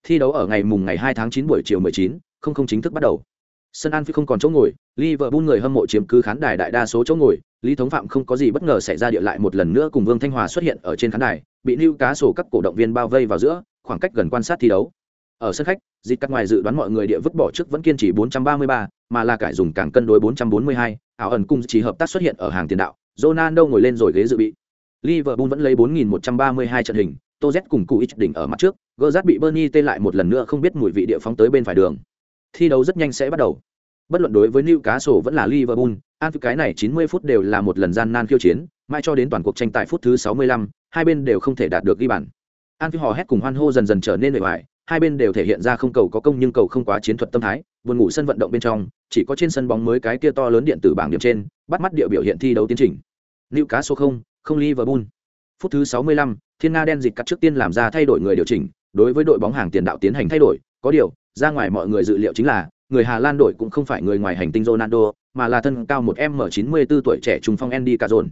Thi đấu ở ngày mùng ngày 2 tháng 9 buổi chiều 19, không không chính thức bắt đầu. Sân Anfield không còn chỗ ngồi, Liverpool người hâm mộ chiếm cứ khán đài đại đa số chỗ ngồi, Lý Thống Phạm không có gì bất ngờ xảy ra địa lại một lần nữa cùng Vương Thanh Hòa xuất hiện ở trên khán đài, bị cá sổ các cổ động viên bao vây vào giữa, khoảng cách gần quan sát thi đấu. Ở sân khách, dịch cắt ngoài dự đoán mọi người địa vứt bỏ trước vẫn kiên trì 433, mà là cải dùng càng cân đối 442, ảo ẩn cung chỉ hợp tác xuất hiện ở hàng tiền đạo, Ronaldo ngồi lên rồi ghế dự bị. Liverpool vẫn lấy 4132 trận hình, Toz cùng cụ ít đỉnh ở mặt trước, Gerrard bị Bernie tê lại một lần nữa không biết mùi vị địa phóng tới bên phải đường. Thi đấu rất nhanh sẽ bắt đầu. Bất luận đối với Newcastle vẫn là Liverpool, an cái này 90 phút đều là một lần gian nan khiêu chiến, mãi cho đến toàn cuộc tranh tài phút thứ 65, hai bên đều không thể đạt được ghi bàn. An hò hét cùng hoan hô dần dần trở nên bề ngoài, hai bên đều thể hiện ra không cầu có công nhưng cầu không quá chiến thuật tâm thái, buồn ngủ sân vận động bên trong, chỉ có trên sân bóng mới cái kia to lớn điện tử bảng điểm trên, bắt mắt địa biểu hiện thi đấu tiến trình. Liệu cá số không, không Liverpool. Phút thứ 65, Thiên Nga đen dịch cắt trước tiên làm ra thay đổi người điều chỉnh, đối với đội bóng hàng tiền đạo tiến hành thay đổi, có điều, ra ngoài mọi người dự liệu chính là, người Hà Lan đội cũng không phải người ngoài hành tinh Ronaldo, mà là thân cao một M94 tuổi trẻ trung phong Andy Cazorla.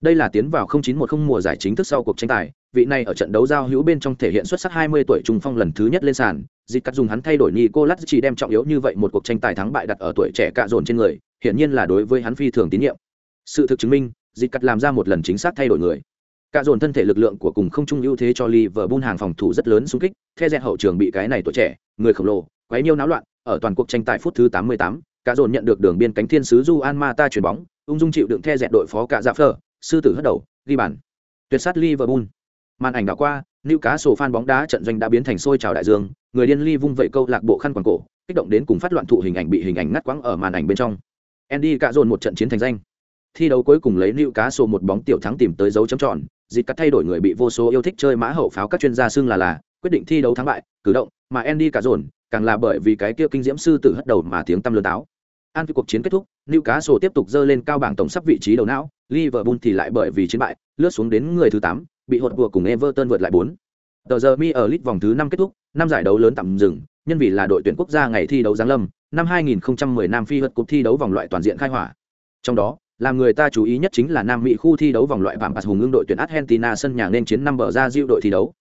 Đây là tiến vào 0910 mùa giải chính thức sau cuộc tranh tài, vị này ở trận đấu giao hữu bên trong thể hiện xuất sắc 20 tuổi trung phong lần thứ nhất lên sàn, dịch cắt dùng hắn thay đổi Nicolas chỉ đem trọng yếu như vậy một cuộc tranh tài thắng bại đặt ở tuổi trẻ cạ dồn trên người, hiển nhiên là đối với hắn phi thường tín nhiệm. Sự thực chứng minh, dịch cắt làm ra một lần chính xác thay đổi người. Cả dồn thân thể lực lượng của cùng không trung ưu thế cho Liverpool hàng phòng thủ rất lớn xung kích, theo dẹt hậu trường bị cái này tuổi trẻ, người khổng lồ, quấy nhiêu náo loạn, ở toàn cuộc tranh tài phút thứ 88, cả dồn nhận được đường biên cánh thiên sứ Juan Mata chuyển bóng, ung dung chịu đựng theo dẹt đội phó cả dạ sư tử hất đầu, ghi bàn. Tuyệt sát Liverpool. Màn ảnh đảo qua, Newcastle fan bóng đá trận doanh đã biến thành sôi trào đại dương, người điên ly vung vẩy câu lạc bộ khăn quàng cổ, kích động đến cùng phát loạn thụ hình ảnh bị hình ảnh ngắt quãng ở màn ảnh bên trong. Andy cả dồn một trận chiến thành danh. Thi đấu cuối cùng lấy Newcastle một bóng tiểu thắng tìm tới dấu chấm tròn, dịch cắt thay đổi người bị vô số yêu thích chơi mã hậu pháo các chuyên gia xưng là là quyết định thi đấu thắng bại cử động mà Andy cả dồn càng là bởi vì cái kia kinh diễm sư tử hất đầu mà tiếng tăm lớn táo an cuộc chiến kết thúc Newcastle tiếp tục dơ lên cao bảng tổng sắp vị trí đầu não Liverpool thì lại bởi vì chiến bại lướt xuống đến người thứ 8, bị hụt vừa cùng Everton vượt lại 4. Tờ giờ mi ở League vòng thứ 5 kết thúc, năm giải đấu lớn tạm dừng, nhân vì là đội tuyển quốc gia ngày thi đấu giáng lâm, năm 2010 Nam Phi vượt cúp thi đấu vòng loại toàn diện khai hỏa. Trong đó, làm người ta chú ý nhất chính là Nam Mỹ khu thi đấu vòng loại vạm hùng ương đội tuyển Argentina sân nhà nên chiến năm bờ ra diệu đội thi đấu.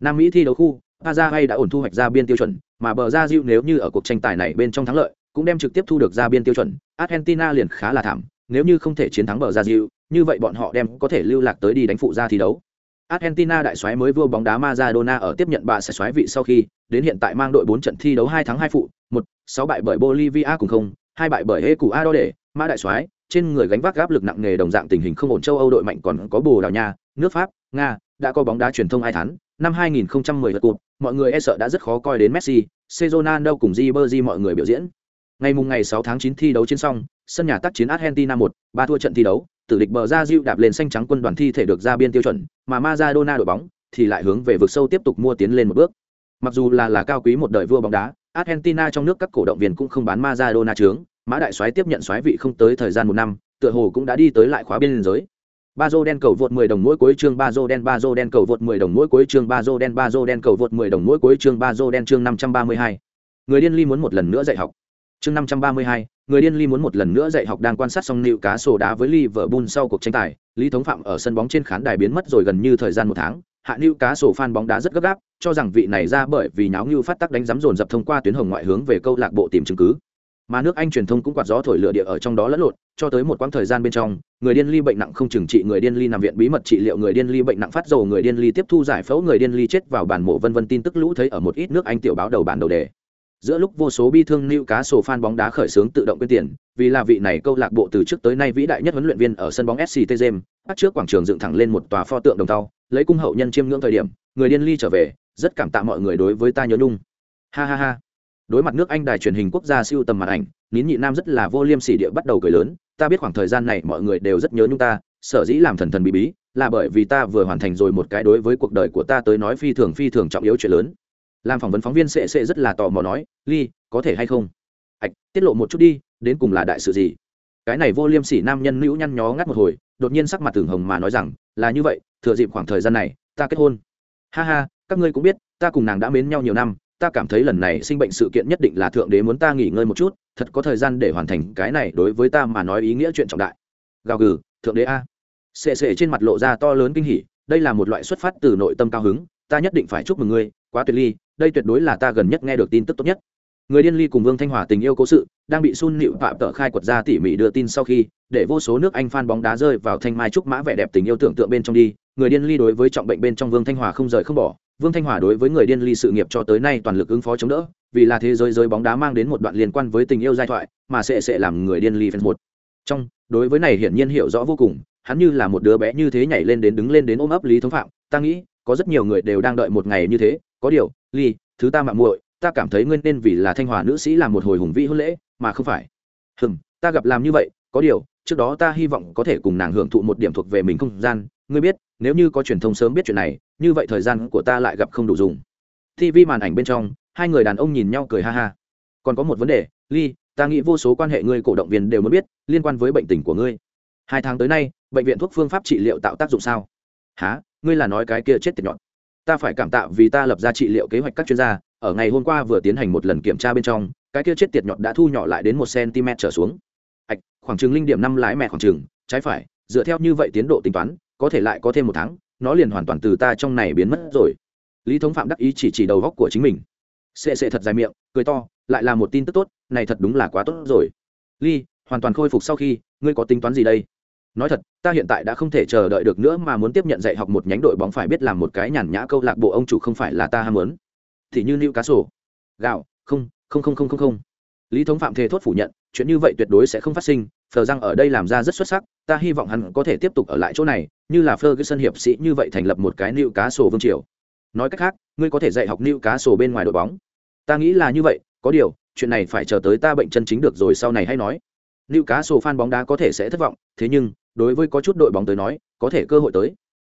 Nam Mỹ thi đấu khu, Paraguay đã ổn thu hoạch ra biên tiêu chuẩn, mà bờ ra diệu nếu như ở cuộc tranh tài này bên trong thắng lợi, cũng đem trực tiếp thu được ra biên tiêu chuẩn argentina liền khá là thảm nếu như không thể chiến thắng bờ ra diệu như vậy bọn họ đem có thể lưu lạc tới đi đánh phụ ra thi đấu Argentina đại soái mới vua bóng đá Maradona ở tiếp nhận bà sẽ soái vị sau khi, đến hiện tại mang đội 4 trận thi đấu 2 thắng 2 phụ, 1, 6 bại bởi Bolivia cùng không, 2 bại bởi Ecuador để, Mã đại soái, trên người gánh vác áp lực nặng nề đồng dạng tình hình không ổn châu Âu đội mạnh còn có Bồ Đào Nha, nước Pháp, Nga, đã có bóng đá truyền thông ai thán, năm 2010 lượt cuộc, mọi người e sợ đã rất khó coi đến Messi, Ronaldo cùng Ribery mọi người biểu diễn. Ngày mùng ngày 6 tháng 9 thi đấu trên xong, sân nhà tác chiến Argentina 1, 3 thua trận thi đấu, tử địch bờ ra Diu đạp lên xanh trắng quân đoàn thi thể được ra biên tiêu chuẩn, mà Maradona đội bóng thì lại hướng về vực sâu tiếp tục mua tiến lên một bước. Mặc dù là là cao quý một đời vua bóng đá, Argentina trong nước các cổ động viên cũng không bán Maradona trướng, Mã đại soái tiếp nhận soái vị không tới thời gian một năm, tựa hồ cũng đã đi tới lại khóa biên giới. Bazo đen cầu vượt 10 đồng mỗi cuối chương Bazo đen Bazo đen cầu vượt 10 đồng mỗi cuối chương Bazo đen Bazo đen cầu vượt 10 đồng mỗi cuối chương Bazo đen chương 532. Người điên ly muốn một lần nữa dạy học. Chương 532, người điên ly muốn một lần nữa dạy học đang quan sát xong nịu cá sổ đá với Liverpool sau cuộc tranh tài, Lý Thống Phạm ở sân bóng trên khán đài biến mất rồi gần như thời gian một tháng, hạ nịu cá sổ fan bóng đá rất gấp gáp, cho rằng vị này ra bởi vì nháo như phát tắc đánh giấm dồn dập thông qua tuyến hồng ngoại hướng về câu lạc bộ tìm chứng cứ. Mà nước Anh truyền thông cũng quạt gió thổi lửa địa ở trong đó lẫn lộn, cho tới một quãng thời gian bên trong, người điên ly bệnh nặng không chừng trị người điên ly nằm viện bí mật trị liệu người điên ly bệnh nặng phát dầu người điên ly tiếp thu giải phẫu người điên ly chết vào bản mộ vân vân tin tức lũ thấy ở một ít nước Anh tiểu báo đầu bản đầu đề giữa lúc vô số bi thương lưu cá sổ fan bóng đá khởi xướng tự động quyên tiền, vì là vị này câu lạc bộ từ trước tới nay vĩ đại nhất huấn luyện viên ở sân bóng sct james bắt trước quảng trường dựng thẳng lên một tòa pho tượng đồng tàu lấy cung hậu nhân chiêm ngưỡng thời điểm, người điên ly trở về, rất cảm tạ mọi người đối với ta nhớ nhung. Ha ha ha. Đối mặt nước anh đài truyền hình quốc gia siêu tầm màn ảnh, nín nhị nam rất là vô liêm sỉ địa bắt đầu cười lớn, ta biết khoảng thời gian này mọi người đều rất nhớ nhung ta, sở dĩ làm thần thần bí bí, là bởi vì ta vừa hoàn thành rồi một cái đối với cuộc đời của ta tới nói phi thường phi thường trọng yếu chuyện lớn làm phỏng vấn phóng viên sệ sệ rất là tò mò nói, ly, có thể hay không? Ạch, tiết lộ một chút đi, đến cùng là đại sự gì? Cái này vô liêm sỉ nam nhân nữ nhăn nhó ngắt một hồi, đột nhiên sắc mặt tưởng hồng mà nói rằng, là như vậy, thừa dịp khoảng thời gian này, ta kết hôn. Ha ha, các ngươi cũng biết, ta cùng nàng đã mến nhau nhiều năm, ta cảm thấy lần này sinh bệnh sự kiện nhất định là thượng đế muốn ta nghỉ ngơi một chút, thật có thời gian để hoàn thành cái này đối với ta mà nói ý nghĩa chuyện trọng đại. Gào gừ, thượng đế a. Sệ sệ trên mặt lộ ra to lớn kinh hỉ, đây là một loại xuất phát từ nội tâm cao hứng, ta nhất định phải chúc mừng ngươi quá tuyệt ly, đây tuyệt đối là ta gần nhất nghe được tin tức tốt nhất. Người điên ly cùng vương thanh hòa tình yêu cố sự, đang bị sun nịu phạm tợ khai quật ra tỉ mỉ đưa tin sau khi, để vô số nước anh phan bóng đá rơi vào thanh mai trúc mã vẻ đẹp tình yêu tưởng tượng bên trong đi. Người điên ly đối với trọng bệnh bên trong vương thanh hòa không rời không bỏ. Vương thanh hòa đối với người điên ly sự nghiệp cho tới nay toàn lực ứng phó chống đỡ, vì là thế giới giới bóng đá mang đến một đoạn liên quan với tình yêu giai thoại, mà sẽ sẽ làm người điên ly phần một. Trong, đối với này hiển nhiên hiểu rõ vô cùng, hắn như là một đứa bé như thế nhảy lên đến đứng lên đến ôm ấp lý thống phạm. Ta nghĩ, có rất nhiều người đều đang đợi một ngày như thế có điều, ly, thứ ta mạng muội, ta cảm thấy ngươi nên vì là thanh hòa nữ sĩ làm một hồi hùng vĩ hôn lễ, mà không phải. Hừm, ta gặp làm như vậy, có điều, trước đó ta hy vọng có thể cùng nàng hưởng thụ một điểm thuộc về mình không gian. Ngươi biết, nếu như có truyền thông sớm biết chuyện này, như vậy thời gian của ta lại gặp không đủ dùng. Tv màn ảnh bên trong, hai người đàn ông nhìn nhau cười ha ha. Còn có một vấn đề, ly, ta nghĩ vô số quan hệ ngươi cổ động viên đều muốn biết, liên quan với bệnh tình của ngươi. Hai tháng tới nay, bệnh viện thuốc phương pháp trị liệu tạo tác dụng sao? Há ngươi là nói cái kia chết tiệt nhọn ta phải cảm tạ vì ta lập ra trị liệu kế hoạch các chuyên gia, ở ngày hôm qua vừa tiến hành một lần kiểm tra bên trong, cái kia chết tiệt nhọn đã thu nhỏ lại đến một cm trở xuống. Ạch, khoảng chừng linh điểm năm lái mẹ khoảng chừng, trái phải, dựa theo như vậy tiến độ tính toán, có thể lại có thêm một tháng, nó liền hoàn toàn từ ta trong này biến mất rồi. Lý thống phạm đắc ý chỉ chỉ đầu góc của chính mình. Sệ sệ thật dài miệng, cười to, lại là một tin tức tốt, này thật đúng là quá tốt rồi. Ly, hoàn toàn khôi phục sau khi, ngươi có tính toán gì đây? Nói thật, ta hiện tại đã không thể chờ đợi được nữa mà muốn tiếp nhận dạy học một nhánh đội bóng phải biết làm một cái nhàn nhã câu lạc bộ ông chủ không phải là ta ham muốn. Thì như nữ cá sổ gạo, không không không không không không. Lý thống phạm thề thốt phủ nhận, chuyện như vậy tuyệt đối sẽ không phát sinh, phờ răng ở đây làm ra rất xuất sắc, ta hy vọng hắn có thể tiếp tục ở lại chỗ này, như là ferguson hiệp sĩ như vậy thành lập một cái nữ cá sổ vương triều. Nói cách khác, ngươi có thể dạy học nữ cá sổ bên ngoài đội bóng. Ta nghĩ là như vậy, có điều, chuyện này phải chờ tới ta bệnh chân chính được rồi sau này hay nói. Nữ cá sổ fan bóng đá có thể sẽ thất vọng, thế nhưng đối với có chút đội bóng tới nói, có thể cơ hội tới.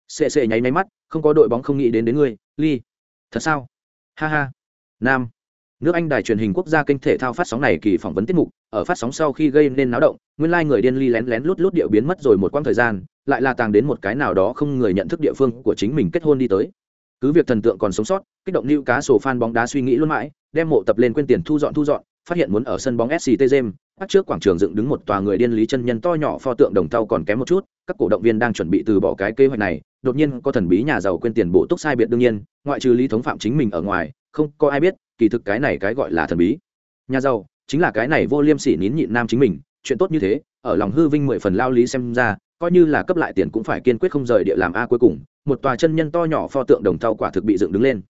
Sệ sệ nháy máy mắt, không có đội bóng không nghĩ đến đến ngươi, ly. Thật sao? Ha ha. Nam. Nước anh đài truyền hình quốc gia kênh thể thao phát sóng này kỳ phỏng vấn tiết mục, ở phát sóng sau khi gây nên náo động, nguyên lai、like、người điên ly lén lén lút lút điệu biến mất rồi một quãng thời gian, lại là tàng đến một cái nào đó không người nhận thức địa phương của chính mình kết hôn đi tới. Cứ việc thần tượng còn sống sót, kích động lưu cá sổ fan bóng đá suy nghĩ luôn mãi, đem mộ tập lên quên tiền thu dọn thu dọn, phát hiện muốn ở sân bóng sct james bắt trước quảng trường dựng đứng một tòa người điên lý chân nhân to nhỏ pho tượng đồng tàu còn kém một chút, các cổ động viên đang chuẩn bị từ bỏ cái kế hoạch này, đột nhiên có thần bí nhà giàu quên tiền bổ túc sai biệt đương nhiên, ngoại trừ lý thống phạm chính mình ở ngoài, không có ai biết, kỳ thực cái này cái gọi là thần bí. Nhà giàu, chính là cái này vô liêm sỉ nín nhịn nam chính mình, chuyện tốt như thế, ở lòng hư vinh mười phần lao lý xem ra, coi như là cấp lại tiền cũng phải kiên quyết không rời địa làm a cuối cùng, một tòa chân nhân to nhỏ pho tượng đồng thau quả thực bị dựng đứng lên.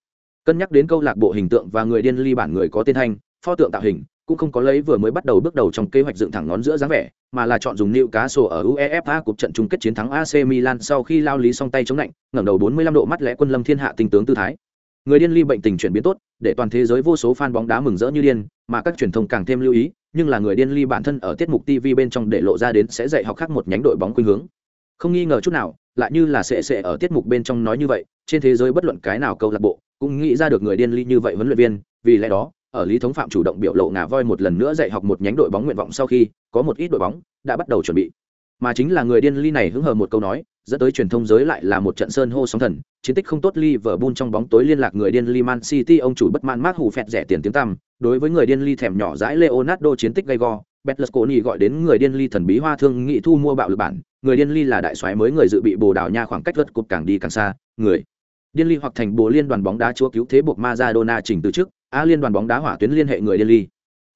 Cân nhắc đến câu lạc bộ hình tượng và người điên ly bản người có tên thanh, pho tượng tạo hình cũng không có lấy vừa mới bắt đầu bước đầu trong kế hoạch dựng thẳng ngón giữa dáng vẻ, mà là chọn dùng nịu cá sổ ở uefa cuộc trận chung kết chiến thắng ac milan sau khi lao lý song tay chống lạnh, ngẩng đầu 45 độ mắt lẽ quân lâm thiên hạ tinh tướng tư thái. Người điên ly bệnh tình chuyển biến tốt, để toàn thế giới vô số fan bóng đá mừng rỡ như điên, mà các truyền thông càng thêm lưu ý, nhưng là người điên ly bản thân ở tiết mục tv bên trong để lộ ra đến sẽ dạy học khác một nhánh đội bóng khuynh hướng. Không nghi ngờ chút nào, lại như là sẽ sẽ ở tiết mục bên trong nói như vậy, trên thế giới bất luận cái nào câu lạc bộ cũng nghĩ ra được người điên ly như vậy huấn luyện viên, vì lẽ đó ở lý thống phạm chủ động biểu lộ ngà voi một lần nữa dạy học một nhánh đội bóng nguyện vọng sau khi có một ít đội bóng đã bắt đầu chuẩn bị. Mà chính là người điên ly này hứng hờ một câu nói, dẫn tới truyền thông giới lại là một trận sơn hô sóng thần, chiến tích không tốt Liverpool trong bóng tối liên lạc người điên ly Man City, ông chủ bất man mát hù phẹt rẻ tiền tiếng tăm, đối với người điên ly thèm nhỏ dãi Leonardo chiến tích gay go Betlesconi gọi đến người điên ly thần bí hoa thương nghị thu mua bạo lực bản, người điên ly là đại soái mới người dự bị bồ đào nha khoảng cách vượt cục càng đi càng xa, người điên ly hoặc thành bồ liên đoàn bóng đá chúa cứu thế buộc Maradona chỉnh từ trước a liên đoàn bóng đá hỏa tuyến liên hệ người điên ly.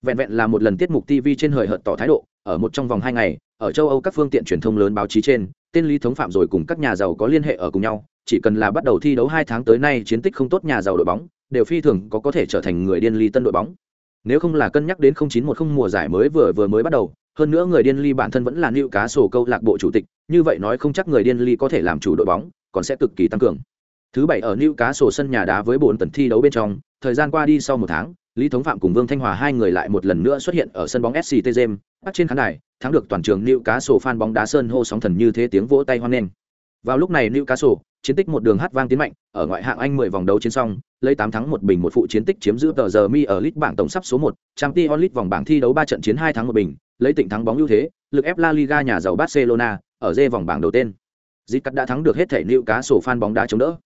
Vẹn vẹn là một lần tiết mục tv trên hời hợt tỏ thái độ, ở một trong vòng hai ngày, ở châu âu các phương tiện truyền thông lớn báo chí trên, tên lý thống phạm rồi cùng các nhà giàu có liên hệ ở cùng nhau, chỉ cần là bắt đầu thi đấu hai tháng tới nay chiến tích không tốt nhà giàu đội bóng, đều phi thường có có thể trở thành người điên ly tân đội bóng. Nếu không là cân nhắc đến 0910 mùa giải mới vừa vừa mới bắt đầu, hơn nữa người điên ly bản thân vẫn là nữ cá sổ câu lạc bộ chủ tịch, như vậy nói không chắc người điên ly có thể làm chủ đội bóng, còn sẽ cực kỳ tăng cường thứ bảy ở nữ cá sổ sân nhà đá với bốn tần thi đấu bên trong thời gian qua đi sau một tháng lý thống phạm cùng vương thanh hòa hai người lại một lần nữa xuất hiện ở sân bóng sct james bắt trên khán đài thắng được toàn trường nữ cá sổ fan bóng đá sơn hô sóng thần như thế tiếng vỗ tay hoan nghênh vào lúc này nữ cá sổ chiến tích một đường hát vang tiến mạnh ở ngoại hạng anh 10 vòng đấu chiến xong lấy tám thắng một bình một phụ chiến tích chiếm giữ tờ giờ mi ở lít bảng tổng sắp số một Champions League vòng bảng thi đấu ba trận chiến hai thắng một bình, lấy tỉnh thắng bóng ưu thế, lực ép La Liga nhà giàu Barcelona ở dê vòng bảng đầu tên. Dịch đã thắng được hết thể nữ cá sổ fan bóng đá chống đỡ.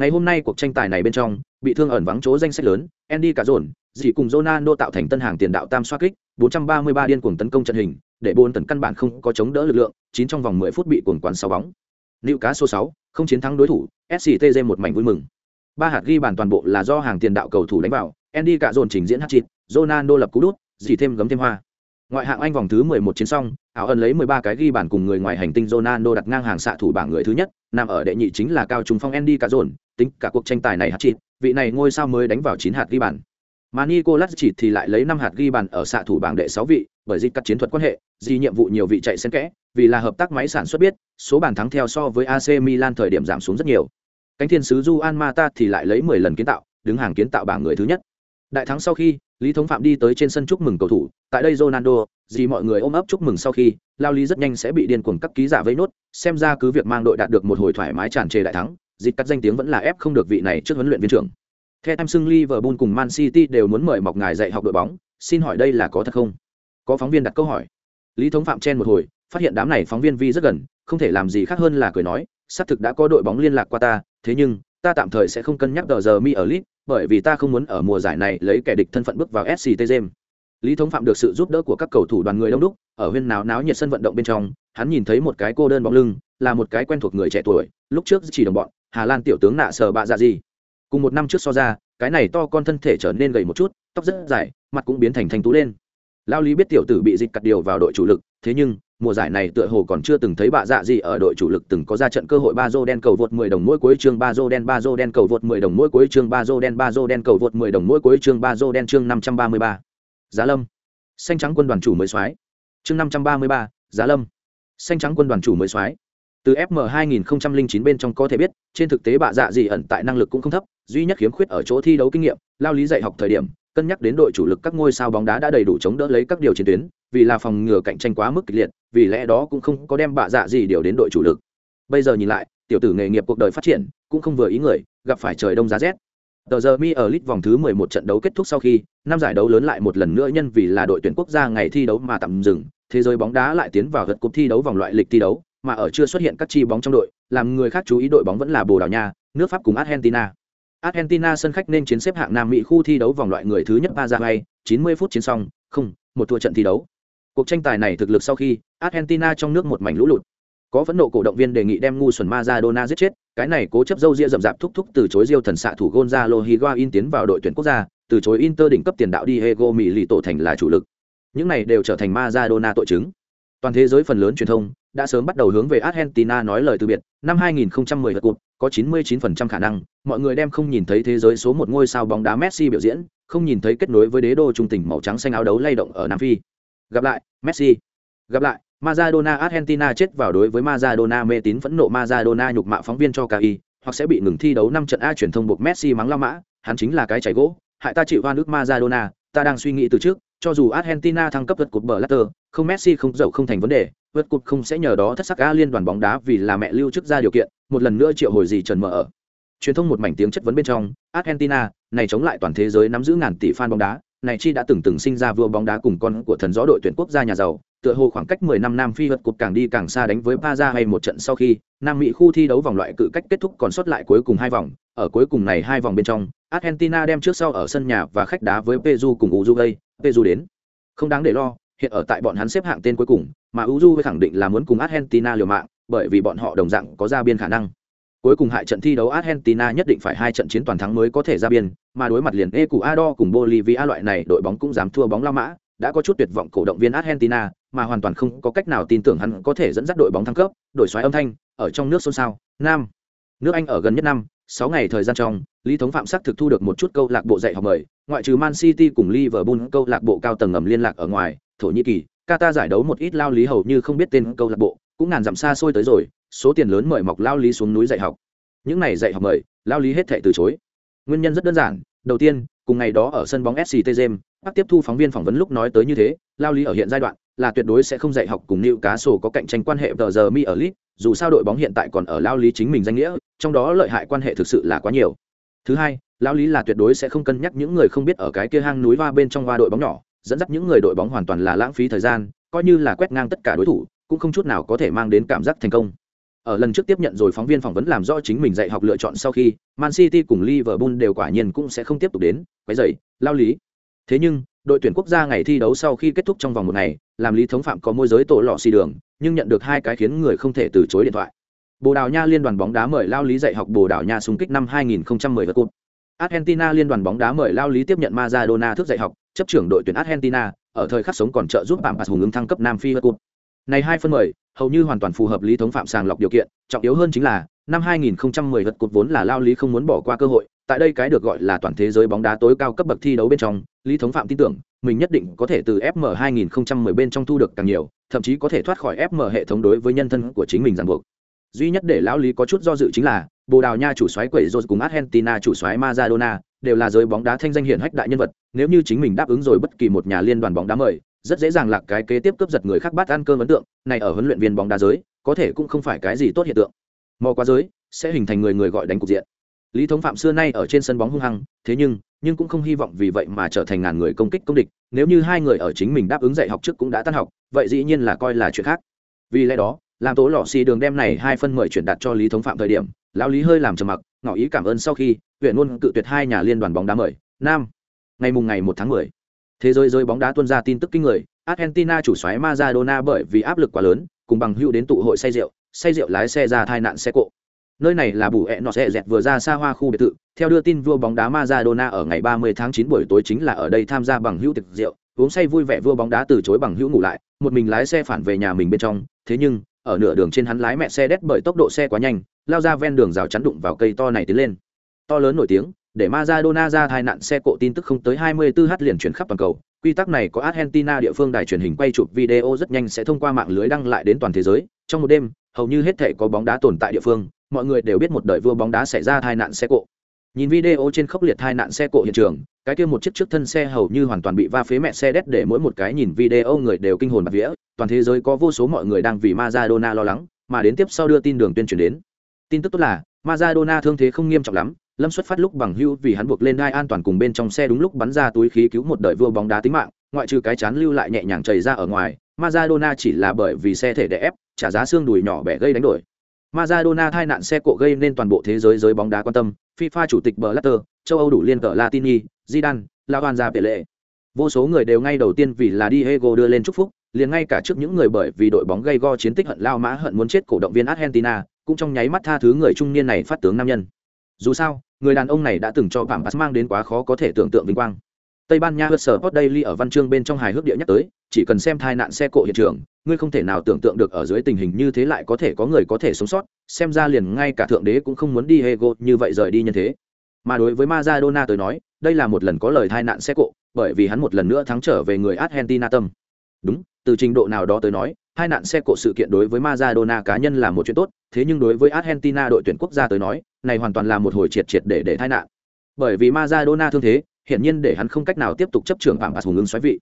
Ngày hôm nay cuộc tranh tài này bên trong, bị thương ẩn vắng chỗ danh sách lớn, Andy cả dồn, dì cùng Ronaldo tạo thành tân hàng tiền đạo tam xoá kích, 433 điên cuồng tấn công trận hình, để bốn tấn căn bản không có chống đỡ lực lượng, chín trong vòng 10 phút bị cuồng quán 6 bóng. Lưu cá số 6, không chiến thắng đối thủ, SCTG một mảnh vui mừng. Ba hạt ghi bàn toàn bộ là do hàng tiền đạo cầu thủ đánh vào, Andy cả dồn trình diễn hat-trick, Ronaldo lập cú đút, dì thêm gấm thêm hoa. Ngoại hạng Anh vòng thứ 11 chiến xong, áo ẩn lấy 13 cái ghi bàn cùng người ngoài hành tinh Ronaldo đặt ngang hàng xạ thủ bảng người thứ nhất, nằm ở đệ nhị chính là cao trung phong Andy cả dồn, tính cả cuộc tranh tài này hat-trick, vị này ngôi sao mới đánh vào 9 hạt ghi bàn. Mà Nicolas chỉ thì lại lấy 5 hạt ghi bàn ở xạ thủ bảng đệ 6 vị, bởi dịch cắt chiến thuật quan hệ, gì nhiệm vụ nhiều vị chạy xen kẽ, vì là hợp tác máy sản xuất biết, số bàn thắng theo so với AC Milan thời điểm giảm xuống rất nhiều. Cánh thiên sứ Juan Mata thì lại lấy 10 lần kiến tạo, đứng hàng kiến tạo bảng người thứ nhất. Đại thắng sau khi, Lý Thống Phạm đi tới trên sân chúc mừng cầu thủ, tại đây Ronaldo, gì mọi người ôm ấp chúc mừng sau khi, Lao Lý rất nhanh sẽ bị điên cuồng các ký giả vây nốt, xem ra cứ việc mang đội đạt được một hồi thoải mái tràn trề đại thắng, dịch cắt danh tiếng vẫn là ép không được vị này trước huấn luyện viên trưởng. Theo em xưng Liverpool cùng Man City đều muốn mời mọc ngài dạy học đội bóng, xin hỏi đây là có thật không? Có phóng viên đặt câu hỏi. Lý Thống Phạm chen một hồi, phát hiện đám này phóng viên vi rất gần, không thể làm gì khác hơn là cười nói, xác thực đã có đội bóng liên lạc qua ta, thế nhưng ta tạm thời sẽ không cân nhắc tờ giờ mi ở League, bởi vì ta không muốn ở mùa giải này lấy kẻ địch thân phận bước vào SCT Game. Lý Thống Phạm được sự giúp đỡ của các cầu thủ đoàn người đông đúc, ở huyên náo náo nhiệt sân vận động bên trong, hắn nhìn thấy một cái cô đơn bóng lưng, là một cái quen thuộc người trẻ tuổi, lúc trước chỉ đồng bọn, Hà Lan tiểu tướng nạ sờ bạ dạ gì. Cùng một năm trước so ra, cái này to con thân thể trở nên gầy một chút tóc rất dài mặt cũng biến thành thành tú lên lao lý biết tiểu tử bị dịch cắt điều vào đội chủ lực thế nhưng mùa giải này tựa hồ còn chưa từng thấy bạ dạ gì ở đội chủ lực từng có ra trận cơ hội ba dô đen cầu vượt 10 đồng mỗi cuối chương ba dô đen ba dô đen cầu vượt 10 đồng mỗi cuối chương ba dô đen ba dô đen cầu vượt 10 đồng mỗi cuối chương ba dô đen chương 533. Giá Lâm. Xanh trắng quân đoàn chủ mới soái. Chương 533, Giá Lâm. Xanh trắng quân đoàn chủ mới soái từ fm 2009 bên trong có thể biết trên thực tế bạ dạ gì ẩn tại năng lực cũng không thấp duy nhất khiếm khuyết ở chỗ thi đấu kinh nghiệm lao lý dạy học thời điểm cân nhắc đến đội chủ lực các ngôi sao bóng đá đã đầy đủ chống đỡ lấy các điều chiến tuyến vì là phòng ngừa cạnh tranh quá mức kịch liệt vì lẽ đó cũng không có đem bạ dạ gì điều đến đội chủ lực bây giờ nhìn lại tiểu tử nghề nghiệp cuộc đời phát triển cũng không vừa ý người gặp phải trời đông giá rét tờ giờ mi ở lit vòng thứ 11 trận đấu kết thúc sau khi năm giải đấu lớn lại một lần nữa nhân vì là đội tuyển quốc gia ngày thi đấu mà tạm dừng thế giới bóng đá lại tiến vào gật cuộc thi đấu vòng loại lịch thi đấu mà ở chưa xuất hiện các chi bóng trong đội, làm người khác chú ý đội bóng vẫn là Bồ Đào Nha, nước Pháp cùng Argentina. Argentina sân khách nên chiến xếp hạng Nam Mỹ khu thi đấu vòng loại người thứ nhất Paraguay, 90 phút chiến xong, không, một thua trận thi đấu. Cuộc tranh tài này thực lực sau khi Argentina trong nước một mảnh lũ lụt. Có phẫn nộ cổ động viên đề nghị đem ngu xuẩn Maradona giết chết, cái này cố chấp dâu ria rậm rạp thúc thúc từ chối Diêu thần xạ thủ Gonzalo Higuain tiến vào đội tuyển quốc gia, từ chối Inter đỉnh cấp tiền đạo Diego Milito thành là chủ lực. những này đều trở thành Maradona tội chứng toàn thế giới phần lớn truyền thông đã sớm bắt đầu hướng về Argentina nói lời từ biệt. Năm 2010 lượt cuộc có 99% khả năng. Mọi người đem không nhìn thấy thế giới số một ngôi sao bóng đá Messi biểu diễn không nhìn thấy kết nối với đế đô trung tình màu trắng xanh áo đấu lay động ở Nam Phi. Gặp lại Messi. Gặp lại Maradona Argentina chết vào đối với Maradona mê tín phẫn nộ. Maradona nhục mạ phóng viên cho KI, hoặc sẽ bị ngừng thi đấu năm trận A truyền thông buộc Messi mắng La mã, hắn chính là cái chảy gỗ, hại ta chịu oan nước Maradona, ta đang suy nghĩ từ trước, cho dù Argentina thăng cấp vượt cột bờ Latter, không Messi không dậu không thành vấn đề, vượt cột không sẽ nhờ đó thất sắc A liên đoàn bóng đá vì là mẹ lưu chức ra điều kiện, một lần nữa triệu hồi gì trần mở ở. Truyền thông một mảnh tiếng chất vấn bên trong, Argentina, này chống lại toàn thế giới nắm giữ ngàn tỷ fan bóng đá, này chi đã từng từng sinh ra vua bóng đá cùng con của thần gió đội tuyển quốc gia nhà giàu, tựa hồ khoảng cách 10 năm Nam Phi vượt cột càng đi càng xa đánh với Paza hay một trận sau khi, Nam Mỹ khu thi đấu vòng loại cự cách kết thúc còn sót lại cuối cùng hai vòng, ở cuối cùng này hai vòng bên trong, Argentina đem trước sau ở sân nhà và khách đá với Peru cùng Uruguay, Peru đến. Không đáng để lo, hiện ở tại bọn hắn xếp hạng tên cuối cùng, mà Uruguay khẳng định là muốn cùng Argentina liều mạng, bởi vì bọn họ đồng dạng có ra biên khả năng. Cuối cùng hại trận thi đấu Argentina nhất định phải hai trận chiến toàn thắng mới có thể ra biên, mà đối mặt liền Ecuador cùng Bolivia loại này đội bóng cũng dám thua bóng La Mã, đã có chút tuyệt vọng cổ động viên Argentina, mà hoàn toàn không có cách nào tin tưởng hắn có thể dẫn dắt đội bóng thăng cấp, đổi xoáy âm thanh, ở trong nước xôn xao. Nam, nước Anh ở gần nhất năm, sáu ngày thời gian trong, Lý Thống Phạm sắc thực thu được một chút câu lạc bộ dạy học mời, ngoại trừ Man City cùng Liverpool câu lạc bộ cao tầng ngầm liên lạc ở ngoài, Thổ Nhĩ Kỳ, Qatar giải đấu một ít lao lý hầu như không biết tên câu lạc bộ, cũng ngàn dặm xa xôi tới rồi, số tiền lớn mời mọc lao lý xuống núi dạy học. Những này dạy học mời, lao lý hết thảy từ chối. Nguyên nhân rất đơn giản, đầu tiên, cùng ngày đó ở sân bóng SCT Gem, bác tiếp thu phóng viên phỏng vấn lúc nói tới như thế, lao lý ở hiện giai đoạn là tuyệt đối sẽ không dạy học cùng Newcastle có cạnh tranh quan hệ tờ giờ mi ở Lit. dù sao đội bóng hiện tại còn ở lao lý chính mình danh nghĩa, trong đó lợi hại quan hệ thực sự là quá nhiều. Thứ hai, Lão lý là tuyệt đối sẽ không cân nhắc những người không biết ở cái kia hang núi hoa bên trong hoa đội bóng nhỏ, dẫn dắt những người đội bóng hoàn toàn là lãng phí thời gian, coi như là quét ngang tất cả đối thủ, cũng không chút nào có thể mang đến cảm giác thành công. Ở lần trước tiếp nhận rồi phóng viên phỏng vấn làm rõ chính mình dạy học lựa chọn sau khi, Man City cùng Liverpool đều quả nhiên cũng sẽ không tiếp tục đến, quấy rầy, lao lý. Thế nhưng, đội tuyển quốc gia ngày thi đấu sau khi kết thúc trong vòng một ngày, làm lý thống phạm có môi giới tổ lọ xì đường, nhưng nhận được hai cái khiến người không thể từ chối điện thoại. Bồ Đào Nha liên đoàn bóng đá mời lao lý dạy học Bồ Đào Nha xung kích năm 2010 vật cột. Argentina liên đoàn bóng đá mời lao lý tiếp nhận Maradona thức dạy học, chấp trưởng đội tuyển Argentina, ở thời khắc sống còn trợ giúp Pampas hùng ứng thăng cấp Nam Phi vật cột. Này hai phân mời, hầu như hoàn toàn phù hợp lý thống phạm sàng lọc điều kiện, trọng yếu hơn chính là năm 2010 vật cột vốn là lao lý không muốn bỏ qua cơ hội, tại đây cái được gọi là toàn thế giới bóng đá tối cao cấp bậc thi đấu bên trong, lý thống phạm tin tưởng mình nhất định có thể từ fm 2010 bên trong thu được càng nhiều thậm chí có thể thoát khỏi fm hệ thống đối với nhân thân của chính mình ràng buộc duy nhất để lão lý có chút do dự chính là, bồ đào nha chủ xoáy quẩy rồi cùng argentina chủ xoáy maradona đều là giới bóng đá thanh danh hiển hách đại nhân vật, nếu như chính mình đáp ứng rồi bất kỳ một nhà liên đoàn bóng đá mời, rất dễ dàng lạc cái kế tiếp cướp giật người khác bắt ăn cơm ấn tượng, này ở huấn luyện viên bóng đá giới, có thể cũng không phải cái gì tốt hiện tượng. Mò qua giới, sẽ hình thành người người gọi đánh cục diện. Lý thống phạm xưa nay ở trên sân bóng hung hăng, thế nhưng nhưng cũng không hy vọng vì vậy mà trở thành ngàn người công kích công địch, nếu như hai người ở chính mình đáp ứng dạy học trước cũng đã tan học, vậy dĩ nhiên là coi là chuyện khác. Vì lẽ đó làm tố lò xì đường đem này hai phân mời chuyển đạt cho lý thống phạm thời điểm, lão lý hơi làm trầm mặc, ngỏ ý cảm ơn sau khi, huyện luôn cự tuyệt hai nhà liên đoàn bóng đá mời. Nam, ngày mùng ngày một tháng mười. Thế giới rơi bóng đá tuân ra tin tức kinh người, argentina chủ xoáy maradona bởi vì áp lực quá lớn, cùng bằng hữu đến tụ hội say rượu say rượu lái xe ra tai nạn xe cộ. Nơi này là bù hẹ nọ xe dẹt vừa ra xa hoa khu biệt thự, theo đưa tin vua bóng đá Maradona ở ngày 30 tháng 9 buổi tối chính là ở đây tham gia bằng hữu tiệc rượu, uống say vui vẻ vua bóng đá từ chối bằng hữu ngủ lại, một mình lái xe phản về nhà mình bên trong, thế nhưng ở nửa đường trên hắn lái mẹ xe đét bởi tốc độ xe quá nhanh, lao ra ven đường rào chắn đụng vào cây to này tiến lên. To lớn nổi tiếng, để Maradona ra tai nạn xe cộ tin tức không tới 24h liền chuyển khắp toàn cầu. Quy tắc này có Argentina địa phương đài truyền hình quay chụp video rất nhanh sẽ thông qua mạng lưới đăng lại đến toàn thế giới. Trong một đêm, hầu như hết thể có bóng đá tồn tại địa phương, mọi người đều biết một đời vua bóng đá xảy ra tai nạn xe cộ. Nhìn video trên khốc liệt tai nạn xe cộ hiện trường cái kia một chiếc trước thân xe hầu như hoàn toàn bị va phế mẹ xe đét để mỗi một cái nhìn video người đều kinh hồn bạt vía. Toàn thế giới có vô số mọi người đang vì Maradona lo lắng mà đến tiếp sau đưa tin đường tuyên truyền đến. Tin tức tốt là Maradona thương thế không nghiêm trọng lắm lâm xuất phát lúc bằng hưu vì hắn buộc lên đai an toàn cùng bên trong xe đúng lúc bắn ra túi khí cứu một đời vua bóng đá tính mạng ngoại trừ cái chán lưu lại nhẹ nhàng chảy ra ở ngoài Maradona chỉ là bởi vì xe thể đè ép trả giá xương đùi nhỏ bẻ gây đánh đổi. Maradona tai nạn xe cộ gây nên toàn bộ thế giới giới bóng đá quan tâm, FIFA chủ tịch Blatter, châu Âu đủ liên cờ Latini, Zidane, Lavanza Pele. Vô số người đều ngay đầu tiên vì là Diego đưa lên chúc phúc, liền ngay cả trước những người bởi vì đội bóng gây go chiến tích hận lao mã hận muốn chết cổ động viên Argentina, cũng trong nháy mắt tha thứ người trung niên này phát tướng nam nhân. Dù sao, người đàn ông này đã từng cho Pampas mang đến quá khó có thể tưởng tượng vinh quang. Tây Ban Nha Hot Sport Daily ở văn chương bên trong hài hước địa nhắc tới, chỉ cần xem tai nạn xe cộ hiện trường, ngươi không thể nào tưởng tượng được ở dưới tình hình như thế lại có thể có người có thể sống sót, xem ra liền ngay cả thượng đế cũng không muốn đi Hego như vậy rời đi như thế. Mà đối với Maradona tới nói, đây là một lần có lời tai nạn xe cộ, bởi vì hắn một lần nữa thắng trở về người Argentina tâm. Đúng, từ trình độ nào đó tới nói, hai nạn xe cộ sự kiện đối với Maradona cá nhân là một chuyện tốt, thế nhưng đối với Argentina đội tuyển quốc gia tới nói, này hoàn toàn là một hồi triệt triệt để để tai nạn. Bởi vì Maradona thương thế, hiện nhiên để hắn không cách nào tiếp tục chấp trưởng bảng bạc hùng ứng xoáy vị.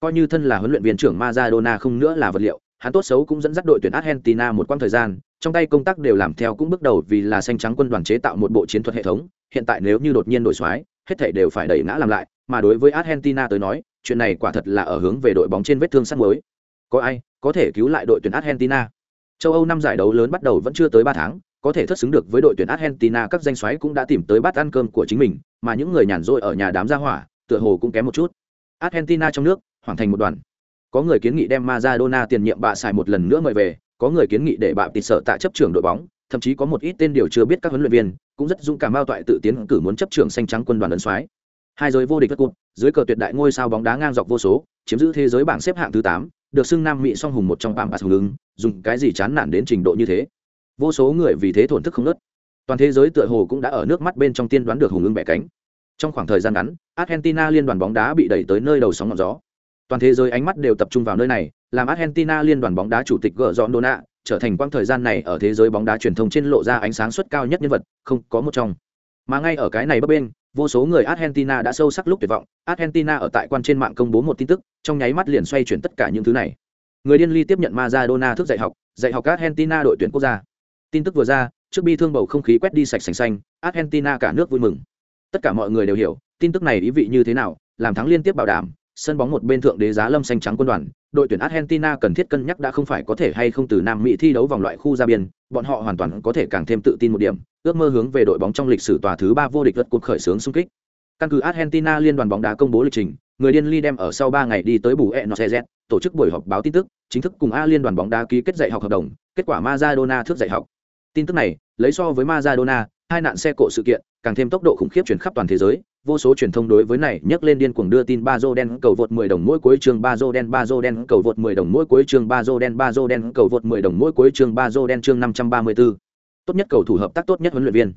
Coi như thân là huấn luyện viên trưởng Maradona không nữa là vật liệu, hắn tốt xấu cũng dẫn dắt đội tuyển Argentina một quãng thời gian, trong tay công tác đều làm theo cũng bước đầu vì là xanh trắng quân đoàn chế tạo một bộ chiến thuật hệ thống, hiện tại nếu như đột nhiên đổi xoáy, hết thảy đều phải đẩy ngã làm lại, mà đối với Argentina tới nói, chuyện này quả thật là ở hướng về đội bóng trên vết thương sắt muối. Có ai có thể cứu lại đội tuyển Argentina? Châu Âu năm giải đấu lớn bắt đầu vẫn chưa tới ba tháng, có thể thất xứng được với đội tuyển Argentina các danh soái cũng đã tìm tới bát ăn cơm của chính mình, mà những người nhàn rỗi ở nhà đám gia hỏa, tựa hồ cũng kém một chút. Argentina trong nước, hoàn thành một đoàn. Có người kiến nghị đem Maradona tiền nhiệm bạ xài một lần nữa mời về, có người kiến nghị để bạ tịt sở tại chấp trưởng đội bóng, thậm chí có một ít tên điều chưa biết các huấn luyện viên, cũng rất dũng cảm bao toại tự tiến cử muốn chấp trưởng xanh trắng quân đoàn ấn soái. Hai giới vô địch các cụt dưới cờ tuyệt đại ngôi sao bóng đá ngang dọc vô số, chiếm giữ thế giới bảng xếp hạng thứ tám, được xưng nam mỹ song hùng một trong bảng bạc hùng ứng, dùng cái gì chán nản đến trình độ như thế? Vô số người vì thế thổn thức không nớt. Toàn thế giới tựa hồ cũng đã ở nước mắt bên trong tiên đoán được hùng ứng bẻ cánh. Trong khoảng thời gian ngắn argentina liên đoàn bóng đá bị đẩy tới nơi đầu sóng ngọn gió. Toàn thế giới ánh mắt đều tập trung vào nơi này làm argentina liên đoàn bóng đá chủ tịch gỡ dọn đona trở thành quãng thời gian này ở thế giới bóng đá truyền thông trên lộ ra ánh sáng suất cao nhất nhân vật, không có một trong. Mà ngay ở cái này bấp bên vô số người argentina đã sâu sắc lúc tuyệt vọng. Argentina ở tại quan trên mạng công bố một tin tức, trong nháy mắt liền xoay chuyển tất cả những thứ này. Người điên ly tiếp nhận Maradona thức dạy học dạy học argentina đội tuyển quốc gia. Tin tức vừa ra, trước bi thương bầu không khí quét đi sạch sành xanh, argentina cả nước vui mừng. Tất cả mọi người đều hiểu, tin tức này ý vị như thế nào, làm thắng liên tiếp bảo đảm sân bóng một bên thượng đế giá lâm xanh trắng quân đoàn, đội tuyển argentina cần thiết cân nhắc đã không phải có thể hay không từ nam mỹ thi đấu vòng loại khu ra biên, bọn họ hoàn toàn có thể càng thêm tự tin một điểm, ước mơ hướng về đội bóng trong lịch sử tòa thứ ba vô địch lượt cuộc khởi xướng xung kích. Căn cứ argentina liên đoàn bóng đá công bố lịch trình, người điên ly đem ở sau ba ngày đi tới bù e nocz tổ chức buổi họp báo tin tức, chính thức cùng a liên đoàn bóng đá ký kết dạy học hợp đồng, kết quả Maradona thước dạy học. Tin tức này, lấy so với Maradona, hai nạn xe cộ sự kiện, càng thêm tốc độ khủng khiếp chuyển khắp toàn thế giới vô số truyền thông đối với này nhắc lên điên cuồng đưa tin ba dô đen cầu vượt 10 đồng mỗi cuối chương ba dô đen ba dô đen cầu vượt 10 đồng mỗi cuối chương ba dô đen ba dô đen cầu vượt 10 đồng mỗi cuối chương ba dô đen chương 534. tốt nhất cầu thủ hợp tác tốt nhất huấn luyện viên.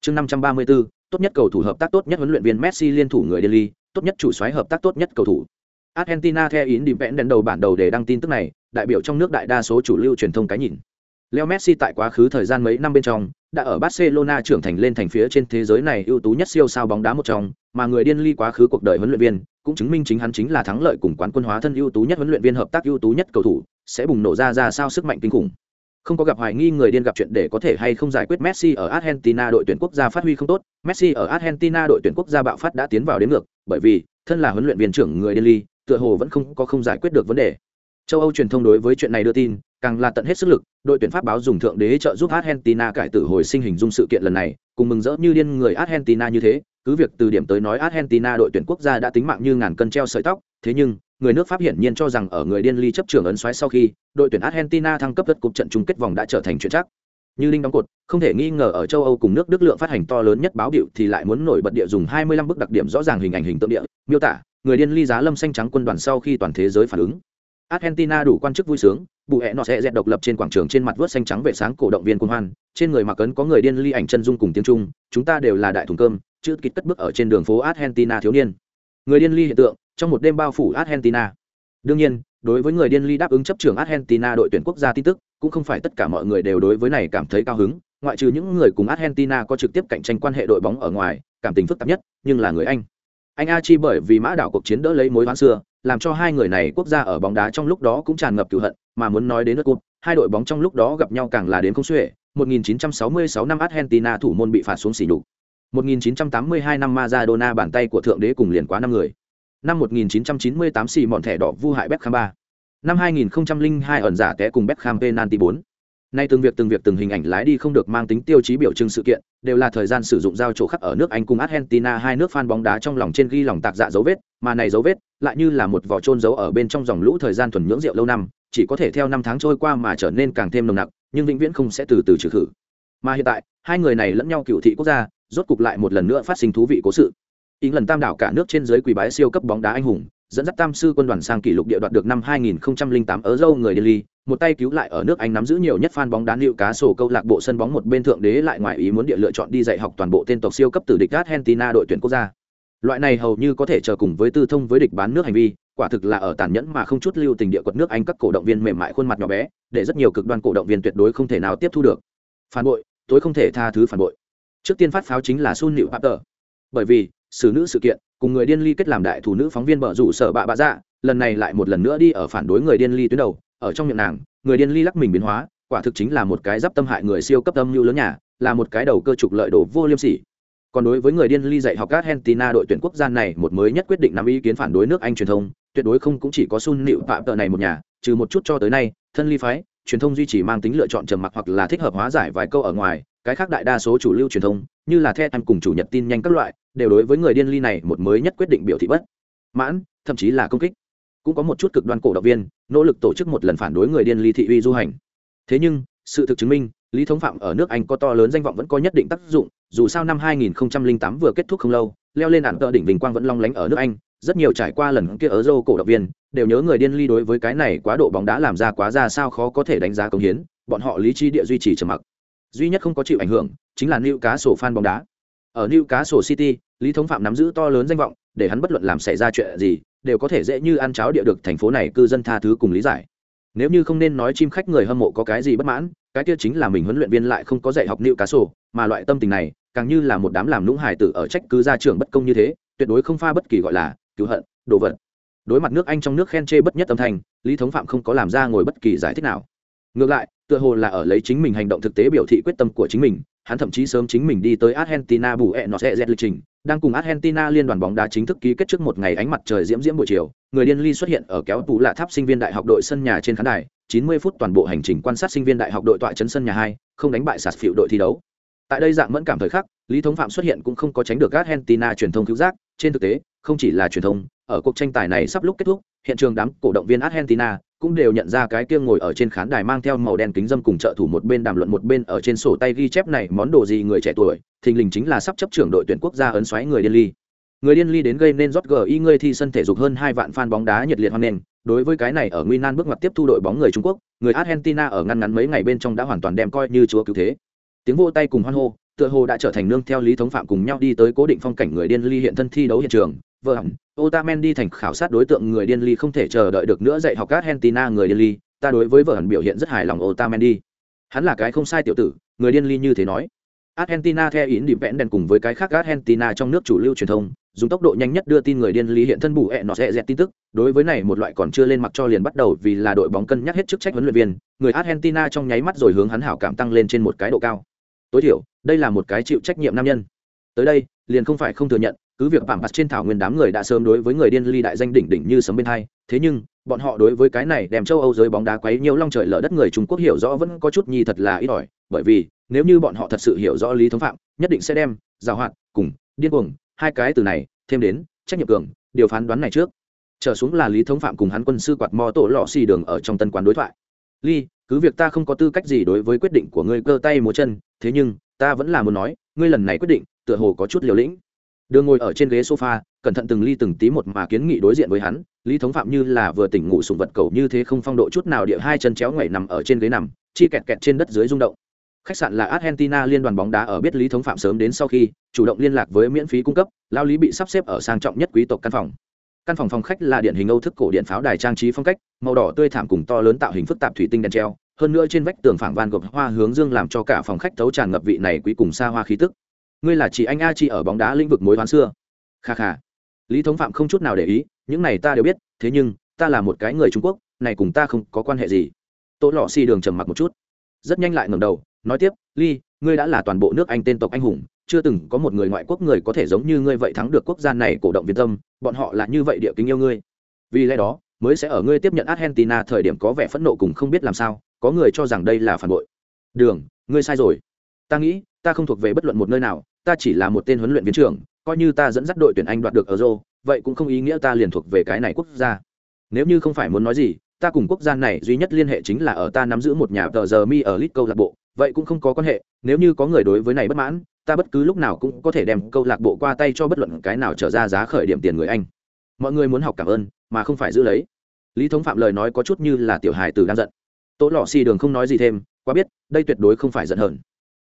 Chương 534, tốt nhất cầu thủ hợp tác tốt nhất huấn luyện viên Messi liên thủ người Delhi tốt nhất chủ soái hợp tác tốt nhất cầu thủ. Argentina theo ý vẽn đèn đầu bản đầu để đăng tin tức này đại biểu trong nước đại đa số chủ lưu truyền thông cái nhìn. Leo Messi tại quá khứ thời gian mấy năm bên trong, đã ở Barcelona trưởng thành lên thành phía trên thế giới này ưu tú nhất siêu sao bóng đá một trong, mà người điên ly quá khứ cuộc đời huấn luyện viên, cũng chứng minh chính hắn chính là thắng lợi cùng quán quân hóa thân ưu tú nhất huấn luyện viên hợp tác ưu tú nhất cầu thủ, sẽ bùng nổ ra ra sao sức mạnh kinh khủng. Không có gặp hoài nghi người điên gặp chuyện để có thể hay không giải quyết Messi ở Argentina đội tuyển quốc gia phát huy không tốt, Messi ở Argentina đội tuyển quốc gia bạo phát đã tiến vào đến ngược, bởi vì thân là huấn luyện viên trưởng người điên ly, tựa hồ vẫn không có không giải quyết được vấn đề. Châu Âu truyền thông đối với chuyện này đưa tin, càng là tận hết sức lực, đội tuyển Pháp báo dùng thượng đế trợ giúp Argentina cải tử hồi sinh hình dung sự kiện lần này, cùng mừng rỡ như điên người Argentina như thế, cứ việc từ điểm tới nói Argentina đội tuyển quốc gia đã tính mạng như ngàn cân treo sợi tóc, thế nhưng, người nước Pháp hiển nhiên cho rằng ở người điên ly chấp trưởng ấn xoáy sau khi, đội tuyển Argentina thăng cấp đất cục trận chung kết vòng đã trở thành chuyện chắc. Như linh đóng cột, không thể nghi ngờ ở châu Âu cùng nước Đức lượng phát hành to lớn nhất báo điệu thì lại muốn nổi bật địa dùng 25 bức đặc điểm rõ ràng hình ảnh hình tượng địa, miêu tả, người điên ly giá lâm xanh trắng quân đoàn sau khi toàn thế giới phản ứng argentina đủ quan chức vui sướng, bù hẹ nọ sẽ dẹt độc lập trên quảng trường trên mặt vớt xanh trắng vệ sáng cổ động viên quân hoan, trên người mặc ấn có người điên ly ảnh chân dung cùng tiếng trung, chúng ta đều là đại thùng cơm, chữ kịch cất bước ở trên đường phố argentina thiếu niên. Người điên ly hiện tượng, trong một đêm bao phủ argentina. Đương nhiên, đối với người điên ly đáp ứng chấp trưởng argentina đội tuyển quốc gia tin tức, cũng không phải tất cả mọi người đều đối với này cảm thấy cao hứng, ngoại trừ những người cùng argentina có trực tiếp cạnh tranh quan hệ đội bóng ở ngoài, cảm tình phức tạp nhất, nhưng là người anh anh a chi bởi vì mã đảo cuộc chiến đỡ lấy mối hoán xưa làm cho hai người này quốc gia ở bóng đá trong lúc đó cũng tràn ngập cựu hận, mà muốn nói đến nước cụt hai đội bóng trong lúc đó gặp nhau càng là đến không xuể. 1966 năm Argentina thủ môn bị phạt xuống xỉ nhục. 1982 năm Maradona bàn tay của thượng đế cùng liền quá năm người. Năm 1998 xì mọn thẻ đỏ vu hại Beckham 3. Năm 2002 ẩn giả té cùng Beckham penalty 4. Nay từng việc từng việc từng hình ảnh lái đi không được mang tính tiêu chí biểu trưng sự kiện, đều là thời gian sử dụng giao chỗ khắc ở nước Anh cùng Argentina hai nước fan bóng đá trong lòng trên ghi lòng tạc dạ dấu vết, mà này dấu vết lại như là một vỏ trôn giấu ở bên trong dòng lũ thời gian thuần nhưỡng rượu lâu năm, chỉ có thể theo năm tháng trôi qua mà trở nên càng thêm nồng nặc, nhưng vĩnh viễn không sẽ từ từ trừ khử. Mà hiện tại, hai người này lẫn nhau cựu thị quốc gia, rốt cục lại một lần nữa phát sinh thú vị cố sự. ý lần tam đảo cả nước trên dưới quỳ bái siêu cấp bóng đá anh hùng dẫn dắt tam sư quân đoàn sang kỷ lục địa đoạt được năm 2008 ở dâu người Delhi, một tay cứu lại ở nước Anh nắm giữ nhiều nhất fan bóng đá liệu cá sổ câu lạc bộ sân bóng một bên thượng đế lại ngoài ý muốn địa lựa chọn đi dạy học toàn bộ tên tộc siêu cấp từ địch Argentina đội tuyển quốc gia. Loại này hầu như có thể chờ cùng với tư thông với địch bán nước hành vi, quả thực là ở tàn nhẫn mà không chút lưu tình địa quật nước Anh các cổ động viên mềm mại khuôn mặt nhỏ bé, để rất nhiều cực đoan cổ động viên tuyệt đối không thể nào tiếp thu được. Phản bội, tối không thể tha thứ phản bội. Trước tiên phát pháo chính là Sun Liễu Papter. Bởi vì, xử nữ sự kiện, cùng người điên ly kết làm đại thủ nữ phóng viên bợ rủ sở bạ bạ dạ, lần này lại một lần nữa đi ở phản đối người điên ly tuyến đầu, ở trong miệng nàng, người điên ly lắc mình biến hóa, quả thực chính là một cái giáp tâm hại người siêu cấp tâm lưu lớn nhà, là một cái đầu cơ trục lợi đồ vô liêm sỉ. Còn đối với người điên ly dạy học argentina đội tuyển quốc gia này một mới nhất quyết định nắm ý kiến phản đối nước anh truyền thông tuyệt đối không cũng chỉ có sun nịu phạm tợ này một nhà trừ một chút cho tới nay thân ly phái truyền thông duy trì mang tính lựa chọn trầm mặc hoặc là thích hợp hóa giải vài câu ở ngoài cái khác đại đa số chủ lưu truyền thông như là the em cùng chủ nhật tin nhanh các loại đều đối với người điên ly này một mới nhất quyết định biểu thị bất mãn thậm chí là công kích cũng có một chút cực đoan cổ động viên, nỗ lực tổ chức một lần phản đối người điên ly thị uy du hành. Thế nhưng, sự thực chứng minh, lý thống phạm ở nước anh có to lớn danh vọng vẫn có nhất định tác dụng, dù sao năm 2008 vừa kết thúc không lâu, leo lên đạn tờ đỉnh vinh quang vẫn long lánh ở nước anh, rất nhiều trải qua lần kia ở dâu cổ động viên, đều nhớ người điên ly đối với cái này quá độ bóng đá làm ra quá ra sao khó có thể đánh giá công hiến, bọn họ lý trí địa duy trì trầm mặc. Duy nhất không có chịu ảnh hưởng, chính là New cá sổ fan bóng đá. Ở New cá sổ City, lý thống phạm nắm giữ to lớn danh vọng, để hắn bất luận làm xảy ra chuyện gì đều có thể dễ như ăn cháo địa được thành phố này cư dân tha thứ cùng lý giải. Nếu như không nên nói chim khách người hâm mộ có cái gì bất mãn, cái kia chính là mình huấn luyện viên lại không có dạy học nịu cá sổ mà loại tâm tình này, càng như là một đám làm lũng hài tử ở trách cứ gia trưởng bất công như thế, tuyệt đối không pha bất kỳ gọi là cứu hận, đồ vật. Đối mặt nước anh trong nước khen chê bất nhất âm thanh, lý thống phạm không có làm ra ngồi bất kỳ giải thích nào. Ngược lại, tựa hồ là ở lấy chính mình hành động thực tế biểu thị quyết tâm của chính mình hắn thậm chí sớm chính mình đi tới argentina bù ẹ nó sẽ dẹt lịch trình, đang cùng argentina liên đoàn bóng đá chính thức ký kết trước một ngày ánh mặt trời diễm diễm buổi chiều. Người điên ly xuất hiện ở kéo tủ lạ tháp sinh viên đại học đội sân nhà trên khán đài 90 phút toàn bộ hành trình quan sát sinh viên đại học đội tọa trấn sân nhà hai, không đánh bại sạt phiệu đội thi đấu. Tại đây dạng mẫn cảm thời khắc, lý thống phạm xuất hiện cũng không có tránh được argentina truyền thông cứu giác. Trên thực tế, không chỉ là truyền thông, ở cuộc tranh tài này sắp lúc kết thúc, hiện trường đám cổ động viên argentina cũng đều nhận ra cái kia ngồi ở trên khán đài mang theo màu đen kính dâm cùng trợ thủ một bên đàm luận một bên ở trên sổ tay ghi chép này món đồ gì người trẻ tuổi, thình lình chính là sắp chấp trưởng đội tuyển quốc gia ấn xoáy người điên ly. Người điên ly đến gây nên rót gi ngươi thi sân thể dục hơn hai vạn fan bóng đá nhiệt liệt hoan nghênh, đối với cái này ở nguy nan bước ngoặt tiếp thu đội bóng người trung quốc, người argentina ở ngăn ngắn mấy ngày bên trong đã hoàn toàn đem coi như chúa cứu thế. Tiếng vỗ tay cùng hoan hô, tựa hồ đã trở thành nương theo lý thống phạm cùng nhau đi tới cố định phong cảnh người điên ly hiện thân thi đấu hiện trường vợ hẳn Otamendi thành khảo sát đối tượng người điên ly không thể chờ đợi được nữa dạy học argentina người điên ly, ta đối với vợ hẳn biểu hiện rất hài lòng Otamendi. hắn là cái không sai tiểu tử, người điên ly như thế nói. Argentina theo ý điểm vẽn đèn cùng với cái khác argentina trong nước chủ lưu truyền thông, dùng tốc độ nhanh nhất đưa tin người điên ly hiện thân bù ẹ nọ sẽ dẹt tin tức, đối với này một loại còn chưa lên mặc cho liền bắt đầu vì là đội bóng cân nhắc hết chức trách huấn luyện viên, người argentina trong nháy mắt rồi hướng hắn hảo cảm tăng lên trên một cái độ cao. Tối thiểu, đây là một cái chịu trách nhiệm nam nhân. Tới đây, liền không phải không thừa nhận cứ việc bảng mặt trên thảo nguyên đám người đã sớm đối với người điên ly đại danh đỉnh đỉnh như sấm bên hai, thế nhưng, bọn họ đối với cái này đem châu âu giới bóng đá quấy nhiều long trời lở đất người trung quốc hiểu rõ vẫn có chút nhi thật là ít ỏi, bởi vì, nếu như bọn họ thật sự hiểu rõ lý thống phạm, nhất định sẽ đem giảo hoạt, cùng, điên cuồng, hai cái từ này, thêm đến, trách nhiệm cường, điều phán đoán này trước. Trở xuống là lý thống phạm cùng hắn quân sư quạt mò tổ lọ xì đường ở trong tân quán đối thoại. Ly, cứ việc ta không có tư cách gì đối với quyết định của ngươi cơ tay múa chân, thế nhưng, ta vẫn là muốn nói, ngươi lần này quyết định, tựa hồ có chút liều lĩnh đường ngồi ở trên ghế sofa, cẩn thận từng ly từng tí một mà kiến nghị đối diện với hắn, lý thống phạm như là vừa tỉnh ngủ sùng vật cầu như thế không phong độ chút nào địa hai chân chéo ngoảy nằm ở trên ghế nằm, chi kẹt kẹt trên đất dưới rung động. Khách sạn là argentina liên đoàn bóng đá ở biết lý thống phạm sớm đến sau khi, chủ động liên lạc với miễn phí cung cấp lao lý bị sắp xếp ở sang trọng nhất quý tộc căn phòng. Căn phòng phòng khách là điển hình âu thức cổ điện pháo đài trang trí phong cách, màu đỏ tươi thảm cùng to lớn tạo hình phức tạp thủy tinh đèn treo, hơn nữa trên vách tường phảng van gộp hoa hướng dương làm cho cả phòng khách thấu tràn ngập vị này quý cùng xa hoa khí tức ngươi là chỉ anh a chi ở bóng đá lĩnh vực mối hoán xưa. Kha kha. Lý thống phạm không chút nào để ý, những này ta đều biết, thế nhưng, ta là một cái người trung quốc, này cùng ta không có quan hệ gì. Tổ lọ xi đường trầm mặc một chút. Rất nhanh lại ngẩng đầu, nói tiếp ly ngươi đã là toàn bộ nước anh tên tộc anh hùng, chưa từng có một người ngoại quốc người có thể giống như ngươi vậy thắng được quốc gia này cổ động viên tâm, bọn họ là như vậy địa kính yêu ngươi. Vì lẽ đó, mới sẽ ở ngươi tiếp nhận argentina thời điểm có vẻ phẫn nộ cùng không biết làm sao, có người cho rằng đây là phản bội. Đường, ngươi sai rồi. Ta nghĩ ta không thuộc về bất luận một nơi nào, ta chỉ là một tên huấn luyện viên trưởng, coi như ta dẫn dắt đội tuyển anh đoạt được euro, vậy cũng không ý nghĩa ta liền thuộc về cái này quốc gia. Nếu như không phải muốn nói gì, ta cùng quốc gia này duy nhất liên hệ chính là ở ta nắm giữ một nhà tờ giờ mi ở lit câu lạc bộ, vậy cũng không có quan hệ, nếu như có người đối với này bất mãn, ta bất cứ lúc nào cũng có thể đem câu lạc bộ qua tay cho bất luận cái nào trở ra giá khởi điểm tiền người anh. Mọi người muốn học cảm ơn, mà không phải giữ lấy. Lý thống phạm lời nói có chút như là tiểu hài từ đang giận. Tố lọ xì đường không nói gì thêm, quá biết, đây tuyệt đối không phải giận hờn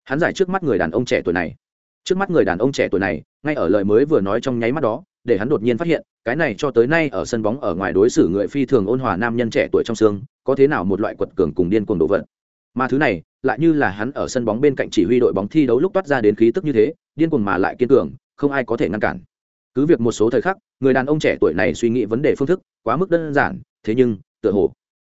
hắn giải trước mắt người đàn ông trẻ tuổi này. Trước mắt người đàn ông trẻ tuổi này, ngay ở lời mới vừa nói trong nháy mắt đó, để hắn đột nhiên phát hiện, cái này cho tới nay ở sân bóng ở ngoài đối xử người phi thường ôn hòa nam nhân trẻ tuổi trong xương, có thế nào một loại quật cường cùng điên cuồng đồ vật. Mà thứ này, lại như là hắn ở sân bóng bên cạnh chỉ huy đội bóng thi đấu lúc toát ra đến khí tức như thế, điên cuồng mà lại kiên cường, không ai có thể ngăn cản. Cứ việc một số thời khắc, người đàn ông trẻ tuổi này suy nghĩ vấn đề phương thức quá mức đơn giản, thế nhưng, tựa hồ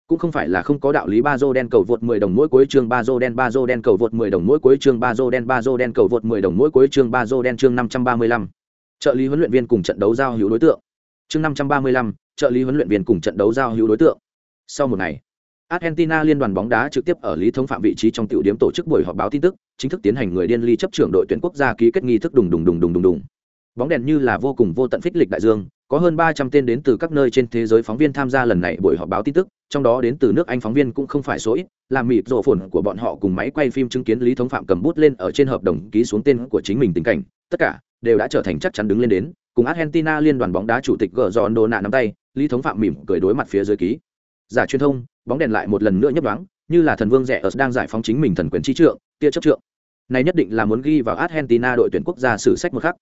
cũng không phải là không có đạo lý ba dô đen cầu vượt 10 đồng mỗi cuối chương ba dô đen ba dô đen cầu vượt 10 đồng mỗi cuối chương ba dô đen ba dô đen cầu vượt 10 đồng mỗi cuối chương ba dô đen chương 535. trợ lý huấn luyện viên cùng trận đấu giao hữu đối tượng chương 535, trợ lý huấn luyện viên cùng trận đấu giao hữu đối tượng sau một ngày Argentina liên đoàn bóng đá trực tiếp ở lý thống phạm vị trí trong tiểu điểm tổ chức buổi họp báo tin tức, chính thức tiến hành người điên ly chấp trưởng đội tuyển quốc gia ký kết nghi thức đùng đùng đùng đùng đùng đùng. Bóng đèn như là vô cùng vô tận phích lịch đại dương, có hơn 300 tên đến từ các nơi trên thế giới phóng viên tham gia lần này buổi họp báo tin tức, trong đó đến từ nước Anh phóng viên cũng không phải số ít, làm mịt rộ phồn của bọn họ cùng máy quay phim chứng kiến lý thống phạm cầm bút lên ở trên hợp đồng ký xuống tên của chính mình tình cảnh, tất cả đều đã trở thành chắc chắn đứng lên đến, cùng Argentina liên đoàn bóng đá chủ tịch gỡ nạ nắm tay, lý thống phạm mỉm cười đối mặt phía dưới ký. Giả truyền thông, bóng đèn lại một lần nữa nhấp nhoáng, như là thần vương rẻ ở đang giải phóng chính mình thần quyền chi trượng tia chấp trượng. Này nhất định là muốn ghi vào argentina đội tuyển quốc gia sử sách một khắc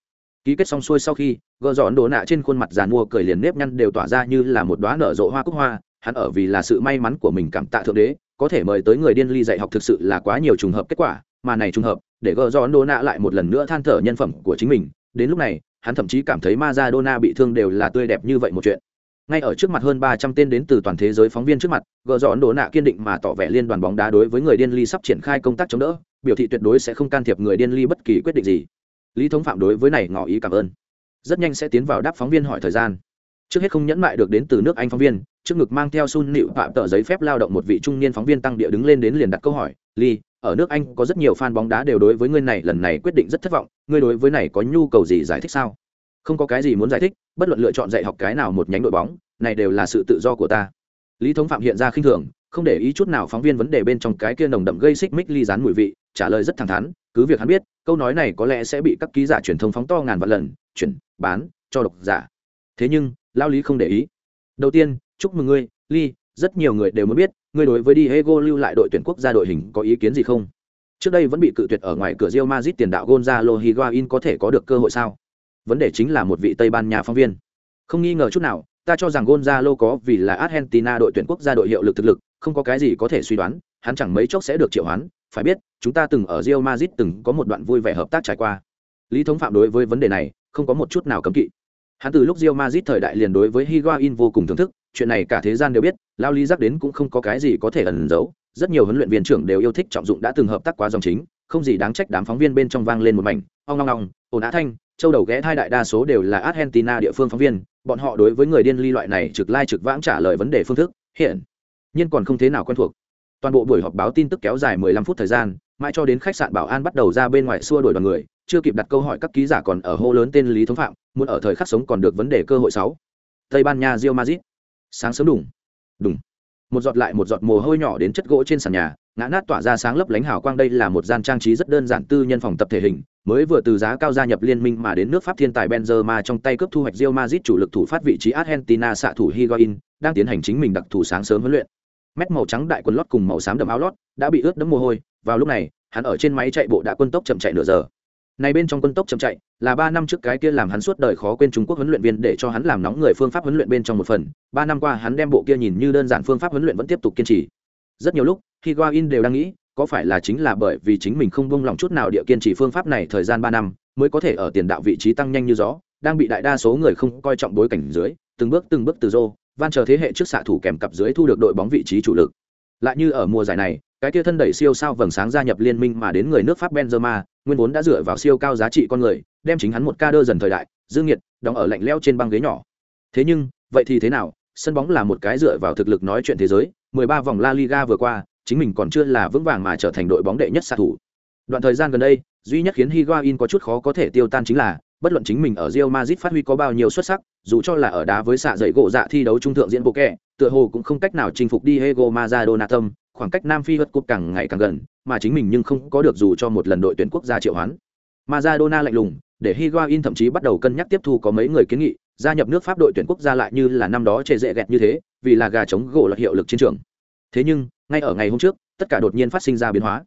ký kết xong xuôi sau khi, gỡ dọn đồ nạ trên khuôn mặt giàn mua cười liền nếp nhăn đều tỏa ra như là một đoá nở rộ hoa cúc hoa. Hắn ở vì là sự may mắn của mình cảm tạ thượng đế, có thể mời tới người điên ly dạy học thực sự là quá nhiều trùng hợp kết quả, mà này trùng hợp, để gỡ dọn đồ nạ lại một lần nữa than thở nhân phẩm của chính mình. Đến lúc này, hắn thậm chí cảm thấy Maradona bị thương đều là tươi đẹp như vậy một chuyện. Ngay ở trước mặt hơn ba trăm tên đến từ toàn thế giới phóng viên trước mặt gờ dọn đổ nạ kiên định mà tỏ vẻ liên đoàn bóng đá đối với người điên ly sắp triển khai công tác chống đỡ, biểu thị tuyệt đối sẽ không can thiệp người điên ly bất kỳ quyết định gì lý thống phạm đối với này ngỏ ý cảm ơn. Rất nhanh sẽ tiến vào đáp phóng viên hỏi thời gian. Trước hết không nhẫn mại được đến từ nước anh phóng viên, trước ngực mang theo sun nịu phạm tờ giấy phép lao động một vị trung niên phóng viên tăng địa đứng lên đến liền đặt câu hỏi lee ở nước anh có rất nhiều fan bóng đá đều đối với ngươi này, lần này quyết định rất thất vọng, ngươi đối với này có nhu cầu gì giải thích sao? Không có cái gì muốn giải thích, bất luận lựa chọn dạy học cái nào một nhánh đội bóng, này đều là sự tự do của ta. Lý thống phạm hiện ra khinh thường, không để ý chút nào phóng viên vấn đề bên trong cái kia nồng đậm gây xích mích ly rán mùi vị, trả lời rất thẳng thắn cứ việc hắn biết câu nói này có lẽ sẽ bị các ký giả truyền thông phóng to ngàn vạn lần chuyển bán cho độc giả. Thế nhưng lao lý không để ý. Đầu tiên chúc mừng ngươi ly rất nhiều người đều muốn biết ngươi đối với Diego lưu lại đội tuyển quốc gia đội hình có ý kiến gì không? Trước đây vẫn bị cự tuyệt ở ngoài cửa Real Madrid tiền đạo Gonzalo Higuain có thể có được cơ hội sao? Vấn đề chính là một vị Tây Ban Nha phóng viên. Không nghi ngờ chút nào ta cho rằng Gonzalo có vì là Argentina đội tuyển quốc gia đội hiệu lực thực lực, không có cái gì có thể suy đoán, hắn chẳng mấy chốc sẽ được triệu hoán, phải biết, chúng ta từng ở Real Madrid từng có một đoạn vui vẻ hợp tác trải qua. Lý Thống Phạm đối với vấn đề này, không có một chút nào cấm kỵ. Hắn từ lúc Real Madrid thời đại liền đối với Higuain vô cùng thưởng thức, chuyện này cả thế gian đều biết, lao lý giác đến cũng không có cái gì có thể ẩn giấu, rất nhiều huấn luyện viên trưởng đều yêu thích trọng dụng đã từng hợp tác quá dòng chính, không gì đáng trách đám phóng viên bên trong vang lên một mảnh, ong ong ong, ồn á thanh, châu đầu ghé thai đại đa số đều là Argentina địa phương phóng viên, bọn họ đối với người điên ly loại này trực lai trực vãng trả lời vấn đề phương thức hiện nhiên còn không thế nào quen thuộc toàn bộ buổi họp báo tin tức kéo dài 15 phút thời gian mãi cho đến khách sạn bảo an bắt đầu ra bên ngoài xua đuổi đoàn người chưa kịp đặt câu hỏi các ký giả còn ở hô lớn tên lý thống phạm muốn ở thời khắc sống còn được vấn đề cơ hội sáu. Tây ban nha rio Madrid, sáng sớm đùng. Đùng. Một giọt lại một giọt mồ hôi nhỏ đến chất gỗ trên sàn nhà ngã nát tỏa ra sáng lấp lánh hào quang đây là một gian trang trí rất đơn giản tư nhân phòng tập thể hình mới vừa từ giá cao gia nhập liên minh mà đến nước Pháp thiên tài Benzema trong tay cướp thu hoạch Real Madrid chủ lực thủ phát vị trí Argentina xạ thủ Higuain, đang tiến hành chính mình đặc thủ sáng sớm huấn luyện. Mét màu trắng đại quần lót cùng màu xám đậm áo lót đã bị ướt đẫm mồ hôi, vào lúc này, hắn ở trên máy chạy bộ đã quân tốc chậm chạy nửa giờ. Này bên trong quân tốc chậm chạy, là ba năm trước cái kia làm hắn suốt đời khó quên Trung Quốc huấn luyện viên để cho hắn làm nóng người phương pháp huấn luyện bên trong một phần, ba năm qua hắn đem bộ kia nhìn như đơn giản phương pháp huấn luyện vẫn tiếp tục kiên trì. Rất nhiều lúc, Higuain đều đang nghĩ, có phải là chính là bởi vì chính mình không buông lòng chút nào địa kiên trì phương pháp này thời gian ba năm mới có thể ở tiền đạo vị trí tăng nhanh như gió đang bị đại đa số người không coi trọng bối cảnh dưới từng bước từng bước từ rô van chờ thế hệ trước xạ thủ kèm cặp dưới thu được đội bóng vị trí chủ lực. Lại như ở mùa giải này cái kia thân đẩy siêu sao vầng sáng gia nhập liên minh mà đến người nước pháp benzema nguyên vốn đã dựa vào siêu cao giá trị con người đem chính hắn một ca đơ dần thời đại dương nhiệt đóng ở lạnh leo trên băng ghế nhỏ. Thế nhưng vậy thì thế nào? Sân bóng là một cái dựa vào thực lực nói chuyện thế giới 13 vòng La Liga vừa qua chính mình còn chưa là vững vàng mà trở thành đội bóng đệ nhất xạ thủ. Đoạn thời gian gần đây, duy nhất khiến Higuain có chút khó có thể tiêu tan chính là, bất luận chính mình ở Real Madrid phát huy có bao nhiêu xuất sắc, dù cho là ở đá với xạ dậy gỗ dạ thi đấu trung thượng diễn bộ kẻ, tựa hồ cũng không cách nào chinh phục Diego Maradona tâm, khoảng cách Nam Phi vượt cúp càng ngày càng gần, mà chính mình nhưng không có được dù cho một lần đội tuyển quốc gia triệu hoán. Maradona lạnh lùng, để Higuain thậm chí bắt đầu cân nhắc tiếp thu có mấy người kiến nghị, gia nhập nước Pháp đội tuyển quốc gia lại như là năm đó chê dễ gẹt như thế, vì là gà chống gỗ là hiệu lực chiến trường. Thế nhưng, ngay ở ngày hôm trước, tất cả đột nhiên phát sinh ra biến hóa.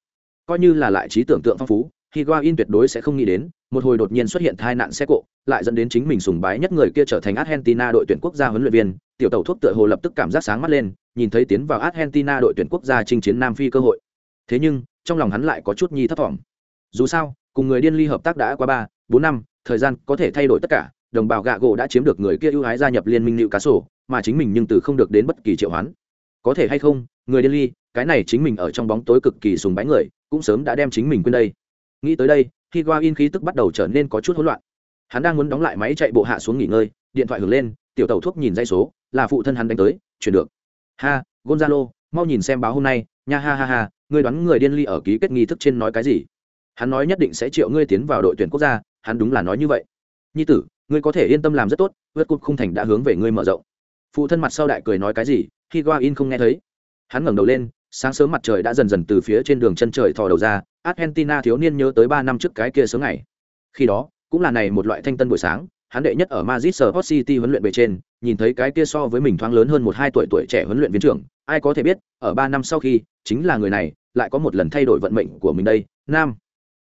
Coi như là lại trí tưởng tượng phong phú, Higuain tuyệt đối sẽ không nghĩ đến, một hồi đột nhiên xuất hiện tai nạn xe cộ, lại dẫn đến chính mình sùng bái nhất người kia trở thành Argentina đội tuyển quốc gia huấn luyện viên, tiểu Tẩu thuốc tựa hồ lập tức cảm giác sáng mắt lên, nhìn thấy tiến vào Argentina đội tuyển quốc gia chinh chiến Nam Phi cơ hội. Thế nhưng, trong lòng hắn lại có chút nhi thấp vọng. Dù sao, cùng người điên ly hợp tác đã qua ba, bốn năm, thời gian có thể thay đổi tất cả, đồng bào gạ gỗ đã chiếm được người kia ưu ái gia nhập liên minh lưu cá sổ, mà chính mình nhưng từ không được đến bất kỳ triệu hoán. Có thể hay không, người điên ly, cái này chính mình ở trong bóng tối cực kỳ sùng bái người, cũng sớm đã đem chính mình quên đây. Nghĩ tới đây, khi in khí tức bắt đầu trở nên có chút hỗn loạn. Hắn đang muốn đóng lại máy chạy bộ hạ xuống nghỉ ngơi, điện thoại hưởng lên, tiểu tàu thuốc nhìn dây số, là phụ thân hắn đánh tới, chuyển được. Ha, gonzalo, mau nhìn xem báo hôm nay, nha ha ha ha, ngươi đoán người điên ly ở ký kết nghi thức trên nói cái gì? Hắn nói nhất định sẽ triệu ngươi tiến vào đội tuyển quốc gia, hắn đúng là nói như vậy. Nhi tử, ngươi có thể yên tâm làm rất tốt, vượt cục khung thành đã hướng về ngươi mở rộng. Phụ thân mặt sau đại cười nói cái gì khi in không nghe thấy. Hắn ngẩng đầu lên sáng sớm mặt trời đã dần dần từ phía trên đường chân trời thò đầu ra argentina thiếu niên nhớ tới ba năm trước cái kia sớm ngày khi đó cũng là này một loại thanh tân buổi sáng hắn đệ nhất ở Madrid Sport City huấn luyện bề trên, nhìn thấy cái kia so với mình thoáng lớn hơn một hai tuổi tuổi trẻ huấn luyện viên trưởng, ai có thể biết, ở ba năm sau khi, chính là người này, lại có một lần thay đổi vận mệnh của mình đây. Nam,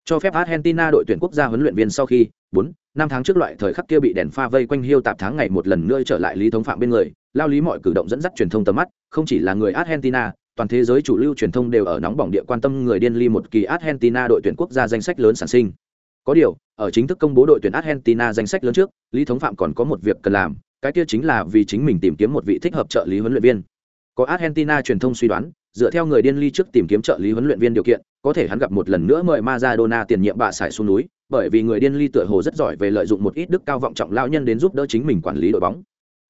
cho phép Argentina đội tuyển quốc gia huấn luyện viên sau khi, bốn, năm tháng trước loại thời khắc kia bị đèn pha vây quanh hiêu tạp tháng ngày một lần nữa trở lại lý thống phạm bên người, lao lý mọi cử động dẫn dắt truyền thông tầm mắt, không chỉ là người Argentina, toàn thế giới chủ lưu truyền thông đều ở nóng bỏng địa quan tâm người điên ly một kỳ Argentina đội tuyển quốc gia danh sách lớn sản sinh. Có điều, ở chính thức công bố đội tuyển Argentina danh sách lớn trước, Lý Thống Phạm còn có một việc cần làm, cái kia chính là vì chính mình tìm kiếm một vị thích hợp trợ lý huấn luyện viên. Có Argentina truyền thông suy đoán, dựa theo người điên ly trước tìm kiếm trợ lý huấn luyện viên điều kiện, có thể hắn gặp một lần nữa mời Maradona tiền nhiệm bạ sải xuống núi, bởi vì người điên ly tựa hồ rất giỏi về lợi dụng một ít đức cao vọng trọng lão nhân đến giúp đỡ chính mình quản lý đội bóng.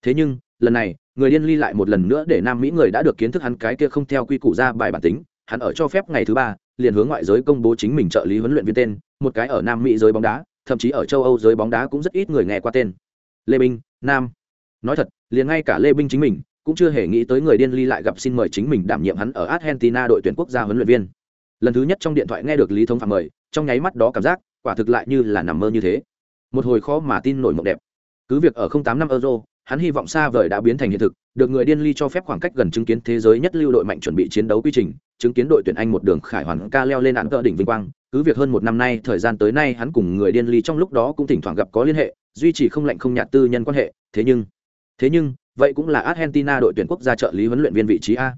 Thế nhưng, lần này, người điên ly lại một lần nữa để Nam Mỹ người đã được kiến thức hắn cái kia không theo quy củ ra bài bản tính, hắn ở cho phép ngày thứ ba, liền hướng ngoại giới công bố chính mình trợ lý huấn luyện viên tên, một cái ở Nam Mỹ giới bóng đá, thậm chí ở châu Âu giới bóng đá cũng rất ít người nghe qua tên. Lê Binh, Nam. Nói thật, liền ngay cả Lê Binh chính mình cũng chưa hề nghĩ tới người điên ly lại gặp xin mời chính mình đảm nhiệm hắn ở Argentina đội tuyển quốc gia huấn luyện viên. Lần thứ nhất trong điện thoại nghe được Lý Thống Phạm mời, trong nháy mắt đó cảm giác, quả thực lại như là nằm mơ như thế. Một hồi khó mà tin nổi mộng đẹp. Cứ việc ở 08 năm Euro, hắn hy vọng xa vời đã biến thành hiện thực, được người điên ly cho phép khoảng cách gần chứng kiến thế giới nhất lưu đội mạnh chuẩn bị chiến đấu quy trình, chứng kiến đội tuyển Anh một đường khải hoàn ca leo lên án cỡ đỉnh vinh quang, cứ việc hơn một năm nay thời gian tới nay hắn cùng người điên ly trong lúc đó cũng thỉnh thoảng gặp có liên hệ, duy trì không lạnh không nhạt tư nhân quan hệ, thế nhưng, thế nhưng, vậy cũng là Argentina đội tuyển quốc gia trợ lý huấn luyện viên vị trí a.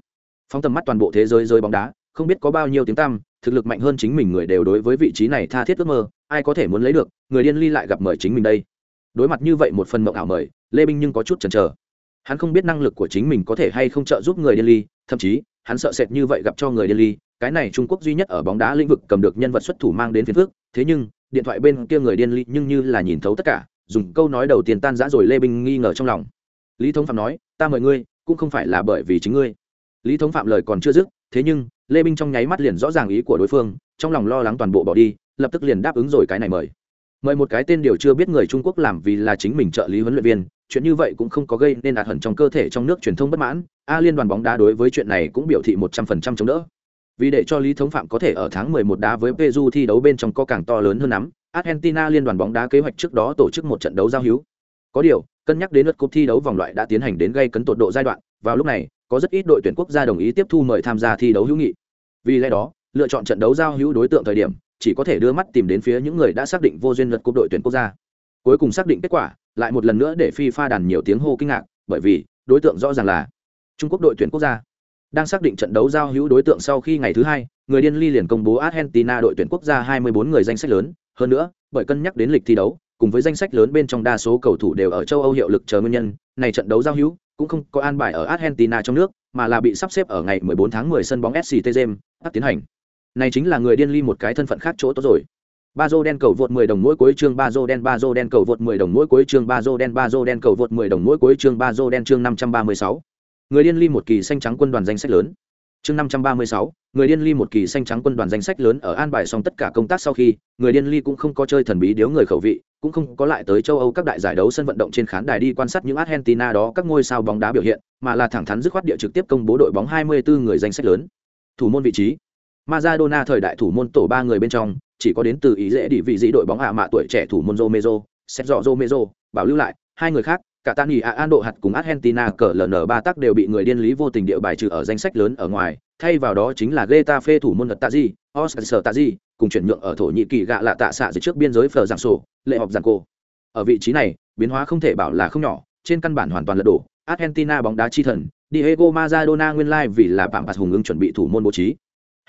Phóng tầm mắt toàn bộ thế giới rơi bóng đá, không biết có bao nhiêu tiếng tăm, thực lực mạnh hơn chính mình người đều đối với vị trí này tha thiết ước mơ, ai có thể muốn lấy được, người điên ly lại gặp mời chính mình đây. Đối mặt như vậy một phần mộng ảo mời, Lê Binh nhưng có chút chần chờ. Hắn không biết năng lực của chính mình có thể hay không trợ giúp người điên ly thậm chí hắn sợ sệt như vậy gặp cho người điên ly cái này trung quốc duy nhất ở bóng đá lĩnh vực cầm được nhân vật xuất thủ mang đến phiền phước thế nhưng điện thoại bên kia người điên ly nhưng như là nhìn thấu tất cả dùng câu nói đầu tiên tan giã rồi lê binh nghi ngờ trong lòng. Lý thống phạm nói ta mời ngươi cũng không phải là bởi vì chính ngươi. Lý thống phạm lời còn chưa dứt thế nhưng lê binh trong nháy mắt liền rõ ràng ý của đối phương trong lòng lo lắng toàn bộ bỏ đi lập tức liền đáp ứng rồi cái này mời mời một cái tên điều chưa biết người trung quốc làm vì là chính mình trợ lý huấn luyện viên, chuyện như vậy cũng không có gây nên đạt hẳn trong cơ thể trong nước truyền thông bất mãn, a liên đoàn bóng đá đối với chuyện này cũng biểu thị một trăm phần trăm chống đỡ. Vì để cho lý thống phạm có thể ở tháng mười một đá với peru thi đấu bên trong có càng to lớn hơn lắm argentina liên đoàn bóng đá kế hoạch trước đó tổ chức một trận đấu giao hữu. Có điều, cân nhắc đến lượt cúp thi đấu vòng loại đã tiến hành đến gây cấn tột độ giai đoạn, vào lúc này, có rất ít đội tuyển quốc gia đồng ý tiếp thu mời tham gia thi đấu hữu nghị. Vì lẽ đó, lựa chọn trận đấu giao hữu đối tượng thời điểm chỉ có thể đưa mắt tìm đến phía những người đã xác định vô duyên lượt cúp đội tuyển quốc gia. Cuối cùng xác định kết quả, lại một lần nữa để phi pha đàn nhiều tiếng hô kinh ngạc, bởi vì, đối tượng rõ ràng là trung quốc đội tuyển quốc gia. Đang xác định trận đấu giao hữu đối tượng sau khi ngày thứ hai, người điên ly liền công bố argentina đội tuyển quốc gia 24 người danh sách lớn. Hơn nữa, bởi cân nhắc đến lịch thi đấu, cùng với danh sách lớn bên trong đa số cầu thủ đều ở châu âu hiệu lực chờ nguyên nhân, này trận đấu giao hữu cũng không có an bài ở argentina trong nước, mà là bị sắp xếp ở ngày 14 tháng 10 sân bóng sct james tiến hành này chính là người điên ly một cái thân phận khác chỗ tốt rồi. Ba dô đen cầu vượt 10 đồng mỗi cuối chương ba dô đen ba dô đen cầu vượt 10 đồng mỗi cuối chương ba dô đen ba dô đen cầu vượt 10 đồng mỗi cuối chương ba dô đen chương 536. người điên ly một kỳ xanh trắng quân đoàn danh sách lớn. Chương 536, người điên ly một kỳ xanh trắng quân đoàn danh sách lớn ở an bài xong tất cả công tác sau khi người điên ly cũng không có chơi thần bí điếu người khẩu vị cũng không có lại tới châu âu các đại giải đấu sân vận động trên khán đài đi quan sát những argentina đó các ngôi sao bóng đá biểu hiện mà là thẳng thắn dứt khoát địa trực tiếp công bố đội bóng 24 người danh sách lớn. Thủ môn vị trí Maradona thời đại thủ môn tổ ba người bên trong, chỉ có đến từ ý dễ đi vị dĩ đội bóng hạ mạ tuổi trẻ thủ môn Romero, Sergio Romero, bảo lưu lại, hai người khác, cả Tani A An độ hạt cùng Argentina cờ LN ba tác đều bị người điên lý vô tình địa bài trừ ở danh sách lớn ở ngoài, thay vào đó chính là Getafe thủ môn Tazi, Oscar Tazi, cùng chuyển nhượng ở thổ nhĩ kỳ gạ lạ tạ xạ dưới trước biên giới phở giảng sổ, lệ học giảng cô. Ở vị trí này, biến hóa không thể bảo là không nhỏ, trên căn bản hoàn toàn lật đổ, Argentina bóng đá chi thần, Diego Maradona nguyên lai like vì là bảng bạc hùng ứng chuẩn bị thủ môn bố trí.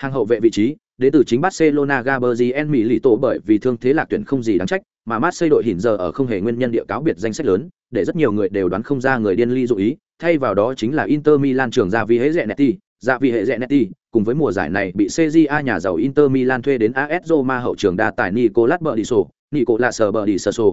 Hàng hậu vệ vị trí, đến từ chính Barcelona Gabriel Milito bởi vì thương thế lạc tuyển không gì đáng trách, mà Marseille đội hiện giờ ở không hề nguyên nhân địa cáo biệt danh sách lớn, để rất nhiều người đều đoán không ra người điên ly dụ ý, thay vào đó chính là Inter Milan trưởng gia vì hệ Zanetti, ra vì hệ Zanetti cùng với mùa giải này bị CJA nhà giàu Inter Milan thuê đến AS Roma hậu trường đa tài Nicolas Berdiso, Nicolas Berdiso.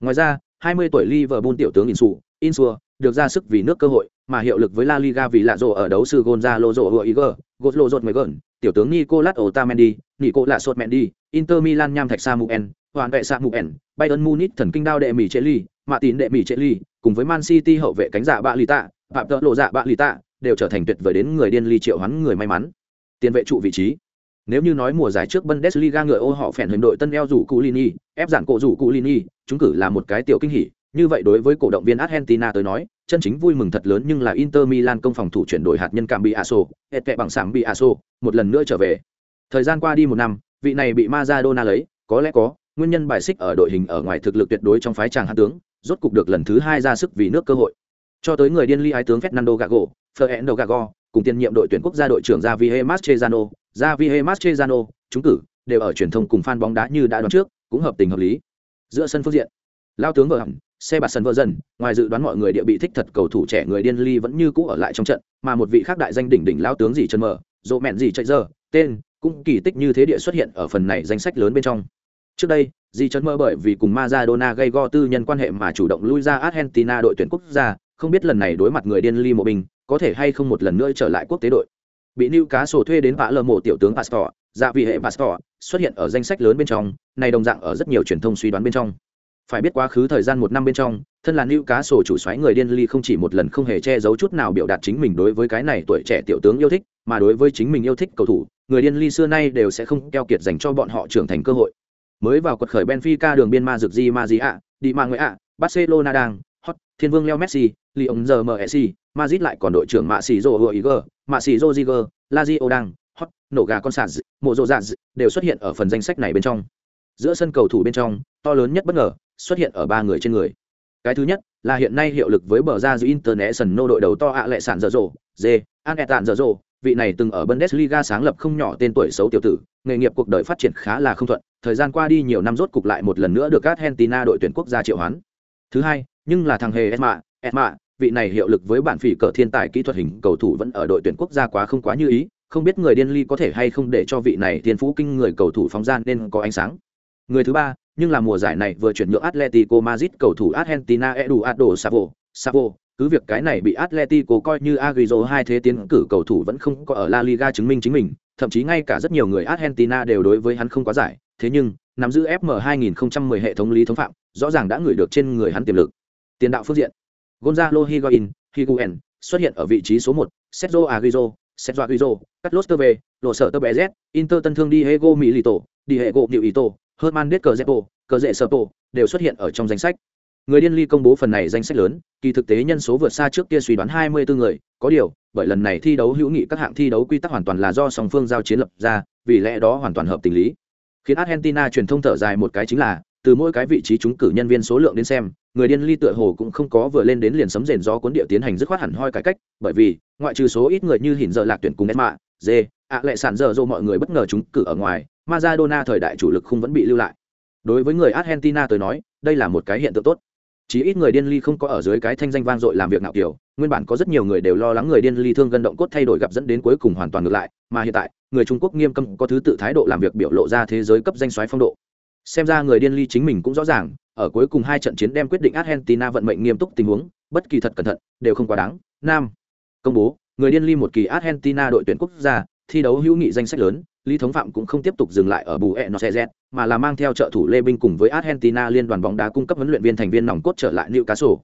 Ngoài ra, 20 tuổi Liverpool tiểu tướng Insu, Insua, được ra sức vì nước cơ hội, mà hiệu lực với La Liga vì lạ rồ ở đấu sư Gonzalo Higuaín, Gotlo Rột gần, tiểu tướng Nicolas Otamendi, Nicolas Otamendi, Inter Milan nham thạch Samuel, hoàn vệ Samuel, Bayern Munich thần kinh đao đệ mỹ chế mạ tín đệ mỹ chế cùng với Man City hậu vệ cánh giả bạ lì tạ, phạm tợ lộ dạ bạ lì tạ, đều trở thành tuyệt vời đến người điên ly triệu hoán người may mắn. Tiền vệ trụ vị trí. Nếu như nói mùa giải trước Bundesliga người ô họ phèn huyền đội tân eo rủ Culini, ép giản cổ rủ Culini, chúng cử là một cái tiểu kinh hỉ, như vậy đối với cổ động viên Argentina tới nói, chân chính vui mừng thật lớn nhưng là Inter Milan công phòng thủ chuyển đổi hạt nhân cảm bị Aso, hết kệ bằng sảm bị Aso, một lần nữa trở về. Thời gian qua đi một năm, vị này bị Maradona lấy, có lẽ có, nguyên nhân bài xích ở đội hình ở ngoài thực lực tuyệt đối trong phái chàng hạt tướng, rốt cục được lần thứ hai ra sức vì nước cơ hội. Cho tới người điên ly ái tướng Fernando Gago, Fernando Gago, cùng tiền nhiệm đội tuyển quốc gia đội trưởng Javier Mascherano, Javier Mascherano, chúng cử đều ở truyền thông cùng fan bóng đá như đã đoán trước, cũng hợp tình hợp lý. Giữa sân phương diện, lao tướng vợ hẳn xe bạt sân vỡ dần, ngoài dự đoán mọi người địa bị thích thật cầu thủ trẻ người điên ly vẫn như cũ ở lại trong trận, mà một vị khác đại danh đỉnh đỉnh lao tướng gì chân mở dỗ mẹn gì chạy giờ, tên cũng kỳ tích như thế địa xuất hiện ở phần này danh sách lớn bên trong. Trước đây di chân mơ bởi vì cùng Maradona gây go tư nhân quan hệ mà chủ động lui ra Argentina đội tuyển quốc gia, không biết lần này đối mặt người điên ly mộ bình, có thể hay không một lần nữa trở lại quốc tế đội. Bị lưu cá sổ thuê đến vã lờ mộ tiểu tướng Pastor dạ vị hệ Pastor, xuất hiện ở danh sách lớn bên trong, này đồng dạng ở rất nhiều truyền thông suy đoán bên trong phải biết quá khứ thời gian một năm bên trong, thân là nữ cá sổ chủ xoáy người điên ly không chỉ một lần không hề che giấu chút nào biểu đạt chính mình đối với cái này tuổi trẻ tiểu tướng yêu thích, mà đối với chính mình yêu thích cầu thủ, người điên ly xưa nay đều sẽ không keo kiệt dành cho bọn họ trưởng thành cơ hội. Mới vào quật khởi benfica đường biên ma dược di ma di ạ đi ma người ạ barcelona đang, hot, thiên vương leo messi lyon giờ msc madrid lại còn đội trưởng mạ xì rô hựa iger mạ xì rô ziger lazio đang, hot, nổ gà con sạt mộ rô dạt đều xuất hiện ở phần danh sách này bên trong. Giữa sân cầu thủ bên trong, to lớn nhất bất ngờ xuất hiện ở ba người trên người. Cái thứ nhất, là hiện nay hiệu lực với bờ ra giữa international nô đội đầu to ạ lệ sản dở dộ dê an etan dở dộ vị này từng ở bundesliga sáng lập không nhỏ tên tuổi xấu tiểu tử, nghề nghiệp cuộc đời phát triển khá là không thuận, thời gian qua đi nhiều năm rốt cục lại một lần nữa được argentina đội tuyển quốc gia triệu hoán. Thứ hai, nhưng là thằng hề esma esma, vị này hiệu lực với bản phỉ cờ thiên tài kỹ thuật hình cầu thủ vẫn ở đội tuyển quốc gia quá không quá như ý, không biết người điên ly có thể hay không để cho vị này thiên phú kinh người cầu thủ phóng gian nên có ánh sáng. Người thứ ba nhưng là mùa giải này vừa chuyển nhượng Atletico Madrid cầu thủ Argentina Eduardo Savo, Savo, cứ việc cái này bị Atletico coi như Agüero hai thế tiến cử cầu thủ vẫn không có ở La Liga chứng minh chính mình, thậm chí ngay cả rất nhiều người Argentina đều đối với hắn không quá giải, thế nhưng, nắm giữ FM 2010 hệ thống lý thống phạm, rõ ràng đã ngửi được trên người hắn tiềm lực. Tiền đạo phương diện, Gonzalo Higuain, Higuain xuất hiện ở vị trí số 1, Sergio Agüero, Sergio Agüero, Carlos Tevez, Lộ Sở Tevez, Inter tân thương Diego Milito, Diego Milito. Herman Descartes, cờ rệ Serpo đều xuất hiện ở trong danh sách. Người điên ly công bố phần này danh sách lớn, kỳ thực tế nhân số vượt xa trước kia suy đoán 24 người, có điều, bởi lần này thi đấu hữu nghị các hạng thi đấu quy tắc hoàn toàn là do song phương giao chiến lập ra, vì lẽ đó hoàn toàn hợp tình lý. Khiến Argentina truyền thông thở dài một cái chính là, từ mỗi cái vị trí chúng cử nhân viên số lượng đến xem, người điên ly tựa hồ cũng không có vừa lên đến liền sấm rền gió cuốn địa tiến hành dứt khoát hẳn hoi cải cách, bởi vì, ngoại trừ số ít người như Hỉn giờ lạc tuyển cùng Esma, Dê, ạ lệ sản giờ dô mọi người bất ngờ chúng cử ở ngoài, Maradona thời đại chủ lực không vẫn bị lưu lại. Đối với người argentina tới nói, đây là một cái hiện tượng tốt. Chỉ ít người điên ly không có ở dưới cái thanh danh vang dội làm việc nào kiểu, nguyên bản có rất nhiều người đều lo lắng người điên ly thương gân động cốt thay đổi gặp dẫn đến cuối cùng hoàn toàn ngược lại, mà hiện tại, người trung quốc nghiêm cấm có thứ tự thái độ làm việc biểu lộ ra thế giới cấp danh xoáy phong độ. Xem ra người điên ly chính mình cũng rõ ràng, ở cuối cùng hai trận chiến đem quyết định argentina vận mệnh nghiêm túc tình huống, bất kỳ thật cẩn thận, đều không quá đáng. Nam. Công bố, người điên ly một kỳ argentina đội tuyển quốc gia, thi đấu hữu nghị danh sách lớn lý thống phạm cũng không tiếp tục dừng lại ở bù e nó xe mà là mang theo trợ thủ lê binh cùng với argentina liên đoàn bóng đá cung cấp huấn luyện viên thành viên nòng cốt trở lại newcastle.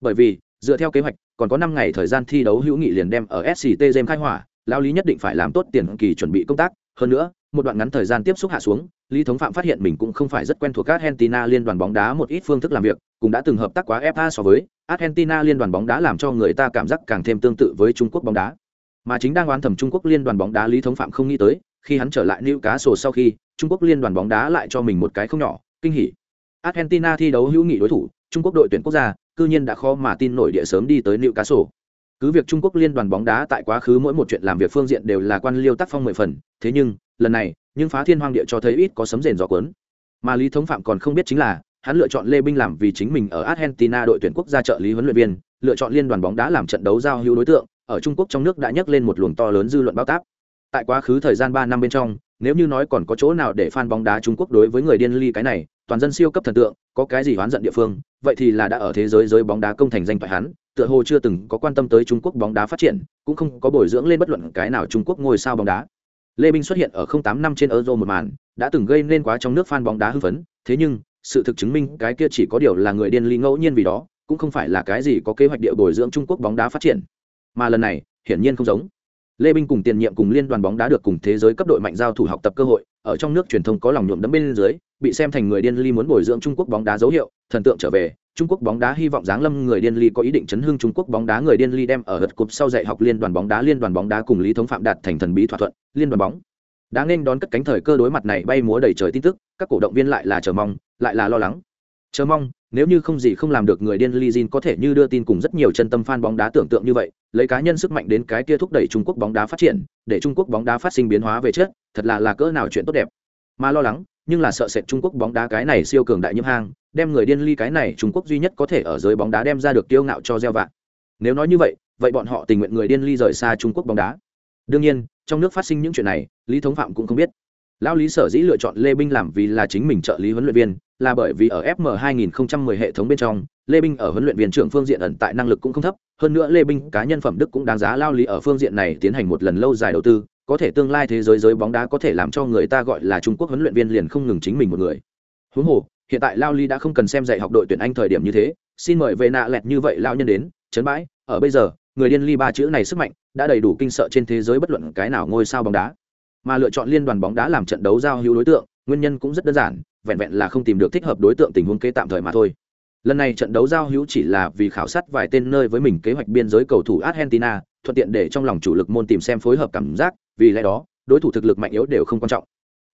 Bởi vì, dựa theo kế hoạch, còn có năm ngày thời gian thi đấu hữu nghị liền đem ở sct Gem khai hỏa, Lão lý nhất định phải làm tốt tiền kỳ chuẩn bị công tác. Hơn nữa, một đoạn ngắn thời gian tiếp xúc hạ xuống, lý thống phạm phát hiện mình cũng không phải rất quen thuộc argentina liên đoàn bóng đá một ít phương thức làm việc, cũng đã từng hợp tác quá fa so với argentina liên đoàn bóng đá làm cho người ta cảm giác càng thêm tương tự với trung quốc bóng đá. Mà chính đang oán thầm trung quốc liên đoàn bóng đá lý thống phạm không nghĩ tới khi hắn trở lại nữ cá sổ sau khi, trung quốc liên đoàn bóng đá lại cho mình một cái không nhỏ, kinh hỉ. Argentina thi đấu hữu nghị đối thủ, trung quốc đội tuyển quốc gia, cư nhiên đã khó mà tin nổi địa sớm đi tới nữ cá sổ cứ việc trung quốc liên đoàn bóng đá tại quá khứ mỗi một chuyện làm việc phương diện đều là quan liêu tác phong mười phần, thế nhưng, lần này, nhưng phá thiên hoang địa cho thấy ít có sấm rền gió cuốn. Mà lý thống phạm còn không biết chính là, hắn lựa chọn lê binh làm vì chính mình ở argentina đội tuyển quốc gia trợ lý huấn luyện viên, lựa chọn liên đoàn bóng đá làm trận đấu giao hữu đối tượng, ở trung quốc trong nước đã nhắc lên một luồng to lớn dư luận bao tác tại quá khứ thời gian ba năm bên trong, nếu như nói còn có chỗ nào để fan bóng đá trung quốc đối với người điên ly cái này, toàn dân siêu cấp thần tượng, có cái gì oán giận địa phương, vậy thì là đã ở thế giới giới bóng đá công thành danh toại hắn, tựa hồ chưa từng có quan tâm tới trung quốc bóng đá phát triển, cũng không có bồi dưỡng lên bất luận cái nào trung quốc ngôi sao bóng đá. Lê Minh xuất hiện ở 08 năm trên euro một màn, đã từng gây nên quá trong nước fan bóng đá hưng phấn, thế nhưng, sự thực chứng minh cái kia chỉ có điều là người điên ly ngẫu nhiên vì đó, cũng không phải là cái gì có kế hoạch địa bồi dưỡng trung quốc bóng đá phát triển. Mà lần này, hiển nhiên không giống lê Bình cùng tiền nhiệm cùng liên đoàn bóng đá được cùng thế giới cấp đội mạnh giao thủ học tập cơ hội ở trong nước truyền thông có lòng nhuộm đấm bên dưới bị xem thành người điên ly muốn bồi dưỡng trung quốc bóng đá dấu hiệu thần tượng trở về Trung Quốc bóng đá hy vọng giáng lâm người điên ly có ý định chấn hưng Trung Quốc bóng đá người điên ly đem ở hật cục sau dạy học liên đoàn bóng đá liên đoàn bóng đá cùng Lý Thống Phạm đạt thành thần bí thỏa thuận, liên đoàn bóng đã nên đón cất cánh thời cơ đối mặt này bay múa đầy trời tin tức, các cổ động viên lại là chờ mong, lại là lo lắng. Chờ mong, nếu như không gì không làm được người điên Li Jin có thể như đưa tin cùng rất nhiều chân tâm fan bóng đá tưởng tượng như vậy, lấy cá nhân sức mạnh đến cái kia thúc đẩy Trung Quốc bóng đá phát triển, để Trung Quốc bóng đá phát sinh biến hóa về trước, thật là là cỡ nào chuyện tốt đẹp. Mà lo lắng, nhưng là sợ sệt Trung Quốc bóng đá cái này siêu cường đại nhiễm hang, đem người điên ly cái này Trung Quốc duy nhất có thể ở giới bóng đá đem ra được tiêu ngạo cho gieo vạ. Nếu nói như vậy, vậy bọn họ tình nguyện người điên ly rời xa Trung Quốc bóng đá. Đương nhiên, trong nước phát sinh những chuyện này, Lý Thống Phạm cũng không biết. Lão Lý sở dĩ lựa chọn Lê Binh làm vì là chính mình trợ lý huấn luyện viên, là bởi vì ở FM 2010 hệ thống bên trong, Lê Binh ở huấn luyện viên trưởng phương diện ẩn tại năng lực cũng không thấp, hơn nữa Lê Binh cá nhân phẩm đức cũng đáng giá lao lý ở phương diện này tiến hành một lần lâu dài đầu tư, có thể tương lai thế giới giới bóng đá có thể làm cho người ta gọi là Trung Quốc huấn luyện viên liền không ngừng chính mình một người. Huống hồ, hiện tại Lao lý đã không cần xem dạy học đội tuyển Anh thời điểm như thế, xin mời về nạ lẹt như vậy lao nhân đến, chấn bãi, ở bây giờ, người điên ly ba chữ này sức mạnh đã đầy đủ kinh sợ trên thế giới bất luận cái nào ngôi sao bóng đá. Mà lựa chọn liên đoàn bóng đá làm trận đấu giao hữu đối tượng, nguyên nhân cũng rất đơn giản, vẹn vẹn là không tìm được thích hợp đối tượng tình huống kế tạm thời mà thôi. Lần này trận đấu giao hữu chỉ là vì khảo sát vài tên nơi với mình kế hoạch biên giới cầu thủ Argentina, thuận tiện để trong lòng chủ lực môn tìm xem phối hợp cảm giác, vì lẽ đó, đối thủ thực lực mạnh yếu đều không quan trọng.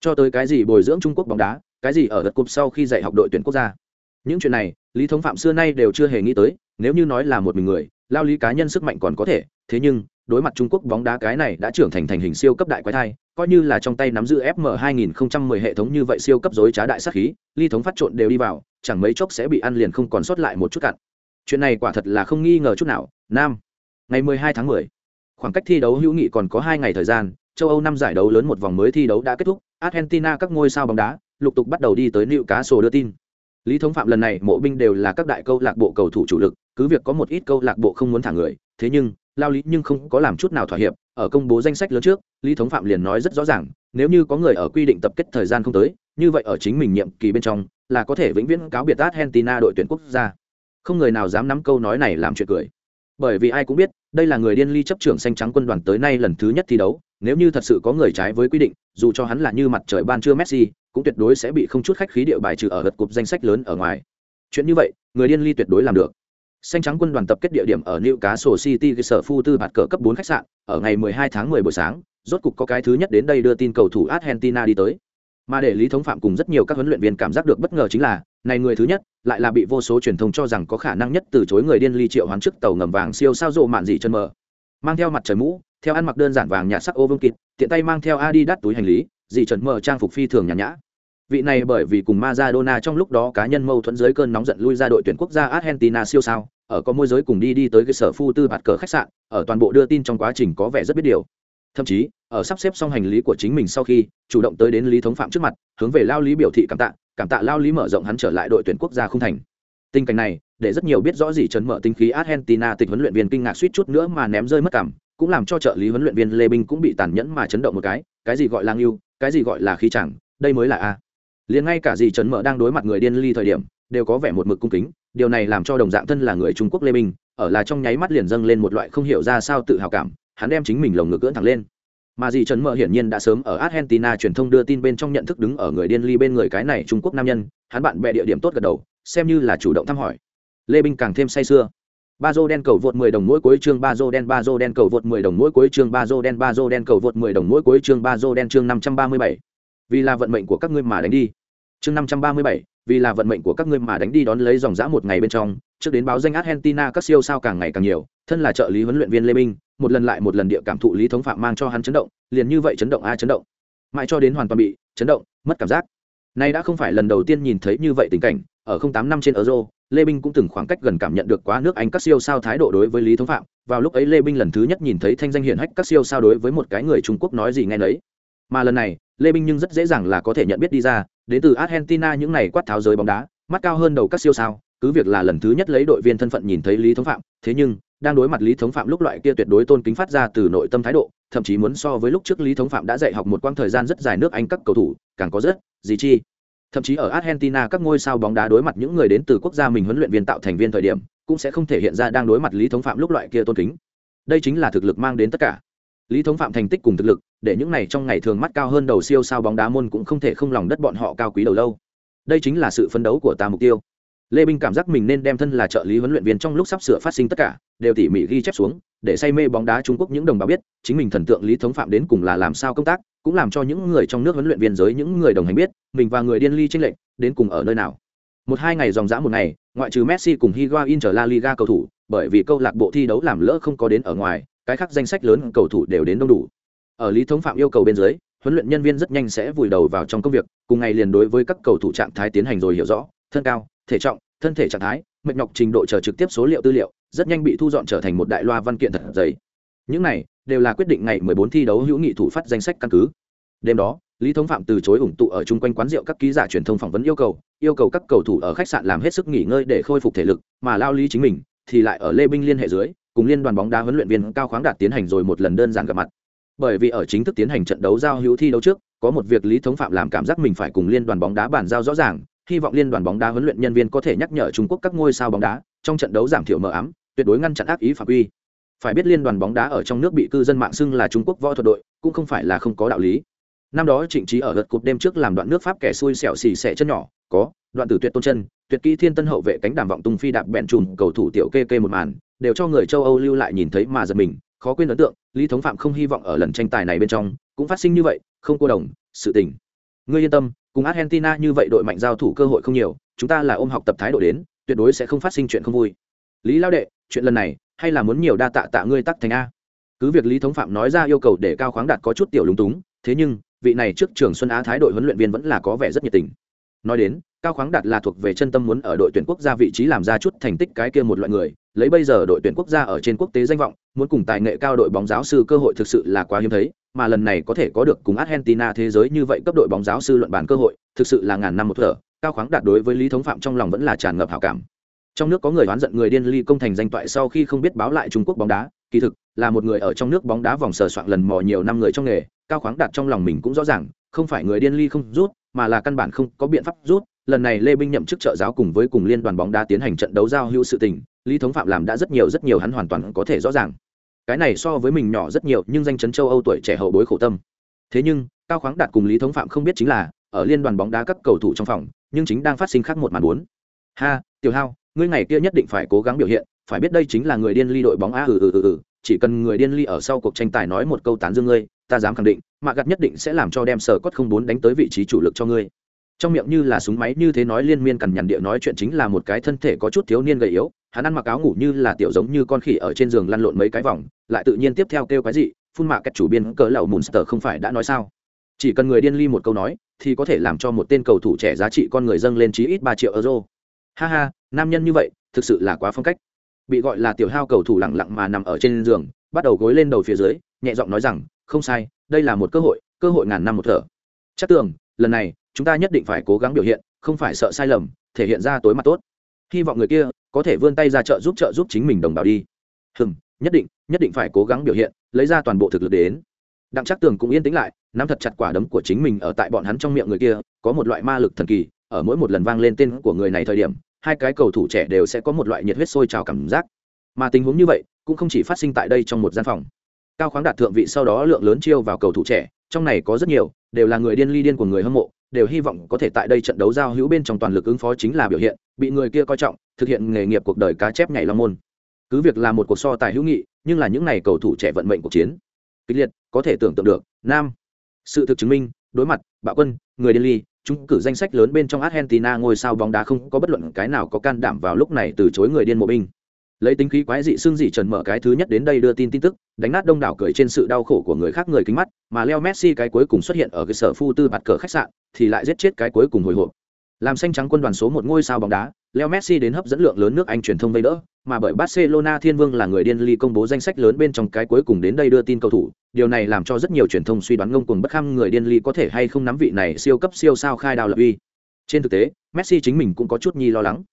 Cho tới cái gì bồi dưỡng Trung Quốc bóng đá, cái gì ở đợt cúp sau khi dạy học đội tuyển quốc gia. Những chuyện này, Lý Thống Phạm xưa nay đều chưa hề nghĩ tới, nếu như nói là một mình người, lao lý cá nhân sức mạnh còn có thể, thế nhưng, đối mặt Trung Quốc bóng đá cái này đã trưởng thành thành hình siêu cấp đại quái thai, coi như là trong tay nắm giữ FM 2010 hệ thống như vậy siêu cấp rối trá đại sát khí, Lý thống phát trộn đều đi vào, chẳng mấy chốc sẽ bị ăn liền không còn sót lại một chút cặn. Chuyện này quả thật là không nghi ngờ chút nào. Nam, ngày 12 tháng 10, khoảng cách thi đấu hữu nghị còn có 2 ngày thời gian, châu Âu năm giải đấu lớn một vòng mới thi đấu đã kết thúc, Argentina các ngôi sao bóng đá lục tục bắt đầu đi tới nịu cá sổ đưa tin. Lý Thống Phạm lần này mộ binh đều là các đại câu lạc bộ cầu thủ chủ lực, cứ việc có một ít câu lạc bộ không muốn thả người, thế nhưng lao lý nhưng không có làm chút nào thỏa hiệp, ở công bố danh sách lớn trước, Lý Thống Phạm liền nói rất rõ ràng, nếu như có người ở quy định tập kết thời gian không tới, như vậy ở chính mình nhiệm kỳ bên trong là có thể vĩnh viễn cáo biệt Argentina đội tuyển quốc gia. Không người nào dám nắm câu nói này làm chuyện cười. Bởi vì ai cũng biết, đây là người điên ly chấp trưởng xanh trắng quân đoàn tới nay lần thứ nhất thi đấu, nếu như thật sự có người trái với quy định, dù cho hắn là như mặt trời ban trưa Messi, cũng tuyệt đối sẽ bị không chút khách khí điệu bài trừ ở gật cục danh sách lớn ở ngoài. Chuyện như vậy, người điên ly tuyệt đối làm được. Xanh trắng quân đoàn tập kết địa điểm ở Newcastle City cơ sở phu tư bạt cỡ cấp 4 khách sạn, ở ngày 12 tháng 10 buổi sáng, rốt cục có cái thứ nhất đến đây đưa tin cầu thủ Argentina đi tới. Mà để Lý Thống Phạm cùng rất nhiều các huấn luyện viên cảm giác được bất ngờ chính là, này người thứ nhất lại là bị vô số truyền thông cho rằng có khả năng nhất từ chối người điên ly triệu hoán trước tàu ngầm vàng siêu sao rộ mạn dị chân mờ. Mang theo mặt trời mũ, theo ăn mặc đơn giản vàng nhạt sắc ô vương kịt, tiện tay mang theo Adidas túi hành lý, dị trần mờ trang phục phi thường nhàn nhã. Vị này bởi vì cùng Maradona trong lúc đó cá nhân mâu thuẫn dưới cơn nóng giận lui ra đội tuyển quốc gia Argentina siêu sao, ở có môi giới cùng đi đi tới cái sở phu tư bạt cờ khách sạn, ở toàn bộ đưa tin trong quá trình có vẻ rất biết điều. Thậm chí, ở sắp xếp xong hành lý của chính mình sau khi, chủ động tới đến Lý Thống Phạm trước mặt, hướng về Lao Lý biểu thị cảm tạ, cảm tạ Lao Lý mở rộng hắn trở lại đội tuyển quốc gia không thành. Tình cảnh này, để rất nhiều biết rõ gì chấn mở tinh khí Argentina tịch huấn luyện viên kinh ngạc suýt chút nữa mà ném rơi mất cảm, cũng làm cho trợ lý huấn luyện viên Lê Bình cũng bị tàn nhẫn mà chấn động một cái, cái gì gọi là ưu, cái gì gọi là khí chẳng, đây mới là a. Liền ngay cả gì chấn mở đang đối mặt người điên ly thời điểm, đều có vẻ một mực cung kính, điều này làm cho đồng dạng thân là người Trung Quốc Lê minh ở là trong nháy mắt liền dâng lên một loại không hiểu ra sao tự hào cảm, hắn đem chính mình lồng ngực cưỡn thẳng lên. Mà dì trần mở hiển nhiên đã sớm ở argentina truyền thông đưa tin bên trong nhận thức đứng ở người điên ly bên người cái này trung quốc nam nhân hắn bạn bè địa điểm tốt gật đầu xem như là chủ động thăm hỏi. Lê binh càng thêm say sưa. Ba dô đen cầu vượt 10 đồng mỗi cuối chương ba dô đen ba dô đen cầu vượt 10 đồng mỗi cuối chương ba dô đen ba dô đen cầu vượt 10 đồng mỗi cuối chương ba dô đen chương 537. vì là vận mệnh của các ngươi mà đánh đi chương 537, vì là vận mệnh của các ngươi mà đánh đi đón lấy dòng dã một ngày bên trong trước đến báo danh argentina các siêu sao càng ngày càng nhiều thân là trợ lý huấn luyện viên lê minh một lần lại một lần địa cảm thụ lý thống phạm mang cho hắn chấn động liền như vậy chấn động a chấn động. Mãi cho đến hoàn toàn bị chấn động mất cảm giác. Nay đã không phải lần đầu tiên nhìn thấy như vậy tình cảnh ở không tám năm trên euro lê Minh cũng từng khoảng cách gần cảm nhận được quá nước anh các siêu sao thái độ đối với lý thống phạm. Vào lúc ấy lê Minh lần thứ nhất nhìn thấy thanh danh hiển hách các siêu sao đối với một cái người trung quốc nói gì nghe nấy. Mà lần này lê Minh nhưng rất dễ dàng là có thể nhận biết đi ra đến từ argentina những này quát tháo giới bóng đá, mắt cao hơn đầu các siêu sao, cứ việc là lần thứ nhất lấy đội viên thân phận nhìn thấy lý thống phạm, thế nhưng, đang đối mặt lý thống phạm lúc loại kia tuyệt đối tôn kính phát ra từ nội tâm thái độ, thậm chí muốn so với lúc trước lý thống phạm đã dạy học một quãng thời gian rất dài nước anh các cầu thủ, càng có rất gì chi. Thậm chí ở argentina các ngôi sao bóng đá đối mặt những người đến từ quốc gia mình huấn luyện viên tạo thành viên thời điểm, cũng sẽ không thể hiện ra đang đối mặt lý thống phạm lúc loại kia tôn kính. Đây chính là thực lực mang đến tất cả lý thống phạm thành tích cùng thực lực, để những này trong ngày thường mắt cao hơn đầu siêu sao bóng đá môn cũng không thể không lòng đất bọn họ cao quý đầu lâu. Đây chính là sự phấn đấu của ta mục tiêu. Lê binh cảm giác mình nên đem thân là trợ lý huấn luyện viên trong lúc sắp sửa phát sinh tất cả, đều tỉ mỉ ghi chép xuống, để say mê bóng đá trung quốc những đồng bào biết, chính mình thần tượng lý thống phạm đến cùng là làm sao công tác, cũng làm cho những người trong nước huấn luyện viên giới những người đồng hành biết, mình và người điên ly tranh lệch, đến cùng ở nơi nào. Một hai ngày dòng dã một ngày, ngoại trừ messi cùng higuain trở la liga cầu thủ, bởi vì câu lạc bộ thi đấu làm lỡ không có đến ở ngoài cái khác danh sách lớn cầu thủ đều đến đông đủ. Ở lý thống phạm yêu cầu bên dưới, huấn luyện nhân viên rất nhanh sẽ vùi đầu vào trong công việc, cùng ngày liền đối với các cầu thủ trạng thái tiến hành rồi hiểu rõ, thân cao, thể trọng, thân thể trạng thái, mệt nhọc trình độ chờ trực tiếp số liệu tư liệu, rất nhanh bị thu dọn trở thành một đại loa văn kiện thật dày. Những này đều là quyết định ngày 14 thi đấu hữu nghị thủ phát danh sách căn cứ. Đêm đó, lý thống phạm từ chối ủng tụ ở chung quanh quán rượu các ký giả truyền thông phỏng vấn yêu cầu yêu cầu các cầu thủ ở khách sạn làm hết sức nghỉ ngơi để khôi phục thể lực, mà lao lý chính mình thì lại ở lê binh liên hệ dưới cùng liên đoàn bóng đá huấn luyện viên cao khoáng đạt tiến hành rồi một lần đơn giản gặp mặt. Bởi vì ở chính thức tiến hành trận đấu giao hữu thi đấu trước, có một việc lý thống phạm làm cảm giác mình phải cùng liên đoàn bóng đá bàn giao rõ ràng, hy vọng liên đoàn bóng đá huấn luyện nhân viên có thể nhắc nhở trung quốc các ngôi sao bóng đá, trong trận đấu giảm thiểu mờ ám, tuyệt đối ngăn chặn ác ý phạm uy phải biết liên đoàn bóng đá ở trong nước bị cư dân mạng xưng là trung quốc võ thuật đội, cũng không phải là không có đạo lý. Năm đó trịnh trí ở lượt cột đêm trước làm đoạn nước pháp kẻ xui xẻo xì xẻ chân nhỏ, có, đoạn tử tuyệt tôn chân, tuyệt kỹ thiên tân hậu vệ cánh đàm vọng tung phi đạp bẹn trùm cầu thủ tiểu kê kê một màn đều cho người châu âu lưu lại nhìn thấy mà giật mình, khó quên ấn tượng, lý thống phạm không hy vọng ở lần tranh tài này bên trong cũng phát sinh như vậy, không cô đồng, sự tình. Ngươi yên tâm, cùng argentina như vậy đội mạnh giao thủ cơ hội không nhiều, chúng ta là ôm học tập thái độ đến, tuyệt đối sẽ không phát sinh chuyện không vui. Lý lao đệ, chuyện lần này, hay là muốn nhiều đa tạ tạ ngươi tắc thành a? Cứ việc lý thống phạm nói ra yêu cầu để cao khoáng đạt có chút tiểu lúng túng, thế nhưng, vị này trước trường xuân á thái đội huấn luyện viên vẫn là có vẻ rất nhiệt tình. Nói đến, cao khoáng đạt là thuộc về chân tâm muốn ở đội tuyển quốc gia vị trí làm ra chút thành tích cái kia một loại người lấy bây giờ đội tuyển quốc gia ở trên quốc tế danh vọng, muốn cùng tài nghệ cao đội bóng giáo sư cơ hội thực sự là quá hiếm thấy, mà lần này có thể có được cùng argentina thế giới như vậy cấp đội bóng giáo sư luận bàn cơ hội, thực sự là ngàn năm một thở, cao khoáng đạt đối với lý thống phạm trong lòng vẫn là tràn ngập hảo cảm. Trong nước có người oán giận người điên ly công thành danh toại sau khi không biết báo lại trung quốc bóng đá, kỳ thực, là một người ở trong nước bóng đá vòng sờ soạn lần mò nhiều năm người trong nghề, cao khoáng đạt trong lòng mình cũng rõ ràng, không phải người điên ly không rút, mà là căn bản không có biện pháp rút. Lần này lê binh nhậm chức trợ giáo cùng với cùng liên đoàn bóng đá tiến hành trận đấu giao hữu sự tình lý thống phạm làm đã rất nhiều rất nhiều hắn hoàn toàn có thể rõ ràng. Cái này so với mình nhỏ rất nhiều, nhưng danh chấn châu âu tuổi trẻ hậu bối khổ tâm. Thế nhưng, cao khoáng đạt cùng lý thống phạm không biết chính là, ở liên đoàn bóng đá các cầu thủ trong phòng, nhưng chính đang phát sinh khác một màn bốn. Ha, tiểu hao, ngươi ngày kia nhất định phải cố gắng biểu hiện, phải biết đây chính là người điên ly đội bóng a ừ ừ ừ ừ. Chỉ cần người điên ly ở sau cuộc tranh tài nói một câu tán dương ngươi, ta dám khẳng định mạ gặt nhất định sẽ làm cho đem sở cốt không bốn đánh tới vị trí chủ lực cho ngươi. Trong miệng như là súng máy như thế nói liên miên cằn nhằn địa nói chuyện chính là một cái thân thể có chút thiếu niên gầy yếu hắn ăn mặc áo ngủ như là tiểu giống như con khỉ ở trên giường lăn lộn mấy cái vòng, lại tự nhiên tiếp theo kêu cái gì, phun mạ cách chủ biên cỡ lầu monster không phải đã nói sao? Chỉ cần người điên ly một câu nói, thì có thể làm cho một tên cầu thủ trẻ giá trị con người dâng lên chí ít ba triệu euro. Ha ha, nam nhân như vậy, thực sự là quá phong cách. Bị gọi là tiểu hao cầu thủ lặng lặng mà nằm ở trên giường, bắt đầu gối lên đầu phía dưới, nhẹ giọng nói rằng, không sai, đây là một cơ hội cơ hội ngàn năm một thở. Chắc tưởng, lần này, chúng ta nhất định phải cố gắng biểu hiện, không phải sợ sai lầm, thể hiện ra tối mặt tốt. Hy vọng người kia có thể vươn tay ra trợ giúp trợ giúp chính mình đồng bào đi. Hừm, nhất định nhất định phải cố gắng biểu hiện, lấy ra toàn bộ thực lực đến. Đặng chắc tường cũng yên tĩnh lại, nắm thật chặt quả đấm của chính mình ở tại bọn hắn trong miệng người kia, có một loại ma lực thần kỳ, ở mỗi một lần vang lên tên của người này thời điểm, hai cái cầu thủ trẻ đều sẽ có một loại nhiệt huyết sôi trào cảm giác. Mà tình huống như vậy, cũng không chỉ phát sinh tại đây trong một gian phòng. Cao khoáng đạt thượng vị sau đó lượng lớn chiêu vào cầu thủ trẻ, trong này có rất nhiều, đều là người điên ly điên của người hâm mộ đều hy vọng có thể tại đây trận đấu giao hữu bên trong toàn lực ứng phó chính là biểu hiện, bị người kia coi trọng, thực hiện nghề nghiệp cuộc đời cá chép nhảy long môn. Cứ việc là một cuộc so tài hữu nghị, nhưng là những n à y cầu thủ trẻ vận mệnh cuộc chiến. Kịch liệt, có thể tưởng tượng được, nam. Sự thực chứng minh, đối mặt, bạo quân, người điên ly, chúng cử danh sách lớn bên trong argentina ngôi sao bóng đá không có bất luận cái nào có can đảm vào lúc này từ chối người điên mộ binh lấy tính khí quái dị xương dị trần mở cái thứ nhất đến đây đưa tin tin tức, đánh nát đông đảo cười trên sự đau khổ của người khác người kính mắt, mà leo messi cái cuối cùng xuất hiện ở cái sở phu tư bạt cờ khách sạn, thì lại giết chết cái cuối cùng hồi hộp. Làm xanh trắng quân đoàn số một ngôi sao bóng đá, leo messi đến hấp dẫn lượng lớn nước anh truyền thông vây đỡ, mà bởi barcelona thiên vương là người điên ly công bố danh sách lớn bên trong cái cuối cùng đến đây đưa tin cầu thủ, điều này làm cho rất nhiều truyền thông suy đoán ngông cuồng bất kham người điên ly có thể hay không nắm vị này siêu cấp siêu sao khai đào lập uy. Trên thực tế, messi chính mình cũng có chút nhi lo lắng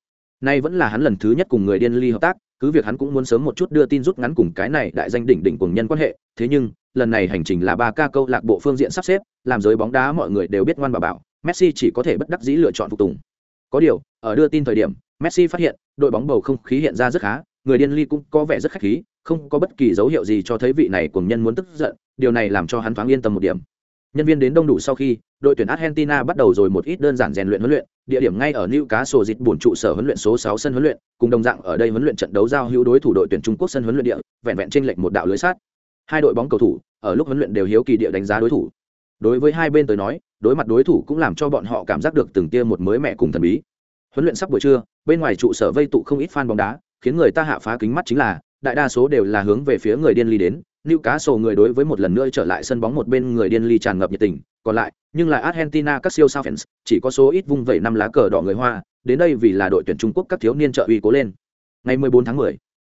nay vẫn là hắn lần thứ nhất cùng người điên ly hợp tác, cứ việc hắn cũng muốn sớm một chút đưa tin rút ngắn cùng cái này đại danh đỉnh đỉnh cùng nhân quan hệ, thế nhưng, lần này hành trình là ba ca câu lạc bộ phương diện sắp xếp, làm giới bóng đá mọi người đều biết ngoan bà bảo, messi chỉ có thể bất đắc dĩ lựa chọn phục tùng. Có điều, ở đưa tin thời điểm, messi phát hiện, đội bóng bầu không khí hiện ra rất khá, người điên ly cũng có vẻ rất khách khí, không có bất kỳ dấu hiệu gì cho thấy vị này cùng nhân muốn tức giận, điều này làm cho hắn thoáng yên tâm một điểm nhân viên đến đông đủ sau khi đội tuyển argentina bắt đầu rồi một ít đơn giản rèn luyện huấn luyện địa điểm ngay ở New Cá Sổ Dịch buồn trụ sở huấn luyện số 6 sân huấn luyện, cùng đồng dạng ở đây huấn luyện trận đấu giao hữu đối thủ đội tuyển Trung Quốc sân huấn luyện địa, vẹn vẹn trên lệch một đạo lưới sát. Hai đội bóng cầu thủ, ở lúc huấn luyện đều hiếu kỳ địa đánh giá đối thủ. Đối với hai bên tới nói, đối mặt đối thủ cũng làm cho bọn họ cảm giác được từng tia một mới mẻ cùng thần bí. Huấn luyện sắp buổi trưa, bên ngoài trụ sở vây tụ không ít fan bóng đá, khiến người ta hạ phá kính mắt chính là, đại đa số đều là hướng về phía người điên ly đến, Lưu Cá Sổ người đối với một lần nữa trở lại sân bóng một bên người điên ly tràn ngập nhiệt tình, còn lại nhưng lại argentina các siêu sao fans chỉ có số ít vung vẩy năm lá cờ đỏ người hoa đến đây vì là đội tuyển trung quốc các thiếu niên trợ uy cố lên. Ngày 14 tháng 10,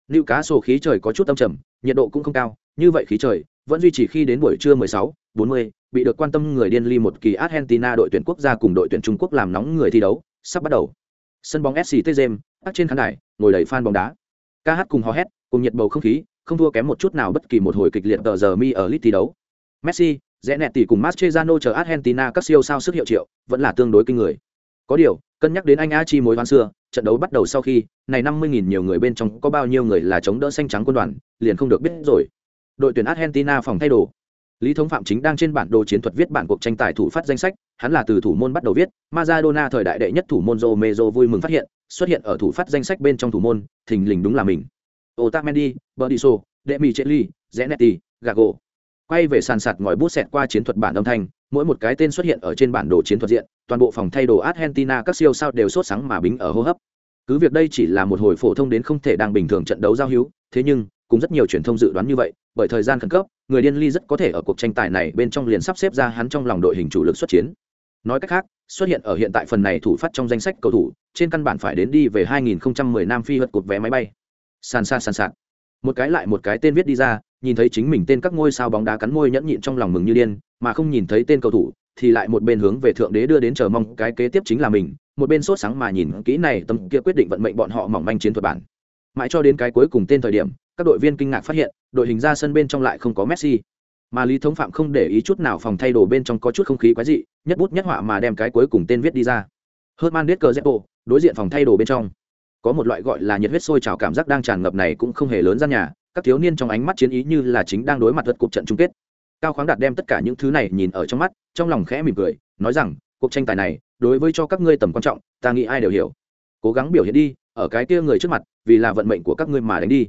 lưu cá sổ khí trời có chút âm trầm nhiệt độ cũng không cao như vậy khí trời vẫn duy trì khi đến buổi trưa 16, 40, bị được quan tâm người điên ly một kỳ argentina đội tuyển quốc gia cùng đội tuyển trung quốc làm nóng người thi đấu sắp bắt đầu. Sân bóng sct james các trên khán đài ngồi đầy fan bóng đá. Ca hát cùng hò hét cùng nhiệt bầu không khí không thua kém một chút nào bất kỳ một hồi kịch liệt tờ giờ mi ở lit thi đấu messi rẽ nẹt tỷ cùng Mascherano chờ Argentina các siêu sao sức hiệu triệu, vẫn là tương đối kinh người. Có điều, cân nhắc đến anh A Chi mối hoan xưa, trận đấu bắt đầu sau khi, này 50.000 nhiều người bên trong có bao nhiêu người là chống đỡ xanh trắng quân đoàn, liền không được biết rồi. Đội tuyển Argentina phòng thay đồ. Lý Thống Phạm chính đang trên bản đồ chiến thuật viết bản cuộc tranh tài thủ phát danh sách, hắn là từ thủ môn bắt đầu viết, Maradona thời đại đệ nhất thủ môn Romero vui mừng phát hiện, xuất hiện ở thủ phát danh sách bên trong thủ môn, thình lình đúng là mình. Otamendi, Berdiso, Demichelis, Zanetti, Gago. Quay về sàn sạt ngòi bút xẹt qua chiến thuật bản âm thanh mỗi một cái tên xuất hiện ở trên bản đồ chiến thuật diện toàn bộ phòng thay đồ argentina các siêu sao đều sốt sáng mà bính ở hô hấp. Cứ việc đây chỉ là một hồi phổ thông đến không thể đang bình thường trận đấu giao hữu thế nhưng cũng rất nhiều truyền thông dự đoán như vậy bởi thời gian khẩn cấp người điên ly rất có thể ở cuộc tranh tài này bên trong liền sắp xếp ra hắn trong lòng đội hình chủ lực xuất chiến. Nói cách khác xuất hiện ở hiện tại phần này thủ phát trong danh sách cầu thủ trên căn bản phải đến đi về 2010 nam phi hất cột vé máy bay sàn sàn sàn sàn. Một cái lại một cái tên viết đi ra, nhìn thấy chính mình tên các ngôi sao bóng đá cắn môi nhẫn nhịn trong lòng mừng như điên, mà không nhìn thấy tên cầu thủ, thì lại một bên hướng về thượng đế đưa đến chờ mong cái kế tiếp chính là mình, một bên sốt sáng mà nhìn kỹ này tâm kia quyết định vận mệnh bọn họ mỏng manh chiến thuật bản. Mãi cho đến cái cuối cùng tên thời điểm, các đội viên kinh ngạc phát hiện, đội hình ra sân bên trong lại không có messi. Mà lý thống phạm không để ý chút nào phòng thay đồ bên trong có chút không khí quái dị, nhất bút nhất họa mà đem cái cuối cùng tên viết đi ra. Herman decker zepo, đối diện phòng thay đồ bên trong có một loại gọi là nhiệt huyết sôi trào cảm giác đang tràn ngập này cũng không hề lớn ra nhà các thiếu niên trong ánh mắt chiến ý như là chính đang đối mặt lượt cuộc trận chung kết. Cao khoáng đạt đem tất cả những thứ này nhìn ở trong mắt trong lòng khẽ mỉm cười nói rằng cuộc tranh tài này đối với cho các ngươi tầm quan trọng ta nghĩ ai đều hiểu. Cố gắng biểu hiện đi ở cái kia người trước mặt vì là vận mệnh của các ngươi mà đánh đi.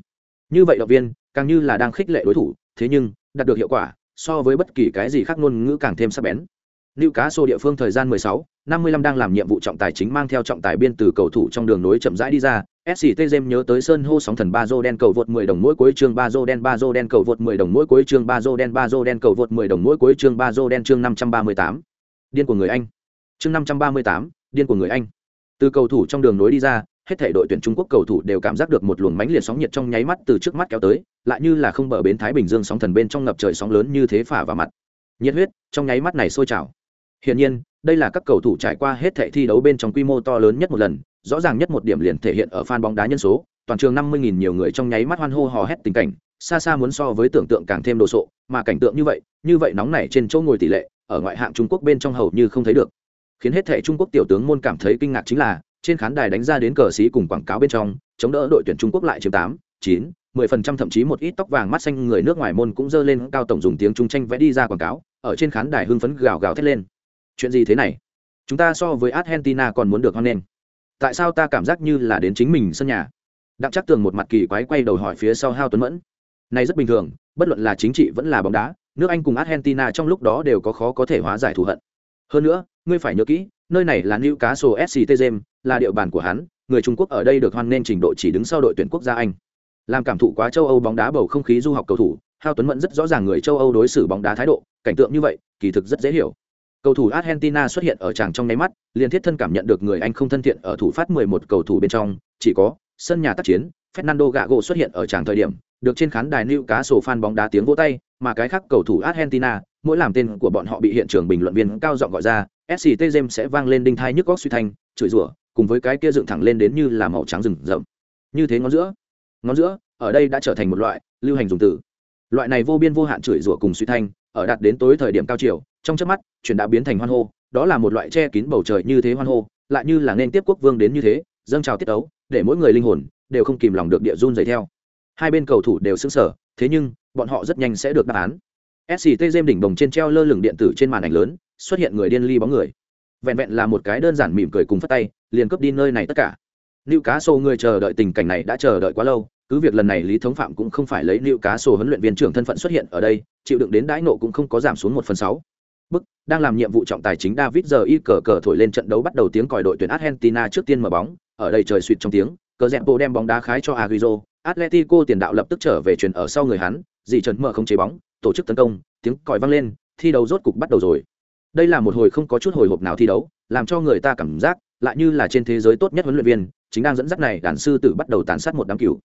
Như vậy động viên càng như là đang khích lệ đối thủ thế nhưng đạt được hiệu quả so với bất kỳ cái gì khác ngôn ngữ càng thêm sắc bén. Lưu Cá Sô địa phương thời gian 16, 55 đang làm nhiệm vụ trọng tài chính mang theo trọng tài biên từ cầu thủ trong đường nối chậm rãi đi ra, SCT Gem nhớ tới Sơn hô sóng thần Bazo đen cầu vượt 10 đồng mỗi cuối chương Bazo đen Bazo đen cầu vượt 10 đồng mỗi cuối chương Bazo đen Bazo đen cầu vượt 10 đồng mỗi cuối chương Bazo đen chương 538. Điên của người Anh. Chương 538, điên của người Anh. Từ cầu thủ trong đường nối đi ra, hết thảy đội tuyển Trung Quốc cầu thủ đều cảm giác được một luồng mãnh liệt sóng nhiệt trong nháy mắt từ trước mắt kéo tới, lại như là không bờ bến Thái Bình Dương sóng thần bên trong ngập trời sóng lớn như thế phả vào mặt. Nhiệt huyết trong nháy mắt này sôi trào. Hiển nhiên, đây là các cầu thủ trải qua hết thảy thi đấu bên trong quy mô to lớn nhất một lần, rõ ràng nhất một điểm liền thể hiện ở fan bóng đá nhân số, toàn trường 50.000 nhiều người trong nháy mắt hoan hô hò hét tình cảnh, xa xa muốn so với tưởng tượng càng thêm đồ sộ, mà cảnh tượng như vậy, như vậy nóng nảy trên chỗ ngồi tỷ lệ, ở ngoại hạng Trung Quốc bên trong hầu như không thấy được. Khiến hết thảy Trung Quốc tiểu tướng môn cảm thấy kinh ngạc chính là, trên khán đài đánh ra đến cờ sĩ cùng quảng cáo bên trong, chống đỡ đội tuyển Trung Quốc lại chiếm 8, chín mười phần trăm thậm chí một ít tóc vàng mắt xanh người nước ngoài môn cũng dơ lên cao tổng dùng tiếng trung tranh vẽ đi ra quảng cáo ở trên khán đài hưng phấn gào gào thét lên chuyện gì thế này? Chúng ta so với argentina còn muốn được hoan nghênh. Tại sao ta cảm giác như là đến chính mình sân nhà? Đặng chắc tường một mặt kỳ quái quay đầu hỏi phía sau hao tuấn mẫn. Này rất bình thường bất luận là chính trị vẫn là bóng đá nước anh cùng argentina trong lúc đó đều có khó có thể hóa giải thù hận. Hơn nữa ngươi phải nhớ kỹ nơi này là Newcastle FC, là địa bàn của hắn, người Trung Quốc ở đây được hoan nghênh trình độ chỉ đứng sau đội tuyển quốc gia Anh. Làm cảm thụ quá châu Âu bóng đá bầu không khí du học cầu thủ, Hao Tuấn Mẫn rất rõ ràng người châu Âu đối xử bóng đá thái độ, cảnh tượng như vậy, kỳ thực rất dễ hiểu. Cầu thủ Argentina xuất hiện ở tràng trong nháy mắt, liền thiết thân cảm nhận được người Anh không thân thiện ở thủ phát 11 cầu thủ bên trong, chỉ có sân nhà tác chiến, Fernando Gago xuất hiện ở tràng thời điểm, được trên khán đài New Cá sổ fan bóng đá tiếng vỗ tay, mà cái khác cầu thủ Argentina, mỗi làm tên của bọn họ bị hiện trường bình luận viên cao giọng gọi ra, SCT James sẽ vang lên đinh thai nhức góc suy thanh, chửi rủa, cùng với cái kia dựng thẳng lên đến như là màu trắng rừng rậm. Như thế ngón giữa, ngón giữa, ở đây đã trở thành một loại lưu hành dùng từ. Loại này vô biên vô hạn chửi rủa cùng suy thanh, ở đạt đến tối thời điểm cao chiều, trong chớp mắt, chuyện đã biến thành hoan hô, đó là một loại che kín bầu trời như thế hoan hô, lại như là nên tiếp quốc vương đến như thế, dâng chào tiết tấu, để mỗi người linh hồn đều không kìm lòng được địa run dày theo. Hai bên cầu thủ đều xứng sở, thế nhưng, bọn họ rất nhanh sẽ được đáp án. SCT Gem đỉnh đồng trên treo lơ lửng điện tử trên màn ảnh lớn, xuất hiện người điên ly bóng người. Vẹn vẹn là một cái đơn giản mỉm cười cùng phát tay, liền cướp đi nơi này tất cả. nữ Cá Sô người chờ đợi tình cảnh này đã chờ đợi quá lâu, cứ việc lần này Lý Thống Phạm cũng không phải lấy nữ Cá Sô huấn luyện viên trưởng thân phận xuất hiện ở đây, chịu đựng đến đãi nộ cũng không có giảm xuống một phần sáu. Bức, đang làm nhiệm vụ trọng tài chính David giờ y cờ cờ thổi lên trận đấu bắt đầu tiếng còi đội tuyển Argentina trước tiên mở bóng, ở đây trời suýt trong tiếng, cờ dẹp bộ đem bóng đá khái cho aguizo Atletico tiền đạo lập tức trở về truyền ở sau người hắn, dì trần mở không chế bóng, tổ chức tấn công, tiếng còi vang lên thi đấu rốt cục bắt đầu rồi. Đây là một hồi không có chút hồi hộp nào thi đấu làm cho người ta cảm giác lại như là trên thế giới tốt nhất huấn luyện viên chính đang dẫn dắt này đàn sư tử bắt đầu tàn sát một đám cừu.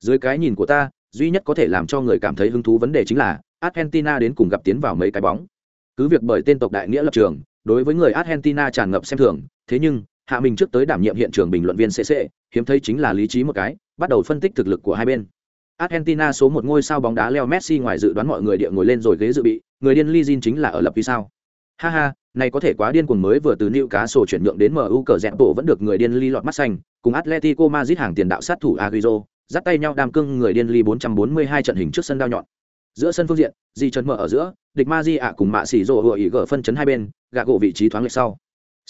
Dưới cái nhìn của ta duy nhất có thể làm cho người cảm thấy hứng thú vấn đề chính là argentina đến cùng gặp tiến vào mấy cái bóng cứ việc bởi tên tộc đại nghĩa lập trường đối với người argentina tràn ngập xem thường thế nhưng hạ mình trước tới đảm nhiệm hiện trường bình luận viên cc hiếm thấy chính là lý trí một cái bắt đầu phân tích thực lực của hai bên Argentina số một ngôi sao bóng đá Leo Messi ngoài dự đoán mọi người địa ngồi lên rồi ghế dự bị, người điên Lizin chính là ở lập vì sao? Ha ha, này có thể quá điên cuồng mới vừa từ liệu cá sổ chuyển nhượng đến MU cờ dẹp bộ vẫn được người điên Li lọt mắt xanh, cùng Atletico Madrid hàng tiền đạo sát thủ Agüero, dắt tay nhau đam cưng người điên Li 442 trận hình trước sân đao nhọn. Giữa sân phương diện, Di Trần mở ở giữa, địch ma di ạ cùng Mạ xì rổ đội ý gỡ phân chấn hai bên, gạ gỗ vị trí thoáng lệch sau.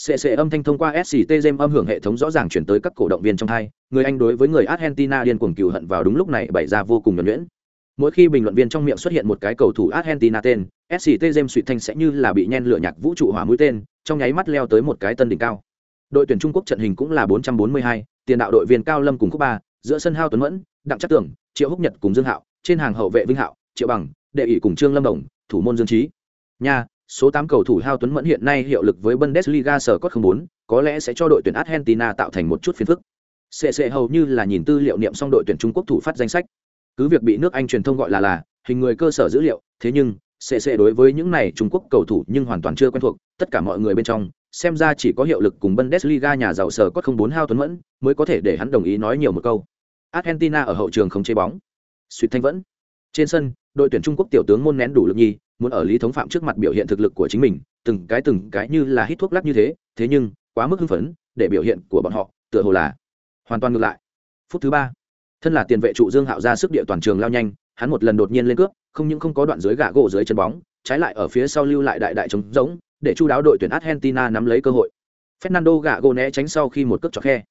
CC âm thanh thông qua SCT Gem âm hưởng hệ thống rõ ràng chuyển tới các cổ động viên trong hai, người Anh đối với người Argentina điên cuồng cừu hận vào đúng lúc này bày ra vô cùng nhuẩn nhuyễn. Mỗi khi bình luận viên trong miệng xuất hiện một cái cầu thủ Argentina tên, SCT Gem suy thanh sẽ như là bị nhen lửa nhạc vũ trụ hỏa mũi tên, trong nháy mắt leo tới một cái tân đỉnh cao. Đội tuyển Trung Quốc trận hình cũng là 442, tiền đạo đội viên Cao Lâm cùng Cúc Ba, giữa sân Hao Tuấn Mẫn, Đặng chắc Tưởng, Triệu Húc Nhật cùng Dương Hạo, trên hàng hậu vệ Vinh Hạo, Triệu Bằng, đệ ủy cùng Trương Lâm Đồng, thủ môn Dương Trí. Nha, số tám cầu thủ Hao Tuấn Mẫn hiện nay hiệu lực với Bundesliga sở cốt 04, có lẽ sẽ cho đội tuyển Argentina tạo thành một chút phiền phức. CC hầu như là nhìn tư liệu niệm xong đội tuyển Trung Quốc thủ phát danh sách. Cứ việc bị nước Anh truyền thông gọi là là hình người cơ sở dữ liệu, thế nhưng CC đối với những này Trung Quốc cầu thủ nhưng hoàn toàn chưa quen thuộc, tất cả mọi người bên trong, xem ra chỉ có hiệu lực cùng Bundesliga nhà giàu sở cốt 04 Hao Tuấn Mẫn mới có thể để hắn đồng ý nói nhiều một câu. Argentina ở hậu trường không chế bóng. Suýt thanh vẫn. Trên sân, đội tuyển Trung Quốc tiểu tướng môn nén đủ lực nhi, muốn ở lý thống phạm trước mặt biểu hiện thực lực của chính mình từng cái từng cái như là hít thuốc lắc như thế thế nhưng quá mức hưng phấn để biểu hiện của bọn họ tựa hồ là hoàn toàn ngược lại. Phút thứ ba thân là tiền vệ trụ dương hạo ra sức địa toàn trường lao nhanh hắn một lần đột nhiên lên cướp không những không có đoạn dưới gạ gỗ dưới chân bóng trái lại ở phía sau lưu lại đại đại trống rỗng để chu đáo đội tuyển argentina nắm lấy cơ hội. Fernando gạ gỗ né tránh sau khi một cước chọc khe.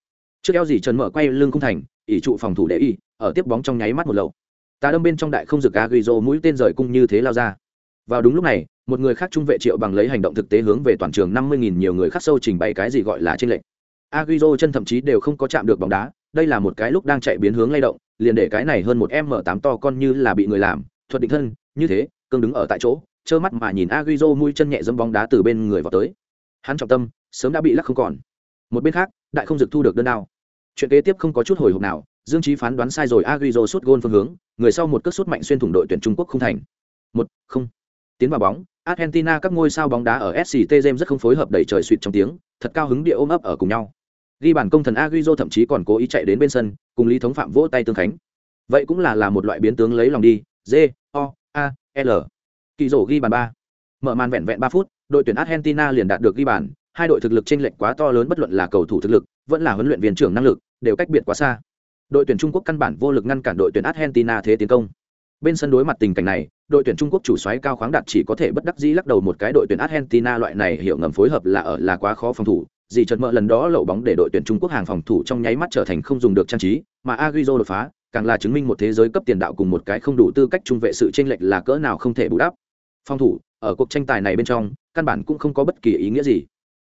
Trước eo gì trần mở quay lưng không thành ỷ trụ phòng thủ để y ở tiếp bóng trong nháy mắt một lầu ta đâm bên trong đại không dực cá ghi mũi tên rời cung như thế lao ra. Vào đúng lúc này, một người khác trung vệ triệu bằng lấy hành động thực tế hướng về toàn trường năm mươi nghìn nhiều người khác sâu trình bày cái gì gọi là tranh lệch. Aguizo chân thậm chí đều không có chạm được bóng đá, đây là một cái lúc đang chạy biến hướng lay động, liền để cái này hơn một m tám to con như là bị người làm, thuật định thân, như thế, cương đứng ở tại chỗ, trơ mắt mà nhìn aguizo mũi chân nhẹ dẫm bóng đá từ bên người vào tới. Hắn trọng tâm, sớm đã bị lắc không còn. Một bên khác, đại không dực thu được đơn đao. Chuyện kế tiếp không có chút hồi hộp nào dương trí phán đoán sai rồi, Agüero sút gôn phương hướng, người sau một cước sút mạnh xuyên thủng đội tuyển trung quốc không thành. Một không. Tiến vào bóng, argentina các ngôi sao bóng đá ở sct james rất không phối hợp đẩy trời suỵt trong tiếng, thật cao hứng địa ôm ấp ở cùng nhau. Ghi bản công thần Agüero thậm chí còn cố ý chạy đến bên sân, cùng lý thống phạm vỗ tay tương khánh. Vậy cũng là là một loại biến tướng lấy lòng đi. G, o, a, l. Kỳ rổ ghi bàn ba. Mở màn vẹn vẹn ba phút, đội tuyển argentina liền đạt được ghi bàn. Hai đội thực lực chênh lệch quá to lớn, bất luận là cầu thủ thực lực, vẫn là huấn luyện viên trưởng năng lực, đều cách biệt quá xa đội tuyển trung quốc căn bản vô lực ngăn cản đội tuyển argentina thế tiến công. Bên sân đối mặt tình cảnh này, đội tuyển trung quốc chủ xoáy cao khoáng đạt chỉ có thể bất đắc dĩ lắc đầu một cái đội tuyển argentina loại này hiểu ngầm phối hợp là ở là quá khó phòng thủ, dì chợt mỡ lần đó lậu bóng để đội tuyển trung quốc hàng phòng thủ trong nháy mắt trở thành không dùng được trang trí, mà Agüero đột phá, càng là chứng minh một thế giới cấp tiền đạo cùng một cái không đủ tư cách trung vệ sự chênh lệch là cỡ nào không thể bù đắp. Phòng thủ, ở cuộc tranh tài này bên trong, căn bản cũng không có bất kỳ ý nghĩa gì.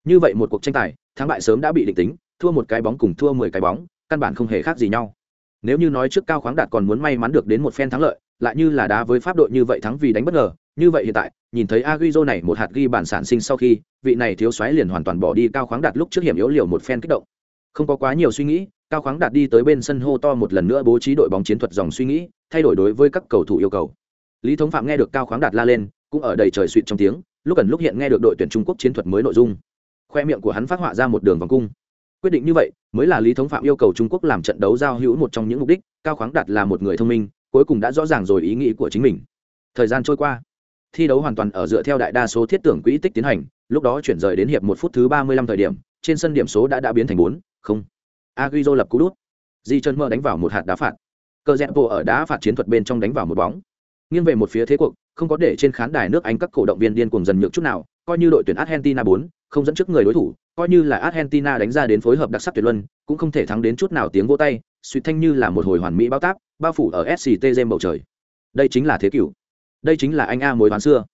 Như vậy một cuộc tranh tài, thắng bại sớm đã bị định tính, thua một cái bóng cùng thua mười cái bóng căn bản không hề khác gì nhau. Nếu như nói trước cao khoáng đạt còn muốn may mắn được đến một phen thắng lợi, lại như là đá với pháp đội như vậy thắng vì đánh bất ngờ, như vậy hiện tại, nhìn thấy Agüero này một hạt ghi bản sản sinh sau khi, vị này thiếu soái liền hoàn toàn bỏ đi cao khoáng đạt lúc trước hiểm yếu liều một phen kích động. Không có quá nhiều suy nghĩ, cao khoáng đạt đi tới bên sân hô to một lần nữa bố trí đội bóng chiến thuật dòng suy nghĩ, thay đổi đối với các cầu thủ yêu cầu. Lý thống phạm nghe được cao khoáng đạt la lên, cũng ở đầy trời suỵt trong tiếng, lúc gần lúc hiện nghe được đội tuyển trung quốc chiến thuật mới nội dung. Khoe miệng của hắn phát họa ra một đường vòng cung quyết định như vậy, mới là lý thống phạm yêu cầu trung quốc làm trận đấu giao hữu một trong những mục đích, cao khoáng đạt là một người thông minh, cuối cùng đã rõ ràng rồi ý nghĩ của chính mình. Thời gian trôi qua, thi đấu hoàn toàn ở dựa theo đại đa số thiết tưởng quỹ tích tiến hành, lúc đó chuyển rời đến hiệp một phút thứ ba mươi lăm thời điểm, trên sân điểm số đã đã biến thành bốn, không. Aguizo lập cú đút. Di chân mơ đánh vào một hạt đá phạt. Cờ rẽ bộ ở đá phạt chiến thuật bên trong đánh vào một bóng. Nghiêng về một phía thế cuộc, không có để trên khán đài nước anh các cổ động viên điên cuồng dần nhược chút nào, coi như đội tuyển argentina bốn không dẫn trước người đối thủ, coi như là argentina đánh ra đến phối hợp đặc sắc tuyệt luân, cũng không thể thắng đến chút nào tiếng vỗ tay suy thanh như là một hồi hoàn mỹ bao tác bao phủ ở sctg bầu trời. Đây chính là thế cửu đây chính là anh a mối đoán xưa.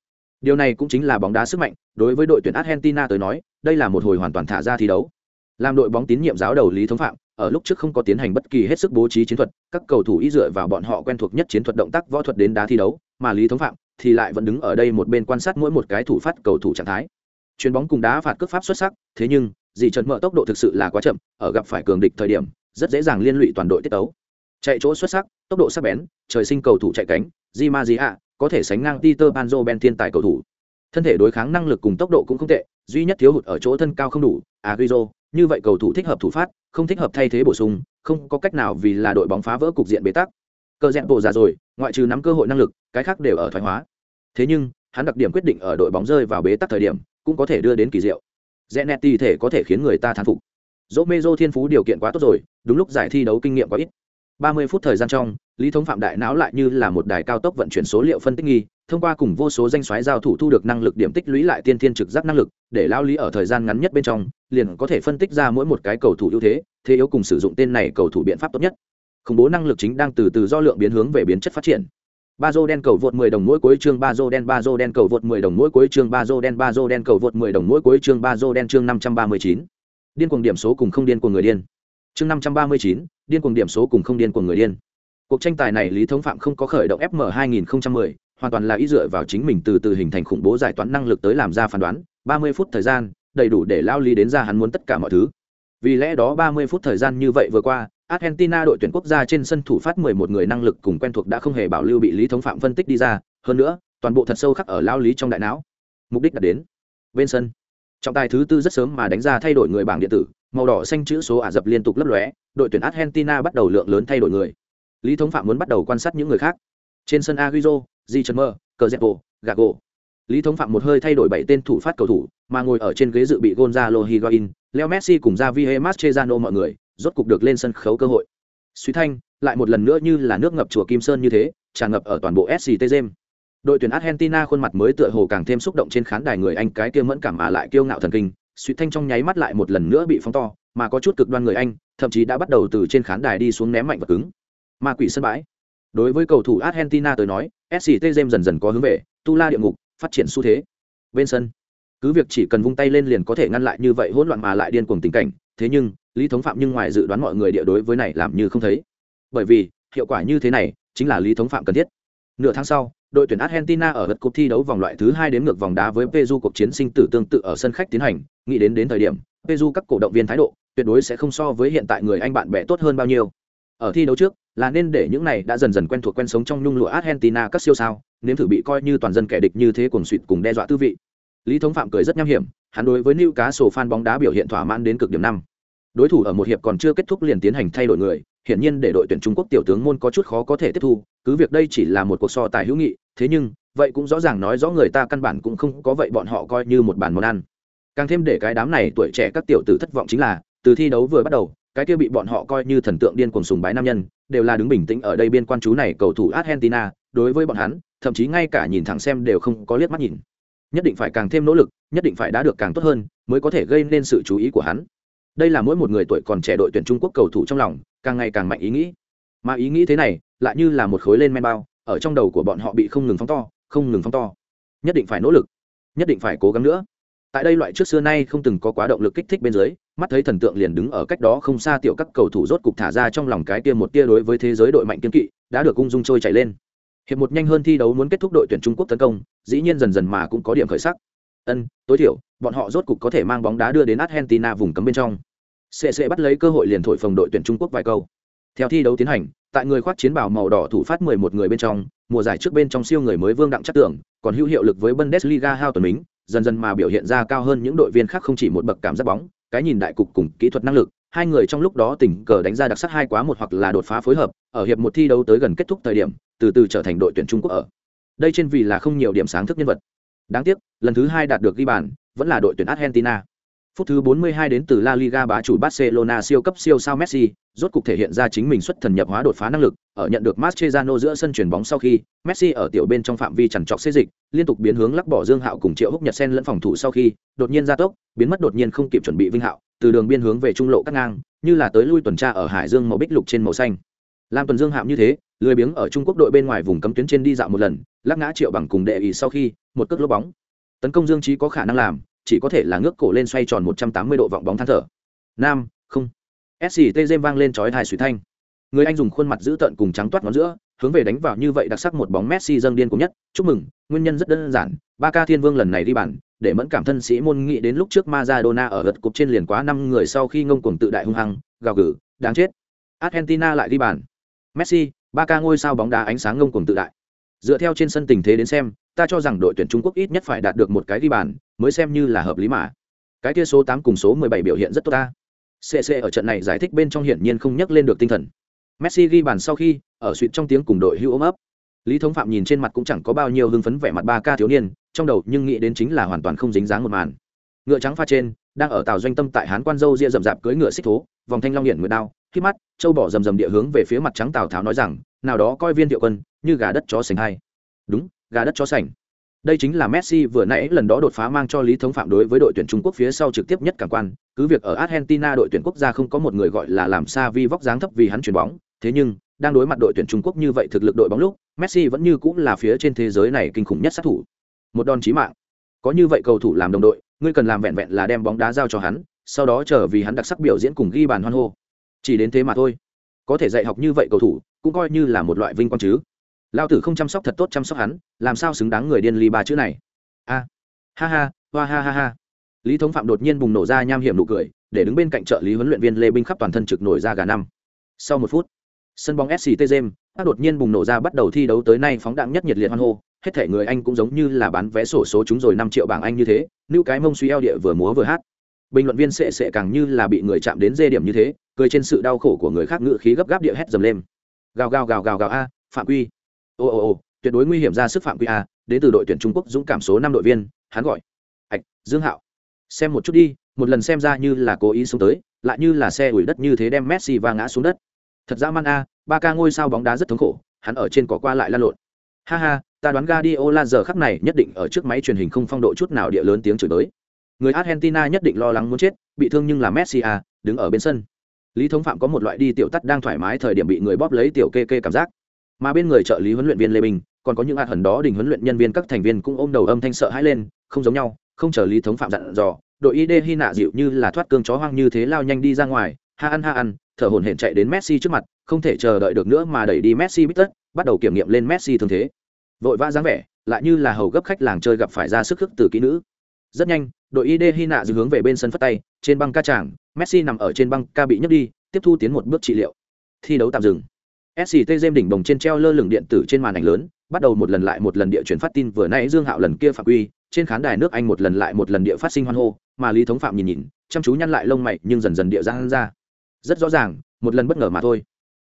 Điều này cũng chính là bóng đá sức mạnh, đối với đội tuyển argentina tới nói, đây là một hồi hoàn toàn thả ra thi đấu. Làm đội bóng tín nhiệm giáo đầu lý thống phạm, ở lúc trước không có tiến hành bất kỳ hết sức bố trí chiến thuật, các cầu thủ y dựa vào bọn họ quen thuộc nhất chiến thuật động tác võ thuật đến đá thi đấu, mà lý thống phạm thì lại vẫn đứng ở đây một bên quan sát mỗi một cái thủ phát cầu thủ trạng thái chuyền bóng cùng đá phạt cướp pháp xuất sắc thế nhưng dì trần mở tốc độ thực sự là quá chậm ở gặp phải cường địch thời điểm rất dễ dàng liên lụy toàn đội tiết tấu. Chạy chỗ xuất sắc tốc độ sắc bén trời sinh cầu thủ chạy cánh di ma có thể sánh ngang peter banjo ben thiên tài cầu thủ. Thân thể đối kháng năng lực cùng tốc độ cũng không tệ duy nhất thiếu hụt ở chỗ thân cao không đủ Agüero, như vậy cầu thủ thích hợp thủ phát không thích hợp thay thế bổ sung không có cách nào vì là đội bóng phá vỡ cục diện bế tắc. Cơ dẹn bộ già rồi ngoại trừ nắm cơ hội năng lực cái khác đều ở thoái hóa. Thế nhưng hắn đặc điểm quyết định ở đội bóng rơi vào bế tắc thời điểm cũng có thể đưa đến kỳ diệu. Rẽ nẹt tỉ thể có thể khiến người ta thán phục. Dỗ mê dô thiên phú điều kiện quá tốt rồi, đúng lúc giải thi đấu kinh nghiệm quá ít. Ba mươi phút thời gian trong, lý thống phạm đại não lại như là một đài cao tốc vận chuyển số liệu phân tích nghi, thông qua cùng vô số danh xoáy giao thủ thu được năng lực điểm tích lũy lại tiên thiên trực giác năng lực, để lao lý ở thời gian ngắn nhất bên trong, liền có thể phân tích ra mỗi một cái cầu thủ ưu thế thế yếu cùng sử dụng tên này cầu thủ biện pháp tốt nhất. Khủng bố năng lực chính đang từ từ do lượng biến hướng về biến chất phát triển ba dô đen cầu vượt 10 đồng mỗi cuối chương ba dô đen ba dô đen cầu vượt 10 đồng mỗi cuối chương ba dô đen ba dô đen cầu vượt 10 đồng mỗi cuối chương ba dô đen chương 539. điên cuồng điểm số cùng không điên của người điên. Chương 539, điên cuồng điểm số cùng không điên của người điên. Cuộc tranh tài này lý thống phạm không có khởi động fm 2010, hoàn toàn là ý dựa vào chính mình từ từ hình thành khủng bố giải toán năng lực tới làm ra phán đoán. 30 phút thời gian đầy đủ để lao lý đến ra hắn muốn tất cả mọi thứ. Vì lẽ đó 30 phút thời gian như vậy vừa qua argentina đội tuyển quốc gia trên sân thủ phát 11 người năng lực cùng quen thuộc đã không hề bảo lưu bị lý thống phạm phân tích đi ra. Hơn nữa, toàn bộ thật sâu khắc ở lao lý trong đại não. Mục đích đã đến. Bên sân, trọng tài thứ tư rất sớm mà đánh ra thay đổi người bảng điện tử. Màu đỏ xanh chữ số ả rập liên tục lấp lóe. Đội tuyển argentina bắt đầu lượng lớn thay đổi người. Lý thống phạm muốn bắt đầu quan sát những người khác. Trên sân aguizo di trần mơ cờ gago. Lý thống phạm một hơi thay đổi bảy tên thủ phát cầu thủ, mà ngồi ở trên ghế dự bị gonzalo higuain leo messi cùng javier mascherano mọi người rốt cục được lên sân khấu cơ hội. Suy thanh, lại một lần nữa như là nước ngập chùa kim sơn như thế, tràn ngập ở toàn bộ sct game đội tuyển argentina khuôn mặt mới tựa hồ càng thêm xúc động trên khán đài người anh cái kia mẫn cảm mà lại kiêu ngạo thần kinh. Suy thanh trong nháy mắt lại một lần nữa bị phóng to, mà có chút cực đoan người anh, thậm chí đã bắt đầu từ trên khán đài đi xuống ném mạnh và cứng. Ma quỷ sân bãi. Đối với cầu thủ argentina tới nói sct game dần dần có hướng về, tu la địa ngục, phát triển xu thế. Bên sân, cứ việc chỉ cần vung tay lên liền có thể ngăn lại như vậy hỗn loạn mà lại điên cuồng tình cảnh thế nhưng, lý thống phạm nhưng ngoài dự đoán mọi người địa đối với này làm như không thấy. Bởi vì, hiệu quả như thế này chính là lý thống phạm cần thiết. Nửa tháng sau, đội tuyển argentina ở vật cúp thi đấu vòng loại thứ hai đến ngược vòng đá với peru cuộc chiến sinh tử tương tự ở sân khách tiến hành. Nghĩ đến đến thời điểm, peru các cổ động viên thái độ tuyệt đối sẽ không so với hiện tại người anh bạn bè tốt hơn bao nhiêu. Ở thi đấu trước, là nên để những này đã dần dần quen thuộc quen sống trong nhung lụa argentina các siêu sao, nếm thử bị coi như toàn dân kẻ địch như thế cuồng suỵt cùng đe dọa tư vị. Lý thống phạm cười rất nham hiểm hắn đối với cá fan bóng đá biểu hiện thỏa mãn đến cực điểm năm. Đối thủ ở một hiệp còn chưa kết thúc liền tiến hành thay đổi người, hiển nhiên để đội tuyển trung quốc tiểu tướng môn có chút khó có thể tiếp thu, cứ việc đây chỉ là một cuộc so tài hữu nghị, thế nhưng, vậy cũng rõ ràng nói rõ người ta căn bản cũng không có vậy bọn họ coi như một bàn món ăn. Càng thêm để cái đám này tuổi trẻ các tiểu tử thất vọng chính là, từ thi đấu vừa bắt đầu, cái kia bị bọn họ coi như thần tượng điên cuồng sùng bái nam nhân, đều là đứng bình tĩnh ở đây biên quan chú này cầu thủ argentina, đối với bọn hắn, thậm chí ngay cả nhìn thẳng xem đều không có liếc mắt nhìn nhất định phải càng thêm nỗ lực, nhất định phải đã được càng tốt hơn, mới có thể gây nên sự chú ý của hắn. Đây là mỗi một người tuổi còn trẻ đội tuyển trung quốc cầu thủ trong lòng, càng ngày càng mạnh ý nghĩ. Mà ý nghĩ thế này lại như là một khối lên men bao, ở trong đầu của bọn họ bị không ngừng phóng to, không ngừng phóng to. Nhất định phải nỗ lực, nhất định phải cố gắng nữa. Tại đây loại trước xưa nay không từng có quá động lực kích thích bên dưới, mắt thấy thần tượng liền đứng ở cách đó không xa tiểu các cầu thủ rốt cục thả ra trong lòng cái tia một tia đối với thế giới đội mạnh kiên kỵ, đã được ung dung trôi chảy lên hiệp một nhanh hơn thi đấu muốn kết thúc đội tuyển trung quốc tấn công dĩ nhiên dần dần mà cũng có điểm khởi sắc ân tối thiểu bọn họ rốt cục có thể mang bóng đá đưa đến argentina vùng cấm bên trong cc bắt lấy cơ hội liền thổi phồng đội tuyển trung quốc vài câu theo thi đấu tiến hành tại người khoác chiến bào màu đỏ thủ phát 11 người bên trong mùa giải trước bên trong siêu người mới vương đặng chất tưởng còn hữu hiệu lực với bundesliga hao tuần mính dần dần mà biểu hiện ra cao hơn những đội viên khác không chỉ một bậc cảm giác bóng cái nhìn đại cục cùng kỹ thuật năng lực hai người trong lúc đó tình cờ đánh ra đặc sắc hai quá một hoặc là đột phá phối hợp ở hiệp một thi đấu tới gần kết thúc thời điểm từ từ trở thành đội tuyển trung quốc ở. Đây trên vì là không nhiều điểm sáng thức nhân vật. Đáng tiếc lần thứ hai đạt được ghi bàn vẫn là đội tuyển argentina. Phút thứ 42 đến từ La Liga bá chủ Barcelona siêu cấp siêu sao Messi, rốt cục thể hiện ra chính mình xuất thần nhập hóa đột phá năng lực, ở nhận được Mascherano giữa sân chuyển bóng sau khi, Messi ở tiểu bên trong phạm vi chằn trọc xê dịch, liên tục biến hướng lắc bỏ Dương Hạo cùng Triệu Húc Nhật sen lẫn phòng thủ sau khi, đột nhiên ra tốc, biến mất đột nhiên không kịp chuẩn bị Vinh Hạo, từ đường biên hướng về trung lộ cắt ngang, như là tới lui tuần tra ở Hải Dương màu bích lục trên màu xanh. Lam tuần Dương hạm như thế, lười biếng ở Trung Quốc đội bên ngoài vùng cấm tuyến trên đi dạo một lần, lắc ngã Triệu bằng cùng đệ ý sau khi, một cước lốp bóng. Tấn công Dương trí có khả năng làm, chỉ có thể là ngước cổ lên xoay tròn 180 độ vọng bóng than thở. Nam, không. SCT dêm vang lên chói tai suy thanh. Người anh dùng khuôn mặt giữ tợn cùng trắng toát ngón giữa, hướng về đánh vào như vậy đặc sắc một bóng Messi dâng điên cùng nhất. Chúc mừng, nguyên nhân rất đơn giản, Barca Thiên Vương lần này đi bàn, để mẫn cảm thân sĩ môn nghị đến lúc trước Maradona ở gật cục trên liền quá năm người sau khi ngông cuồng tự đại hung hăng, gào gừ, đáng chết. Argentina lại đi bàn. Messi, Barca ngôi sao bóng đá ánh sáng ngông cuồng tự đại. Dựa theo trên sân tình thế đến xem, ta cho rằng đội tuyển Trung Quốc ít nhất phải đạt được một cái đi bàn, mới xem như là hợp lý mà. Cái kia số 8 cùng số 17 biểu hiện rất tốt ta. CC ở trận này giải thích bên trong hiển nhiên không nhắc lên được tinh thần. Messi ghi bàn sau khi, ở suýt trong tiếng cùng đội hưu ôm ấp. Lý Thống Phạm nhìn trên mặt cũng chẳng có bao nhiêu hưng phấn vẻ mặt ba ca thiếu niên, trong đầu nhưng nghĩ đến chính là hoàn toàn không dính dáng một màn. Ngựa trắng pha trên, đang ở tàu doanh tâm tại Hán Quan Dâu ria rậm rạp cưỡi ngựa xích thố, vòng thanh long hiển nguyệt đao, khi mắt, châu bỏ rầm rầm địa hướng về phía mặt trắng Tào Tháo nói rằng, nào đó coi viên thiệu quân, như gà đất chó sành hay. Đúng, gà đất chó sành. Đây chính là Messi vừa nãy lần đó đột phá mang cho Lý Thống Phạm đối với đội tuyển Trung Quốc phía sau trực tiếp nhất cảm quan, cứ việc ở Argentina đội tuyển quốc gia không có một người gọi là làm xa vi vóc dáng thấp vì hắn chuyền bóng, thế nhưng đang đối mặt đội tuyển Trung Quốc như vậy thực lực đội bóng lúc, Messi vẫn như cũng là phía trên thế giới này kinh khủng nhất sát thủ. Một đòn chí mạng. Có như vậy cầu thủ làm đồng đội, ngươi cần làm vẹn vẹn là đem bóng đá giao cho hắn, sau đó trở vì hắn đặc sắc biểu diễn cùng ghi bàn hoan hô. Chỉ đến thế mà thôi. Có thể dạy học như vậy cầu thủ, cũng coi như là một loại vinh quang chứ lao tử không chăm sóc thật tốt chăm sóc hắn làm sao xứng đáng người điên ly ba chữ này a ha ha hoa ha ha ha lý thống phạm đột nhiên bùng nổ ra nham hiểm nụ cười để đứng bên cạnh trợ lý huấn luyện viên lê binh khắp toàn thân trực nổi ra gà năm sau một phút sân bóng sct jem các đột nhiên bùng nổ ra bắt đầu thi đấu tới nay phóng đạn nhất nhiệt liệt hoan hô. Hết thể người anh cũng giống như là bán vé sổ số chúng rồi năm triệu bảng anh như thế nữ cái mông suy eo địa vừa múa vừa hát. Bình luận viên sệ sệ càng như là bị người chạm đến dê điểm như thế cười trên sự đau khổ của người khác ngự khí gấp gáp địa hét dầm lên. Gào gào gào gào gào a phạm quy. Ô ô ô, tuyệt đối nguy hiểm ra sức phạm quy a đến từ đội tuyển trung quốc dũng cảm số năm đội viên hắn gọi. Ạch dương hạo. Xem một chút đi một lần xem ra như là cố ý xuống tới lại như là xe ủi đất như thế đem messi và ngã xuống đất thật ra man a, ba ca ngôi sao bóng đá rất thống khổ, hắn ở trên cỏ qua lại lan lộn. Ha ha, ta đoán Guardiola giờ khắc này nhất định ở trước máy truyền hình không phong độ chút nào địa lớn tiếng chửi tới người argentina nhất định lo lắng muốn chết, bị thương nhưng là messi a đứng ở bên sân. Lý thống phạm có một loại đi tiểu tắt đang thoải mái thời điểm bị người bóp lấy tiểu kê kê cảm giác. Mà bên người trợ lý huấn luyện viên lê bình, còn có những hạt hẩn đó đình huấn luyện nhân viên các thành viên cũng ôm đầu âm thanh sợ hãi lên, không giống nhau, không chờ lý thống phạm dặn dò, đội id hy nạ dịu như là thoát cương chó hoang như thế lao nhanh đi ra ngoài, ha ăn ha ăn thở hổn hển chạy đến messi trước mặt, không thể chờ đợi được nữa mà đẩy đi messi bít tất, bắt đầu kiểm nghiệm lên messi thường thế. Vội vã dáng vẻ, lại như là hầu gấp khách làng chơi gặp phải ra sức khước từ kỹ nữ. Rất nhanh, đội id Hina nạ hướng về bên sân phất tay, trên băng ca tràng messi nằm ở trên băng ca bị nhấc đi, tiếp thu tiến một bước trị liệu. Thi đấu tạm dừng. Sct Gem đỉnh đồng trên treo lơ lửng điện tử trên màn ảnh lớn, bắt đầu một lần lại một lần địa chuyển phát tin, vừa nãy dương hạo lần kia phạm quy, trên khán đài nước anh một lần lại một lần địa phát sinh hoan hô, mà lý thống phạm nhìn nhìn, chăm chú nhăn lại lông mày, nhưng dần dần địa ra ra rất rõ ràng, một lần bất ngờ mà thôi.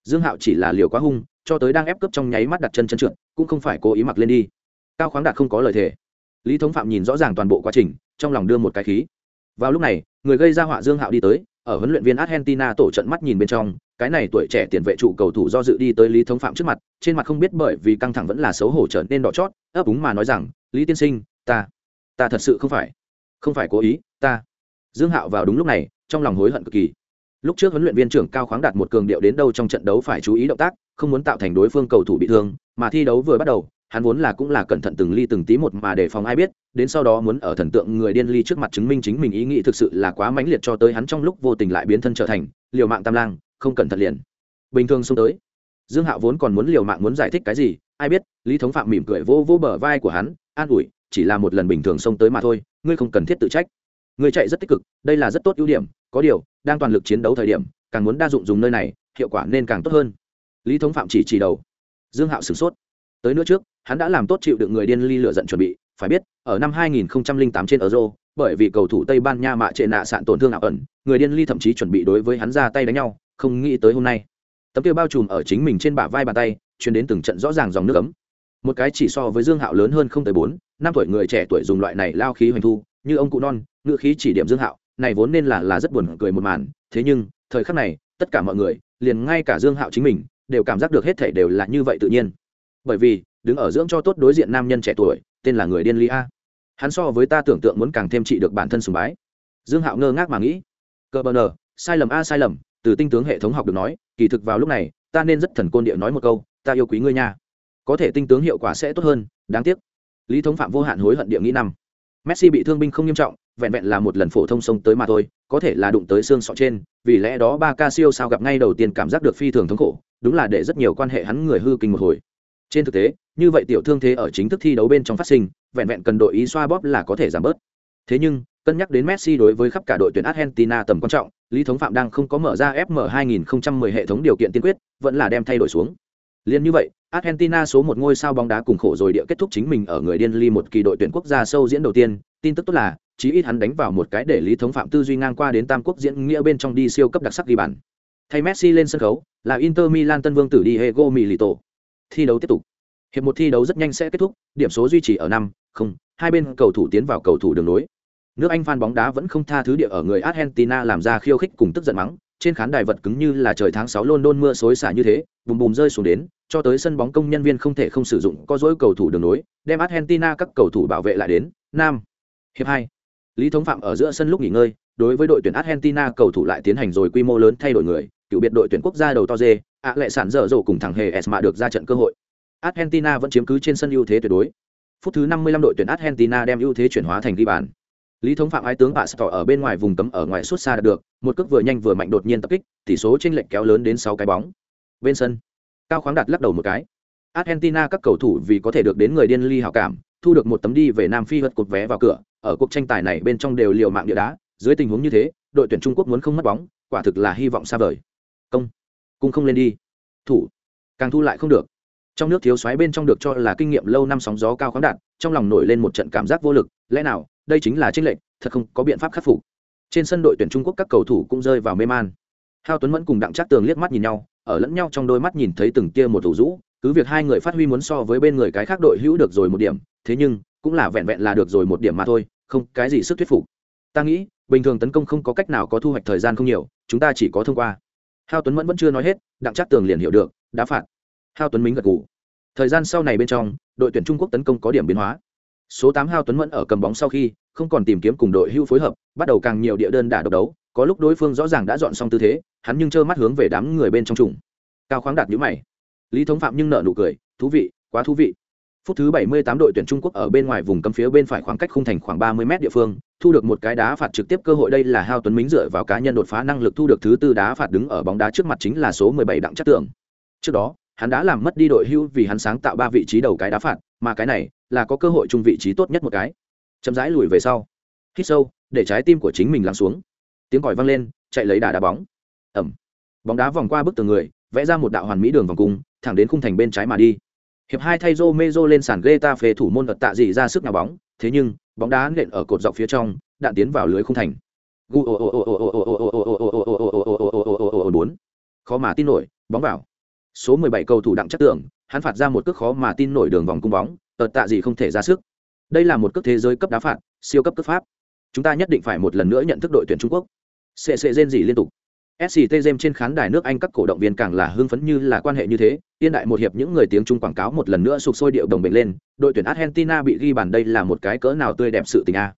Dương hạo chỉ là liều quá hung, cho tới đang ép cướp trong nháy mắt đặt chân chân trượt, cũng không phải cố ý mặc lên đi. Cao khoáng đạt không có lời thề. Lý thống phạm nhìn rõ ràng toàn bộ quá trình, trong lòng đưa một cái khí. Vào lúc này, người gây ra họa dương hạo đi tới, ở huấn luyện viên argentina tổ trận mắt nhìn bên trong, cái này tuổi trẻ tiền vệ trụ cầu thủ do dự đi tới lý thống phạm trước mặt, trên mặt không biết bởi vì căng thẳng vẫn là xấu hổ trở nên đỏ chót, ấp úng mà nói rằng, lý tiên sinh, ta ta thật sự không phải không phải cố ý, ta. Dương hạo vào đúng lúc này, trong lòng hối hận cực kỳ lúc trước huấn luyện viên trưởng cao khoáng đạt một cường điệu đến đâu trong trận đấu phải chú ý động tác, không muốn tạo thành đối phương cầu thủ bị thương, mà thi đấu vừa bắt đầu, hắn vốn là cũng là cẩn thận từng ly từng tí một mà để phòng ai biết, đến sau đó muốn ở thần tượng người điên ly trước mặt chứng minh chính mình ý nghĩ thực sự là quá mãnh liệt cho tới hắn trong lúc vô tình lại biến thân trở thành liều mạng tam lang, không cẩn thận liền. Bình thường xông tới, dương hạo vốn còn muốn liều mạng muốn giải thích cái gì, ai biết, lý thống phạm mỉm cười vô vô bờ vai của hắn, an ủi, chỉ là một lần bình thường xông tới mà thôi, ngươi không cần thiết tự trách. Ngươi chạy rất tích cực, đây là rất tốt ưu điểm có điều, đang toàn lực chiến đấu thời điểm, càng muốn đa dụng dùng nơi này, hiệu quả nên càng tốt hơn. Lý thống phạm chỉ chỉ đầu. Dương hạo sửng sốt. Tới nữa trước, hắn đã làm tốt chịu được người điên ly lựa giận chuẩn bị, phải biết, ở năm 2008 trên euro, bởi vì cầu thủ tây ban nha mạ trệ nạ sạn tổn thương ảo ẩn, người điên ly thậm chí chuẩn bị đối với hắn ra tay đánh nhau, không nghĩ tới hôm nay. Tấm kia bao trùm ở chính mình trên bả vai bàn tay chuyển đến từng trận rõ ràng dòng nước ấm. Một cái chỉ so với dương hạo lớn hơn không tới bốn, năm tuổi người trẻ tuổi dùng loại này lao khí hoành thu, như ông cụ non ngự khí chỉ điểm dương hạo này vốn nên là là rất buồn cười một màn. Thế nhưng, thời khắc này, tất cả mọi người, liền ngay cả dương hạo chính mình, đều cảm giác được hết thể đều là như vậy tự nhiên. Bởi vì, đứng ở dưỡng cho tốt đối diện nam nhân trẻ tuổi, tên là người điên lý a. Hắn so với ta tưởng tượng muốn càng thêm trị được bản thân sùng bái. Dương hạo ngơ ngác mà nghĩ. Cơ bờ nờ, sai lầm a sai lầm, từ tinh tướng hệ thống học được nói, kỳ thực vào lúc này, ta nên rất thần côn địa nói một câu, ta yêu quý ngươi nha. Có thể tinh tướng hiệu quả sẽ tốt hơn, đáng tiếc. Lý thống phạm vô hạn hối hận địa nghĩ năm. Messi bị thương binh không nghiêm trọng vẹn vẹn là một lần phổ thông sông tới mà thôi có thể là đụng tới xương sọ trên vì lẽ đó ba ca siêu sao gặp ngay đầu tiên cảm giác được phi thường thống khổ đúng là để rất nhiều quan hệ hắn người hư kinh một hồi. Trên thực tế như vậy tiểu thương thế ở chính thức thi đấu bên trong phát sinh vẹn vẹn cần đội ý xoa bóp là có thể giảm bớt. Thế nhưng cân nhắc đến messi đối với khắp cả đội tuyển argentina tầm quan trọng lý thống phạm đang không có mở ra fm 2010 hệ thống điều kiện tiên quyết vẫn là đem thay đổi xuống. Liên như vậy, Argentina số một ngôi sao bóng đá cùng khổ rồi địa kết thúc chính mình ở người điên ly một kỳ đội tuyển quốc gia sâu diễn đầu tiên, tin tức tốt là, chí ít hắn đánh vào một cái để lý thống phạm tư duy ngang qua đến tam quốc diễn nghĩa bên trong đi siêu cấp đặc sắc ghi bàn. Thay Messi lên sân khấu, là Inter Milan tân vương tử đi Diego Milito. Thi đấu tiếp tục. Hiệp một thi đấu rất nhanh sẽ kết thúc, điểm số duy trì ở năm, không, hai bên cầu thủ tiến vào cầu thủ đường nối. Nước Anh fan bóng đá vẫn không tha thứ địa ở người Argentina làm ra khiêu khích cùng tức giận mắng, trên khán đài vật cứng như là trời tháng sáu London mưa xối xả như thế, bùm bùm rơi xuống đến, cho tới sân bóng công nhân viên không thể không sử dụng có dối cầu thủ đường nối, đem Argentina các cầu thủ bảo vệ lại đến. Nam. Hiệp 2. Lý Thống Phạm ở giữa sân lúc nghỉ ngơi, đối với đội tuyển Argentina cầu thủ lại tiến hành rồi quy mô lớn thay đổi người, cựu biệt đội tuyển quốc gia đầu to dê, ạ lệ sản dở dồ cùng thằng hề Esma được ra trận cơ hội. Argentina vẫn chiếm cứ trên sân ưu thế tuyệt đối. Phút thứ 55 đội tuyển Argentina đem ưu thế chuyển hóa thành ghi bàn. Lý Thống Phạm ái tướng Pastor ở bên ngoài vùng cấm ở ngoài suốt xa được, một cước vừa nhanh vừa mạnh đột nhiên tập kích, tỷ số chênh lệch kéo lớn đến 6 cái bóng. Bên sân, Cao Khoáng đặt lắc đầu một cái. Argentina các cầu thủ vì có thể được đến người điên ly hảo cảm, thu được một tấm đi về Nam Phi vật cột vé vào cửa, ở cuộc tranh tài này bên trong đều liều mạng địa đá, dưới tình huống như thế, đội tuyển Trung Quốc muốn không mất bóng, quả thực là hy vọng xa vời. Công, cung không lên đi. Thủ, càng thu lại không được. Trong nước thiếu xoáy bên trong được cho là kinh nghiệm lâu năm sóng gió cao khoáng đạt, trong lòng nổi lên một trận cảm giác vô lực, lẽ nào đây chính là tranh lệch thật không có biện pháp khắc phục trên sân đội tuyển trung quốc các cầu thủ cũng rơi vào mê man hao tuấn mẫn cùng đặng trác tường liếc mắt nhìn nhau ở lẫn nhau trong đôi mắt nhìn thấy từng tia một thủ rũ cứ việc hai người phát huy muốn so với bên người cái khác đội hữu được rồi một điểm thế nhưng cũng là vẹn vẹn là được rồi một điểm mà thôi không, cái gì sức thuyết phục? Ta nghĩ, bình thường tấn công không có cách nào có thu hoạch thời gian không nhiều, chúng ta chỉ có thông qua. Hao tuấn mẫn vẫn chưa nói hết, đặng trác tường liền hiểu được, đã phạt. Hao tuấn mính gật ngủ thời gian sau này bên trong, đội tuyển trung quốc tấn công có điểm biến hóa. Số tám hao tuấn mẫn ở cầm bóng sau khi, không còn tìm kiếm cùng đội hưu phối hợp, bắt đầu càng nhiều địa đơn đả độc đấu, có lúc đối phương rõ ràng đã dọn xong tư thế, hắn nhưng trơ mắt hướng về đám người bên trong trùng. Cao khoáng đạt nhữ mày. Lý thống phạm nhưng nợ nụ cười, thú vị, quá thú vị phút thứ 78 đội tuyển Trung Quốc ở bên ngoài vùng cấm phía bên phải khoảng cách khung thành khoảng 30 mét địa phương, thu được một cái đá phạt trực tiếp cơ hội. Đây là Hao Tuấn Mính dựa vào cá nhân đột phá năng lực thu được thứ tư đá phạt đứng ở bóng đá trước mặt chính là số 17 đặng chất tưởng. Trước đó, hắn đã làm mất đi đội hưu vì hắn sáng tạo ba vị trí đầu cái đá phạt, mà cái này là có cơ hội chung vị trí tốt nhất một cái. Chậm rãi lùi về sau hít sâu để trái tim của chính mình lắng xuống. Tiếng còi vang lên chạy lấy đà đá bóng. Ẩm. Bóng đá vòng qua bức tường người vẽ ra một đạo hoàn mỹ đường vòng cung thẳng đến khung thành bên trái mà đi hiệp hai thay rô mê rô lên sàn ghê ta phê thủ môn vật tạ dị ra sức nào bóng thế nhưng bóng đá nện ở cột dọc phía trong đạn tiến vào lưới không thành bốn khó mà tin nổi bóng vào số mười bảy cầu thủ đặng chắc tưởng hắn phạt ra một cước khó mà tin nổi đường vòng cung bóng tật tạ gì không thể ra sức đây là một cước thế giới cấp đá phạt siêu cấp cấp pháp chúng ta nhất định phải một lần nữa nhận thức đội tuyển trung quốc sệ sệ rên rỉ liên tục sct game trên khán đài nước anh các cổ động viên càng là hưng phấn như là quan hệ như thế. Tiên đại một hiệp những người tiếng trung quảng cáo một lần nữa sụp sôi điệu đồng bệnh lên, đội tuyển argentina bị ghi bàn đây là một cái cỡ nào tươi đẹp sự tình a.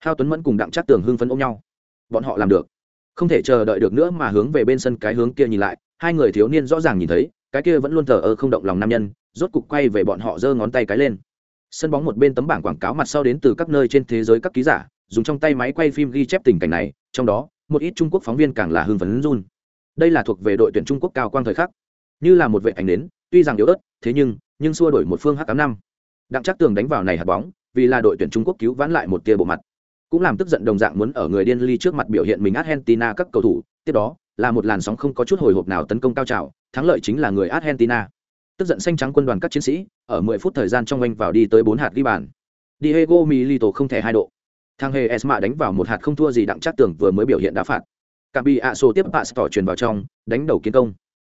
Hao tuấn mẫn cùng đặng Trác tường hưng phấn ôm nhau. Bọn họ làm được. Không thể chờ đợi được nữa mà hướng về bên sân cái hướng kia nhìn lại, hai người thiếu niên rõ ràng nhìn thấy, cái kia vẫn luôn thờ ơ không động lòng nam nhân, rốt cục quay về bọn họ giơ ngón tay cái lên. Sân bóng một bên tấm bảng quảng cáo mặt sau đến từ các nơi trên thế giới các ký giả, dùng trong tay máy quay phim ghi chép tình cảnh này, trong đó một ít trung quốc phóng viên càng là hưng phấn run. Đây là thuộc về đội tuyển trung quốc cao quang thời khắc. Như là một vệ ảnh đến tuy rằng yếu ớt, thế nhưng nhưng xua đổi một phương h tám năm. Đặng chắc tường đánh vào này hạt bóng, vì là đội tuyển trung quốc cứu vãn lại một tia bộ mặt. Cũng làm tức giận đồng dạng muốn ở người điên ly trước mặt biểu hiện mình argentina các cầu thủ, tiếp đó, là một làn sóng không có chút hồi hộp nào tấn công cao trào, thắng lợi chính là người argentina. Tức giận xanh trắng quân đoàn các chiến sĩ, ở 10 phút thời gian trong anh vào đi tới bốn hạt ghi bàn. Diego milito không thể hai độ thang hề esma đánh vào một hạt không thua gì đặng chắc tường vừa mới biểu hiện đá phạt. Cả bị ạ sổ tiếp bạ tỏ truyền vào trong đánh đầu kiến công.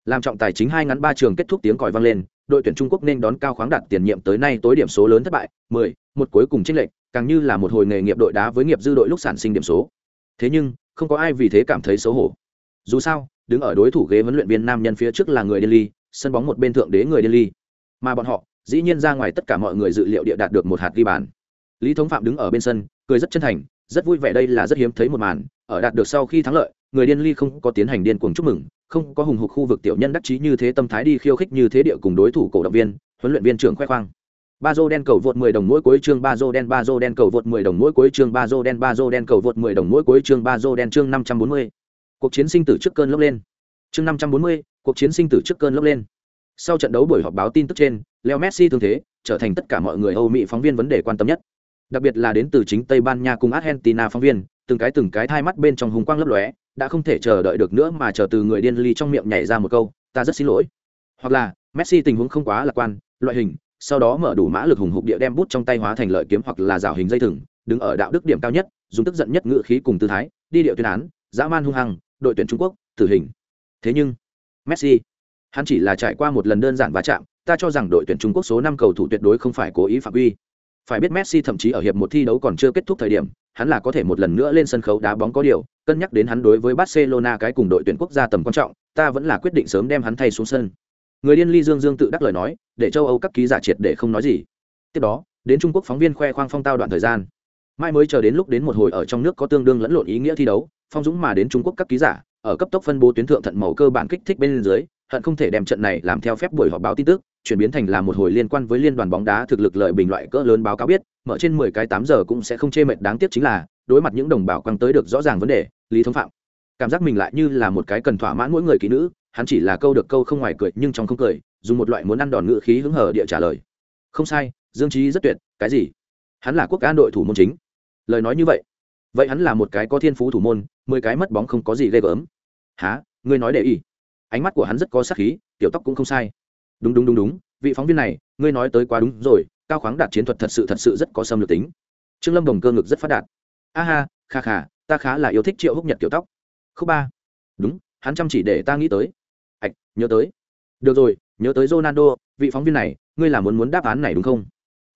Làm trọng tài chính hai ngắn ba trường kết thúc tiếng còi vang lên đội tuyển trung quốc nên đón cao khoáng đạt tiền nhiệm tới nay tối điểm số lớn thất bại 10, một cuối cùng chênh lệch càng như là một hồi nghề nghiệp đội đá với nghiệp dư đội lúc sản sinh điểm số. Thế nhưng không có ai vì thế cảm thấy xấu hổ. Dù sao đứng ở đối thủ ghế huấn luyện viên nam nhân phía trước là người delhi sân bóng một bên thượng đế người delhi. Mà bọn họ dĩ nhiên ra ngoài tất cả mọi người dự liệu địa đạt được một hạt ghi bàn. Lý thống phạm đứng ở bên sân cười rất chân thành rất vui vẻ đây là rất hiếm thấy một màn ở đạt được sau khi thắng lợi người điên ly không có tiến hành điên cuồng chúc mừng không có hùng hục khu vực tiểu nhân đắc chí như thế tâm thái đi khiêu khích như thế địa cùng đối thủ cổ động viên huấn luyện viên trưởng khoe khoang. Ba dô đen cầu vượt 10 đồng mỗi cuối chương ba dô đen ba dô đen cầu vượt 10 đồng mỗi cuối chương ba dô đen ba dô đen cầu vượt 10 đồng mỗi cuối chương ba dô đen chương 540. cuộc chiến sinh tử trước cơn lốc lên. Chương 540, cuộc chiến sinh tử trước cơn lốc lên. Sau trận đấu buổi họp báo tin tức trên leo messi thương thế trở thành tất cả mọi người âu mỹ phóng viên vấn đề quan tâm nhất đặc biệt là đến từ chính tây ban nha cùng argentina phóng viên, từng cái từng cái thai mắt bên trong hùng quang lấp lóe, đã không thể chờ đợi được nữa mà chờ từ người điên ly trong miệng nhảy ra một câu, ta rất xin lỗi. Hoặc là, messi tình huống không quá lạc quan, loại hình, sau đó mở đủ mã lực hùng hục địa đem bút trong tay hóa thành lợi kiếm hoặc là rào hình dây thừng, đứng ở đạo đức điểm cao nhất, dùng tức giận nhất ngự khí cùng tư thái, đi điệu tuyên án, dã man hung hăng, đội tuyển trung quốc, tử hình. Thế nhưng, messi, hắn chỉ là trải qua một lần đơn giản va chạm, ta cho rằng đội tuyển trung quốc số năm cầu thủ tuyệt đối không phải cố ý phạm uy phải biết messi thậm chí ở hiệp một thi đấu còn chưa kết thúc thời điểm, hắn là có thể một lần nữa lên sân khấu đá bóng có điều, cân nhắc đến hắn đối với barcelona cái cùng đội tuyển quốc gia tầm quan trọng, ta vẫn là quyết định sớm đem hắn thay xuống sân. Người điên ly dương dương tự đắc lời nói, để châu âu các ký giả triệt để không nói gì. Tiếp đó, đến trung quốc phóng viên khoe khoang phong tao đoạn thời gian. Mai mới chờ đến lúc đến một hồi ở trong nước có tương đương lẫn lộn ý nghĩa thi đấu, phong dũng mà đến trung quốc các ký giả, ở cấp tốc phân bố tuyến thượng thận màu cơ bản kích thích bên dưới, hận không thể đem trận này làm theo phép buổi họp báo tin tức chuyển biến thành là một hồi liên quan với liên đoàn bóng đá thực lực lợi bình loại cỡ lớn báo cáo biết, mở trên mười cái tám giờ cũng sẽ không chê mệt đáng tiếc chính là, đối mặt những đồng bào quăng tới được rõ ràng vấn đề, lý thống phạm. Cảm giác mình lại như là một cái cần thỏa mãn mỗi người kỹ nữ, hắn chỉ là câu được câu không ngoài cười, nhưng trong không cười, dùng một loại muốn ăn đòn ngữ khí hứng hở địa trả lời. Không sai, dương chí rất tuyệt, cái gì? Hắn là quốc an đội thủ môn chính. Lời nói như vậy. Vậy hắn là một cái có thiên phú thủ môn, mười cái mất bóng không có gì ghê gớm. Hả? Ngươi nói để ý. Ánh mắt của hắn rất có sắc khí tiểu tóc cũng không sai đúng đúng đúng đúng. Vị phóng viên này, ngươi nói tới quá đúng rồi, cao khoáng đạt chiến thuật thật sự thật sự rất có xâm lược tính. Trương lâm đồng cơ ngực rất phát đạt. A ha, kha kha, ta khá là yêu thích triệu húc nhật tiểu tóc. Khúc ba. Đúng, hắn chăm chỉ để ta nghĩ tới. Ạch nhớ tới. Được rồi, nhớ tới ronaldo, vị phóng viên này, ngươi là muốn muốn đáp án này đúng không?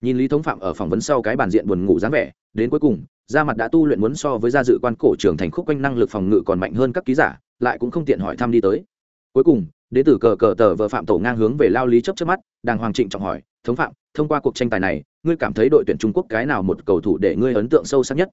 Nhìn lý thống phạm ở phỏng vấn sau cái bản diện buồn ngủ dáng vẻ, đến cuối cùng ra mặt đã tu luyện muốn so với gia dự quan cổ trưởng thành khúc quanh năng lực phòng ngự còn mạnh hơn các ký giả, lại cũng không tiện hỏi thăm đi tới. Cuối cùng đến từ cờ cờ tờ vợ phạm tổ ngang hướng về lao lý chấp trước mắt, đàng hoàng trịnh trọng hỏi, thống phạm, thông qua cuộc tranh tài này, ngươi cảm thấy đội tuyển trung quốc cái nào một cầu thủ để ngươi ấn tượng sâu sắc nhất?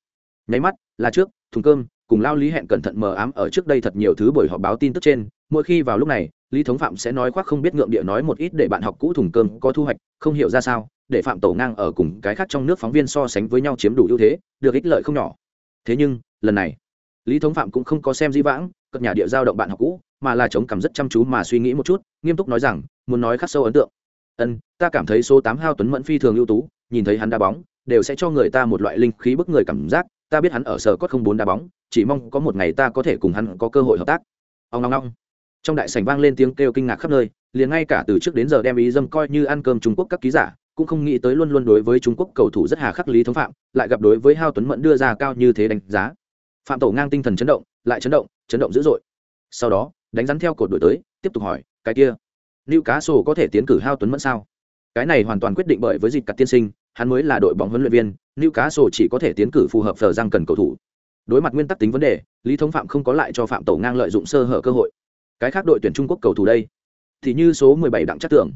Nháy mắt, là trước, thùng cơm, cùng lao lý hẹn cẩn thận mờ ám ở trước đây thật nhiều thứ buổi họp báo tin tức trên, mỗi khi vào lúc này, lý thống phạm sẽ nói khoác không biết ngượng địa nói một ít để bạn học cũ thùng cơm có thu hoạch, không hiểu ra sao, để phạm tổ ngang ở cùng cái khác trong nước phóng viên so sánh với nhau chiếm đủ ưu thế, được ích lợi không nhỏ. Thế nhưng, lần này, lý thống phạm cũng không có xem di vãng cập nhà địa giao động bạn học cũ mà là chống cảm rất chăm chú mà suy nghĩ một chút, nghiêm túc nói rằng, muốn nói khắc sâu ấn tượng. Ân, ta cảm thấy số tám hao tuấn mẫn phi thường ưu tú, nhìn thấy hắn đá bóng, đều sẽ cho người ta một loại linh khí bức người cảm giác, ta biết hắn ở sở cốt không bốn đá bóng, chỉ mong có một ngày ta có thể cùng hắn có cơ hội hợp tác. Ông long long trong đại sảnh vang lên tiếng kêu kinh ngạc khắp nơi, liền ngay cả từ trước đến giờ đem ý dâm coi như ăn cơm trung quốc các ký giả, cũng không nghĩ tới luôn luôn đối với trung quốc cầu thủ rất hà khắc lý thống phạm, lại gặp đối với hao tuấn mẫn đưa ra cao như thế đánh giá. Phạm tổ ngang tinh thần chấn động, lại chấn động chấn động dữ dội. Sau đó đánh rắn theo cột đổi tới, tiếp tục hỏi, cái kia lưu cá sổ có thể tiến cử hao tuấn mẫn sao? Cái này hoàn toàn quyết định bởi với dịp cặt tiên sinh, hắn mới là đội bóng huấn luyện viên lưu cá sổ chỉ có thể tiến cử phù hợp thờ răng cần cầu thủ. Đối mặt nguyên tắc tính vấn đề, lý thống phạm không có lại cho phạm tổ ngang lợi dụng sơ hở cơ hội. Cái khác đội tuyển trung quốc cầu thủ đây? Thì như số 17 đặng chắc tưởng.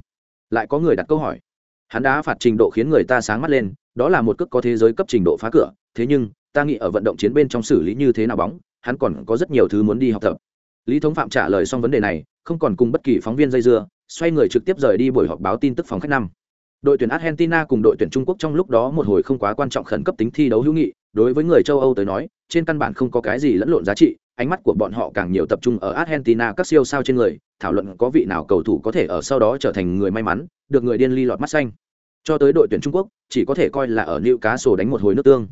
Lại có người đặt câu hỏi. Hắn đã phạt trình độ khiến người ta sáng mắt lên, đó là một cước có thế giới cấp trình độ phá cửa, thế nhưng, ta nghĩ ở vận động chiến bên trong xử lý như thế nào bóng, hắn còn có rất nhiều thứ muốn đi học tập lý thống phạm trả lời xong vấn đề này, không còn cùng bất kỳ phóng viên dây dưa, xoay người trực tiếp rời đi buổi họp báo tin tức phòng khách năm. Đội tuyển argentina cùng đội tuyển trung quốc trong lúc đó một hồi không quá quan trọng khẩn cấp tính thi đấu hữu nghị, đối với người châu âu tới nói, trên căn bản không có cái gì lẫn lộn giá trị, ánh mắt của bọn họ càng nhiều tập trung ở argentina các siêu sao trên người, thảo luận có vị nào cầu thủ có thể ở sau đó trở thành người may mắn, được người điên ly lọt mắt xanh. Cho tới đội tuyển trung quốc, chỉ có thể coi là ở nữ cá sổ đánh một hồi nước tương.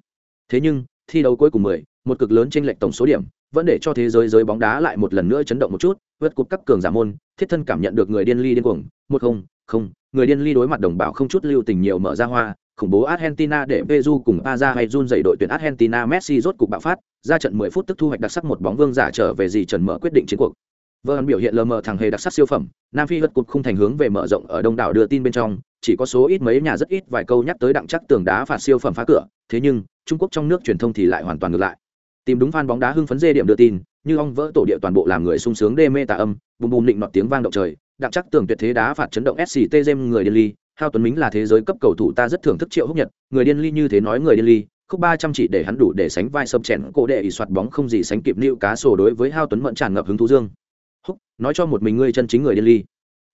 Thế nhưng thi đấu cuối cùng 10, một cực lớn chênh lệch tổng số điểm vẫn để cho thế giới giới bóng đá lại một lần nữa chấn động một chút vượt cúp các cường giả môn thiết thân cảm nhận được người điên ly điên cuồng một không không người điên ly đối mặt đồng bào không chút lưu tình nhiều mở ra hoa khủng bố Argentina để Peru cùng Aza hay run dậy đội tuyển Argentina Messi rốt cục bạo phát, ra trận 10 phút tức thu hoạch đặc sắc một bóng vương giả trở về gì trần mở quyết định chiến cuộc. Vâng biểu hiện lờ mờ thằng hề đặc sắc siêu phẩm, Nam Phi hất cột không thành hướng về mở rộng ở đông đảo đưa tin bên trong, chỉ có số ít mấy nhà rất ít vài câu nhắc tới đặng chắc tường đá phạt siêu phẩm phá cửa, thế nhưng Trung Quốc trong nước truyền thông thì lại hoàn toàn ngược lại. Tìm đúng fan bóng đá hưng phấn dê điểm đưa tin, như ong vỡ tổ địa toàn bộ làm người sung sướng đê mê tà âm, bùm bùm định nọt tiếng vang động trời, đặng chắc tường tuyệt thế đá phạt chấn động SCT Gem người điên ly, Hao Tuấn Mính là thế giới cấp cầu thủ ta rất thưởng thức Triệu Húc Nhật, người điên ly như thế nói người điên ly, khúc ba trăm chỉ để hắn đủ để sánh vai sâm chèn cổ đệ ỷ soạt bóng không gì sánh kịp nịu cá sổ đối với Hao Tuấn mẫn tràn ngập hứng thú dương. Húc, nói cho một mình ngươi chân chính người điên ly.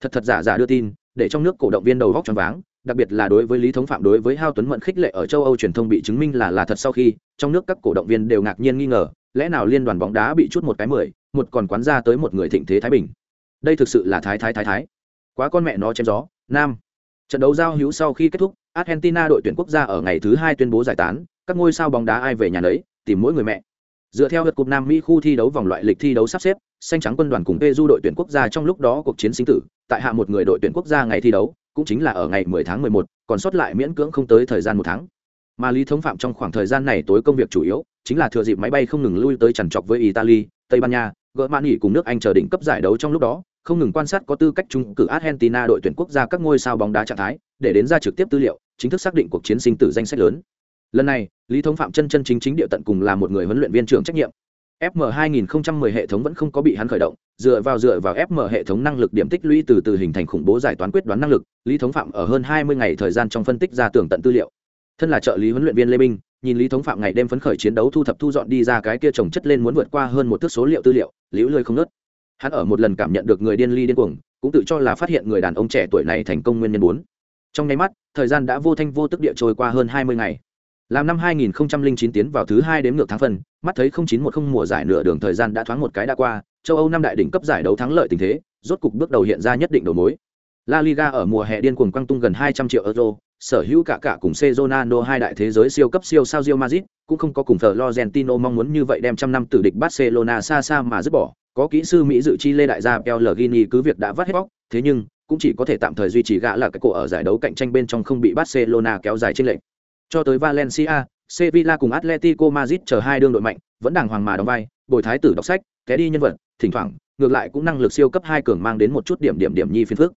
Thật thật giả giả đưa tin, để trong nước cổ động viên đầu góc tròn váng, đặc biệt là đối với Lý Thống Phạm đối với Hao Tuấn mận khích lệ ở châu Âu truyền thông bị chứng minh là là thật sau khi, trong nước các cổ động viên đều ngạc nhiên nghi ngờ, lẽ nào liên đoàn bóng đá bị chút một cái mười, một còn quán ra tới một người thịnh thế thái bình. Đây thực sự là thái thái thái thái. Quá con mẹ nó chém gió, nam Trận đấu giao hữu sau khi kết thúc, Argentina đội tuyển quốc gia ở ngày thứ hai tuyên bố giải tán, các ngôi sao bóng đá ai về nhà nấy, tìm mỗi người mẹ. Dựa theo luật cục Nam Mỹ khu thi đấu vòng loại lịch thi đấu sắp xếp, xanh trắng quân đoàn cùng Peru đội tuyển quốc gia trong lúc đó cuộc chiến sinh tử, tại hạ một người đội tuyển quốc gia ngày thi đấu, cũng chính là ở ngày 10 tháng 11, còn sót lại miễn cưỡng không tới thời gian một tháng. Mà Lý Thống Phạm trong khoảng thời gian này tối công việc chủ yếu chính là thừa dịp máy bay không ngừng lui tới chằn trọc với Italy, Tây Ban Nha, Germany cùng nước Anh chờ đỉnh cấp giải đấu trong lúc đó, không ngừng quan sát có tư cách trung cử Argentina đội tuyển quốc gia các ngôi sao bóng đá trạng thái, để đến ra trực tiếp tư liệu, chính thức xác định cuộc chiến sinh tử danh sách lớn. Lần này, Lý Thống Phạm chân chân chính chính địa tận cùng là một người huấn luyện viên trưởng trách nhiệm. FM 2010 hệ thống vẫn không có bị hắn khởi động, dựa vào dựa vào FM hệ thống năng lực điểm tích lũy từ từ hình thành khủng bố giải toán quyết đoán năng lực, Lý Thống Phạm ở hơn 20 ngày thời gian trong phân tích ra tường tận tư liệu. Thân là trợ lý huấn luyện viên Lê Minh, nhìn Lý Thống Phạm ngày đêm phấn khởi chiến đấu thu thập thu dọn đi ra cái kia trồng chất lên muốn vượt qua hơn một thước số liệu tư liệu, liễu lơi không nớt hắn ở một lần cảm nhận được người điên ly điên cuồng cũng tự cho là phát hiện người đàn ông trẻ tuổi này thành công nguyên nhân bốn trong nháy mắt thời gian đã vô thanh vô tức địa trôi qua hơn hai mươi ngày làm năm 2009 tiến vào thứ hai đếm ngược tháng phần, mắt thấy 0910 mùa giải nửa đường thời gian đã thoáng một cái đã qua châu âu năm đại đỉnh cấp giải đấu thắng lợi tình thế rốt cục bước đầu hiện ra nhất định đầu mối. La Liga ở mùa hè điên cuồng quăng tung gần 200 triệu euro, sở hữu cả cả cùng Cezonano hai đại thế giới siêu cấp siêu sao Real Madrid, cũng không có cùng Florentino mong muốn như vậy đem trăm năm tử địch Barcelona xa xa mà dứt bỏ, có kỹ sư mỹ dự chi lê đại gia pellegrini cứ việc đã vắt hết bóc thế nhưng cũng chỉ có thể tạm thời duy trì gã là cái cổ ở giải đấu cạnh tranh bên trong không bị barcelona kéo dài trên lệnh cho tới valencia sevilla cùng atletico madrid chờ hai đương đội mạnh vẫn đàng hoàng mà đóng vai bồi thái tử đọc sách té đi nhân vật thỉnh thoảng ngược lại cũng năng lực siêu cấp hai cường mang đến một chút điểm điểm điểm nhi phiên phước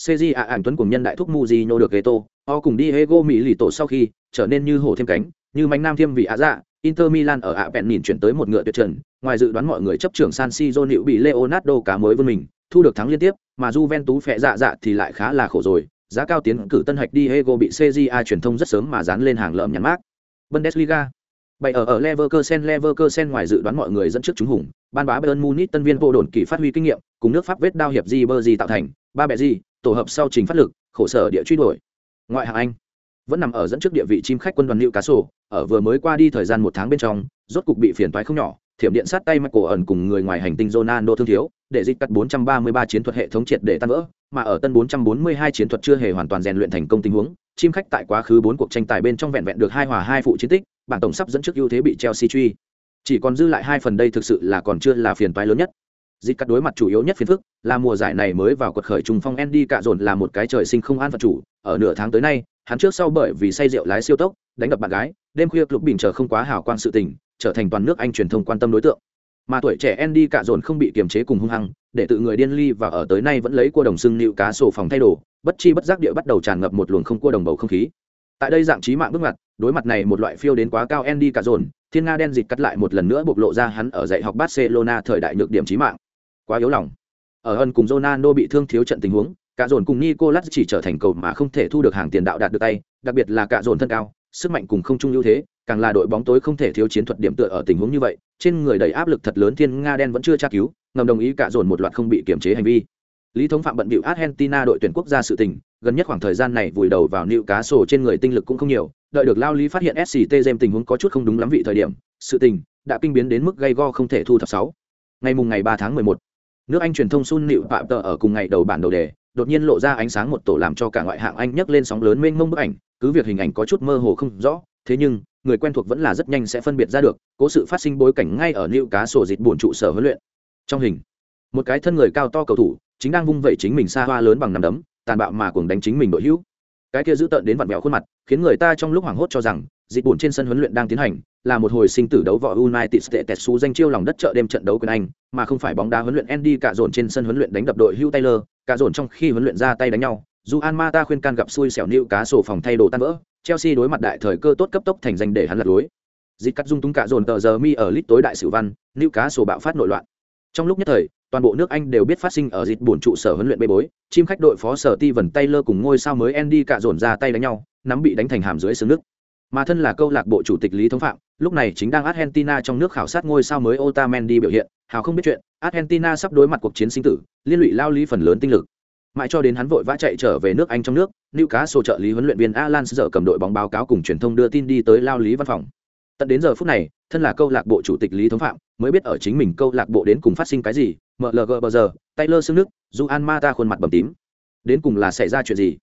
Seji à ảnh tuấn cùng nhân đại thúc Mujino được Geto, o cùng Diego Mỹ lì tổ sau khi trở nên như hổ thêm cánh, như mánh nam thêm vị ạ dạ, Inter Milan ở ạ bẹn nhìn chuyển tới một ngựa tuyệt trần, ngoài dự đoán mọi người chấp trưởng San Siro nịu bị Leonardo cá mới vươn mình, thu được thắng liên tiếp, mà Juventus phệ dạ dạ thì lại khá là khổ rồi, giá cao tiến cử tân hạch Diego bị CJA truyền thông rất sớm mà dán lên hàng lợm nhãn mát. Bundesliga Bày ở ở Leverkusen Leverkusen ngoài dự đoán mọi người dẫn trước chúng hùng, ban bá Bayern Munich tân viên vô đồn kỳ phát huy kinh nghiệm, cùng nước Pháp vết đao hiệp Ribery tạo thành, ba bẻ gì, tổ hợp sau trình phát lực, khổ sở địa truy đuổi. Ngoại hạng Anh vẫn nằm ở dẫn trước địa vị chim khách quân đoàn Newcastle, Cá Sổ, ở vừa mới qua đi thời gian một tháng bên trong, rốt cục bị phiền toái không nhỏ, thiểm điện sát tay Michael ẩn cùng người ngoài hành tinh Ronaldo thương thiếu, để dịch cắt 433 chiến thuật hệ thống triệt để tan vỡ, mà ở tân 442 chiến thuật chưa hề hoàn toàn rèn luyện thành công tình huống, chim khách tại quá khứ 4 cuộc tranh tài bên trong vẹn vẹn được hai hòa hai phụ chiến tích, bảng tổng sắp dẫn trước ưu thế bị Chelsea truy. Chỉ còn dư lại hai phần đây thực sự là còn chưa là phiền toái lớn nhất. Dịch cắt đối mặt chủ yếu nhất phiền phức, là mùa giải này mới vào quật khởi trung phong Andy cả dồn là một cái trời sinh không an phận chủ, ở nửa tháng tới nay, hắn trước sau bởi vì say rượu lái siêu tốc, đánh đập bạn gái, đêm khuya club bình chờ không quá hào quang sự tình, trở thành toàn nước Anh truyền thông quan tâm đối tượng. Mà tuổi trẻ Andy cạ dồn không bị kiềm chế cùng hung hăng, để tự người điên ly và ở tới nay vẫn lấy cua đồng xưng nịu cá sổ phòng thay đồ, bất chi bất giác địa bắt đầu tràn ngập một luồng không cua đồng bầu không khí. tại đây dạng trí mạng bước ngoặt đối mặt này một loại phiêu đến quá cao Andy cả dồn thiên nga đen dịch cắt lại một lần nữa bộc lộ ra hắn ở dạy học barcelona thời đại nhược điểm trí mạng quá yếu lòng ở ân cùng ronaldo bị thương thiếu trận tình huống cả dồn cùng nicolas chỉ trở thành cầu mà không thể thu được hàng tiền đạo đạt được tay đặc biệt là cả dồn thân cao sức mạnh cùng không trung ưu thế càng là đội bóng tối không thể thiếu chiến thuật điểm tựa ở tình huống như vậy, trên người đầy áp lực thật lớn thiên nga đen vẫn chưa tra cứu, ngầm đồng ý cả dồn một loạt không bị kiểm chế hành vi. Lý thống phạm bận bịu argentina đội tuyển quốc gia sự tình, gần nhất khoảng thời gian này vùi đầu vào nịu cá sổ trên người tinh lực cũng không nhiều, đợi được lao lý phát hiện sct gem tình huống có chút không đúng lắm vị thời điểm, sự tình đã kinh biến đến mức gây go không thể thu thập sáu. Ngày mùng ngày ba tháng mười một, nước anh truyền thông sun nịu phạm tờ ở cùng ngày đầu bản đầu đề, đột nhiên lộ ra ánh sáng một tổ làm cho cả ngoại hạng anh nhấc lên sóng lớn mênh mông bức ảnh, cứ việc hình ảnh có chút mơ hồ không rõ thế nhưng người quen thuộc vẫn là rất nhanh sẽ phân biệt ra được cố sự phát sinh bối cảnh ngay ở nịu cá sổ dịt buồn trụ sở huấn luyện. Trong hình một cái thân người cao to cầu thủ chính đang vung vẩy chính mình xa hoa lớn bằng nằm đấm tàn bạo mà cùng đánh chính mình đội hữu. Cái kia giữ tợn đến vặn vẹo khuôn mặt khiến người ta trong lúc hoảng hốt cho rằng dịch buồn trên sân huấn luyện đang tiến hành là một hồi sinh tử đấu võ United States xu danh chiêu lòng đất chợ đêm trận đấu quyền Anh, mà không phải bóng đá huấn luyện Andy cả dồn trên sân huấn luyện đánh đập đội Hugh Taylor, cả dồn trong khi huấn luyện ra tay đánh nhau. Juan Mata khuyên can gặp xui xẻo nịu cá sổ phòng thay đồ tan vỡ, Chelsea đối mặt đại thời cơ tốt cấp tốc thành danh để hắn lật lối. Dịch cắt dung túng cả dồn tờ giờ mi ở lit tối đại sử văn, Newcastle cá sổ bạo phát nội loạn. Trong lúc nhất thời, toàn bộ nước Anh đều biết phát sinh ở dịch buồn trụ sở huấn luyện bê bối, chim khách đội phó sở Steven Taylor cùng ngôi sao mới Andy cả dồn ra tay đánh nhau, nắm bị đánh thành hàm dưới xương nước. Mà thân là câu lạc bộ chủ tịch Lý Thống Phạm, lúc này chính đang Argentina trong nước khảo sát ngôi sao mới Otamendi biểu hiện, hào không biết chuyện, Argentina sắp đối mặt cuộc chiến sinh tử, liên lụy lao lý phần lớn tinh lực. Mãi cho đến hắn vội vã chạy trở về nước Anh trong nước, Newcastle trợ lý huấn luyện viên Alan giờ cầm đội bóng báo cáo cùng truyền thông đưa tin đi tới lao lý văn phòng. Tận đến giờ phút này, thân là câu lạc bộ chủ tịch Lý Thống Phạm, mới biết ở chính mình câu lạc bộ đến cùng phát sinh cái gì, MLG bao giờ, Taylor xương nước, Juan Mata khuôn mặt bầm tím. Đến cùng là xảy ra chuyện gì?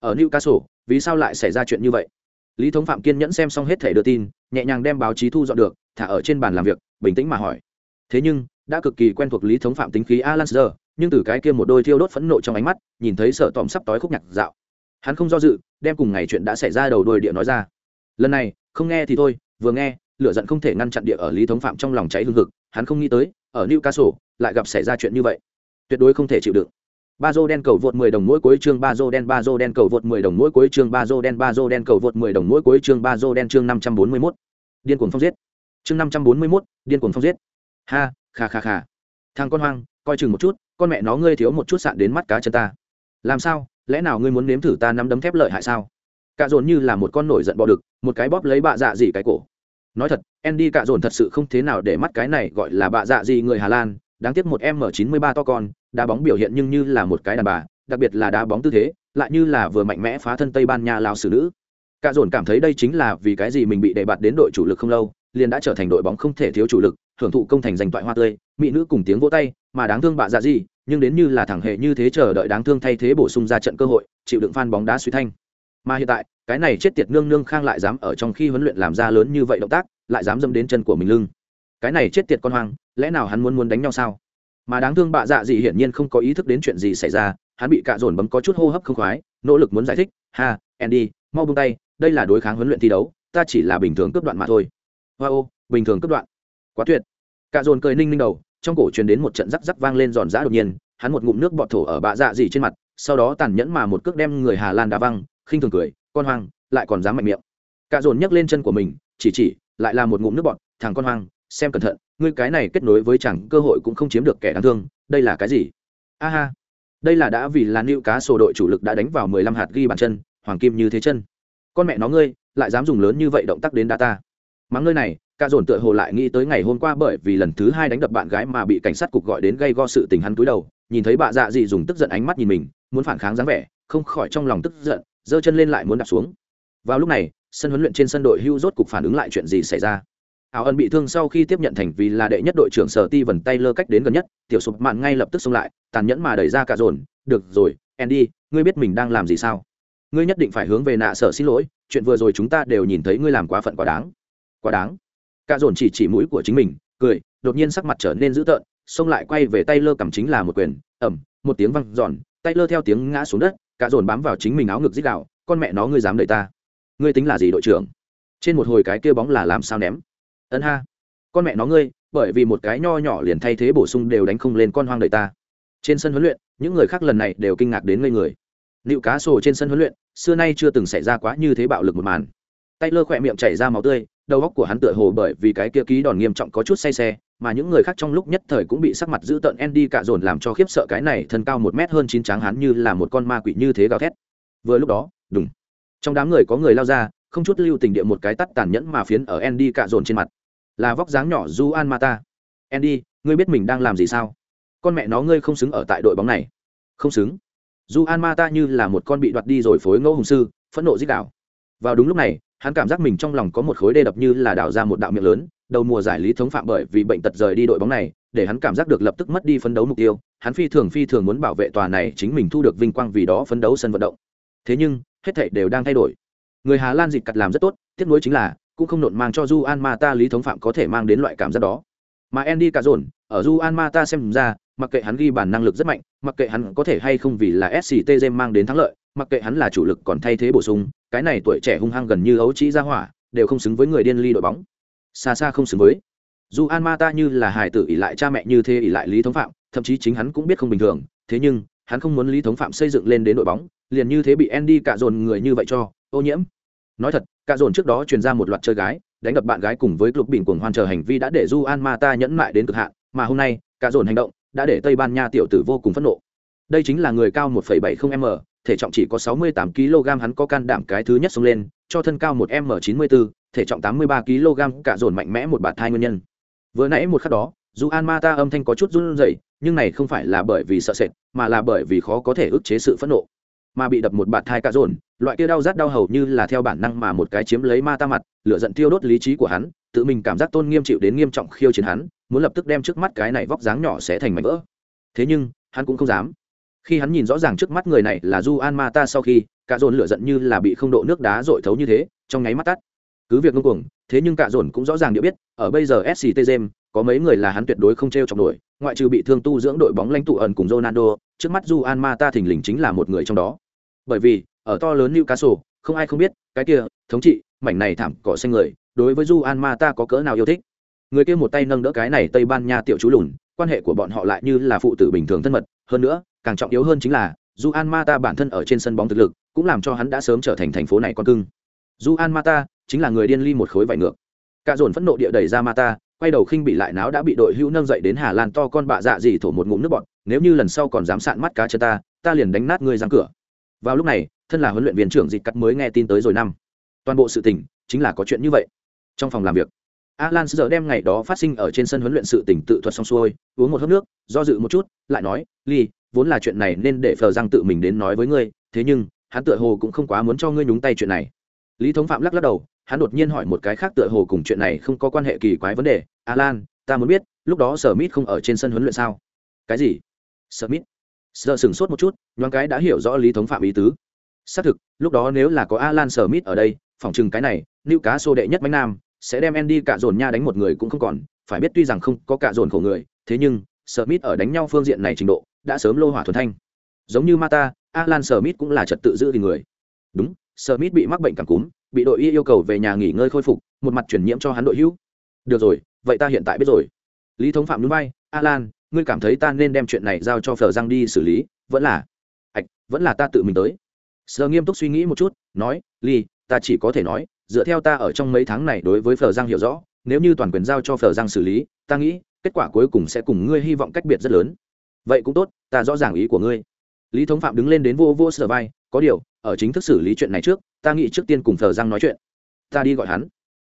Ở Newcastle, vì sao lại xảy ra chuyện như vậy? Lý Thống Phạm kiên nhẫn xem xong hết thể đưa tin, nhẹ nhàng đem báo chí thu dọn được, thả ở trên bàn làm việc, bình tĩnh mà hỏi. Thế nhưng, đã cực kỳ quen thuộc Lý Thống Phạm tính khí Alan giờ, nhưng từ cái kia một đôi thiêu đốt phẫn nộ trong ánh mắt, nhìn thấy sợ tòm sắp tối khúc nhạc dạo. Hắn không do dự, đem cùng ngày chuyện đã xảy ra đầu đôi địa nói ra. Lần này, không nghe thì thôi, vừa nghe, lửa giận không thể ngăn chặn địa ở Lý Thống Phạm trong lòng cháy hương thực hắn không nghĩ tới, ở Newcastle lại gặp xảy ra chuyện như vậy. Tuyệt đối không thể chịu đựng ba dô đen cầu vượt 10 đồng mỗi cuối chương ba dô đen ba dô đen cầu vượt 10 đồng mỗi cuối chương ba dô đen ba dô đen cầu vượt 10 đồng mỗi cuối chương ba dô đen chương 541. Điên cuồng phong giết. Chương 541, điên cuồng phong giết. Ha, kha kha kha. Thằng con hoang, coi chừng một chút, con mẹ nó ngươi thiếu một chút sạn đến mắt cá chân ta. Làm sao? Lẽ nào ngươi muốn nếm thử ta nắm đấm thép lợi hại sao? Cả dồn như là một con nổi giận bò đực, một cái bóp lấy bạ dạ gì cái cổ. Nói thật, Andy cả dồn thật sự không thế nào để mắt cái này gọi là bạ dạ gì người Hà Lan, đáng tiếc một m 93 to con đá bóng biểu hiện nhưng như là một cái đàn bà đặc biệt là đá bóng tư thế lại như là vừa mạnh mẽ phá thân tây ban nha lao xử nữ cả dồn cảm thấy đây chính là vì cái gì mình bị đề bạt đến đội chủ lực không lâu liền đã trở thành đội bóng không thể thiếu chủ lực hưởng thụ công thành giành toại hoa tươi mỹ nữ cùng tiếng vỗ tay mà đáng thương bạ dạ gì, nhưng đến như là thẳng hệ như thế chờ đợi đáng thương thay thế bổ sung ra trận cơ hội, chịu đựng phan bóng đá suy thanh. Mà hiện tại, cái này chết tiệt nương nương khang lại dám ở trong khi huấn luyện làm ra lớn như vậy động tác, lại dám dâm đến chân của mình lưng. Cái này chết tiệt con hoang, lẽ nào hắn muốn muốn đánh nhau sao? Mà đáng thương bạ dạ gì hiển nhiên không có ý thức đến chuyện gì xảy ra, hắn bị cạ dồn bấm có chút hô hấp không khoái, nỗ lực muốn giải thích, ha, andy, mau buông tay, đây là đối kháng huấn luyện thi đấu, ta chỉ là bình thường cướp đoạn mà thôi. Wow bình thường cướp đoạn. Quá tuyệt. Cạ dồn cười ninh ninh đầu trong cổ truyền đến một trận rắc rắc vang lên giòn giã đột nhiên, hắn một ngụm nước bọt thổ ở bạ dạ dì trên mặt, sau đó tàn nhẫn mà một cước đem người hà lan đá văng, khinh thường cười, con hoang, lại còn dám mạnh miệng. Cạ dồn nhấc lên chân của mình, chỉ chỉ, lại là một ngụm nước bọt, thằng con hoang, xem cẩn thận, ngươi cái này kết nối với chẳng cơ hội cũng không chiếm được kẻ đáng thương, đây là cái gì? A ha, đây là đã vì là nữ cá sổ đội chủ lực đã đánh vào mười lăm hạt ghi bàn chân, hoàng kim như thế chân. Con mẹ nó ngươi, lại dám dùng lớn như vậy động tác đến đa ta. Mắng nơi này ca dồn tựa hồ lại nghĩ tới ngày hôm qua bởi vì lần thứ hai đánh đập bạn gái mà bị cảnh sát cục gọi đến gây go sự tình hắn túi đầu, nhìn thấy bà dạ dị dùng tức giận ánh mắt nhìn mình, muốn phản kháng dáng vẻ, không khỏi trong lòng tức giận, giơ chân lên lại muốn đạp xuống. Vào lúc này, sân huấn luyện trên sân đội hưu rốt cục phản ứng lại chuyện gì xảy ra? Áo ân bị thương sau khi tiếp nhận thành vì là đệ nhất đội trưởng sở ti vần tay lơ cách đến gần nhất, tiểu sụp mạn ngay lập tức xông lại, tàn nhẫn mà đẩy ra cả dồn, được rồi, andy, ngươi biết mình đang làm gì sao? Ngươi nhất định phải hướng về nạ sở xin lỗi, chuyện vừa rồi chúng ta đều nhìn thấy ngươi làm quá phận quá đáng. Quá đáng? Cả dồn chỉ chỉ mũi của chính mình, cười, đột nhiên sắc mặt trở nên dữ tợn, xông lại quay về tay lơ cầm chính là một quyền ẩm một tiếng văng giòn tay lơ theo tiếng ngã xuống đất, cả dồn bám vào chính mình áo ngực dít đạo con mẹ nó, ngươi dám đợi ta? Ngươi tính là gì đội trưởng? Trên một hồi cái kia bóng là làm sao ném? Ân ha, con mẹ nó ngươi, bởi vì một cái nho nhỏ liền thay thế bổ sung đều đánh không lên con hoang đời ta. Trên sân huấn luyện, những người khác lần này đều kinh ngạc đến ngây người. Nịu cá sổ trên sân huấn luyện, xưa nay chưa từng xảy ra quá như thế bạo lực một màn. Tay lơ khỏe miệng chảy ra máu tươi đầu óc của hắn tựa hồ bởi vì cái kia ký đòn nghiêm trọng có chút say xe, mà những người khác trong lúc nhất thời cũng bị sắc mặt dữ tợn Andy cả dồn làm cho khiếp sợ cái này thân cao một mét hơn chín tráng hắn như là một con ma quỷ như thế gào thét. Vừa lúc đó, đùng. Trong đám người có người lao ra, không chút lưu tình địa một cái tắt tàn nhẫn mà phiến ở Andy cả dồn trên mặt. Là vóc dáng nhỏ Juan Mata. Andy, ngươi biết mình đang làm gì sao? Con mẹ nó ngươi không xứng ở tại đội bóng này. Không xứng. Juan Mata như là một con bị đoạt đi rồi phối ngẫu hùng sư, phẫn nộ dích đảo vào đúng lúc này hắn cảm giác mình trong lòng có một khối đê đập như là đào ra một đạo miệng lớn, đầu mùa giải lý thống phạm bởi vì bệnh tật rời đi đội bóng này, để hắn cảm giác được lập tức mất đi phấn đấu mục tiêu. Hắn phi thường phi thường muốn bảo vệ tòa này chính mình thu được vinh quang vì đó phấn đấu sân vận động. Thế nhưng, hết thảy đều đang thay đổi. Người hà lan dịch cặt làm rất tốt tiếc nuối chính là, cũng không nộn mang cho du an ma ta lý thống phạm có thể mang đến loại cảm giác đó. Mà andy cà dồn ở du an ma ta xem ra, mặc kệ hắn ghi bản năng lực rất mạnh, mặc kệ hắn có thể hay không vì là sctg mang đến thắng lợi mặc kệ hắn là chủ lực còn thay thế bổ sung cái này tuổi trẻ hung hăng gần như ấu trĩ ra hỏa đều không xứng với người điên ly đội bóng. Xa xa không xứng với. Dù an ma ta như là hài tử ỉ lại cha mẹ như thế ỉ lại lý thống phạm thậm chí chính hắn cũng biết không bình thường thế nhưng hắn không muốn lý thống phạm xây dựng lên đến đội bóng liền như thế bị andy cạ dồn người như vậy cho ô nhiễm. Nói thật cạ dồn trước đó truyền ra một loạt chơi gái đánh đập bạn gái cùng với club bình cuồng hoan chờ hành vi đã để du an ma ta nhẫn mại đến cực hạn mà hôm nay cạ dồn hành động đã để tây ban nha tiểu tử vô cùng phẫn nộ. Đây chính là người cao 1,70 m thể trọng chỉ có 68 kg, hắn có can đảm cái thứ nhất xông lên, cho thân cao 1 m 94 thể trọng 83 kg, cả dồn mạnh mẽ một bạt thai nguyên nhân. Vừa nãy một khắc đó, dù an ma ta âm thanh có chút run rẩy, nhưng này không phải là bởi vì sợ sệt, mà là bởi vì khó có thể ức chế sự phẫn nộ. Mà bị đập một bạt thai cả dồn, loại kia đau rát đau hầu như là theo bản năng mà một cái chiếm lấy ma ta mặt, lửa giận tiêu đốt lý trí của hắn, tự mình cảm giác tôn nghiêm chịu đến nghiêm trọng khiêu chiến hắn, muốn lập tức đem trước mắt cái này vóc dáng nhỏ sẽ thành mảnh vỡ. Thế nhưng, hắn cũng không dám khi hắn nhìn rõ ràng trước mắt người này là du an ma ta sau khi cả dồn lửa giận như là bị không độ nước đá dội thấu như thế, trong nháy mắt tắt. Cứ việc ngông cuồng, thế nhưng cả dồn cũng rõ ràng địa biết, ở bây giờ sct james có mấy người là hắn tuyệt đối không t r e o chọc nổi, ngoại trừ bị thương tu dưỡng đội bóng lãnh tụ ẩn cùng ronaldo, trước mắt du an ma ta thình lình chính là một người trong đó. Bởi vì, ở to lớn Newcastle, không ai không biết, cái kia, thống trị, mảnh này thảm cỏ xanh người, đối với du an ma ta có cỡ nào yêu thích? Người kia một tay nâng đỡ cái này tây ban nha tiểu chú lùn, quan hệ của bọn họ lại như là phụ tử bình thường thân mật. Hơn nữa càng trọng yếu hơn chính là du an mata bản thân ở trên sân bóng thực lực, cũng làm cho hắn đã sớm trở thành thành phố này con cưng. Du an mata chính là người điên ly một khối vải ngược. Cả dồn phẫn nộ địa đẩy ra mata, quay đầu khinh bị lại náo đã bị đội hữu nâng dậy đến hà lan to con bạ dạ gì thổ một ngụm nước bọt, nếu như lần sau còn dám sạn mắt cá chân ta ta liền đánh nát ngươi giang cửa. Vào lúc này, thân là huấn luyện viên trưởng dịch cắt mới nghe tin tới rồi năm. Toàn bộ sự tình chính là có chuyện như vậy. Trong phòng làm việc, alan giờ đem ngày đó phát sinh ở trên sân huấn luyện sự tình tự thuật xong xuôi, uống một hớp nước, do dự một chút, lại nói, lee vốn là chuyện này nên để phờ răng tự mình đến nói với ngươi thế nhưng hắn tựa hồ cũng không quá muốn cho ngươi nhúng tay chuyện này. Lý thống phạm lắc lắc đầu hắn đột nhiên hỏi một cái khác tựa hồ cùng chuyện này không có quan hệ kỳ quái vấn đề. Alan ta muốn biết lúc đó sở mít không ở trên sân huấn luyện sao? Cái gì? Sở mít? Sợ sửng sốt một chút nhoáng cái đã hiểu rõ lý thống phạm ý tứ. Xác thực lúc đó nếu là có alan sở mít ở đây phỏng chừng cái này nữ cá xô đệ nhất bánh nam sẽ đem Andy cả dồn nha đánh một người cũng không còn, phải biết tuy rằng không có cả dồn khổ người, thế nhưng Smith ở đánh nhau phương diện này trình độ đã sớm lô hỏa thuần thanh. Giống như Mata, Alan Smith cũng là trật tự giữ gìn người. Đúng, Smith bị mắc bệnh cảm cúm, bị đội y yêu cầu về nhà nghỉ ngơi khôi phục, một mặt chuyển nhiễm cho hắn đội hữu. Được rồi, vậy ta hiện tại biết rồi. Lý Thống Phạm núi bay Alan, ngươi cảm thấy ta nên đem chuyện này giao cho phờ Giang đi xử lý, vẫn là, ạch, vẫn là ta tự mình tới. sờ nghiêm túc suy nghĩ một chút, nói, Ly, ta chỉ có thể nói, dựa theo ta ở trong mấy tháng này đối với phờ giang hiểu rõ nếu như toàn quyền giao cho phờ giang xử lý ta nghĩ kết quả cuối cùng sẽ cùng ngươi hy vọng cách biệt rất lớn vậy cũng tốt, ta rõ ràng ý của ngươi. Lý thống phạm đứng lên đến vô vô sở vai, có điều, ở chính thức xử lý chuyện này trước, ta nghĩ trước tiên cùng Thờ giang nói chuyện. Ta đi gọi hắn.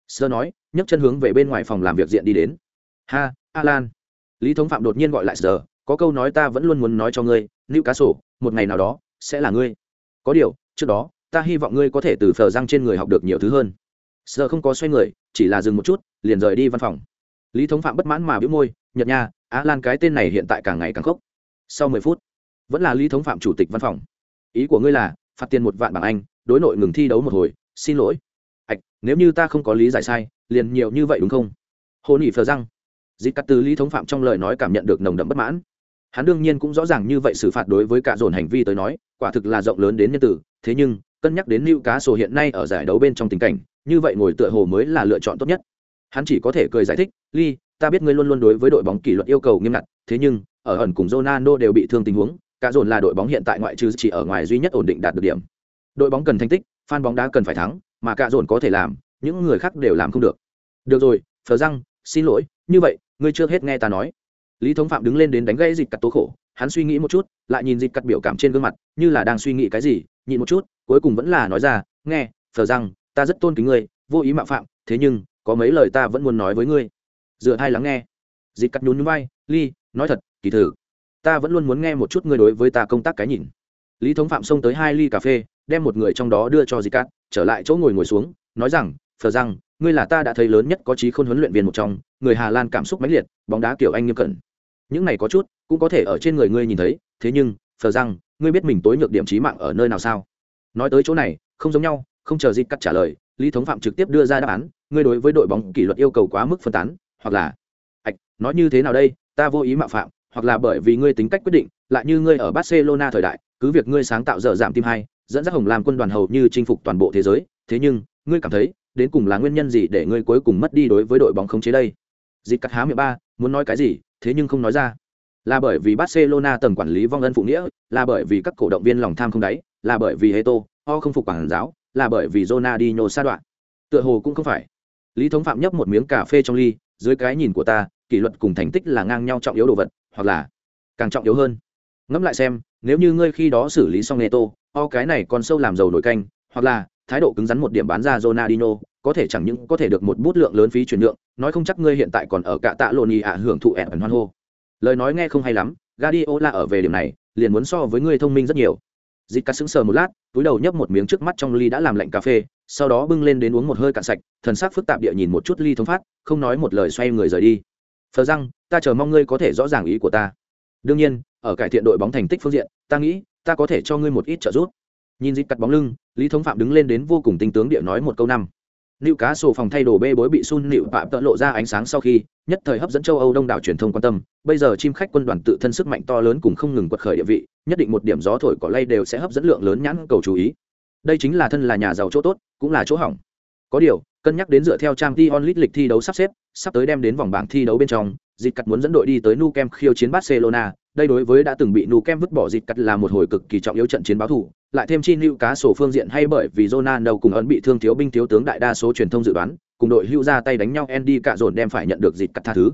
Sơ nói, nhấc chân hướng về bên ngoài phòng làm việc diện đi đến. Ha, alan. Lý thống phạm đột nhiên gọi lại sơ có câu nói ta vẫn luôn muốn nói cho ngươi nữ cá sổ một ngày nào đó, sẽ là ngươi. Có điều, trước đó, ta hy vọng ngươi có thể từ Thờ răng trên người học được nhiều thứ hơn. Sơ không có xoay người, chỉ là dừng một chút, liền rời đi văn phòng. Lý thống phạm bất mãn mà biếu môi, nhật nha á lan cái tên này hiện tại càng ngày càng khốc sau mười phút, vẫn là lý thống phạm chủ tịch văn phòng. Ý của ngươi là, phạt tiền một vạn bảng anh, đối nội ngừng thi đấu một hồi, xin lỗi. Ạch nếu như ta không có lý giải sai, liền nhiều như vậy đúng không? Hồ nỉ phờ răng. Dịp cắt từ lý thống phạm trong lời nói cảm nhận được nồng đậm bất mãn. Hắn đương nhiên cũng rõ ràng như vậy xử phạt đối với cả dồn hành vi tới nói, quả thực là rộng lớn đến nhân tử, thế nhưng, cân nhắc đến lưu cá sổ hiện nay ở giải đấu bên trong tình cảnh, như vậy ngồi tựa hồ mới là lựa chọn tốt nhất. Hắn chỉ có thể cười giải thích ly ta biết ngươi luôn luôn đối với đội bóng kỷ luật yêu cầu nghiêm ngặt, thế nhưng ở ẩn cùng Ronaldo đều bị thương tình huống, cả dồn là đội bóng hiện tại ngoại trừ chỉ ở ngoài duy nhất ổn định đạt được điểm. Đội bóng cần thành tích, fan bóng đá cần phải thắng, mà cả dồn có thể làm, những người khác đều làm không được. Được rồi Phở răng, xin lỗi, như vậy, ngươi chưa hết nghe ta nói. Lý thống phạm đứng lên đến đánh gãy dịch cắt tố khổ, hắn suy nghĩ một chút, lại nhìn dịch cắt biểu cảm trên gương mặt, như là đang suy nghĩ cái gì nhìn một chút, cuối cùng vẫn là nói ra, nghe Phở răng, ta rất tôn kính ngươi, vô ý mạo phạm, thế nhưng, có mấy lời ta vẫn muốn nói với ngươi. Dựa hai lắng nghe. Dịch cắt nhún vai, ly, nói thật kỳ thử. Ta vẫn luôn muốn nghe một chút ngươi đối với ta công tác cái nhìn. Lý thống phạm xông tới hai ly cà phê, đem một người trong đó đưa cho dì cắt trở lại chỗ ngồi ngồi xuống, nói rằng, phờ rằng ngươi là ta đã thấy lớn nhất có trí khôn huấn luyện viên một trong, người hà lan cảm xúc mãnh liệt, bóng đá kiểu anh nghiêm cẩn. Những này có chút, cũng có thể ở trên người ngươi nhìn thấy, thế nhưng, phờ rằng ngươi biết mình tối nhược điểm trí mạng ở nơi nào sao? Nói tới chỗ này, không giống nhau, không chờ dịch cắt trả lời, lý thống phạm trực tiếp đưa ra đáp án, ngươi đối với đội bóng kỷ luật yêu cầu quá mức phân tán, hoặc là ạch, nói như thế nào đây? Ta vô ý mạo phạm hoặc là bởi vì ngươi tính cách quyết định, lại như ngươi ở barcelona thời đại, cứ việc ngươi sáng tạo dở giảm tim hai, dẫn dắt hồng làm quân đoàn hầu như chinh phục toàn bộ thế giới, thế nhưng, ngươi cảm thấy, đến cùng là nguyên nhân gì để ngươi cuối cùng mất đi đối với đội bóng khống chế đây? Dịch cắt há miệng ba, muốn nói cái gì, thế nhưng không nói ra. Là bởi vì barcelona tầng quản lý vong ân phụ nghĩa, là bởi vì các cổ động viên lòng tham không đáy, là bởi vì heto, o không phục quản giáo, là bởi vì Ronaldinho sa đoạn. Tựa hồ cũng không phải. Lý thống phạm nhấp một miếng cà phê trong ly, dưới cái nhìn của ta, kỷ luật cùng thành tích là ngang nhau trọng yếu đồ vật hoặc là càng trọng yếu hơn ngẫm lại xem nếu như ngươi khi đó xử lý xong neto o cái này còn sâu làm giàu nổi canh hoặc là thái độ cứng rắn một điểm bán ra Ronaldinho, có thể chẳng những có thể được một bút lượng lớn phí chuyển nhượng, nói không chắc ngươi hiện tại còn ở cả tạ Loni ạ hưởng thụ ẻn ẩn hoan hô. Lời nói nghe không hay lắm, Guardiola ở về điểm này, liền muốn so với ngươi thông minh rất nhiều. Dịch cắt sững sờ một lát, túi đầu nhấp một miếng trước mắt trong ly đã làm lạnh cà phê, sau đó bưng lên đến uống một hơi cạn sạch, thần sắc phức tạp địa nhìn một chút ly thống phát, không nói một lời xoay người rời đi. Phờ răng, ta chờ mong ngươi có thể rõ ràng ý của ta. Đương nhiên, ở cải thiện đội bóng thành tích phương diện, ta nghĩ, ta có thể cho ngươi một ít trợ giúp nhìn dịp cắt bóng lưng lý thống phạm đứng lên đến vô cùng tinh tướng địa nói một câu năm Liệu cá sổ phòng thay đồ bê bối bị sun nịu phạm tợ lộ ra ánh sáng sau khi nhất thời hấp dẫn châu Âu đông đảo truyền thông quan tâm. Bây giờ chim khách quân đoàn tự thân sức mạnh to lớn cùng không ngừng quật khởi địa vị, nhất định một điểm gió thổi cỏ lay đều sẽ hấp dẫn lượng lớn nhãn cầu chú ý. Đây chính là thân là nhà giàu chỗ tốt, cũng là chỗ hỏng. Có điều, cân nhắc đến dựa theo trang Dion League lịch thi đấu sắp xếp, sắp tới đem đến vòng bảng thi đấu bên trong, dịch cắt muốn dẫn đội đi tới Nou Camp khiêu chiến Barcelona, đây đối với đã từng bị Nou Camp vứt bỏ dịch cắt là một hồi cực kỳ trọng yếu trận chiến báo thù, lại thêm chi lưu cá sổ phương diện hay bởi vì Ronaldo cùng ấn bị thương thiếu binh thiếu tướng đại đa số truyền thông dự đoán, cùng đội hưu ra tay đánh nhau Andy cả dồn đem phải nhận được dịch cắt tha thứ.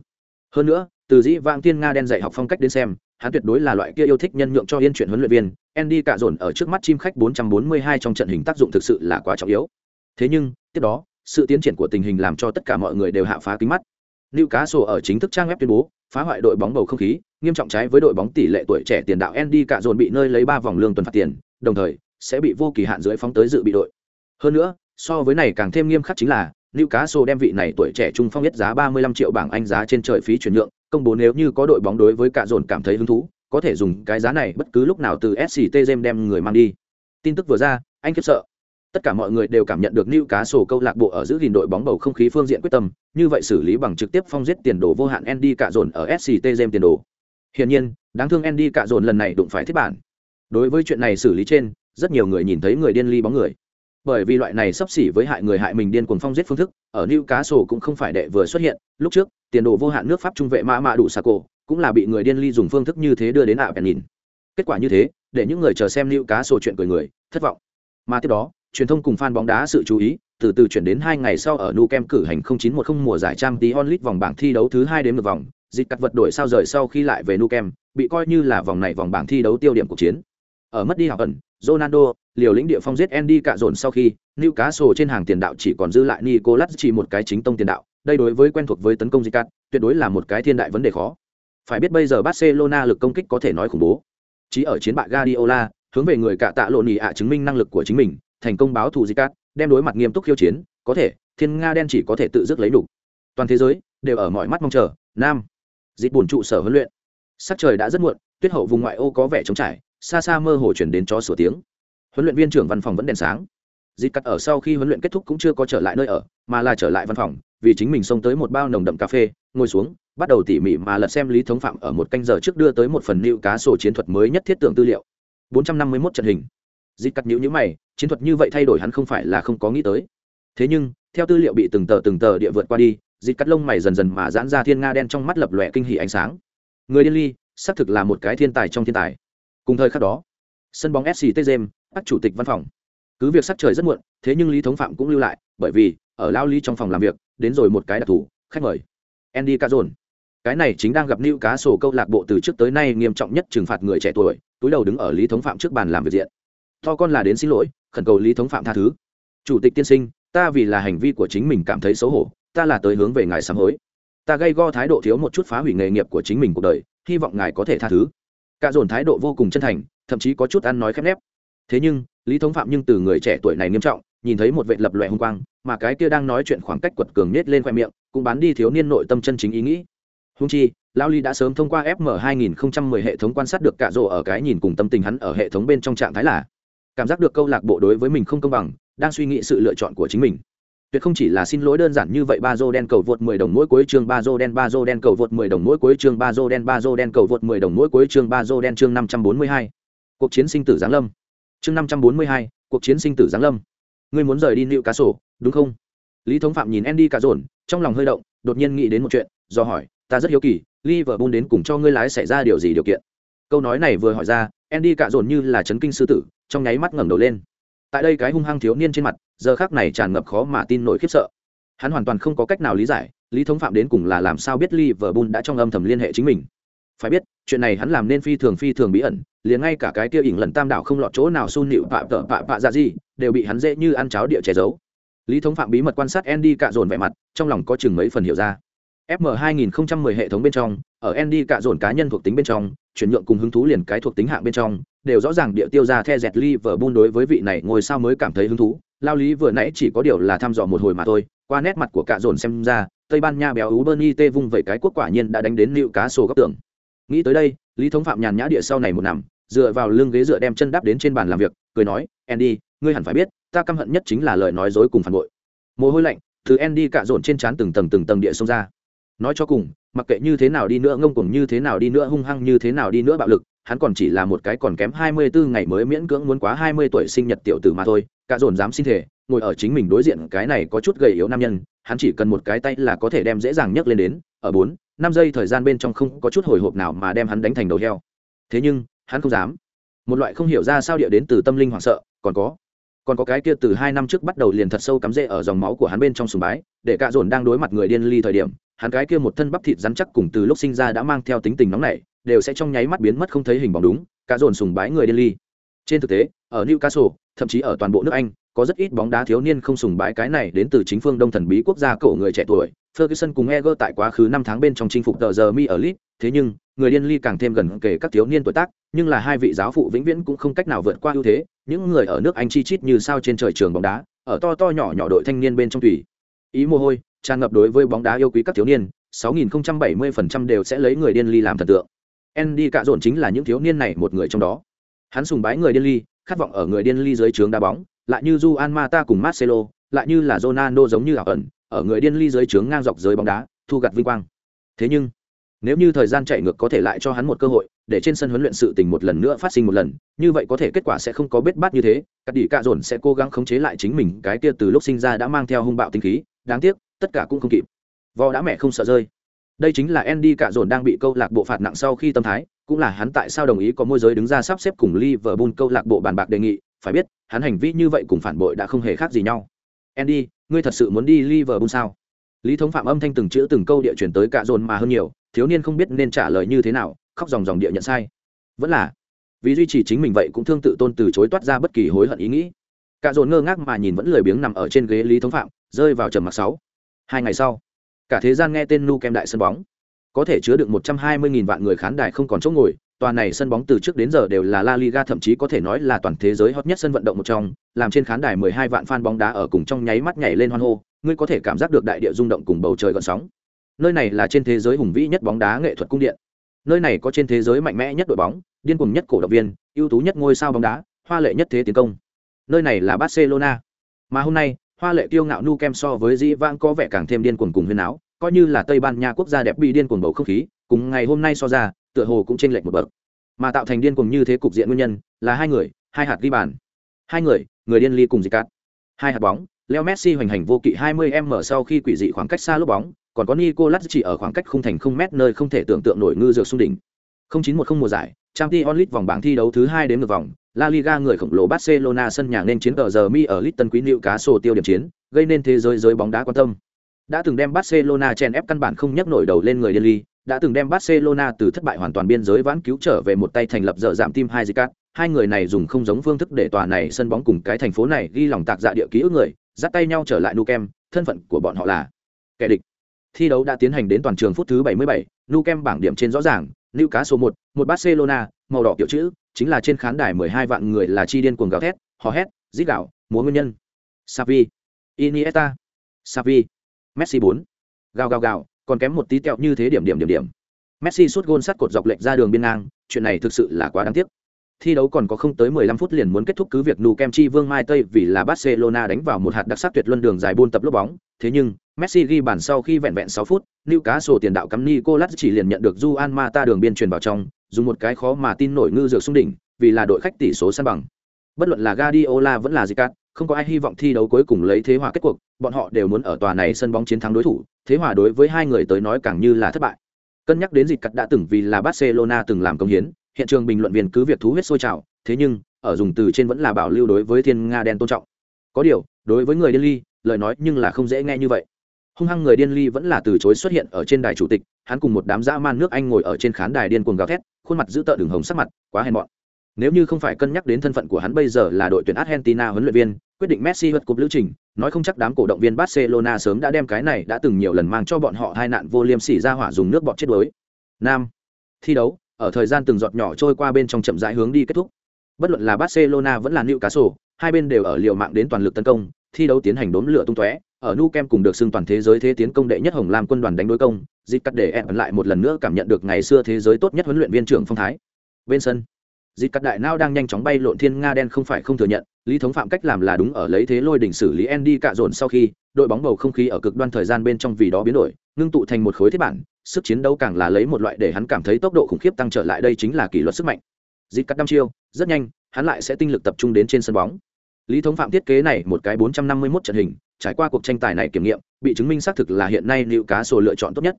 Hơn nữa, từ dĩ vang thiên nga đen dạy học phong cách đến xem, hắn tuyệt đối là loại kia yêu thích nhân nhượng cho yên chuyển huấn luyện viên, Andy cả dồn ở trước mắt chim khách 442 trong trận hình tác dụng thực sự là quá trọng yếu. Thế nhưng, tiếp đó, sự tiến triển của tình hình làm cho tất cả mọi người đều hạ phá kính mắt. Newcastle ở chính thức trang web tuyên bố, phá hoại đội bóng bầu không khí, nghiêm trọng trái với đội bóng tỷ lệ tuổi trẻ tiền đạo Andy cạ dồn bị nơi lấy 3 vòng lương tuần phạt tiền, đồng thời sẽ bị vô kỳ hạn dưới phóng tới dự bị đội. Hơn nữa, so với này càng thêm nghiêm khắc chính là Newcastle đem vị này tuổi trẻ trung phong nhất giá 35 triệu bảng Anh giá trên trời phí chuyển nhượng, công bố nếu như có đội bóng đối với cả dồn cảm thấy hứng thú, có thể dùng cái giá này bất cứ lúc nào từ SCT Gem đem người mang đi. Tin tức vừa ra, anh khiếp sợ. Tất cả mọi người đều cảm nhận được Niu Cá Sổ câu lạc bộ ở giữ gìn đội bóng bầu không khí phương diện quyết tâm, như vậy xử lý bằng trực tiếp phong giết tiền đồ vô hạn Andy cả dồn ở SCT Gem tiền đồ. Hiển nhiên, đáng thương Andy cả dồn lần này đụng phải thiết bản. Đối với chuyện này xử lý trên, rất nhiều người nhìn thấy người điên ly bóng người bởi vì loại này sắp xỉ với hại người hại mình điên cuồng phong giết phương thức ở New Cá Sổ cũng không phải đệ vừa xuất hiện lúc trước tiền đồ vô hạn nước pháp trung vệ mã mã đủ xà cổ cũng là bị người điên ly dùng phương thức như thế đưa đến ạ bèn nhìn kết quả như thế để những người chờ xem New Cá Sổ chuyện cười người thất vọng mà tiếp đó truyền thông cùng fan bóng đá sự chú ý từ từ chuyển đến hai ngày sau ở Nu Kem cử hành 0910 mùa giải trang tí onlit vòng bảng thi đấu thứ hai đến một vòng dịch cắt vật đổi sao rời sau khi lại về Nu Kem, bị coi như là vòng này vòng bảng thi đấu tiêu điểm cuộc chiến ở mất đi học ẩn Ronaldo, liều lĩnh địa phong giết Andy cạ dồn sau khi, Newcastle trên hàng tiền đạo chỉ còn dư lại Nicolas chỉ một cái chính tông tiền đạo, đây đối với quen thuộc với tấn công Zicat, tuyệt đối là một cái thiên đại vấn đề khó. Phải biết bây giờ Barcelona lực công kích có thể nói khủng bố. Chỉ ở chiến bại Guardiola, hướng về người cạ tạ lộn nhị ạ chứng minh năng lực của chính mình, thành công báo thù Zicat, đem đối mặt nghiêm túc khiêu chiến, có thể, thiên nga đen chỉ có thể tự dứt lấy đủ. Toàn thế giới đều ở mọi mắt mong chờ, nam. Dịch bùn trụ sở huấn luyện. Sắc trời đã rất muộn, tuyết hậu vùng ngoại ô có vẻ trống trải, xa xa mơ hồ chuyển đến chó sủa tiếng huấn luyện viên trưởng văn phòng vẫn đèn sáng dịp cắt ở sau khi huấn luyện kết thúc cũng chưa có trở lại nơi ở mà là trở lại văn phòng vì chính mình xông tới một bao nồng đậm cà phê ngồi xuống bắt đầu tỉ mỉ mà lật xem lý thống phạm ở một canh giờ trước đưa tới một phần lưu cá sổ chiến thuật mới nhất thiết tưởng tư liệu 451 trận hình dịp cắt nhữ nhữ mày chiến thuật như vậy thay đổi hắn không phải là không có nghĩ tới. Thế nhưng, theo tư liệu bị từng tờ từng tờ địa vượt qua đi dịp cắt lông mày dần dần mà giãn ra thiên nga đen trong mắt lập lòe kinh hỉ ánh sáng. Người điên ly, xác thực là một cái thiên tài trong thiên tài. Cùng thời khắc đó, sân bóng sct james các chủ tịch văn phòng. Cứ việc sắc trời rất muộn, thế nhưng lý thống phạm cũng lưu lại, bởi vì, ở lao lý trong phòng làm việc, đến rồi một cái đặc thù, khách mời. Andy cazon cái này chính đang gặp lưu cá sổ câu lạc bộ từ trước tới nay nghiêm trọng nhất trừng phạt người trẻ tuổi, túi đầu đứng ở lý thống phạm trước bàn làm việc diện. To con là đến xin lỗi khẩn cầu lý thống phạm tha thứ. Chủ tịch tiên sinh, ta vì là hành vi của chính mình cảm thấy xấu hổ, ta là tới hướng về ngài sám hối. Ta gây go thái độ thiếu một chút phá hủy nghề nghiệp của chính mình cuộc đời, hy vọng ngài có thể tha thứ. Cả dồn thái độ vô cùng chân thành, thậm chí có chút ăn nói khép nép. Thế nhưng, lý thống phạm nhưng từ người trẻ tuổi này nghiêm trọng, nhìn thấy một vệ lập loại hung quang, mà cái kia đang nói chuyện khoảng cách quật cường nết lên khoe miệng, cũng bán đi thiếu niên nội tâm chân chính ý nghĩ. Hung chi lao ly đã sớm thông qua fm 2010 hệ thống quan sát được cả rộ ở cái nhìn cùng tâm tình hắn ở hệ thống bên trong trạng thái là cảm giác được câu lạc bộ đối với mình không công bằng đang suy nghĩ sự lựa chọn của chính mình. Tuyệt không chỉ là xin lỗi đơn giản như vậy ba dô đen cầu vượt 10 đồng mỗi cuối chương ba dô đen ba dô đen cầu vượt 10 đồng mỗi cuối chương ba dô đen ba dô đen cầu vượt 10 đồng mỗi cuối chương ba dô đen chương 542. cuộc chiến sinh tử giáng lâm. Chương 542, cuộc chiến sinh tử giáng lâm. Ngươi muốn rời đi nịu cá sổ đúng không? Lý thống phạm nhìn andy cả dồn trong lòng hơi động đột nhiên nghĩ đến một chuyện do hỏi ta rất hiếu kỳ liverpool đến cùng cho ngươi lái xảy ra điều gì điều kiện? Câu nói này vừa hỏi ra andy cả dồn như là chấn kinh sư tử trong nháy mắt ngẩng đầu lên. Tại đây cái hung hăng thiếu niên trên mặt, giờ khác này tràn ngập khó mà tin nổi khiếp sợ. Hắn hoàn toàn không có cách nào lý giải, lý thống phạm đến cùng là làm sao biết liverpool đã trong âm thầm liên hệ chính mình. Phải biết, chuyện này hắn làm nên phi thường phi thường bí ẩn, liền ngay cả cái kia ỉn lần tam đảo không lọt chỗ nào sun nịu pạ tợ pạ pạ ra gì dạ đều bị hắn dễ như ăn cháo địa che giấu. Lý thống phạm bí mật quan sát andy cạ dồn vẻ mặt, trong lòng có chừng mấy phần hiểu ra. Fm 2010 hệ thống bên trong, ở andy cạ dồn cá nhân thuộc tính bên trong, chuyển nhượng cùng hứng thú liền cái thuộc tính hạng bên trong đều rõ ràng địa tiêu ra the dẹt Liverpool đối với vị này ngồi sao mới cảm thấy hứng thú. Lao lý vừa nãy chỉ có điều là thăm dò một hồi mà thôi, qua nét mặt của cả dồn xem ra, Tây Ban Nha béo ú Bernie tê vung vẩy cái quốc quả nhiên đã đánh đến nịu cá sổ góc tường. Nghĩ tới đây, Lý Thống Phạm nhàn nhã địa sau này một nằm, dựa vào lưng ghế dựa đem chân đáp đến trên bàn làm việc, cười nói, "Andy, ngươi hẳn phải biết, ta căm hận nhất chính là lời nói dối cùng phản bội." Mồ hôi lạnh từ Andy cạ dồn trên trán từng tầng từng tầng địa xông ra. Nói cho cùng, mặc kệ như thế nào đi nữa ngông cuồng như thế nào đi nữa hung hăng như thế nào đi nữa bạo lực, hắn còn chỉ là một cái còn kém hai mươi bốn ngày mới miễn cưỡng muốn quá hai mươi tuổi sinh nhật tiểu tử mà thôi, cả dồn dám xin thể, ngồi ở chính mình đối diện cái này có chút gầy yếu nam nhân, hắn chỉ cần một cái tay là có thể đem dễ dàng nhấc lên đến, ở bốn, năm giây thời gian bên trong không có chút hồi hộp nào mà đem hắn đánh thành đầu heo. Thế nhưng, hắn không dám. Một loại không hiểu ra sao địa đến từ tâm linh hoảng sợ, còn có còn có cái kia từ hai năm trước bắt đầu liền thật sâu cắm rễ ở dòng máu của hắn bên trong sùng bái để cả dồn đang đối mặt người điên ly thời điểm hắn cái kia một thân bắp thịt rắn chắc cùng từ lúc sinh ra đã mang theo tính tình nóng nảy đều sẽ trong nháy mắt biến mất không thấy hình bóng đúng, cả dồn sùng bái người điên ly. Trên thực tế, ở newcastle, thậm chí ở toàn bộ nước anh, có rất ít bóng đá thiếu niên không sùng bái cái này đến từ chính phương đông thần bí quốc gia cổ người trẻ tuổi. Ferguson cùng eger tại quá khứ năm tháng bên trong chinh phục tờ giờ mi ở lit thế nhưng, người điên ly càng thêm gần kể các thiếu niên tuổi tác, nhưng là hai vị giáo phụ vĩnh viễn cũng không cách nào vượt qua ưu thế. Những người ở nước anh chi chít như sao trên trời trường bóng đá, ở to to nhỏ nhỏ đội thanh niên bên trong tùy. Ý mồ hôi, tràn ngập đối với bóng đá yêu quý các thiếu niên 6070% đều sẽ lấy người điên ly làm thần tượng. Andy cạ dồn chính là những thiếu niên này một người trong đó. Hắn sùng bái người điên ly, khát vọng ở người điên ly dưới trướng đá bóng, lại như Juan Mata cùng Marcelo, lại như là Ronaldo giống như ảo ẩn, ở người điên ly dưới trướng ngang dọc dưới bóng đá, thu gặt vinh quang. Thế nhưng, nếu như thời gian chạy ngược có thể lại cho hắn một cơ hội, để trên sân huấn luyện sự tình một lần nữa phát sinh một lần, như vậy có thể kết quả sẽ không có bết bát như thế các đỉ cạ dồn sẽ cố gắng khống chế lại chính mình, cái kia từ lúc sinh ra đã mang theo hung bạo tinh khí, đáng tiếc, tất cả cũng không kịp. Vò đã mẹ không sợ rơi đây chính là Andy Cả dồn đang bị câu lạc bộ phạt nặng sau khi tâm thái, cũng là hắn tại sao đồng ý có môi giới đứng ra sắp xếp cùng Liverpool câu lạc bộ bàn bạc đề nghị, phải biết, hắn hành vi như vậy cùng phản bội đã không hề khác gì nhau. Andy, ngươi thật sự muốn đi Liverpool sao? Lý thống phạm âm thanh từng chữ từng câu địa chuyển tới Cả dồn mà hơn nhiều, thiếu niên không biết nên trả lời như thế nào, khóc ròng ròng địa nhận sai. Vẫn là, vì duy trì chính mình vậy cũng thương tự tôn từ chối toát ra bất kỳ hối hận ý nghĩ. Cả dồn ngơ ngác mà nhìn vẫn lười biếng nằm ở trên ghế lý thống phạm, rơi vào trầm mặc sáu. Hai ngày sau cả thế gian nghe tên nu kem đại sân bóng. Có thể chứa được một trăm hai mươi nghìn vạn người khán đài không còn chỗ ngồi tòa này sân bóng từ trước đến giờ đều là La Liga thậm chí có thể nói là toàn thế giới hot nhất sân vận động một trong, làm trên khán đài 12 vạn fan bóng đá ở cùng trong nháy mắt nhảy lên hoan hô, ngươi có thể cảm giác được đại địa rung động cùng bầu trời gợn sóng. Nơi này là trên thế giới hùng vĩ nhất bóng đá nghệ thuật cung điện. Nơi này có trên thế giới mạnh mẽ nhất đội bóng điên cuồng nhất cổ động viên ưu tú nhất ngôi sao bóng đá hoa lệ nhất thế tiến công. Nơi này là barcelona. Mà hôm nay hoa lệ kiêu ngạo nu kem so với dĩ vãng có vẻ càng thêm điên cuồng cùng huyên áo coi như là tây ban nha quốc gia đẹp bị điên cuồng bầu không khí cùng ngày hôm nay so ra tựa hồ cũng chênh lệch một bậc. Mà tạo thành điên cuồng như thế cục diện nguyên nhân là hai người hai hạt ghi bàn. Hai người người điên ly cùng dịch cát. Hai hạt bóng Leo Messi hoành hành vô kỵ 20m sau khi quỷ dị khoảng cách xa lúc bóng, còn có Nicolas chỉ ở khoảng cách không thành không mét nơi không thể tưởng tượng nổi ngư dược xung đỉnh. 0910 mùa giải, Champions League vòng bảng thi đấu thứ hai đến ngược vòng, La Liga người khổng lồ Barcelona sân nhà nên chiến ở giờ mi ở Liston quý nịu cá sổ tiêu điểm chiến, gây nên thế giới giới bóng đá quan tâm. Đã từng đem Barcelona chèn ép căn bản không nhấc nổi đầu lên người Delhi, đã từng đem Barcelona từ thất bại hoàn toàn biên giới vãn cứu trở về một tay thành lập dở giảm tim hai Zicat. Hai người này dùng không giống phương thức để tòa này sân bóng cùng cái thành phố này ghi lòng tạc dạ địa ký ức người, dắt tay nhau trở lại Nou Camp, thân phận của bọn họ là kẻ địch. Thi đấu đã tiến hành đến toàn trường phút thứ 77, Nou Camp bảng điểm trên rõ ràng, Newcastle 1, một Barcelona, màu đỏ kiểu chữ, chính là trên khán đài 12 vạn người là chi điên cuồng gào thét, hò hét, rít gào, múa nguyên nhân. Xavi, Iniesta, Xavi, Messi 4. Gào gào gào, còn kém một tí tẹo như thế điểm điểm điểm điểm. Messi sút gôn sắt cột dọc lệch ra đường biên ngang, chuyện này thực sự là quá đáng tiếc. Thi đấu còn có không tới 15 phút liền muốn kết thúc cứ việc nù kem chi Vương Mai Tây vì là Barcelona đánh vào một hạt đặc sắc tuyệt luân đường dài buôn tập lốp bóng, thế nhưng Messi ghi bàn sau khi vẹn vẹn 6 phút, Newcastle tiền đạo cắm Nicolas chỉ liền nhận được Juan Mata đường biên truyền vào trong, dùng một cái khó mà tin nổi ngư dược xung đỉnh, vì là đội khách tỷ số san bằng. Bất luận là Guardiola vẫn là Zicat, không có ai hy vọng thi đấu cuối cùng lấy thế hòa kết cuộc, bọn họ đều muốn ở tòa này sân bóng chiến thắng đối thủ, thế hòa đối với hai người tới nói càng như là thất bại. Cân nhắc đến Zicat đã từng vì là Barcelona từng làm công hiến, hiện trường bình luận viên cứ việc thú huyết sôi trào, thế nhưng, ở dùng từ trên vẫn là bảo lưu đối với Thiên Nga đen tôn trọng. Có điều, đối với người Delhi, lời nói nhưng là không dễ nghe như vậy hung hăng người điên ly vẫn là từ chối xuất hiện ở trên đài chủ tịch hắn cùng một đám dã man nước anh ngồi ở trên khán đài điên cuồng gào thét khuôn mặt giữ tợn đường hồng sắc mặt, quá hèn mọn. Nếu như không phải cân nhắc đến thân phận của hắn bây giờ là đội tuyển argentina huấn luyện viên, quyết định messi vượt cúp lữ trình, nói không chắc đám cổ động viên barcelona sớm đã đem cái này đã từng nhiều lần mang cho bọn họ hai nạn vô liêm sỉ ra hỏa dùng nước bọt chết đuối. Nam, thi đấu, ở thời gian từng giọt nhỏ trôi qua bên trong chậm rãi hướng đi kết thúc. Bất luận là barcelona vẫn là newcastle, hai bên đều ở liều mạng đến toàn lực tấn công, thi đấu tiến hành đốn lửa tung tóe ở nu kem cùng được xưng toàn thế giới thế tiến công đệ nhất hồng lam quân đoàn đánh đối công dịp cắt để em lại một lần nữa cảm nhận được ngày xưa thế giới tốt nhất huấn luyện viên trưởng phong thái. Bên sân dịp cắt đại nao đang nhanh chóng bay lộn thiên nga đen không phải không thừa nhận, lý thống phạm cách làm là đúng ở lấy thế lôi đỉnh xử lý andy cạ dồn sau khi, đội bóng bầu không khí ở cực đoan thời gian bên trong vì đó biến đổi, ngưng tụ thành một khối thiết bản, sức chiến đấu càng là lấy một loại để hắn cảm thấy tốc độ khủng khiếp tăng trở lại đây chính là kỷ luật sức mạnh. Dịp cắt đăm chiêu, rất nhanh, hắn lại sẽ tinh lực tập trung đến trên sân bóng lý thống phạm thiết kế này một cái 451 trận hình, trải qua cuộc tranh tài này kiểm nghiệm, bị chứng minh xác thực là hiện nay liệu cá sổ lựa chọn tốt nhất.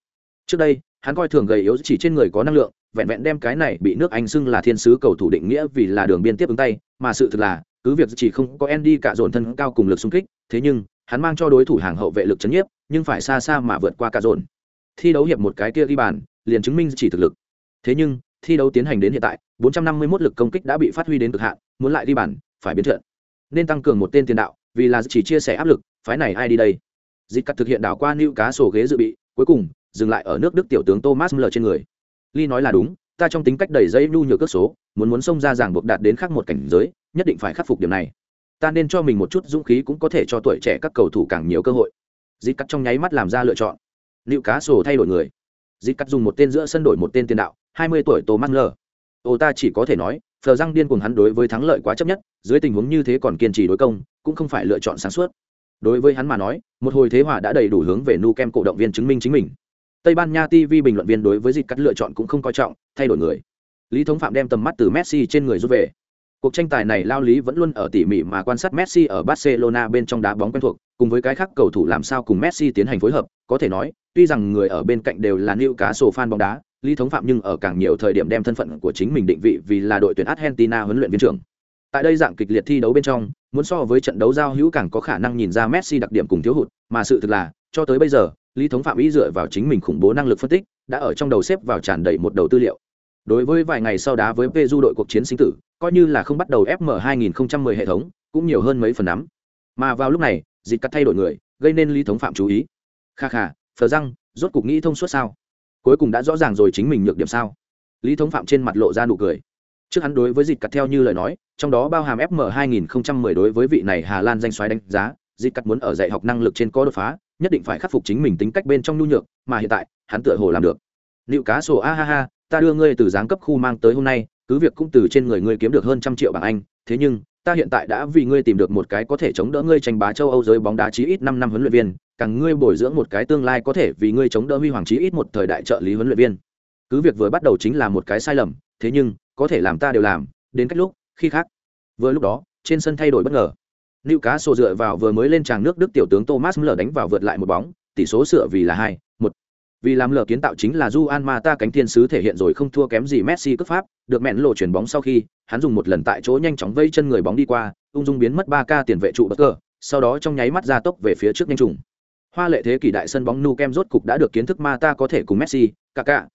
Trước đây, hắn coi thường gầy yếu chỉ trên người có năng lượng, vẹn vẹn đem cái này bị nước anh xưng là thiên sứ cầu thủ định nghĩa vì là đường biên tiếp ứng tay, mà sự thực là, cứ việc chỉ không có Andy cả dồn thân cao cùng lực xung kích, thế nhưng, hắn mang cho đối thủ hàng hậu vệ lực chấn nhiếp, nhưng phải xa xa mà vượt qua cả dồn. Thi đấu hiệp một cái kia ghi bàn, liền chứng minh chỉ thực lực. Thế nhưng, thi đấu tiến hành đến hiện tại 451 lực công kích đã bị phát huy đến cực hạn, muốn lại ghi bàn, phải biến trận nên tăng cường một tên tiền đạo, vì là chỉ chia sẻ áp lực, phái này ai đi đây? Dịch cắt thực hiện đảo qua nữ cá sổ ghế dự bị, cuối cùng, dừng lại ở nước đức tiểu tướng thomas miller trên người. Ly nói là đúng, ta trong tính cách đầy dây nhu nhược cước số, muốn muốn xông ra ràng buộc đạt đến khác một cảnh giới, nhất định phải khắc phục điểm này. Ta nên cho mình một chút dũng khí cũng có thể cho tuổi trẻ các cầu thủ càng nhiều cơ hội. Dịch cắt trong nháy mắt làm ra lựa chọn. Liệu cá sổ thay đổi người. Dịch cắt dùng một tên giữa sân đổi một tên tiền đạo, hai mươi tuổi thomas miller ô, ta chỉ có thể nói phờ răng điên cuồng hắn đối với thắng lợi quá chấp nhất, dưới tình huống như thế còn kiên trì đối công, cũng không phải lựa chọn sáng suốt. Đối với hắn mà nói, một hồi thế hòa đã đầy đủ hướng về nu kem cổ động viên chứng minh chính mình. Tây ban nha tv bình luận viên đối với dịch cắt lựa chọn cũng không coi trọng, thay đổi người. Lý thống phạm đem tầm mắt từ messi trên người rút về. Cuộc tranh tài này lao lý vẫn luôn ở tỉ mỉ mà quan sát messi ở barcelona bên trong đá bóng quen thuộc, cùng với cái khác cầu thủ làm sao cùng messi tiến hành phối hợp, có thể nói, tuy rằng người ở bên cạnh đều là nữ cá sổ fan bóng đá lý thống phạm nhưng ở càng nhiều thời điểm đem thân phận của chính mình định vị vì là đội tuyển argentina huấn luyện viên trưởng. Tại đây dạng kịch liệt thi đấu bên trong, muốn so với trận đấu giao hữu càng có khả năng nhìn ra messi đặc điểm cùng thiếu hụt, mà sự thực là, cho tới bây giờ, lý thống phạm ý dựa vào chính mình khủng bố năng lực phân tích, đã ở trong đầu xếp vào tràn đầy một đầu tư liệu. Đối với vài ngày sau đá với Peru đội cuộc chiến sinh tử, coi như là không bắt đầu fm 2010 hệ thống, cũng nhiều hơn mấy phần nắm. Mà vào lúc này, dịch cắt thay đổi người, gây nên lý thống phạm chú ý. Kha kha, phờ răng, rốt cục nghĩ thông suốt sao? Cuối cùng đã rõ ràng rồi chính mình nhược điểm sao? Lý thống phạm trên mặt lộ ra nụ cười. Trước hắn đối với dịch cắt theo như lời nói, trong đó bao hàm fm 2010 đối với vị này hà lan danh xoáy đánh giá, dịch cắt muốn ở dạy học năng lực trên có đột phá, nhất định phải khắc phục chính mình tính cách bên trong nhu nhược, mà hiện tại, hắn tựa hồ làm được. Liệu cá sổ, a ha ha, ta đưa ngươi từ giáng cấp khu mang tới hôm nay, cứ việc cũng từ trên người ngươi kiếm được hơn trăm triệu bảng anh, thế nhưng, ta hiện tại đã vì ngươi tìm được một cái có thể chống đỡ ngươi tranh bá châu âu giới bóng đá chí ít năm năm huấn luyện viên càng ngươi bồi dưỡng một cái tương lai có thể vì ngươi chống đỡ huy hoàng chí ít một thời đại trợ lý huấn luyện viên. Cứ việc vừa bắt đầu chính là một cái sai lầm thế nhưng có thể làm ta đều làm đến cách lúc khi khác. Vừa lúc đó trên sân thay đổi bất ngờ. Lưu cá sổ dựa vào vừa mới lên tràng nước Đức tiểu tướng Thomas lờ đánh vào vượt lại một bóng, tỷ số sửa vì là hai một. Vì làm lờ kiến tạo chính là Juan Mata cánh thiên sứ thể hiện rồi không thua kém gì Messi cướp pháp, được mẹn lộ chuyển bóng sau khi, hắn dùng một lần tại chỗ nhanh chóng vây chân người bóng đi qua, ung dung biến mất 3 ca tiền vệ trụ bất ngờ, sau đó trong nháy mắt ra tốc về phía trước nhanh trùng. Hoa lệ thế kỷ đại sân bóng Nou Camp rốt cục đã được kiến thức Mata có thể cùng Messi, Kaká,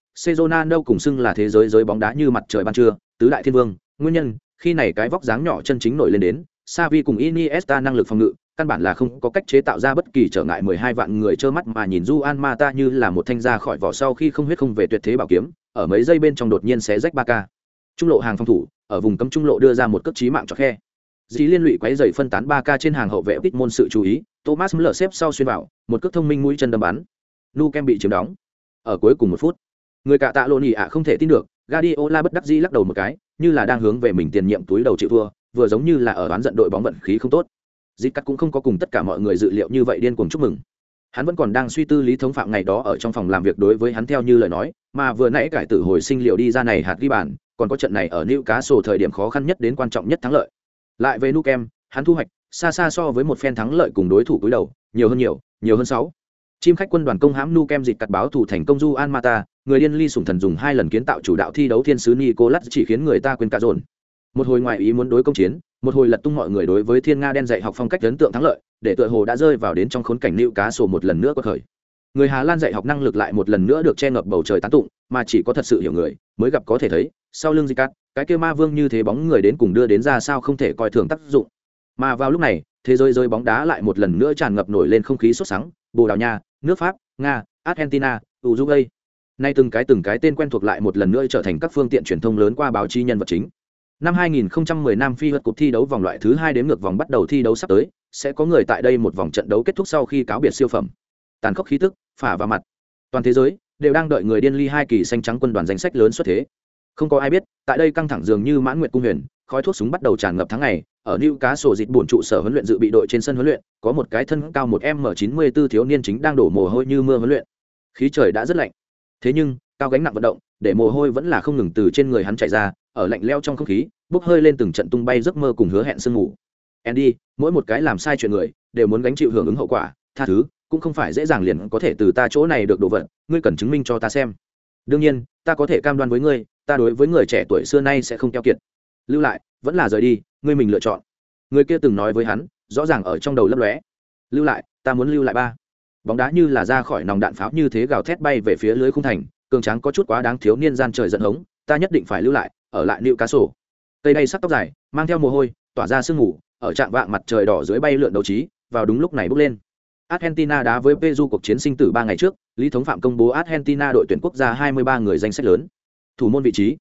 đâu cùng xưng là thế giới giới bóng đá như mặt trời ban trưa, tứ đại thiên vương, nguyên nhân, khi này cái vóc dáng nhỏ chân chính nổi lên đến, Xavi cùng Iniesta năng lực phòng ngự, căn bản là không có cách chế tạo ra bất kỳ trở ngại 12 vạn người trơ mắt mà nhìn Juan Mata như là một thanh ra khỏi vỏ sau khi không huyết không về tuyệt thế bảo kiếm, ở mấy giây bên trong đột nhiên xé rách Barca. Trung lộ hàng phòng thủ, ở vùng cấm trung lộ đưa ra một cước chí mạng cho khe. Dĩ liên lụy quấy dày phân tán ba k trên hàng hậu vệ ít môn sự chú ý, Thomas lở xếp sau xuyên vào, một cước thông minh mũi chân đâm bắn. Nu Kem bị chiếm đóng. Ở cuối cùng một phút, người cả tạ lộn ạ không thể tin được, Guardiola bất đắc dĩ lắc đầu một cái, như là đang hướng về mình tiền nhiệm túi đầu chịu thua, vừa giống như là ở đoán giận đội bóng vận khí không tốt dịp cắt cũng không có cùng tất cả mọi người dự liệu như vậy điên cuồng chúc mừng hắn vẫn còn đang suy tư lý thống phạm ngày đó ở trong phòng làm việc đối với hắn theo như lời nói mà vừa nãy cải tử hồi sinh liệu đi ra này hạt ghi bàn còn có trận này ở Newcastle cá sổ thời điểm khó khăn nhất đến quan trọng nhất thắng lợi lại về Nu Kem, hắn thu hoạch xa xa so với một phen thắng lợi cùng đối thủ cuối đầu nhiều hơn nhiều nhiều hơn sáu. Chim khách quân đoàn công hãm Nu Kem dịp cặt báo thủ thành công du an mata người điên ly sủng thần dùng hai lần kiến tạo chủ đạo thi đấu thiên sứ nicolas chỉ khiến người ta quên cả dồn. Một hồi ngoại ý muốn đối công chiến một hồi lật tung mọi người đối với thiên nga đen dạy học phong cách ấn tượng thắng lợi để tựa hồ đã rơi vào đến trong khốn cảnh nịu cá sổ một lần nữa có khởi. Người hà lan dạy học năng lực lại một lần nữa được che ngập bầu trời tán tụng mà chỉ có thật sự hiểu người mới gặp có thể thấy sau lưng di cắt cái kêu ma vương như thế bóng người đến cùng đưa đến ra sao không thể coi thường tác dụng mà vào lúc này thế giới rơi bóng đá lại một lần nữa tràn ngập nổi lên không khí sốt sắng bồ đào nha nước pháp nga argentina uruguay nay từng cái từng cái tên quen thuộc lại một lần nữa trở thành các phương tiện truyền thông lớn qua báo chí nhân vật chính Năm 2010 Nam Phi vượt cuộc thi đấu vòng loại thứ hai đến ngược vòng bắt đầu thi đấu sắp tới, sẽ có người tại đây một vòng trận đấu kết thúc sau khi cáo biệt siêu phẩm. Tàn khốc khí tức, phả vào mặt. Toàn thế giới đều đang đợi người điên ly hai kỳ xanh trắng quân đoàn danh sách lớn xuất thế. Không có ai biết, tại đây căng thẳng dường như mãn nguyện cung huyền, khói thuốc súng bắt đầu tràn ngập tháng ngày, ở New Cá sổ dịch buồn trụ sở huấn luyện dự bị đội trên sân huấn luyện, có một cái thân cao một m 94 thiếu niên chính đang đổ mồ hôi như mưa huấn luyện. Khí trời đã rất lạnh. Thế nhưng, cao gánh nặng vận động, để mồ hôi vẫn là không ngừng từ trên người hắn chảy ra, ở lạnh leo trong không khí, bốc hơi lên từng trận tung bay giấc mơ cùng hứa hẹn sương ngủ andy mỗi một cái làm sai chuyện người đều muốn gánh chịu hưởng ứng hậu quả tha thứ cũng không phải dễ dàng liền có thể từ ta chỗ này được đồ vật ngươi cần chứng minh cho ta xem đương nhiên ta có thể cam đoan với ngươi ta đối với người trẻ tuổi xưa nay sẽ không keo kiệt. Lưu lại, vẫn là rời đi, ngươi mình lựa chọn. Người kia từng nói với hắn, rõ ràng ở trong đầu lấp lóe. Lưu lại, ta muốn lưu lại ba. Bóng đá như là ra khỏi nòng đạn pháo như thế gào thét bay về phía lưới khung thành, cường tráng có chút quá đáng thiếu niên gian trời giận hống, ta nhất định phải lưu lại, ở lại nịu cá sổ cây đay sắc tóc dài, mang theo mồ hôi, tỏa ra sương mù, ở trạng vạng mặt trời đỏ dưới bay lượn đầu trí, vào đúng lúc này bước lên. Argentina đá với peru cuộc chiến sinh tử ba ngày trước, lý thống phạm công bố argentina đội tuyển quốc gia 23 người danh sách lớn thủ môn vị trí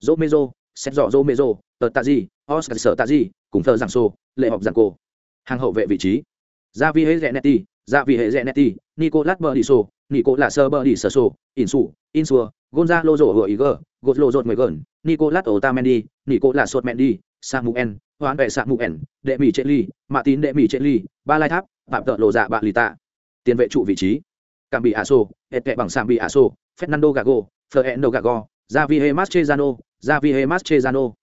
Romero, tờ tạ di Oscar Tazi, cùng thờ giảng sô, lệ học giảng cô. Hàng hậu vệ vị trí. Javi Hezenetti, Javi Hezenetti, Nicolas Berdiso, Nicolas su in sua Gonzalo Rodriguez, mười Rodriguez, Nicolas Otamendi, Nicolas Otamendi, Samuel, Hoán vệ Samuel, Đệ Mỹ Cheli, Mạ Tín Đệ Mỹ Cheli, Ba Lai Tháp, Phạm Tợ Lộ Dạ Bạ Lì Tạ. Tiền vệ trụ vị trí. Cảm bị Aso, kệ bằng Sam bị Aso, Fernando Gago, Fernando Gago, Javier Mascherano, Javier Mascherano.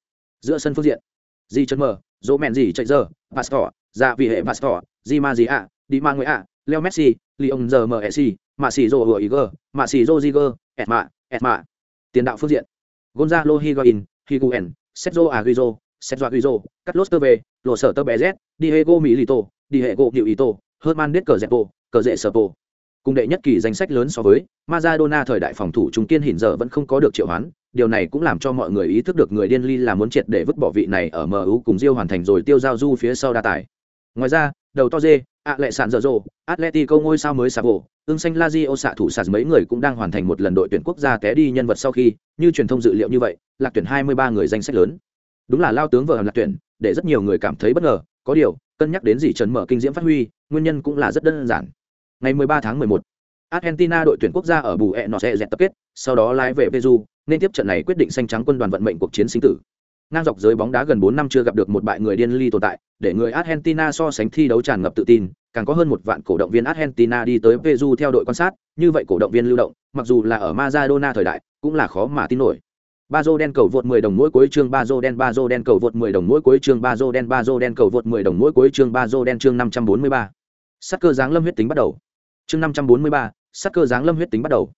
Giữa sân phương diện. Di chân mở, dỗ mẹn gì chạy giờ, Pastor, Javier Pastor, Di Ma Di A, Di Ma Nguy A, Leo Messi, Leon giờ Messi, Mạ Sĩ Rô Hùa Iger, Mạ Sĩ Rô Ziger, Etma, Etma. Tiền đạo phương diện Gonzalo Higuain, Higuain, Sergio Aguizo, Sergio Aguizo, Carlos Tevez, Lo Sở Tơ Bezet, Diego Milito, Diego Nilito, Herman Descartes, cờ dễ sở bộ. Cùng đệ nhất kỳ danh sách lớn so với Maradona thời đại phòng thủ trung kiên hiện giờ vẫn không có được triệu hoán, điều này cũng làm cho mọi người ý thức được người điên ly là muốn triệt để vứt bỏ vị này ở MU cùng Rio hoàn thành rồi tiêu giao du phía sau đa tài. Ngoài ra, đầu to dê, ạ lệ sàn dở dồ, Atletico ngôi sao mới Savo, ương xanh Lazio xạ thủ sạt mấy người cũng đang hoàn thành một lần đội tuyển quốc gia té đi nhân vật sau khi, như truyền thông dự liệu như vậy, lạc tuyển 23 người danh sách lớn. Đúng là lao tướng vợ lạc tuyển, để rất nhiều người cảm thấy bất ngờ, có điều, cân nhắc đến gì trần mở kinh diễm phát huy, nguyên nhân cũng là rất đơn giản. Ngày 13 tháng 11, Argentina đội tuyển quốc gia ở bù ẹ nọ sẽ dẹt tập kết, sau đó lái về Peru, nên tiếp trận này quyết định xanh trắng quân đoàn vận mệnh cuộc chiến sinh tử. Ngang dọc giới bóng đá gần 4 năm chưa gặp được một bại người điên ly tồn tại, để người Argentina so sánh thi đấu tràn ngập tự tin, càng có hơn một vạn cổ động viên Argentina đi tới Peru theo đội quan sát, như vậy cổ động viên lưu động, mặc dù là ở Maradona thời đại, cũng là khó mà tin nổi. Bazo đen cầu vượt 10 đồng mỗi cuối chương Bazo đen Bazo đen cầu vượt 10 đồng mỗi cuối chương Bazo đen Bazo đen cầu vượt 10 đồng mỗi cuối chương Bazo đen chương 543. Sắc cơ dáng lâm huyết tính bắt đầu. Chương 543, sắc cơ dáng lâm huyết tính bắt đầu.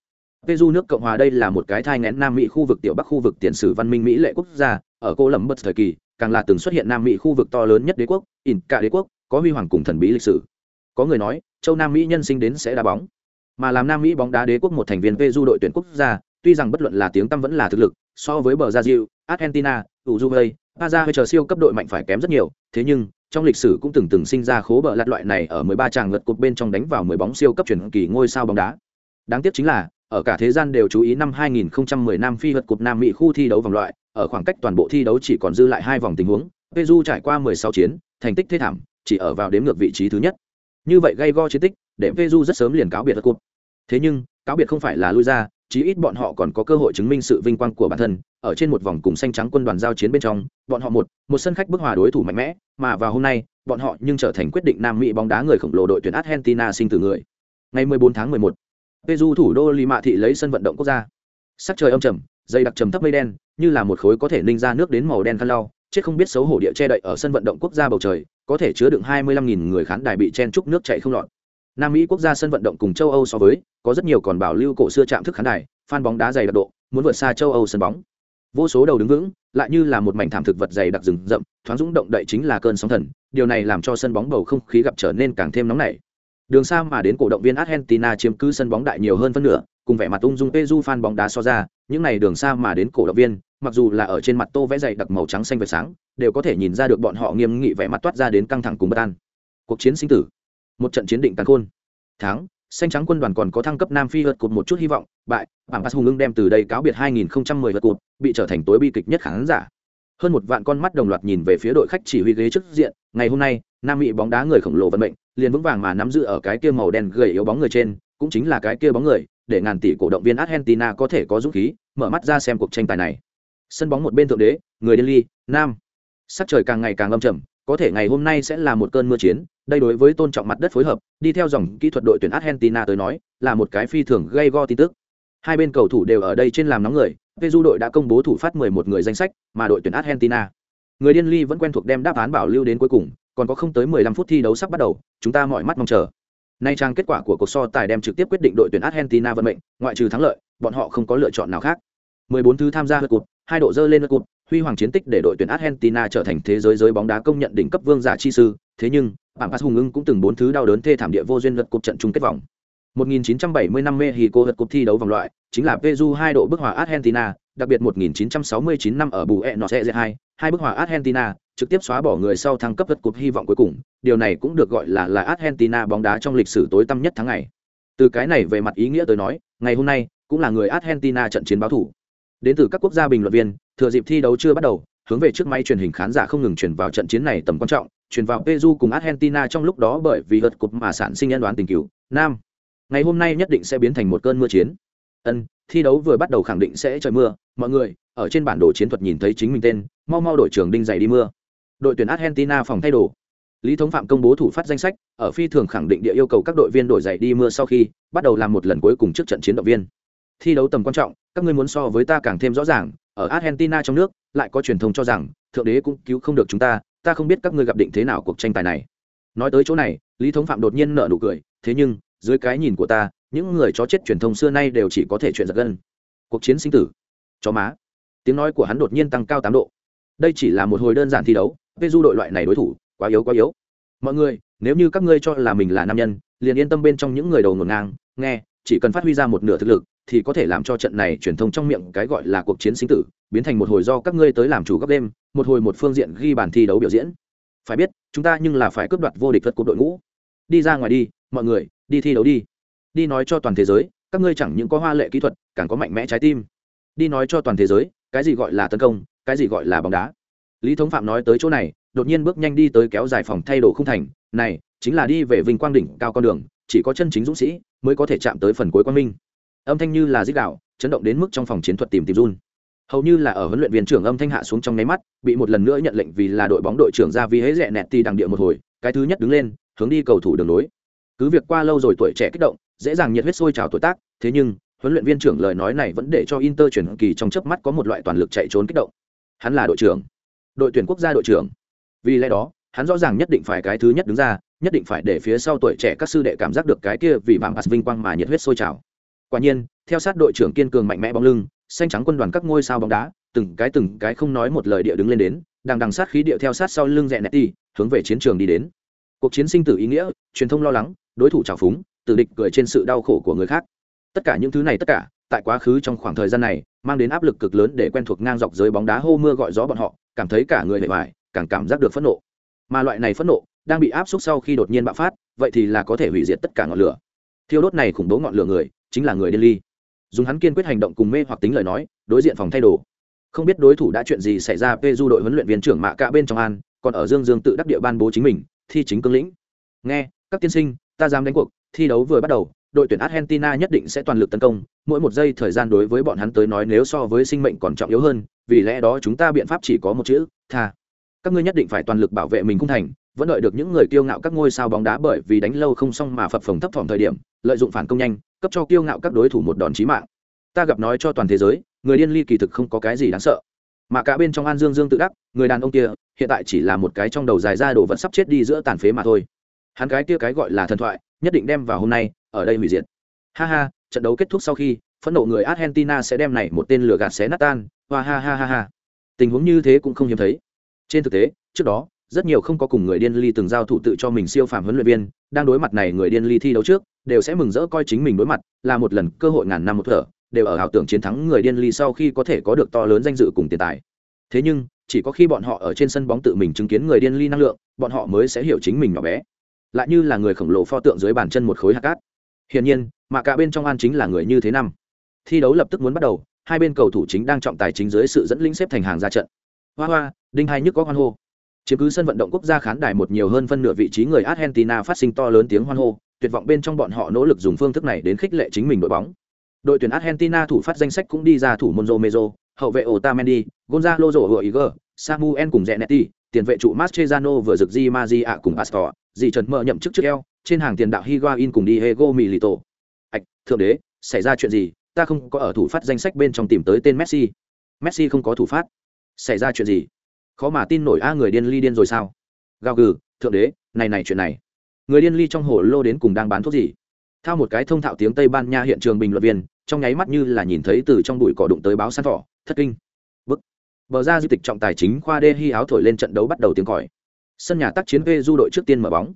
peru nước cộng hòa đây là một cái thai ngén nam mỹ khu vực tiểu bắc khu vực tiền sử văn minh mỹ lệ quốc gia. Ở cô lầm bất thời kỳ càng là từng xuất hiện nam mỹ khu vực to lớn nhất đế quốc in cả đế quốc có huy hoàng cùng thần bí lịch sử. Có người nói châu nam mỹ nhân sinh đến sẽ đá bóng. Mà làm nam mỹ bóng đá đế quốc một thành viên peru đội tuyển quốc gia tuy rằng bất luận là tiếng tăm vẫn là thực lực so với bờ gia diệu argentina uruguay Paza hơi chờ siêu cấp đội mạnh phải kém rất nhiều, thế nhưng trong lịch sử cũng từng từng sinh ra khố bờ lạt loại này ở 13 tràng lượt cột bên trong đánh vào 10 bóng siêu cấp chuyển kỳ ngôi sao bóng đá. Đáng tiếc chính là, ở cả thế gian đều chú ý năm 2010 Nam Phi vượt cột Nam Mỹ khu thi đấu vòng loại, ở khoảng cách toàn bộ thi đấu chỉ còn dư lại hai vòng tình huống, Peru trải qua 16 chiến, thành tích thế thảm, chỉ ở vào đếm ngược vị trí thứ nhất. Như vậy gây go chiến tích, để Peru rất sớm liền cáo biệt vượt cột. Thế nhưng, cáo biệt không phải là lui ra, chí ít bọn họ còn có cơ hội chứng minh sự vinh quang của bản thân ở trên một vòng cùng xanh trắng quân đoàn giao chiến bên trong bọn họ một một sân khách bức hòa đối thủ mạnh mẽ mà vào hôm nay bọn họ nhưng trở thành quyết định nam mỹ bóng đá người khổng lồ đội tuyển argentina sinh từ người. Ngày 14 tháng 11, peru thủ đô lima thị lấy sân vận động quốc gia. Sắc trời âm trầm dây đặc trầm thấp mây đen như là một khối có thể ninh ra nước đến màu đen khăn lau chết không biết xấu hổ địa che đậy ở sân vận động quốc gia bầu trời có thể chứa đựng 25.000 người khán đài bị chen chúc nước chảy không lọt. Nam Mỹ quốc gia sân vận động cùng châu Âu so với, có rất nhiều còn bảo lưu cổ xưa chạm thức khán đài, fan bóng đá dày đặc độ, muốn vượt xa châu Âu sân bóng. Vô số đầu đứng vững, lại như là một mảnh thảm thực vật dày đặc rừng rậm, thoáng dũng động đậy chính là cơn sóng thần, điều này làm cho sân bóng bầu không khí gặp trở nên càng thêm nóng nảy. Đường xa mà đến cổ động viên Argentina chiếm cứ sân bóng đại nhiều hơn phân nửa, cùng vẻ mặt ung dung peju fan bóng đá so ra, những này đường xa mà đến cổ động viên, mặc dù là ở trên mặt tô vẽ dày đặc màu trắng xanh vệt sáng, đều có thể nhìn ra được bọn họ nghiêm nghị vẻ mặt toát ra đến căng thẳng cùng bất an. Cuộc chiến sinh tử, một trận chiến định tàn khôn. Tháng, xanh trắng quân đoàn còn có thăng cấp nam phi vượt cột một chút hy vọng, bại, bảng pass hùng ưng đem từ đây cáo biệt 2010 vượt cột, bị trở thành tối bi kịch nhất khán giả. Hơn một vạn con mắt đồng loạt nhìn về phía đội khách chỉ huy ghế trước diện, ngày hôm nay, nam mỹ bóng đá người khổng lồ vận mệnh, liền vững vàng mà nắm giữ ở cái kia màu đen gầy yếu bóng người trên, cũng chính là cái kia bóng người, để ngàn tỷ cổ động viên argentina có thể có dũng khí, mở mắt ra xem cuộc tranh tài này. Sân bóng một bên thượng đế, người điên ly nam. Sắc trời càng ngày càng âm trầm, có thể ngày hôm nay sẽ là một cơn mưa chiến đây đối với tôn trọng mặt đất phối hợp, đi theo dòng kỹ thuật đội tuyển argentina tới nói, là một cái phi thường gây go tin tức. Hai bên cầu thủ đều ở đây trên làm nóng người, peru đội đã công bố thủ phát 11 người danh sách, mà đội tuyển argentina. Người điên ly vẫn quen thuộc đem đáp án bảo lưu đến cuối cùng, còn có không tới 15 phút thi đấu sắp bắt đầu, chúng ta mọi mắt mong chờ. Nay trang kết quả của cuộc so tài đem trực tiếp quyết định đội tuyển argentina vận mệnh, ngoại trừ thắng lợi, bọn họ không có lựa chọn nào khác. 14 thứ tham gia lượt cụt hai độ dơ lên lượt cụt huy hoàng chiến tích để đội tuyển argentina trở thành thế giới giới bóng đá công nhận đỉnh cấp vương giả chi sư, thế nhưng bảng pass hùng ưng cũng từng bốn thứ đau đớn thê thảm địa vô duyên lật cục trận chung kết vòng. 1970 năm Mexico lật cục thi đấu vòng loại, chính là Peru hai độ bức hòa Argentina, đặc biệt 1969 năm ở Buenos Aires 2 hai bức hòa Argentina, trực tiếp xóa bỏ người sau thăng cấp lật cục hy vọng cuối cùng. Điều này cũng được gọi là là Argentina bóng đá trong lịch sử tối tăm nhất tháng ngày. Từ cái này về mặt ý nghĩa tới nói, ngày hôm nay cũng là người Argentina trận chiến báo thủ. Đến từ các quốc gia bình luận viên, thừa dịp thi đấu chưa bắt đầu, hướng về trước máy truyền hình khán giả không ngừng truyền vào trận chiến này tầm quan trọng chuyển vào peru cùng argentina trong lúc đó bởi vì gật cục mà sản sinh nhân đoán tình cứu nam, ngày hôm nay nhất định sẽ biến thành một cơn mưa chiến. Ân, thi đấu vừa bắt đầu khẳng định sẽ trời mưa. Mọi người, ở trên bản đồ chiến thuật nhìn thấy chính mình tên, mau mau đội trưởng đinh giày đi mưa. Đội tuyển argentina phòng thay đồ. Lý thống phạm công bố thủ phát danh sách, ở phi thường khẳng định địa yêu cầu các đội viên đổi giày đi mưa sau khi bắt đầu làm một lần cuối cùng trước trận chiến động viên. Thi đấu tầm quan trọng, các ngươi muốn so với ta càng thêm rõ ràng, ở argentina trong nước, lại có truyền thông cho rằng, thượng đế cũng cứu không được chúng ta ta không biết các ngươi gặp định thế nào cuộc tranh tài này. Nói tới chỗ này, lý thống phạm đột nhiên nợ nụ cười, thế nhưng, dưới cái nhìn của ta, những người chó chết truyền thông xưa nay đều chỉ có thể chuyện giật gân. Cuộc chiến sinh tử. Chó má. Tiếng nói của hắn đột nhiên tăng cao tám độ. Đây chỉ là một hồi đơn giản thi đấu vê du đội loại này đối thủ, quá yếu quá yếu. Mọi người, nếu như các ngươi cho là mình là nam nhân, liền yên tâm bên trong những người đầu ngổn ngang, nghe, chỉ cần phát huy ra một nửa thực lực thì có thể làm cho trận này truyền thông trong miệng cái gọi là cuộc chiến sinh tử, biến thành một hồi do các ngươi tới làm chủ gấp đêm, một hồi một phương diện ghi bàn thi đấu biểu diễn. Phải biết, chúng ta nhưng là phải cướp đoạt vô địch vật của đội ngũ. Đi ra ngoài đi, mọi người, đi thi đấu đi. Đi nói cho toàn thế giới, các ngươi chẳng những có hoa lệ kỹ thuật, càng có mạnh mẽ trái tim. Đi nói cho toàn thế giới, cái gì gọi là tấn công, cái gì gọi là bóng đá. Lý thống phạm nói tới chỗ này, đột nhiên bước nhanh đi tới kéo dài phòng thay đồ không thành. Này, chính là đi về vinh quang đỉnh cao con đường, chỉ có chân chính dũng sĩ mới có thể chạm tới phần cuối quang minh âm thanh như là dích đạo, chấn động đến mức trong phòng chiến thuật tìm tìm run. Hầu như là ở huấn luyện viên trưởng âm thanh hạ xuống trong nháy mắt, bị một lần nữa nhận lệnh vì là đội bóng đội trưởng ra vì hễ rẽ nẹt ti đằng địa một hồi, cái thứ nhất đứng lên, hướng đi cầu thủ đường lối. Cứ việc qua lâu rồi tuổi trẻ kích động, dễ dàng nhiệt huyết sôi trào tuổi tác, thế nhưng, huấn luyện viên trưởng lời nói này vẫn để cho inter chuyển kỳ trong chớp mắt có một loại toàn lực chạy trốn kích động. Hắn là đội trưởng. Đội tuyển quốc gia đội trưởng. Vì lẽ đó, hắn rõ ràng nhất định phải cái thứ nhất đứng ra, nhất định phải để phía sau tuổi trẻ các sư đệ cảm giác được cái kia vì vàng pass vinh quang mà nhiệt huyết sôi trào quả nhiên, theo sát đội trưởng kiên cường mạnh mẽ bóng lưng, xanh trắng quân đoàn các ngôi sao bóng đá, từng cái từng cái không nói một lời địa đứng lên đến, đang đằng sát khí điệu theo sát sau lưng rẽ nẹt đi hướng về chiến trường đi đến. Cuộc chiến sinh tử ý nghĩa, truyền thông lo lắng, đối thủ trào phúng, tử địch cười trên sự đau khổ của người khác. Tất cả những thứ này tất cả, tại quá khứ trong khoảng thời gian này, mang đến áp lực cực lớn để quen thuộc ngang dọc giới bóng đá hô mưa gọi gió bọn họ, cảm thấy cả người bề ngoài càng cảm giác được phẫn nộ. Mà loại này phẫn nộ, đang bị áp suất sau khi đột nhiên bạo phát, vậy thì là có thể hủy diệt tất cả ngọn lửa. Thiêu đốt này khủng bố ngọn lửa người chính là người điên ly. Dùng hắn kiên quyết hành động cùng mê hoặc tính lời nói, đối diện phòng thay đồ. Không biết đối thủ đã chuyện gì xảy ra, Peju du đội huấn luyện viên trưởng mạ cả bên trong an, còn ở dương dương tự đắc địa ban bố chính mình, thi chính cương lĩnh. Nghe, các tiên sinh, ta dám đánh cuộc, thi đấu vừa bắt đầu, đội tuyển argentina nhất định sẽ toàn lực tấn công, mỗi một giây thời gian đối với bọn hắn tới nói nếu so với sinh mệnh còn trọng yếu hơn, vì lẽ đó chúng ta biện pháp chỉ có một chữ, tha. Các ngươi nhất định phải toàn lực bảo vệ mình cung thành vẫn đợi được những người kiêu ngạo các ngôi sao bóng đá bởi vì đánh lâu không xong mà phập phồng thấp thỏm thời điểm, lợi dụng phản công nhanh, cấp cho kiêu ngạo các đối thủ một đòn chí mạng. Ta gặp nói cho toàn thế giới, người điên ly kỳ thực không có cái gì đáng sợ. Mà cả bên trong an dương dương tự đắc, người đàn ông kia, hiện tại chỉ là một cái trong đầu dài ra đồ vật sắp chết đi giữa tàn phế mà thôi. Hắn cái kia cái gọi là thần thoại, nhất định đem vào hôm nay, ở đây hủy diệt. Ha ha, trận đấu kết thúc sau khi, phẫn nộ người argentina sẽ đem này một tên lửa gạt xé nát tan. Hoa ha ha ha ha. Tình huống như thế cũng không hiếm thấy. Trên thực tế, trước đó rất nhiều không có cùng người điên ly từng giao thủ tự cho mình siêu phàm huấn luyện viên, đang đối mặt này người điên ly thi đấu trước, đều sẽ mừng rỡ coi chính mình đối mặt, là một lần cơ hội ngàn năm một thở, đều ở ảo tưởng chiến thắng người điên ly sau khi có thể có được to lớn danh dự cùng tiền tài. Thế nhưng, chỉ có khi bọn họ ở trên sân bóng tự mình chứng kiến người điên ly năng lượng, bọn họ mới sẽ hiểu chính mình nhỏ bé. Lại như là người khổng lồ pho tượng dưới bàn chân một khối hạt cát. Hiển nhiên, mà cả bên trong an chính là người như thế năm. Thi đấu lập tức muốn bắt đầu, hai bên cầu thủ chính đang trọng tài chính dưới sự dẫn lĩnh xếp thành hàng ra trận. Hoa hoa, đinh hai nhức có hoan hô chiếm cứ sân vận động quốc gia khán đài một nhiều hơn phân nửa vị trí người argentina phát sinh to lớn tiếng hoan hô tuyệt vọng bên trong bọn họ nỗ lực dùng phương thức này đến khích lệ chính mình đội bóng đội tuyển argentina thủ phát danh sách cũng đi ra thủ monzo mezo hậu vệ otamendi gonzalo rổ hựa iger samuel cùng Zanetti, tiền vệ trụ Mascherano vừa rực di Maji ạ cùng Pastor, dì trần mơ nhậm chức trước eo, trên hàng tiền đạo Higuain cùng Diego Milito. ạch thượng đế, xảy ra chuyện gì? Ta không có ở thủ phát danh sách bên trong tìm tới tên Messi. Messi không có thủ phát. Xảy ra chuyện gì? Khó mà tin nổi a người điên ly điên rồi sao? Gào gừ, thượng đế, này này chuyện này. Người điên ly trong hồ lô đến cùng đang bán thuốc gì? Thao một cái thông thạo tiếng Tây Ban Nha hiện trường bình luận viên, trong nháy mắt như là nhìn thấy từ trong bụi cỏ đụng tới báo săn thỏ, thất kinh. Bức. Bờ ra di tịch trọng tài chính khoa đê hy áo thổi lên trận đấu bắt đầu tiếng còi. Sân nhà tác chiến du đội trước tiên mở bóng.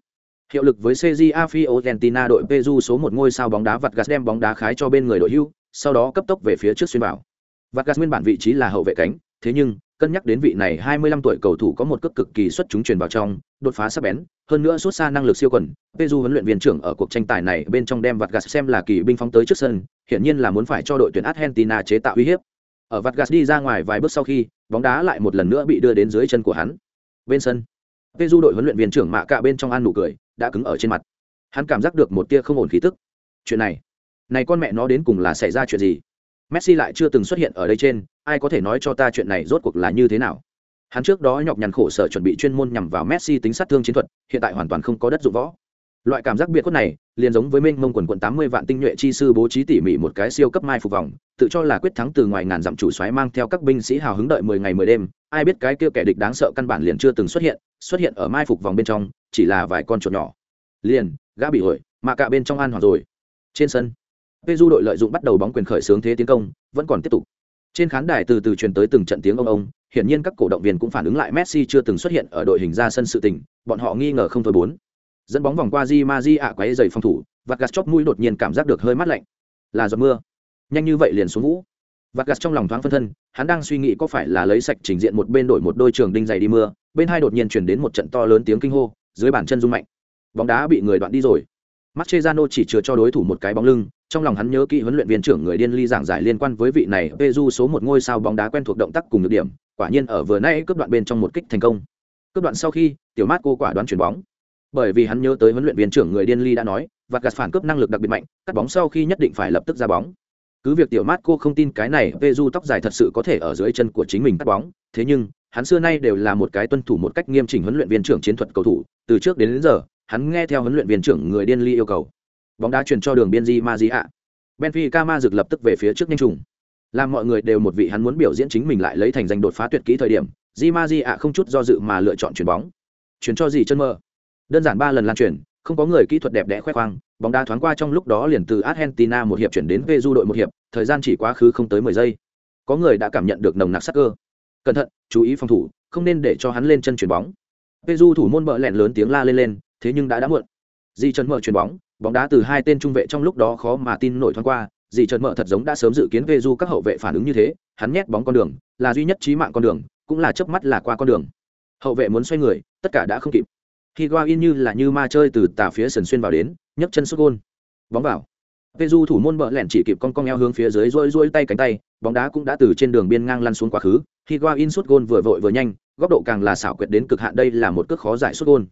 Hiệu lực với CJA Fiorentina đội Peru số một ngôi sao bóng đá vặt gas đem bóng đá khái cho bên người đội hưu, sau đó cấp tốc về phía trước xuyên bảo. Vặt gas nguyên bản vị trí là hậu vệ cánh, thế nhưng cân nhắc đến vị này 25 tuổi cầu thủ có một cước cực kỳ xuất chúng truyền vào trong, đột phá sắc bén, hơn nữa xuất xa năng lực siêu quần, Peju huấn luyện viên trưởng ở cuộc tranh tài này bên trong đem Vargas xem là kỳ binh phóng tới trước sân, hiển nhiên là muốn phải cho đội tuyển Argentina chế tạo uy hiếp. Ở Vargas đi ra ngoài vài bước sau khi, bóng đá lại một lần nữa bị đưa đến dưới chân của hắn. Bên sân, Peju đội huấn luyện viên trưởng mạ cạ bên trong an nụ cười, đã cứng ở trên mặt hắn cảm giác được một tia không ổn khí tức chuyện này này con mẹ nó đến cùng là xảy ra chuyện gì messi lại chưa từng xuất hiện ở đây trên ai có thể nói cho ta chuyện này rốt cuộc là như thế nào? Hắn trước đó nhọc nhằn khổ sở chuẩn bị chuyên môn nhằm vào messi tính sát thương chiến thuật hiện tại hoàn toàn không có đất dụng võ. Loại cảm giác biệt khuất này liền giống với mênh mông quần quận tám mươi vạn tinh nhuệ chi sư bố trí tỉ mỉ một cái siêu cấp mai phục vòng tự cho là quyết thắng từ ngoài ngàn dặm chủ xoáy mang theo các binh sĩ hào hứng đợi mười ngày mười đêm ai biết cái kia kẻ địch đáng sợ căn bản liền chưa từng xuất hiện xuất hiện ở mai phục vòng bên trong chỉ là vài con chuột nhỏ. Liền gã bị rồi, mà cả bên trong an hoàng rồi. Trên sân Peju đội lợi dụng bắt đầu bóng quyền khởi xướng thế tiến công, vẫn còn tiếp tục. Trên khán đài từ từ truyền tới từng trận tiếng ông ông, hiển nhiên các cổ động viên cũng phản ứng lại messi chưa từng xuất hiện ở đội hình ra sân sự tình, bọn họ nghi ngờ không thôi bốn. Dẫn bóng vòng qua di Maji ạ quấy dày phòng thủ, Vargas chóp mũi đột nhiên cảm giác được hơi mát lạnh. Là giọt mưa. Nhanh như vậy liền xuống vũ. Vargas trong lòng thoáng phân thân, hắn đang suy nghĩ có phải là lấy sạch trình diện một bên đổi một đôi trường đinh dày đi mưa, bên hai đột nhiên truyền đến một trận to lớn tiếng kinh hô, dưới bàn chân rung mạnh. Bóng đá bị người đoạn đi rồi. Mascherano chỉ chừa cho đối thủ một cái bóng lưng, trong lòng hắn nhớ kỹ huấn luyện viên trưởng người điên ly giảng giải liên quan với vị này Peju số một ngôi sao bóng đá quen thuộc động tác cùng nhược điểm, quả nhiên ở vừa nãy cướp đoạn bên trong một kích thành công. Cướp đoạn sau khi, tiểu Marco quả đoán chuyển bóng. Bởi vì hắn nhớ tới huấn luyện viên trưởng người điên ly đã nói, và gạt phản cướp năng lực đặc biệt mạnh, cắt bóng sau khi nhất định phải lập tức ra bóng. Cứ việc tiểu Marco không tin cái này, Peju tóc dài thật sự có thể ở dưới chân của chính mình cắt bóng, thế nhưng hắn xưa nay đều là một cái tuân thủ một cách nghiêm chỉnh huấn luyện viên trưởng chiến thuật cầu thủ, từ trước đến, đến giờ, hắn nghe theo huấn luyện viên trưởng người điên ly yêu cầu. Bóng đá chuyển cho đường biên di ma di ạ benfica ma Dực lập tức về phía trước nhanh trùng làm mọi người đều một vị hắn muốn biểu diễn chính mình lại lấy thành danh đột phá tuyệt kỹ thời điểm di ma di ạ không chút do dự mà lựa chọn chuyền bóng. Chuyển cho gì chân mơ. Đơn giản ba lần lan truyền, không có người kỹ thuật đẹp đẽ khoe khoang bóng đá thoáng qua trong lúc đó liền từ argentina một hiệp chuyển đến peru đội một hiệp thời gian chỉ quá khứ không tới mười giây. Có người đã cảm nhận được nồng nặc sắc cơ. Cẩn thận chú ý phòng thủ không nên để cho hắn lên chân chuyền bóng. Peru thủ môn bợ lẹn lớn tiếng la lên lên thế nhưng đã đã muộn. Di trần mở chuyền bóng bóng đá từ hai tên trung vệ trong lúc đó khó mà tin nổi thoáng qua. Dì trần mở thật giống đã sớm dự kiến về du các hậu vệ phản ứng như thế hắn nhét bóng con đường là duy nhất trí mạng con đường cũng là chớp mắt là qua con đường. Hậu vệ muốn xoay người tất cả đã không kịp. Khi qua in như là như ma chơi từ tà phía sần xuyên vào đến nhấc chân xuất gôn. Bóng vào. Vê du thủ môn bợ lẻn chỉ kịp con cong eo hướng phía dưới rôi rôi tay cánh tay, bóng đá cũng đã từ trên đường biên ngang lăn xuống quá khứ. Khi in sút gôn vừa vội vừa nhanh, góc độ càng là xảo quyệt đến cực hạn đây là một cước khó giải sút gôn.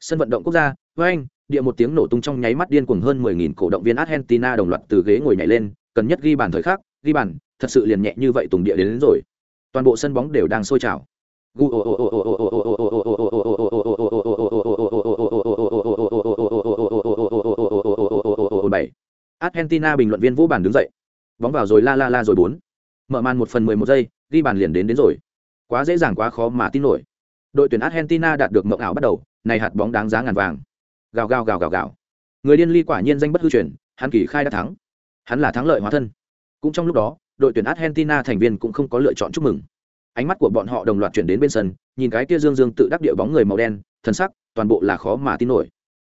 Sân vận động quốc gia, với anh, địa một tiếng nổ tung trong nháy mắt điên cuồng hơn 10.000 cổ động viên Argentina đồng loạt từ ghế ngồi nhảy lên, cần nhất ghi bàn thời khắc, ghi bàn, thật sự liền nhẹ như vậy tùng địa đến, đến rồi. Toàn bộ sân bóng đều đang sôi trào. bảy Argentina bình luận viên vũ bản đứng dậy. Bóng vào rồi la la la rồi bốn. Mở màn một phần mười một giây, ghi bàn liền đến đến rồi. Quá dễ dàng quá khó mà tin nổi. Đội tuyển Argentina đạt được mộng ảo bắt đầu, này hạt bóng đáng giá ngàn vàng. Gào gào gào gào gào. Người điên ly quả nhiên danh bất hư truyền, hắn kỳ khai đã thắng. Hắn là thắng lợi hóa thân. Cũng trong lúc đó, đội tuyển Argentina thành viên cũng không có lựa chọn chúc mừng. Ánh mắt của bọn họ đồng loạt chuyển đến bên sân, nhìn cái kia dương dương tự đắc địa bóng người màu đen, thân sắc, toàn bộ là khó mà tin nổi.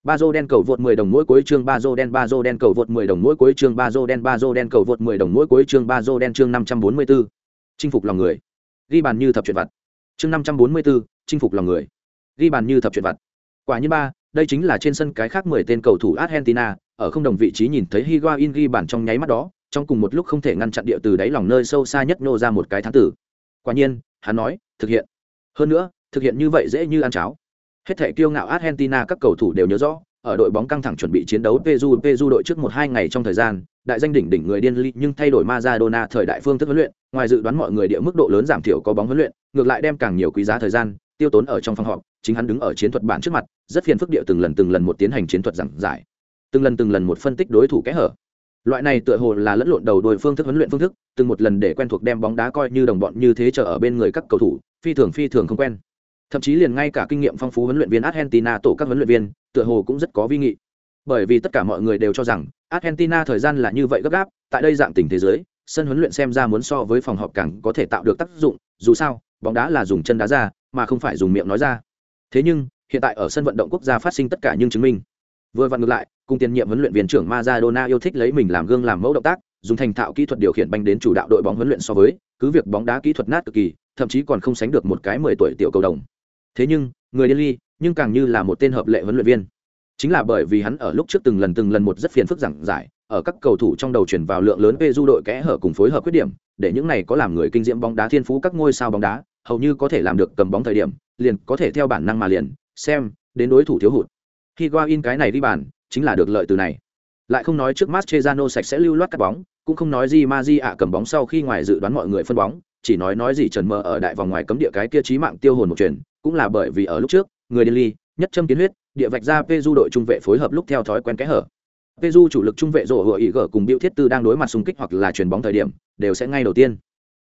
Ba Bazo đen cầu vượt 10 đồng mỗi cuối chương Bazo đen Bazo đen cầu vượt 10 đồng mỗi cuối chương Bazo đen Bazo đen cầu vượt 10 đồng mỗi cuối chương Bazo đen chương 544. Chinh phục lòng người. Ghi bàn như thập chuyện vặt. Chương 544, chinh phục lòng người. Ghi bàn như thập chuyện vặt. Quả nhiên ba, đây chính là trên sân cái khác 10 tên cầu thủ Argentina, ở không đồng vị trí nhìn thấy Higuain ghi bàn trong nháy mắt đó, trong cùng một lúc không thể ngăn chặn địa từ đáy lòng nơi sâu xa nhất nô ra một cái thắng tử. Quả nhiên, hắn nói, thực hiện. Hơn nữa, thực hiện như vậy dễ như ăn cháo hết thể kiêu ngạo argentina các cầu thủ đều nhớ rõ ở đội bóng căng thẳng chuẩn bị chiến đấu peru peru đội trước một hai ngày trong thời gian đại danh đỉnh đỉnh người điên ly nhưng thay đổi Maradona thời đại phương thức huấn luyện ngoài dự đoán mọi người địa mức độ lớn giảm thiểu có bóng huấn luyện ngược lại đem càng nhiều quý giá thời gian tiêu tốn ở trong phòng họp chính hắn đứng ở chiến thuật bản trước mặt, rất phiền phức địa từng lần từng lần một tiến hành chiến thuật giảng giải, từng lần từng lần một phân tích đối thủ kẽ hở. Loại này tựa hồ là lẫn lộn đầu đuôi phương thức huấn luyện phương thức, từng một lần để quen thuộc đem bóng đá coi như đồng bọn như thế chờ ở bên người các cầu thủ, phi thường phi thường không quen. Thậm chí liền ngay cả kinh nghiệm phong phú huấn luyện viên argentina tổ các huấn luyện viên, tựa hồ cũng rất có vi nghị. Bởi vì tất cả mọi người đều cho rằng, argentina thời gian là như vậy gấp gáp, tại đây dạng tình thế giới, sân huấn luyện xem ra muốn so với phòng họp càng có thể tạo được tác dụng, dù sao, bóng đá là dùng chân đá ra, mà không phải dùng miệng nói ra thế nhưng, hiện tại ở sân vận động quốc gia phát sinh tất cả những chứng minh. Vừa vặn ngược lại, cùng tiền nhiệm huấn luyện viên trưởng Maradona yêu thích lấy mình làm gương làm mẫu động tác, dùng thành thạo kỹ thuật điều khiển banh đến chủ đạo đội bóng huấn luyện so với, cứ việc bóng đá kỹ thuật nát cực kỳ, thậm chí còn không sánh được một cái mười tuổi tiểu cầu đồng. Thế nhưng, người điên ly, nhưng càng như là một tên hợp lệ huấn luyện viên. Chính là bởi vì hắn ở lúc trước từng lần từng lần một rất phiền phức giảng giải, ở các cầu thủ trong đầu chuyển vào lượng lớn về du đội kẽ hở cùng phối hợp khuyết điểm, để những này có làm người kinh diễm bóng đá thiên phú các ngôi sao bóng đá, hầu như có thể làm được cầm bóng thời điểm liền có thể theo bản năng mà liền xem đến đối thủ thiếu hụt. Khi qua in cái này đi bàn chính là được lợi từ này. Lại không nói trước Mascherano sạch sẽ lưu loát cắt bóng cũng không nói gì ma di ạ cầm bóng sau khi ngoài dự đoán mọi người phân bóng chỉ nói nói gì trần mờ ở đại vòng ngoài cấm địa cái kia trí mạng tiêu hồn một truyền cũng là bởi vì ở lúc trước người delhi ly nhất châm kiến huyết địa vạch ra Peju đội trung vệ phối hợp lúc theo thói quen kẽ hở. Peju chủ lực trung vệ rổ hựa ý gở cùng Biểu Thiết Tư đang đối mặt xung kích hoặc là chuyền bóng thời điểm, đều sẽ ngay đầu tiên.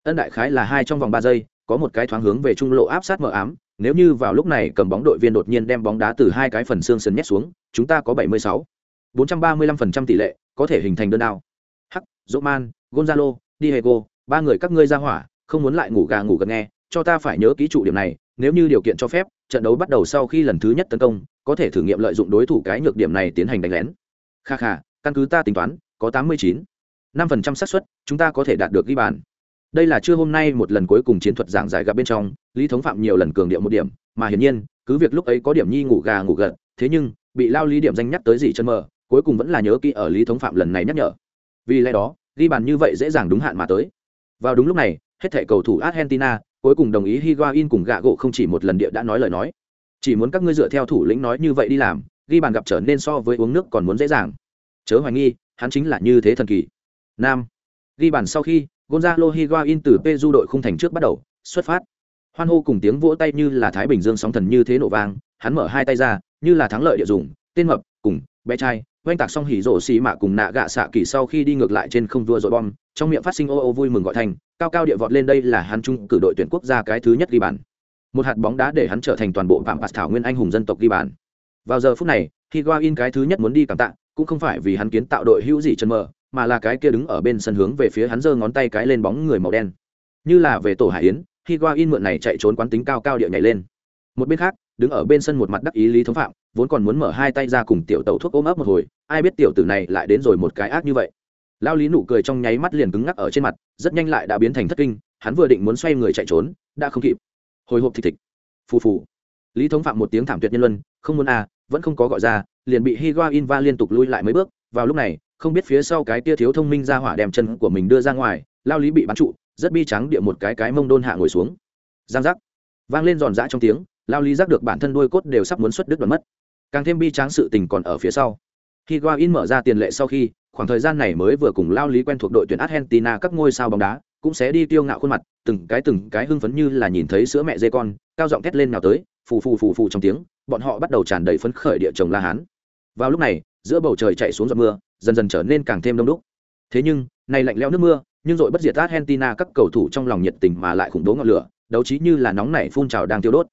Ân đại khái là hai trong vòng ba giây, có một cái thoáng hướng về trung lộ áp sát mờ ám, nếu như vào lúc này cầm bóng đội viên đột nhiên đem bóng đá từ hai cái phần xương sườn nhét xuống, chúng ta có 76, 435% tỷ lệ, có thể hình thành đơn đao. Hắc, Roman, Gonzalo, Diego, ba người các ngươi ra hỏa, không muốn lại ngủ gà ngủ gật nghe, cho ta phải nhớ ký trụ điểm này, nếu như điều kiện cho phép trận đấu bắt đầu sau khi lần thứ nhất tấn công có thể thử nghiệm lợi dụng đối thủ cái nhược điểm này tiến hành đánh lén. Kha kha căn cứ ta tính toán có tám mươi chín. Năm phần trăm xác suất chúng ta có thể đạt được ghi bàn đây là chưa hôm nay một lần cuối cùng chiến thuật giảng giải gặp bên trong, lý thống phạm nhiều lần cường điệu một điểm, mà hiển nhiên, cứ việc lúc ấy có điểm nhi ngủ gà ngủ gật, thế nhưng, bị lao lý điểm danh nhắc tới gì chân mờ, cuối cùng vẫn là nhớ kỹ ở lý thống phạm lần này nhắc nhở. Vì lẽ đó, ghi bàn như vậy dễ dàng đúng hạn mà tới. Vào đúng lúc này, hết thẻ cầu thủ argentina, cuối cùng đồng ý higuain cùng gạ gỗ không chỉ một lần địa đã nói lời nói. Chỉ muốn các ngươi dựa theo thủ lĩnh nói như vậy đi làm, ghi bàn gặp trở nên so với uống nước còn muốn dễ dàng. Chớ hoài nghi, hắn chính là như thế thần kỳ. Nam. Ghi bàn sau khi gonzalo higuain từ peju đội khung thành trước bắt đầu, xuất phát. Hoan hô cùng tiếng vỗ tay như là thái bình dương sóng thần như thế nổ vang, hắn mở hai tay ra, như là thắng lợi địa dùng, tên mập, cùng, bé trai, oanh tạc xong hỉ rổ xì mạ cùng nạ gạ xạ kỳ sau khi đi ngược lại trên không vua rồi bom, trong miệng phát sinh ô ô vui mừng gọi thành, cao cao địa vọt lên đây là hắn trung cử đội tuyển quốc gia cái thứ nhất ghi bàn. Một hạt bóng đá để hắn trở thành toàn bộ phạm bạt thảo nguyên anh hùng dân tộc ghi bàn. Vào giờ phút này higuain cái thứ nhất muốn đi cảm tạ, cũng không phải vì hắn kiến tạo đội hữu gì chân mờ mà là cái kia đứng ở bên sân hướng về phía hắn giơ ngón tay cái lên bóng người màu đen. Như là về tổ hải yến, higuain mượn này chạy trốn quán tính cao cao địa nhảy lên. Một bên khác, đứng ở bên sân một mặt đắc ý lý thống phạm, vốn còn muốn mở hai tay ra cùng tiểu tẩu thuốc ôm ấp một hồi, ai biết tiểu tử này lại đến rồi một cái ác như vậy. Lao lý nụ cười trong nháy mắt liền cứng ngắc ở trên mặt, rất nhanh lại đã biến thành thất kinh, hắn vừa định muốn xoay người chạy trốn, đã không kịp. Hồi hộp thịt thịt. Phù phù. Lý thống phạm một tiếng thảm tuyệt nhân luân, không muốn à vẫn không có gọi ra, liền bị higuain va liên tục lui lại mấy bước, vào lúc này không biết phía sau cái tia thiếu thông minh ra hỏa đem chân của mình đưa ra ngoài, lao lý bị bắn trụ, rất bi trắng địa một cái cái mông đôn hạ ngồi xuống. Giang giác. Vang lên giòn giã trong tiếng, lao lý giác được bản thân đuôi cốt đều sắp muốn xuất đứt đoạn mất. Càng thêm bi tráng sự tình còn ở phía sau. Khi Higuain mở ra tiền lệ sau khi, khoảng thời gian này mới vừa cùng lao lý quen thuộc đội tuyển argentina các ngôi sao bóng đá, cũng sẽ đi tiêu ngạo khuôn mặt, từng cái từng cái hưng phấn như là nhìn thấy sữa mẹ dê con, cao giọng thét lên nào tới, phù phù phù phù trong tiếng, bọn họ bắt đầu tràn đầy phấn khởi địa chồng la hán. Vào lúc này, giữa bầu trời chạy xuống giọt mưa dần dần trở nên càng thêm đông đúc. Thế nhưng, này lạnh lẽo nước mưa, nhưng rồi bất diệt argentina các cầu thủ trong lòng nhiệt tình mà lại khủng bố ngọn lửa, đấu trí như là nóng nảy phun trào đang tiêu đốt.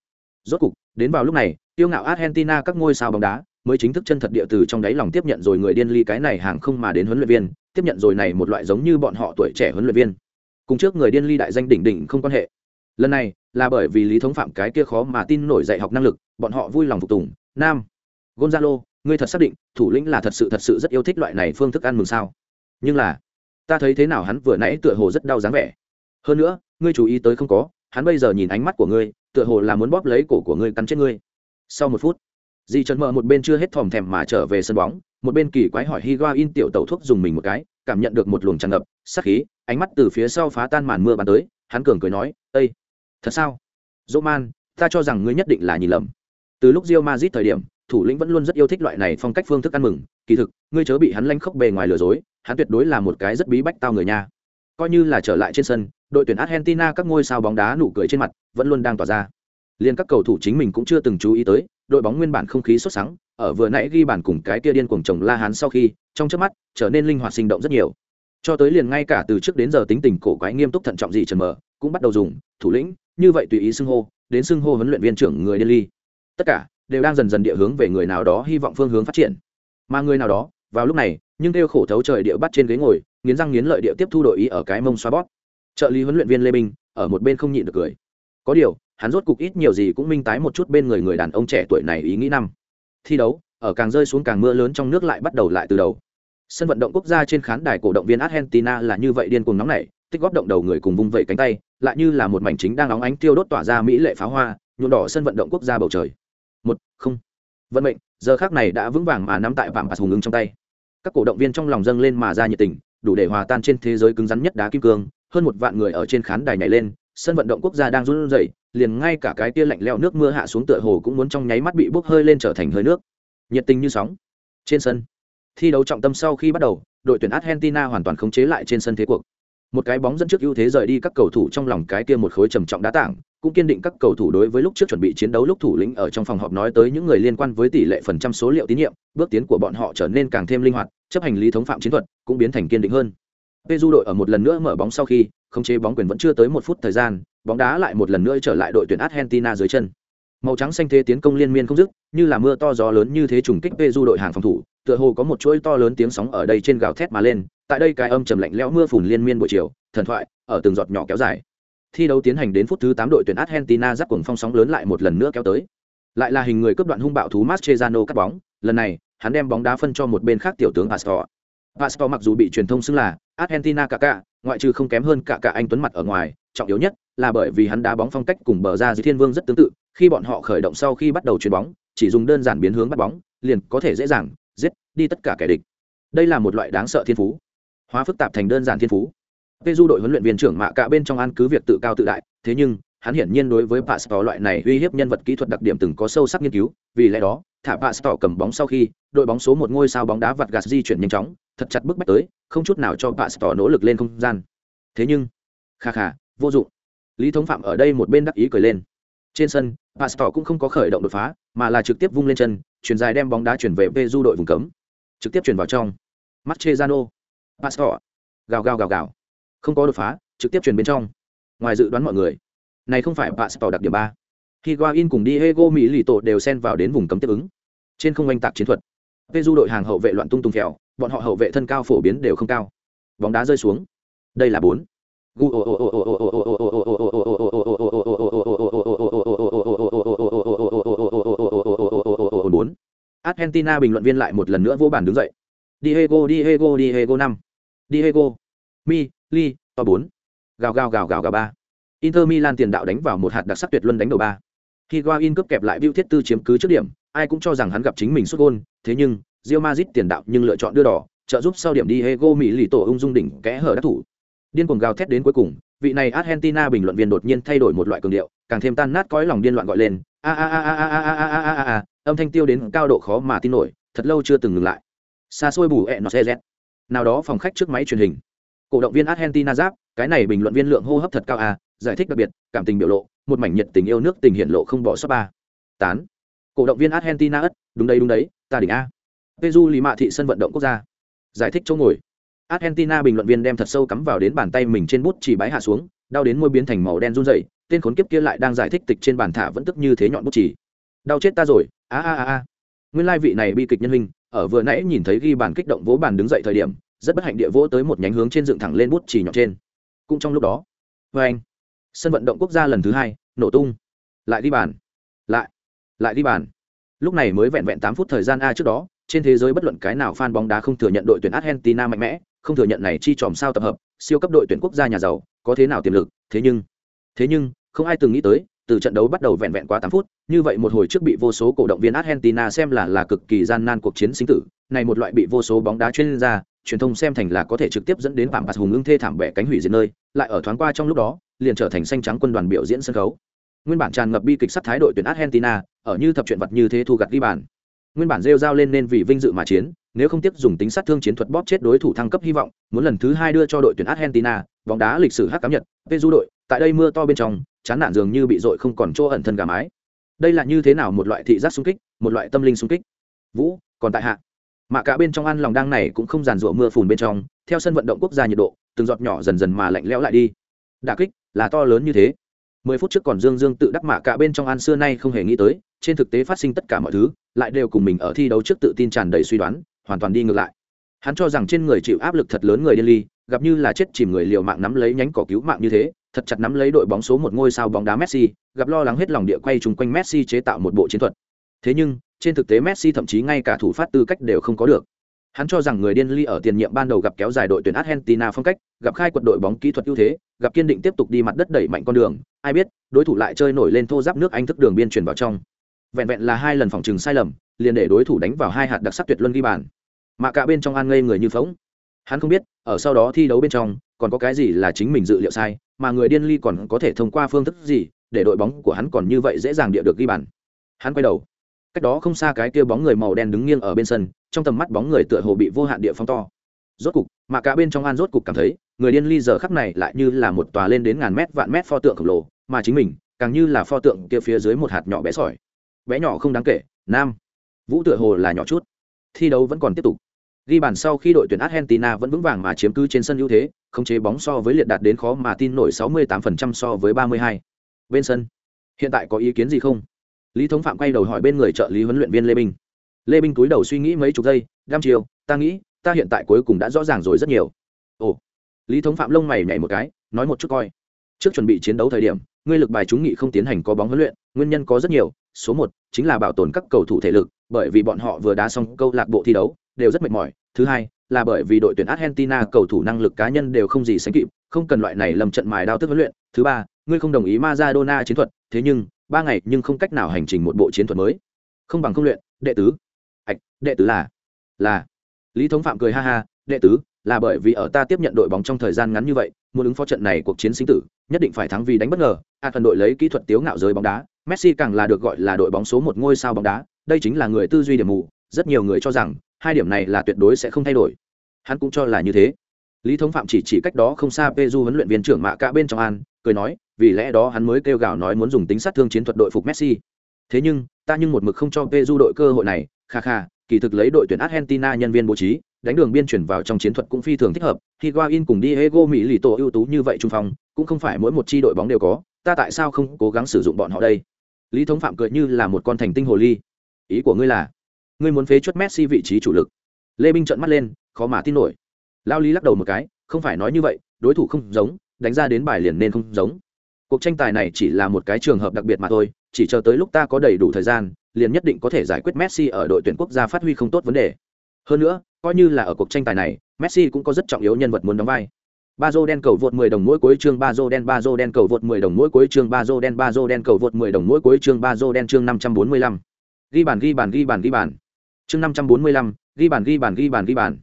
Rốt cục, đến vào lúc này tiêu ngạo argentina các ngôi sao bóng đá mới chính thức chân thật địa từ trong đáy lòng tiếp nhận rồi người điên ly cái này hàng không mà đến huấn luyện viên, tiếp nhận rồi này một loại giống như bọn họ tuổi trẻ huấn luyện viên. Cùng trước người điên ly đại danh đỉnh đỉnh không quan hệ. Lần này là bởi vì lý thống phạm cái kia khó mà tin nổi dạy học năng lực, bọn họ vui lòng phục tùng. Nam, gonzalo ngươi thật xác định, thủ lĩnh là thật sự thật sự rất yêu thích loại này phương thức ăn mừng sao? Nhưng là, ta thấy thế nào hắn vừa nãy tựa hồ rất đau dáng vẻ. Hơn nữa, ngươi chú ý tới không có, hắn bây giờ nhìn ánh mắt của ngươi, tựa hồ là muốn bóp lấy cổ của ngươi cắn chết ngươi. Sau một phút dì trần mờ một bên chưa hết thòm thèm mà trở về sân bóng, một bên kỳ quái hỏi higuain tiểu tẩu thuốc dùng mình một cái, cảm nhận được một luồng tràn ngập sắc khí, ánh mắt từ phía sau phá tan màn mưa bắn tới, hắn cường cười nói ây thật sao? Dỗ man, ta cho rằng ngươi nhất định là nhìn lầm. Từ lúc rio mazit thời điểm thủ lĩnh vẫn luôn rất yêu thích loại này phong cách phương thức ăn mừng. Kỳ thực, ngươi chớ bị hắn lanh khóc bề ngoài lừa dối, hắn tuyệt đối là một cái rất bí bách tao người nha. Coi như là trở lại trên sân, đội tuyển argentina các ngôi sao bóng đá nụ cười trên mặt vẫn luôn đang tỏa ra. Liên các cầu thủ chính mình cũng chưa từng chú ý tới, đội bóng nguyên bản không khí sốt sắng, ở vừa nãy ghi bàn cùng cái kia điên cuồng chồng la hán sau khi, trong trước mắt, trở nên linh hoạt sinh động rất nhiều. Cho tới liền ngay cả từ trước đến giờ tính tình cổ quái nghiêm túc thận trọng gì trần mờ, cũng bắt đầu dùng, thủ lĩnh, như vậy tùy ý xưng hô, đến xưng hô huấn luyện viên trưởng người điên ly. Tất cả đều đang dần dần địa hướng về người nào đó hy vọng phương hướng phát triển. Mà người nào đó, vào lúc này, nhưng kêu khổ thấu trời địa bắt trên ghế ngồi, nghiến răng nghiến lợi địa tiếp thu đội ý ở cái mông xoa bót trợ lý huấn luyện viên lê minh ở một bên không nhịn được cười. Có điều, hắn rốt cục ít nhiều gì cũng minh tái một chút bên người người đàn ông trẻ tuổi này ý nghĩ năm. Thi đấu, ở càng rơi xuống càng mưa lớn trong nước lại bắt đầu lại từ đầu. Sân vận động quốc gia trên khán đài cổ động viên argentina là như vậy điên cuồng nóng nảy, tích góp động đầu người cùng vung vẩy cánh tay, lại như là một mảnh chính đang nóng ánh tiêu đốt tỏa ra mỹ lệ pháo hoa, nhuộm đỏ sân vận động quốc gia bầu trời một, không. Vận mệnh, giờ khác này đã vững vàng mà nắm tại vàng bạc hùng ứng trong tay. Các cổ động viên trong lòng dâng lên mà ra nhiệt tình, đủ để hòa tan trên thế giới cứng rắn nhất đá kim cương. Hơn một vạn người ở trên khán đài nhảy lên, sân vận động quốc gia đang run rẩy, liền ngay cả cái tia lạnh leo nước mưa hạ xuống tựa hồ cũng muốn trong nháy mắt bị bốc hơi lên trở thành hơi nước. Nhiệt tình như sóng. Trên sân, thi đấu trọng tâm sau khi bắt đầu, đội tuyển argentina hoàn toàn khống chế lại trên sân thế cuộc. Một cái bóng dẫn trước ưu thế rời đi các cầu thủ trong lòng cái kia một khối trầm trọng đá tảng cũng kiên định các cầu thủ đối với lúc trước chuẩn bị chiến đấu lúc thủ lĩnh ở trong phòng họp nói tới những người liên quan với tỷ lệ phần trăm số liệu tín nhiệm, bước tiến của bọn họ trở nên càng thêm linh hoạt, chấp hành lý thống phạm chiến thuật cũng biến thành kiên định hơn. Peju đội ở một lần nữa mở bóng sau khi, khống chế bóng quyền vẫn chưa tới một phút thời gian, bóng đá lại một lần nữa trở lại đội tuyển argentina dưới chân. Màu trắng xanh thế tiến công liên miên không dứt, như là mưa to gió lớn như thế trùng kích Peju đội hàng phòng thủ, tựa hồ có một chuỗi to lớn tiếng sóng ở đây trên gào thét mà lên, tại đây cái âm trầm lạnh lẽo mưa phùn liên miên buổi chiều, thần thoại, ở từng giọt nhỏ kéo dài thi đấu tiến hành đến phút thứ tám đội tuyển argentina dắt cuồng phong sóng lớn lại một lần nữa kéo tới lại là hình người cướp đoạn hung bạo thú Mascherano cắt bóng lần này hắn đem bóng đá phân cho một bên khác tiểu tướng Pastor Pastor mặc dù bị truyền thông xưng là Argentina cả cả, ngoại trừ không kém hơn cả cả anh tuấn mặt ở ngoài, trọng yếu nhất là bởi vì hắn đá bóng phong cách cùng bờ ra dưới thiên vương rất tương tự, khi bọn họ khởi động sau khi bắt đầu chuyền bóng, chỉ dùng đơn giản biến hướng bắt bóng, liền có thể dễ dàng giết đi tất cả kẻ địch. Đây là một loại đáng sợ thiên phú, hóa phức tạp thành đơn giản thiên phú. Peru đội huấn luyện viên trưởng mạ cả bên trong ăn cứ việc tự cao tự đại, thế nhưng hắn hiển nhiên đối với Pastor loại này uy hiếp nhân vật kỹ thuật đặc điểm từng có sâu sắc nghiên cứu, vì lẽ đó, thả Pastor cầm bóng sau khi, đội bóng số một ngôi sao bóng đá vặt gạt di chuyển nhanh chóng, thật chặt bước bách tới, không chút nào cho Pastor nỗ lực lên không gian. Thế nhưng, kha kha, vô dụng. Lý Thống Phạm ở đây một bên đắc ý cười lên. Trên sân, Pastor cũng không có khởi động đột phá, mà là trực tiếp vung lên chân, chuyển dài đem bóng đá chuyển về Peru đội vùng cấm, trực tiếp chuyển vào trong. Mascherano, Pastor, gào gào gào gào, không có đột phá, trực tiếp truyền bên trong. Ngoài dự đoán mọi người, này không phải Pastor đặc điểm ba. Higuain cùng Diego tổ đều xen vào đến vùng cấm tiếp ứng. Trên không anh tạc chiến thuật, Peju đội hàng hậu vệ loạn tung tung kẹo, bọn họ hậu vệ thân cao phổ biến đều không cao. Bóng đá rơi xuống. Đây là 4. bốn Argentina bình luận viên lại một lần nữa vô bàn đứng dậy. Diego Diego Diego năm Diego Mi Li to bốn Gào gào gào gào gào ba Inter Milan tiền đạo đánh vào một hạt đặc sắc tuyệt luân đánh đầu ba. Khi Higuain cướp kẹp lại Bill Thiết Tư chiếm cứ trước điểm, ai cũng cho rằng hắn gặp chính mình sút gol, thế nhưng Real Madrid tiền đạo nhưng lựa chọn đưa đỏ, trợ giúp sau điểm đi. Diego Mỹ lì tổ ung dung đỉnh kẽ hở đắc thủ. Điên cuồng gào thét đến cuối cùng, vị này Argentina bình luận viên đột nhiên thay đổi một loại cường điệu, càng thêm tan nát cõi lòng điên loạn gọi lên, a a a a a a a a a a âm thanh tiêu đến cao độ khó mà tin nổi, thật lâu chưa từng ngừng lại. Xa xôi bù ẹ nó xe rét. Nào đó phòng khách trước máy truyền hình. Cổ động viên Argentina giáp, cái này bình luận viên lượng hô hấp thật cao à, giải thích đặc biệt, cảm tình biểu lộ, một mảnh nhiệt tình yêu nước tình hiện lộ không bỏ sót ba. Tán. Cổ động viên Argentina ất, đúng đấy đúng đấy, ta đỉnh a. Peru lì mạ thị sân vận động quốc gia. Giải thích chỗ ngồi. Argentina bình luận viên đem thật sâu cắm vào đến bàn tay mình trên bút chỉ bái hạ xuống, đau đến môi biến thành màu đen run rẩy, tên khốn kiếp kia lại đang giải thích tịch trên bàn thả vẫn tức như thế nhọn bút chỉ. Đau chết ta rồi, a a a a. Nguyên lai vị này bi kịch nhân hình, ở vừa nãy nhìn thấy ghi bàn kích động vỗ bàn đứng dậy thời điểm, rất bất hạnh địa vỗ tới một nhánh hướng trên dựng thẳng lên bút chỉ nhọn trên. Cũng trong lúc đó, vê anh, sân vận động quốc gia lần thứ hai nổ tung, lại đi bàn, lại, lại đi bàn. Lúc này mới vẹn vẹn tám phút thời gian a trước đó, trên thế giới bất luận cái nào fan bóng đá không thừa nhận đội tuyển Argentina mạnh mẽ, không thừa nhận này chi tròm sao tập hợp, siêu cấp đội tuyển quốc gia nhà giàu, có thế nào tiềm lực, thế nhưng, thế nhưng, không ai từng nghĩ tới, từ trận đấu bắt đầu vẹn vẹn qua 8 phút, như vậy một hồi trước bị vô số cổ động viên Argentina xem là là cực kỳ gian nan cuộc chiến sinh tử, này một loại bị vô số bóng đá chuyên gia, truyền thông xem thành là có thể trực tiếp dẫn đến phạm bạt hùng ưng thê thảm bẻ cánh hủy diệt nơi, lại ở thoáng qua trong lúc đó, liền trở thành xanh trắng quân đoàn biểu diễn sân khấu. Nguyên bản tràn ngập bi kịch sắc thái đội tuyển Argentina, ở như thập chuyện vật như thế thu gặt ghi bàn. Nguyên bản rêu dao lên nên vì vinh dự mà chiến, nếu không tiếp dùng tính sát thương chiến thuật bóp chết đối thủ thăng cấp hy vọng, muốn lần thứ hai đưa cho đội tuyển Argentina, bóng đá lịch sử hắc cám nhật, Peru đội, tại đây mưa to bên trong, chán nản dường như bị dội không còn chỗ ẩn thân gà mái. Đây là như thế nào một loại thị giác xung kích, một loại tâm linh xung kích. Vũ, còn tại hạ. Mạ cả bên trong ăn lòng đang này cũng không giàn rủa mưa phùn bên trong, theo sân vận động quốc gia nhiệt độ, từng giọt nhỏ dần dần mà lạnh lẽo lại đi. đà kích là to lớn như thế. Mười phút trước còn Dương Dương tự đắc mạ cả bên trong ăn xưa nay không hề nghĩ tới, trên thực tế phát sinh tất cả mọi thứ, lại đều cùng mình ở thi đấu trước tự tin tràn đầy suy đoán, hoàn toàn đi ngược lại hắn cho rằng trên người chịu áp lực thật lớn người điên ly gặp như là chết chìm người liều mạng nắm lấy nhánh cỏ cứu mạng như thế thật chặt nắm lấy đội bóng số một ngôi sao bóng đá messi gặp lo lắng hết lòng địa quay chung quanh messi chế tạo một bộ chiến thuật thế nhưng trên thực tế messi thậm chí ngay cả thủ phát tư cách đều không có được. Hắn cho rằng người điên ly ở tiền nhiệm ban đầu gặp kéo dài đội tuyển argentina phong cách, gặp khai quật đội bóng kỹ thuật ưu thế, gặp kiên định tiếp tục đi mặt đất đẩy mạnh con đường, ai biết, đối thủ lại chơi nổi lên thô giáp nước anh thức đường biên chuyển vào trong. Vẹn vẹn là hai lần phòng trừng sai lầm, liền để đối thủ đánh vào hai hạt đặc sắc tuyệt luân ghi bàn. Mà cả bên trong an ngây người như phỗng. hắn không biết, ở sau đó thi đấu bên trong, còn có cái gì là chính mình dự liệu sai, mà người điên ly còn có thể thông qua phương thức gì, để đội bóng của hắn còn như vậy dễ dàng địa được ghi bàn. Hắn quay đầu cách đó không xa cái kia bóng người màu đen đứng nghiêng ở bên sân, trong tầm mắt bóng người tựa hồ bị vô hạn địa phóng to. Rốt cục, mà cả bên trong an rốt cục cảm thấy, người điên ly giờ khắc này lại như là một tòa lên đến ngàn mét, vạn mét pho tượng khổng lồ, mà chính mình, càng như là pho tượng kia phía dưới một hạt nhỏ bé sỏi. Bé nhỏ không đáng kể, nam. Vũ tựa hồ là nhỏ chút. Thi đấu vẫn còn tiếp tục. Ghi bàn sau khi đội tuyển argentina vẫn vững vàng mà chiếm cứ trên sân ưu thế, khống chế bóng so với liệt đạt đến khó mà tin nổi 68% so với 32. bên sân, hiện tại có ý kiến gì không? Lý thống phạm quay đầu hỏi bên người trợ lý huấn luyện viên lê binh lê binh túi đầu suy nghĩ mấy chục giây đăm chiều ta nghĩ, ta hiện tại cuối cùng đã rõ ràng rồi rất nhiều. Ồ. Lý thống phạm lông mày nhảy một cái, nói một chút coi. Trước chuẩn bị chiến đấu thời điểm, ngươi lực bài chúng nghị không tiến hành có bóng huấn luyện, nguyên nhân có rất nhiều, số một chính là bảo tồn các cầu thủ thể lực, bởi vì bọn họ vừa đá xong câu lạc bộ thi đấu, đều rất mệt mỏi, thứ hai là bởi vì đội tuyển argentina cầu thủ năng lực cá nhân đều không gì sánh kịp, không cần loại này lầm trận mài đao tức huấn luyện, thứ ba, ngươi không đồng ý Maradona chiến thuật, thế nhưng ba ngày nhưng không cách nào hành trình một bộ chiến thuật mới. Không bằng không luyện, đệ tứ. Ạch, đệ tứ là là. Lý thống phạm cười ha ha, đệ tứ, là bởi vì ở ta tiếp nhận đội bóng trong thời gian ngắn như vậy, muốn ứng phó trận này cuộc chiến sinh tử, nhất định phải thắng vì đánh bất ngờ. A phần đội lấy kỹ thuật tiếu ngạo giới bóng đá, messi càng là được gọi là đội bóng số một ngôi sao bóng đá, đây chính là người tư duy điểm mù. Rất nhiều người cho rằng, hai điểm này là tuyệt đối sẽ không thay đổi. Hắn cũng cho là như thế lý thống phạm chỉ chỉ cách đó không xa peju huấn luyện viên trưởng mạ cả bên trong an, cười nói, vì lẽ đó hắn mới kêu gào nói muốn dùng tính sát thương chiến thuật đội phục messi. Thế nhưng, ta nhưng một mực không cho peju đội cơ hội này, kha kha, kỳ thực lấy đội tuyển argentina nhân viên bố trí, đánh đường biên chuyển vào trong chiến thuật cũng phi thường thích hợp higuain cùng diego mỹ lì tổ ưu tú như vậy trung phong, cũng không phải mỗi một chi đội bóng đều có, ta tại sao không cố gắng sử dụng bọn họ đây? Lý thống phạm cười như là một con thành tinh hồ ly. Ý của ngươi là, ngươi muốn phế chuất messi vị trí chủ lực. Lê binh trợn mắt lên, khó mà tin nổi lao lý lắc đầu một cái không phải nói như vậy đối thủ không giống đánh ra đến bài liền nên không giống. Cuộc tranh tài này chỉ là một cái trường hợp đặc biệt mà thôi chỉ chờ tới lúc ta có đầy đủ thời gian liền nhất định có thể giải quyết messi ở đội tuyển quốc gia phát huy không tốt vấn đề. Hơn nữa coi như là ở cuộc tranh tài này messi cũng có rất trọng yếu nhân vật muốn đóng vai. Ba dô đen cầu vượt 10 đồng mỗi cuối chương ba dô đen ba dô đen cầu vượt 10 đồng mỗi cuối chương ba dô đen ba dô đen cầu vượt 10 đồng mỗi cuối chương ba dô đen chương 545. ghi bàn ghi bàn ghi bàn ghi bàn. Chương 545, ghi bàn ghi bàn ghi bàn ghi bàn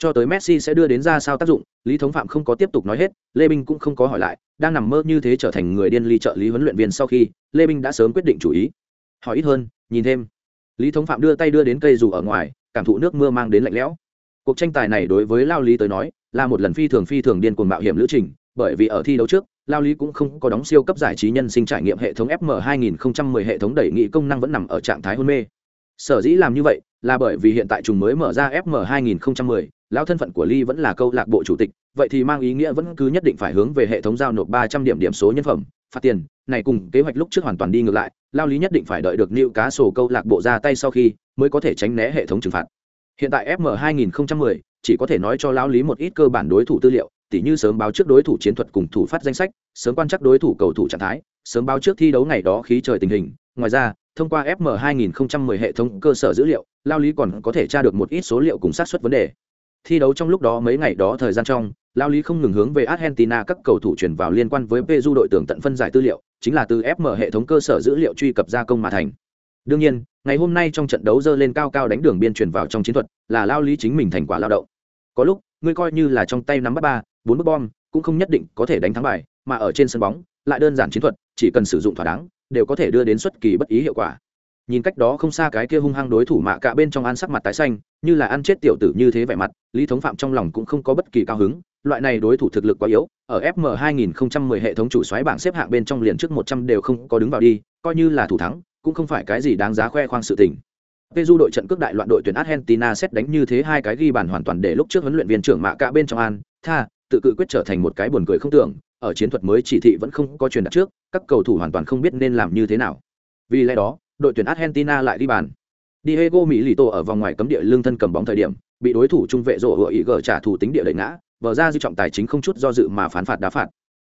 cho tới messi sẽ đưa đến ra sao tác dụng, lý thống phạm không có tiếp tục nói hết, lê Minh cũng không có hỏi lại, đang nằm mơ như thế trở thành người điên ly trợ lý huấn luyện viên sau khi, lê Minh đã sớm quyết định chủ ý. Hỏi ít hơn, nhìn thêm. Lý thống phạm đưa tay đưa đến cây dù ở ngoài, cảm thụ nước mưa mang đến lạnh lẽo. Cuộc tranh tài này đối với lao lý tới nói, là một lần phi thường phi thường điên cuồng mạo hiểm lữ trình, bởi vì ở thi đấu trước, lao lý cũng không có đóng siêu cấp giải trí nhân sinh trải nghiệm hệ thống fm 2010 hệ thống đẩy nghị công năng vẫn nằm ở trạng thái hôn mê. Sở dĩ làm như vậy, là bởi vì hiện tại trùng mới mở ra fm 2010 lão thân phận của ly vẫn là câu lạc bộ chủ tịch, vậy thì mang ý nghĩa vẫn cứ nhất định phải hướng về hệ thống giao nộp 300 điểm điểm số nhân phẩm, phạt tiền. Này cùng kế hoạch lúc trước hoàn toàn đi ngược lại, lao lý nhất định phải đợi được nịu cá sổ câu lạc bộ ra tay sau khi mới có thể tránh né hệ thống trừng phạt. Hiện tại fm 2010 chỉ có thể nói cho lao lý một ít cơ bản đối thủ tư liệu, tỉ như sớm báo trước đối thủ chiến thuật cùng thủ phát danh sách, sớm quan chắc đối thủ cầu thủ trạng thái, sớm báo trước thi đấu ngày đó khí trời tình hình. Ngoài ra, thông qua fm 2010 hệ thống cơ sở dữ liệu, lao lý còn có thể tra được một ít số liệu cùng xác suất vấn đề thi đấu trong lúc đó mấy ngày đó thời gian trong lao lý không ngừng hướng về argentina các cầu thủ chuyển vào liên quan với peru đội tưởng tận phân giải tư liệu, chính là từ fm hệ thống cơ sở dữ liệu truy cập gia công mà thành. Đương nhiên, ngày hôm nay trong trận đấu dơ lên cao cao đánh đường biên chuyển vào trong chiến thuật, là lao lý chính mình thành quả lao động. Có lúc, ngươi coi như là trong tay nắm bắt ba, bốn bức bom, cũng không nhất định có thể đánh thắng bài, mà ở trên sân bóng, lại đơn giản chiến thuật, chỉ cần sử dụng thỏa đáng, đều có thể đưa đến xuất kỳ bất ý hiệu quả nhìn cách đó không xa cái kia hung hăng đối thủ mạ cả bên trong ăn sắc mặt tái xanh như là ăn chết tiểu tử như thế vẻ mặt lý thống phạm trong lòng cũng không có bất kỳ cao hứng loại này đối thủ thực lực quá yếu ở fm 2010 hệ thống chủ xoáy bảng xếp hạng bên trong liền trước 100 đều không có đứng vào đi coi như là thủ thắng cũng không phải cái gì đáng giá khoe khoang sự tình Peru đội trận cước đại loạn đội tuyển Argentina xét đánh như thế hai cái ghi bàn hoàn toàn để lúc trước huấn luyện viên trưởng mạ cả bên trong an, tha, tự cự quyết trở thành một cái buồn cười không tưởng, ở chiến thuật mới chỉ thị vẫn không có truyền đạt trước, các cầu thủ hoàn toàn không biết nên làm như thế nào. Vì lẽ đó, đội tuyển Argentina lại đi bàn. Diego Milito ở vòng ngoài cấm địa lương thân cầm bóng thời điểm, bị đối thủ trung vệ rổ hựa ý gở trả thủ tính địa đẩy ngã, vở ra dư trọng tài chính không chút do dự mà phán phạt đá phạt.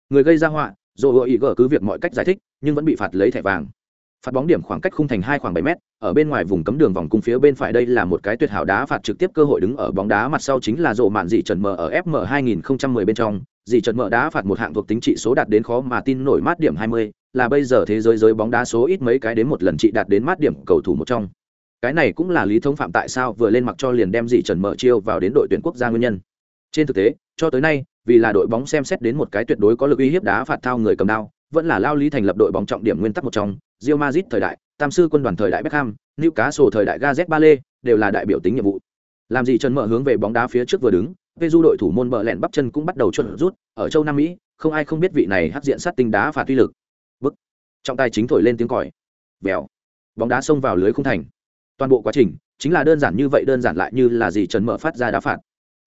Người gây ra họa, rổ hựa ý gở cứ việc mọi cách giải thích, nhưng vẫn bị phạt lấy thẻ vàng. Phạt bóng điểm khoảng cách khung thành hai khoảng bảy mét, ở bên ngoài vùng cấm đường vòng cung phía bên phải đây là một cái tuyệt hảo đá phạt trực tiếp cơ hội đứng ở bóng đá mặt sau chính là rổ mạn dị trần mở ở FM 2010 bên trong, dị trần mở đá phạt một hạng thuộc tính trị số đạt đến khó mà tin nổi mát điểm 20, là bây giờ thế giới giới bóng đá số ít mấy cái đến một lần trị đạt đến mát điểm cầu thủ một trong. Cái này cũng là lý thông phạm tại sao vừa lên mặc cho liền đem dị trần mở chiêu vào đến đội tuyển quốc gia nguyên nhân. Trên thực tế, cho tới nay, vì là đội bóng xem xét đến một cái tuyệt đối có lực uy hiếp đá phạt thao người cầm đao, vẫn là lao lý thành lập đội bóng trọng điểm nguyên tắc một trong, Real Madrid thời đại, Tam sư quân đoàn thời đại Beckham, Newcastle thời đại Gareth Bale đều là đại biểu tính nhiệm vụ. Làm gì Trần mở hướng về bóng đá phía trước vừa đứng, Peru đội thủ môn bờ lẹn bắp chân cũng bắt đầu chuẩn rút, ở châu Nam Mỹ, không ai không biết vị này hắc diện sát tinh đá phạt uy lực. Bức. Trọng tài chính thổi lên tiếng còi. Bèo. Bóng đá xông vào lưới khung thành. Toàn bộ quá trình chính là đơn giản như vậy đơn giản lại như là gì Trần mở phát ra đá phạt.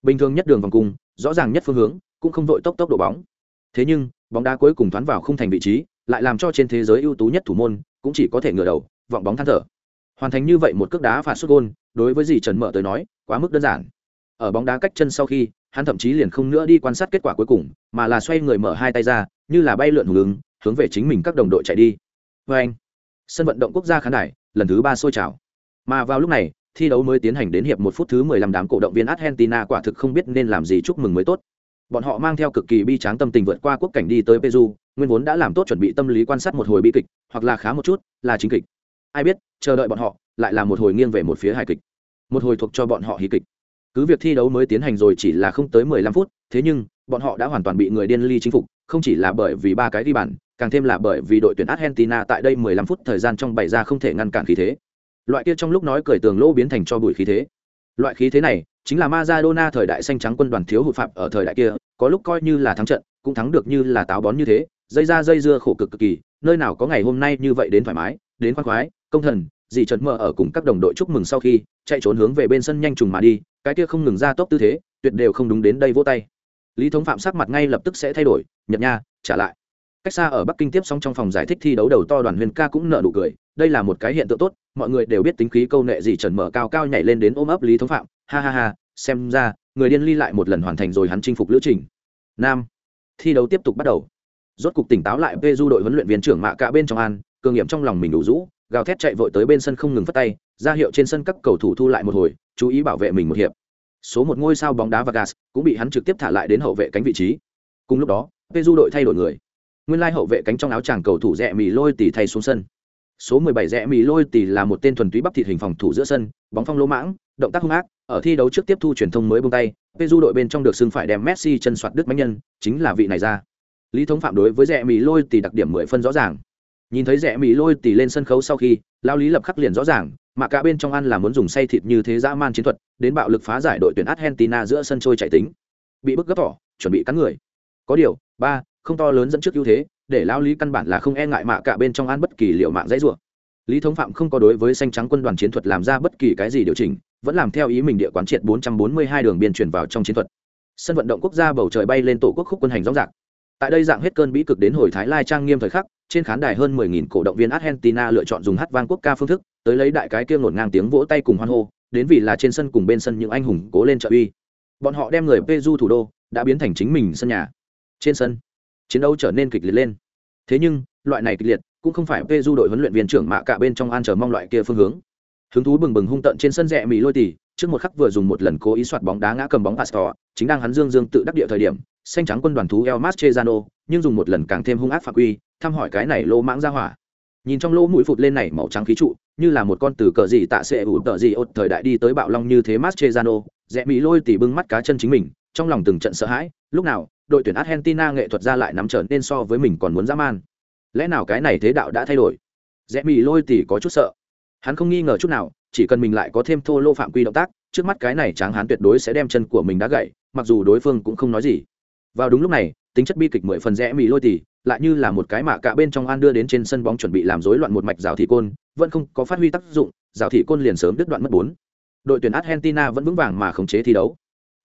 Bình thường nhất đường vòng cung, rõ ràng nhất phương hướng, cũng không vội tốc tốc độ bóng. Thế nhưng, bóng đá cuối cùng thoán vào khung thành vị trí, lại làm cho trên thế giới ưu tú nhất thủ môn cũng chỉ có thể ngửa đầu vọng bóng than thở hoàn thành như vậy một cước đá phạt sút gôn đối với gì trần mở tới nói quá mức đơn giản ở bóng đá cách chân sau khi, hắn thậm chí liền không nữa đi quan sát kết quả cuối cùng, mà là xoay người mở hai tay ra, như là bay lượn hùng ứng, hướng về chính mình các đồng đội chạy đi. Vê anh, sân vận động quốc gia khán đài, lần thứ ba sôi trào. Mà vào lúc này, thi đấu mới tiến hành đến hiệp một phút thứ mười lăm đám cổ động viên argentina quả thực không biết nên làm gì chúc mừng mới tốt. Bọn họ mang theo cực kỳ bi tráng tâm tình vượt qua quốc cảnh đi tới peru, nguyên vốn đã làm tốt chuẩn bị tâm lý quan sát một hồi bi kịch, hoặc là khá một chút, là chính kịch. Ai biết, chờ đợi bọn họ, lại là một hồi nghiêng về một phía hài kịch. Một hồi thuộc cho bọn họ hí kịch cứ việc thi đấu mới tiến hành rồi chỉ là không tới mười lăm phút thế nhưng bọn họ đã hoàn toàn bị người điên ly chinh phục không chỉ là bởi vì ba cái đi bàn càng thêm là bởi vì đội tuyển argentina tại đây mười lăm phút thời gian trong bày ra không thể ngăn cản khí thế. Loại kia trong lúc nói cười tường lỗ biến thành cho bụi khí thế. Loại khí thế này chính là Maradona thời đại xanh trắng quân đoàn thiếu hụt phạm ở thời đại kia, có lúc coi như là thắng trận, cũng thắng được như là táo bón như thế, dây ra dây dưa khổ cực cực kỳ, nơi nào có ngày hôm nay như vậy đến thoải mái, đến khoan khoái, công thần, dì trần mở ở cùng các đồng đội chúc mừng sau khi, chạy trốn hướng về bên sân nhanh trùng mà đi, cái kia không ngừng ra tốc tư thế, tuyệt đều không đúng đến đây vỗ tay. Lý Thống Phạm sắc mặt ngay lập tức sẽ thay đổi, nhật nha, trả lại. Cách xa ở Bắc Kinh tiếp xong trong phòng giải thích thi đấu đầu to đoàn Huyền ca cũng nở nụ cười, đây là một cái hiện tượng tốt, mọi người đều biết tính khí câu nệ gì trần mở cao cao nhảy lên đến ôm ấp lý thống phạm ha ha ha xem ra người điên ly lại một lần hoàn thành rồi hắn chinh phục lữ trình nam thi đấu tiếp tục bắt đầu rốt cục tỉnh táo lại về du đội huấn luyện viên trưởng mạ cả bên trong an cường nghiệm trong lòng mình đủ rũ gào thét chạy vội tới bên sân không ngừng phất tay, ra hiệu trên sân các cầu thủ thu lại một hồi, chú ý bảo vệ mình một hiệp. Số một ngôi sao bóng đá Vargas cũng bị hắn trực tiếp thả lại đến hậu vệ cánh vị trí. Cùng lúc đó Peju đội thay đổi người. Nguyên lai hậu vệ cánh trong áo chàng cầu thủ rẽ mì lôi tỉ thay xuống sân. Số 17 rẽ mì lôi tỉ là một tên thuần túy bắp thịt hình phòng thủ giữa sân, bóng phong lỗ mãng, động tác hung ác, ở thi đấu trước tiếp thu truyền thông mới buông tay Peju đội bên trong được xưng phải đem messi chân soạt đứt máy nhân, chính là vị này ra. Lý thống phạm đối với rẽ mì lôi tỉ đặc điểm mười phân rõ ràng nhìn thấy rẽ mì lôi tỉ lên sân khấu sau khi, lao lý lập khắc liền rõ ràng, mà cả bên trong ăn là muốn dùng say thịt như thế dã man chiến thuật, đến bạo lực phá giải đội tuyển argentina giữa sân trôi chạy tính. Bị bức gấp tỏ chuẩn bị cắn người. Có điều, ba, không to lớn dẫn trước ưu thế, để lao lý căn bản là không e ngại mạ cả bên trong ăn bất kỳ liệu mạng dãy rủa. Lý thống phạm không có đối với xanh trắng quân đoàn chiến thuật làm ra bất kỳ cái gì điều chỉnh, vẫn làm theo ý mình địa quán triệt 442 đường biên chuyển vào trong chiến thuật. Sân vận động quốc gia bầu trời bay lên tổ quốc khúc quân hành rõ rạc tại đây dạng hết cơn bí cực đến hồi thái lai trang nghiêm thời khắc trên khán đài hơn 10.000 cổ động viên argentina lựa chọn dùng hát vang quốc ca phương thức tới lấy đại cái kia ngổn ngang tiếng vỗ tay cùng hoan hô đến vì là trên sân cùng bên sân những anh hùng cố lên trợ uy. Bọn họ đem người peru thủ đô đã biến thành chính mình sân nhà. Trên sân chiến đấu trở nên kịch liệt lên. Thế nhưng loại này kịch liệt cũng không phải peru đội huấn luyện viên trưởng mạ cả bên trong an chờ mong loại kia phương hướng. Hứng thú bừng bừng hung tận trên sân rẽ mì lôi tỉ trước một khắc vừa dùng một lần cố ý soạt bóng đá ngã cầm bóng pastor chính đang hắn dương dương tự đắc địa thời điểm xanh trắng quân đoàn thú El Mascherano, nhưng dùng một lần càng thêm hung ác phạm quy, thăm hỏi cái này lô mãng ra hỏa. Nhìn trong lỗ mũi phụt lên này màu trắng khí trụ, như là một con từ cờ gì tạ sẽ ủ tờ gì ột thời đại đi tới bạo long như thế Mastrezano, rẽ mỹ lôi tỉ bưng mắt cá chân chính mình, trong lòng từng trận sợ hãi, lúc nào, đội tuyển Argentina nghệ thuật ra lại nắm trở nên so với mình còn muốn dã man. Lẽ nào cái này thế đạo đã thay đổi? Rẽ mỹ lôi tỉ có chút sợ. Hắn không nghi ngờ chút nào, chỉ cần mình lại có thêm thô lô phạm quy động tác, trước mắt cái này tráng hắn tuyệt đối sẽ đem chân của mình đã gãy, mặc dù đối phương cũng không nói gì vào đúng lúc này tính chất bi kịch mười phần rẽ mì lôi tỉ lại như là một cái mạ cả bên trong an đưa đến trên sân bóng chuẩn bị làm rối loạn một mạch rào thị côn, vẫn không có phát huy tác dụng, rào thị côn liền sớm đứt đoạn mất bốn. Đội tuyển argentina vẫn vững vàng mà khống chế thi đấu.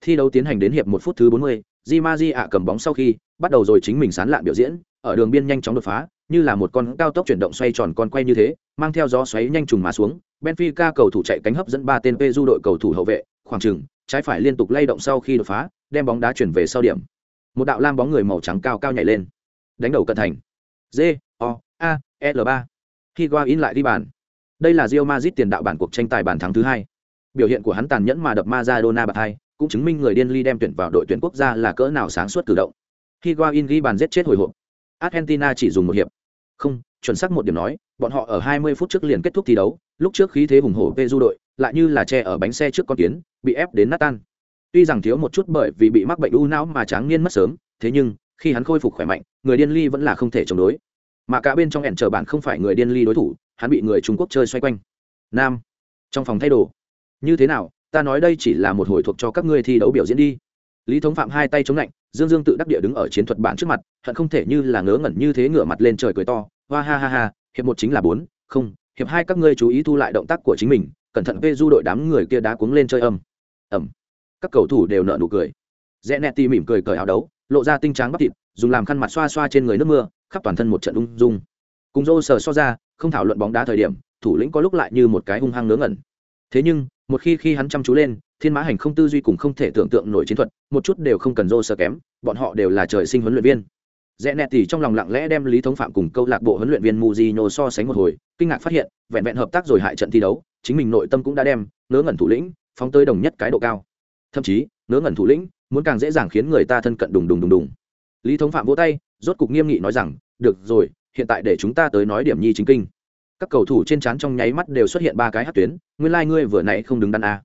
Thi đấu tiến hành đến hiệp một phút thứ bốn mươi, di ma di ạ cầm bóng sau khi bắt đầu rồi chính mình sán lạn biểu diễn, ở đường biên nhanh chóng đột phá, như là một con cao tốc chuyển động xoay tròn con quay như thế, mang theo gió xoáy nhanh trùng mà xuống, benfica cầu thủ chạy cánh hấp dẫn ba tên peju đội cầu thủ hậu vệ, khoảng trừng trái phải liên tục lay động sau khi đột phá, đem bóng đá chuyển về sau điểm một đạo lam bóng người màu trắng cao cao nhảy lên. Đánh đầu cận thành. G, o, a, l ba. Khi qua in lại đi bàn. Đây là rio mazit tiền đạo bản cuộc tranh tài bàn thắng thứ hai. Biểu hiện của hắn tàn nhẫn mà đập Maradona bạc hai, cũng chứng minh người điên ly đem tuyển vào đội tuyển quốc gia là cỡ nào sáng suốt cử động. Khi qua in ghi bàn giết chết hồi hộp. Argentina chỉ dùng một hiệp. Không, chuẩn xác một điểm nói, bọn họ ở 20 phút trước liền kết thúc thi đấu, lúc trước khí thế hùng hổ về du đội, lại như là che ở bánh xe trước con kiến, bị ép đến nát tan. Tuy rằng thiếu một chút bởi vì bị mắc bệnh u não mà tráng niên mất sớm, thế nhưng khi hắn khôi phục khỏe mạnh, người điên ly vẫn là không thể chống đối. Mà cả bên trong ẻn chờ bạn không phải người điên ly đối thủ, hắn bị người Trung Quốc chơi xoay quanh. Nam, trong phòng thay đồ. Như thế nào, ta nói đây chỉ là một hồi thuộc cho các ngươi thi đấu biểu diễn đi. Lý Thống Phạm hai tay chống lạnh, Dương Dương tự đắc địa đứng ở chiến thuật bản trước mặt, hận không thể như là ngớ ngẩn như thế ngửa mặt lên trời cười to, hoa ha ha ha, hiệp một chính là bốn, không, hiệp hai các ngươi chú ý thu lại động tác của chính mình, cẩn thận vê du đội đám người kia đá cuống lên chơi âm. Ầm các cầu thủ đều nợ nụ cười. Rẽ nẹt tỉ mỉm cười cởi áo đấu, lộ ra tinh tráng bắp thịt, dùng làm khăn mặt xoa xoa trên người nước mưa, khắp toàn thân một trận ung dung. Cùng rô sờ so ra, không thảo luận bóng đá thời điểm, thủ lĩnh có lúc lại như một cái hung hăng ngớ ngẩn. Thế nhưng, một khi khi hắn chăm chú lên, thiên mã hành không tư duy cùng không thể tưởng tượng nổi chiến thuật, một chút đều không cần rô sờ kém, bọn họ đều là trời sinh huấn luyện viên. Rẽ nẹt tỉ trong lòng lặng lẽ đem lý thống phạm cùng câu lạc bộ huấn luyện viên muzino so sánh một hồi, kinh ngạc phát hiện, vẹn vẹn hợp tác rồi hại trận thi đấu, chính mình nội tâm cũng đã đem, ngớ ngẩn thủ lĩnh, phóng tới đồng nhất cái độ cao thậm chí, ngớ ngẩn thủ lĩnh, muốn càng dễ dàng khiến người ta thân cận đùng đùng đùng đùng. Lý thống phạm vỗ tay, rốt cục nghiêm nghị nói rằng, được rồi, hiện tại để chúng ta tới nói điểm nhi chính kinh. Các cầu thủ trên trán trong nháy mắt đều xuất hiện ba cái hát tuyến, nguyên lai、like、ngươi vừa nãy không đứng đắn a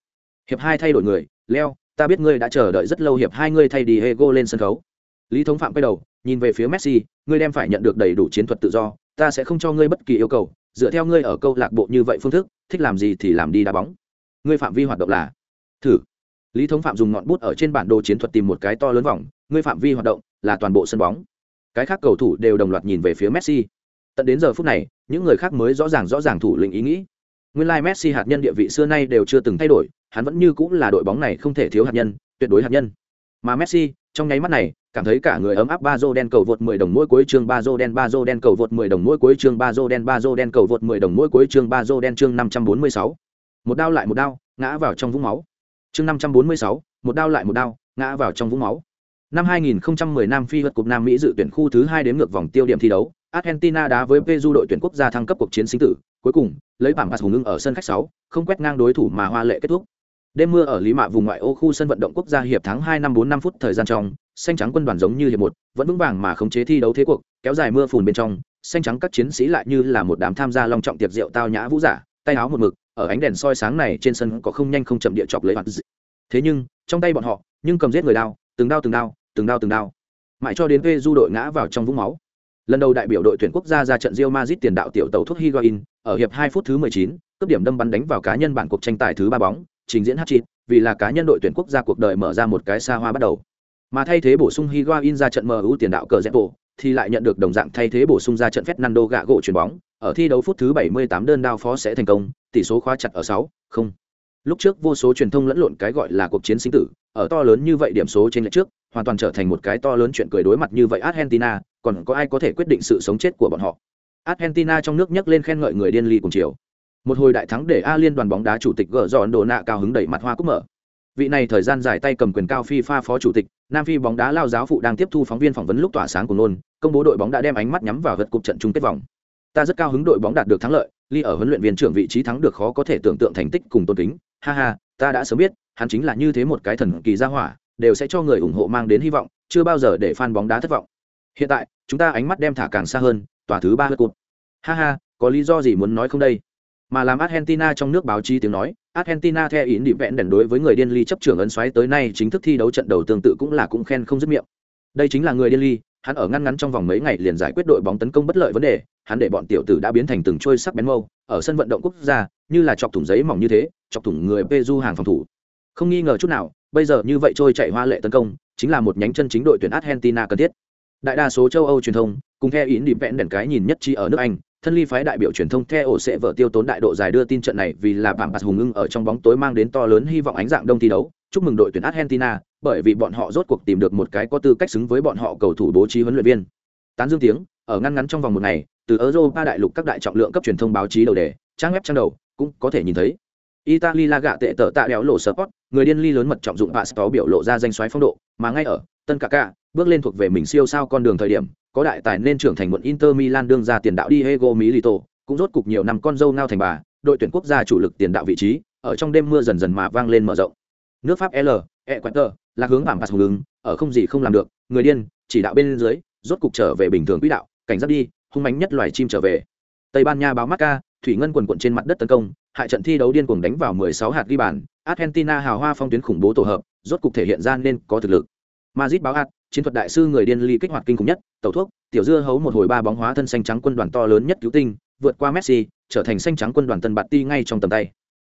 hiệp hai thay đổi người, leo, ta biết ngươi đã chờ đợi rất lâu hiệp hai ngươi thay đi hego lên sân khấu. Lý thống phạm quay đầu, nhìn về phía messi, ngươi đem phải nhận được đầy đủ chiến thuật tự do, ta sẽ không cho ngươi bất kỳ yêu cầu, dựa theo ngươi ở câu lạc bộ như vậy phương thức, thích làm gì thì làm đi đá bóng. Ngươi phạm vi hoạt động là? Thử lý thống phạm dùng ngọn bút ở trên bản đồ chiến thuật tìm một cái to lớn vòng, ngươi phạm vi hoạt động là toàn bộ sân bóng. Cái khác cầu thủ đều đồng loạt nhìn về phía messi. Tận đến giờ phút này, những người khác mới rõ ràng rõ ràng thủ lĩnh ý nghĩ. Nguyên lai messi hạt nhân địa vị xưa nay đều chưa từng thay đổi, hắn vẫn như cũng là đội bóng này không thể thiếu hạt nhân, tuyệt đối hạt nhân. Mà messi, trong nháy mắt này, cảm thấy cả người ấm áp ba dô đen cầu vượt 10 đồng mỗi cuối chương ba dô đen ba dô đen cầu vượt 10 đồng mỗi cuối chương ba dô đen ba dô đen cầu vượt 10 đồng mỗi cuối chương ba dô đen chương 546. một đao lại một đao, ngã vào trong vũng máu chương 546, một đao lại một đao ngã vào trong vũng máu. Năm 2010 Nam Phi vượt cục Nam Mỹ dự tuyển khu thứ hai đến ngược vòng tiêu điểm thi đấu Argentina đá với Peru đội tuyển quốc gia thăng cấp cuộc chiến sinh tử cuối cùng lấy bảng pass hùng ngưng ở sân khách 6, không quét ngang đối thủ mà hoa lệ kết thúc. Đêm mưa ở lý mạ vùng ngoại ô khu sân vận động quốc gia hiệp tháng hai năm bốn năm phút thời gian trong xanh trắng quân đoàn giống như hiệp một vẫn vững vàng mà khống chế thi đấu thế cuộc kéo dài mưa phùn bên trong xanh trắng các chiến sĩ lại như là một đám tham gia long trọng tiệc rượu tao nhã vũ giả tay áo một mực ở ánh đèn soi sáng này trên sân có không nhanh không chậm địa chọc lấy mặt thế nhưng trong tay bọn họ nhưng cầm giết người đao từng đao từng đao từng đao từng đao. Mãi cho đến vê du đội ngã vào trong vũng máu. Lần đầu đại biểu đội tuyển quốc gia ra trận Real Madrid tiền đạo tiểu tàu thuốc Higuain ở hiệp hai phút thứ 19, cướp điểm đâm bắn đánh vào cá nhân bản cuộc tranh tài thứ ba bóng trình diễn hat-trick vì là cá nhân đội tuyển quốc gia cuộc đời mở ra một cái xa hoa bắt đầu. Mà thay thế bổ sung Higuain ra trận MU tiền đạo cờ Zepo thì lại nhận được đồng dạng thay thế bổ sung ra trận Fernando gạ gỗ chuyền bóng ở thi đấu phút thứ 78 đơn đao phó sẽ thành công, tỷ số khóa chặt ở 6 không. Lúc trước vô số truyền thông lẫn lộn cái gọi là cuộc chiến sinh tử, ở to lớn như vậy điểm số trên lệch trước, hoàn toàn trở thành một cái to lớn chuyện cười đối mặt như vậy Argentina, còn có ai có thể quyết định sự sống chết của bọn họ? Argentina trong nước nhấc lên khen ngợi người điên ly cùng chiều. Một hồi đại thắng để a liên đoàn bóng đá chủ tịch gỡ giòn đồ nạ cao hứng đẩy mặt hoa cúc mở. Vị này thời gian dài tay cầm quyền cao fifa phó chủ tịch, nam phi bóng đá lao giáo phụ đang tiếp thu phóng viên phỏng vấn lúc tỏa sáng của nôn, công bố đội bóng đã đem ánh mắt nhắm vào vật cục trận chung kết vòng ta rất cao hứng đội bóng đạt được thắng lợi, ly ở huấn luyện viên trưởng vị trí thắng được khó có thể tưởng tượng thành tích cùng tôn kính. Ha ha, ta đã sớm biết, hắn chính là như thế một cái thần kỳ gia hỏa, đều sẽ cho người ủng hộ mang đến hy vọng, chưa bao giờ để fan bóng đá thất vọng. Hiện tại, chúng ta ánh mắt đem thả càng xa hơn, tòa thứ ba hớt cụt ha ha, có lý do gì muốn nói không đây? Mà làm argentina trong nước báo chí tiếng nói, argentina theo ý định vẹn đèn đối với người điên ly chấp trưởng ấn xoáy tới nay chính thức thi đấu trận đầu tương tự cũng là cũng khen không dứt miệng. Đây chính là người điên ly hắn ở ngăn ngắn trong vòng mấy ngày liền giải quyết đội bóng tấn công bất lợi vấn đề, hắn để bọn tiểu tử đã biến thành từng trôi sắc bén mâu, ở sân vận động quốc gia, như là chọc thủng giấy mỏng như thế, chọc thủng người Peju hàng phòng thủ. Không nghi ngờ chút nào, bây giờ như vậy trôi chạy hoa lệ tấn công, chính là một nhánh chân chính đội tuyển argentina cần thiết. Đại đa số châu âu truyền thông, cùng theo ý điểm vẹn đèn cái nhìn nhất trí ở nước anh, thân ly phái đại biểu truyền thông theo ổ sẽ vợ tiêu tốn đại độ dài đưa tin trận này vì là bảng bạc hùng ưng ở trong bóng tối mang đến to lớn hy vọng ánh dạng đông thi đấu chúc mừng đội tuyển argentina bởi vì bọn họ rốt cuộc tìm được một cái có tư cách xứng với bọn họ cầu thủ bố trí huấn luyện viên tán dương tiếng ở ngăn ngắn trong vòng một ngày từ europa đại lục các đại trọng lượng cấp truyền thông báo chí đầu đề trang web trang đầu cũng có thể nhìn thấy italy la gạ tệ tở tạ đéo lộ sport người điên ly lớn mật trọng dụng passport biểu lộ ra danh xoáy phong độ mà ngay ở tân cả cả bước lên thuộc về mình siêu sao con đường thời điểm có đại tài nên trưởng thành một Inter Milan đương ra tiền đạo Diego Milito, cũng rốt cục nhiều năm con dâu ngao thành bà, đội tuyển quốc gia chủ lực tiền đạo vị trí, ở trong đêm mưa dần dần mà vang lên mở rộng. Nước Pháp L, Ecuador, là hướng bảng bạc hùng ứng, ở không gì không làm được, người điên, chỉ đạo bên dưới, rốt cục trở về bình thường quỹ đạo, cảnh giác đi, hung mãnh nhất loài chim trở về. Tây Ban Nha báo Marca, thủy ngân quần quận trên mặt đất tấn công, hại trận thi đấu điên cuồng đánh vào 16 hạt ghi bàn, Argentina hào hoa phong tuyến khủng bố tổ hợp, rốt cục thể hiện ra nên có thực lực. Madrid báo hạt chiến thuật đại sư người điên ly kích hoạt kinh khủng nhất, tẩu thuốc, tiểu dưa hấu một hồi ba bóng hóa thân xanh trắng quân đoàn to lớn nhất cứu tinh, vượt qua Messi, trở thành xanh trắng quân đoàn tân bạt ti ngay trong tầm tay.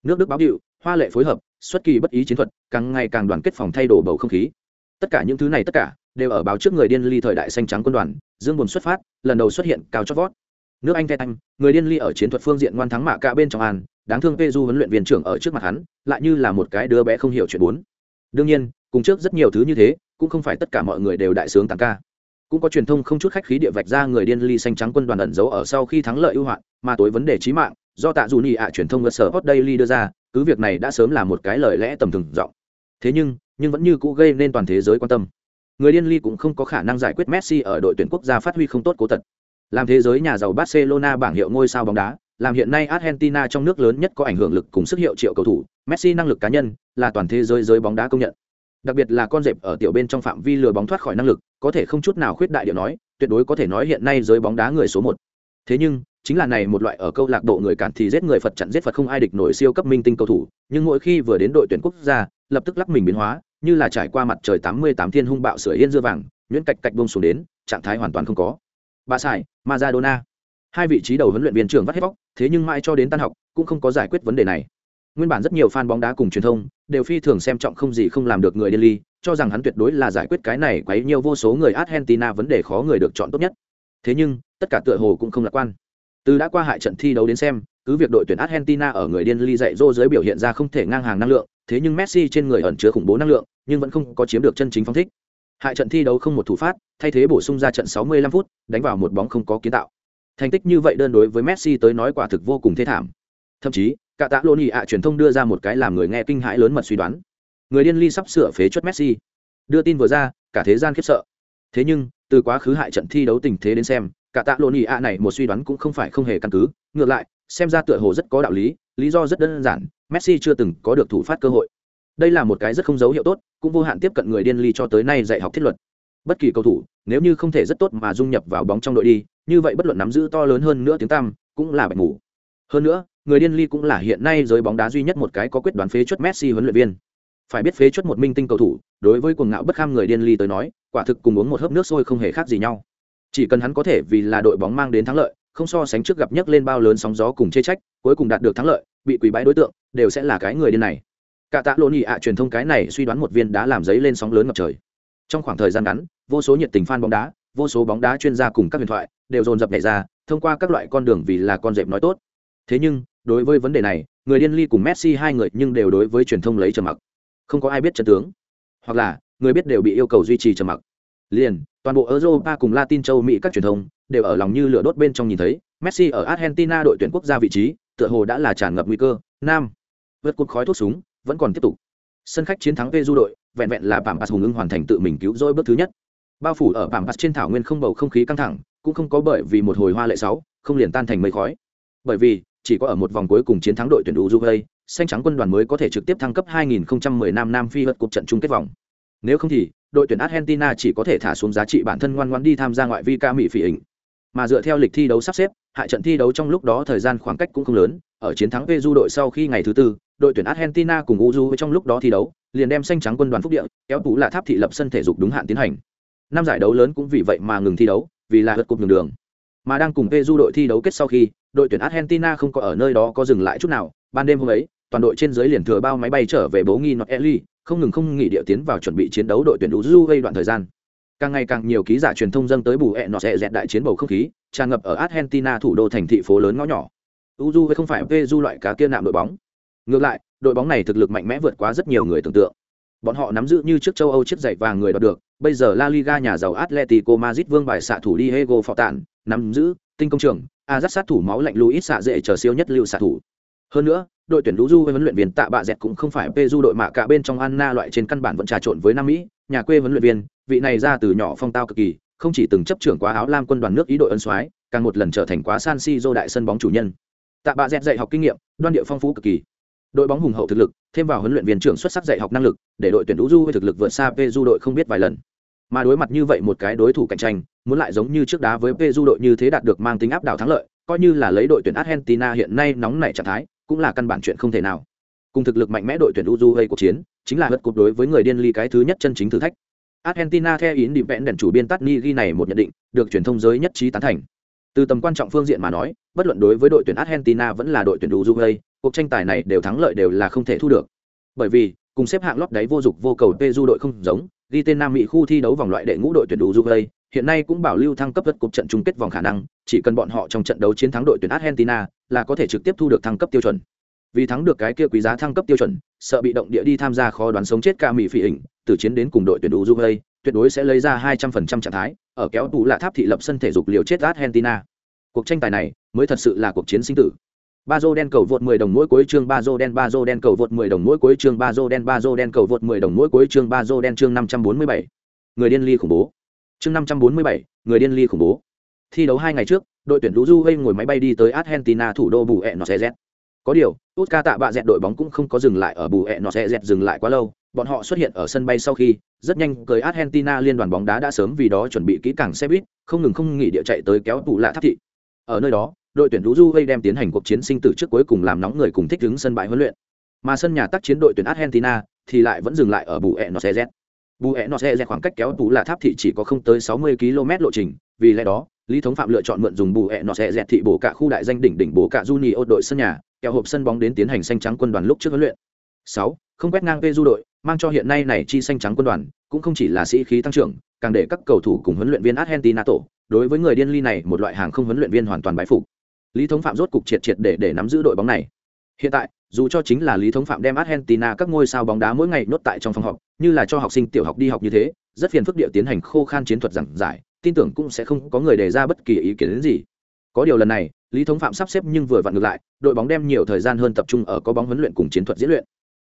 Nước Đức báo hiệu, hoa lệ phối hợp, xuất kỳ bất ý chiến thuật, càng ngày càng đoàn kết phòng thay đổi bầu không khí. Tất cả những thứ này tất cả đều ở báo trước người điên ly thời đại xanh trắng quân đoàn, dương buồn xuất phát, lần đầu xuất hiện cao chót vót. Nước Anh Anh, người điên ly ở chiến thuật phương diện ngoan thắng mạ cả bên trong an, đáng thương Peju huấn luyện viên trưởng ở trước mặt hắn, lại như là một cái đứa bé không hiểu chuyện bốn. Đương nhiên, cùng trước rất nhiều thứ như thế, cũng không phải tất cả mọi người đều đại sướng tăng ca cũng có truyền thông không chút khách khí địa vạch ra người điên ly xanh trắng quân đoàn ẩn giấu ở sau khi thắng lợi ưu hoạn mà tối vấn đề chí mạng do tạ dù nhị ạ truyền thông cơ sở hot daily đưa ra cứ việc này đã sớm là một cái lời lẽ tầm thường rộng thế nhưng nhưng vẫn như cũ gây nên toàn thế giới quan tâm. Người điên ly cũng không có khả năng giải quyết messi ở đội tuyển quốc gia phát huy không tốt cố tật làm thế giới nhà giàu barcelona bảng hiệu ngôi sao bóng đá, làm hiện nay argentina trong nước lớn nhất có ảnh hưởng lực cùng sức hiệu triệu cầu thủ, messi năng lực cá nhân là toàn thế giới giới bóng đá công nhận. Đặc biệt là con dẹp ở tiểu bên trong phạm vi lừa bóng thoát khỏi năng lực, có thể không chút nào khuyết đại điệu nói, tuyệt đối có thể nói hiện nay giới bóng đá người số một. Thế nhưng chính là này một loại ở câu lạc bộ người cản thì giết người phật chặn giết phật không ai địch nổi siêu cấp minh tinh cầu thủ, nhưng mỗi khi vừa đến đội tuyển quốc gia, lập tức lắc mình biến hóa, như là trải qua mặt trời tám mươi tám thiên hung bạo sửa yên dưa vàng, nhuyễn cạch cạch bông xuống đến, trạng thái hoàn toàn không có. Bà sải, Maradona. Hai vị trí đầu huấn luyện viên trưởng vắt hết vóc thế nhưng mãi cho đến tan học, cũng không có giải quyết vấn đề này. Nguyên bản rất nhiều fan bóng đá cùng truyền thông, đều phi thường xem trọng không gì không làm được người điên ly cho rằng hắn tuyệt đối là giải quyết cái này quấy nhiều vô số người argentina vấn đề khó người được chọn tốt nhất. Thế nhưng, tất cả tựa hồ cũng không lạc quan từ đã qua hại trận thi đấu đến xem, cứ việc đội tuyển argentina ở người điên ly dạy dô dưới biểu hiện ra không thể ngang hàng năng lượng, thế nhưng messi trên người ẩn chứa khủng bố năng lượng, nhưng vẫn không có chiếm được chân chính phong thích. Hại trận thi đấu không một thủ phát, thay thế bổ sung ra trận 65 phút, đánh vào một bóng không có kiến tạo. Thành tích như vậy đơn đối với messi tới nói quả thực vô cùng thê thảm. Thậm chí, cả tạ lô ạ truyền thông đưa ra một cái làm người nghe kinh hãi lớn mật suy đoán. Người điên ly sắp sửa phế chuất messi. Đưa tin vừa ra, cả thế gian khiếp sợ. Thế nhưng, từ quá khứ hại trận thi đấu tình thế đến xem cả tạ lô nhị ạ này một suy đoán cũng không phải không hề căn cứ. Ngược lại, xem ra tựa hồ rất có đạo lý lý do rất đơn giản, messi chưa từng có được thủ phát cơ hội. Đây là một cái rất không dấu hiệu tốt, cũng vô hạn tiếp cận người điên ly cho tới nay dạy học thiết luật. Bất kỳ cầu thủ, nếu như không thể rất tốt mà dung nhập vào bóng trong đội đi, như vậy bất luận nắm giữ to lớn hơn nữa tiếng tăm, cũng là bạch ngủ. Hơn nữa, người điên ly cũng là hiện nay giới bóng đá duy nhất một cái có quyết đoán phế chuất messi huấn luyện viên. Phải biết phế chuất một minh tinh cầu thủ, đối với cuồng ngạo bất kham người điên ly tới nói, quả thực cùng uống một hớp nước sôi không hề khác gì nhau chỉ cần hắn có thể vì là đội bóng mang đến thắng lợi, không so sánh trước gặp nhấc lên bao lớn sóng gió cùng chê trách, cuối cùng đạt được thắng lợi, bị quỷ bãi đối tượng, đều sẽ là cái người điên này. Cả tạ lộn nhị ạ truyền thông cái này suy đoán một viên đã làm giấy lên sóng lớn ngập trời. Trong khoảng thời gian ngắn, vô số nhiệt tình fan bóng đá, vô số bóng đá chuyên gia cùng các huyền thoại đều dồn dập nhảy ra, thông qua các loại con đường vì là con dẹp nói tốt. Thế nhưng, đối với vấn đề này, người điên ly cùng messi hai người nhưng đều đối với truyền thông lấy trầm mặc. Không có ai biết chân tướng. Hoặc là, người biết đều bị yêu cầu duy trì trầm mặc. Liền toàn bộ europa cùng latin châu mỹ các truyền thông đều ở lòng như lửa đốt bên trong nhìn thấy messi ở argentina đội tuyển quốc gia vị trí tựa hồ đã là tràn ngập nguy cơ. Nam vượt cột khói thuốc súng vẫn còn tiếp tục. Sân khách chiến thắng Peru đội vẹn vẹn là Pampas hùng ưng hoàn thành tự mình cứu rỗi bước thứ nhất. Bao phủ ở Pampas trên thảo nguyên không bầu không khí căng thẳng cũng không có bởi vì một hồi hoa lệ sáu không liền tan thành mây khói. Bởi vì chỉ có ở một vòng cuối cùng chiến thắng đội tuyển Uruguay, xanh trắng quân đoàn mới có thể trực tiếp thăng cấp 2010 Nam Nam Phi vượt cuộc trận chung kết vòng. Nếu không thì, đội tuyển Argentina chỉ có thể thả xuống giá trị bản thân ngoan ngoãn đi tham gia ngoại vi ca mỹ phỉ hình. Mà dựa theo lịch thi đấu sắp xếp, hại trận thi đấu trong lúc đó thời gian khoảng cách cũng không lớn, ở chiến thắng Peru đội sau khi ngày thứ tư, đội tuyển Argentina cùng Uruguay trong lúc đó thi đấu, liền đem xanh trắng quân đoàn phúc địa, kéo tú là tháp thị lập sân thể dục đúng hạn tiến hành. Năm giải đấu lớn cũng vì vậy mà ngừng thi đấu, vì là vượt cục đường đường. Mà đang cùng Peru đội thi đấu kết sau khi, đội tuyển Argentina không có ở nơi đó có dừng lại chút nào, ban đêm hôm ấy, toàn đội trên dưới liền thừa bao máy bay trở về bố nghi North Eli, không ngừng không nghỉ địa tiến vào chuẩn bị chiến đấu đội tuyển Uruguay đoạn thời gian. Càng ngày càng nhiều ký giả truyền thông dâng tới bù ẹ nọ sẽ dẹt đại chiến bầu không khí, tràn ngập ở Argentina thủ đô thành thị phố lớn ngõ nhỏ. Uruguay không phải Peru loại cá kia nạm đội bóng. Ngược lại, đội bóng này thực lực mạnh mẽ vượt quá rất nhiều người tưởng tượng. Bọn họ nắm giữ như trước châu Âu chiếc giày vàng người đoạt được, bây giờ La Liga nhà giàu Atletico Madrid vương bài xạ thủ Diego Fortan, nắm giữ tinh công trường, a dắt sát thủ máu lạnh luis xạ dễ chờ siêu nhất lưu xạ thủ hơn nữa đội tuyển lũ du với huấn luyện viên tạ bạ dẹt cũng không phải pê du đội mạ cả bên trong anna loại trên căn bản vẫn trà trộn với nam mỹ nhà quê huấn luyện viên vị này ra từ nhỏ phong tao cực kỳ không chỉ từng chấp trưởng quá áo lam quân đoàn nước ý đội ân soái càng một lần trở thành quá san si dô đại sân bóng chủ nhân. Tạ bạ dẹt dạy học kinh nghiệm đoan địa phong phú cực kỳ. Đội bóng hùng hậu thực lực thêm vào huấn luyện viên trưởng xuất sắc dạy học năng lực để đội tuyển lũ du với thực lực vượt xa pê du đội không biết vài lần. Mà đối mặt như vậy một cái đối thủ cạnh tranh muốn lại giống như trước đá với pê du đội như thế đạt được mang tính áp đảo thắng lợi coi như là lấy đội tuyển Argentina hiện nay nóng nảy trạng thái, cũng là căn bản chuyện không thể nào. Cùng thực lực mạnh mẽ đội tuyển Uruguay cuộc chiến, chính là hất cục đối với người điên ly cái thứ nhất chân chính thử thách. Argentina theo ý định vẹn đèn chủ biên Tatni ghi này một nhận định, được truyền thông giới nhất trí tán thành. Từ tầm quan trọng phương diện mà nói, bất luận đối với đội tuyển Argentina vẫn là đội tuyển Uruguay, cuộc tranh tài này đều thắng lợi đều là không thể thu được. Bởi vì, cùng xếp hạng lót đáy vô dụng vô cầu Peru đội không giống, ghi tên Nam Mỹ khu thi đấu vòng loại đệ ngũ đội tuyển Uruguay, hiện nay cũng bảo lưu thăng cấp đất cục trận chung kết vòng khả năng, chỉ cần bọn họ trong trận đấu chiến thắng đội tuyển Argentina, là có thể trực tiếp thu được thăng cấp tiêu chuẩn. Vì thắng được cái kia quý giá thăng cấp tiêu chuẩn, sợ bị động địa đi tham gia khó đoán sống chết ca mỹ phỉ hình, từ chiến đến cùng đội tuyển Uruguay, tuyệt đối sẽ lấy ra 200% trạng thái, ở kéo tủ lạ tháp thị lập sân thể dục liều chết Argentina. Cuộc tranh tài này mới thật sự là cuộc chiến sinh tử. Ba dô đen cầu vượt 10 đồng mỗi cuối chương Bazo đen Bazo đen cầu vượt 10 đồng mỗi cuối chương Bazo đen Bazo đen cầu vượt 10 đồng mỗi cuối chương Bazo đen chương 547. Người điên ly khủng bố. Chương năm trăm bốn mươi bảy, người điên ly khủng bố. Thi đấu hai ngày trước, đội tuyển lũ du gây ngồi máy bay đi tới argentina thủ đô bù ẹ nó xe z có điều út ca tạ bạ dẹt đội bóng cũng không có dừng lại ở bù ẹ nó xe dẹt dừng lại quá lâu. Bọn họ xuất hiện ở sân bay sau khi, rất nhanh cười argentina liên đoàn bóng đá đã sớm vì đó chuẩn bị kỹ càng xe buýt, không ngừng không nghỉ địa chạy tới kéo tủ lạ tháp thị. Ở nơi đó đội tuyển lũ du gây đem tiến hành cuộc chiến sinh tử trước cuối cùng làm nóng người cùng thích ứng sân bãi huấn luyện. Mà sân nhà tác chiến đội tuyển argentina thì lại vẫn dừng lại ở bù Aires. Buenos Aires bù khoảng cách kéo tú là tháp thị chỉ có không tới sáu mươi km lộ trình, vì lẽ đó, lý thống phạm lựa chọn mượn dùng bù Aires thị bổ cả khu đại danh đỉnh đỉnh bổ cả Junior đội sân nhà kéo hộp sân bóng đến tiến hành xanh trắng quân đoàn lúc trước huấn luyện. Sáu, không quét ngang về du đội, mang cho hiện nay này chi xanh trắng quân đoàn, cũng không chỉ là sĩ khí tăng trưởng, càng để các cầu thủ cùng huấn luyện viên argentina tổ, đối với người điên ly này một loại hàng không huấn luyện viên hoàn toàn bái phục lý thống phạm rốt cục triệt triệt để để nắm giữ đội bóng này. Hiện tại, dù cho chính là lý thống phạm đem argentina các ngôi sao bóng đá mỗi ngày nốt tại trong phòng học như là cho học sinh tiểu học đi học như thế, rất phiền phức địa tiến hành khô khan chiến thuật giảng giải, tin tưởng cũng sẽ không có người đề ra bất kỳ ý kiến đến gì. Có điều lần này, lý thống phạm sắp xếp nhưng vừa vặn ngược lại, đội bóng đem nhiều thời gian hơn tập trung ở có bóng huấn luyện cùng chiến thuật diễn luyện.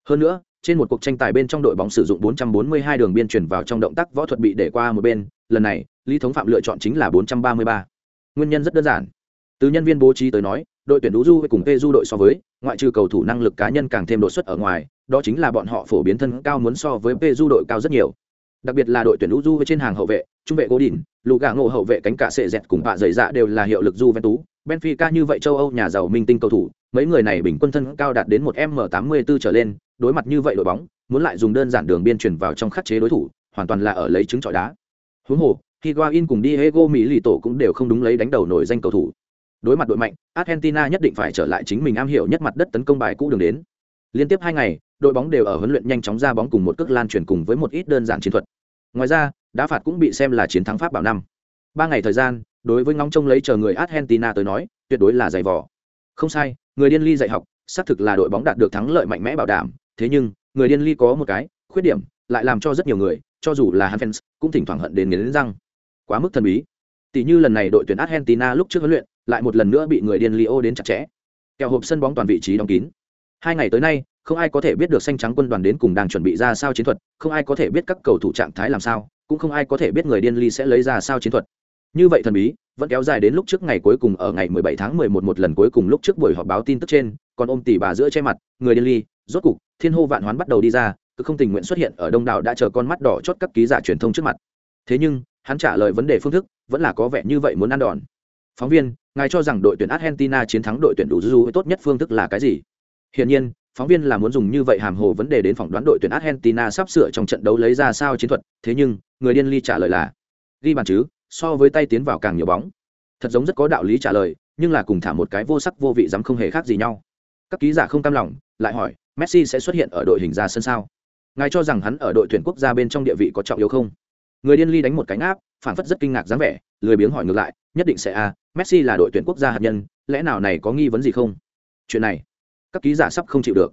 Hơn nữa, trên một cuộc tranh tài bên trong đội bóng sử dụng 442 đường biên chuyển vào trong động tác võ thuật bị để qua một bên, lần này, lý thống phạm lựa chọn chính là 433. nguyên nhân rất đơn giản từ nhân viên bố trí tới nói, đội tuyển đũ du cùng p du đội so với, ngoại trừ cầu thủ năng lực cá nhân càng thêm đột xuất ở ngoài, đó chính là bọn họ phổ biến thân cao muốn so với p du đội cao rất nhiều. Đặc biệt là đội tuyển đũ du trên hàng hậu vệ, trung vệ cố đỉnh lù gà ngộ hậu vệ cánh cả sệ dẹt cùng bạ dày dạ đều là hiệu lực du ven tú benfica như vậy châu âu nhà giàu minh tinh cầu thủ, mấy người này bình quân thân cao đạt đến một m 84 trở lên, đối mặt như vậy đội bóng, muốn lại dùng đơn giản đường biên chuyển vào trong khắc chế đối thủ, hoàn toàn là ở lấy trứng trọi đá. Huống hồ, Higuain cùng Diego Milito cũng đều không đúng lấy đánh đầu nổi danh cầu thủ. Đối mặt đội mạnh, Argentina nhất định phải trở lại chính mình am hiểu nhất mặt đất tấn công bài cũ đường đến. Liên tiếp hai ngày, đội bóng đều ở huấn luyện nhanh chóng ra bóng cùng một cước lan truyền cùng với một ít đơn giản chiến thuật. Ngoài ra, đá phạt cũng bị xem là chiến thắng Pháp bảo năm. Ba ngày thời gian, đối với ngóng trông lấy chờ người Argentina tới nói, tuyệt đối là dày vò. Không sai, người điên ly dạy học, xác thực là đội bóng đạt được thắng lợi mạnh mẽ bảo đảm, thế nhưng, người điên ly có một cái khuyết điểm, lại làm cho rất nhiều người, cho dù là hắn fans, cũng thỉnh thoảng hận đến nghiến răng. Quá mức thần bí. Tỷ như lần này đội tuyển Argentina lúc trước huấn luyện, lại một lần nữa bị người điên Leo đến chặt chẽ. Kèo hộp sân bóng toàn vị trí đóng kín. Hai ngày tới nay, không ai có thể biết được xanh trắng quân đoàn đến cùng đang chuẩn bị ra sao chiến thuật, không ai có thể biết các cầu thủ trạng thái làm sao, cũng không ai có thể biết người điên ly sẽ lấy ra sao chiến thuật. Như vậy thần bí, vẫn kéo dài đến lúc trước ngày cuối cùng ở ngày 17 tháng 11 một lần cuối cùng lúc trước buổi họp báo tin tức trên, còn ôm tỷ bà giữa che mặt, người điên ly, rốt cục, thiên hô vạn hoán bắt đầu đi ra, cứ không tình nguyện xuất hiện ở đông đảo đã chờ con mắt đỏ chót các ký giả truyền thông trước mặt. Thế nhưng, hắn trả lời vấn đề phương thức, vẫn là có vẻ như vậy muốn ăn đòn. Phóng viên, ngài cho rằng đội tuyển Argentina chiến thắng đội tuyển đủ du tốt nhất phương thức là cái gì? Hiển nhiên, phóng viên là muốn dùng như vậy hàm hồ vấn đề đến phỏng đoán đội tuyển Argentina sắp sửa trong trận đấu lấy ra sao chiến thuật, thế nhưng, người điên ly trả lời là ghi bàn chứ, so với tay tiến vào càng nhiều bóng. Thật giống rất có đạo lý trả lời, nhưng là cùng thả một cái vô sắc vô vị dám không hề khác gì nhau. Các ký giả không cam lòng, lại hỏi, Messi sẽ xuất hiện ở đội hình ra sân sao? Ngài cho rằng hắn ở đội tuyển quốc gia bên trong địa vị có trọng yếu không? Người điên ly đánh một cánh áp, phản phất rất kinh ngạc dáng vẻ, lười biếng hỏi ngược lại, nhất định sẽ a, à, Messi là đội tuyển quốc gia hạt nhân, lẽ nào này có nghi vấn gì không? Chuyện này, các ký giả sắp không chịu được.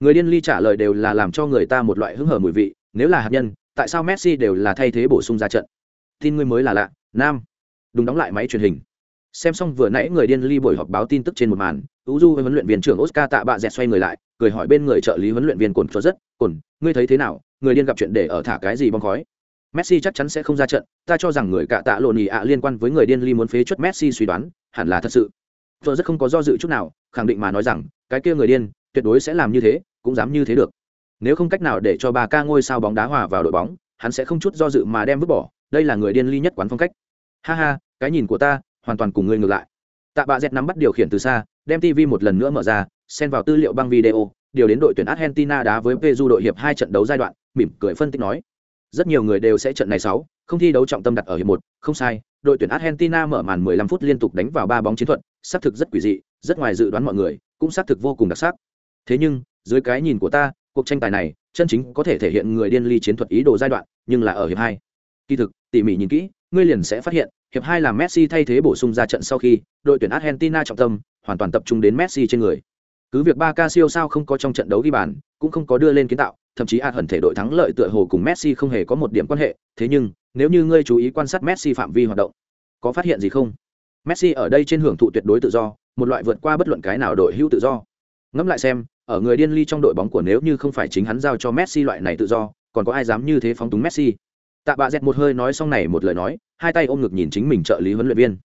Người điên ly trả lời đều là làm cho người ta một loại hứng hở mùi vị, nếu là hạt nhân, tại sao Messi đều là thay thế bổ sung ra trận? Tin ngươi mới là lạ, nam. Đúng đóng lại máy truyền hình. Xem xong vừa nãy người điên ly buổi họp báo tin tức trên một màn, Tú Du với huấn luyện viên trưởng Oscar tạ bạ dẹt xoay người lại, cười hỏi bên người trợ lý huấn luyện viên cồn cho rất, "Cồn, ngươi thấy thế nào? Người điên gặp chuyện để ở thả cái gì bong khói?" Messi chắc chắn sẽ không ra trận, ta cho rằng người cạ tạ lộn nhì ạ liên quan với người điên ly muốn phế chuất Messi suy đoán, hẳn là thật sự. Tôi rất không có do dự chút nào, khẳng định mà nói rằng, cái kia người điên, tuyệt đối sẽ làm như thế, cũng dám như thế được. Nếu không cách nào để cho bà ca ngôi sao bóng đá hòa vào đội bóng, hắn sẽ không chút do dự mà đem vứt bỏ, đây là người điên ly nhất quán phong cách. Ha ha, cái nhìn của ta, hoàn toàn cùng người ngược lại. Tạ Bạ Dẹt nắm bắt điều khiển từ xa, đem TV một lần nữa mở ra, xen vào tư liệu băng video, điều đến đội tuyển Argentina đá với Peru đội hiệp hai trận đấu giai đoạn, mỉm cười phân tích nói: rất nhiều người đều sẽ trận này sáu, không thi đấu trọng tâm đặt ở hiệp một, không sai, đội tuyển argentina mở màn 15 phút liên tục đánh vào ba bóng chiến thuật, xác thực rất quỷ dị, rất ngoài dự đoán mọi người, cũng xác thực vô cùng đặc sắc. Thế nhưng, dưới cái nhìn của ta, cuộc tranh tài này, chân chính có thể thể hiện người điên ly chiến thuật ý đồ giai đoạn, nhưng là ở hiệp hai. Kỳ thực, tỉ mỉ nhìn kỹ, ngươi liền sẽ phát hiện, hiệp hai là messi thay thế bổ sung ra trận sau khi đội tuyển argentina trọng tâm, hoàn toàn tập trung đến messi trên người cứ việc ba ca siêu sao không có trong trận đấu ghi bàn cũng không có đưa lên kiến tạo thậm chí ạt hận thể đội thắng lợi tựa hồ cùng Messi không hề có một điểm quan hệ, thế nhưng, nếu như ngươi chú ý quan sát Messi phạm vi hoạt động, có phát hiện gì không? Messi ở đây trên hưởng thụ tuyệt đối tự do, một loại vượt qua bất luận cái nào đội hữu tự do. Ngẫm lại xem, ở người điên ly trong đội bóng của nếu như không phải chính hắn giao cho Messi loại này tự do, còn có ai dám như thế phóng túng Messi? Tạ Bạ Dẹt một hơi nói xong này một lời nói, hai tay ôm ngực nhìn chính mình trợ lý huấn luyện viên.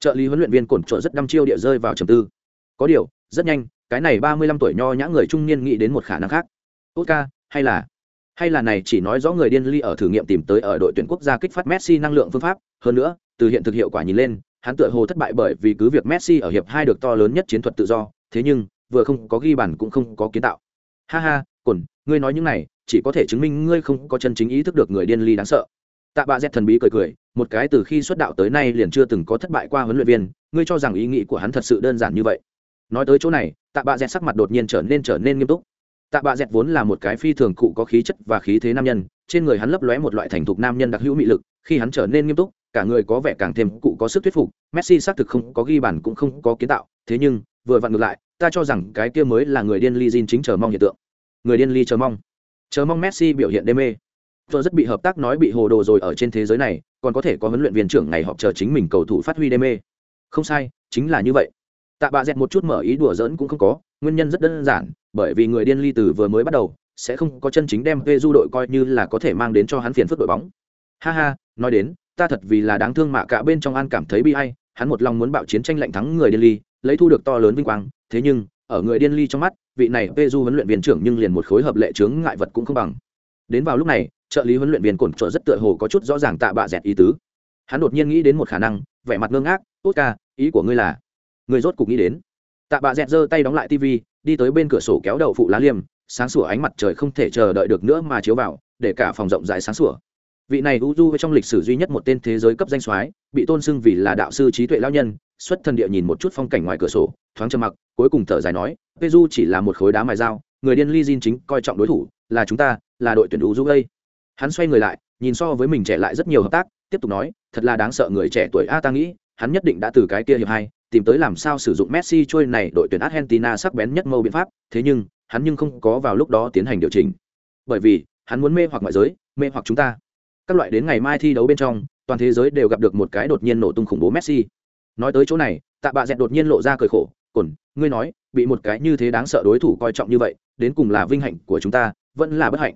Trợ lý huấn luyện viên cổn trộn rất đăm chiêu địa rơi vào trầm tư. Có điều, rất nhanh, cái này ba mươi lăm tuổi nho nhã người trung niên nghĩ đến một khả năng khác. Oscar, hay là hay là này chỉ nói rõ người điên ly ở thử nghiệm tìm tới ở đội tuyển quốc gia kích phát Messi năng lượng phương pháp, hơn nữa, từ hiện thực hiệu quả nhìn lên, hắn tựa hồ thất bại bởi vì cứ việc Messi ở hiệp hai được to lớn nhất chiến thuật tự do, thế nhưng, vừa không có ghi bàn cũng không có kiến tạo. Ha ha, cồn, ngươi nói những này, chỉ có thể chứng minh ngươi không có chân chính ý thức được người điên ly đáng sợ. Tạ Bạ Dẹt thần bí cười cười, một cái từ khi xuất đạo tới nay liền chưa từng có thất bại qua huấn luyện viên, ngươi cho rằng ý nghĩ của hắn thật sự đơn giản như vậy. Nói tới chỗ này, Tạ Bạ Dẹt sắc mặt đột nhiên trở nên trở nên nghiêm túc. Tạ bạ dẹt vốn là một cái phi thường cụ có khí chất và khí thế nam nhân trên người hắn lấp lóe một loại thành thục nam nhân đặc hữu mị lực khi hắn trở nên nghiêm túc cả người có vẻ càng thêm cụ có sức thuyết phục messi xác thực không có ghi bàn cũng không có kiến tạo thế nhưng vừa vặn ngược lại ta cho rằng cái kia mới là người điên ly Jin chính chờ mong hiện tượng. Người điên ly chờ mong. Chờ mong messi biểu hiện đê mê. Tôi rất bị hợp tác nói bị hồ đồ rồi ở trên thế giới này còn có thể có huấn luyện viên trưởng ngày họp chờ chính mình cầu thủ phát huy đê mê. Không sai chính là như vậy tạ bạ dẹt một chút mở ý đùa giỡn cũng không có, nguyên nhân rất đơn giản, bởi vì người điên ly từ vừa mới bắt đầu, sẽ không có chân chính đem vê du đội coi như là có thể mang đến cho hắn phiền phức đội bóng. Ha ha, nói đến, ta thật vì là đáng thương mạ cả bên trong an cảm thấy bi hay hắn một lòng muốn bạo chiến tranh lạnh thắng người điên ly, lấy thu được to lớn vinh quang. Thế nhưng, ở người điên ly trong mắt, vị này vê du huấn luyện viên trưởng nhưng liền một khối hợp lệ chướng ngại vật cũng không bằng. Đến vào lúc này, trợ lý huấn luyện viên cổn trợ rất tựa hồ có chút rõ ràng tạ bạ dẹt ý tứ. Hắn đột nhiên nghĩ đến một khả năng, vẻ mặt ngơ ngác, tốt ca, ý của ngươi là người rốt cục nghĩ đến. Tạ bạ dẹt giơ tay đóng lại tv đi tới bên cửa sổ kéo đầu phụ lá liêm, sáng sủa ánh mặt trời không thể chờ đợi được nữa mà chiếu vào, để cả phòng rộng rãi sáng sủa. Vị này u du trong lịch sử duy nhất một tên thế giới cấp danh soái, bị tôn xưng vì là đạo sư trí tuệ lao nhân, xuất thần địa nhìn một chút phong cảnh ngoài cửa sổ, thoáng trầm mặc, cuối cùng thở dài nói peju chỉ là một khối đá mài dao, người điên li Jin chính coi trọng đối thủ, là chúng ta, là đội tuyển u du đây. Hắn xoay người lại, nhìn so với mình trẻ lại rất nhiều hợp tác, tiếp tục nói, thật là đáng sợ người trẻ tuổi a, ta nghĩ, hắn nhất định đã từ cái kia hiệp hai tìm tới làm sao sử dụng Messi trôi này đội tuyển Argentina sắc bén nhất mâu biện pháp, thế nhưng, hắn nhưng không có vào lúc đó tiến hành điều chỉnh. Bởi vì, hắn muốn mê hoặc ngoại giới, mê hoặc chúng ta. Các loại đến ngày mai thi đấu bên trong, toàn thế giới đều gặp được một cái đột nhiên nổ tung khủng bố Messi. Nói tới chỗ này, Tạ Bạ Dẹt đột nhiên lộ ra cười khổ, "Cổn, ngươi nói, bị một cái như thế đáng sợ đối thủ coi trọng như vậy, đến cùng là vinh hạnh của chúng ta, vẫn là bất hạnh."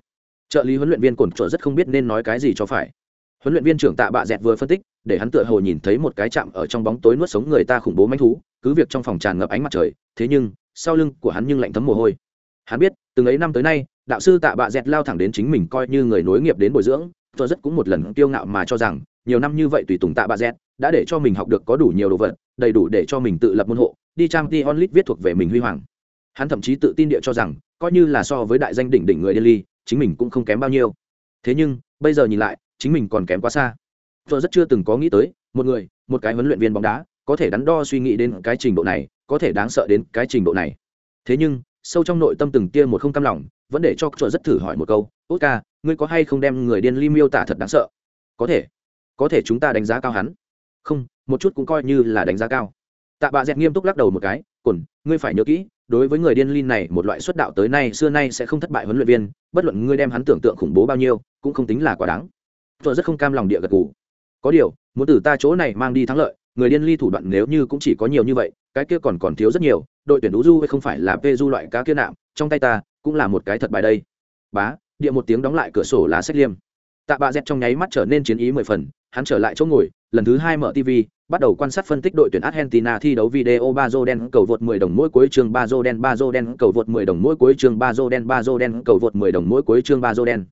Trợ lý huấn luyện viên Cổn trọ rất không biết nên nói cái gì cho phải. Huấn luyện viên trưởng Tạ Bạ Dẹt vừa phân tích, để hắn tựa hồ nhìn thấy một cái chạm ở trong bóng tối nuốt sống người ta khủng bố manh thú cứ việc trong phòng tràn ngập ánh mặt trời thế nhưng sau lưng của hắn nhưng lạnh thấm mồ hôi. Hắn biết từng ấy năm tới nay đạo sư tạ bạ dẹt lao thẳng đến chính mình coi như người nối nghiệp đến bồi dưỡng tôi rất cũng một lần kiêu ngạo mà cho rằng nhiều năm như vậy tùy tùng tạ bạ dẹt đã để cho mình học được có đủ nhiều đồ vật đầy đủ để cho mình tự lập môn hộ đi trang t onlit viết thuộc về mình huy hoàng. Hắn thậm chí tự tin địa cho rằng coi như là so với đại danh đỉnh đỉnh người delhi chính mình cũng không kém bao nhiêu. Thế nhưng bây giờ nhìn lại chính mình còn kém quá xa. Tôi rất chưa từng có nghĩ tới, một người, một cái huấn luyện viên bóng đá, có thể đắn đo suy nghĩ đến cái trình độ này, có thể đáng sợ đến cái trình độ này. Thế nhưng, sâu trong nội tâm từng tia một không cam lòng, vẫn để cho chuột rất thử hỏi một câu tốt ca ngươi có hay không đem người điên ly miêu tả thật đáng sợ? Có thể. Có thể chúng ta đánh giá cao hắn. Không, một chút cũng coi như là đánh giá cao. Tạ bạ dẹt nghiêm túc lắc đầu một cái cồn ngươi phải nhớ kỹ, đối với người điên ly này, một loại xuất đạo tới nay, xưa nay sẽ không thất bại huấn luyện viên, bất luận ngươi đem hắn tưởng tượng khủng bố bao nhiêu, cũng không tính là quá đáng tôi rất không cam lòng địa gật gù. Có điều, muốn từ ta chỗ này mang đi thắng lợi, người điên ly thủ đoạn nếu như cũng chỉ có nhiều như vậy, cái kia còn còn thiếu rất nhiều, đội tuyển đú du hay không phải là p du loại cá kia nạm, trong tay ta cũng là một cái thật bài đây. Bá, địa một tiếng đóng lại cửa sổ lá sách liêm. Tạ bạ dẹt trong nháy mắt trở nên chiến ý mười phần, hắn trở lại chỗ ngồi, lần thứ hai mở tv bắt đầu quan sát phân tích đội tuyển argentina thi đấu video ba đen cầu vượt 10 đồng mỗi cuối chương ba dô đen ba đen cầu vượt 10 đồng mỗi cuối chương ba dô đen ba đen cầu vượt 10 đồng mỗi cuối chương ba đen